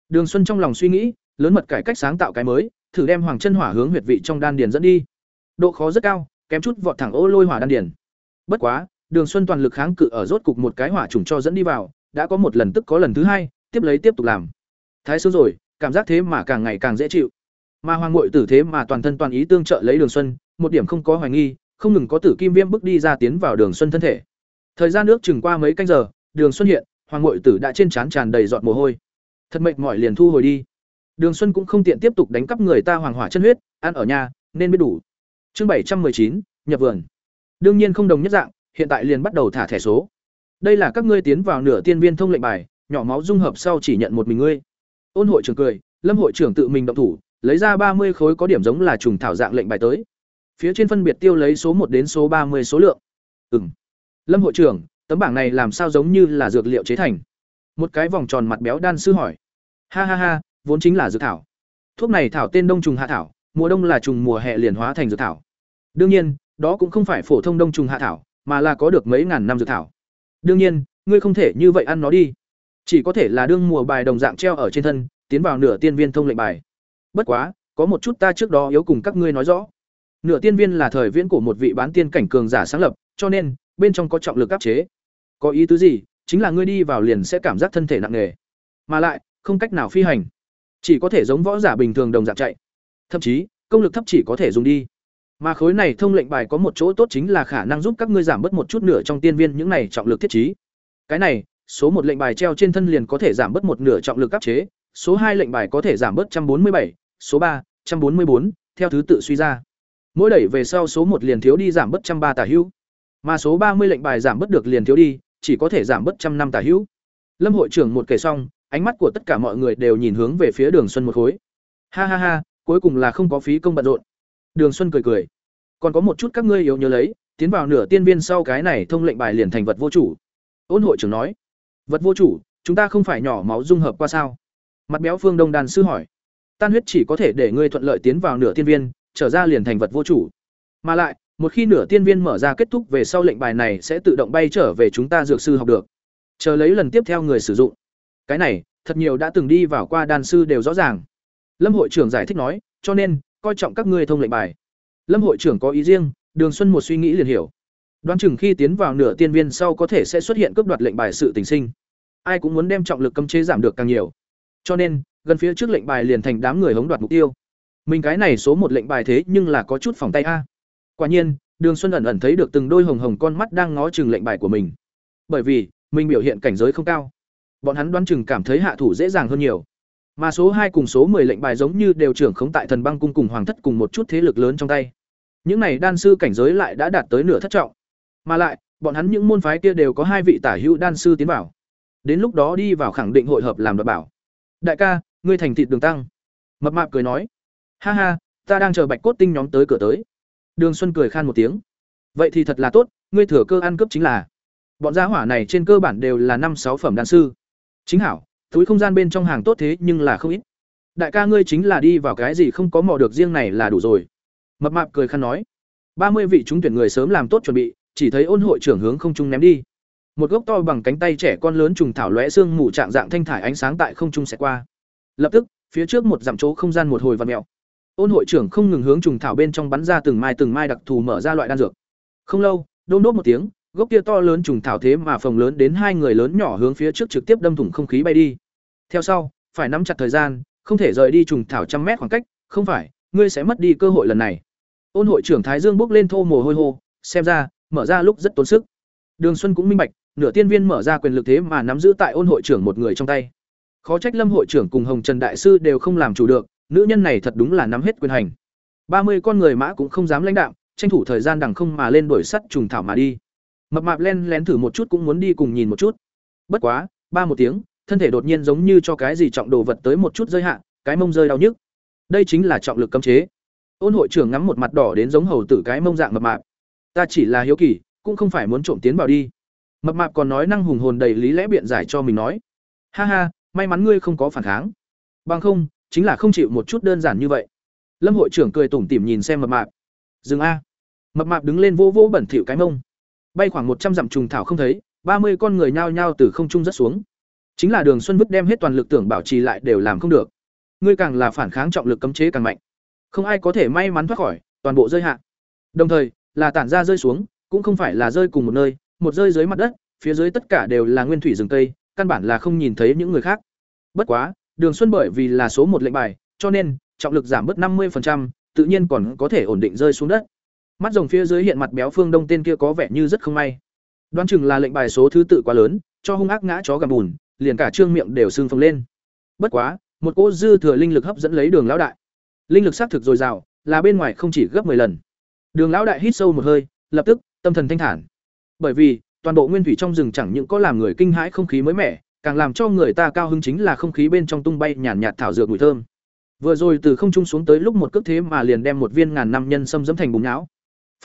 Đường Xuân trong lòng suy nghĩ, lớn mật cải cách sáng tạo cái mới, thử đem hoàng chân hỏa hướng huyệt vị trong đan điền dẫn đi. Độ khó rất cao, kém chút vọt thẳng ô lôi hỏa đan điền. Bất quá, Đường Xuân toàn lực kháng cự ở rốt cục một cái hỏa trùng cho dẫn đi vào, đã có một lần tức có lần thứ hai, tiếp lấy tiếp tục làm. Thái sướng rồi, cảm giác thế mà càng ngày càng dễ chịu. Mà Hoàng Muội tử thế mà toàn thân toàn ý tương trợ lấy Đường Xuân, một điểm không có hoài nghi, không ngừng có tử kim viêm bước đi ra tiến vào Đường Xuân thân thể. Thời gian nước chừng qua mấy canh giờ, Đường Xuân hiện, Hoàng Muội tử đã trên trán tràn đầy giọt mồ hôi. Thật mệt mỏi liền thu hồi đi. Đường Xuân cũng không tiện tiếp tục đánh cắp người ta hoàng hỏa chân huyết, ăn ở nhà, nên biết đủ. Chương bảy trăm chín nhập vườn. Đương nhiên không đồng nhất dạng, hiện tại liền bắt đầu thả thẻ số. Đây là các ngươi tiến vào nửa tiên viên thông lệnh bài, nhỏ máu dung hợp sau chỉ nhận một mình ngươi. Ôn hội trưởng cười, Lâm hội trưởng tự mình động thủ, lấy ra ba mươi khối có điểm giống là trùng thảo dạng lệnh bài tới. Phía trên phân biệt tiêu lấy số một đến số ba mươi số lượng. Ừm. Lâm hội trưởng, tấm bảng này làm sao giống như là dược liệu chế thành? Một cái vòng tròn mặt béo đan sư hỏi. Ha ha ha, vốn chính là dược thảo. Thuốc này thảo tên đông trùng hạ thảo, mùa đông là trùng mùa hè liền hóa thành dược thảo. Đương nhiên, đó cũng không phải phổ thông đông trùng hạ thảo, mà là có được mấy ngàn năm dược thảo. Đương nhiên, ngươi không thể như vậy ăn nó đi. Chỉ có thể là đương mùa bài đồng dạng treo ở trên thân, tiến vào nửa tiên viên thông lệnh bài. Bất quá, có một chút ta trước đó yếu cùng các ngươi nói rõ. Nửa tiên viên là thời viễn của một vị bán tiên cảnh cường giả sáng lập, cho nên bên trong có trọng lực áp chế. Có ý tứ gì? Chính là ngươi đi vào liền sẽ cảm giác thân thể nặng nề, mà lại không cách nào phi hành, chỉ có thể giống võ giả bình thường đồng dạng chạy. Thậm chí, công lực thấp chỉ có thể dùng đi. Mà khối này thông lệnh bài có một chỗ tốt chính là khả năng giúp các ngươi giảm bớt một chút nửa trong tiên viên những này trọng lực thiết trí. Cái này, số một lệnh bài treo trên thân liền có thể giảm bớt một nửa trọng lực áp chế, số hai lệnh bài có thể giảm bớt 147, số ba 144, theo thứ tự suy ra. Mỗi đẩy về sau số một liền thiếu đi giảm bớt 130 tả hữu. Mà số ba mươi lệnh bài giảm bớt được liền thiếu đi, chỉ có thể giảm bớt trăm năm tả hữu. Lâm hội trưởng một kể xong, ánh mắt của tất cả mọi người đều nhìn hướng về phía Đường Xuân một khối. Ha ha ha, cuối cùng là không có phí công bận rộn. Đường Xuân cười cười. Còn có một chút các ngươi yếu nhớ lấy, tiến vào nửa tiên viên sau cái này thông lệnh bài liền thành vật vô chủ. Ôn hội trưởng nói, vật vô chủ, chúng ta không phải nhỏ máu dung hợp qua sao? Mặt béo Phương Đông đàn sư hỏi. Tan huyết chỉ có thể để ngươi thuận lợi tiến vào nửa tiên viên, trở ra liền thành vật vô chủ. Mà lại, một khi nửa tiên viên mở ra kết thúc về sau lệnh bài này sẽ tự động bay trở về chúng ta dược sư học được. Chờ lấy lần tiếp theo người sử dụng. Cái này, thật nhiều đã từng đi vào qua đan sư đều rõ ràng. Lâm hội trưởng giải thích nói, cho nên, coi trọng các ngươi thông lệnh bài. Lâm hội trưởng có ý riêng, Đường Xuân một suy nghĩ liền hiểu. Đoán chừng khi tiến vào nửa tiên viên sau có thể sẽ xuất hiện cướp đoạt lệnh bài sự tình sinh. Ai cũng muốn đem trọng lực cấm chế giảm được càng nhiều. Cho nên, gần phía trước lệnh bài liền thành đám người hống đoạt mục tiêu. Mình cái này số một lệnh bài thế nhưng là có chút phòng tay a. Quả nhiên, Đường Xuân ẩn ẩn thấy được từng đôi hồng hồng con mắt đang ngó chừng lệnh bài của mình. Bởi vì, mình biểu hiện cảnh giới không cao. Bọn hắn đoán chừng cảm thấy hạ thủ dễ dàng hơn nhiều. Mà số hai cùng số 10 lệnh bài giống như đều trưởng khống tại Thần Băng cung cùng Hoàng thất cùng một chút thế lực lớn trong tay. Những này đan sư cảnh giới lại đã đạt tới nửa thất trọng. Mà lại, bọn hắn những môn phái kia đều có hai vị tả hữu đan sư tiến vào. Đến lúc đó đi vào khẳng định hội hợp làm đoạt bảo. Đại ca, ngươi thành thịt đường tăng. Mập mạp cười nói, ha ha, ta đang chờ Bạch Cốt Tinh nhóm tới cửa tới. Đường Xuân cười khan một tiếng. Vậy thì thật là tốt, ngươi thừa cơ ăn cướp chính là. Bọn gia hỏa này trên cơ bản đều là năm sáu phẩm đan sư. Chính hảo, túi không gian bên trong hàng tốt thế nhưng là không ít. Đại ca ngươi chính là đi vào cái gì không có mò được riêng này là đủ rồi. Mập mạp cười khăn nói. ba mươi vị chúng tuyển người sớm làm tốt chuẩn bị, chỉ thấy ôn hội trưởng hướng không trung ném đi. Một gốc to bằng cánh tay trẻ con lớn trùng thảo lóe xương mù trạng dạng thanh thải ánh sáng tại không trung sẽ qua. Lập tức, phía trước một dặm chỗ không gian một hồi vặn mèo. Ôn hội trưởng không ngừng hướng trùng thảo bên trong bắn ra từng mai từng mai đặc thù mở ra loại đan dược. Không lâu, đôn đốt một tiếng, gốc kia to lớn trùng thảo thế mà phồng lớn đến hai người lớn nhỏ hướng phía trước trực tiếp đâm thủng không khí bay đi. Theo sau, phải nắm chặt thời gian, không thể rời đi trùng thảo trăm mét khoảng cách, không phải, ngươi sẽ mất đi cơ hội lần này. Ôn hội trưởng Thái Dương bước lên thô mồ hôi hô, xem ra, mở ra lúc rất tốn sức. Đường Xuân cũng minh bạch, nửa tiên viên mở ra quyền lực thế mà nắm giữ tại ôn hội trưởng một người trong tay. Khó trách Lâm hội trưởng cùng Hồng Trần đại sư đều không làm chủ được, nữ nhân này thật đúng là nắm hết quyền hành. ba mươi con người mã cũng không dám lãnh đạo, tranh thủ thời gian đằng không mà lên đuổi sắt trùng thảo mà đi. Mập mạp len lén thử một chút cũng muốn đi cùng nhìn một chút. Bất quá, ba một tiếng, thân thể đột nhiên giống như cho cái gì trọng đồ vật tới một chút rơi hạ, cái mông rơi đau nhức. Đây chính là trọng lực cấm chế. Ôn hội trưởng ngắm một mặt đỏ đến giống hầu tử cái mông dạng mập mạp. Ta chỉ là hiếu kỳ, cũng không phải muốn trộm tiến vào đi. Mập mạp còn nói năng hùng hồn đầy lý lẽ biện giải cho mình nói. Ha ha, may mắn ngươi không có phản kháng. Bằng không, chính là không chịu một chút đơn giản như vậy. Lâm hội trưởng cười tủm tỉm nhìn xem mập mạp. Dừng a. Mập mạp đứng lên vô vô bẩn thỉu cái mông. Bay khoảng một trăm dặm trùng thảo không thấy, ba mươi con người nhao nhao từ không trung rất xuống. Chính là Đường Xuân vứt đem hết toàn lực tưởng bảo trì lại đều làm không được. Ngươi càng là phản kháng trọng lực cấm chế càng mạnh. Không ai có thể may mắn thoát khỏi, toàn bộ rơi hạ. Đồng thời, là tản ra rơi xuống, cũng không phải là rơi cùng một nơi, một rơi dưới mặt đất, phía dưới tất cả đều là nguyên thủy rừng cây, căn bản là không nhìn thấy những người khác. Bất quá, Đường Xuân bởi vì là số một lệnh bài, cho nên trọng lực giảm bớt 50%, tự nhiên còn có thể ổn định rơi xuống đất. Mắt rồng phía dưới hiện mặt béo Phương Đông tên kia có vẻ như rất không may. Đoán chừng là lệnh bài số thứ tự quá lớn, cho hung ác ngã chó gầm bùn, liền cả trương miệng đều sưng phồng lên. Bất quá, một cỗ dư thừa linh lực hấp dẫn lấy Đường lão đại. Linh lực xác thực dồi dào, là bên ngoài không chỉ gấp 10 lần. Đường lão đại hít sâu một hơi, lập tức tâm thần thanh thản. Bởi vì, toàn bộ nguyên thủy trong rừng chẳng những có làm người kinh hãi không khí mới mẻ, càng làm cho người ta cao hứng chính là không khí bên trong tung bay nhàn nhạt thảo dược mùi thơm. Vừa rồi từ không trung xuống tới lúc một cước thế mà liền đem một viên ngàn năm nhân sâm dẫm thành bùn nhão.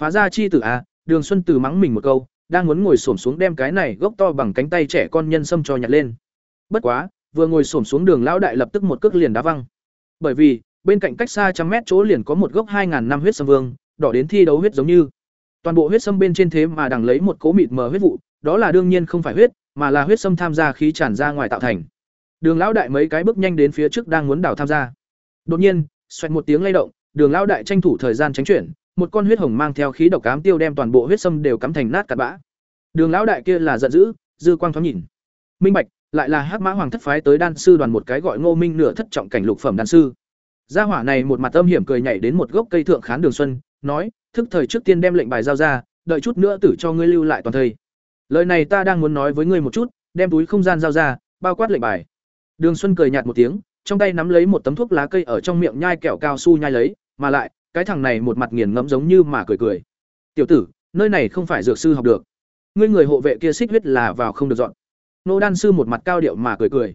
Phá ra chi tử a, Đường Xuân Từ mắng mình một câu, đang muốn ngồi xổm xuống đem cái này gốc to bằng cánh tay trẻ con nhân sâm cho nhặt lên. Bất quá, vừa ngồi xổm xuống Đường lão đại lập tức một cước liền đá văng. Bởi vì, bên cạnh cách xa trăm mét chỗ liền có một gốc hai ngàn năm huyết sâm vương, đỏ đến thi đấu huyết giống như. Toàn bộ huyết sâm bên trên thế mà đằng lấy một cố mịt mờ huyết vụ, đó là đương nhiên không phải huyết, mà là huyết sâm tham gia khí tràn ra ngoài tạo thành. Đường lão đại mấy cái bước nhanh đến phía trước đang muốn đảo tham gia. Đột nhiên, xoẹt một tiếng lay động, Đường lão đại tranh thủ thời gian tránh chuyển, một con huyết hồng mang theo khí độc ám tiêu đem toàn bộ huyết sâm đều cắm thành nát cặn bã. Đường lão đại kia là giận dữ, dư quang thoáng nhìn. Minh Bạch, lại là Hắc Mã Hoàng thất phái tới đan sư đoàn một cái gọi Ngô Minh nửa thất trọng cảnh lục phẩm đan sư. Gia hỏa này một mặt âm hiểm cười nhảy đến một gốc cây thượng khán Đường Xuân, nói, thức thời trước tiên đem lệnh bài giao ra, đợi chút nữa tử cho ngươi lưu lại toàn thời Lời này ta đang muốn nói với ngươi một chút, đem túi không gian giao ra, bao quát lệnh bài. Đường Xuân cười nhạt một tiếng, trong tay nắm lấy một tấm thuốc lá cây ở trong miệng nhai kẹo cao su nhai lấy, mà lại, cái thằng này một mặt nghiền ngẫm giống như mà cười cười. "Tiểu tử, nơi này không phải dược sư học được. Ngươi người hộ vệ kia xích huyết là vào không được dọn." Nô đan sư một mặt cao điệu mà cười cười.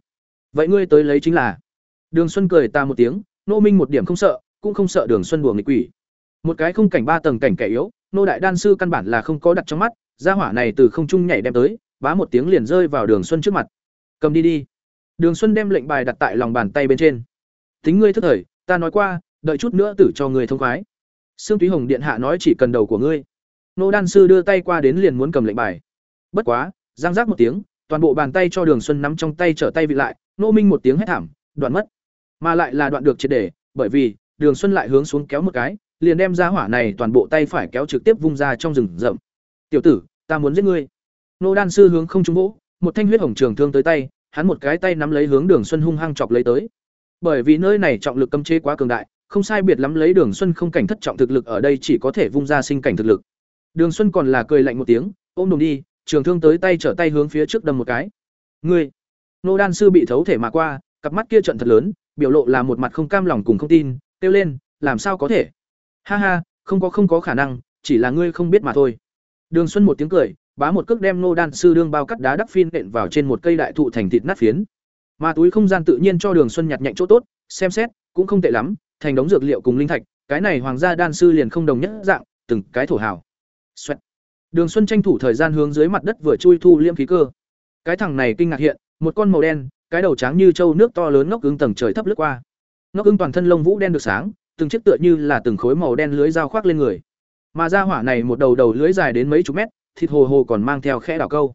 "Vậy ngươi tới lấy chính là?" Đường Xuân cười ta một tiếng, Nô Minh một điểm không sợ, cũng không sợ Đường Xuân đùa nghịch quỷ. Một cái không cảnh ba tầng cảnh kẻ yếu, nô đại đan sư căn bản là không có đặt trong mắt, gia hỏa này từ không trung nhảy đem tới, bá một tiếng liền rơi vào Đường Xuân trước mặt. "Cầm đi đi." Đường Xuân đem lệnh bài đặt tại lòng bàn tay bên trên. "Tính ngươi thức thời, ta nói qua, đợi chút nữa tử cho người thông khoái." Sương Túy Hồng điện hạ nói chỉ cần đầu của ngươi. Nô đan sư đưa tay qua đến liền muốn cầm lệnh bài. Bất quá, giang giác một tiếng, toàn bộ bàn tay cho Đường Xuân nắm trong tay trở tay vị lại, nô minh một tiếng hét thảm, đoạn mất. Mà lại là đoạn được triệt để, bởi vì, Đường Xuân lại hướng xuống kéo một cái, liền đem ra hỏa này toàn bộ tay phải kéo trực tiếp vung ra trong rừng rậm. "Tiểu tử, ta muốn giết ngươi." Nô đan sư hướng không trung vỗ, một thanh huyết hồng trường thương tới tay, hắn một cái tay nắm lấy hướng Đường Xuân hung hăng chọc lấy tới. Bởi vì nơi này trọng lực cấm chế quá cường đại, không sai biệt lắm lấy Đường Xuân không cảnh thất trọng thực lực ở đây chỉ có thể vung ra sinh cảnh thực lực. Đường Xuân còn là cười lạnh một tiếng, ôm đồm đi, trường thương tới tay trở tay hướng phía trước đâm một cái. Ngươi, nô đan sư bị thấu thể mà qua, cặp mắt kia trận thật lớn, biểu lộ là một mặt không cam lòng cùng không tin, kêu lên, làm sao có thể? Ha ha, không có không có khả năng, chỉ là ngươi không biết mà thôi. Đường Xuân một tiếng cười, bá một cước đem nô đan sư đương bao cắt đá đắc phiên nện vào trên một cây đại thụ thành thịt nát phiến. Mà túi không gian tự nhiên cho Đường Xuân nhặt nhạnh chỗ tốt, xem xét, cũng không tệ lắm, thành đống dược liệu cùng linh thạch, cái này hoàng gia đan sư liền không đồng nhất dạng, từng cái thổ hào. Xoẹt. Đường Xuân tranh thủ thời gian hướng dưới mặt đất vừa chui thu liễm khí cơ. Cái thằng này kinh ngạc hiện, một con màu đen, cái đầu trắng như châu nước to lớn ngóc ứng tầng trời thấp lướt qua. Ngóc ứng toàn thân lông vũ đen được sáng, từng chiếc tựa như là từng khối màu đen lưới dao khoác lên người. Mà ra hỏa này một đầu đầu lưới dài đến mấy chục mét, thịt hồ hồ còn mang theo khẽ đảo câu.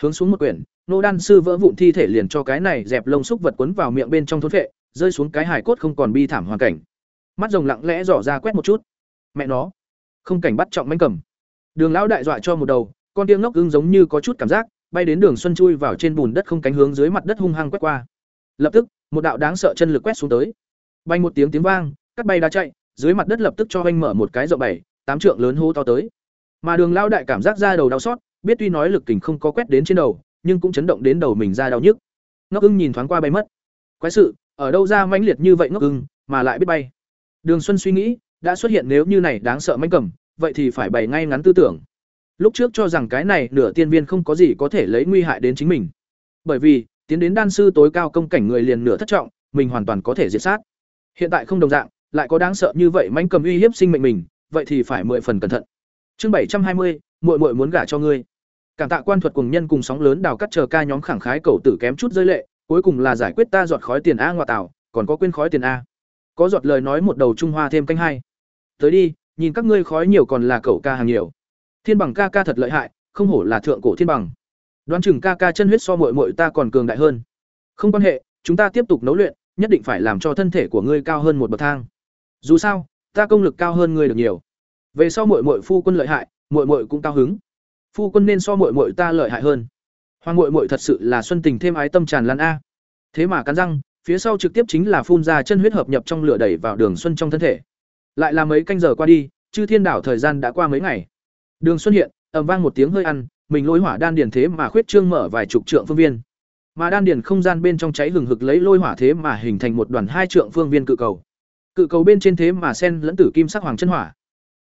Hướng xuống một quyển, nô đan sư vỡ vụn thi thể liền cho cái này dẹp lông xúc vật quấn vào miệng bên trong thôn phệ, rơi xuống cái hải cốt không còn bi thảm hoàn cảnh. Mắt rồng lặng lẽ dò ra quét một chút. Mẹ nó, không cảnh bắt trọng manh cầm. Đường lão đại dọa cho một đầu, con tiên ngốc ưng giống như có chút cảm giác, bay đến đường xuân chui vào trên bùn đất không cánh hướng dưới mặt đất hung hăng quét qua. Lập tức, một đạo đáng sợ chân lực quét xuống tới. Bay một tiếng tiếng vang, cắt bay đá chạy, dưới mặt đất lập tức cho anh mở một cái rộng bảy, tám trượng lớn hô to tới. Mà Đường lão đại cảm giác ra đầu đau xót, biết tuy nói lực kình không có quét đến trên đầu, nhưng cũng chấn động đến đầu mình ra đau nhức. Ngốc ưng nhìn thoáng qua bay mất. Quái sự, ở đâu ra mãnh liệt như vậy ngốc ưng, mà lại biết bay. Đường Xuân suy nghĩ, đã xuất hiện nếu như này đáng sợ mãnh cầm, vậy thì phải bày ngay ngắn tư tưởng. Lúc trước cho rằng cái này nửa tiên viên không có gì có thể lấy nguy hại đến chính mình. Bởi vì, tiến đến đan sư tối cao công cảnh người liền nửa thất trọng, mình hoàn toàn có thể diệt sát. Hiện tại không đồng dạng, lại có đáng sợ như vậy mãnh cầm uy hiếp sinh mệnh mình, vậy thì phải mười phần cẩn thận. Chương bảy trăm hai mươi, muội muội muốn gả cho ngươi. Cảm tạ quan thuật cùng nhân cùng sóng lớn đào cắt chờ ca nhóm khẳng khái cầu tử kém chút rơi lệ, cuối cùng là giải quyết ta giọt khói tiền a ngoại tảo, còn có quên khói tiền a. Có giọt lời nói một đầu Trung Hoa thêm canh hai. Tới đi, nhìn các ngươi khói nhiều còn là cậu ca hàng nhiều. Thiên bằng ca ca thật lợi hại, không hổ là thượng cổ thiên bằng. Đoán chừng ca ca chân huyết so muội muội ta còn cường đại hơn. Không quan hệ, chúng ta tiếp tục nấu luyện, nhất định phải làm cho thân thể của ngươi cao hơn một bậc thang. Dù sao, ta công lực cao hơn ngươi được nhiều. Về sau muội muội phu quân lợi hại, muội muội cũng cao hứng. Phu quân nên so muội muội ta lợi hại hơn. Hoàng Ngụy muội thật sự là xuân tình thêm ái tâm tràn lan a. Thế mà cắn răng, phía sau trực tiếp chính là phun ra chân huyết hợp nhập trong lửa đẩy vào đường xuân trong thân thể. Lại là mấy canh giờ qua đi, chư thiên đảo thời gian đã qua mấy ngày. Đường Xuân hiện, ầm vang một tiếng hơi ăn, mình lôi hỏa đan điền thế mà khuyết trương mở vài chục trượng phương viên. Mà đan điền không gian bên trong cháy hừng hực lấy lôi hỏa thế mà hình thành một đoàn hai trượng phương viên cự cầu. Cự cầu bên trên thế mà sen lẫn tử kim sắc hoàng chân hỏa.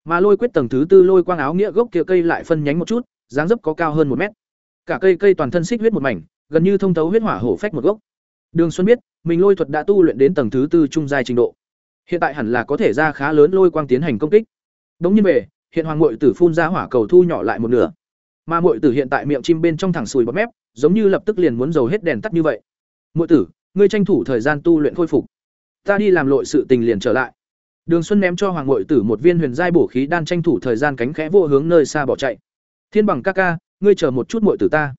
Mà lôi quyết tầng thứ tư lôi quang áo nghĩa gốc kia cây lại phân nhánh một chút, dáng dấp có cao hơn một mét. Cả cây cây toàn thân xích huyết một mảnh, gần như thông thấu huyết hỏa hổ phách một gốc. Đường Xuân biết, mình lôi thuật đã tu luyện đến tầng thứ tư trung giai trình độ. Hiện tại hẳn là có thể ra khá lớn lôi quang tiến hành công kích. Đống nhiên về, hiện hoàng muội tử phun ra hỏa cầu thu nhỏ lại một nửa. Mà muội tử hiện tại miệng chim bên trong thẳng sùi bọt mép, giống như lập tức liền muốn dầu hết đèn tắt như vậy. Muội tử, ngươi tranh thủ thời gian tu luyện khôi phục. Ta đi làm lội sự tình liền trở lại. Đường Xuân ném cho hoàng muội tử một viên huyền giai bổ khí đan tranh thủ thời gian cánh khẽ vô hướng nơi xa bỏ chạy. Thiên bằng ca ca, ngươi chờ một chút muội tử ta.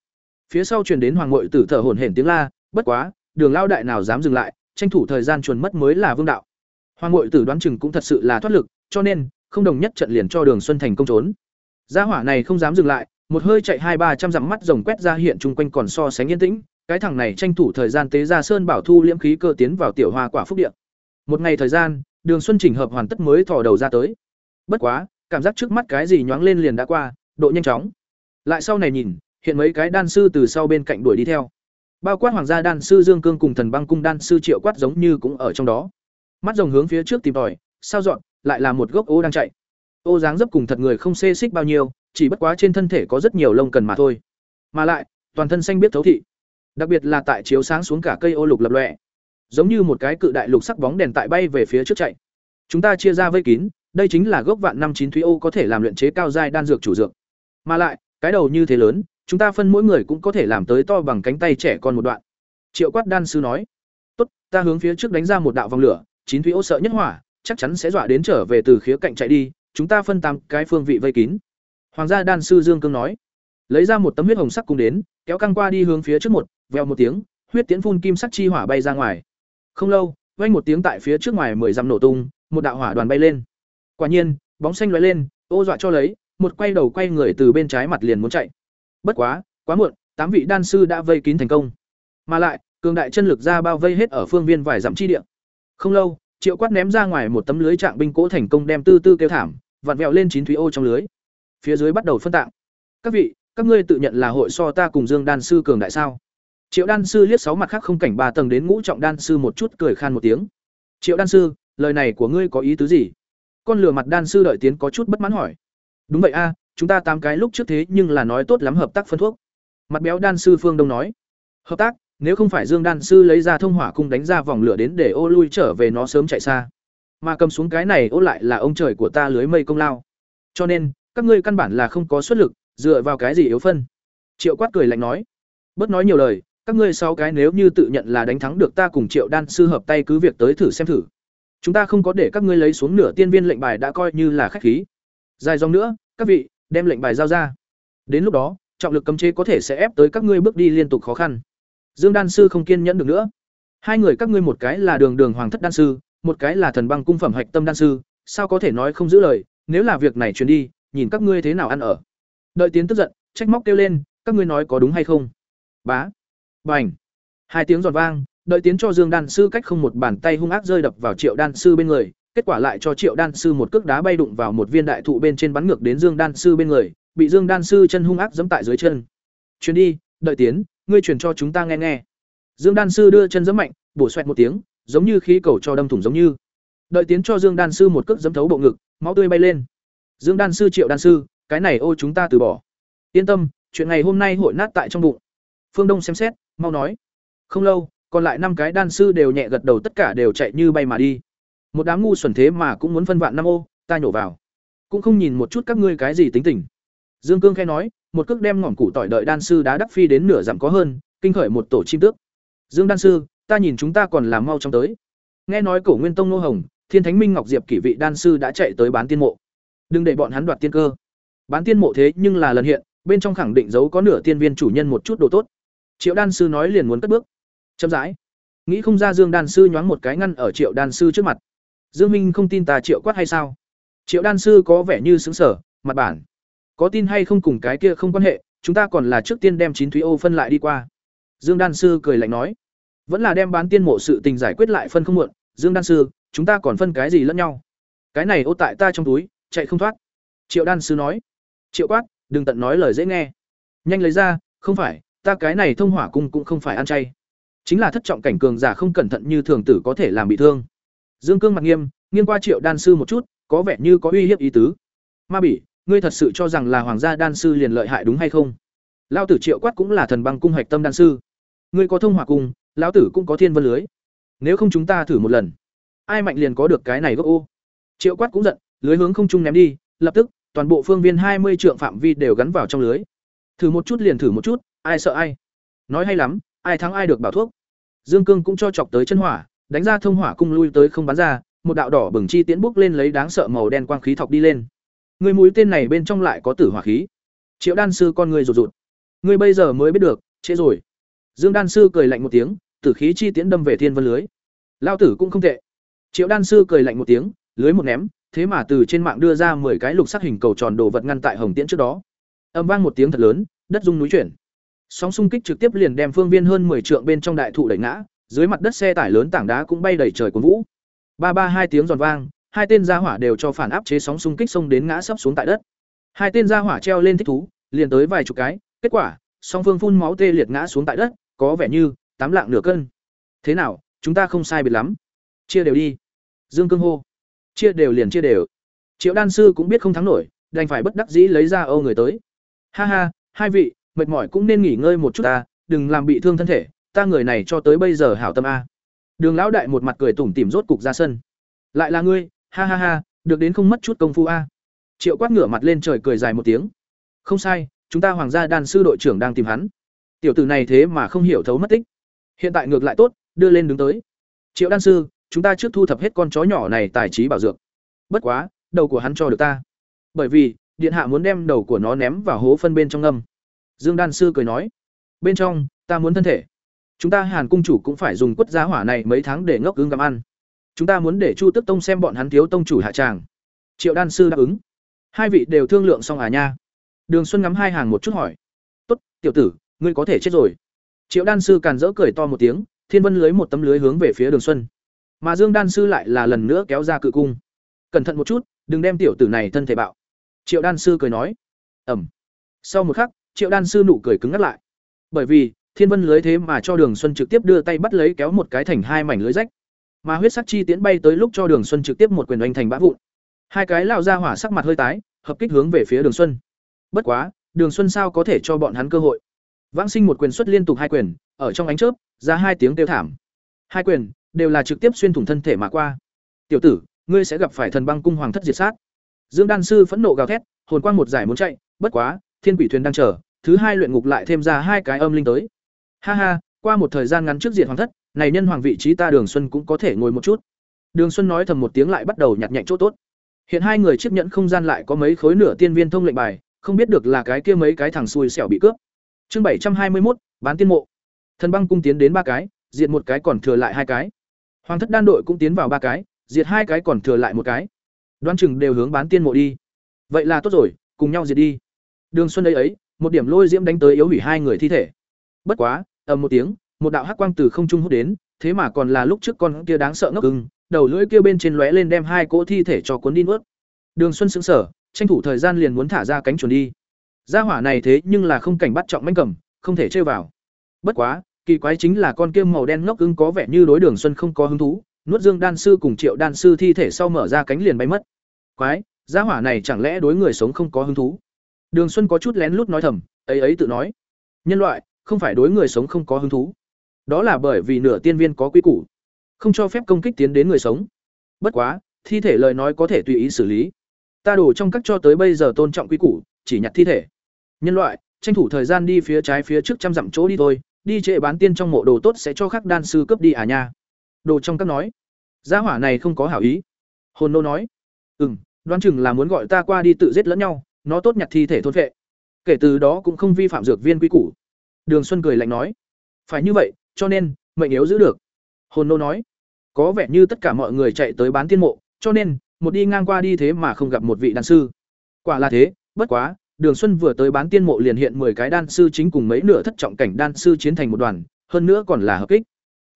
Phía sau truyền đến hoàng muội tử thở hổn hển tiếng la, bất quá, Đường lao đại nào dám dừng lại, tranh thủ thời gian chuẩn mất mới là vương đạo. Hoàng Ngụy Tử đoán chừng cũng thật sự là thoát lực, cho nên không đồng nhất trận liền cho Đường Xuân thành công trốn. Gia hỏa này không dám dừng lại, một hơi chạy hai ba trăm dặm mắt rồng quét ra hiện chung quanh còn so sánh yên tĩnh, cái thằng này tranh thủ thời gian tế ra sơn bảo thu liễm khí cơ tiến vào tiểu hoa quả phúc địa. Một ngày thời gian, Đường Xuân chỉnh hợp hoàn tất mới thò đầu ra tới. Bất quá, cảm giác trước mắt cái gì nhoáng lên liền đã qua, độ nhanh chóng. Lại sau này nhìn, hiện mấy cái đan sư từ sau bên cạnh đuổi đi theo. Bao quát hoàng gia đan sư Dương Cương cùng thần băng cung đan sư Triệu Quát giống như cũng ở trong đó. Mắt rồng hướng phía trước tìm tòi sao dọn lại là một gốc ô đang chạy. Ô dáng dấp cùng thật người không xê xích bao nhiêu chỉ bất quá trên thân thể có rất nhiều lông cần mà thôi. Mà lại toàn thân xanh biết thấu thị. Đặc biệt là tại chiếu sáng xuống cả cây ô lục lập lọe giống như một cái cự đại lục sắc bóng đèn tại bay về phía trước chạy. Chúng ta chia ra vây kín đây chính là gốc vạn năm chín thúy ô có thể làm luyện chế cao giai đan dược chủ dược. Mà lại cái đầu như thế lớn, chúng ta phân mỗi người cũng có thể làm tới to bằng cánh tay trẻ con một đoạn. Triệu quát đan sư nói, tốt, ta hướng phía trước đánh ra một đạo vòng lửa, chín thúy ô sợ nhất hỏa, chắc chắn sẽ dọa đến trở về từ khía cạnh chạy đi, chúng ta phân tám cái phương vị vây kín. Hoàng gia đan sư dương cương nói, lấy ra một tấm huyết hồng sắc cùng đến, kéo căng qua đi hướng phía trước một vèo một tiếng, huyết tiễn phun kim sắc chi hỏa bay ra ngoài. Không lâu, vang một tiếng tại phía trước ngoài mười dặm nổ tung, một đạo hỏa đoàn bay lên. Quả nhiên, bóng xanh lóe lên, ô dọa cho lấy một quay đầu quay người từ bên trái mặt liền muốn chạy. Bất quá quá muộn tám vị đan sư đã vây kín thành công. Mà lại cường đại chân lực ra bao vây hết ở phương viên vài dặm chi địa. Không lâu, Triệu Quát ném ra ngoài một tấm lưới trạng binh cỗ thành công đem tư tư kêu thảm, vặn vẹo lên chín thúy ô trong lưới. phía dưới bắt đầu phân tạng. Các vị các ngươi tự nhận là hội so ta cùng dương đan sư cường đại sao? Triệu đan sư liếc sáu mặt khác không cảnh ba tầng đến ngũ trọng đan sư một chút cười khan một tiếng. Triệu đan sư lời này của ngươi có ý tứ gì? Con lừa mặt đan sư đợi tiến có chút bất mãn hỏi đúng vậy a, chúng ta tám cái lúc trước thế nhưng là nói tốt lắm hợp tác phân thuốc. Mặt béo đan sư phương đông nói. Hợp tác, nếu không phải dương đan sư lấy ra thông hỏa cung đánh ra vòng lửa đến để ô lui trở về nó sớm chạy xa. Mà cầm xuống cái này ô lại là ông trời của ta lưới mây công lao. Cho nên, các ngươi căn bản là không có xuất lực, dựa vào cái gì yếu phân? Triệu quát cười lạnh nói. Bớt nói nhiều lời, các ngươi sau cái nếu như tự nhận là đánh thắng được ta cùng triệu đan sư hợp tay cứ việc tới thử xem thử. Chúng ta không có để các ngươi lấy xuống nửa tiên viên lệnh bài đã coi như là khách khí dài dòng nữa, các vị, đem lệnh bài giao ra. Đến lúc đó, trọng lực cấm chế có thể sẽ ép tới các ngươi bước đi liên tục khó khăn. Dương đan sư không kiên nhẫn được nữa. Hai người các ngươi một cái là đường đường hoàng thất đan sư, một cái là thần băng cung phẩm hạch tâm đan sư, sao có thể nói không giữ lời, nếu là việc này truyền đi, nhìn các ngươi thế nào ăn ở. Đợi tiến tức giận, trách móc kêu lên, các ngươi nói có đúng hay không? Bá. Bành. Hai tiếng giòn vang, đợi tiến cho dương đan sư cách không một bàn tay hung ác rơi đập vào triệu đan sư bên người kết quả lại cho triệu đan sư một cước đá bay đụng vào một viên đại thụ bên trên bắn ngược đến dương đan sư bên người, bị dương đan sư chân hung ác giẫm tại dưới chân. Truyền đi, đợi tiến, ngươi truyền cho chúng ta nghe nghe. Dương đan sư đưa chân giẫm mạnh, bổ xoẹt một tiếng, giống như khí cầu cho đâm thủng giống như. Đợi tiến cho dương đan sư một cước giẫm thấu bộ ngực, máu tươi bay lên. Dương đan sư, triệu đan sư, cái này ô chúng ta từ bỏ. Yên tâm, chuyện ngày hôm nay hội nát tại trong bụng. Phương đông xem xét, mau nói. Không lâu, còn lại năm cái đan sư đều nhẹ gật đầu, tất cả đều chạy như bay mà đi một đám ngu xuẩn thế mà cũng muốn phân vạn năm ô, ta nhổ vào. Cũng không nhìn một chút các ngươi cái gì tính tình. Dương cương khe nói, một cước đem ngọn củ tỏi đợi đan sư đá đắc phi đến nửa dặm có hơn, kinh khởi một tổ chim tước. Dương đan sư, ta nhìn chúng ta còn làm mau trong tới. Nghe nói cổ nguyên tông nô hồng, thiên thánh minh ngọc diệp kỷ vị đan sư đã chạy tới bán tiên mộ. Đừng để bọn hắn đoạt tiên cơ. Bán tiên mộ thế nhưng là lần hiện, bên trong khẳng định giấu có nửa tiên viên chủ nhân một chút đồ tốt. Triệu đan sư nói liền muốn cất bước. Chậm rãi. Nghĩ không ra dương đan sư nhoáng một cái ngăn ở triệu đan sư trước mặt dương minh không tin ta triệu quát hay sao? Triệu đan sư có vẻ như xứng sở mặt bản. Có tin hay không cùng cái kia không quan hệ, chúng ta còn là trước tiên đem chín thúy ô phân lại đi qua. Dương đan sư cười lạnh nói. Vẫn là đem bán tiên mộ sự tình giải quyết lại phân không muộn. Dương đan sư, chúng ta còn phân cái gì lẫn nhau? Cái này ô tại ta trong túi, chạy không thoát. Triệu đan sư nói. Triệu quát, đừng tận nói lời dễ nghe. Nhanh lấy ra, không phải, ta cái này thông hỏa cung cũng không phải ăn chay. Chính là thất trọng cảnh cường giả không cẩn thận như thường tử có thể làm bị thương dương cương mặt nghiêm, nghiêng qua triệu đan sư một chút, có vẻ như có uy hiếp ý tứ. Ma bỉ, ngươi thật sự cho rằng là hoàng gia đan sư liền lợi hại đúng hay không? Lão tử triệu quát cũng là thần băng cung hoạch tâm đan sư. Ngươi có thông hỏa cung, lão tử cũng có thiên vân lưới. Nếu không chúng ta thử một lần. Ai mạnh liền có được cái này gốc ô. Triệu quát cũng giận, lưới hướng không trung ném đi, lập tức, toàn bộ phương viên hai mươi trượng phạm vi đều gắn vào trong lưới. Thử một chút liền thử một chút, ai sợ ai. Nói hay lắm, ai thắng ai được bảo thuốc. Dương cương cũng cho chọc tới chân hỏa đánh ra thông hỏa cung lui tới không bắn ra một đạo đỏ bừng chi tiễn bốc lên lấy đáng sợ màu đen quang khí thọc đi lên. Người mũi tên này bên trong lại có tử hỏa khí. Triệu đan sư con người rụt rụt. Người bây giờ mới biết được trễ rồi. Dương đan sư cười lạnh một tiếng tử khí chi tiễn đâm về thiên vân lưới. Lao tử cũng không tệ. Triệu đan sư cười lạnh một tiếng lưới một ném thế mà từ trên mạng đưa ra 10 cái lục sắc hình cầu tròn đồ vật ngăn tại hồng tiễn trước đó. Âm vang một tiếng thật lớn, đất rung núi chuyển. Sóng xung kích trực tiếp liền đem phương viên hơn 10 trượng bên trong đại thụ đẩy ngã, dưới mặt đất xe tải lớn tảng đá cũng bay đầy trời cuốn vũ. Ba ba hai tiếng giòn vang, hai tên gia hỏa đều cho phản áp chế sóng xung kích xông đến ngã sấp xuống tại đất. Hai tên gia hỏa treo lên thích thú, liền tới vài chục cái, kết quả, song phương phun máu tê liệt ngã xuống tại đất, có vẻ như tám lạng nửa cân. Thế nào, chúng ta không sai biệt lắm. Chia đều đi. Dương Cương hô chia đều liền chia đều triệu đan sư cũng biết không thắng nổi đành phải bất đắc dĩ lấy ra ô người tới ha ha hai vị mệt mỏi cũng nên nghỉ ngơi một chút ta đừng làm bị thương thân thể ta người này cho tới bây giờ hảo tâm a đường lão đại một mặt cười tủm tỉm rốt cục ra sân lại là ngươi ha ha ha được đến không mất chút công phu a triệu quát ngửa mặt lên trời cười dài một tiếng không sai chúng ta hoàng gia đan sư đội trưởng đang tìm hắn tiểu tử này thế mà không hiểu thấu mất tích hiện tại ngược lại tốt đưa lên đứng tới triệu đan sư chúng ta trước thu thập hết con chó nhỏ này tài trí bảo dược. Bất quá, đầu của hắn cho được ta. Bởi vì, điện hạ muốn đem đầu của nó ném vào hố phân bên trong ngâm. Dương Đan sư cười nói, bên trong, ta muốn thân thể. Chúng ta Hàn cung chủ cũng phải dùng quất giá hỏa này mấy tháng để ngốc ứng gặm ăn. Chúng ta muốn để Chu Tức Tông xem bọn hắn thiếu tông chủ hạ tràng. Triệu Đan sư đáp ứng. Hai vị đều thương lượng xong à nha. Đường Xuân ngắm hai hàng một chút hỏi, "Tốt, tiểu tử, ngươi có thể chết rồi." Triệu Đan sư càn rỡ cười to một tiếng, thiên vân lưới một tấm lưới hướng về phía Đường Xuân mà dương đan sư lại là lần nữa kéo ra cự cung cẩn thận một chút đừng đem tiểu tử này thân thể bạo triệu đan sư cười nói Ẩm. Sau một khắc, Triệu Đan sư nụ cười cứng ngắt lại. Bởi vì, Thiên Vân lưới thế mà cho Đường Xuân trực tiếp đưa tay bắt lấy kéo một cái thành hai mảnh lưới rách. Mà huyết sắc chi tiến bay tới lúc cho Đường Xuân trực tiếp một quyền oanh thành bã vụn. Hai cái lao ra hỏa sắc mặt hơi tái, hợp kích hướng về phía Đường Xuân. Bất quá, Đường Xuân sao có thể cho bọn hắn cơ hội. Vãng Sinh một quyền xuất liên tục hai quyền, ở trong ánh chớp, ra hai tiếng kêu thảm. Hai quyền đều là trực tiếp xuyên thủng thân thể mà qua. "Tiểu tử, ngươi sẽ gặp phải thần băng cung hoàng thất diệt sát." Dương đan sư phẫn nộ gào thét, hồn quang một giải muốn chạy, bất quá, Thiên Quỷ thuyền đang chờ, thứ hai luyện ngục lại thêm ra hai cái âm linh tới. Ha ha, qua một thời gian ngắn trước diệt hoàng thất, này nhân hoàng vị trí ta Đường Xuân cũng có thể ngồi một chút. Đường Xuân nói thầm một tiếng lại bắt đầu nhặt nhạnh chỗ tốt. Hiện hai người chiếc nhẫn không gian lại có mấy khối nửa tiên viên thông lệnh bài, không biết được là cái kia mấy cái thằng xui xẻo bị cướp. Chương bảy trăm hai mươi một bán tiên mộ. Thần băng cung tiến đến ba cái, diệt một cái còn thừa lại hai cái. Hoàng thất đan đội cũng tiến vào ba cái, diệt hai cái còn thừa lại một cái. Đoan chừng đều hướng bán tiên mộ đi. Vậy là tốt rồi, cùng nhau diệt đi. Đường Xuân ấy ấy, một điểm lôi diễm đánh tới yếu hủy hai người thi thể. Bất quá, ầm một tiếng, một đạo hắc quang từ không trung hút đến, thế mà còn là lúc trước con kia đáng sợ ngốc ưng, đầu lưỡi kia bên trên lóe lên đem hai cỗ thi thể cho cuốn đi nuốt. Đường Xuân sững sờ, tranh thủ thời gian liền muốn thả ra cánh chuồn đi. Gia hỏa này thế nhưng là không cảnh bắt trọng manh cầm, không thể chơi vào. Bất quá, kỳ quái chính là con kia màu đen ngốc ưng có vẻ như đối Đường Xuân không có hứng thú, nuốt Dương đan sư cùng Triệu đan sư thi thể sau mở ra cánh liền bay mất. Quái, gia hỏa này chẳng lẽ đối người sống không có hứng thú? Đường Xuân có chút lén lút nói thầm, ấy ấy tự nói, nhân loại không phải đối người sống không có hứng thú, đó là bởi vì nửa tiên viên có quy củ, không cho phép công kích tiến đến người sống. Bất quá, thi thể lời nói có thể tùy ý xử lý. Ta đổ trong các cho tới bây giờ tôn trọng quy củ, chỉ nhặt thi thể. Nhân loại, tranh thủ thời gian đi phía trái phía trước trăm dặm chỗ đi thôi, đi trệ bán tiên trong mộ đồ tốt sẽ cho khắc đan sư cướp đi à nha. Đồ trong các nói, gia hỏa này không có hảo ý. Hồn nô nói, ừm, đoán chừng là muốn gọi ta qua đi tự giết lẫn nhau, nó tốt nhặt thi thể thôn vệ. Kể từ đó cũng không vi phạm dược viên quy củ. Đường Xuân cười lạnh nói, phải như vậy, cho nên mệnh yếu giữ được. Hồn nô nói, có vẻ như tất cả mọi người chạy tới bán tiên mộ, cho nên một đi ngang qua đi thế mà không gặp một vị đan sư. Quả là thế, bất quá, Đường Xuân vừa tới bán tiên mộ liền hiện 10 cái đan sư chính cùng mấy nửa thất trọng cảnh đan sư chiến thành một đoàn, hơn nữa còn là hợp kích.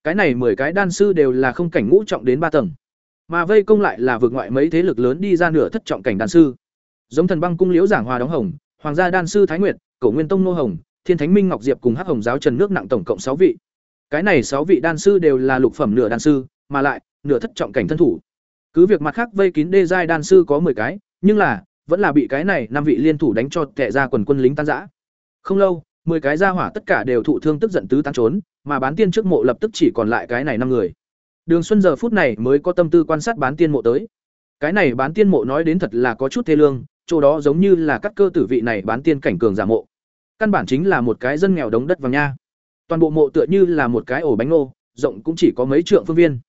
Cái này 10 cái đan sư đều là không cảnh ngũ trọng đến ba tầng. Mà vây công lại là vượt ngoại mấy thế lực lớn đi ra nửa thất trọng cảnh đan sư. Giống Thần Băng cung Liễu Giảng Hòa đóng hồng, Hoàng gia đan sư Thái Nguyệt, Cổ Nguyên tông nô hồng, Thiên Thánh Minh Ngọc Diệp cùng Hắc Hồng giáo Trần nước nặng tổng cộng sáu vị. Cái này sáu vị đan sư đều là lục phẩm nửa đan sư, mà lại nửa thất trọng cảnh thân thủ. Cứ việc mặt khác vây kín đê giai đan sư có 10 cái, nhưng là vẫn là bị cái này năm vị liên thủ đánh cho tệ ra quần quân lính tan rã. Không lâu, 10 cái gia hỏa tất cả đều thụ thương tức giận tứ tán trốn, mà bán tiên trước mộ lập tức chỉ còn lại cái này năm người. Đường Xuân giờ phút này mới có tâm tư quan sát bán tiên mộ tới. Cái này bán tiên mộ nói đến thật là có chút thê lương, chỗ đó giống như là các cơ tử vị này bán tiên cảnh cường giả mộ. Căn bản chính là một cái dân nghèo đống đất vàng nha. Toàn bộ mộ tựa như là một cái ổ bánh nô, rộng cũng chỉ có mấy trượng phương viên.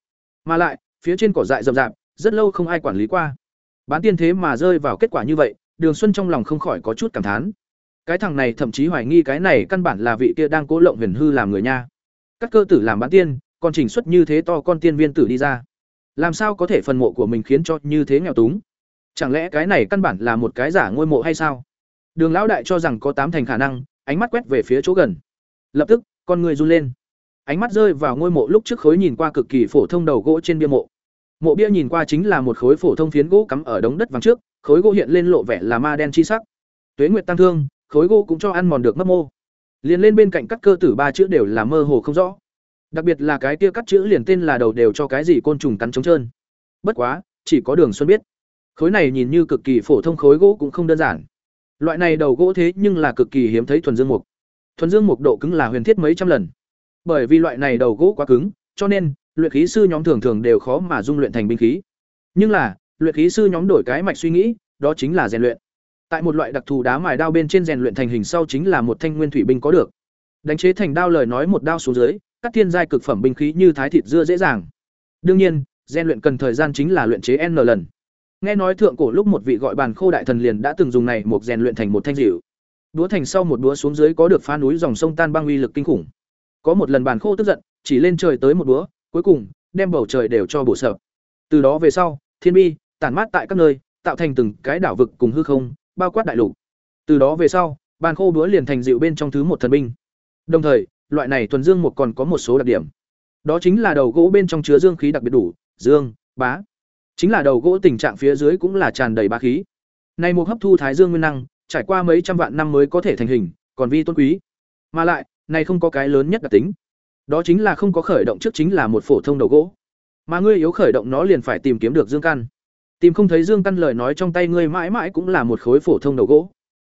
Mà lại, phía trên cỏ dại rậm rạp, rất lâu không ai quản lý qua. Bán tiên thế mà rơi vào kết quả như vậy, Đường Xuân trong lòng không khỏi có chút cảm thán. Cái thằng này thậm chí hoài nghi cái này căn bản là vị kia đang cố lộng huyền hư làm người nha. Các cơ tử làm bán tiên, còn chỉnh xuất như thế to con tiên viên tử đi ra. Làm sao có thể phần mộ của mình khiến cho như thế nghèo túng? Chẳng lẽ cái này căn bản là một cái giả ngôi mộ hay sao? Đường lão đại cho rằng có tám thành khả năng, ánh mắt quét về phía chỗ gần. Lập tức, con người run lên. Ánh mắt rơi vào ngôi mộ lúc trước khối nhìn qua cực kỳ phổ thông đầu gỗ trên bia mộ. Mộ bia nhìn qua chính là một khối phổ thông phiến gỗ cắm ở đống đất vàng trước, khối gỗ hiện lên lộ vẻ là ma đen chi sắc. Tuế Nguyệt tăng thương, khối gỗ cũng cho ăn mòn được mất mô. Liền lên bên cạnh các cơ tử ba chữ đều là mơ hồ không rõ. Đặc biệt là cái kia cắt chữ liền tên là đầu đều cho cái gì côn trùng cắn trống trơn. Bất quá, chỉ có Đường Xuân biết. Khối này nhìn như cực kỳ phổ thông khối gỗ cũng không đơn giản. Loại này đầu gỗ thế nhưng là cực kỳ hiếm thấy thuần dương mục. Thuần dương mục độ cứng là huyền thiết mấy trăm lần. Bởi vì loại này đầu gỗ quá cứng, cho nên luyện khí sư nhóm thường thường đều khó mà dung luyện thành binh khí. Nhưng là, luyện khí sư nhóm đổi cái mạch suy nghĩ, đó chính là rèn luyện. Tại một loại đặc thù đá mài đao bên trên rèn luyện thành hình sau chính là một thanh nguyên thủy binh có được. Đánh chế thành đao lời nói một đao xuống dưới, các thiên giai cực phẩm binh khí như thái thịt dưa dễ dàng. Đương nhiên, rèn luyện cần thời gian chính là luyện chế n lần. Nghe nói thượng cổ lúc một vị gọi bàn khô đại thần liền đã từng dùng này một rèn luyện thành một thanh dịu. Đúa thành sau một đúa xuống dưới có được phá núi dòng sông tan băng uy lực kinh khủng. Có một lần bàn khô tức giận, chỉ lên trời tới một đúa, cuối cùng đem bầu trời đều cho bổ sập Từ đó về sau, thiên bi tản mát tại các nơi, tạo thành từng cái đảo vực cùng hư không, bao quát đại lục. Từ đó về sau, bàn khô đúa liền thành dịu bên trong thứ một thần binh. Đồng thời, loại này thuần dương một còn có một số đặc điểm. Đó chính là đầu gỗ bên trong chứa dương khí đặc biệt đủ, dương, bá. Chính là đầu gỗ tình trạng phía dưới cũng là tràn đầy bá khí. Này một hấp thu thái dương nguyên năng, trải qua mấy trăm vạn năm mới có thể thành hình, còn vi tôn quý. Mà lại, này không có cái lớn nhất đặc tính. Đó chính là không có khởi động trước chính là một phổ thông đầu gỗ. Mà ngươi yếu khởi động nó liền phải tìm kiếm được dương căn. Tìm không thấy dương căn lời nói trong tay ngươi mãi mãi cũng là một khối phổ thông đầu gỗ.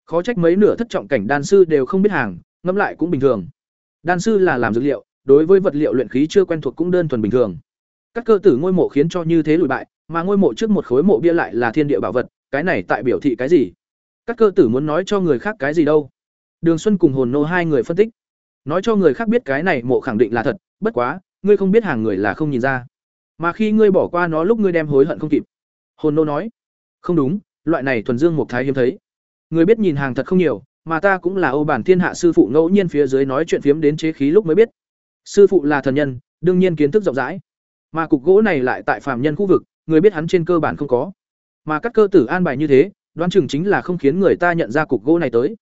Khó trách mấy nửa thất trọng cảnh đan sư đều không biết hàng, ngẫm lại cũng bình thường. Đan sư là làm dược liệu, đối với vật liệu luyện khí chưa quen thuộc cũng đơn thuần bình thường. Các cơ tử ngôi mộ khiến cho như thế lùi bại, mà ngôi mộ trước một khối mộ bia lại là thiên địa bảo vật, cái này tại biểu thị cái gì? Các cơ tử muốn nói cho người khác cái gì đâu? Đường Xuân cùng Hồn Nô hai người phân tích, nói cho người khác biết cái này mộ khẳng định là thật, bất quá, ngươi không biết hàng người là không nhìn ra. Mà khi ngươi bỏ qua nó lúc ngươi đem hối hận không kịp. Hồn Nô nói, không đúng, loại này thuần dương một thái hiếm thấy. Người biết nhìn hàng thật không nhiều, mà ta cũng là Âu bản thiên hạ sư phụ ngẫu nhiên phía dưới nói chuyện phiếm đến chế khí lúc mới biết. Sư phụ là thần nhân, đương nhiên kiến thức rộng rãi. Mà cục gỗ này lại tại phàm nhân khu vực, người biết hắn trên cơ bản không có. Mà các cơ tử an bài như thế, đoán chừng chính là không khiến người ta nhận ra cục gỗ này tới.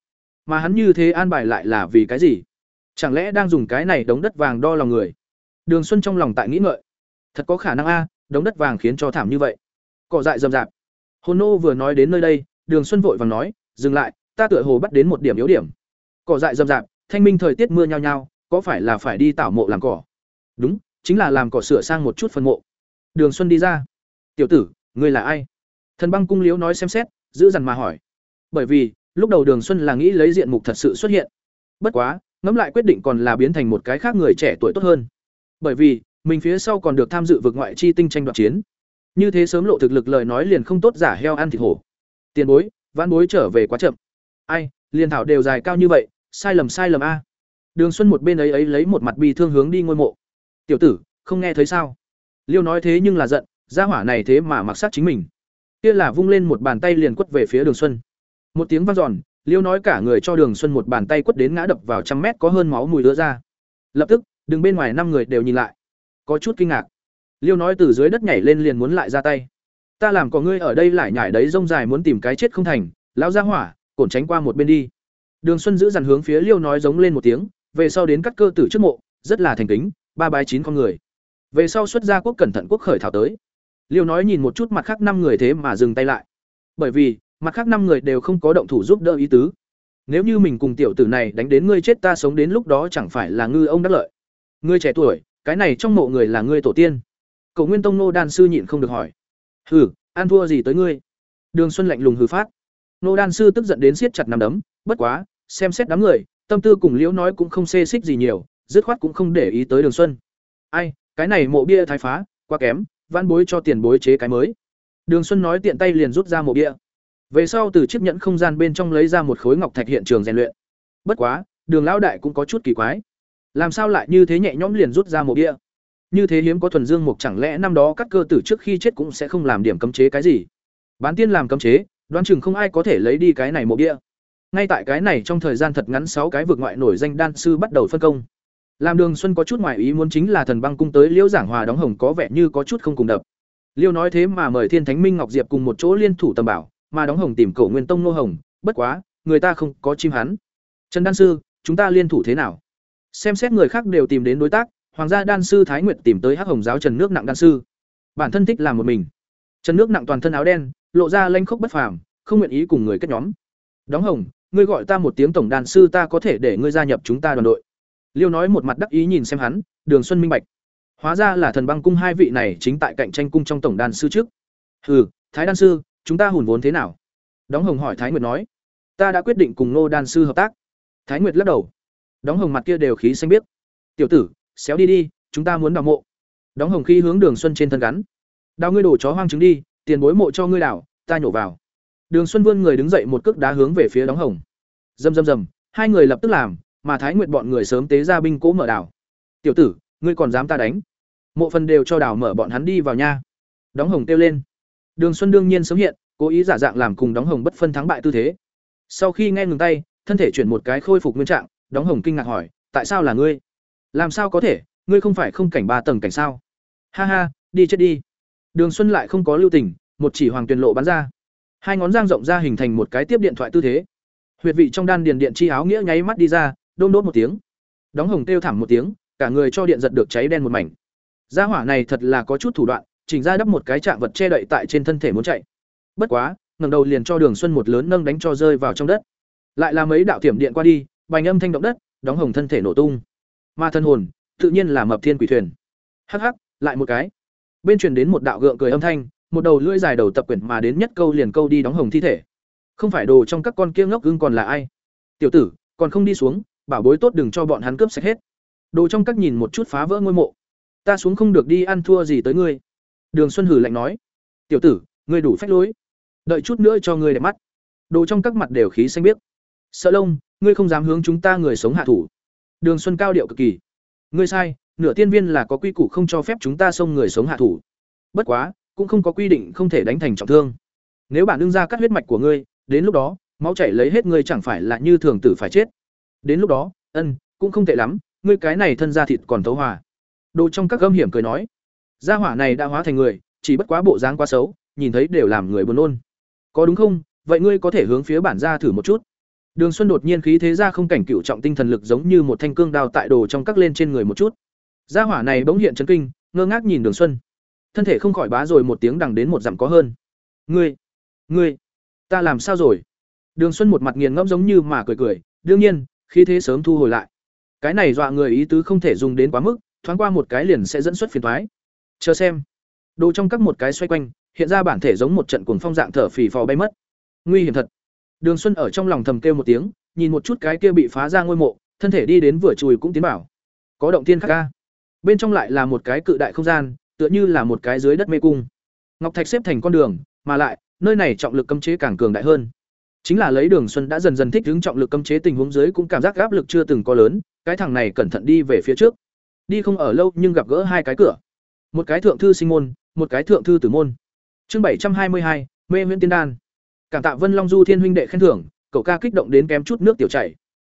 Mà hắn như thế an bài lại là vì cái gì? Chẳng lẽ đang dùng cái này đống đất vàng đo lòng người? Đường Xuân trong lòng tại nghĩ ngợi. Thật có khả năng a, đống đất vàng khiến cho thảm như vậy. Cỏ dại rậm rạp. Hồn nô vừa nói đến nơi đây, Đường Xuân vội vàng nói, dừng lại, ta tựa hồ bắt đến một điểm yếu điểm. Cỏ dại rậm rạp, thanh minh thời tiết mưa nhao nhao, có phải là phải đi tảo mộ làm cỏ? Đúng, chính là làm cỏ sửa sang một chút phân mộ. Đường Xuân đi ra. "Tiểu tử, ngươi là ai?" Thần Băng cung liếu nói xem xét, giữ dằn mà hỏi. Bởi vì, lúc đầu Đường Xuân là nghĩ lấy diện mục thật sự xuất hiện. Bất quá, ngẫm lại quyết định còn là biến thành một cái khác người trẻ tuổi tốt hơn. Bởi vì, mình phía sau còn được tham dự vực ngoại chi tinh tranh đoạt chiến. Như thế sớm lộ thực lực lời nói liền không tốt giả heo ăn thịt hổ. Tiền bối, vãn bối trở về quá chậm. Ai, liền thảo đều dài cao như vậy, sai lầm sai lầm a. Đường Xuân một bên ấy ấy lấy một mặt bi thương hướng đi ngôi mộ. "Tiểu tử, không nghe thấy sao?" Liêu nói thế nhưng là giận, gia hỏa này thế mà mặc sát chính mình. Kia là vung lên một bàn tay liền quất về phía Đường Xuân. Một tiếng vang dòn, Liêu nói cả người cho Đường Xuân một bàn tay quất đến ngã đập vào trăm mét có hơn máu mùi ứa ra. Lập tức, đứng bên ngoài năm người đều nhìn lại, có chút kinh ngạc. Liêu nói từ dưới đất nhảy lên liền muốn lại ra tay. Ta làm có ngươi ở đây lại nhảy đấy rông dài muốn tìm cái chết không thành, lão gia hỏa, cổn tránh qua một bên đi. Đường Xuân giữ dằn hướng phía Liêu nói giống lên một tiếng, về sau đến cắt cơ tử trước mộ, rất là thành kính, ba bái chín con người. Về sau xuất gia quốc cẩn thận quốc khởi thảo tới. Liêu nói nhìn một chút mặt khác năm người thế mà dừng tay lại. Bởi vì, mặt khác năm người đều không có động thủ giúp đỡ ý tứ. Nếu như mình cùng tiểu tử này đánh đến ngươi chết ta sống đến lúc đó chẳng phải là ngư ông đắc lợi. Ngươi trẻ tuổi, cái này trong mộ người là ngươi tổ tiên. Cậu Nguyên Tông nô đan sư nhịn không được hỏi. Hừ, an thua gì tới ngươi? Đường Xuân lạnh lùng hừ phát. Nô đan sư tức giận đến siết chặt nằm đấm, bất quá, xem xét đám người, tâm tư cùng Liễu nói cũng không xê xích gì nhiều, dứt khoát cũng không để ý tới Đường Xuân. Ai, cái này mộ bia thái phá, quá kém, văn bối cho tiền bối chế cái mới. Đường Xuân nói tiện tay liền rút ra mộ bia. Về sau từ chiếc nhẫn không gian bên trong lấy ra một khối ngọc thạch hiện trường rèn luyện. Bất quá, Đường lão đại cũng có chút kỳ quái. Làm sao lại như thế nhẹ nhõm liền rút ra mộ bia? Như thế hiếm có thuần dương mục chẳng lẽ năm đó các cơ tử trước khi chết cũng sẽ không làm điểm cấm chế cái gì? Bán tiên làm cấm chế, đoán chừng không ai có thể lấy đi cái này mộ bia. Ngay tại cái này trong thời gian thật ngắn sáu cái vực ngoại nổi danh đan sư bắt đầu phân công. Làm Đường Xuân có chút ngoài ý muốn chính là thần băng cung tới Liễu Giảng Hòa đóng hồng có vẻ như có chút không cùng đập. Liêu nói thế mà mời Thiên Thánh Minh Ngọc Diệp cùng một chỗ liên thủ tầm bảo, mà đóng hồng tìm cổ Nguyên Tông nô hồng, bất quá, người ta không có chim hắn. Trần đan sư, chúng ta liên thủ thế nào? Xem xét người khác đều tìm đến đối tác, Hoàng gia đan sư Thái Nguyệt tìm tới Hắc Hồng giáo Trần Nước nặng đan sư. Bản thân thích làm một mình. Trần Nước nặng toàn thân áo đen, lộ ra lanh khốc bất phàm, không nguyện ý cùng người kết nhóm. Đóng hồng, ngươi gọi ta một tiếng tổng đàn sư ta có thể để ngươi gia nhập chúng ta đoàn đội liêu nói một mặt đắc ý nhìn xem hắn đường xuân minh bạch. Hóa ra là thần băng cung hai vị này chính tại cạnh tranh cung trong tổng đàn sư trước. Hừ thái đan sư chúng ta hùn vốn thế nào? Đóng hồng hỏi thái nguyệt nói. Ta đã quyết định cùng nô đan sư hợp tác. Thái nguyệt lắc đầu. Đóng hồng mặt kia đều khí xanh biết tiểu tử xéo đi đi chúng ta muốn đào mộ. Đóng hồng khí hướng đường xuân trên thân gắn. Đào ngươi đổ chó hoang trứng đi tiền bối mộ cho ngươi đào ta nhổ vào. Đường Xuân vươn người đứng dậy một cước đá hướng về phía đóng hồng. Rầm rầm rầm, hai người lập tức làm, mà Thái Nguyệt bọn người sớm tế ra binh cố mở đảo. "Tiểu tử, ngươi còn dám ta đánh?" Mộ phần đều cho đảo mở bọn hắn đi vào nha. Đóng hồng kêu lên. Đường Xuân đương nhiên sớm hiện, cố ý giả dạng làm cùng đóng hồng bất phân thắng bại tư thế. Sau khi nghe ngừng tay, thân thể chuyển một cái khôi phục nguyên trạng, đóng hồng kinh ngạc hỏi, "Tại sao là ngươi?" "Làm sao có thể, ngươi không phải không cảnh ba tầng cảnh sao?" "Ha ha, đi chết đi." Đường Xuân lại không có lưu tình, một chỉ hoàng tuyền lộ bắn ra hai ngón giang rộng ra hình thành một cái tiếp điện thoại tư thế huyệt vị trong đan điền điện chi áo nghĩa nháy mắt đi ra đôm đốt một tiếng đóng hồng kêu thảm một tiếng cả người cho điện giật được cháy đen một mảnh gia hỏa này thật là có chút thủ đoạn chỉnh ra đắp một cái chạm vật che đậy tại trên thân thể muốn chạy bất quá ngẩng đầu liền cho Đường Xuân một lớn nâng đánh cho rơi vào trong đất. Lại là mấy đạo tiểm điện qua đi, bành âm thanh động đất, đóng hồng thân thể nổ tung. Ma thân hồn, tự nhiên là mập thiên quỷ thuyền. Hắc hắc, lại một cái. Bên truyền đến một đạo gượng cười âm thanh, một đầu lưỡi dài đầu tập quyển mà đến nhất câu liền câu đi đóng hồng thi thể. Không phải đồ trong các con kia ngốc gương còn là ai? Tiểu tử, còn không đi xuống, bảo bối tốt đừng cho bọn hắn cướp sạch hết. Đồ trong các nhìn một chút phá vỡ ngôi mộ. Ta xuống không được đi ăn thua gì tới ngươi. Đường Xuân hử lạnh nói: "Tiểu tử, ngươi đủ phách lối. Đợi chút nữa cho ngươi đẹp mắt." Đồ trong các mặt đều khí xanh biếc. "Sợ lông, ngươi không dám hướng chúng ta người sống hạ thủ." Đường Xuân cao điệu cực kỳ. "Ngươi sai, nửa tiên viên là có quy củ không cho phép chúng ta xông người sống hạ thủ. Bất quá, cũng không có quy định không thể đánh thành trọng thương. Nếu bản đương ra cắt huyết mạch của ngươi, đến lúc đó, máu chảy lấy hết ngươi chẳng phải là như thường tử phải chết. Đến lúc đó, ân, cũng không tệ lắm, ngươi cái này thân ra thịt còn thấu hòa. Đồ trong các gâm hiểm cười nói, gia hỏa này đã hóa thành người, chỉ bất quá bộ dáng quá xấu, nhìn thấy đều làm người buồn nôn. Có đúng không? Vậy ngươi có thể hướng phía bản gia thử một chút. Đường Xuân đột nhiên khí thế ra không cảnh cựu trọng tinh thần lực giống như một thanh cương đao tại đồ trong các lên trên người một chút. Gia hỏa này bỗng hiện chấn kinh, ngơ ngác nhìn Đường Xuân. Thân thể không khỏi bá rồi một tiếng đằng đến một dặm có hơn. "Ngươi, ngươi, ta làm sao rồi?" Đường Xuân một mặt nghiền ngẫm giống như mà cười cười, đương nhiên, khí thế sớm thu hồi lại. Cái này dọa người ý tứ không thể dùng đến quá mức, thoáng qua một cái liền sẽ dẫn xuất phiền toái. Chờ xem. Đồ trong các một cái xoay quanh, hiện ra bản thể giống một trận cuồng phong dạng thở phì phò bay mất. Nguy hiểm thật. Đường Xuân ở trong lòng thầm kêu một tiếng, nhìn một chút cái kia bị phá ra ngôi mộ, thân thể đi đến vừa chùi cũng tiến bảo. Có động thiên khác ca. Bên trong lại là một cái cự đại không gian, tựa như là một cái dưới đất mê cung. Ngọc thạch xếp thành con đường, mà lại, nơi này trọng lực cấm chế càng cường đại hơn. Chính là lấy Đường Xuân đã dần dần thích ứng trọng lực cấm chế tình huống dưới cũng cảm giác áp lực chưa từng có lớn, cái thằng này cẩn thận đi về phía trước. Đi không ở lâu nhưng gặp gỡ hai cái cửa. Một cái thượng thư sinh môn, một cái thượng thư tử môn. Chương bảy trăm hai mươi hai, Mê Huyễn Tiên Đan. Cảm tạ Vân Long Du Thiên huynh đệ khen thưởng, cậu ca kích động đến kém chút nước tiểu chảy.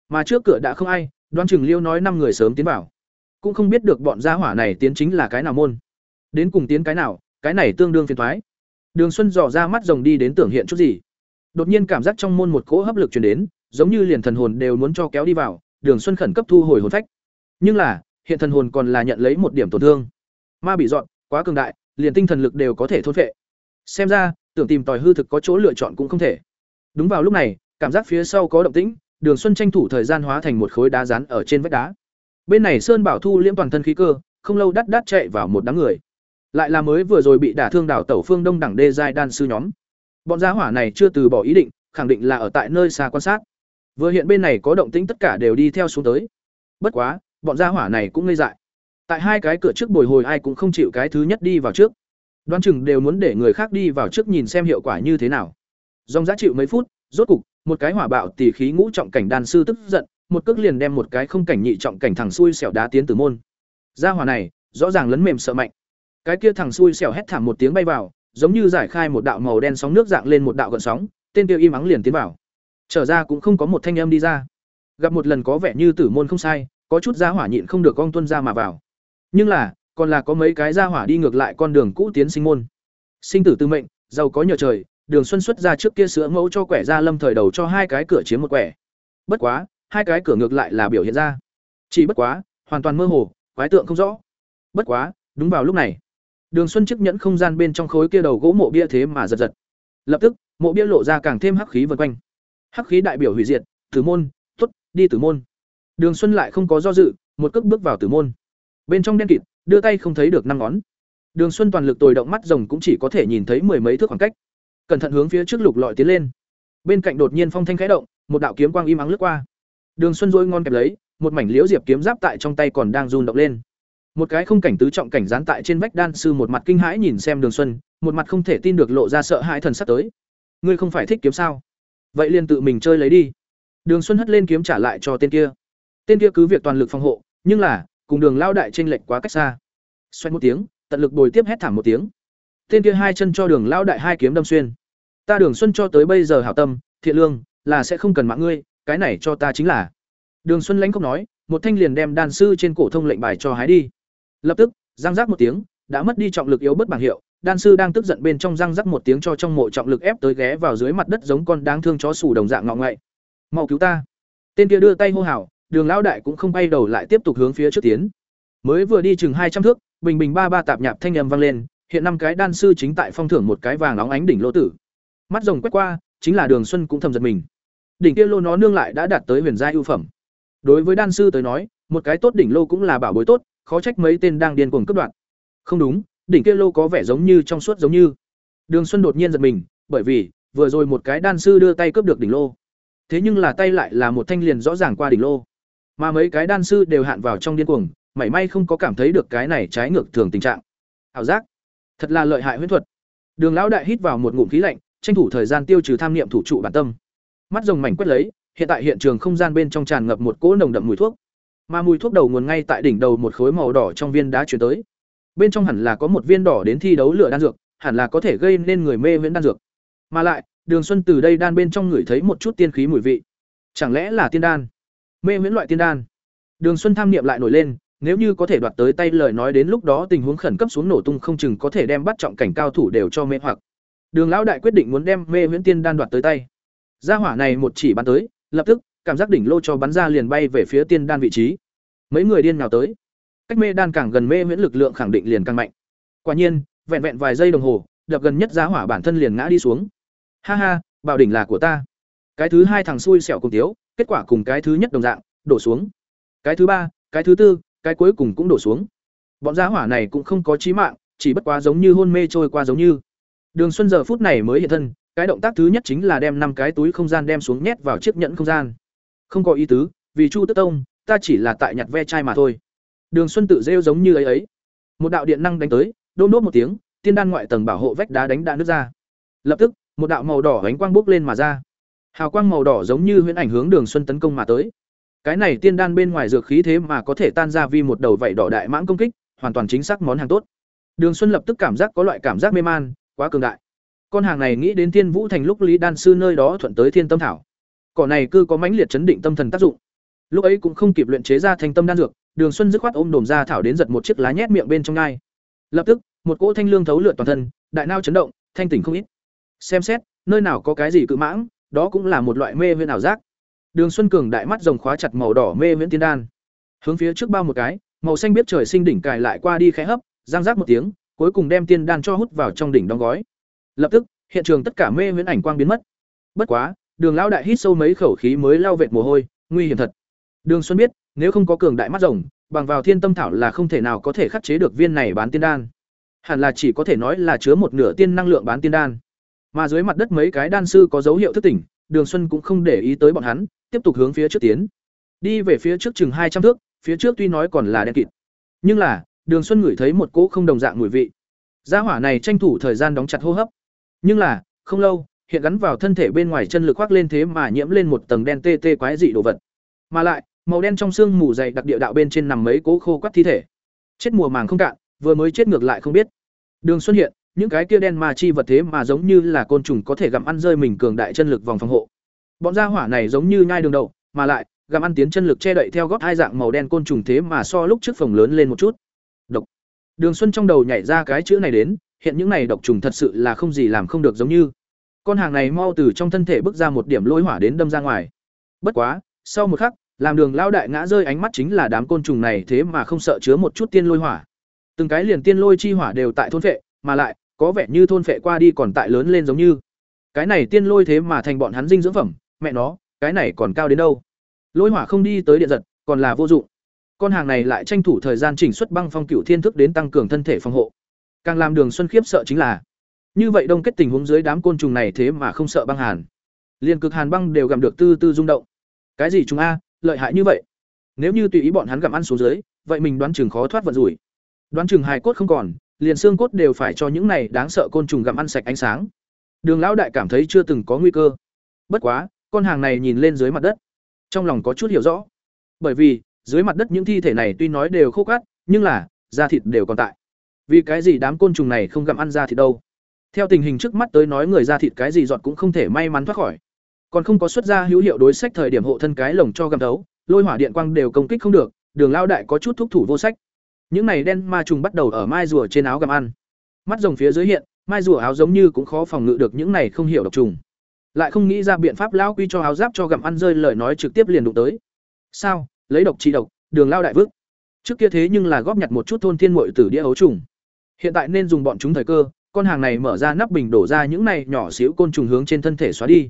Mà trước cửa đã không ai, Đoan Trừng Liêu nói năm người sớm tiến vào. Cũng không biết được bọn gia hỏa này tiến chính là cái nào môn. Đến cùng tiến cái nào, cái này tương đương phiền toái. Đường Xuân dò ra mắt rồng đi đến tưởng hiện chút gì. Đột nhiên cảm giác trong môn một cỗ hấp lực truyền đến, giống như liền thần hồn đều muốn cho kéo đi vào, Đường Xuân khẩn cấp thu hồi hồn phách. Nhưng là, hiện thần hồn còn là nhận lấy một điểm tổn thương. Ma bị dọn, quá cường đại, liền tinh thần lực đều có thể thôn phệ. Xem ra, tưởng tìm tòi hư thực có chỗ lựa chọn cũng không thể. Đúng vào lúc này, cảm giác phía sau có động tĩnh, Đường Xuân tranh thủ thời gian hóa thành một khối đá rán ở trên vách đá. Bên này Sơn Bảo Thu liễm toàn thân khí cơ, không lâu đắt đắt chạy vào một đám người. Lại là mới vừa rồi bị đả thương đảo tẩu phương Đông đẳng đê giai đan sư nhóm. Bọn gia hỏa này chưa từ bỏ ý định, khẳng định là ở tại nơi xa quan sát. Vừa hiện bên này có động tĩnh tất cả đều đi theo xuống tới. Bất quá, bọn gia hỏa này cũng ngây dại. Tại hai cái cửa trước bồi hồi ai cũng không chịu cái thứ nhất đi vào trước. Đoán chừng đều muốn để người khác đi vào trước nhìn xem hiệu quả như thế nào. Dòng giá chịu mấy phút, rốt cục, một cái hỏa bạo tỉ khí ngũ trọng cảnh đàn sư tức giận, một cước liền đem một cái không cảnh nhị trọng cảnh thằng xui xẻo đá tiến từ môn. Gia hỏa này, rõ ràng lấn mềm sợ mạnh. Cái kia thằng xui xẻo hét thảm một tiếng bay vào, giống như giải khai một đạo màu đen sóng nước dạng lên một đạo gợn sóng, tên kia im ắng liền tiến vào. Trở ra cũng không có một thanh âm đi ra. Gặp một lần có vẻ như tử môn không sai, có chút gia hỏa nhịn không được con tuân ra mà vào. Nhưng là, còn là có mấy cái gia hỏa đi ngược lại con đường cũ tiến sinh môn. Sinh tử tư mệnh, giàu có nhờ trời, Đường Xuân xuất ra trước kia sữa mẫu cho quẻ ra lâm thời đầu cho hai cái cửa chiếm một quẻ. Bất quá, hai cái cửa ngược lại là biểu hiện ra. Chỉ bất quá, hoàn toàn mơ hồ, quái tượng không rõ. Bất quá, đúng vào lúc này, Đường Xuân chức nhẫn không gian bên trong khối kia đầu gỗ mộ bia thế mà giật giật. Lập tức, mộ bia lộ ra càng thêm hắc khí vần quanh. Hắc khí đại biểu hủy diệt, Tử môn, tốt, đi Tử môn. Đường Xuân lại không có do dự, một cước bước vào Tử môn. Bên trong đen kịt, đưa tay không thấy được năm ngón. Đường Xuân toàn lực tồi động mắt rồng cũng chỉ có thể nhìn thấy mười mấy thước khoảng cách. Cẩn thận hướng phía trước lục lọi tiến lên. Bên cạnh đột nhiên phong thanh khẽ động, một đạo kiếm quang im ắng lướt qua. Đường Xuân rối ngon kẹp lấy, một mảnh liễu diệp kiếm giáp tại trong tay còn đang run động lên. Một cái không cảnh tứ trọng cảnh dán tại trên vách đan sư một mặt kinh hãi nhìn xem Đường Xuân, một mặt không thể tin được lộ ra sợ hãi thần sắp tới. Ngươi không phải thích kiếm sao? Vậy liền tự mình chơi lấy đi. Đường Xuân hất lên kiếm trả lại cho tên kia. Tên kia cứ việc toàn lực phòng hộ, nhưng là, cùng Đường lao đại tranh lệch quá cách xa. Xoay một tiếng, tận lực bồi tiếp hét thảm một tiếng. Tên kia hai chân cho Đường lao đại hai kiếm đâm xuyên. Ta Đường Xuân cho tới bây giờ hảo tâm, thiện lương, là sẽ không cần mạng ngươi, cái này cho ta chính là. Đường Xuân lãnh không nói, một thanh liền đem đan sư trên cổ thông lệnh bài cho hái đi. Lập tức, răng rác một tiếng, đã mất đi trọng lực yếu bất bảng hiệu, đan sư đang tức giận bên trong răng rắc một tiếng cho trong mộ trọng lực ép tới ghé vào dưới mặt đất giống con đáng thương chó sủ đồng dạng ngọ ngậy. "Mau cứu ta!" Tên kia đưa tay hô hào, Đường lão đại cũng không bay đầu lại tiếp tục hướng phía trước tiến. Mới vừa đi chừng hai trăm thước, bình bình ba ba tạp nhạp thanh âm vang lên, hiện năm cái đan sư chính tại phong thưởng một cái vàng óng ánh đỉnh lô tử. mắt rồng quét qua chính là đường xuân cũng thầm giật mình đỉnh kia lô nó nương lại đã đạt tới huyền giai ưu phẩm đối với đan sư tới nói một cái tốt đỉnh lô cũng là bảo bối tốt khó trách mấy tên đang điên cuồng cướp đoạt. Không đúng, đỉnh kia lô có vẻ giống như trong suốt giống như. Đường xuân đột nhiên giật mình, bởi vì, vừa rồi một cái đan sư đưa tay cướp được đỉnh lô. Thế nhưng là tay lại là một thanh liền rõ ràng qua đỉnh lô. Mà mấy cái đan sư đều hạn vào trong điên cuồng, mảy may không có cảm thấy được cái này trái ngược thường tình trạng. Ảo giác. Thật là lợi hại huyễn thuật. Đường lão đại hít vào một ngụm khí lạnh, tranh thủ thời gian tiêu trừ tham niệm thủ trụ bản tâm. Mắt rồng mảnh quét lấy, hiện tại hiện trường không gian bên trong tràn ngập một cỗ nồng đậm mùi thuốc mà mùi thuốc đầu nguồn ngay tại đỉnh đầu một khối màu đỏ trong viên đá chuyển tới. Bên trong hẳn là có một viên đỏ đến thi đấu lửa đan dược, hẳn là có thể gây nên người mê viễn đan dược. Mà lại, đường xuân từ đây đan bên trong ngửi thấy một chút tiên khí mùi vị. Chẳng lẽ là tiên đan? Mê viễn loại tiên đan. Đường xuân tham niệm lại nổi lên, nếu như có thể đoạt tới tay lời nói đến lúc đó tình huống khẩn cấp xuống nổ tung không chừng có thể đem bắt trọng cảnh cao thủ đều cho mê hoặc. Đường lão đại quyết định muốn đem mê viễn tiên đan đoạt tới tay. Gia hỏa này một chỉ bắn tới, lập tức cảm giác đỉnh lô cho bắn ra liền bay về phía tiên đan vị trí. Mấy người điên nào tới? Cách mê đan càng gần mê huyễn lực lượng khẳng định liền càng mạnh. Quả nhiên, vẹn vẹn vài giây đồng hồ, đập gần nhất giá hỏa bản thân liền ngã đi xuống. Ha ha, bảo đỉnh là của ta. Cái thứ hai thằng xui xẻo cùng tiếu, kết quả cùng cái thứ nhất đồng dạng, đổ xuống. Cái thứ ba, cái thứ tư, cái cuối cùng cũng đổ xuống. Bọn giá hỏa này cũng không có chí mạng, chỉ bất quá giống như hôn mê trôi qua giống như. Đường xuân giờ phút này mới hiện thân, cái động tác thứ nhất chính là đem năm cái túi không gian đem xuống nhét vào chiếc nhẫn không gian không có ý tứ, vì chu tức tông, ta chỉ là tại nhặt ve chai mà thôi. Đường xuân tự rêu giống như ấy ấy. Một đạo điện năng đánh tới, đôn đốt một tiếng, tiên đan ngoại tầng bảo hộ vách đá đánh đạn nước ra. Lập tức, một đạo màu đỏ ánh quang bốc lên mà ra. Hào quang màu đỏ giống như huyễn ảnh hướng đường xuân tấn công mà tới. Cái này tiên đan bên ngoài dược khí thế mà có thể tan ra vì một đầu vảy đỏ đại mãng công kích, hoàn toàn chính xác món hàng tốt. Đường xuân lập tức cảm giác có loại cảm giác mê man, quá cường đại. Con hàng này nghĩ đến Thiên vũ thành lúc lý đan sư nơi đó thuận tới thiên tâm thảo cỏ này cứ có mãnh liệt chấn định tâm thần tác dụng. Lúc ấy cũng không kịp luyện chế ra thành tâm đan dược, đường xuân dứt khoát ôm đồm ra thảo đến giật một chiếc lá nhét miệng bên trong ngai. Lập tức, một cỗ thanh lương thấu lượt toàn thân, đại nao chấn động, thanh tỉnh không ít. Xem xét, nơi nào có cái gì cự mãng, đó cũng là một loại mê viễn ảo giác. Đường xuân cường đại mắt rồng khóa chặt màu đỏ mê viễn tiên đan. Hướng phía trước bao một cái, màu xanh biết trời sinh đỉnh cài lại qua đi khẽ hấp giang giác một tiếng, cuối cùng đem tiên đan cho hút vào trong đỉnh đóng gói. Lập tức, hiện trường tất cả mê viễn ảnh quang biến mất. Bất quá đường lão đại hít sâu mấy khẩu khí mới lao vệt mồ hôi, nguy hiểm thật. Đường xuân biết, nếu không có cường đại mắt rồng, bằng vào thiên tâm thảo là không thể nào có thể khắc chế được viên này bán tiên đan. Hẳn là chỉ có thể nói là chứa một nửa tiên năng lượng bán tiên đan. Mà dưới mặt đất mấy cái đan sư có dấu hiệu thức tỉnh, đường xuân cũng không để ý tới bọn hắn, tiếp tục hướng phía trước tiến. Đi về phía trước chừng hai trăm thước, phía trước tuy nói còn là đen kịt, nhưng là, đường xuân ngửi thấy một cỗ không đồng dạng mùi vị. Gia hỏa này tranh thủ thời gian đóng chặt hô hấp. Nhưng là, không lâu hiện gắn vào thân thể bên ngoài chân lực khoác lên thế mà nhiễm lên một tầng đen tê tê quái dị đồ vật. Mà lại, màu đen trong xương mù dày đặc địa đạo bên trên nằm mấy cố khô quắt thi thể. Chết mùa màng không cạn, vừa mới chết ngược lại không biết. Đường xuân hiện, những cái kia đen ma chi vật thế mà giống như là côn trùng có thể gặm ăn rơi mình cường đại chân lực vòng phòng hộ. Bọn gia hỏa này giống như nhai đường đậu, mà lại, gặm ăn tiến chân lực che đậy theo gót hai dạng màu đen côn trùng thế mà so lúc trước phòng lớn lên một chút. Độc. Đường xuân trong đầu nhảy ra cái chữ này đến, hiện những này độc trùng thật sự là không gì làm không được giống như con hàng này mau từ trong thân thể bước ra một điểm lôi hỏa đến đâm ra ngoài. Bất quá, sau một khắc, làm đường lao đại ngã rơi ánh mắt chính là đám côn trùng này thế mà không sợ chứa một chút tiên lôi hỏa. Từng cái liền tiên lôi chi hỏa đều tại thôn vệ mà lại, có vẻ như thôn phệ qua đi còn tại lớn lên giống như. Cái này tiên lôi thế mà thành bọn hắn dinh dưỡng phẩm, mẹ nó, cái này còn cao đến đâu? Lôi hỏa không đi tới điện giật, còn là vô dụng. Con hàng này lại tranh thủ thời gian chỉnh xuất băng phong cựu thiên thức đến tăng cường thân thể phòng hộ. Càng làm đường xuân khiếp sợ chính là như vậy đông kết tình huống dưới đám côn trùng này thế mà không sợ băng hàn. Liền cực hàn băng đều gặm được tư tư rung động. Cái gì chúng a, lợi hại như vậy? Nếu như tùy ý bọn hắn gặm ăn xuống dưới, vậy mình đoán chừng khó thoát vận rủi. Đoán chừng hài cốt không còn, liền xương cốt đều phải cho những này đáng sợ côn trùng gặm ăn sạch ánh sáng. Đường lão đại cảm thấy chưa từng có nguy cơ. Bất quá, con hàng này nhìn lên dưới mặt đất. Trong lòng có chút hiểu rõ. Bởi vì, dưới mặt đất những thi thể này tuy nói đều khô cát, nhưng là, da thịt đều còn tại. Vì cái gì đám côn trùng này không gặm ăn da thịt đâu? Theo tình hình trước mắt tới nói người ra thịt cái gì giọt cũng không thể may mắn thoát khỏi. Còn không có xuất ra hữu hiệu đối sách thời điểm hộ thân cái lồng cho gầm đấu lôi hỏa điện quang đều công kích không được, đường lao đại có chút thúc thủ vô sách. Những này đen ma trùng bắt đầu ở mai rùa trên áo gầm ăn. Mắt rồng phía dưới hiện, mai rùa áo giống như cũng khó phòng ngự được những này không hiểu độc trùng. Lại không nghĩ ra biện pháp lão quy cho áo giáp cho gặm ăn rơi lời nói trực tiếp liền đụng tới. Sao? Lấy độc trị độc, đường lao đại vước trước kia thế nhưng là góp nhặt một chút thôn thiên muội tử đĩa ấu trùng. Hiện tại nên dùng bọn chúng thời cơ con hàng này mở ra nắp bình đổ ra những này nhỏ xíu côn trùng hướng trên thân thể xóa đi.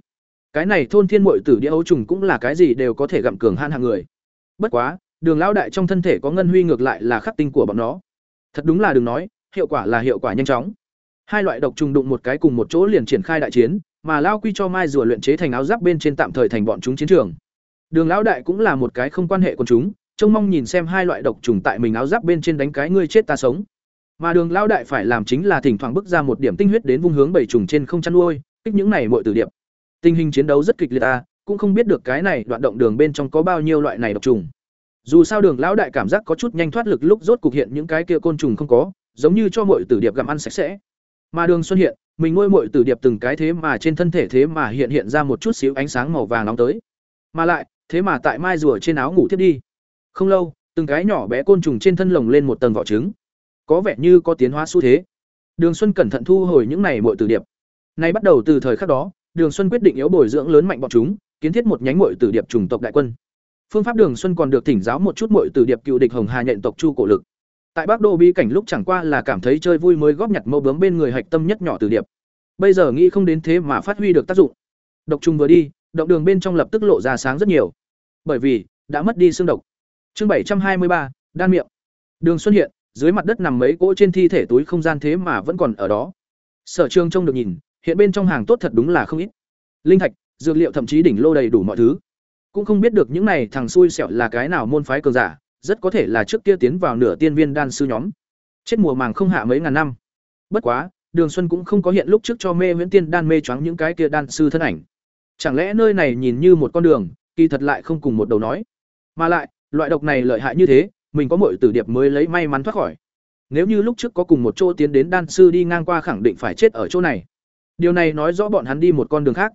Cái này thôn thiên muội tử địa ấu trùng cũng là cái gì đều có thể gặm cường han hàng người. Bất quá, đường lão đại trong thân thể có ngân huy ngược lại là khắc tinh của bọn nó. Thật đúng là đừng nói, hiệu quả là hiệu quả nhanh chóng. Hai loại độc trùng đụng một cái cùng một chỗ liền triển khai đại chiến, mà lao quy cho mai rùa luyện chế thành áo giáp bên trên tạm thời thành bọn chúng chiến trường. Đường lão đại cũng là một cái không quan hệ con chúng, trông mong nhìn xem hai loại độc trùng tại mình áo giáp bên trên đánh cái ngươi chết ta sống mà đường lão đại phải làm chính là thỉnh thoảng bước ra một điểm tinh huyết đến vung hướng bảy trùng trên không chăn nuôi, kích những này mọi tử điệp. Tình hình chiến đấu rất kịch liệt a, cũng không biết được cái này đoạn động đường bên trong có bao nhiêu loại này độc trùng. Dù sao đường lão đại cảm giác có chút nhanh thoát lực lúc rốt cục hiện những cái kia côn trùng không có, giống như cho mọi tử điệp gặm ăn sạch sẽ. Mà đường xuân hiện, mình nuôi mọi tử điệp từng cái thế mà trên thân thể thế mà hiện hiện ra một chút xíu ánh sáng màu vàng nóng tới. Mà lại, thế mà tại mai rùa trên áo ngủ thiết đi. Không lâu, từng cái nhỏ bé côn trùng trên thân lồng lên một tầng vỏ trứng có vẻ như có tiến hóa xu thế. Đường xuân cẩn thận thu hồi những này mọi tử điệp. Nay bắt đầu từ thời khắc đó, đường xuân quyết định yếu bồi dưỡng lớn mạnh bọn chúng, kiến thiết một nhánh mọi tử điệp chủng tộc đại quân. Phương pháp đường xuân còn được thỉnh giáo một chút mọi tử điệp cựu địch hồng hà nhận tộc chu cổ lực. Tại bắc đô bi cảnh lúc chẳng qua là cảm thấy chơi vui mới góp nhặt mâu bướm bên người hạch tâm nhất nhỏ tử điệp. Bây giờ nghĩ không đến thế mà phát huy được tác dụng. Độc trùng vừa đi, động đường bên trong lập tức lộ ra sáng rất nhiều. Bởi vì, đã mất đi xương độc. Chương bảy trăm hai mươi ba, đan miệng. Đường xuân hiện dưới mặt đất nằm mấy cỗ trên thi thể túi không gian thế mà vẫn còn ở đó. Sở trường trông được nhìn, hiện bên trong hàng tốt thật đúng là không ít. Linh thạch, dược liệu thậm chí đỉnh lô đầy đủ mọi thứ. Cũng không biết được những này thằng xui xẹo là cái nào môn phái cường giả, rất có thể là trước kia tiến vào nửa tiên viên đan sư nhóm. Chết mùa màng không hạ mấy ngàn năm. Bất quá, đường xuân cũng không có hiện lúc trước cho mê nguyễn tiên đan mê choáng những cái kia đan sư thân ảnh. Chẳng lẽ nơi này nhìn như một con đường, kỳ thật lại không cùng một đầu nói. Mà lại, loại độc này lợi hại như thế mình có mọi tử điệp mới lấy may mắn thoát khỏi. Nếu như lúc trước có cùng một chỗ tiến đến đan sư đi ngang qua khẳng định phải chết ở chỗ này. Điều này nói rõ bọn hắn đi một con đường khác.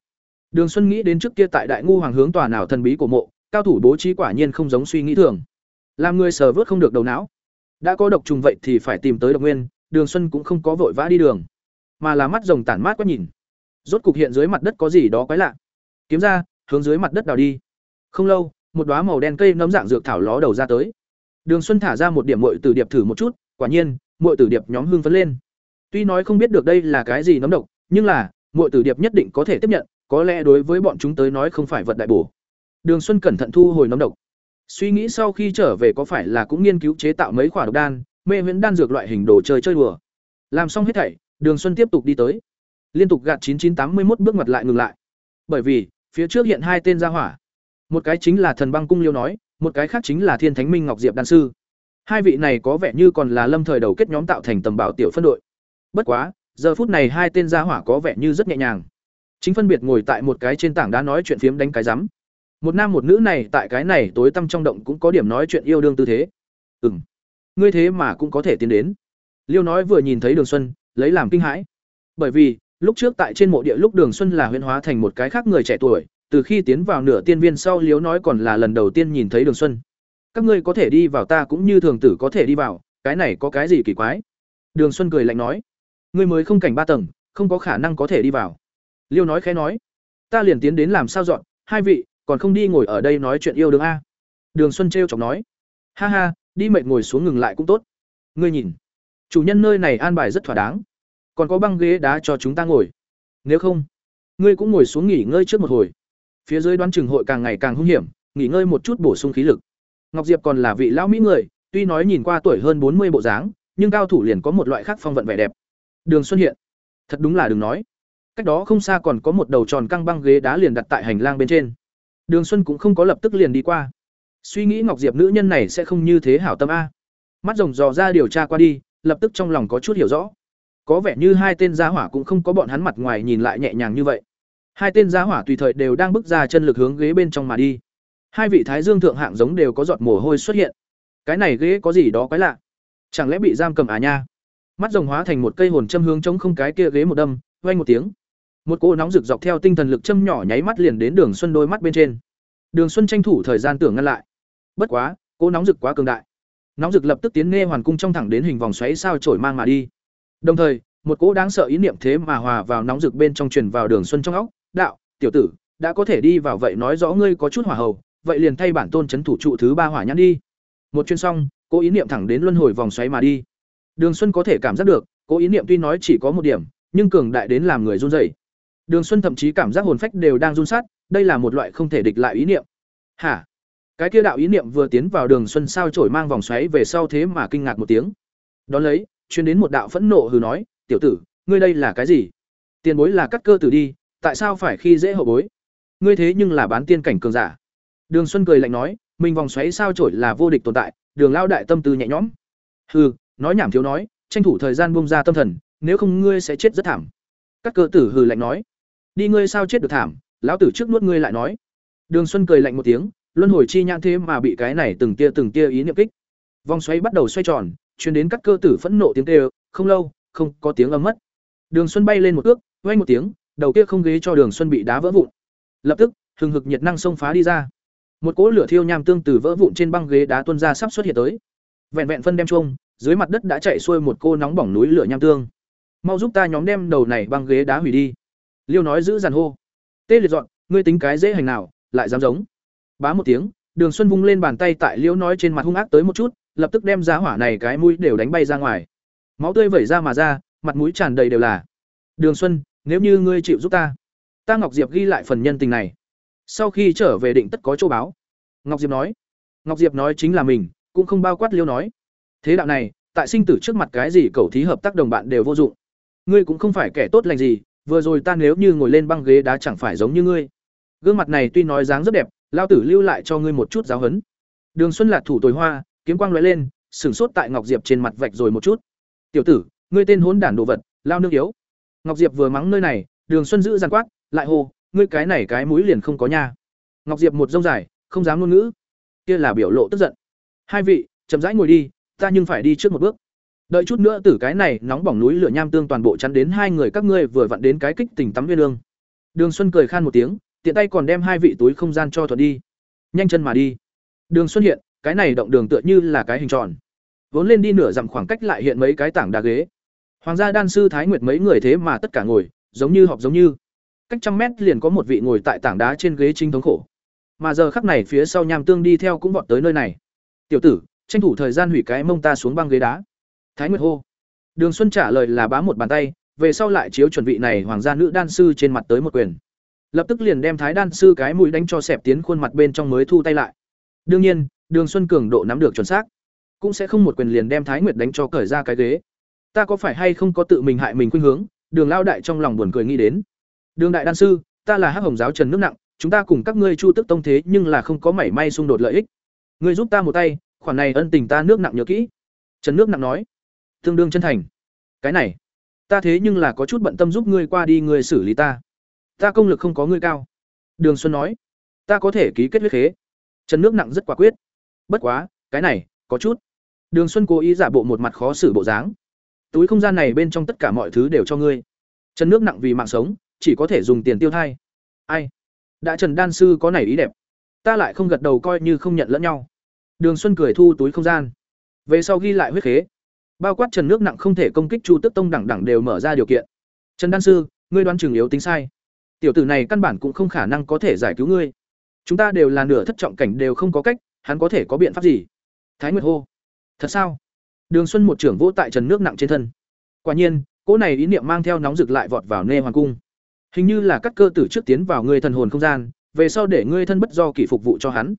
Đường xuân nghĩ đến trước kia tại đại ngu hoàng hướng tòa nào thần bí của mộ, cao thủ bố trí quả nhiên không giống suy nghĩ thường. Làm người sờ vớt không được đầu não. Đã có độc trùng vậy thì phải tìm tới độc nguyên, đường xuân cũng không có vội vã đi đường, mà là mắt rồng tản mát quá nhìn. Rốt cục hiện dưới mặt đất có gì đó quái lạ. Kiếm ra, hướng dưới mặt đất đào đi. Không lâu, một đoá màu đen cây nấm dạng dược thảo ló đầu ra tới đường xuân thả ra một điểm muội tử điệp thử một chút, quả nhiên, muội tử điệp nhóm hương phấn lên. Tuy nói không biết được đây là cái gì nấm độc, nhưng là, muội tử điệp nhất định có thể tiếp nhận, có lẽ đối với bọn chúng tới nói không phải vật đại bổ. Đường xuân cẩn thận thu hồi nấm độc. Suy nghĩ sau khi trở về có phải là cũng nghiên cứu chế tạo mấy quả độc đan, mê huyễn đan dược loại hình đồ chơi chơi đùa. Làm xong hết thảy, đường xuân tiếp tục đi tới. Liên tục gạt chín chín tám mươi một bước ngoặt lại ngừng lại. Bởi vì, phía trước hiện hai tên gia hỏa. Một cái chính là thần băng cung liêu nói một cái khác chính là thiên thánh minh ngọc diệp đan sư. Hai vị này có vẻ như còn là lâm thời đầu kết nhóm tạo thành tầm bảo tiểu phân đội. Bất quá, giờ phút này hai tên gia hỏa có vẻ như rất nhẹ nhàng. Chính phân biệt ngồi tại một cái trên tảng đá nói chuyện phiếm đánh cái rắm. Một nam một nữ này tại cái này tối tăm trong động cũng có điểm nói chuyện yêu đương tư thế. Ừ m ngươi thế mà cũng có thể tiến đến. Liêu nói vừa nhìn thấy đường xuân, lấy làm kinh hãi. Bởi vì, lúc trước tại trên mộ địa lúc đường xuân là huyễn hóa thành một cái khác người trẻ tuổi từ khi tiến vào nửa tiên viên sau liếu nói còn là lần đầu tiên nhìn thấy đường xuân. Các ngươi có thể đi vào ta cũng như thường tử có thể đi vào, cái này có cái gì kỳ quái? Đường xuân cười lạnh nói, ngươi mới không cảnh ba tầng, không có khả năng có thể đi vào. Liêu nói khẽ nói, ta liền tiến đến làm sao dọn, hai vị, còn không đi ngồi ở đây nói chuyện yêu đương a. Đường xuân t chọc nói, ha ha, đi mệt ngồi xuống ngừng lại cũng tốt. Ngươi nhìn, chủ nhân nơi này an bài rất thỏa đáng, còn có băng ghế đá cho chúng ta ngồi. Nếu không, ngươi cũng ngồi xuống nghỉ ngơi trước một hồi phía dưới đoán chừng hội càng ngày càng hung hiểm, nghỉ ngơi một chút bổ sung khí lực. Ngọc diệp còn là vị lão mỹ người, tuy nói nhìn qua tuổi hơn bốn mươi bộ dáng, nhưng cao thủ liền có một loại khác phong vận vẻ đẹp. Đường xuân hiện, thật đúng là đừng nói. Cách đó không xa còn có một đầu tròn căng băng ghế đá liền đặt tại hành lang bên trên. Đường xuân cũng không có lập tức liền đi qua. Suy nghĩ ngọc diệp nữ nhân này sẽ không như thế hảo tâm a. Mắt rồng dò ra điều tra qua đi, lập tức trong lòng có chút hiểu rõ. Có vẻ như hai tên gia hỏa cũng không có bọn hắn mặt ngoài nhìn lại nhẹ nhàng như vậy hai tên giá hỏa tùy thời đều đang bước ra chân lực hướng ghế bên trong mà đi. Hai vị thái dương thượng hạng giống đều có giọt mồ hôi xuất hiện. Cái này ghế có gì đó quái lạ? Chẳng lẽ bị giam cầm à nha? Mắt rồng hóa thành một cây hồn châm hướng chống không cái kia ghế một đâm, vang một tiếng. Một cỗ nóng rực dọc theo tinh thần lực châm nhỏ nháy mắt liền đến đường xuân đôi mắt bên trên. Đường xuân tranh thủ thời gian tưởng ngăn lại. Bất quá, cỗ nóng rực quá cường đại. Nóng rực lập tức tiến nghe hoàn cung trong thẳng đến hình vòng xoáy sao chổi mang mà đi. Đồng thời, một cỗ đáng sợ ý niệm thế mà hòa vào nóng rực bên trong truyền vào đường xuân trong óc đạo tiểu tử đã có thể đi vào vậy nói rõ ngươi có chút hỏa hầu vậy liền thay bản tôn chấn thủ trụ thứ ba hỏa nhãn đi một chuyên xong cô ý niệm thẳng đến luân hồi vòng xoáy mà đi đường xuân có thể cảm giác được Cố ý niệm tuy nói chỉ có một điểm, nhưng cường đại đến làm người run rẩy. Đường Xuân thậm chí cảm giác hồn phách đều đang run sát, đây là một loại không thể địch lại ý niệm. Hả? Cái kia đạo ý niệm vừa tiến vào Đường Xuân sao chổi mang vòng xoáy về sau thế mà kinh ngạc một tiếng. Đón lấy, chuyên đến một đạo phẫn nộ hừ nói, "Tiểu tử, ngươi đây là cái gì? Tiền bối là cắt cơ tử đi, tại sao phải khi dễ hậu bối? Ngươi thế nhưng là bán tiên cảnh cường giả." Đường Xuân cười lạnh nói, mình vòng xoáy sao chổi là vô địch tồn tại, Đường lao đại tâm tư nhẹ nhõm. Hừ, nói nhảm thiếu nói, tranh thủ thời gian bung ra tâm thần, nếu không ngươi sẽ chết rất thảm. Các cơ tử hừ lạnh nói, đi ngươi sao chết được thảm, lão tử trước nuốt ngươi lại nói. Đường Xuân cười lạnh một tiếng, luân hồi chi nhãn thế mà bị cái này từng tia từng tia ý niệm kích. Vòng xoáy bắt đầu xoay tròn, chuyển đến các cơ tử phẫn nộ tiếng kêu, không lâu, không có tiếng âm mất. Đường Xuân bay lên một ước, vang một tiếng, đầu kia không ghế cho Đường Xuân bị đá vỡ vụn. Lập tức, hừng hực nhiệt năng xông phá đi ra. Một cỗ lửa thiêu nham tương từ vỡ vụn trên băng ghế đá tuôn ra sắp xuất hiện tới. Vẹn vẹn phân đem chuông, dưới mặt đất đã chạy xuôi một cô nóng bỏng núi lửa nham tương. Mau giúp ta nhóm đem đầu này băng ghế đá hủy đi. Liêu nói giữ dàn hô. Tê liệt dọn, ngươi tính cái dễ hành nào, lại dám giống. Bá một tiếng, Đường Xuân vung lên bàn tay tại Liêu nói trên mặt hung ác tới một chút, lập tức đem giá hỏa này cái mũi đều đánh bay ra ngoài. Máu tươi vẩy ra mà ra, mặt mũi tràn đầy đều là. Đường Xuân, nếu như ngươi chịu giúp ta, ta Ngọc Diệp ghi lại phần nhân tình này. Sau khi trở về định tất có châu báo. Ngọc Diệp nói. Ngọc Diệp nói chính là mình, cũng không bao quát Liêu nói. Thế đạo này, tại sinh tử trước mặt cái gì cầu thí hợp tác đồng bạn đều vô dụng. Ngươi cũng không phải kẻ tốt lành gì, vừa rồi ta nếu như ngồi lên băng ghế đá chẳng phải giống như ngươi. Gương mặt này tuy nói dáng rất đẹp, lao tử lưu lại cho ngươi một chút giáo huấn. Đường Xuân Lạc thủ tồi hoa, kiếm quang lóe lên, sửng sốt tại Ngọc Diệp trên mặt vạch rồi một chút. "Tiểu tử, ngươi tên hỗn đản đồ vật, lao nước yếu." Ngọc Diệp vừa mắng nơi này, Đường Xuân giữ giàn quát, lại hô, "Ngươi cái này cái mũi liền không có nha." Ngọc Diệp một rông dài, không dám ngôn ngữ. Kia là biểu lộ tức giận. "Hai vị, chậm rãi ngồi đi, ta nhưng phải đi trước một bước." Đợi chút nữa tử cái này nóng bỏng núi lửa nham tương toàn bộ chắn đến hai người các ngươi vừa vặn đến cái kích tình tắm viên lương. Đường Xuân cười khan một tiếng, tiện tay còn đem hai vị túi không gian cho thuận đi. Nhanh chân mà đi. Đường Xuân hiện, cái này động đường tựa như là cái hình tròn. Vốn lên đi nửa dặm khoảng cách lại hiện mấy cái tảng đá ghế. Hoàng gia đan sư Thái Nguyệt mấy người thế mà tất cả ngồi, giống như họp giống như. Cách trăm mét liền có một vị ngồi tại tảng đá trên ghế chính thống khổ. Mà giờ khắc này phía sau Nham Tương đi theo cũng vọt tới nơi này. "Tiểu tử, tranh thủ thời gian hủy cái mông ta xuống băng ghế đá." Thái Nguyệt hô. Đường Xuân trả lời là bá một bàn tay, về sau lại chiếu chuẩn vị này hoàng gia nữ đan sư trên mặt tới một quyền. Lập tức liền đem Thái đan sư cái mũi đánh cho sẹp tiến khuôn mặt bên trong mới thu tay lại. Đương nhiên, Đường Xuân cường độ nắm được chuẩn xác, cũng sẽ không một quyền liền đem Thái Nguyệt đánh cho cởi ra cái ghế. Ta có phải hay không có tự mình hại mình khuynh hướng? Đường Lao đại trong lòng buồn cười nghĩ đến. Đường đại đan sư, ta là Hắc Hồng giáo Trần nước nặng, chúng ta cùng các ngươi Chu Tức tông thế nhưng là không có mảy may xung đột lợi ích. Ngươi giúp ta một tay, khoản này ân tình ta nước nặng nhớ kỹ. Trần nước nặng nói. Tương đương chân thành. Cái này ta thế nhưng là có chút bận tâm giúp ngươi qua đi ngươi xử lý ta. Ta công lực không có ngươi cao. Đường xuân nói. Ta có thể ký kết huyết khế. Trần nước nặng rất quả quyết. Bất quá cái này có chút. Đường xuân cố ý giả bộ một mặt khó xử bộ dáng túi không gian này bên trong tất cả mọi thứ đều cho ngươi. Trần nước nặng vì mạng sống, chỉ có thể dùng tiền tiêu thai. Ai? Đã trần đan sư có nảy ý đẹp. Ta lại không gật đầu coi như không nhận lẫn nhau. Đường xuân cười thu túi không gian. Về sau ghi lại huyết khế. Bao quát trần nước nặng không thể công kích chu tức tông đẳng đẳng đều mở ra điều kiện. Trần đan sư, ngươi đoán chừng yếu tính sai. Tiểu tử này căn bản cũng không khả năng có thể giải cứu ngươi. Chúng ta đều là nửa thất trọng cảnh đều không có cách, hắn có thể có biện pháp gì? Thái nguyệt hô. Thật sao? Đường xuân một trưởng vỗ tại trần nước nặng trên thân. Quả nhiên, cỗ này ý niệm mang theo nóng rực lại vọt vào nê hoàng cung. Hình như là cắt cơ tử trước tiến vào ngươi thần hồn không gian, về sau để ngươi thân bất do kỷ phục vụ cho hắn.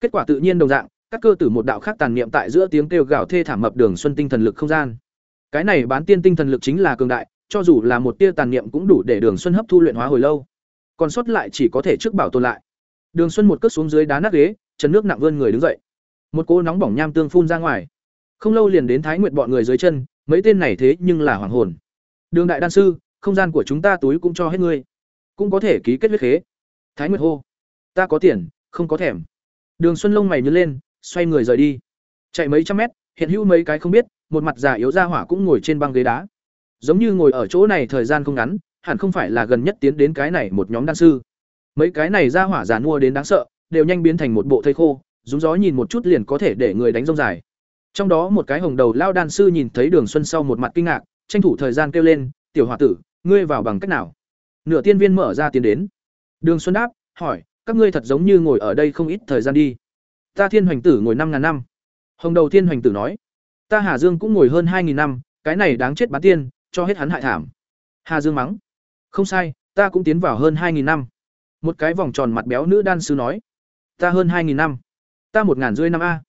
Kết quả tự nhiên đồng dạng, các cơ tử một đạo khác tàn niệm tại giữa tiếng kêu gào thê thảm mập đường xuân tinh thần lực không gian. Cái này bán tiên tinh thần lực chính là cường đại, cho dù là một tia tàn niệm cũng đủ để đường xuân hấp thu luyện hóa hồi lâu. Còn sót lại chỉ có thể trước bảo tồn lại. Đường xuân một cước xuống dưới đá nát ghế chân nước nặng vươn người đứng dậy. Một cỗ nóng bỏng nham tương phun ra ngoài không lâu liền đến thái nguyệt bọn người dưới chân, mấy tên này thế nhưng là hoàng hồn. Đường đại đan sư, không gian của chúng ta túi cũng cho hết ngươi. Cũng có thể ký kết huyết khế. Thái nguyệt hô, ta có tiền, không có thèm. Đường xuân lông mày nhớ lên, xoay người rời đi. Chạy mấy trăm mét, hiện hữu mấy cái không biết, một mặt già yếu ra hỏa cũng ngồi trên băng ghế đá. Giống như ngồi ở chỗ này thời gian không ngắn, hẳn không phải là gần nhất tiến đến cái này một nhóm đan sư. Mấy cái này ra hỏa già mua đến đáng sợ, đều nhanh biến thành một bộ thây khô, rúng gió nhìn một chút liền có thể để người đánh rông dài trong đó một cái hồng đầu lao đan sư nhìn thấy đường xuân sau một mặt kinh ngạc tranh thủ thời gian kêu lên tiểu h tử ngươi vào bằng cách nào nửa tiên viên mở ra tiến đến đường xuân đáp hỏi các ngươi thật giống như ngồi ở đây không ít thời gian đi ta thiên hoành tử ngồi năm ngàn năm hồng đầu thiên hoành tử nói ta hà dương cũng ngồi hơn hai nghìn năm cái này đáng chết bán tiên, cho hết hắn hại thảm. Hà Dương mắng. Không sai, ta cũng tiến vào hơn 2000 năm. Một cái vòng tròn mặt béo nữ đan sư nói. Ta hơn 2000 năm. Ta một ngàn rưỡi năm a.